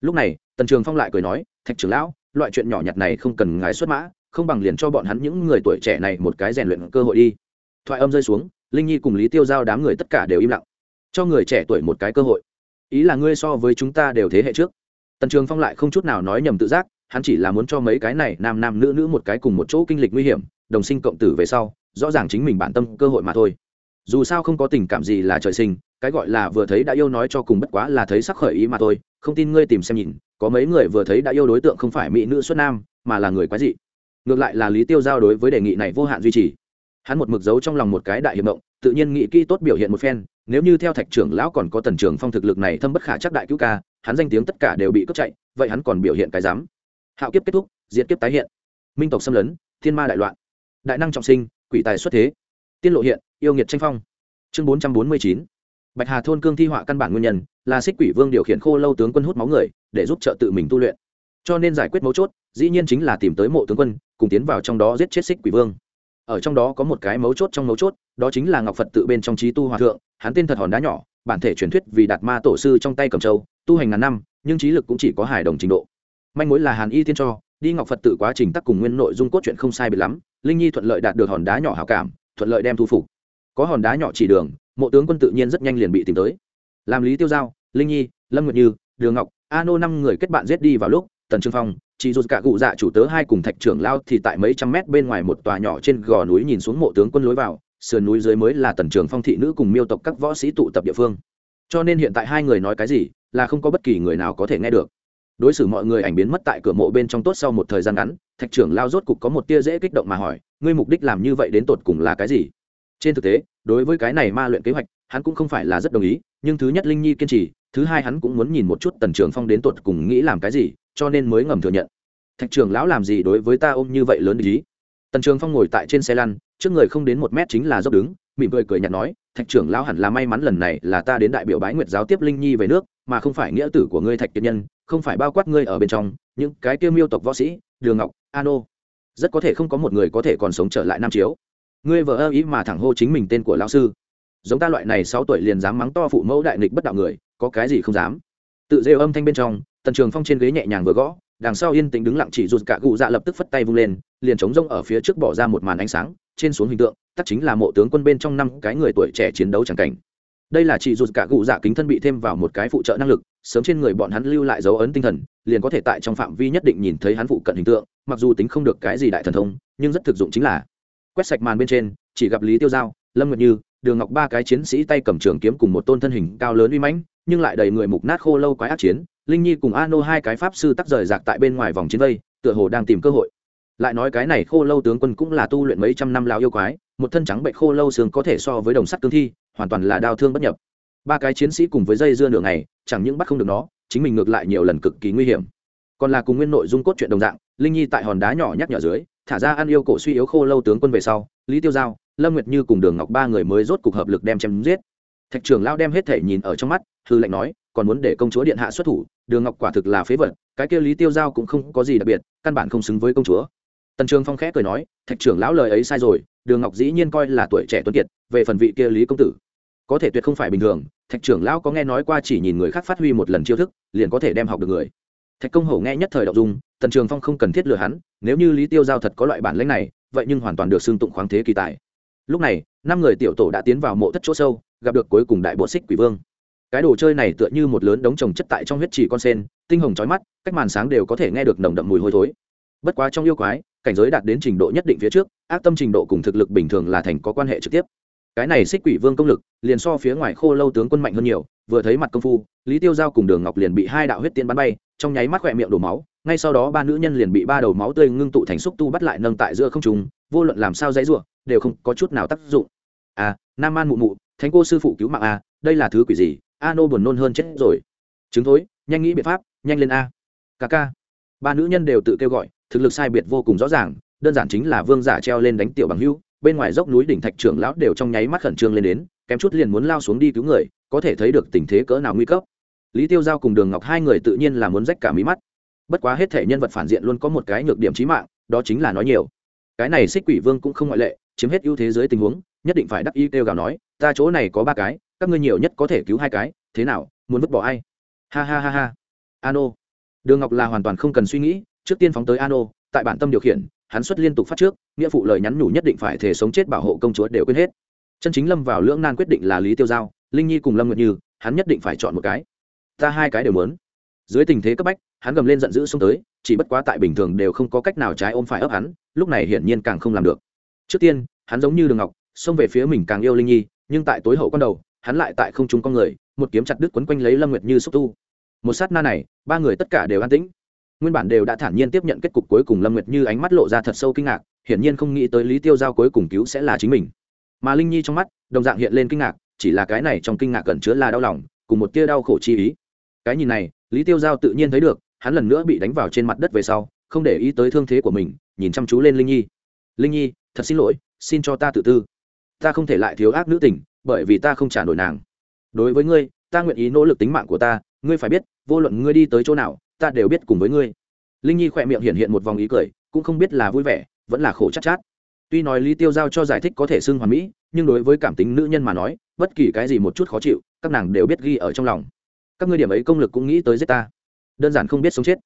lúc này, tần trường phong lại cười nói, thạch trưởng lão, loại chuyện nhỏ nhặt này không cần ngài xuất mã, không bằng liền cho bọn hắn những người tuổi trẻ này một cái rèn luyện cơ hội đi. Thoại âm rơi xuống, linh nhi cùng lý tiêu giao đám người tất cả đều im lặng. Cho người trẻ tuổi một cái cơ hội. Ý là ngươi so với chúng ta đều thế hệ trước. Tần trường phong lại không chút nào nói nhầm tự giác, hắn chỉ là muốn cho mấy cái này nam nam nữ nữ một cái cùng một chỗ kinh lịch nguy hiểm, đồng sinh cộng tử về sau, rõ ràng chính mình bản tâm cơ hội mà thôi. Dù sao không có tình cảm gì là trời sinh, cái gọi là vừa thấy đã yêu nói cho cùng bất quá là thấy sắc khởi ý mà thôi không tin ngươi tìm xem nhìn, có mấy người vừa thấy đã yêu đối tượng không phải mỹ nữ xuất nam, mà là người quái dị. Ngược lại là lý tiêu giao đối với đề nghị này vô hạn duy trì. Hắn một mực giấu trong lòng một cái đại hiệp động, tự nhiên nghị kỹ tốt biểu hiện một phen, nếu như theo thạch trưởng lão còn có tần trường phong thực lực này thâm bất khả chắc đại cứu ca, hắn danh tiếng tất cả đều bị cướp chạy, vậy hắn còn biểu hiện cái dám. Hạo kiếp kết thúc diễn kiếp tái hiện. Minh tộc xâm lấn, thiên ma đại loạn. Đại năng trọng sinh, quỷ tài xuất thế. Tiên lộ hiện, yêu nghiệt tranh phong. Chương bốn trăm bốn mươi chín bạch hà thôn cương thi họa căn bản nguyên nhân là xích quỷ vương điều khiển khô lâu tướng quân hút máu người, để giúp trợ tự mình tu luyện. Cho nên giải quyết mấu chốt, dĩ nhiên chính là tìm tới mộ tướng quân, cùng tiến vào trong đó giết chết xích quỷ vương. Ở trong đó có một cái mấu chốt trong mấu chốt, đó chính là ngọc phật tự bên trong trí tu hòa thượng, hắn tên thật hòn đá nhỏ, bản thể truyền thuyết vì đạt ma tổ sư trong tay cầm châu, tu hành ngàn năm, nhưng trí lực cũng chỉ có hài đồng trình độ. Manh mối là hàn y tiên cho, đi ngọc phật tự quá trình tắc cùng nguyên nội dung cốt truyện không sai biệt lắm, linh nhi thuận lợi đạt được hòn đá nhỏ hảo cảm, thuận lợi đem thu phục. Có hòn đá nhỏ chỉ đường mộ tướng quân tự nhiên rất nhanh liền bị tìm tới. Làm lý tiêu giao, linh nhi, lâm nguyệt như, đường ngọc a nô năm người kết bạn giết đi vào lúc, tần trương phong, chỉ dù cả cụ dạ chủ tớ hai cùng thạch trưởng lao thì tại mấy trăm mét bên ngoài một tòa nhỏ trên gò núi nhìn xuống mộ tướng quân lối vào, sườn núi dưới mới là tần trường phong thị nữ cùng miêu tộc các võ sĩ tụ tập địa phương. Cho nên hiện tại hai người nói cái gì, là không có bất kỳ người nào có thể nghe được. Đối xử mọi người ảnh biến mất tại cửa mộ bên trong tốt sau một thời gian ngắn, thạch trưởng lao rốt cục có một tia dễ kích động mà hỏi, ngươi mục đích làm như vậy đến tột cùng là cái gì? Trên thực tế đối với cái này ma luyện kế hoạch hắn cũng không phải là rất đồng ý nhưng thứ nhất linh nhi kiên trì thứ hai hắn cũng muốn nhìn một chút tần trường phong đến tột cùng nghĩ làm cái gì cho nên mới ngầm thừa nhận. Thạch trưởng lão làm gì đối với ta ôm như vậy lớn ý? Tần trường phong ngồi tại trên xe lăn trước người không đến một mét chính là dốc đứng mỉm cười cười nhạt nói thạch trưởng lão hẳn là may mắn lần này là ta đến đại biểu bái nguyệt giáo tiếp linh nhi về nước mà không phải nghĩa tử của ngươi thạch kiệt nhân không phải bao quát ngươi ở bên trong những cái tiêu miêu tộc võ sĩ đường ngọc an ô, rất có thể không có một người có thể còn sống trở lại nam chiếu ngươi vợ ơ ý mà thẳng hô chính mình tên của lão sư. Giống ta loại này sáu tuổi liền dám mắng to phụ mẫu đại nghịch bất đạo người, có cái gì không dám? Tự rêu âm thanh bên trong, tần trường phong trên ghế nhẹ nhàng vừa gõ, đằng sau yên tĩnh đứng lặng chỉ rụt cả cụ dạ lập tức phất tay vung lên, liền chống rông ở phía trước bỏ ra một màn ánh sáng, trên xuống hình tượng tất chính là mộ tướng quân bên trong năm cái người tuổi trẻ chiến đấu chẳng cảnh. Đây là chỉ rụt cả cụ dạ kính thân bị thêm vào một cái phụ trợ năng lực, sớm trên người bọn hắn lưu lại dấu ấn tinh thần, liền có thể tại trong phạm vi nhất định nhìn thấy hắn phụ cận hình tượng, mặc dù tính không được cái gì đại thần thông, nhưng rất thực dụng chính là quét sạch màn bên trên, chỉ gặp lý tiêu giao, lâm nguyệt như, đường ngọc ba cái chiến sĩ tay cầm trường kiếm cùng một tôn thân hình cao lớn uy mãnh, nhưng lại đầy người mục nát khô lâu quái ác chiến. Linh nhi cùng a nô hai cái pháp sư tắc rời rạc tại bên ngoài vòng chiến vây, tựa hồ đang tìm cơ hội. Lại nói cái này khô lâu tướng quân cũng là tu luyện mấy trăm năm lao yêu quái, một thân trắng bệnh khô lâu xương có thể so với đồng sắt cương thi, hoàn toàn là đau thương bất nhập. Ba cái chiến sĩ cùng với dây dưa nửa ngày, chẳng những bắt không được nó, chính mình ngược lại nhiều lần cực kỳ nguy hiểm. Còn là cùng nguyên nội dung cốt truyện đồng dạng, linh nhi tại hòn đá nhỏ nhắc nhở dưới thả ra ăn yêu cổ suy yếu khô lâu tướng quân về sau, lý tiêu giao, lâm nguyệt như cùng đường ngọc ba người mới rốt cục hợp lực đem chém giết. Thạch trưởng lao đem hết thể nhìn ở trong mắt, hư lệnh nói, còn muốn để công chúa điện hạ xuất thủ, đường ngọc quả thực là phế vật, cái kia lý tiêu giao cũng không có gì đặc biệt, căn bản không xứng với công chúa. Tần trường phong khẽ cười nói, thạch trưởng lão lời ấy sai rồi, đường ngọc dĩ nhiên coi là tuổi trẻ tuấn kiệt, về phần vị kia lý công tử, có thể tuyệt không phải bình thường. Thạch trưởng lão có nghe nói qua chỉ nhìn người khác phát huy một lần chiêu thức, liền có thể đem học được người thạch công hổ nghe nhất thời đ ộ n dung, tần trường phong không cần thiết lừa hắn, nếu như lý tiêu giao thật có loại bản lãnh này, vậy nhưng hoàn toàn được xưng tụng khoáng thế kỳ tài. Lúc này, năm người tiểu tổ đã tiến vào mộ thất chỗ sâu, gặp được cuối cùng đại bộ xích quỷ vương. Cái đồ chơi này tựa như một lớn đống trồng chất tại trong huyết trì con sen, tinh hồng trói mắt, cách màn sáng đều có thể nghe được nồng đậm mùi hôi thối. Bất quá trong yêu quái, cảnh giới đạt đến trình độ nhất định phía trước, ác tâm trình độ cùng thực lực bình thường là thành có quan hệ trực tiếp. Cái này xích quỷ vương công lực, liền so phía ngoài khô lâu tướng quân mạnh hơn nhiều, vừa thấy mặt công phu, lý tiêu giao cùng đường ngọc liền bị hai đạo huyết tiên bắn bay trong nháy mắt khỏe miệng đổ máu, ngay sau đó ba nữ nhân liền bị ba đầu máu tươi ngưng tụ thành xúc tu bắt lại nâng tại giữa không trùng vô luận làm sao dãy ruộng đều không có chút nào tác dụng. À nam man mụ mụ, thánh cô sư phụ cứu mạng à đây là thứ quỷ gì? A nô buồn nôn hơn chết rồi. Chứng thối, nhanh nghĩ biện pháp, nhanh lên a. Ca ca. Ba nữ nhân đều tự kêu gọi, thực lực sai biệt vô cùng rõ ràng, đơn giản chính là vương giả treo lên đánh tiểu bằng hưu, bên ngoài dốc núi đỉnh thạch trưởng lão đều trong nháy mắt khẩn trương lên đến, kém chút liền muốn lao xuống đi cứu người, có thể thấy được tình thế cỡ nào nguy cấp lý tiêu giao cùng đường ngọc hai người tự nhiên là muốn rách cả mí mắt. Bất quá hết thể nhân vật phản diện luôn có một cái nhược điểm trí mạng, đó chính là nói nhiều. Cái này xích quỷ vương cũng không ngoại lệ, chiếm hết ưu thế dưới tình huống, nhất định phải đắc y kêu gào nói, ta chỗ này có ba cái, các ngươi nhiều nhất có thể cứu hai cái, thế nào, muốn vứt bỏ ai? Ha ha ha ha. Ano. Đường ngọc là hoàn toàn không cần suy nghĩ, trước tiên phóng tới ano, tại bản tâm điều khiển, hắn xuất liên tục phát trước, nghĩa phụ lời nhắn nhủ nhất định phải thể sống chết bảo hộ công chúa đều quên hết. Chân chính lâm vào lưỡng nan quyết định là lý tiêu giao, linh nhi cùng lâm nguyệt như, hắn nhất định phải chọn một cái ta hai cái đều muốn. Dưới tình thế cấp bách, hắn gầm lên giận dữ xông tới, chỉ bất quá tại bình thường đều không có cách nào trái ôm phải ấp hắn, lúc này hiển nhiên càng không làm được. Trước tiên, hắn giống như đường ngọc, xông về phía mình càng yêu linh nhi, nhưng tại tối hậu con đầu, hắn lại tại không trung con người, một kiếm chặt đứt quấn quanh lấy lâm nguyệt như xúc tu. Một sát na này, ba người tất cả đều an tĩnh. Nguyên bản đều đã thản nhiên tiếp nhận kết cục cuối cùng lâm nguyệt như ánh mắt lộ ra thật sâu kinh ngạc, hiển nhiên không nghĩ tới lý tiêu giao cuối cùng cứu sẽ là chính mình. Mà linh nhi trong mắt, đồng dạng hiện lên kinh ngạc, chỉ là cái này trong kinh ngạc gần chứa là đau lòng, cùng một tia đau khổ chi ý cái nhìn này lý tiêu giao tự nhiên thấy được hắn lần nữa bị đánh vào trên mặt đất về sau không để ý tới thương thế của mình nhìn chăm chú lên linh nhi. Linh nhi thật xin lỗi xin cho ta tự tư. Ta không thể lại thiếu ác nữ tình bởi vì ta không trả nổi nàng. Đối với ngươi ta nguyện ý nỗ lực tính mạng của ta ngươi phải biết vô luận ngươi đi tới chỗ nào ta đều biết cùng với ngươi. Linh nhi khỏe miệng hiện hiện một vòng ý cười cũng không biết là vui vẻ vẫn là khổ chắc chát, chát. Tuy nói lý tiêu giao cho giải thích có thể xưng hoàn mỹ nhưng đối với cảm tính nữ nhân mà nói bất kỳ cái gì một chút khó chịu các nàng đều biết ghi ở trong lòng các ngươi điểm ấy công lực cũng nghĩ tới giết ta. Đơn giản không biết sống chết.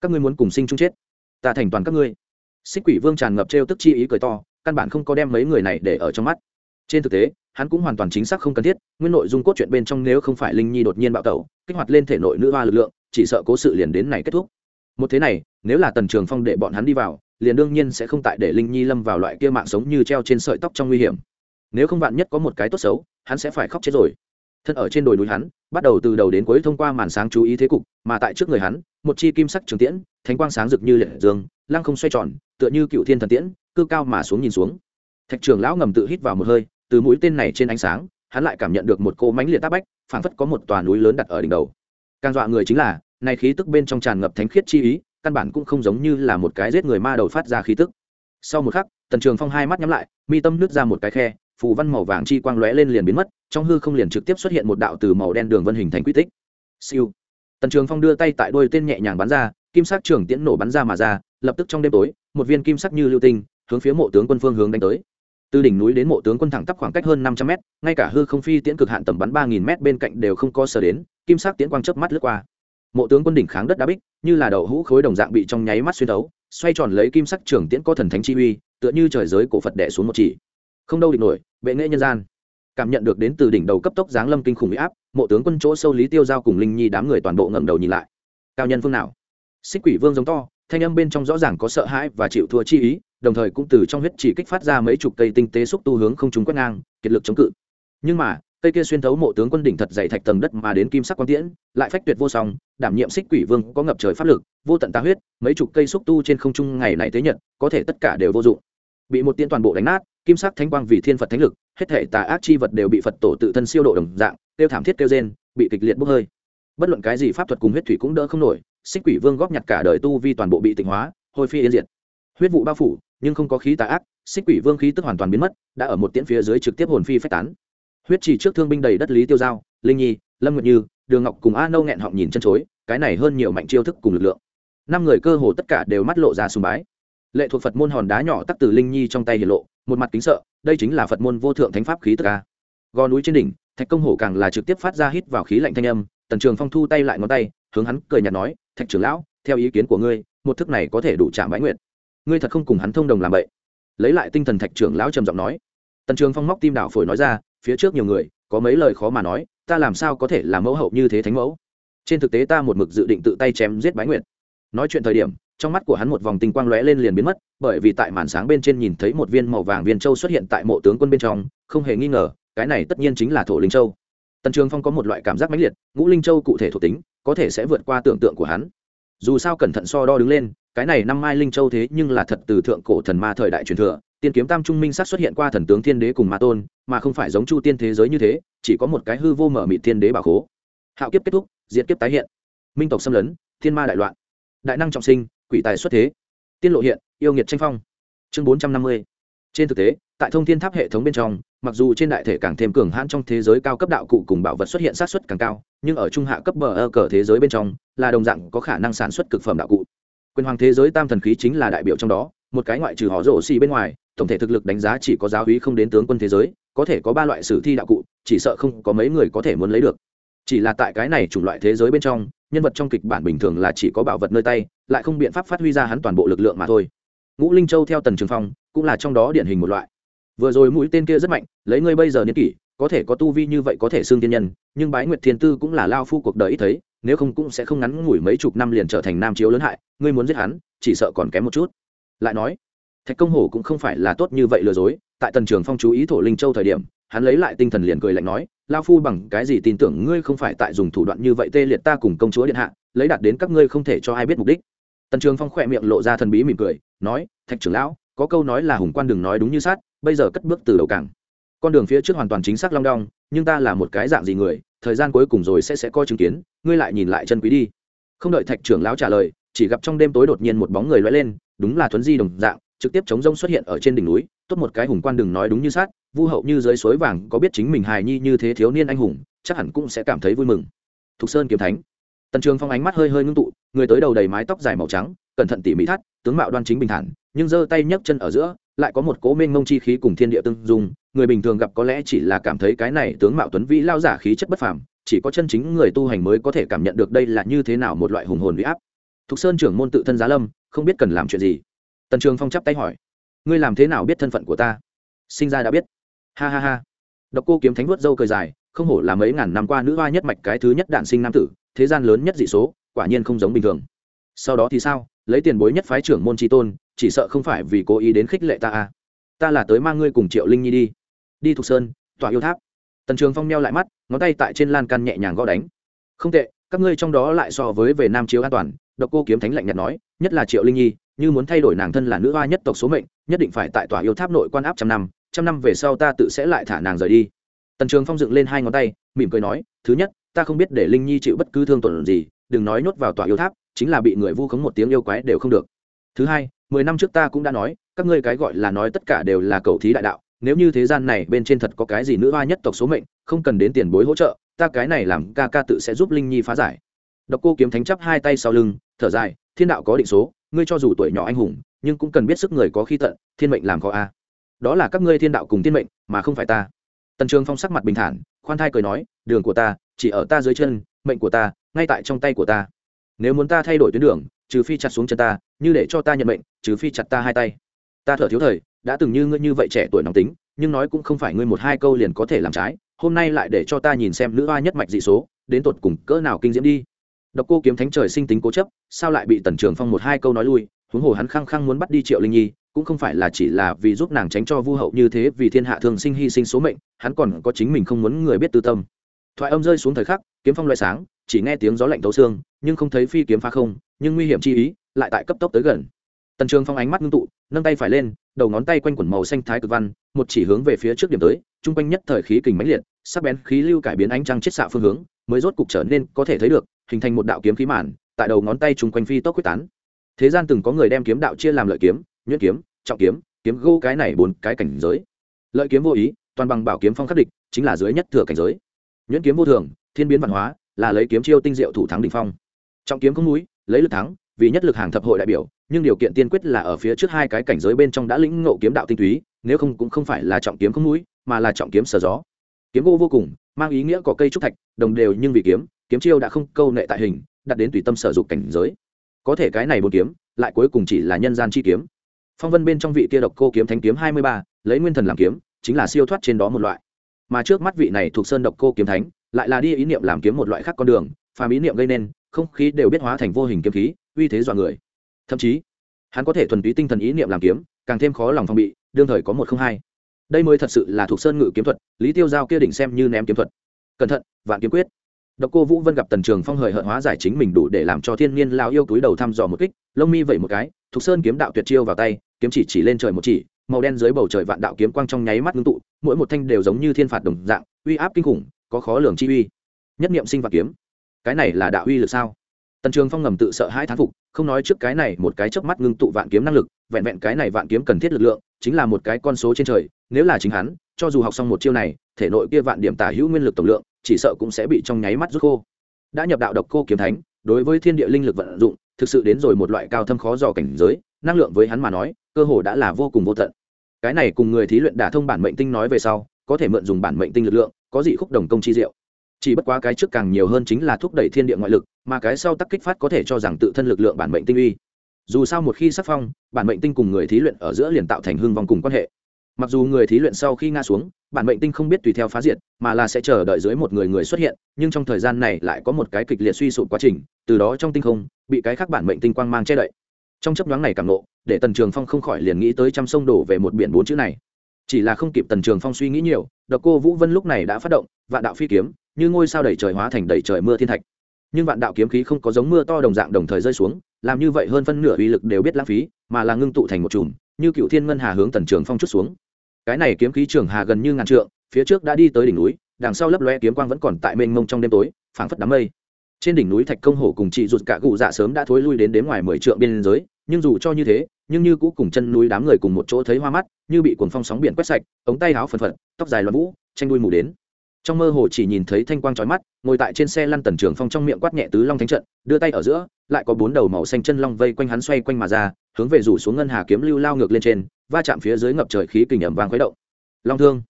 Các ngươi muốn cùng sinh chung chết. Ta thành toàn các ngươi. Xích quỷ vương tràn ngập t tức chi ý cười to, căn bản không có đem mấy người này để ở trong mắt. Trên thực tế, hắn cũng hoàn toàn chính xác không cần thiết, nguyên nội dung cốt truyện bên trong nếu không phải linh nhi đột nhiên bạo tẩu, kích hoạt lên thể nội nữ hoa lực lượng, chỉ sợ cố sự liền đến này kết thúc. Một thế này, nếu là tần trường phong để bọn hắn đi vào, liền đương nhiên sẽ không tại để linh nhi lâm vào loại kia mạng sống như treo trên sợi tóc trong nguy hiểm. Nếu không vạn nhất có một cái tốt xấu, hắn sẽ phải khóc chết rồi thân ở trên đồi núi hắn, bắt đầu từ đầu đến cuối thông qua màn sáng chú ý thế cục, mà tại trước người hắn, một chi kim sắc trường tiễn, thánh quang sáng rực như liệt dương, lăng không xoay tròn, tựa như cựu thiên thần tiễn, cư cao mà xuống nhìn xuống. Thạch trường lão ngầm tự hít vào một hơi, từ mũi tên này trên ánh sáng, hắn lại cảm nhận được một cô mánh liệt tác bách, phảng phất có một tòa núi lớn đặt ở đỉnh đầu. Càng dọa người chính là, này khí tức bên trong tràn ngập thánh khiết chi ý, căn bản cũng không giống như là một cái giết người ma đầu phát ra khí tức. Sau một khắc, tần trường phong hai mắt nhắm lại, mi tâm nứt ra một cái khe phù văn màu vàng chi quang lóe lên liền biến mất, trong hư không liền trực tiếp xuất hiện một đạo từ màu đen đường vân hình thành quy tích. Siêu. Tần trường phong đưa tay tại đôi tên nhẹ nhàng bắn ra, kim sắc trường tiễn nổ bắn ra mà ra, lập tức trong đêm tối, một viên kim sắc như lưu tinh, hướng phía mộ tướng quân phương hướng đánh tới. Từ đỉnh núi đến mộ tướng quân thẳng tắp khoảng cách hơn năm trăm mét, ngay cả hư không phi tiễn cực hạn tầm bắn ba nghìn mét bên cạnh đều không có sở đến, kim sắc tiễn quang chớp mắt lướt qua. Mộ tướng quân đỉnh kháng đất đá bích, như là đậu hũ khối đồng dạng bị trong nháy mắt xuyên đấu xoay tròn lấy kim sắc trường tiễn có thần thánh chi uy, tựa như trời giới cổ phật đẻ xuống một chỉ không đâu địch nổi, bệ nghệ nhân gian. Cảm nhận được đến từ đỉnh đầu cấp tốc giáng lâm kinh khủng bị áp, mộ tướng quân chỗ sâu lý tiêu giao cùng linh nhi đám người toàn bộ ngẩng đầu nhìn lại. Cao nhân phương nào? Xích quỷ vương giống to, thanh âm bên trong rõ ràng có sợ hãi và chịu thua chi ý, đồng thời cũng từ trong huyết chỉ kích phát ra mấy chục cây tinh tế xúc tu hướng không trúng quét ngang, kiệt lực chống cự. Nhưng mà, cây kia xuyên thấu mộ tướng quân đỉnh thật dày thạch tầng đất mà đến kim sắc quang tiễn, lại phách tuyệt vô song, đảm nhiệm xích quỷ vương có ngập trời pháp lực, vô tận tá huyết, mấy chục cây xúc tu trên không trung ngày này thế nhật, có thể tất cả đều vô dụng bị một tiễn toàn bộ đánh nát, kim sắc thánh quang vì thiên phật thánh lực, hết thể tà ác chi vật đều bị phật tổ tự thân siêu độ đồng dạng, tiêu thảm thiết tiêu gen bị kịch liệt bốc hơi. Bất luận cái gì pháp thuật cùng huyết thủy cũng đỡ không nổi, xích quỷ vương góp nhặt cả đời tu vi toàn bộ bị tịnh hóa, hồi phi yên diệt. Huyết vụ bao phủ, nhưng không có khí tà ác, xích quỷ vương khí tức hoàn toàn biến mất, đã ở một tiễn phía dưới trực tiếp hồn phi phách tán. Huyết chỉ trước thương binh đầy đất lý tiêu giao, linh nhi, lâm nguyệt như, đường ngọc cùng a nâu nghẹn họng nhìn chân chối, cái này hơn nhiều mạnh chiêu thức cùng lực lượng. Năm người cơ hồ tất cả đều mắt lộ ra sùng bái lệ thuộc phật môn hòn đá nhỏ tắc từ linh nhi trong tay hiển lộ, một mặt kính sợ, đây chính là phật môn vô thượng thánh pháp khí tức ca gò núi trên đỉnh, thạch công hổ càng là trực tiếp phát ra hít vào khí lạnh thanh âm, tần trường phong thu tay lại ngón tay, hướng hắn cười nhạt nói, thạch trưởng lão, theo ý kiến của ngươi, một thức này có thể đủ chạm bãi nguyện. Ngươi thật không cùng hắn thông đồng làm vậy. Lấy lại tinh thần thạch trưởng lão trầm giọng nói. Tần trường phong móc tim đảo phổi nói ra, phía trước nhiều người, có mấy lời khó mà nói, ta làm sao có thể làm mẫu hậu như thế thánh mẫu? Trên thực tế ta một mực dự định tự tay chém giết bái nguyện nói chuyện thời điểm trong mắt của hắn một vòng tinh quang lóe lên liền biến mất, bởi vì tại màn sáng bên trên nhìn thấy một viên màu vàng viên châu xuất hiện tại mộ tướng quân bên trong, không hề nghi ngờ, cái này tất nhiên chính là thổ linh châu. Tần trường phong có một loại cảm giác mãnh liệt, ngũ linh châu cụ thể thuộc tính, có thể sẽ vượt qua tưởng tượng của hắn. Dù sao cẩn thận so đo đứng lên, cái này năm mai linh châu thế nhưng là thật từ thượng cổ thần ma thời đại truyền thừa, tiên kiếm tam trung minh sát xuất hiện qua thần tướng thiên đế cùng ma tôn, mà không phải giống chu tiên thế giới như thế, chỉ có một cái hư vô mở mịt thiên đế bảo khố. Hạo kiếp kết thúc, diệt kiếp tái hiện. Minh tộc xâm lấn, thiên ma đại loạn. Đại năng trọng sinh quỷ tài xuất thế. Tiên lộ hiện, yêu nghiệt tranh phong. Chương bốn trăm năm mươi. Trên thực tế, tại thông thiên tháp hệ thống bên trong, mặc dù trên đại thể càng thêm cường hãn trong thế giới cao cấp đạo cụ cùng bảo vật xuất hiện sát xuất càng cao, nhưng ở trung hạ cấp bờ ơ cờ thế giới bên trong, là đồng dạng có khả năng sản xuất cực phẩm đạo cụ. Quyền hoàng thế giới tam thần khí chính là đại biểu trong đó, một cái ngoại trừ họ rổ xì bên ngoài, tổng thể thực lực đánh giá chỉ có giáo hí không đến tướng quân thế giới, có thể có ba loại sử thi đạo cụ, chỉ sợ không có mấy người có thể muốn lấy được chỉ là tại cái này chủng loại thế giới bên trong, nhân vật trong kịch bản bình thường là chỉ có bảo vật nơi tay, lại không biện pháp phát huy ra hắn toàn bộ lực lượng mà thôi. Ngũ linh châu theo tần trường phong, cũng là trong đó điển hình một loại. Vừa rồi mũi tên kia rất mạnh, lấy ngươi bây giờ niên kỷ, có thể có tu vi như vậy có thể xương tiên nhân, nhưng bái nguyệt thiên tư cũng là lao phu cuộc đời ít thấy, nếu không cũng sẽ không ngắn ngủi mấy chục năm liền trở thành nam chiếu lớn hại, ngươi muốn giết hắn, chỉ sợ còn kém một chút. Lại nói, thạch công hổ cũng không phải là tốt như vậy lừa dối, tại tần trường phong chú ý thổ linh châu thời điểm hắn lấy lại tinh thần liền cười lạnh nói lao phu bằng cái gì tin tưởng ngươi không phải tại dùng thủ đoạn như vậy tê liệt ta cùng công chúa điện hạ, lấy đạt đến các ngươi không thể cho ai biết mục đích. Tần trường phong khỏe miệng lộ ra thần bí mỉm cười, nói, thạch trưởng lão, có câu nói là hùng quan đừng nói đúng như sát, bây giờ cất bước từ đầu cảng. Con đường phía trước hoàn toàn chính xác long đong, nhưng ta là một cái dạng gì người, thời gian cuối cùng rồi sẽ sẽ coi chứng kiến, ngươi lại nhìn lại chân quý đi. Không đợi thạch trưởng lão trả lời, chỉ gặp trong đêm tối đột nhiên một bóng người lóe lên, đúng là thuấn di đồng dạng, trực tiếp chống rông xuất hiện ở trên đỉnh núi, tốt một cái hùng quan đừng nói đúng như sát vu hậu như dưới suối vàng, có biết chính mình hài nhi như thế thiếu niên anh hùng, chắc hẳn cũng sẽ cảm thấy vui mừng. Thục sơn kiếm thánh. Tần trường phong ánh mắt hơi hơi ngưng tụ, người tới đầu đầy mái tóc dài màu trắng, cẩn thận tỉ mỹ thắt, tướng mạo đoan chính bình thản, nhưng giơ tay nhấc chân ở giữa, lại có một cố mênh mông chi khí cùng thiên địa tương dung, người bình thường gặp có lẽ chỉ là cảm thấy cái này tướng mạo tuấn vĩ lao giả khí chất bất phàm, chỉ có chân chính người tu hành mới có thể cảm nhận được đây là như thế nào một loại hùng hồn huy áp. Thục sơn trưởng môn tự thân giá lâm, không biết cần làm chuyện gì. Tần trường phong chắp tay hỏi, ngươi làm thế nào biết thân phận của ta? Sinh ra đã biết ha ha ha. Độc cô kiếm thánh vuốt dâu cười dài, không hổ là mấy ngàn năm qua nữ hoa nhất mạch cái thứ nhất đạn sinh nam tử, thế gian lớn nhất dị số, quả nhiên không giống bình thường. Sau đó thì sao? Lấy tiền bối nhất phái trưởng môn tri tôn, chỉ sợ không phải vì cố ý đến khích lệ ta à. Ta là tới mang ngươi cùng triệu linh nhi đi. Đi thục sơn tỏa yêu tháp. Tần trường phong meo lại mắt, ngón tay tại trên lan can nhẹ nhàng gõ đánh. Không tệ, các ngươi trong đó lại so với về nam chiếu an toàn, độc cô kiếm thánh lạnh nhạt nói, nhất là triệu linh nhi, như muốn thay đổi nàng thân là nữ hoa nhất tộc số mệnh, nhất định phải tại tòa yêu tháp nội quan áp trăm năm trăm năm về sau ta tự sẽ lại thả nàng rời đi. Tần trường phong dựng lên hai ngón tay, mỉm cười nói, thứ nhất, ta không biết để linh nhi chịu bất cứ thương tổn gì, đừng nói nhốt vào tòa yêu tháp, chính là bị người vu khống một tiếng yêu quái đều không được. Thứ hai, mười năm trước ta cũng đã nói, các ngươi cái gọi là nói tất cả đều là cầu thí đại đạo, nếu như thế gian này bên trên thật có cái gì nữ hoa nhất tộc số mệnh, không cần đến tiền bối hỗ trợ, ta cái này làm ca ca tự sẽ giúp linh nhi phá giải. Độc cô kiếm thánh chắp hai tay sau lưng, thở dài, thiên đạo có định số, ngươi cho dù tuổi nhỏ anh hùng, nhưng cũng cần biết sức người có khi tận, thiên mệnh làm khó a đó là các ngươi thiên đạo cùng thiên mệnh, mà không phải ta. Tần trường phong sắc mặt bình thản, khoan thai cười nói, đường của ta, chỉ ở ta dưới chân, mệnh của ta, ngay tại trong tay của ta. Nếu muốn ta thay đổi tuyến đường, trừ phi chặt xuống chân ta, như để cho ta nhận mệnh, trừ phi chặt ta hai tay. Ta thở thiếu thời, đã từng như ngươi như vậy trẻ tuổi nóng tính, nhưng nói cũng không phải ngươi một hai câu liền có thể làm trái, hôm nay lại để cho ta nhìn xem nữ hoa nhất mạch dị số, đến tột cùng cỡ nào kinh diễm đi. Độc cô kiếm thánh trời sinh tính cố chấp, sao lại bị tần trường phong một hai câu nói lui, huống hồ hắn khăng khăng muốn bắt đi triệu linh nhi cũng không phải là chỉ là vì giúp nàng tránh cho vu hậu như thế, vì thiên hạ thường sinh hy sinh số mệnh, hắn còn có chính mình không muốn người biết tư tâm. Thoại âm rơi xuống thời khắc, kiếm phong loại sáng, chỉ nghe tiếng gió lạnh thấu xương, nhưng không thấy phi kiếm phá không, nhưng nguy hiểm chi ý lại tại cấp tốc tới gần. Tần trường phong ánh mắt ngưng tụ, nâng tay phải lên, đầu ngón tay quanh quẩn màu xanh thái cực văn, một chỉ hướng về phía trước điểm tới chung quanh nhất thời khí kình mãnh liệt, sắc bén khí lưu cải biến ánh trăng chết xạ phương hướng, mới rốt cục trở nên có thể thấy được, hình thành một đạo kiếm khí màn, tại đầu ngón tay chung quanh phi tốc quyết tán. Thế gian từng có người đem kiếm đạo chia làm lợi kiếm nhuyễn kiếm, trọng kiếm kiếm gô cái này bốn cái cảnh giới. Lợi kiếm vô ý, toàn bằng bảo kiếm phong khắc địch, chính là dưới nhất thừa cảnh giới. Nhuyễn kiếm vô thường, thiên biến văn hóa, là lấy kiếm chiêu tinh diệu thủ thắng đỉnh phong. Trọng kiếm không núi, lấy lực thắng, vì nhất lực hàng thập hội đại biểu, nhưng điều kiện tiên quyết là ở phía trước hai cái cảnh giới bên trong đã lĩnh ngộ kiếm đạo tinh túy, nếu không cũng không phải là trọng kiếm không núi, mà là trọng kiếm sở gió. Kiếm gỗ vô cùng, mang ý nghĩa có cây trúc thạch, đồng đều nhưng vì kiếm kiếm chiêu đã không câu nệ tại hình đặt đến tùy tâm sở dục cảnh giới. Có thể cái này bốn kiếm, lại cuối cùng chỉ là nhân gian chi kiếm phong vân bên trong vị kia độc cô kiếm thánh kiếm hai mươi ba, lấy nguyên thần làm kiếm, chính là siêu thoát trên đó một loại. Mà trước mắt vị này thuộc sơn độc cô kiếm thánh, lại là đi ý niệm làm kiếm một loại khác con đường, phàm ý niệm gây nên, không khí đều biết hóa thành vô hình kiếm khí, uy thế dọa người. Thậm chí, hắn có thể thuần túy tinh thần ý niệm làm kiếm, càng thêm khó lòng phòng bị, đương thời có một không hai. Đây mới thật sự là thuộc sơn ngự kiếm thuật, lý tiêu giao kia đỉnh xem như ném kiếm thuật. Cẩn thận, vạn kiếm quyết. Độc cô vũ vân gặp tần trường phong hời hợt hóa giải chính mình đủ để làm cho thiên nhiên lao yêu túi đầu thăm dò một kích, lông mi vẩy một cái, thuộc sơn kiếm đạo tuyệt chiêu vào tay kiếm chỉ chỉ lên trời một chỉ, màu đen dưới bầu trời vạn đạo kiếm quang trong nháy mắt ngưng tụ, mỗi một thanh đều giống như thiên phạt đồng dạng, uy áp kinh khủng, có khó lường chi uy. Nhất niệm sinh và kiếm. Cái này là đạo uy lực sao? Tần trường phong ngầm tự sợ hai thán phục, không nói trước cái này một cái chớp mắt ngưng tụ vạn kiếm năng lực, vẹn vẹn cái này vạn kiếm cần thiết lực lượng, chính là một cái con số trên trời, nếu là chính hắn, cho dù học xong một chiêu này, thể nội kia vạn điểm tả hữu nguyên lực tổng lượng, chỉ sợ cũng sẽ bị trong nháy mắt rút khô. Đã nhập đạo độc cô kiếm thánh, đối với thiên địa linh lực vận dụng, thực sự đến rồi một loại cao thâm khó dò cảnh giới, năng lượng với hắn mà nói cơ hồ đã là vô cùng vô tận. Cái này cùng người thí luyện đả thông bản mệnh tinh nói về sau, có thể mượn dùng bản mệnh tinh lực lượng, có dị khúc đồng công chi diệu. Chỉ bất quá cái trước càng nhiều hơn chính là thúc đẩy thiên địa ngoại lực, mà cái sau tắc kích phát có thể cho rằng tự thân lực lượng bản mệnh tinh uy. Dù sao một khi sắc phong, bản mệnh tinh cùng người thí luyện ở giữa liền tạo thành hương vong cùng quan hệ. Mặc dù người thí luyện sau khi ngã xuống, bản mệnh tinh không biết tùy theo phá diệt, mà là sẽ chờ đợi dưới một người người xuất hiện, nhưng trong thời gian này lại có một cái kịch liệt suy sụp quá trình, từ đó trong tinh không, bị cái khác bản mệnh tinh quang mang che đậy trong chấp nhoáng này cảm nộ, để tần trường phong không khỏi liền nghĩ tới trăm sông đổ về một biển bốn chữ này. Chỉ là không kịp tần trường phong suy nghĩ nhiều, độc cô vũ vân lúc này đã phát động, vạn đạo phi kiếm, như ngôi sao đầy trời hóa thành đầy trời mưa thiên thạch. Nhưng vạn đạo kiếm khí không có giống mưa to đồng dạng đồng thời rơi xuống, làm như vậy hơn phân nửa uy lực đều biết lãng phí, mà là ngưng tụ thành một chùm, như cựu thiên ngân hà hướng tần trường phong chút xuống. Cái này kiếm khí trường hà gần như ngàn trượng, phía trước đã đi tới đỉnh núi, đằng sau lấp loe kiếm quang vẫn còn tại mênh mông trong đêm tối, phảng phất đám mây trên đỉnh núi thạch công hổ cùng chị rụt cả cụ dạ sớm đã thối lui đến đến ngoài mười trượng biên giới, nhưng dù cho như thế, nhưng như cũ cùng chân núi đám người cùng một chỗ thấy hoa mắt, như bị cuồng phong sóng biển quét sạch, ống tay áo phần phật, tóc dài loạn vũ, tranh đuôi mù đến. Trong mơ hồ chỉ nhìn thấy thanh quang trói mắt, ngồi tại trên xe lăn tần trường phong trong miệng quát nhẹ tứ long thánh trận, đưa tay ở giữa, lại có bốn đầu màu xanh chân long vây quanh hắn xoay quanh mà ra, hướng về rủ xuống ngân hà kiếm lưu lao ngược lên trên, va chạm phía dưới ngập trời khí kình ẩm vàng khuấy động. Long thương.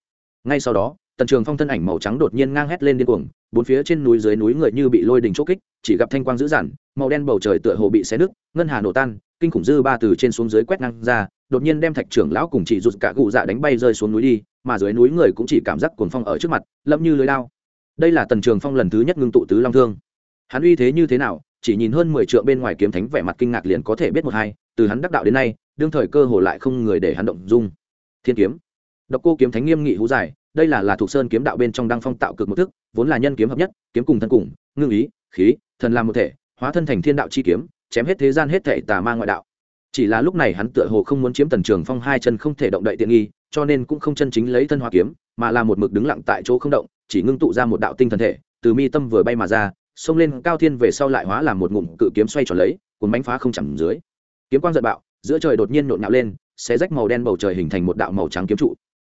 Ngay sau đó tần trường phong thân ảnh màu trắng đột nhiên ngang hét lên điên cuồng, bốn phía trên núi dưới núi người như bị lôi đình chốt kích, chỉ gặp thanh quang dữ dằn, màu đen bầu trời tựa hồ bị xé nứt, ngân hà nổ tan, kinh khủng dư ba từ trên xuống dưới quét ngang ra, đột nhiên đem thạch trưởng lão cùng chỉ rụt cả cụ dạ đánh bay rơi xuống núi đi, mà dưới núi người cũng chỉ cảm giác cuồng phong ở trước mặt, lẫm như lưới lao đây là tần trường phong lần thứ nhất ngưng tụ tứ long thương. Hắn uy thế như thế nào, chỉ nhìn hơn mười triệu bên ngoài kiếm thánh vẻ mặt kinh ngạc liền có thể biết một hai, từ hắn đắc đạo đến nay, đương thời cơ hồ lại không người để hắn động dung. Thiên kiếm. Độc cô kiếm thánh nghiêm nghị hú dài đây là là thuộc sơn kiếm đạo bên trong đăng phong tạo cực một thức, vốn là nhân kiếm hợp nhất, kiếm cùng thân cùng, ngưng ý, khí, thần làm một thể, hóa thân thành thiên đạo chi kiếm, chém hết thế gian hết thể tà ma ngoại đạo. Chỉ là lúc này hắn tựa hồ không muốn chiếm tần trường phong hai chân không thể động đậy tiện nghi, cho nên cũng không chân chính lấy thân hoa kiếm, mà là một mực đứng lặng tại chỗ không động, chỉ ngưng tụ ra một đạo tinh thần thể, từ mi tâm vừa bay mà ra, xông lên cao thiên về sau lại hóa làm một ngụm cự kiếm xoay tròn lấy, cuốn bánh phá không chầm dưới. Kiếm quang giận bạo, giữa trời đột nhiên nổ nhạo lên, xé rách màu đen bầu trời hình thành một đạo màu trắng kiếm trụ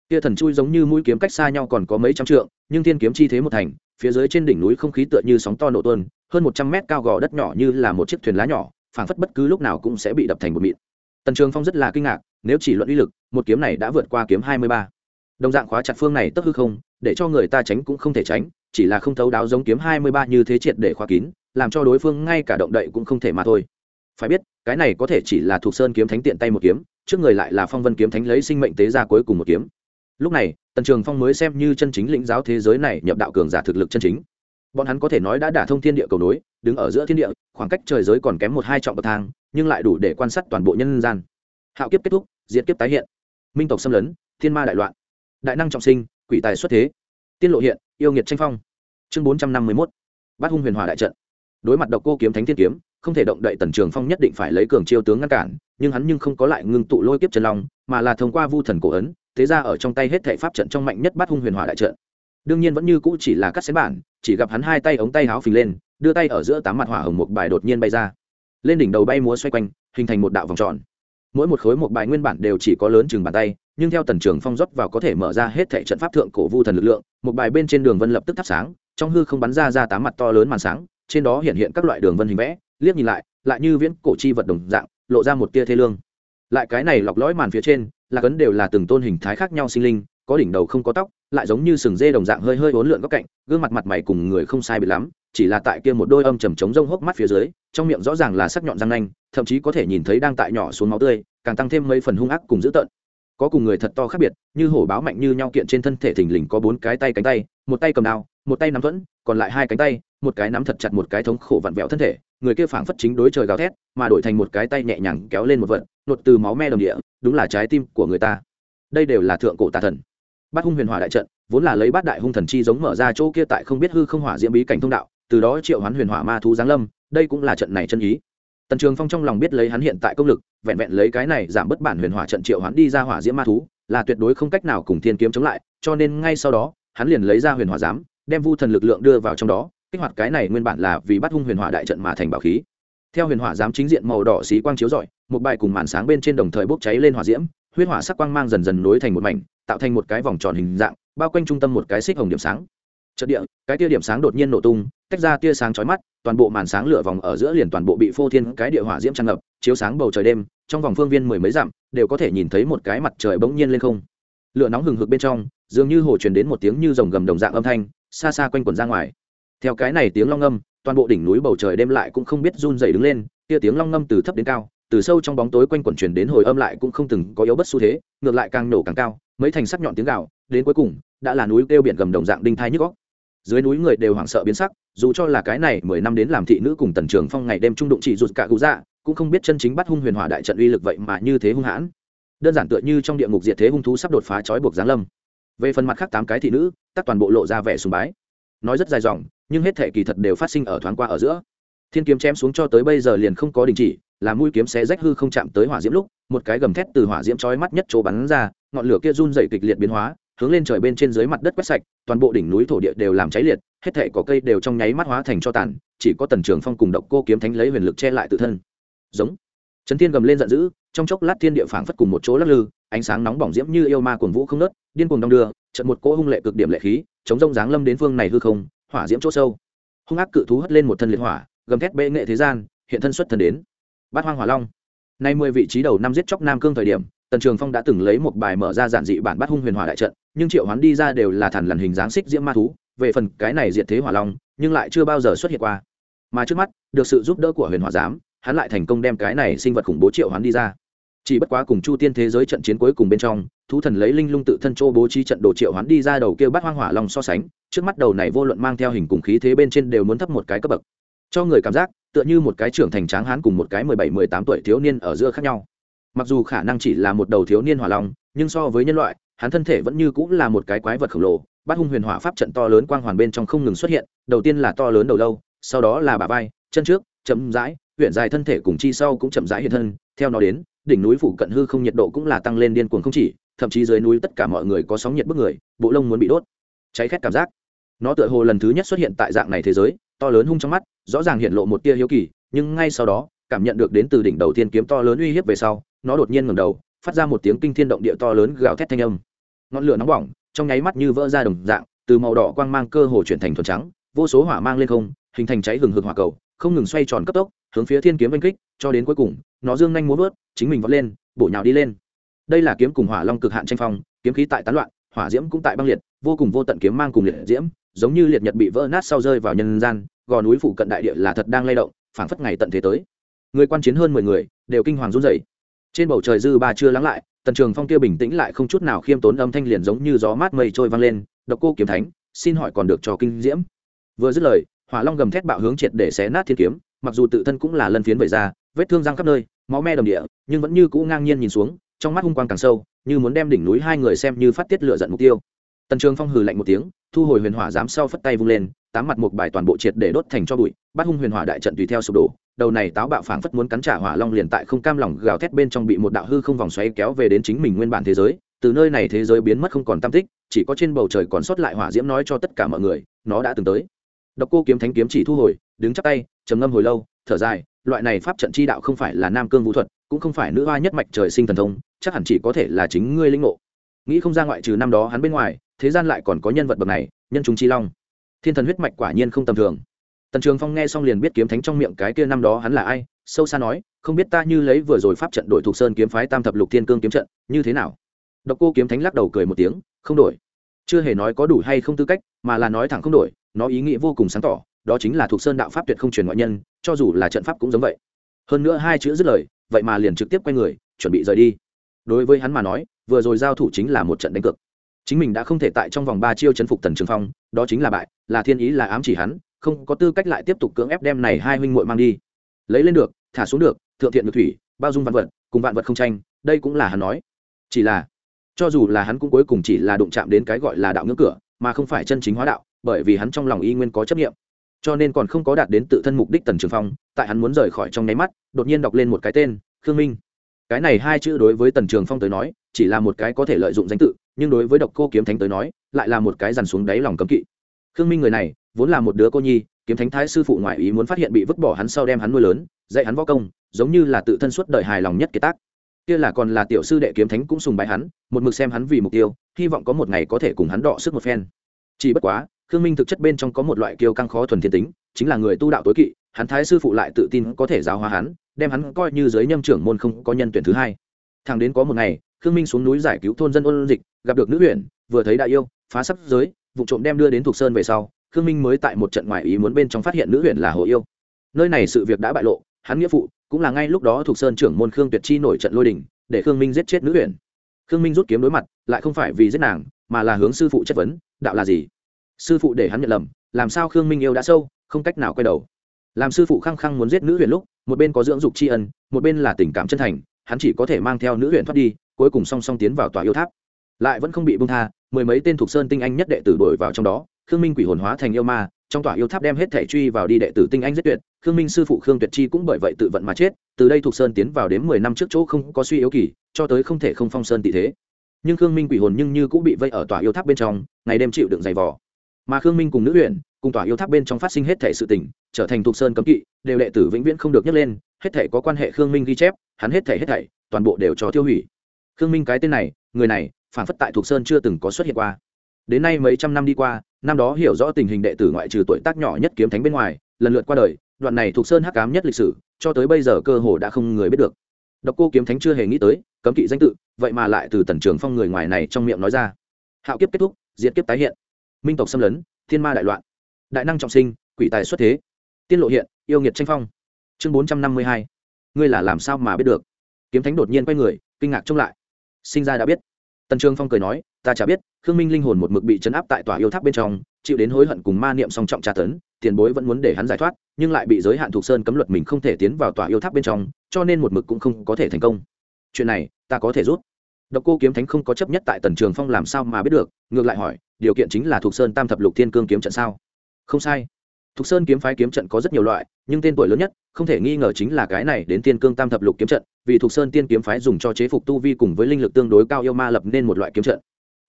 kia thần chui giống như mũi kiếm cách xa nhau còn có mấy trăm trượng, nhưng thiên kiếm chi thế một thành, phía dưới trên đỉnh núi không khí tựa như sóng to nổ tuôn, hơn một trăm mét cao gò đất nhỏ như là một chiếc thuyền lá nhỏ, phảng phất bất cứ lúc nào cũng sẽ bị đập thành một mịn. Tần trường phong rất là kinh ngạc, nếu chỉ luận uy lực, một kiếm này đã vượt qua kiếm hai mươi ba. Đồng dạng khóa chặt phương này tất hư không, để cho người ta tránh cũng không thể tránh, chỉ là không thấu đáo giống kiếm hai mươi ba như thế triệt để khóa kín, làm cho đối phương ngay cả động đậy cũng không thể mà thôi. Phải biết, cái này có thể chỉ là thuộc sơn kiếm thánh tiện tay một kiếm, trước người lại là phong vân kiếm thánh lấy sinh mệnh tế ra cuối cùng một kiếm lúc này, tần trường phong mới xem như chân chính lĩnh giáo thế giới này nhập đạo cường giả thực lực chân chính. Bọn hắn có thể nói đã đả thông thiên địa cầu nối, đứng ở giữa thiên địa, khoảng cách trời giới còn kém một hai trọng bậc thang, nhưng lại đủ để quan sát toàn bộ nhân gian. Hạo kiếp kết thúc diễn kiếp tái hiện. Minh tộc xâm lấn, thiên ma đại loạn. Đại năng trọng sinh, quỷ tài xuất thế. Tiên lộ hiện, yêu nghiệt tranh phong. Chương bốn trăm năm mươi mốt. Bát hung huyền hòa đại trận. Đối mặt độc cô kiếm thánh thiên kiếm, không thể động đậy tần trường phong nhất định phải lấy cường chiêu tướng ngăn cản, nhưng hắn nhưng không có lại ngưng tụ lôi kiếp chân long, mà là thông qua vu thần cổ ấn thế ra ở trong tay hết thệ pháp trận trong mạnh nhất bát hung huyền hòa đại trận. Đương nhiên vẫn như cũ chỉ là cắt xén bản, chỉ gặp hắn hai tay ống tay háo phình lên, đưa tay ở giữa tám mặt hỏa hồng một bài đột nhiên bay ra. Lên đỉnh đầu bay múa xoay quanh, hình thành một đạo vòng tròn. Mỗi một khối một bài nguyên bản đều chỉ có lớn chừng bàn tay, nhưng theo tần trường phong rót vào có thể mở ra hết thệ trận pháp thượng cổ vu thần lực lượng, một bài bên trên đường vân lập tức thắp sáng, trong hư không bắn ra ra tám mặt to lớn màn sáng, trên đó hiện hiện các loại đường vân hình vẽ, liếc nhìn lại lại như viễn cổ chi vật đồng dạng, lộ ra một tia thê lương. Lại cái này lọc lõi màn phía trên là cấn đều là từng tôn hình thái khác nhau sinh linh, có đỉnh đầu không có tóc, lại giống như sừng dê đồng dạng hơi hơi uốn lượn góc cạnh, gương mặt mặt mày cùng người không sai biệt lắm, chỉ là tại kia một đôi âm trầm trống rông hốc mắt phía dưới, trong miệng rõ ràng là sắc nhọn răng nanh, thậm chí có thể nhìn thấy đang tại nhỏ xuống máu tươi, càng tăng thêm mấy phần hung ác cùng dữ tợn. Có cùng người thật to khác biệt, như hổ báo mạnh như nhau kiện trên thân thể thình lình có bốn cái tay cánh tay, một tay cầm đao, một tay nắm thuẫn, còn lại hai cánh tay, một cái nắm thật chặt một cái thống khổ vặn vẹo thân thể người kia phảng phất chính đối trời gào thét, mà đổi thành một cái tay nhẹ nhàng kéo lên một vật, nột từ máu me đồng địa, đúng là trái tim của người ta. Đây đều là thượng cổ tà thần. Bát hung huyền hỏa đại trận, vốn là lấy bát đại hung thần chi giống mở ra chỗ kia tại không biết hư không hỏa diễm bí cảnh thông đạo, từ đó triệu hoán huyền hỏa ma thú giáng lâm, đây cũng là trận này chân ý. Tần trường phong trong lòng biết lấy hắn hiện tại công lực, vẹn vẹn lấy cái này giảm bớt bản huyền hỏa trận triệu hoán đi ra hỏa diễm ma thú, là tuyệt đối không cách nào cùng thiên kiếm chống lại, cho nên ngay sau đó, hắn liền lấy ra huyền hỏa giám, đem vu thần lực lượng đưa vào trong đó kích hoạt cái này nguyên bản là vì bắt hung huyền hỏa đại trận mà thành bảo khí. Theo huyền hỏa giám chính diện màu đỏ xí quang chiếu rọi, một bài cùng màn sáng bên trên đồng thời bốc cháy lên hỏa diễm, huyết hỏa sắc quang mang dần dần nối thành một mảnh, tạo thành một cái vòng tròn hình dạng, bao quanh trung tâm một cái xích hồng điểm sáng. Trận địa, cái tia điểm sáng đột nhiên nổ tung, tách ra tia sáng chói mắt, toàn bộ màn sáng lửa vòng ở giữa liền toàn bộ bị phô thiên cái địa hỏa diễm tràn ngập, chiếu sáng bầu trời đêm, trong vòng phương viên mười mấy dặm, đều có thể nhìn thấy một cái mặt trời bỗng nhiên lên không. Lửa nóng hừng hực bên trong, dường như hồ truyền đến một tiếng như rồng gầm đồng dạng âm thanh, xa xa quanh quẩn ra ngoài theo cái này tiếng long ngâm, toàn bộ đỉnh núi bầu trời đêm lại cũng không biết run dày đứng lên, kia tiếng long ngâm từ thấp đến cao, từ sâu trong bóng tối quanh quẩn truyền đến hồi âm lại cũng không từng có yếu bất xu thế, ngược lại càng nổ càng cao, mấy thành sắc nhọn tiếng gạo đến cuối cùng, đã là núi kêu biển gầm đồng dạng đinh thai nhức góc dưới núi người đều hoảng sợ biến sắc, dù cho là cái này mười năm đến làm thị nữ cùng tần trường phong ngày đêm trung đụng chỉ rụt cả cụ dạ cũng không biết chân chính bắt hung huyền hỏa đại trận uy lực vậy mà như thế hung hãn. Đơn giản tựa như trong địa ngục diệt thế hung thú sắp đột phá trói buộc giáng lâm. Về phần mặt khác tám cái thị nữ tắt toàn bộ lộ ra vẻ sùng bái. Nói rất dài dòng nhưng hết thể kỳ thật đều phát sinh ở thoáng qua ở giữa. Thiên kiếm chém xuống cho tới bây giờ liền không có đình chỉ, là mũi kiếm xé rách hư không chạm tới hỏa diễm lúc, một cái gầm thét từ hỏa diễm chói mắt nhất chỗ bắn ra, ngọn lửa kia run dày kịch liệt biến hóa, hướng lên trời bên trên dưới mặt đất quét sạch, toàn bộ đỉnh núi thổ địa đều làm cháy liệt, hết thể có cây đều trong nháy mắt hóa thành cho tàn, chỉ có tần trường phong cùng độc cô kiếm thánh lấy huyền lực che lại tự thân. Giống. Trấn thiên gầm lên giận dữ, trong chốc lát thiên địa phảng phất cùng một chỗ lắc lư, ánh sáng nóng bỏng diễm như yêu ma cuồng vũ không nớt điên cuồng đong đưa trận một cỗ hung lệ cực điểm lệ khí, chống rông dáng lâm đến phương này hư không hỏa diễm chỗ sâu. Hung ác cự thú hất lên một thân liệt hỏa, gầm thét bệ nghệ thế gian, hiện thân xuất thần đến. Bát hoang hỏa long. Nay mười vị trí đầu năm giết chóc nam cương thời điểm, tần trường phong đã từng lấy một bài mở ra giản dị bản bắt hung huyền hỏa đại trận, nhưng triệu hoán đi ra đều là thản lằn hình dáng xích diễm ma thú, về phần cái này diệt thế hỏa long, nhưng lại chưa bao giờ xuất hiện qua. Mà trước mắt, được sự giúp đỡ của huyền hỏa giám, hắn lại thành công đem cái này sinh vật khủng bố triệu hoán đi ra. Chỉ bất quá cùng chu tiên thế giới trận chiến cuối cùng bên trong thú thần lấy linh lung tự thân châu bố trí trận đồ triệu hoán đi ra đầu kia bắt hoang hỏa long so sánh, trước mắt đầu này vô luận mang theo hình cùng khí thế bên trên đều muốn thấp một cái cấp bậc. Cho người cảm giác, tựa như một cái trưởng thành tráng hán cùng một cái mười bảy, mười tám tuổi thiếu niên ở giữa khác nhau. Mặc dù khả năng chỉ là một đầu thiếu niên hỏa long, nhưng so với nhân loại, hắn thân thể vẫn như cũng là một cái quái vật khổng lồ, bát hung huyền hỏa pháp trận to lớn quang hoàn bên trong không ngừng xuất hiện, đầu tiên là to lớn đầu lâu, sau đó là bà vai, chân trước, chậm rãi, huyện dài thân thể cùng chi sau cũng chậm rãi hiện thân, theo nó đến, đỉnh núi phủ cận hư không nhiệt độ cũng là tăng lên điên cuồng không chỉ thậm chí dưới núi tất cả mọi người có sóng nhiệt bức người, bộ lông muốn bị đốt. Cháy khét cảm giác. Nó tựa hồ lần thứ nhất xuất hiện tại dạng này thế giới, to lớn hung trong mắt, rõ ràng hiện lộ một tia hiếu kỳ, nhưng ngay sau đó, cảm nhận được đến từ đỉnh đầu tiên kiếm to lớn uy hiếp về sau, nó đột nhiên ngẩng đầu, phát ra một tiếng kinh thiên động địa to lớn gào thét thanh âm. Ngọn lửa nóng bỏng, trong nháy mắt như vỡ ra đồng dạng, từ màu đỏ quang mang cơ hồ chuyển thành thuần trắng, vô số hỏa mang lên không, hình thành cháy hừng hực hỏa cầu, không ngừng xoay tròn cấp tốc, hướng phía thiên kiếm oanh kích, cho đến cuối cùng, nó dương nhanh muốn vớt, chính mình vọt lên, bổ nhào đi lên đây là kiếm cùng hỏa long cực hạn tranh phong, kiếm khí tại tán loạn, hỏa diễm cũng tại băng liệt, vô cùng vô tận kiếm mang cùng liệt diễm, giống như liệt nhật bị vỡ nát sau rơi vào nhân gian, gò núi phụ cận đại địa là thật đang lay động, phảng phất ngày tận thế tới. Người quan chiến hơn mười người, đều kinh hoàng run rẩy. Trên bầu trời dư ba chưa lắng lại, tần trường phong kia bình tĩnh lại không chút nào khiêm tốn âm thanh liền giống như gió mát mây trôi vang lên, độc cô kiếm thánh, xin hỏi còn được cho kinh diễm. Vừa dứt lời, hỏa long gầm thét bạo hướng triệt để xé nát thiên kiếm, mặc dù tự thân cũng là lân phiến vẩy ra, vết thương răng khắp nơi, máu me đồng địa, nhưng vẫn như cũ ngang nhiên nhìn xuống trong mắt hung quang càng sâu, như muốn đem đỉnh núi hai người xem như phát tiết lựa giận mục tiêu. Tần trường phong hừ lạnh một tiếng, thu hồi huyền hỏa dám sau phất tay vung lên, tám mặt một bài toàn bộ triệt để đốt thành cho bụi, bắt hung huyền hỏa đại trận tùy theo sụp đổ. Đầu này táo bạo phảng phất muốn cắn trả hỏa long liền tại không cam lòng gào thét bên trong bị một đạo hư không vòng xoáy kéo về đến chính mình nguyên bản thế giới. Từ nơi này thế giới biến mất không còn tam tích, chỉ có trên bầu trời còn sót lại hỏa diễm nói cho tất cả mọi người, nó đã từng tới. Độc cô kiếm thánh kiếm chỉ thu hồi, đứng chắc tay, trầm ngâm hồi lâu, thở dài, loại này pháp trận chi đạo không phải là nam cương vũ thuật cũng không phải nữ hoa nhất mạch trời sinh thần thông, chắc hẳn chỉ có thể là chính ngươi linh ngộ. Nghĩ không ra ngoại trừ năm đó hắn bên ngoài, thế gian lại còn có nhân vật bậc này, nhân chúng chi long. Thiên thần huyết mạch quả nhiên không tầm thường. Tần trường phong nghe xong liền biết kiếm thánh trong miệng cái kia năm đó hắn là ai, sâu xa nói, không biết ta như lấy vừa rồi pháp trận đổi thuộc sơn kiếm phái tam thập lục thiên cương kiếm trận, như thế nào? Độc cô kiếm thánh lắc đầu cười một tiếng, không đổi. Chưa hề nói có đủ hay không tư cách, mà là nói thẳng không đổi, nó ý nghĩa vô cùng sáng tỏ, đó chính là thuộc sơn đạo pháp tuyệt không truyền ngoại nhân, cho dù là trận pháp cũng giống vậy. Hơn nữa hai chữ dứt lời vậy mà liền trực tiếp quay người, chuẩn bị rời đi. Đối với hắn mà nói, vừa rồi giao thủ chính là một trận đánh cược. Chính mình đã không thể tại trong vòng ba chiêu chấn phục tần trường phong, đó chính là bại, là thiên ý, là ám chỉ hắn, không có tư cách lại tiếp tục cưỡng ép đem này hai huynh muội mang đi. Lấy lên được, thả xuống được, thượng thiện được thủy, bao dung vạn vật, cùng vạn vật không tranh, đây cũng là hắn nói. Chỉ là, cho dù là hắn cũng cuối cùng chỉ là đụng chạm đến cái gọi là đạo ngưỡng cửa, mà không phải chân chính hóa đạo, bởi vì hắn trong lòng y nguyên có chấp nghiệm cho nên còn không có đạt đến tự thân mục đích tần trường phong, tại hắn muốn rời khỏi trong nháy mắt, đột nhiên đọc lên một cái tên, khương minh. Cái này hai chữ đối với tần trường phong tới nói, chỉ là một cái có thể lợi dụng danh tự, nhưng đối với độc cô kiếm thánh tới nói, lại là một cái dằn xuống đáy lòng cấm kỵ. Khương minh người này, vốn là một đứa cô nhi, kiếm thánh thái sư phụ ngoại ý muốn phát hiện bị vứt bỏ hắn sau đem hắn nuôi lớn, dạy hắn võ công, giống như là tự thân suốt đời hài lòng nhất kế tác. Kia là còn là tiểu sư đệ kiếm thánh cũng sùng bái hắn, một mực xem hắn vì mục tiêu, hy vọng có một ngày có thể cùng hắn đọ sức một phen. Chỉ bất quá khương minh thực chất bên trong có một loại kiêu căng khó thuần thiên tính, chính là người tu đạo tối kỵ, hắn thái sư phụ lại tự tin có thể giáo hóa hắn, đem hắn coi như giới nhâm trưởng môn không có nhân tuyển thứ hai. Thằng đến có một ngày, khương minh xuống núi giải cứu thôn dân ôn dịch, gặp được nữ huyện, vừa thấy đại yêu, phá sắp giới, vụ trộm đem đưa đến thuộc sơn về sau, khương minh mới tại một trận ngoại ý muốn bên trong phát hiện nữ huyện là hồ yêu. Nơi này sự việc đã bại lộ, hắn nghĩa phụ, cũng là ngay lúc đó thuộc sơn trưởng môn khương tuyệt chi nổi trận lôi đình, để khương minh giết chết nữ huyện. Khương minh rút kiếm đối mặt, lại không phải vì giết nàng, mà là hướng sư phụ chất vấn, đạo là gì? Sư phụ để hắn nhận lầm, làm sao khương minh yêu đã sâu, không cách nào quay đầu. Làm sư phụ khăng khăng muốn giết nữ huyền lúc, một bên có dưỡng dục tri ân, một bên là tình cảm chân thành, hắn chỉ có thể mang theo nữ huyền thoát đi, cuối cùng song song tiến vào tòa yêu tháp. Lại vẫn không bị bung tha, mười mấy tên thuộc sơn tinh anh nhất đệ tử đổi vào trong đó, khương minh quỷ hồn hóa thành yêu ma, trong tòa yêu tháp đem hết thể truy vào đi đệ tử tinh anh rất tuyệt, khương minh sư phụ khương tuyệt chi cũng bởi vậy tự vận mà chết, từ đây thuộc sơn tiến vào đến mười năm trước chỗ không có suy yếu kỳ, cho tới không thể không phong sơn tị thế. Nhưng khương minh quỷ hồn nhưng như cũng bị vây ở tòa yêu tháp bên trong, ngày đêm chịu đựng dày vò mà khương minh cùng nữ huyện cùng tòa yêu tháp bên trong phát sinh hết thể sự tình, trở thành thuộc sơn cấm kỵ, đều đệ tử vĩnh viễn không được nhắc lên, hết thể có quan hệ khương minh ghi chép, hắn hết thể hết thảy, toàn bộ đều cho tiêu hủy. Khương minh cái tên này, người này, phản phất tại thuộc sơn chưa từng có xuất hiện qua. Đến nay mấy trăm năm đi qua, năm đó hiểu rõ tình hình đệ tử ngoại trừ tuổi tác nhỏ nhất kiếm thánh bên ngoài, lần lượt qua đời, đoạn này thuộc sơn hắc cám nhất lịch sử, cho tới bây giờ cơ hồ đã không người biết được. Độc cô kiếm thánh chưa hề nghĩ tới, cấm kỵ danh tự, vậy mà lại từ tần trường phong người ngoài này trong miệng nói ra. Hạo kiếp kết thúc diễn kiếp tái hiện minh tộc xâm lấn, thiên ma đại loạn, đại năng trọng sinh, quỷ tài xuất thế. Tiên lộ hiện, yêu nghiệt tranh phong. Chương bốn trăm năm mươi hai. Ngươi là làm sao mà biết được? Kiếm thánh đột nhiên quay người, kinh ngạc trông lại. Sinh ra đã biết. Tần trường phong cười nói, ta chả biết, khương minh linh hồn một mực bị chấn áp tại tòa yêu tháp bên trong, chịu đến hối hận cùng ma niệm song trọng tra tấn, tiền bối vẫn muốn để hắn giải thoát, nhưng lại bị giới hạn thuộc sơn cấm luật mình không thể tiến vào tòa yêu tháp bên trong, cho nên một mực cũng không có thể thành công. Chuyện này, ta có thể rút độc cô kiếm thánh không có chấp nhất tại tần trường phong làm sao mà biết được ngược lại hỏi điều kiện chính là thuộc sơn tam thập lục thiên cương kiếm trận sao không sai Thục Sơn kiếm phái kiếm trận có rất nhiều loại, nhưng tên tuổi lớn nhất, không thể nghi ngờ chính là cái này đến Tiên Cương Tam Thập Lục kiếm trận, vì Thục Sơn Tiên kiếm phái dùng cho chế phục tu vi cùng với linh lực tương đối cao yêu ma lập nên một loại kiếm trận.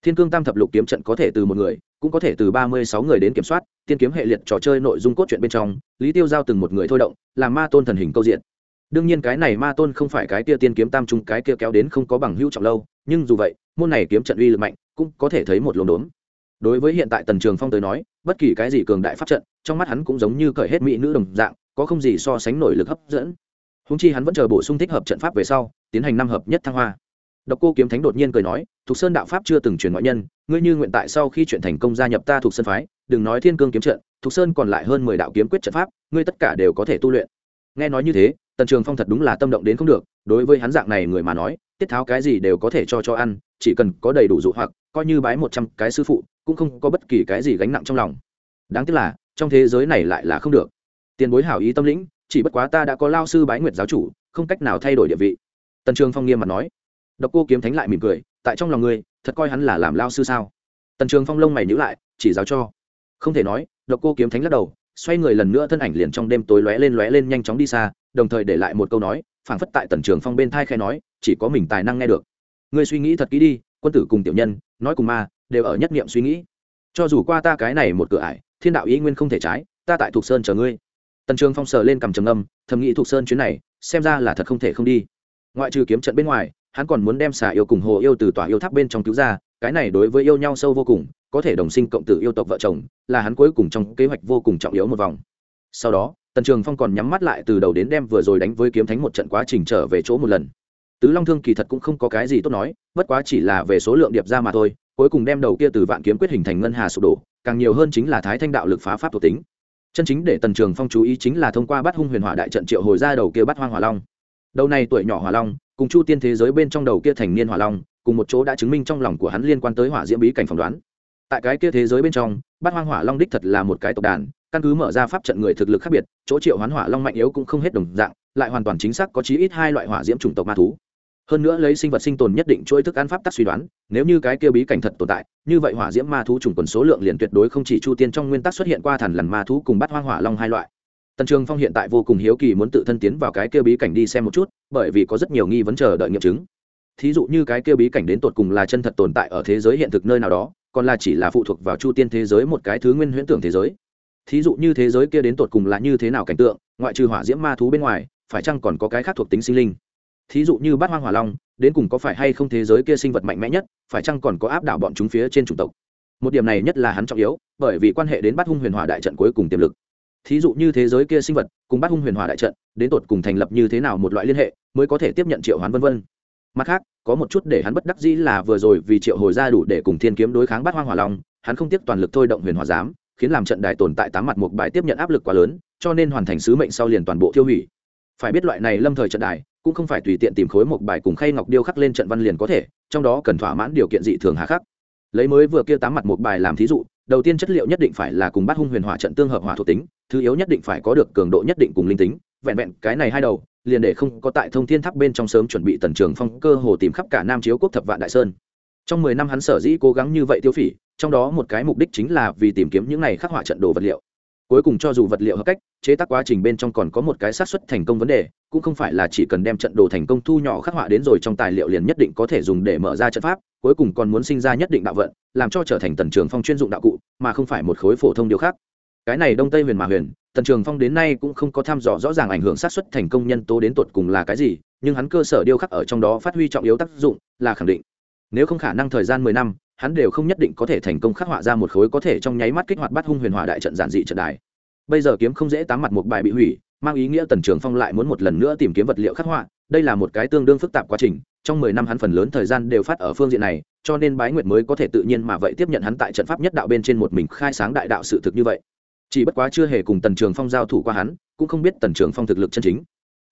Thiên Cương Tam Thập Lục kiếm trận có thể từ một người, cũng có thể từ ba mươi sáu người đến kiểm soát, tiên kiếm hệ liệt trò chơi nội dung cốt truyện bên trong, Lý Tiêu giao từng một người thôi động, làm ma tôn thần hình câu diện. Đương nhiên cái này ma tôn không phải cái kia tiên kiếm tam trung cái kia kéo đến không có bằng hữu trọng lâu, nhưng dù vậy, môn này kiếm trận uy lực mạnh, cũng có thể thấy một lồn đốn đối với hiện tại tần trường phong tới nói bất kỳ cái gì cường đại pháp trận trong mắt hắn cũng giống như cởi hết mỹ nữ đồng dạng có không gì so sánh nổi lực hấp dẫn. Húng chi hắn vẫn chờ bổ sung thích hợp trận pháp về sau tiến hành năm hợp nhất thăng hoa. Độc cô kiếm thánh đột nhiên cười nói thục sơn đạo pháp chưa từng truyền ngoại nhân ngươi như nguyện tại sau khi chuyện thành công gia nhập ta thuộc sơn phái đừng nói thiên cương kiếm trận thục sơn còn lại hơn mười đạo kiếm quyết trận pháp ngươi tất cả đều có thể tu luyện. Nghe nói như thế tần trường phong thật đúng là tâm động đến không được, đối với hắn dạng này người mà nói, tiết tháo cái gì đều có thể cho cho ăn, chỉ cần có đầy đủ dụ hoặc, coi như bái một trăm cái sư phụ, cũng không có bất kỳ cái gì gánh nặng trong lòng. Đáng tiếc là, trong thế giới này lại là không được. Tiền bối hảo ý tâm lĩnh, chỉ bất quá ta đã có lao sư bái nguyệt giáo chủ, không cách nào thay đổi địa vị. Tần trường phong nghiêm mặt nói. Độc cô kiếm thánh lại mỉm cười, tại trong lòng ngươi, thật coi hắn là làm lao sư sao? Tần trường phong lông mày nhữ lại, chỉ giáo cho. Không thể nói, độc cô kiếm thánh lắc đầu, xoay người lần nữa thân ảnh liền trong đêm tối lóe lên lóe lên nhanh chóng đi xa đồng thời để lại một câu nói, phảng phất tại tần trường phong bên thai khe nói, chỉ có mình tài năng nghe được. Ngươi suy nghĩ thật kỹ đi, quân tử cùng tiểu nhân, nói cùng ma, đều ở nhất niệm suy nghĩ. Cho dù qua ta cái này một cửa ải, thiên đạo ý nguyên không thể trái, ta tại thục sơn chờ ngươi. Tần trường phong sờ lên cầm trầm âm thầm nghĩ thục sơn chuyến này, xem ra là thật không thể không đi. Ngoại trừ kiếm trận bên ngoài, hắn còn muốn đem xà yêu cùng hồ yêu từ tòa yêu tháp bên trong cứu ra, cái này đối với yêu nhau sâu vô cùng, có thể đồng sinh cộng tử yêu tộc vợ chồng, là hắn cuối cùng trong kế hoạch vô cùng trọng yếu một vòng. Sau đó tần trường phong còn nhắm mắt lại từ đầu đến đem vừa rồi đánh với kiếm thánh một trận quá trình trở về chỗ một lần. Tứ long thương kỳ thật cũng không có cái gì tốt nói, bất quá chỉ là về số lượng điệp ra mà thôi, cuối cùng đem đầu kia từ vạn kiếm quyết hình thành ngân hà sụp đổ, càng nhiều hơn chính là thái thanh đạo lực phá pháp thuộc tính. Chân chính để tần trường phong chú ý chính là thông qua bắt hung huyền hỏa đại trận triệu hồi ra đầu kia bắt hoang hỏa long. Đầu này tuổi nhỏ hỏa long, cùng chu tiên thế giới bên trong đầu kia thành niên hỏa long, cùng một chỗ đã chứng minh trong lòng của hắn liên quan tới hỏa diễm bí cảnh phỏng đoán. Tại cái kia thế giới bên trong, bắt hoang hỏa long đích thật là một cái tộc đàn căn cứ mở ra pháp trận người thực lực khác biệt, chỗ triệu hoán hỏa long mạnh yếu cũng không hết đồng dạng, lại hoàn toàn chính xác có chí ít hai loại hỏa diễm chủng tộc ma thú. Hơn nữa lấy sinh vật sinh tồn nhất định chuỗi thức ăn pháp tắc suy đoán, nếu như cái kia bí cảnh thật tồn tại, như vậy hỏa diễm ma thú trùng quần số lượng liền tuyệt đối không chỉ chu tiên trong nguyên tắc xuất hiện qua thần lần ma thú cùng bắt hoang hỏa long hai loại. Tần trường phong hiện tại vô cùng hiếu kỳ muốn tự thân tiến vào cái kia bí cảnh đi xem một chút, bởi vì có rất nhiều nghi vấn chờ đợi nghiệm chứng. Thí dụ như cái kia bí cảnh đến tột cùng là chân thật tồn tại ở thế giới hiện thực nơi nào đó, còn là chỉ là phụ thuộc vào chu tiên thế giới một cái thứ nguyên huyễn tưởng thế giới thí dụ như thế giới kia đến tột cùng là như thế nào cảnh tượng, ngoại trừ hỏa diễm ma thú bên ngoài, phải chăng còn có cái khác thuộc tính sinh linh? Thí dụ như bát hoang hỏa long, đến cùng có phải hay không thế giới kia sinh vật mạnh mẽ nhất, phải chăng còn có áp đảo bọn chúng phía trên chủng tộc? Một điểm này nhất là hắn trọng yếu, bởi vì quan hệ đến bát hung huyền hỏa đại trận cuối cùng tiềm lực. Thí dụ như thế giới kia sinh vật, cùng bát hung huyền hỏa đại trận, đến tột cùng thành lập như thế nào một loại liên hệ, mới có thể tiếp nhận triệu hoán vân vân. Mặt khác, có một chút để hắn bất đắc dĩ là vừa rồi vì triệu hồi ra đủ để cùng thiên kiếm đối kháng bát hoang hỏa long, hắn không tiếp toàn lực thôi động huyền hỏa giám khiến làm trận đài tồn tại tám mặt một bài tiếp nhận áp lực quá lớn, cho nên hoàn thành sứ mệnh sau liền toàn bộ tiêu hủy. Phải biết loại này lâm thời trận đài, cũng không phải tùy tiện tìm khối một bài cùng khay ngọc điêu khắc lên trận văn liền có thể, trong đó cần thỏa mãn điều kiện dị thường hà khắc. Lấy mới vừa kia tám mặt một bài làm thí dụ, đầu tiên chất liệu nhất định phải là cùng bát hung huyền hỏa trận tương hợp hỏa thuộc tính, thứ yếu nhất định phải có được cường độ nhất định cùng linh tính, vẹn vẹn cái này hai đầu, liền để không có tại thông thiên tháp bên trong sớm chuẩn bị tần trường phong cơ hồ tìm khắp cả nam chiếu quốc thập vạn đại sơn. Trong mười năm hắn sở dĩ cố gắng như vậy tiêu phỉ trong đó một cái mục đích chính là vì tìm kiếm những này khắc họa trận đồ vật liệu. Cuối cùng cho dù vật liệu hợp cách, chế tác quá trình bên trong còn có một cái xác suất thành công vấn đề, cũng không phải là chỉ cần đem trận đồ thành công thu nhỏ khắc họa đến rồi trong tài liệu liền nhất định có thể dùng để mở ra trận pháp, cuối cùng còn muốn sinh ra nhất định đạo vận, làm cho trở thành tần trường phong chuyên dụng đạo cụ, mà không phải một khối phổ thông điều khác. Cái này đông tây huyền mà huyền, tần trường phong đến nay cũng không có thăm dò rõ ràng ảnh hưởng sát xuất thành công nhân tố đến tột cùng là cái gì, nhưng hắn cơ sở điêu khắc ở trong đó phát huy trọng yếu tác dụng là khẳng định. Nếu không khả năng thời gian mười năm hắn đều không nhất định có thể thành công khắc họa ra một khối có thể trong nháy mắt kích hoạt bắt hung huyền hỏa đại trận giản dị trận đài. Bây giờ kiếm không dễ tám mặt một bài bị hủy, mang ý nghĩa tần trường phong lại muốn một lần nữa tìm kiếm vật liệu khắc họa, đây là một cái tương đương phức tạp quá trình, trong mười năm hắn phần lớn thời gian đều phát ở phương diện này, cho nên bái nguyệt mới có thể tự nhiên mà vậy tiếp nhận hắn tại trận pháp nhất đạo bên trên một mình khai sáng đại đạo sự thực như vậy. Chỉ bất quá chưa hề cùng tần trường phong giao thủ qua hắn, cũng không biết tần trường phong thực lực chân chính.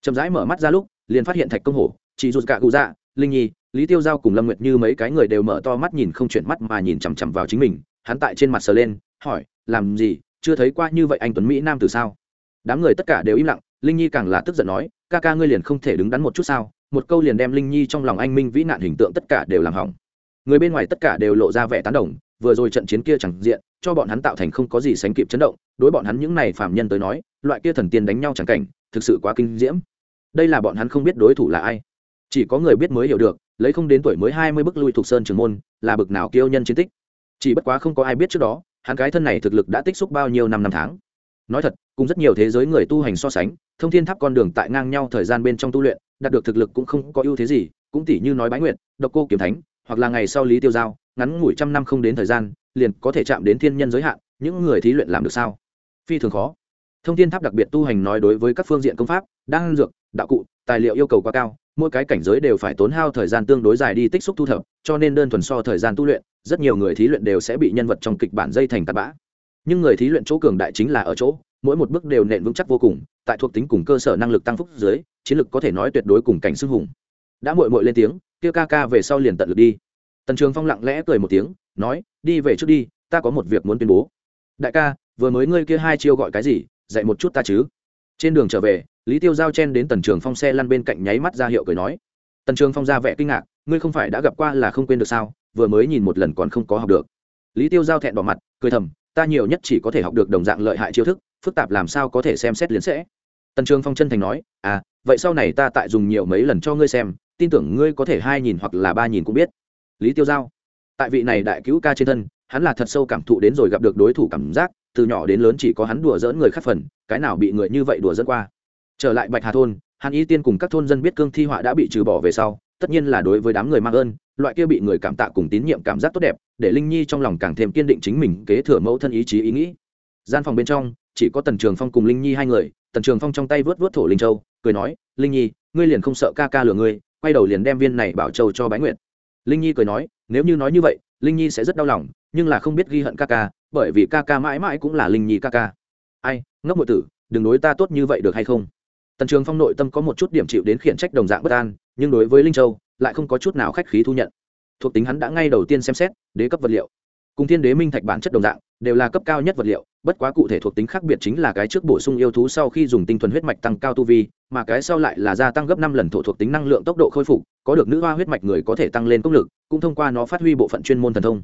Chậm rãi mở mắt ra lúc, liền phát hiện thạch công hổ chị dù cả cụ dạ linh nhi lý tiêu giao cùng lâm nguyệt như mấy cái người đều mở to mắt nhìn không chuyển mắt mà nhìn chằm chằm vào chính mình, hắn tại trên mặt sờ lên, hỏi, làm gì? Chưa thấy qua như vậy anh tuấn mỹ nam từ sao? Đám người tất cả đều im lặng, linh nhi càng là tức giận nói, ca ca ngươi liền không thể đứng đắn một chút sao? Một câu liền đem linh nhi trong lòng anh minh vĩ nạn hình tượng tất cả đều làm hỏng. Người bên ngoài tất cả đều lộ ra vẻ tán đồng, vừa rồi trận chiến kia chẳng diện, cho bọn hắn tạo thành không có gì sánh kịp chấn động, đối bọn hắn những này phạm nhân tới nói, loại kia thần tiên đánh nhau chẳng cảnh, thực sự quá kinh diễm. Đây là bọn hắn không biết đối thủ là ai. Chỉ có người biết mới hiểu được lấy không đến tuổi mới hai mươi bước lui thuộc sơn trường môn, là bực nào kiêu nhân chiến tích. Chỉ bất quá không có ai biết trước đó, hắn cái thân này thực lực đã tích xúc bao nhiêu năm năm tháng. Nói thật, cùng rất nhiều thế giới người tu hành so sánh, thông thiên tháp con đường tại ngang nhau thời gian bên trong tu luyện, đạt được thực lực cũng không có ưu thế gì, cũng tỷ như nói bái nguyện, độc cô kiếm thánh, hoặc là ngày sau lý tiêu giao, ngắn ngủi trăm năm không đến thời gian, liền có thể chạm đến thiên nhân giới hạn, những người thí luyện làm được sao? Phi thường khó thông thiên tháp đặc biệt tu hành nói đối với các phương diện công pháp, đan dược, đạo cụ, tài liệu yêu cầu quá cao, mỗi cái cảnh giới đều phải tốn hao thời gian tương đối dài đi tích xúc thu thập, cho nên đơn thuần so thời gian tu luyện, rất nhiều người thí luyện đều sẽ bị nhân vật trong kịch bản dây thành tạt bã. Nhưng người thí luyện chỗ cường đại chính là ở chỗ, mỗi một bước đều nện vững chắc vô cùng, tại thuộc tính cùng cơ sở năng lực tăng phúc dưới, chiến lực có thể nói tuyệt đối cùng cảnh xưng hùng. Đã mội mội lên tiếng, kia ca ca về sau liền tận lực đi. Tần trường phong lặng lẽ cười một tiếng, nói, đi về trước đi, ta có một việc muốn tuyên bố. Đại ca, vừa mới ngươi kia hai chiêu gọi cái gì dạy một chút ta chứ? Trên đường trở về, lý tiêu giao chen đến tần trường phong xe lăn bên cạnh nháy mắt ra hiệu cười nói. Tần trường phong ra vẻ kinh ngạc, ngươi không phải đã gặp qua là không quên được sao? Vừa mới nhìn một lần còn không có học được. Lý tiêu giao thẹn bỏ mặt, cười thầm, ta nhiều nhất chỉ có thể học được đồng dạng lợi hại chiêu thức, phức tạp làm sao có thể xem xét liền sẽ. Tần trường phong chân thành nói à vậy sau này ta tại dùng nhiều mấy lần cho ngươi xem, tin tưởng ngươi có thể hai nhìn hoặc là ba nhìn cũng biết. Lý tiêu giao, tại vị này đại cứu ca trên thân, hắn là thật sâu cảm thụ đến rồi gặp được đối thủ cảm giác từ nhỏ đến lớn chỉ có hắn đùa dỡn người khác phần, cái nào bị người như vậy đùa dỡn qua. Trở lại bạch hà thôn, hàn y tiên cùng các thôn dân biết cương thi họa đã bị trừ bỏ về sau, tất nhiên là đối với đám người mang ơn, loại kia bị người cảm tạ cùng tín nhiệm cảm giác tốt đẹp, để linh nhi trong lòng càng thêm kiên định chính mình kế thừa mẫu thân ý chí ý nghĩ. Gian phòng bên trong, chỉ có tần trường phong cùng linh nhi hai người, tần trường phong trong tay vớt vớt thổ linh châu, cười nói, linh nhi, ngươi liền không sợ ca ca lừa ngươi, quay đầu liền đem viên này bảo châu cho bái nguyện linh nhi cười nói, nếu như nói như vậy, linh nhi sẽ rất đau lòng nhưng là không biết ghi hận ca ca, bởi vì ca ca mãi mãi cũng là linh nhi ca ca. Ai, ngốc ngụy tử, đừng đối ta tốt như vậy được hay không? Tần trường phong nội tâm có một chút điểm chịu đến khiển trách đồng dạng bất an, nhưng đối với linh châu, lại không có chút nào khách khí thu nhận. Thuộc tính hắn đã ngay đầu tiên xem xét, đế cấp vật liệu. Cùng thiên đế minh thạch bản chất đồng dạng, đều là cấp cao nhất vật liệu, bất quá cụ thể thuộc tính khác biệt chính là cái trước bổ sung yêu thú sau khi dùng tinh thuần huyết mạch tăng cao tu vi, mà cái sau lại là gia tăng gấp năm lần thổ thuộc tính năng lượng tốc độ khôi phục, có được nữ hoa huyết mạch người có thể tăng lên công lực, cũng thông qua nó phát huy bộ phận chuyên môn thần thông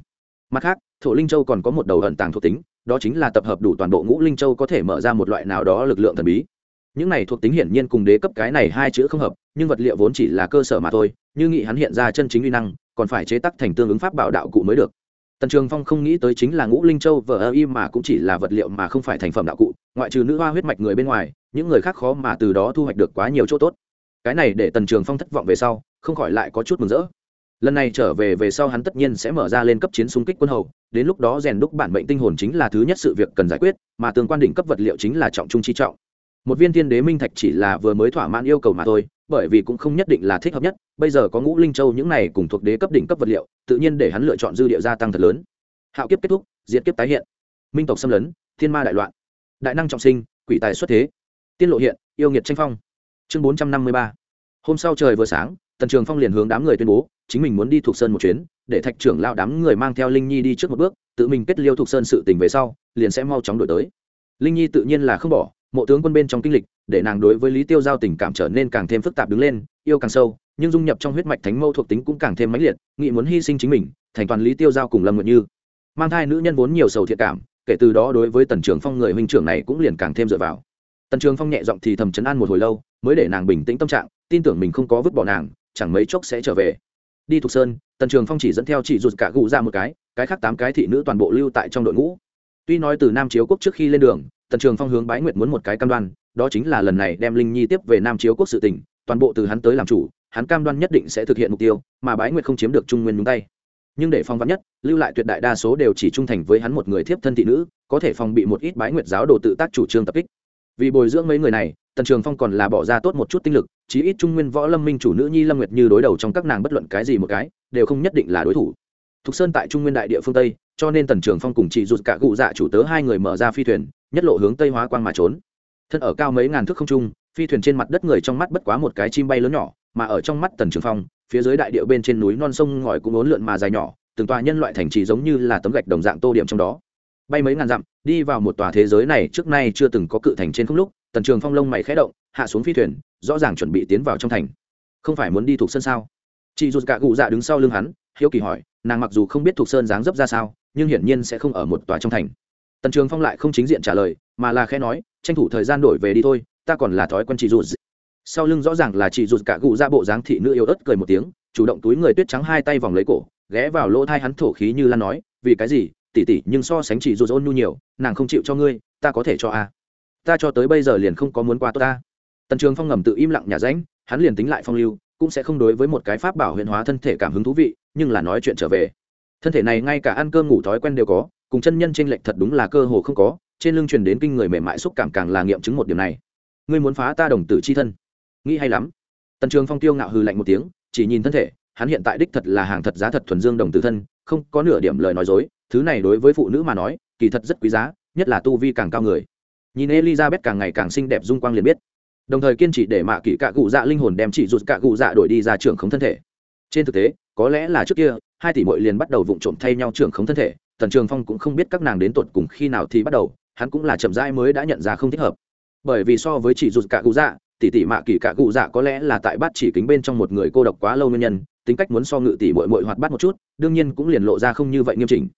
mặt khác, thổ linh châu còn có một đầu ẩn tàng thuộc tính, đó chính là tập hợp đủ toàn bộ ngũ linh châu có thể mở ra một loại nào đó lực lượng thần bí. Những này thuộc tính hiển nhiên cùng đế cấp cái này hai chữ không hợp, nhưng vật liệu vốn chỉ là cơ sở mà thôi, như nghị hắn hiện ra chân chính uy năng, còn phải chế tác thành tương ứng pháp bảo đạo cụ mới được. Tần trường phong không nghĩ tới chính là ngũ linh châu vờ ơ y mà cũng chỉ là vật liệu mà không phải thành phẩm đạo cụ, ngoại trừ nữ hoa huyết mạch người bên ngoài, những người khác khó mà từ đó thu hoạch được quá nhiều chỗ tốt. Cái này để tần trường phong thất vọng về sau, không khỏi lại có chút mừng rỡ lần này trở về về sau hắn tất nhiên sẽ mở ra lên cấp chiến xung kích quân hầu, đến lúc đó rèn đúc bản mệnh tinh hồn chính là thứ nhất sự việc cần giải quyết, mà tương quan đỉnh cấp vật liệu chính là trọng trung chi trọng. Một viên thiên đế minh thạch chỉ là vừa mới thỏa mãn yêu cầu mà thôi, bởi vì cũng không nhất định là thích hợp nhất, bây giờ có ngũ linh châu những này cùng thuộc đế cấp đỉnh cấp vật liệu, tự nhiên để hắn lựa chọn dư địa gia tăng thật lớn. Hạo kiếp kết thúc, diệt kiếp tái hiện. Minh tộc xâm lấn, thiên ma đại loạn. Đại năng trọng sinh, quỷ tài xuất thế. Tiên lộ hiện, yêu nghiệt tranh phong. Chương bốn trăm năm mươi ba. Hôm sau trời vừa sáng, tần trường phong liền hướng đám người tuyên bố chính mình muốn đi thuộc sơn một chuyến, để thạch trưởng lao đám người mang theo linh nhi đi trước một bước, tự mình kết liêu thuộc sơn sự tình về sau, liền sẽ mau chóng đổi tới. Linh nhi tự nhiên là không bỏ, mộ tướng quân bên trong kinh lịch, để nàng đối với lý tiêu giao tình cảm trở nên càng thêm phức tạp đứng lên, yêu càng sâu, nhưng dung nhập trong huyết mạch thánh mâu thuộc tính cũng càng thêm mãnh liệt, nghị muốn hy sinh chính mình, thành toàn lý tiêu giao cùng lâm nguyện như. Mang thai nữ nhân vốn nhiều sầu thiệt cảm, kể từ đó đối với tần trường phong người huynh trưởng này cũng liền càng thêm dựa vào. Tần trường phong nhẹ giọng thì thầm chấn an một hồi lâu, mới để nàng bình tĩnh tâm trạng, tin tưởng mình không có vứt bỏ nàng, chẳng mấy chốc sẽ trở về đi thuộc sơn, tần trường phong chỉ dẫn theo chị rụt cả gù ra một cái cái khác tám cái thị nữ toàn bộ lưu tại trong đội ngũ. Tuy nói từ nam chiếu quốc trước khi lên đường, tần trường phong hướng bái nguyệt muốn một cái cam đoan, đó chính là lần này đem linh nhi tiếp về nam chiếu quốc sự tỉnh toàn bộ từ hắn tới làm chủ, hắn cam đoan nhất định sẽ thực hiện mục tiêu, mà bái nguyệt không chiếm được trung nguyên nhúng tay. Nhưng để phong vắn nhất, lưu lại tuyệt đại đa số đều chỉ trung thành với hắn một người thiếp thân thị nữ, có thể phòng bị một ít bái nguyệt giáo đồ tự tác chủ trương tập kích. Vì bồi dưỡng mấy người này, tần trường phong còn là bỏ ra tốt một chút tinh lực chí ít trung nguyên võ lâm minh chủ nữ nhi lâm nguyệt như đối đầu trong các nàng bất luận cái gì một cái, đều không nhất định là đối thủ. Thục sơn tại trung nguyên đại địa phương tây, cho nên tần trường phong cùng chị rụt cả cụ dạ chủ tớ hai người mở ra phi thuyền, nhất lộ hướng tây hóa quang mà trốn. Thân ở cao mấy ngàn thước không trung, phi thuyền trên mặt đất người trong mắt bất quá một cái chim bay lớn nhỏ, mà ở trong mắt tần trường phong, phía dưới đại địa bên trên núi non sông ngòi cũng ốn lượn mà dài nhỏ, từng tòa nhân loại thành trì giống như là tấm gạch đồng dạng tô điểm trong đó. Bay mấy ngàn dặm, đi vào một tòa thế giới này trước nay chưa từng có cự thành trên không lúc, tần trường phong lông mày khẽ động hạ xuống phi thuyền, rõ ràng chuẩn bị tiến vào trong thành. Không phải muốn đi thuộc sơn sao? Chị rụt cả cụ dạ đứng sau lưng hắn, hiếu kỳ hỏi, nàng mặc dù không biết thuộc sơn dáng dấp ra sao, nhưng hiển nhiên sẽ không ở một tòa trong thành. Tần trường phong lại không chính diện trả lời, mà là khẽ nói, tranh thủ thời gian đổi về đi thôi, ta còn là thói quen chị rụt. Sau lưng rõ ràng là chị rụt cả cụ ra dạ bộ dáng thị nữ yêu ớt cười một tiếng, chủ động túi người tuyết trắng hai tay vòng lấy cổ, ghé vào lỗ thai hắn thổ khí như lan nói, vì cái gì, tỉ tỉ, nhưng so sánh chị rụt ôn nhu nhiều, nàng không chịu cho ngươi, ta có thể cho a. Ta cho tới bây giờ liền không có muốn qua tốt ta tần trường phong ngầm tự im lặng nhà ránh hắn liền tính lại phong lưu, cũng sẽ không đối với một cái pháp bảo huyền hóa thân thể cảm hứng thú vị, nhưng là nói chuyện trở về. Thân thể này ngay cả ăn cơm ngủ thói quen đều có, cùng chân nhân t r ê n lệch thật đúng là cơ hồ không có, trên lưng truyền đến kinh người mềm mại xúc cảm càng là nghiệm chứng một điểm này. Ngươi muốn phá ta đồng tử c h i thân? Nghĩ hay lắm. Tần trường phong tiêu ngạo hư lạnh một tiếng, chỉ nhìn thân thể, hắn hiện tại đích thật là hàng thật giá thật thuần dương đồng tử thân, không có nửa điểm lời nói dối, thứ này đối với phụ nữ mà nói, kỳ thật rất quý giá, nhất là tu vi càng cao người. Nhìn elizabeth càng ngày càng xinh đẹp, dung quang liền biết đồng thời kiên trì để mạ kỹ cạ cụ dạ linh hồn đem chỉ rụt cạ cụ dạ đổi đi ra trưởng khống thân thể. Trên thực tế, có lẽ là trước kia, hai tỷ mội liền bắt đầu vụng trộm thay nhau trưởng khống thân thể, tần trường phong cũng không biết các nàng đến tột cùng khi nào thì bắt đầu, hắn cũng là chậm rãi mới đã nhận ra không thích hợp. Bởi vì so với chỉ rụt cạ cụ dạ tỷ tỷ mạ kỹ cạ cụ dạ có lẽ là tại bắt chỉ kính bên trong một người cô độc quá lâu nguyên nhân, tính cách muốn so ngự tỷ mội mội hoạt bát một chút, đương nhiên cũng liền lộ ra không như vậy nghiêm chỉnh.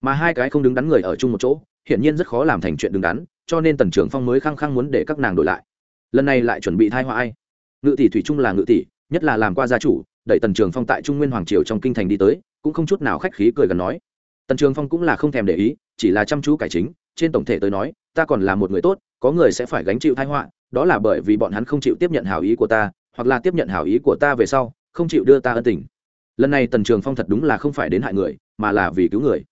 Mà hai cái không đứng đắn người ở chung một chỗ, hiển nhiên rất khó làm thành chuyện đứng đắn, cho nên tần Trường phong mới khăng khăng muốn để các nàng đổi lại lần này lại chuẩn bị thai họa ai? Ngự tỷ thủy trung là ngự tỷ, nhất là làm qua gia chủ, đẩy tần trường phong tại trung nguyên hoàng triều trong kinh thành đi tới, cũng không chút nào khách khí cười gần nói. Tần trường phong cũng là không thèm để ý, chỉ là chăm chú cải chính, trên tổng thể tới nói, ta còn là một người tốt, có người sẽ phải gánh chịu thai họa, đó là bởi vì bọn hắn không chịu tiếp nhận hảo ý của ta, hoặc là tiếp nhận hảo ý của ta về sau, không chịu đưa ta ân tình. Lần này tần trường phong thật đúng là không phải đến hại người, mà là vì cứu người.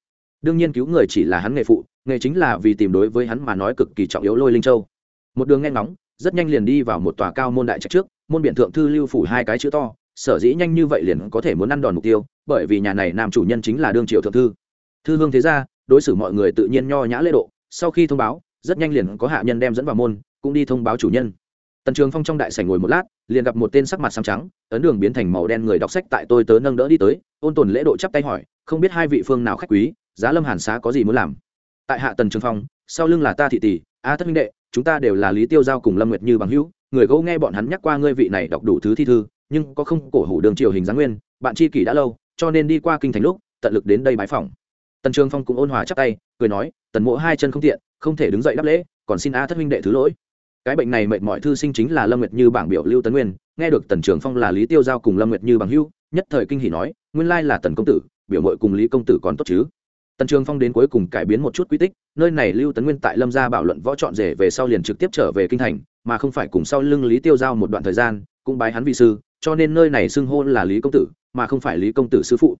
Đương nhiên cứu người chỉ là hắn nghề phụ, nghề chính là vì tìm đối với hắn mà nói cực kỳ trọng yếu lôi linh châu. Một đường nghe ngóng rất nhanh liền đi vào một tòa cao môn đại trạch trước, môn biện thượng thư lưu phủ hai cái chữ to, sở dĩ nhanh như vậy liền có thể muốn ăn đòn mục tiêu, bởi vì nhà này nam chủ nhân chính là đương triều thượng thư. Thư hương thế ra đối xử mọi người tự nhiên nho nhã lễ độ, sau khi thông báo, rất nhanh liền có hạ nhân đem dẫn vào môn, cũng đi thông báo chủ nhân. Tần trường phong trong đại sảnh ngồi một lát, liền gặp một tên sắc mặt xám trắng, ấn đường biến thành màu đen người đọc sách tại tôi tớ nâng đỡ đi tới, ôn tồn lễ độ chắp tay hỏi, không biết hai vị phương nào khách quý, giá lâm hàn xá có gì muốn làm? Tại hạ tần trường phong, sau lưng là ta thị tỷ, a thất minh đệ chúng ta đều là lý tiêu giao cùng lâm nguyệt như bằng hữu, người gấu nghe bọn hắn nhắc qua ngươi vị này đọc đủ thứ thi thư, nhưng có không cổ hủ đường triều hình giáng nguyên, bạn chi kỷ đã lâu, cho nên đi qua kinh thành lúc, tận lực đến đây bái phòng tần trường phong cũng ôn hòa chắp tay, cười nói, tần mộ hai chân không tiện, không thể đứng dậy đáp lễ, còn xin a thất huynh đệ thứ lỗi. Cái bệnh này mệt mỏi thư sinh chính là lâm nguyệt như bảng biểu lưu tấn nguyên, nghe được tần trường phong là lý tiêu giao cùng lâm nguyệt như bằng hữu, nhất thời kinh hỉ nói, nguyên lai là tần công tử, biểu mội cùng lý công tử còn tốt chứ? Tần trường phong đến cuối cùng cải biến một chút quy tích, nơi này lưu tấn nguyên tại lâm gia bảo luận võ chọn rể về sau liền trực tiếp trở về kinh thành, mà không phải cùng sau lưng lý tiêu giao một đoạn thời gian, cũng bái hắn vị sư, cho nên nơi này xưng hôn là lý công tử, mà không phải lý công tử sư phụ.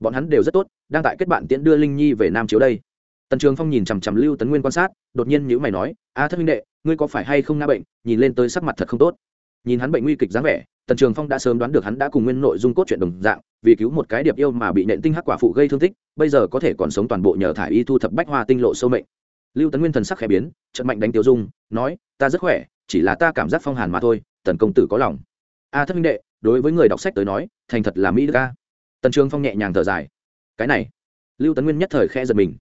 Bọn hắn đều rất tốt, đang tại kết bạn tiễn đưa linh nhi về nam chiếu đây. Tần trường phong nhìn chằm chằm lưu tấn nguyên quan sát, đột nhiên nhữ mày nói, a thất minh đệ, ngươi có phải hay không nga bệnh? Nhìn lên tới sắc mặt thật không tốt nhìn hắn bệnh nguy kịch dáng vẻ, tần trường phong đã sớm đoán được hắn đã cùng nguyên nội dung cốt truyện đồng dạng, vì cứu một cái điệp yêu mà bị nện tinh hắc quả phụ gây thương tích, bây giờ có thể còn sống toàn bộ nhờ thả y thu thập bách hoa tinh lộ sâu mệnh. Lưu tấn nguyên thần sắc khẽ biến trận mạnh đánh tiêu dung, nói, ta rất khỏe, chỉ là ta cảm giác phong hàn mà thôi, tần công tử có lòng. A thất minh đệ, đối với người đọc sách tới nói, thành thật là mỹ đức a. Tần trường phong nhẹ nhàng thở dài. Cái này. Lưu tấn nguyên nhất thời khẽ giật mình.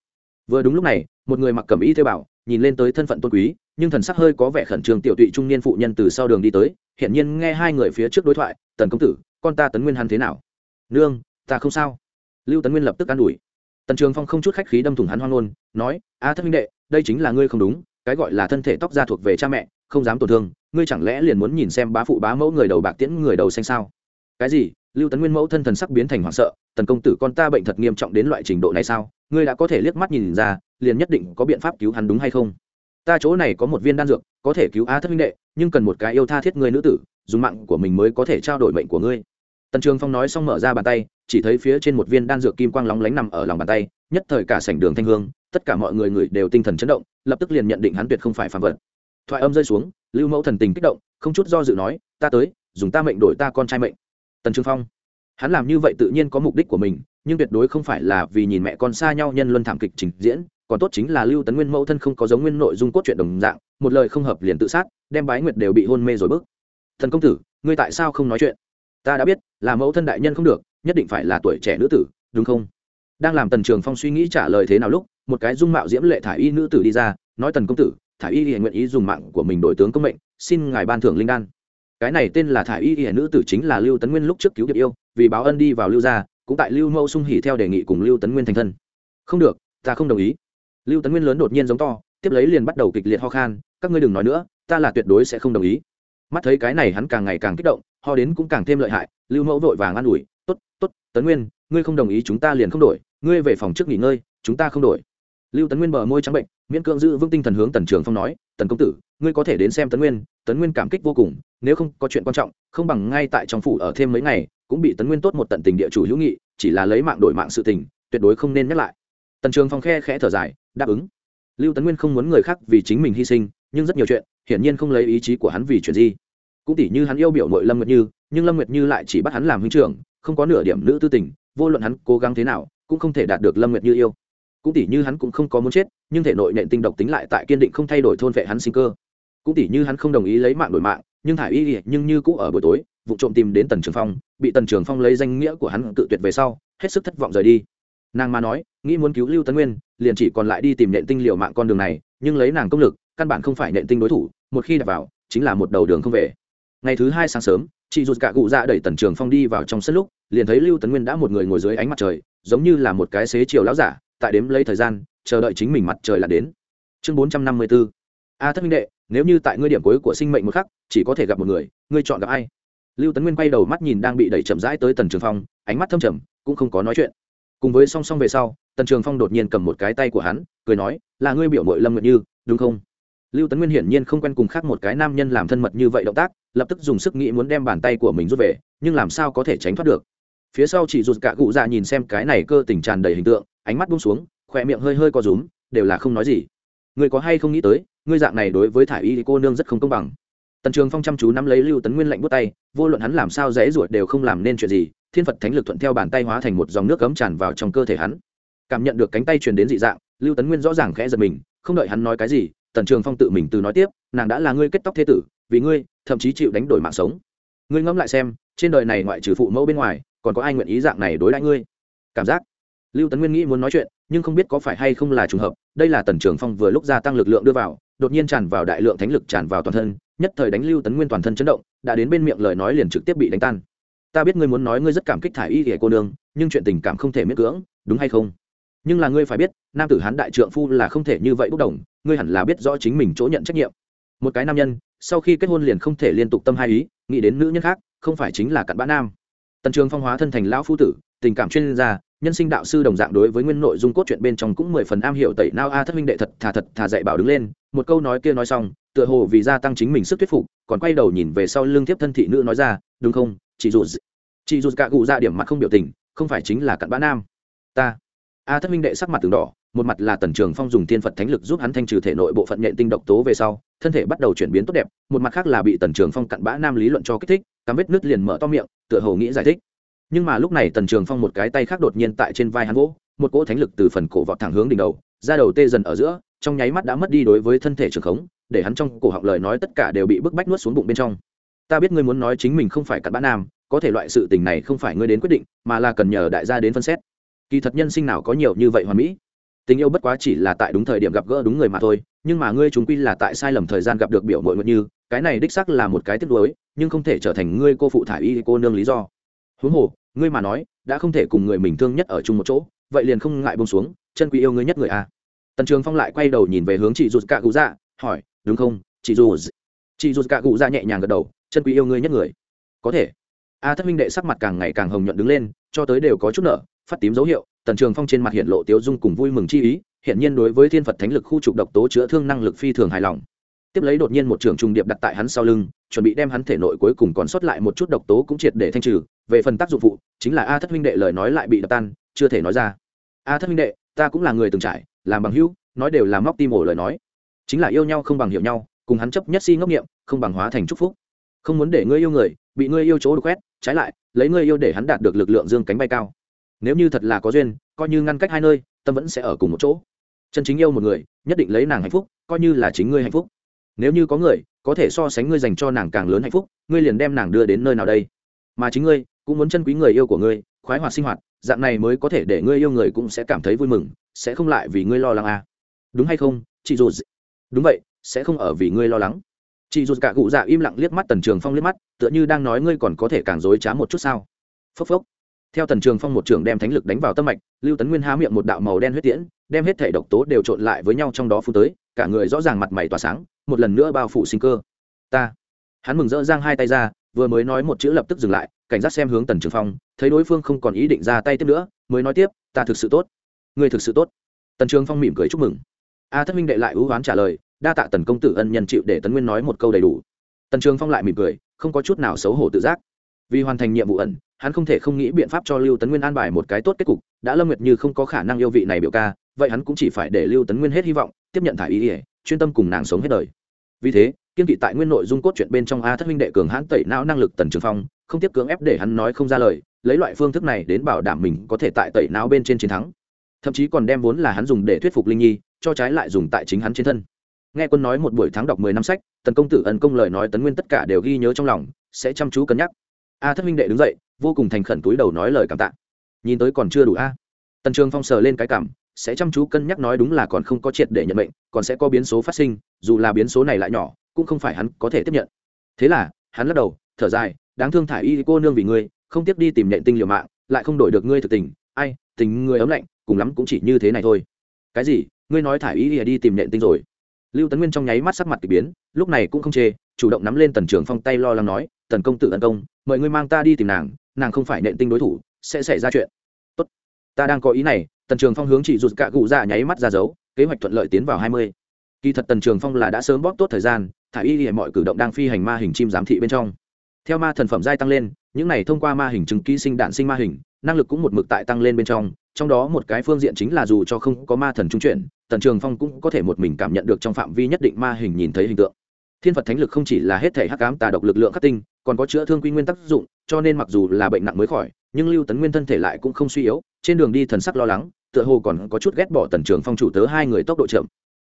Vừa đúng lúc này, một người mặc cẩm y thuê bảo nhìn lên tới thân phận tôn quý, nhưng thần sắc hơi có vẻ khẩn trương tiểu tụy trung niên phụ nhân từ sau đường đi tới hiện nhiên nghe hai người phía trước đối thoại, tần công tử, con ta tấn nguyên hắn thế nào? Nương, ta không sao. Lưu tấn nguyên lập tức an ủi. Tần trường phong không chút khách khí đâm thủng hắn hoang ngôn nói, a thất minh đệ, đây chính là ngươi không đúng, cái gọi là thân thể tóc da thuộc về cha mẹ, không dám tổn thương, ngươi chẳng lẽ liền muốn nhìn xem bá phụ bá mẫu người đầu bạc tiễn người đầu xanh sao? Cái gì? Lưu tấn nguyên mẫu thân thần sắc biến thành hoảng sợ tần công tử con ta bệnh thật nghiêm trọng đến loại trình độ này sao? Ngươi đã có thể liếc mắt nhìn ra, liền nhất định có biện pháp cứu hắn đúng hay không? Ta chỗ này có một viên đan dược, có thể cứu a thất minh đệ, nhưng cần một cái yêu tha thiết người nữ tử, dùng mạng của mình mới có thể trao đổi mệnh của ngươi. Tần trường phong nói xong mở ra bàn tay, chỉ thấy phía trên một viên đan dược kim quang lóng lánh nằm ở lòng bàn tay, nhất thời cả sảnh đường thanh hương, tất cả mọi người người đều tinh thần chấn động, lập tức liền nhận định hắn tuyệt không phải phàm vật. Thoại âm rơi xuống, lưu mẫu thần tình kích động, không chút do dự nói, ta tới, dùng ta mệnh đổi ta con trai mệnh. Tần trường phong hắn làm như vậy tự nhiên có mục đích của mình, nhưng tuyệt đối không phải là vì nhìn mẹ con xa nhau nhân luân thảm kịch trình diễn, còn tốt chính là lưu tấn nguyên mẫu thân không có giống nguyên nội dung cốt truyện đồng dạng, một lời không hợp liền tự sát, đem bái nguyệt đều bị hôn mê rồi bước. Thần công tử, ngươi tại sao không nói chuyện? Ta đã biết, là mẫu thân đại nhân không được, nhất định phải là tuổi trẻ nữ tử, đúng không? Đang làm tần trường phong suy nghĩ trả lời thế nào lúc, một cái dung mạo diễm lệ thả y nữ tử đi ra, nói, tần công tử thả y hiện nguyện ý dùng mạng của mình đổi tướng công mệnh, xin ngài ban thưởng linh đan. Cái này tên là thả y hiện nữ tử chính là lưu tấn nguyên lúc trước cứu điệp yêu vì báo ân đi vào lưu gia, cũng tại lưu mẫu sung hỉ theo đề nghị cùng lưu tấn nguyên thành thân. Không được, ta không đồng ý. Lưu tấn nguyên lớn đột nhiên giống to, tiếp lấy liền bắt đầu kịch liệt ho khan, các ngươi đừng nói nữa, ta là tuyệt đối sẽ không đồng ý. Mắt thấy cái này hắn càng ngày càng kích động, ho đến cũng càng thêm lợi hại, lưu mẫu vội vàng an ủi t ố t t ố t tấn nguyên, ngươi không đồng ý chúng ta liền không đổi, ngươi về phòng trước nghỉ ngơi, chúng ta không đổi. Lưu tấn nguyên bờ môi trắng bệnh, miễn cưỡng giữ vững tinh thần hướng tần trường phong nói, tần công tử, ngươi có thể đến xem tấn nguyên tấn nguyên cảm kích vô cùng, nếu không có chuyện quan trọng, không bằng ngay tại trong phủ ở thêm mấy ngày cũng bị tấn nguyên tốt một tận tình địa chủ hữu nghị, chỉ là lấy mạng đổi mạng sự tình, tuyệt đối không nên nhắc lại. Tần trường phong khe khẽ thở dài, đáp ứng. Lưu tấn nguyên không muốn người khác vì chính mình hy sinh, nhưng rất nhiều chuyện, hiển nhiên không lấy ý chí của hắn vì chuyện gì. Cũng tỉ như hắn yêu biểu nội lâm nguyệt như, nhưng lâm nguyệt như lại chỉ bắt hắn làm huynh trưởng, không có nửa điểm nữ tư tình, vô luận hắn cố gắng thế nào, cũng không thể đạt được lâm nguyệt như yêu. Cũng tỉ như hắn cũng không có muốn chết, nhưng thể nội nện tinh độc tính lại tại kiên định không thay đổi thôn vệ hắn sinh cơ. Cũng tỉ như hắn không đồng ý lấy mạng đổi mạng nhưng thả y nhưng như cũ ở buổi tối, vụ trộm tìm đến tần trường phong, bị tần trường phong lấy danh nghĩa của hắn tự tuyệt về sau, hết sức thất vọng rời đi. Nàng mà nói, nghĩ muốn cứu lưu tấn nguyên, liền chỉ còn lại đi tìm nện tinh liệu mạng con đường này, nhưng lấy nàng công lực, căn bản không phải nện tinh đối thủ, một khi đặt vào, chính là một đầu đường không về. Ngày thứ hai sáng sớm, chị rụt cả cụ ra đẩy tần trường phong đi vào trong sân lúc, liền thấy lưu tấn nguyên đã một người ngồi dưới ánh mặt trời, giống như là một cái xế chiều láo giả, tại đếm lấy thời gian, chờ đợi chính mình mặt trời là đến. Chương bốn trăm năm mươi b ố a thất minh đệ nếu như tại ngươi điểm cuối của sinh mệnh một khắc, chỉ có thể gặp một người, ngươi chọn gặp ai? Lưu tấn nguyên quay đầu mắt nhìn đang bị đẩy chậm rãi tới tần trường phong, ánh mắt thâm trầm, cũng không có nói chuyện. Cùng với song song về sau, tần trường phong đột nhiên cầm một cái tay của hắn, cười nói, là ngươi biểu mội lâm nguyện như, đúng không? Lưu tấn nguyên hiển nhiên không quen cùng khác một cái nam nhân làm thân mật như vậy động tác, lập tức dùng sức nghĩ muốn đem bàn tay của mình rút về, nhưng làm sao có thể tránh thoát được? Phía sau chỉ rụt cả cụ dạ nhìn xem cái này cơ tình tràn đầy hình tượng, ánh mắt bung xuống khỏe miệng hơi hơi co rúm, đều là không nói gì. Người có hay không nghĩ tới ngươi dạng này đối với thả y cô nương rất không công bằng. Tần trường phong chăm chú nắm lấy lưu tấn nguyên lạnh bút tay, vô luận hắn làm sao dễ ruột đều không làm nên chuyện gì, thiên phật thánh lực thuận theo bàn tay hóa thành một dòng nước cấm tràn vào trong cơ thể hắn. Cảm nhận được cánh tay truyền đến dị dạng, lưu tấn nguyên rõ ràng khẽ giật mình, không đợi hắn nói cái gì, tần trường phong tự mình từ nói tiếp, nàng đã là ngươi kết tóc thế tử, vì ngươi, thậm chí chịu đánh đổi mạng sống. Ngươi ngẫm lại xem, trên đời này ngoại trừ phụ mẫu bên ngoài, còn có ai nguyện ý dạng này đối đãi ngươi? Cảm giác. Lưu tấn nguyên nghĩ muốn nói chuyện, nhưng không biết có phải hay không là trùng hợp, đây là tần trường phong vừa lúc gia tăng lực lượng đưa vào đột nhiên tràn vào đại lượng thánh lực tràn vào toàn thân, nhất thời đánh lưu tấn nguyên toàn thân chấn động, đã đến bên miệng lời nói liền trực tiếp bị đánh tan. Ta biết ngươi muốn nói ngươi rất cảm kích thả y ghẻ cô nương, nhưng chuyện tình cảm không thể miễn cưỡng, đúng hay không? Nhưng là ngươi phải biết, nam tử hán đại trượng phu là không thể như vậy bốc đồng, ngươi hẳn là biết rõ chính mình chỗ nhận trách nhiệm. Một cái nam nhân, sau khi kết hôn liền không thể liên tục tâm hai ý, nghĩ đến nữ nhân khác, không phải chính là cặn bã nam. Tần trường phong hóa thân thành lão phu tử, tình cảm chuyên gia nhân sinh đạo sư đồng dạng đối với nguyên nội dung cốt truyện bên trong cũng mười phần am hiểu tẩy nao a thất minh đệ thật thà thật thà dạy bảo đứng lên, một câu nói kia nói xong, tựa hồ vì gia tăng chính mình sức thuyết phục, còn quay đầu nhìn về sau lương thiếp thân thị nữ nói ra, đúng không, chị dù chị dù cả cụ ra dạ điểm mặt không biểu tình, không phải chính là cặn bã nam. Ta. A thất minh đệ sắc mặt từng đỏ, một mặt là tần trường phong dùng thiên phật thánh lực giúp hắn thanh trừ thể nội bộ phận nhện tinh độc tố về sau, thân thể bắt đầu chuyển biến tốt đẹp, một mặt khác là bị tần trường phong cặn bã nam lý luận cho kích thích, cắm vết nứt liền mở to miệng, tựa hồ nghĩ giải thích nhưng mà lúc này tần trường phong một cái tay khác đột nhiên tại trên vai hắn gỗ một cỗ thánh lực từ phần cổ vọt thẳng hướng đỉnh đầu ra đầu tê dần ở giữa, trong nháy mắt đã mất đi đối với thân thể trường khống, để hắn trong cổ họng lời nói tất cả đều bị bức bách nuốt xuống bụng bên trong. Ta biết ngươi muốn nói chính mình không phải cặn bã nam, có thể loại sự tình này không phải ngươi đến quyết định, mà là cần nhờ đại gia đến phân xét. Kỳ thật nhân sinh nào có nhiều như vậy hoàn mỹ? Tình yêu bất quá chỉ là tại đúng thời điểm gặp gỡ đúng người mà thôi, nhưng mà ngươi chúng quy là tại sai lầm thời gian gặp được biểu mội ngợt như, cái này đích sắc là một cái tiếc nuối, nhưng không thể trở thành ngươi cô phụ thả y cô nương lý do. Huống hồ ngươi mà nói, đã không thể cùng người mình thương nhất ở chung một chỗ, vậy liền không ngại bông xuống, chân quý yêu ngươi nhất người a tần trường phong lại quay đầu nhìn về hướng chị rụt cạ cụ dạ hỏi, đúng không, chị dù chị rụt cạ cụ dạ nhẹ nhàng gật đầu, chân quý yêu ngươi nhất người. Có thể. A thất minh đệ sắc mặt càng ngày càng hồng nhuận đứng lên, cho tới đều có chút nợ phát tím dấu hiệu, tần trường phong trên mặt hiện lộ tiếu dung cùng vui mừng chi ý hiện nhiên đối với thiên phật thánh lực khu trục độc tố chữa thương năng lực phi thường hài lòng. Tiếp lấy đột nhiên một trường trùng điệp đặt tại hắn sau lưng chuẩn bị đem hắn thể nội cuối cùng còn sót lại một chút độc tố cũng triệt để thanh trừ. Về phần tác dụng phụ, chính là a thất huynh đệ lời nói lại bị đập tan, chưa thể nói ra. A thất huynh đệ, ta cũng là người từng trải, làm bằng hữu, nói đều là móc tim ổ lời nói. Chính là yêu nhau không bằng hiểu nhau, cùng hắn chấp nhất si ngốc nghiệm, không bằng hóa thành chúc phúc. Không muốn để ngươi yêu người, bị ngươi yêu chỗ đục quét trái lại, lấy ngươi yêu để hắn đạt được lực lượng dương cánh bay cao. Nếu như thật là có duyên, coi như ngăn cách hai nơi, tâm vẫn sẽ ở cùng một chỗ. Chân chính yêu một người, nhất định lấy nàng hạnh phúc, coi như là chính ngươi hạnh phúc. Nếu như có người có thể so sánh ngươi dành cho nàng càng lớn hạnh phúc, ngươi liền đem nàng đưa đến nơi nào đây? Mà chính ngươi, cũng muốn chân quý người yêu của ngươi, khoái hoạt sinh hoạt, dạng này mới có thể để ngươi yêu người cũng sẽ cảm thấy vui mừng, sẽ không lại vì ngươi lo lắng à. đúng hay không, chị dù đúng vậy, sẽ không ở vì ngươi lo lắng. Chị dù cả cụ dạ im lặng liếc mắt tần trường phong liếc mắt, tựa như đang nói ngươi còn có thể càng dối trá một chút sao? Phốc phốc theo tần trường phong một trường đem thánh lực đánh vào tâm mạch, lưu tấn nguyên há miệng một đạo màu đen huyết tiễn, đem hết thể độc tố đều trộn lại với nhau trong đó phú tới, cả người rõ ràng mặt mày tỏa sáng, một lần nữa bao phủ sinh cơ. Ta. Hắn mừng rỡ giang hai tay ra, vừa mới nói một chữ lập tức dừng lại, cảnh giác xem hướng tần trường phong, thấy đối phương không còn ý định ra tay tiếp nữa, mới nói tiếp, ta thực sự tốt. Người thực sự tốt. Tần trường phong mỉm cười chúc mừng. A thất minh đệ lại ưu hoán trả lời, đa tạ tần công tử ân nhân chịu để tấn nguyên nói một câu đầy đủ. Tần trường phong lại mỉm cười, không có chút nào xấu hổ tự giác. Vì hoàn thành nhiệm vụ ẩn hắn không thể không nghĩ biện pháp cho lưu tấn nguyên an bài một cái tốt kết cục, đã lâm nguyệt như không có khả năng yêu vị này biểu ca, vậy hắn cũng chỉ phải để lưu tấn nguyên hết hy vọng, tiếp nhận thả ý ỉa chuyên tâm cùng nàng sống hết đời. Vì thế, kiên kỵ tại nguyên nội dung cốt chuyện bên trong a thất huynh đệ cường hãn tẩy não năng lực tần trường phong, không tiếp cưỡng ép để hắn nói không ra lời, lấy loại phương thức này đến bảo đảm mình có thể tại tẩy não bên trên chiến thắng. Thậm chí còn đem vốn là hắn dùng để thuyết phục linh nhi, cho trái lại dùng tại chính hắn trên thân. Nghe quân nói một buổi tháng đọc mười năm sách, tần công tử ẩn công lời nói tấn nguyên tất cả đều ghi nhớ trong lòng, sẽ chăm chú cân nhắc. A thất huynh đệ đứng dậy vô cùng thành khẩn túi đầu nói lời cảm tạ. Nhìn tới còn chưa đủ a. Tần trường phong sờ lên cái cảm, sẽ chăm chú cân nhắc nói đúng là còn không có triệt để nhận bệnh còn sẽ có biến số phát sinh, dù là biến số này lại nhỏ, cũng không phải hắn có thể tiếp nhận. Thế là, hắn lắc đầu, thở dài, đáng thương thả y cô nương vì ngươi, không tiếp đi tìm nhện tinh liều mạng, lại không đổi được ngươi thực tình. Ai, tình ngươi ấm lạnh, cùng lắm cũng chỉ như thế này thôi. Cái gì? Ngươi nói thả y đi tìm nhện tinh rồi. Lưu tấn nguyên trong nháy mắt sắc mặt k ỳ biến, lúc này cũng không chê, chủ động nắm lên tần trường phong tay lo lắng nói, tần công tự ân công, mời ngươi mang ta đi tìm nàng nàng không phải nện tinh đối thủ, sẽ xảy ra chuyện. Tốt. Ta đang có ý này, tần trường phong hướng chị rụt cạ cụ ra nháy mắt ra dấu, kế hoạch thuận lợi tiến vào hai mươi. Kỳ thật tần trường phong là đã sớm bóp tốt thời gian, thả y hiện mọi cử động đang phi hành ma hình chim giám thị bên trong. Theo ma thần phẩm giai tăng lên, những này thông qua ma hình chứng ký sinh đạn sinh ma hình, năng lực cũng một mực tại tăng lên bên trong trong đó một cái phương diện chính là dù cho không có ma thần trung chuyển, tần trường phong cũng có thể một mình cảm nhận được trong phạm vi nhất định ma hình nhìn thấy hình tượng. Thiên phật thánh lực không chỉ là hết thể hắc ám tà độc lực lượng khắc tinh còn có chữa thương quy nguyên tác dụng, cho nên mặc dù là bệnh nặng mới khỏi, nhưng lưu tấn nguyên thân thể lại cũng không suy yếu, trên đường đi thần sắc lo lắng, tựa hồ còn có chút ghét bỏ tần trường phong chủ tớ hai người tốc độ chậm.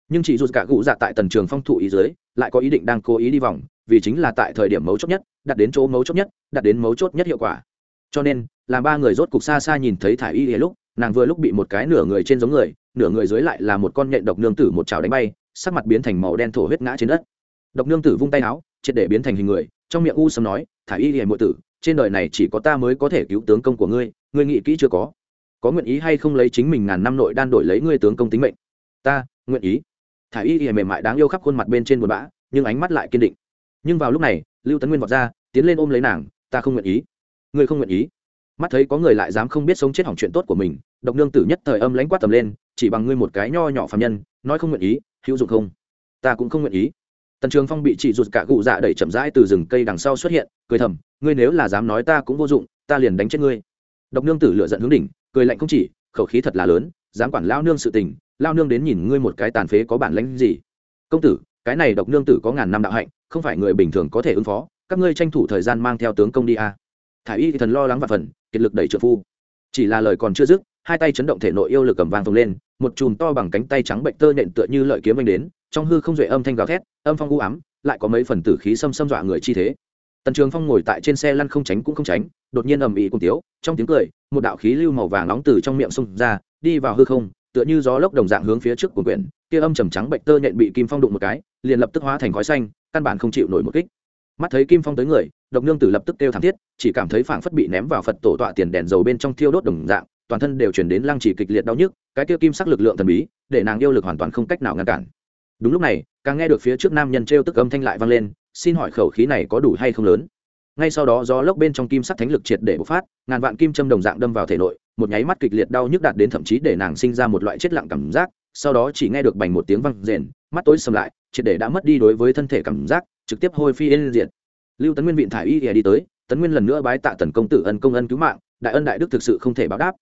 Nhưng chỉ dù cả cụ dạ tại tần trường phong thụ ý dưới, lại có ý định đang cố ý đi vòng, vì chính là tại thời điểm mấu chốt nhất đặt đến chỗ mấu chốt nhất đặt đến mấu chốt nhất hiệu quả. Cho nên, làm ba người rốt cục xa xa nhìn thấy thả y lúc, nàng vừa lúc bị một cái nửa người trên giống người, nửa người dưới lại là một con nhện độc nương tử một chảo đánh bay, sắc mặt biến thành màu đen thổ huyết ngã trên đất. Độc nương tử vung tay áo, triệt để biến thành hình người trong miệng u sâm nói, thả y hiền mộ tử, trên đời này chỉ có ta mới có thể cứu tướng công của ngươi ngươi nghĩ kỹ chưa có? Có nguyện ý hay không lấy chính mình ngàn năm nội đan đổi lấy ngươi tướng công tính mệnh? Ta, nguyện ý. Thả y hiền mềm mại đáng yêu khắp khuôn mặt bên trên buồn bã, nhưng ánh mắt lại kiên định. Nhưng vào lúc này, lưu tấn nguyên vọt ra, tiến lên ôm lấy nàng, ta không nguyện ý. Ngươi không nguyện ý? Mắt thấy có người lại dám không biết sống chết hỏng chuyện tốt của mình, độc nương tử nhất thời âm lãnh quát tầm lên, chỉ bằng ngươi một cái nho nhỏ phạm nhân, nói không nguyện ý, hữu dụng không? Ta cũng không nguyện ý tần trường phong bị chị rụt cả cụ dạ đẩy chậm rãi từ rừng cây đằng sau xuất hiện, cười thầm, ngươi nếu là dám nói ta cũng vô dụng, ta liền đánh chết ngươi. Độc nương tử lựa giận hướng đỉnh, cười lạnh không chỉ, khẩu khí thật là lớn, dám quản lao nương sự tình, lao nương đến nhìn ngươi một cái tàn phế có bản lãnh gì? Công tử, cái này độc nương tử có ngàn năm đạo hạnh, không phải người bình thường có thể ứng phó, các ngươi tranh thủ thời gian mang theo tướng công đi a. À. thả y thì thần lo lắng và phần, kiệt lực đẩy trợ phu. Chỉ là lời còn chưa dứt, hai tay chấn động thể nội yêu lực cầm vang phồng lên, một chùm to bằng cánh tay trắng bệnh tơ nện tựa như lợi kiếm anh đến trong hư không duệ âm thanh gào thét, âm phong u ám, lại có mấy phần tử khí xâm xâm dọa người chi thế. Tần trường phong ngồi tại trên xe lăn không tránh cũng không tránh, đột nhiên ầm ĩ cùng tiếu, trong tiếng cười, một đạo khí lưu màu vàng nóng từ trong miệng xông ra, đi vào hư không, tựa như gió lốc đồng dạng hướng phía trước của quyển, kia âm trầm trắng bệnh tơ nhện bị kim phong đụng một cái, liền lập tức hóa thành khói xanh, căn bản không chịu nổi một kích. Mắt thấy kim phong tới người, độc nương tử lập tức kêu thảm thiết, chỉ cảm thấy phảng phất bị ném vào phật tổ tọa tiền đèn dầu bên trong thiêu đốt đồng dạng, toàn thân đều chuyển đến lăng chỉ kịch liệt đau nhức, cái kia kim sắc lực lượng thần bí, để nàng yêu lực hoàn toàn không cách nào ngăn cản đúng lúc này, càng nghe được phía trước nam nhân t tức âm thanh lại vang lên, xin hỏi khẩu khí này có đủ hay không lớn? Ngay sau đó gió lốc bên trong kim sắc thánh lực triệt để bộc phát, ngàn vạn kim châm đồng dạng đâm vào thể nội, một nháy mắt kịch liệt đau nhức đạt đến thậm chí để nàng sinh ra một loại chết lặng cảm giác, sau đó chỉ nghe được bành một tiếng văng rền, mắt tối sầm lại, triệt để đã mất đi đối với thân thể cảm giác, trực tiếp hôi phi yên diệt. Lưu tấn nguyên vịn thải y đi tới, tấn nguyên lần nữa bái tạ tần công tử ân công ân cứu mạng, đại ân đại đức thực sự không thể báo đáp.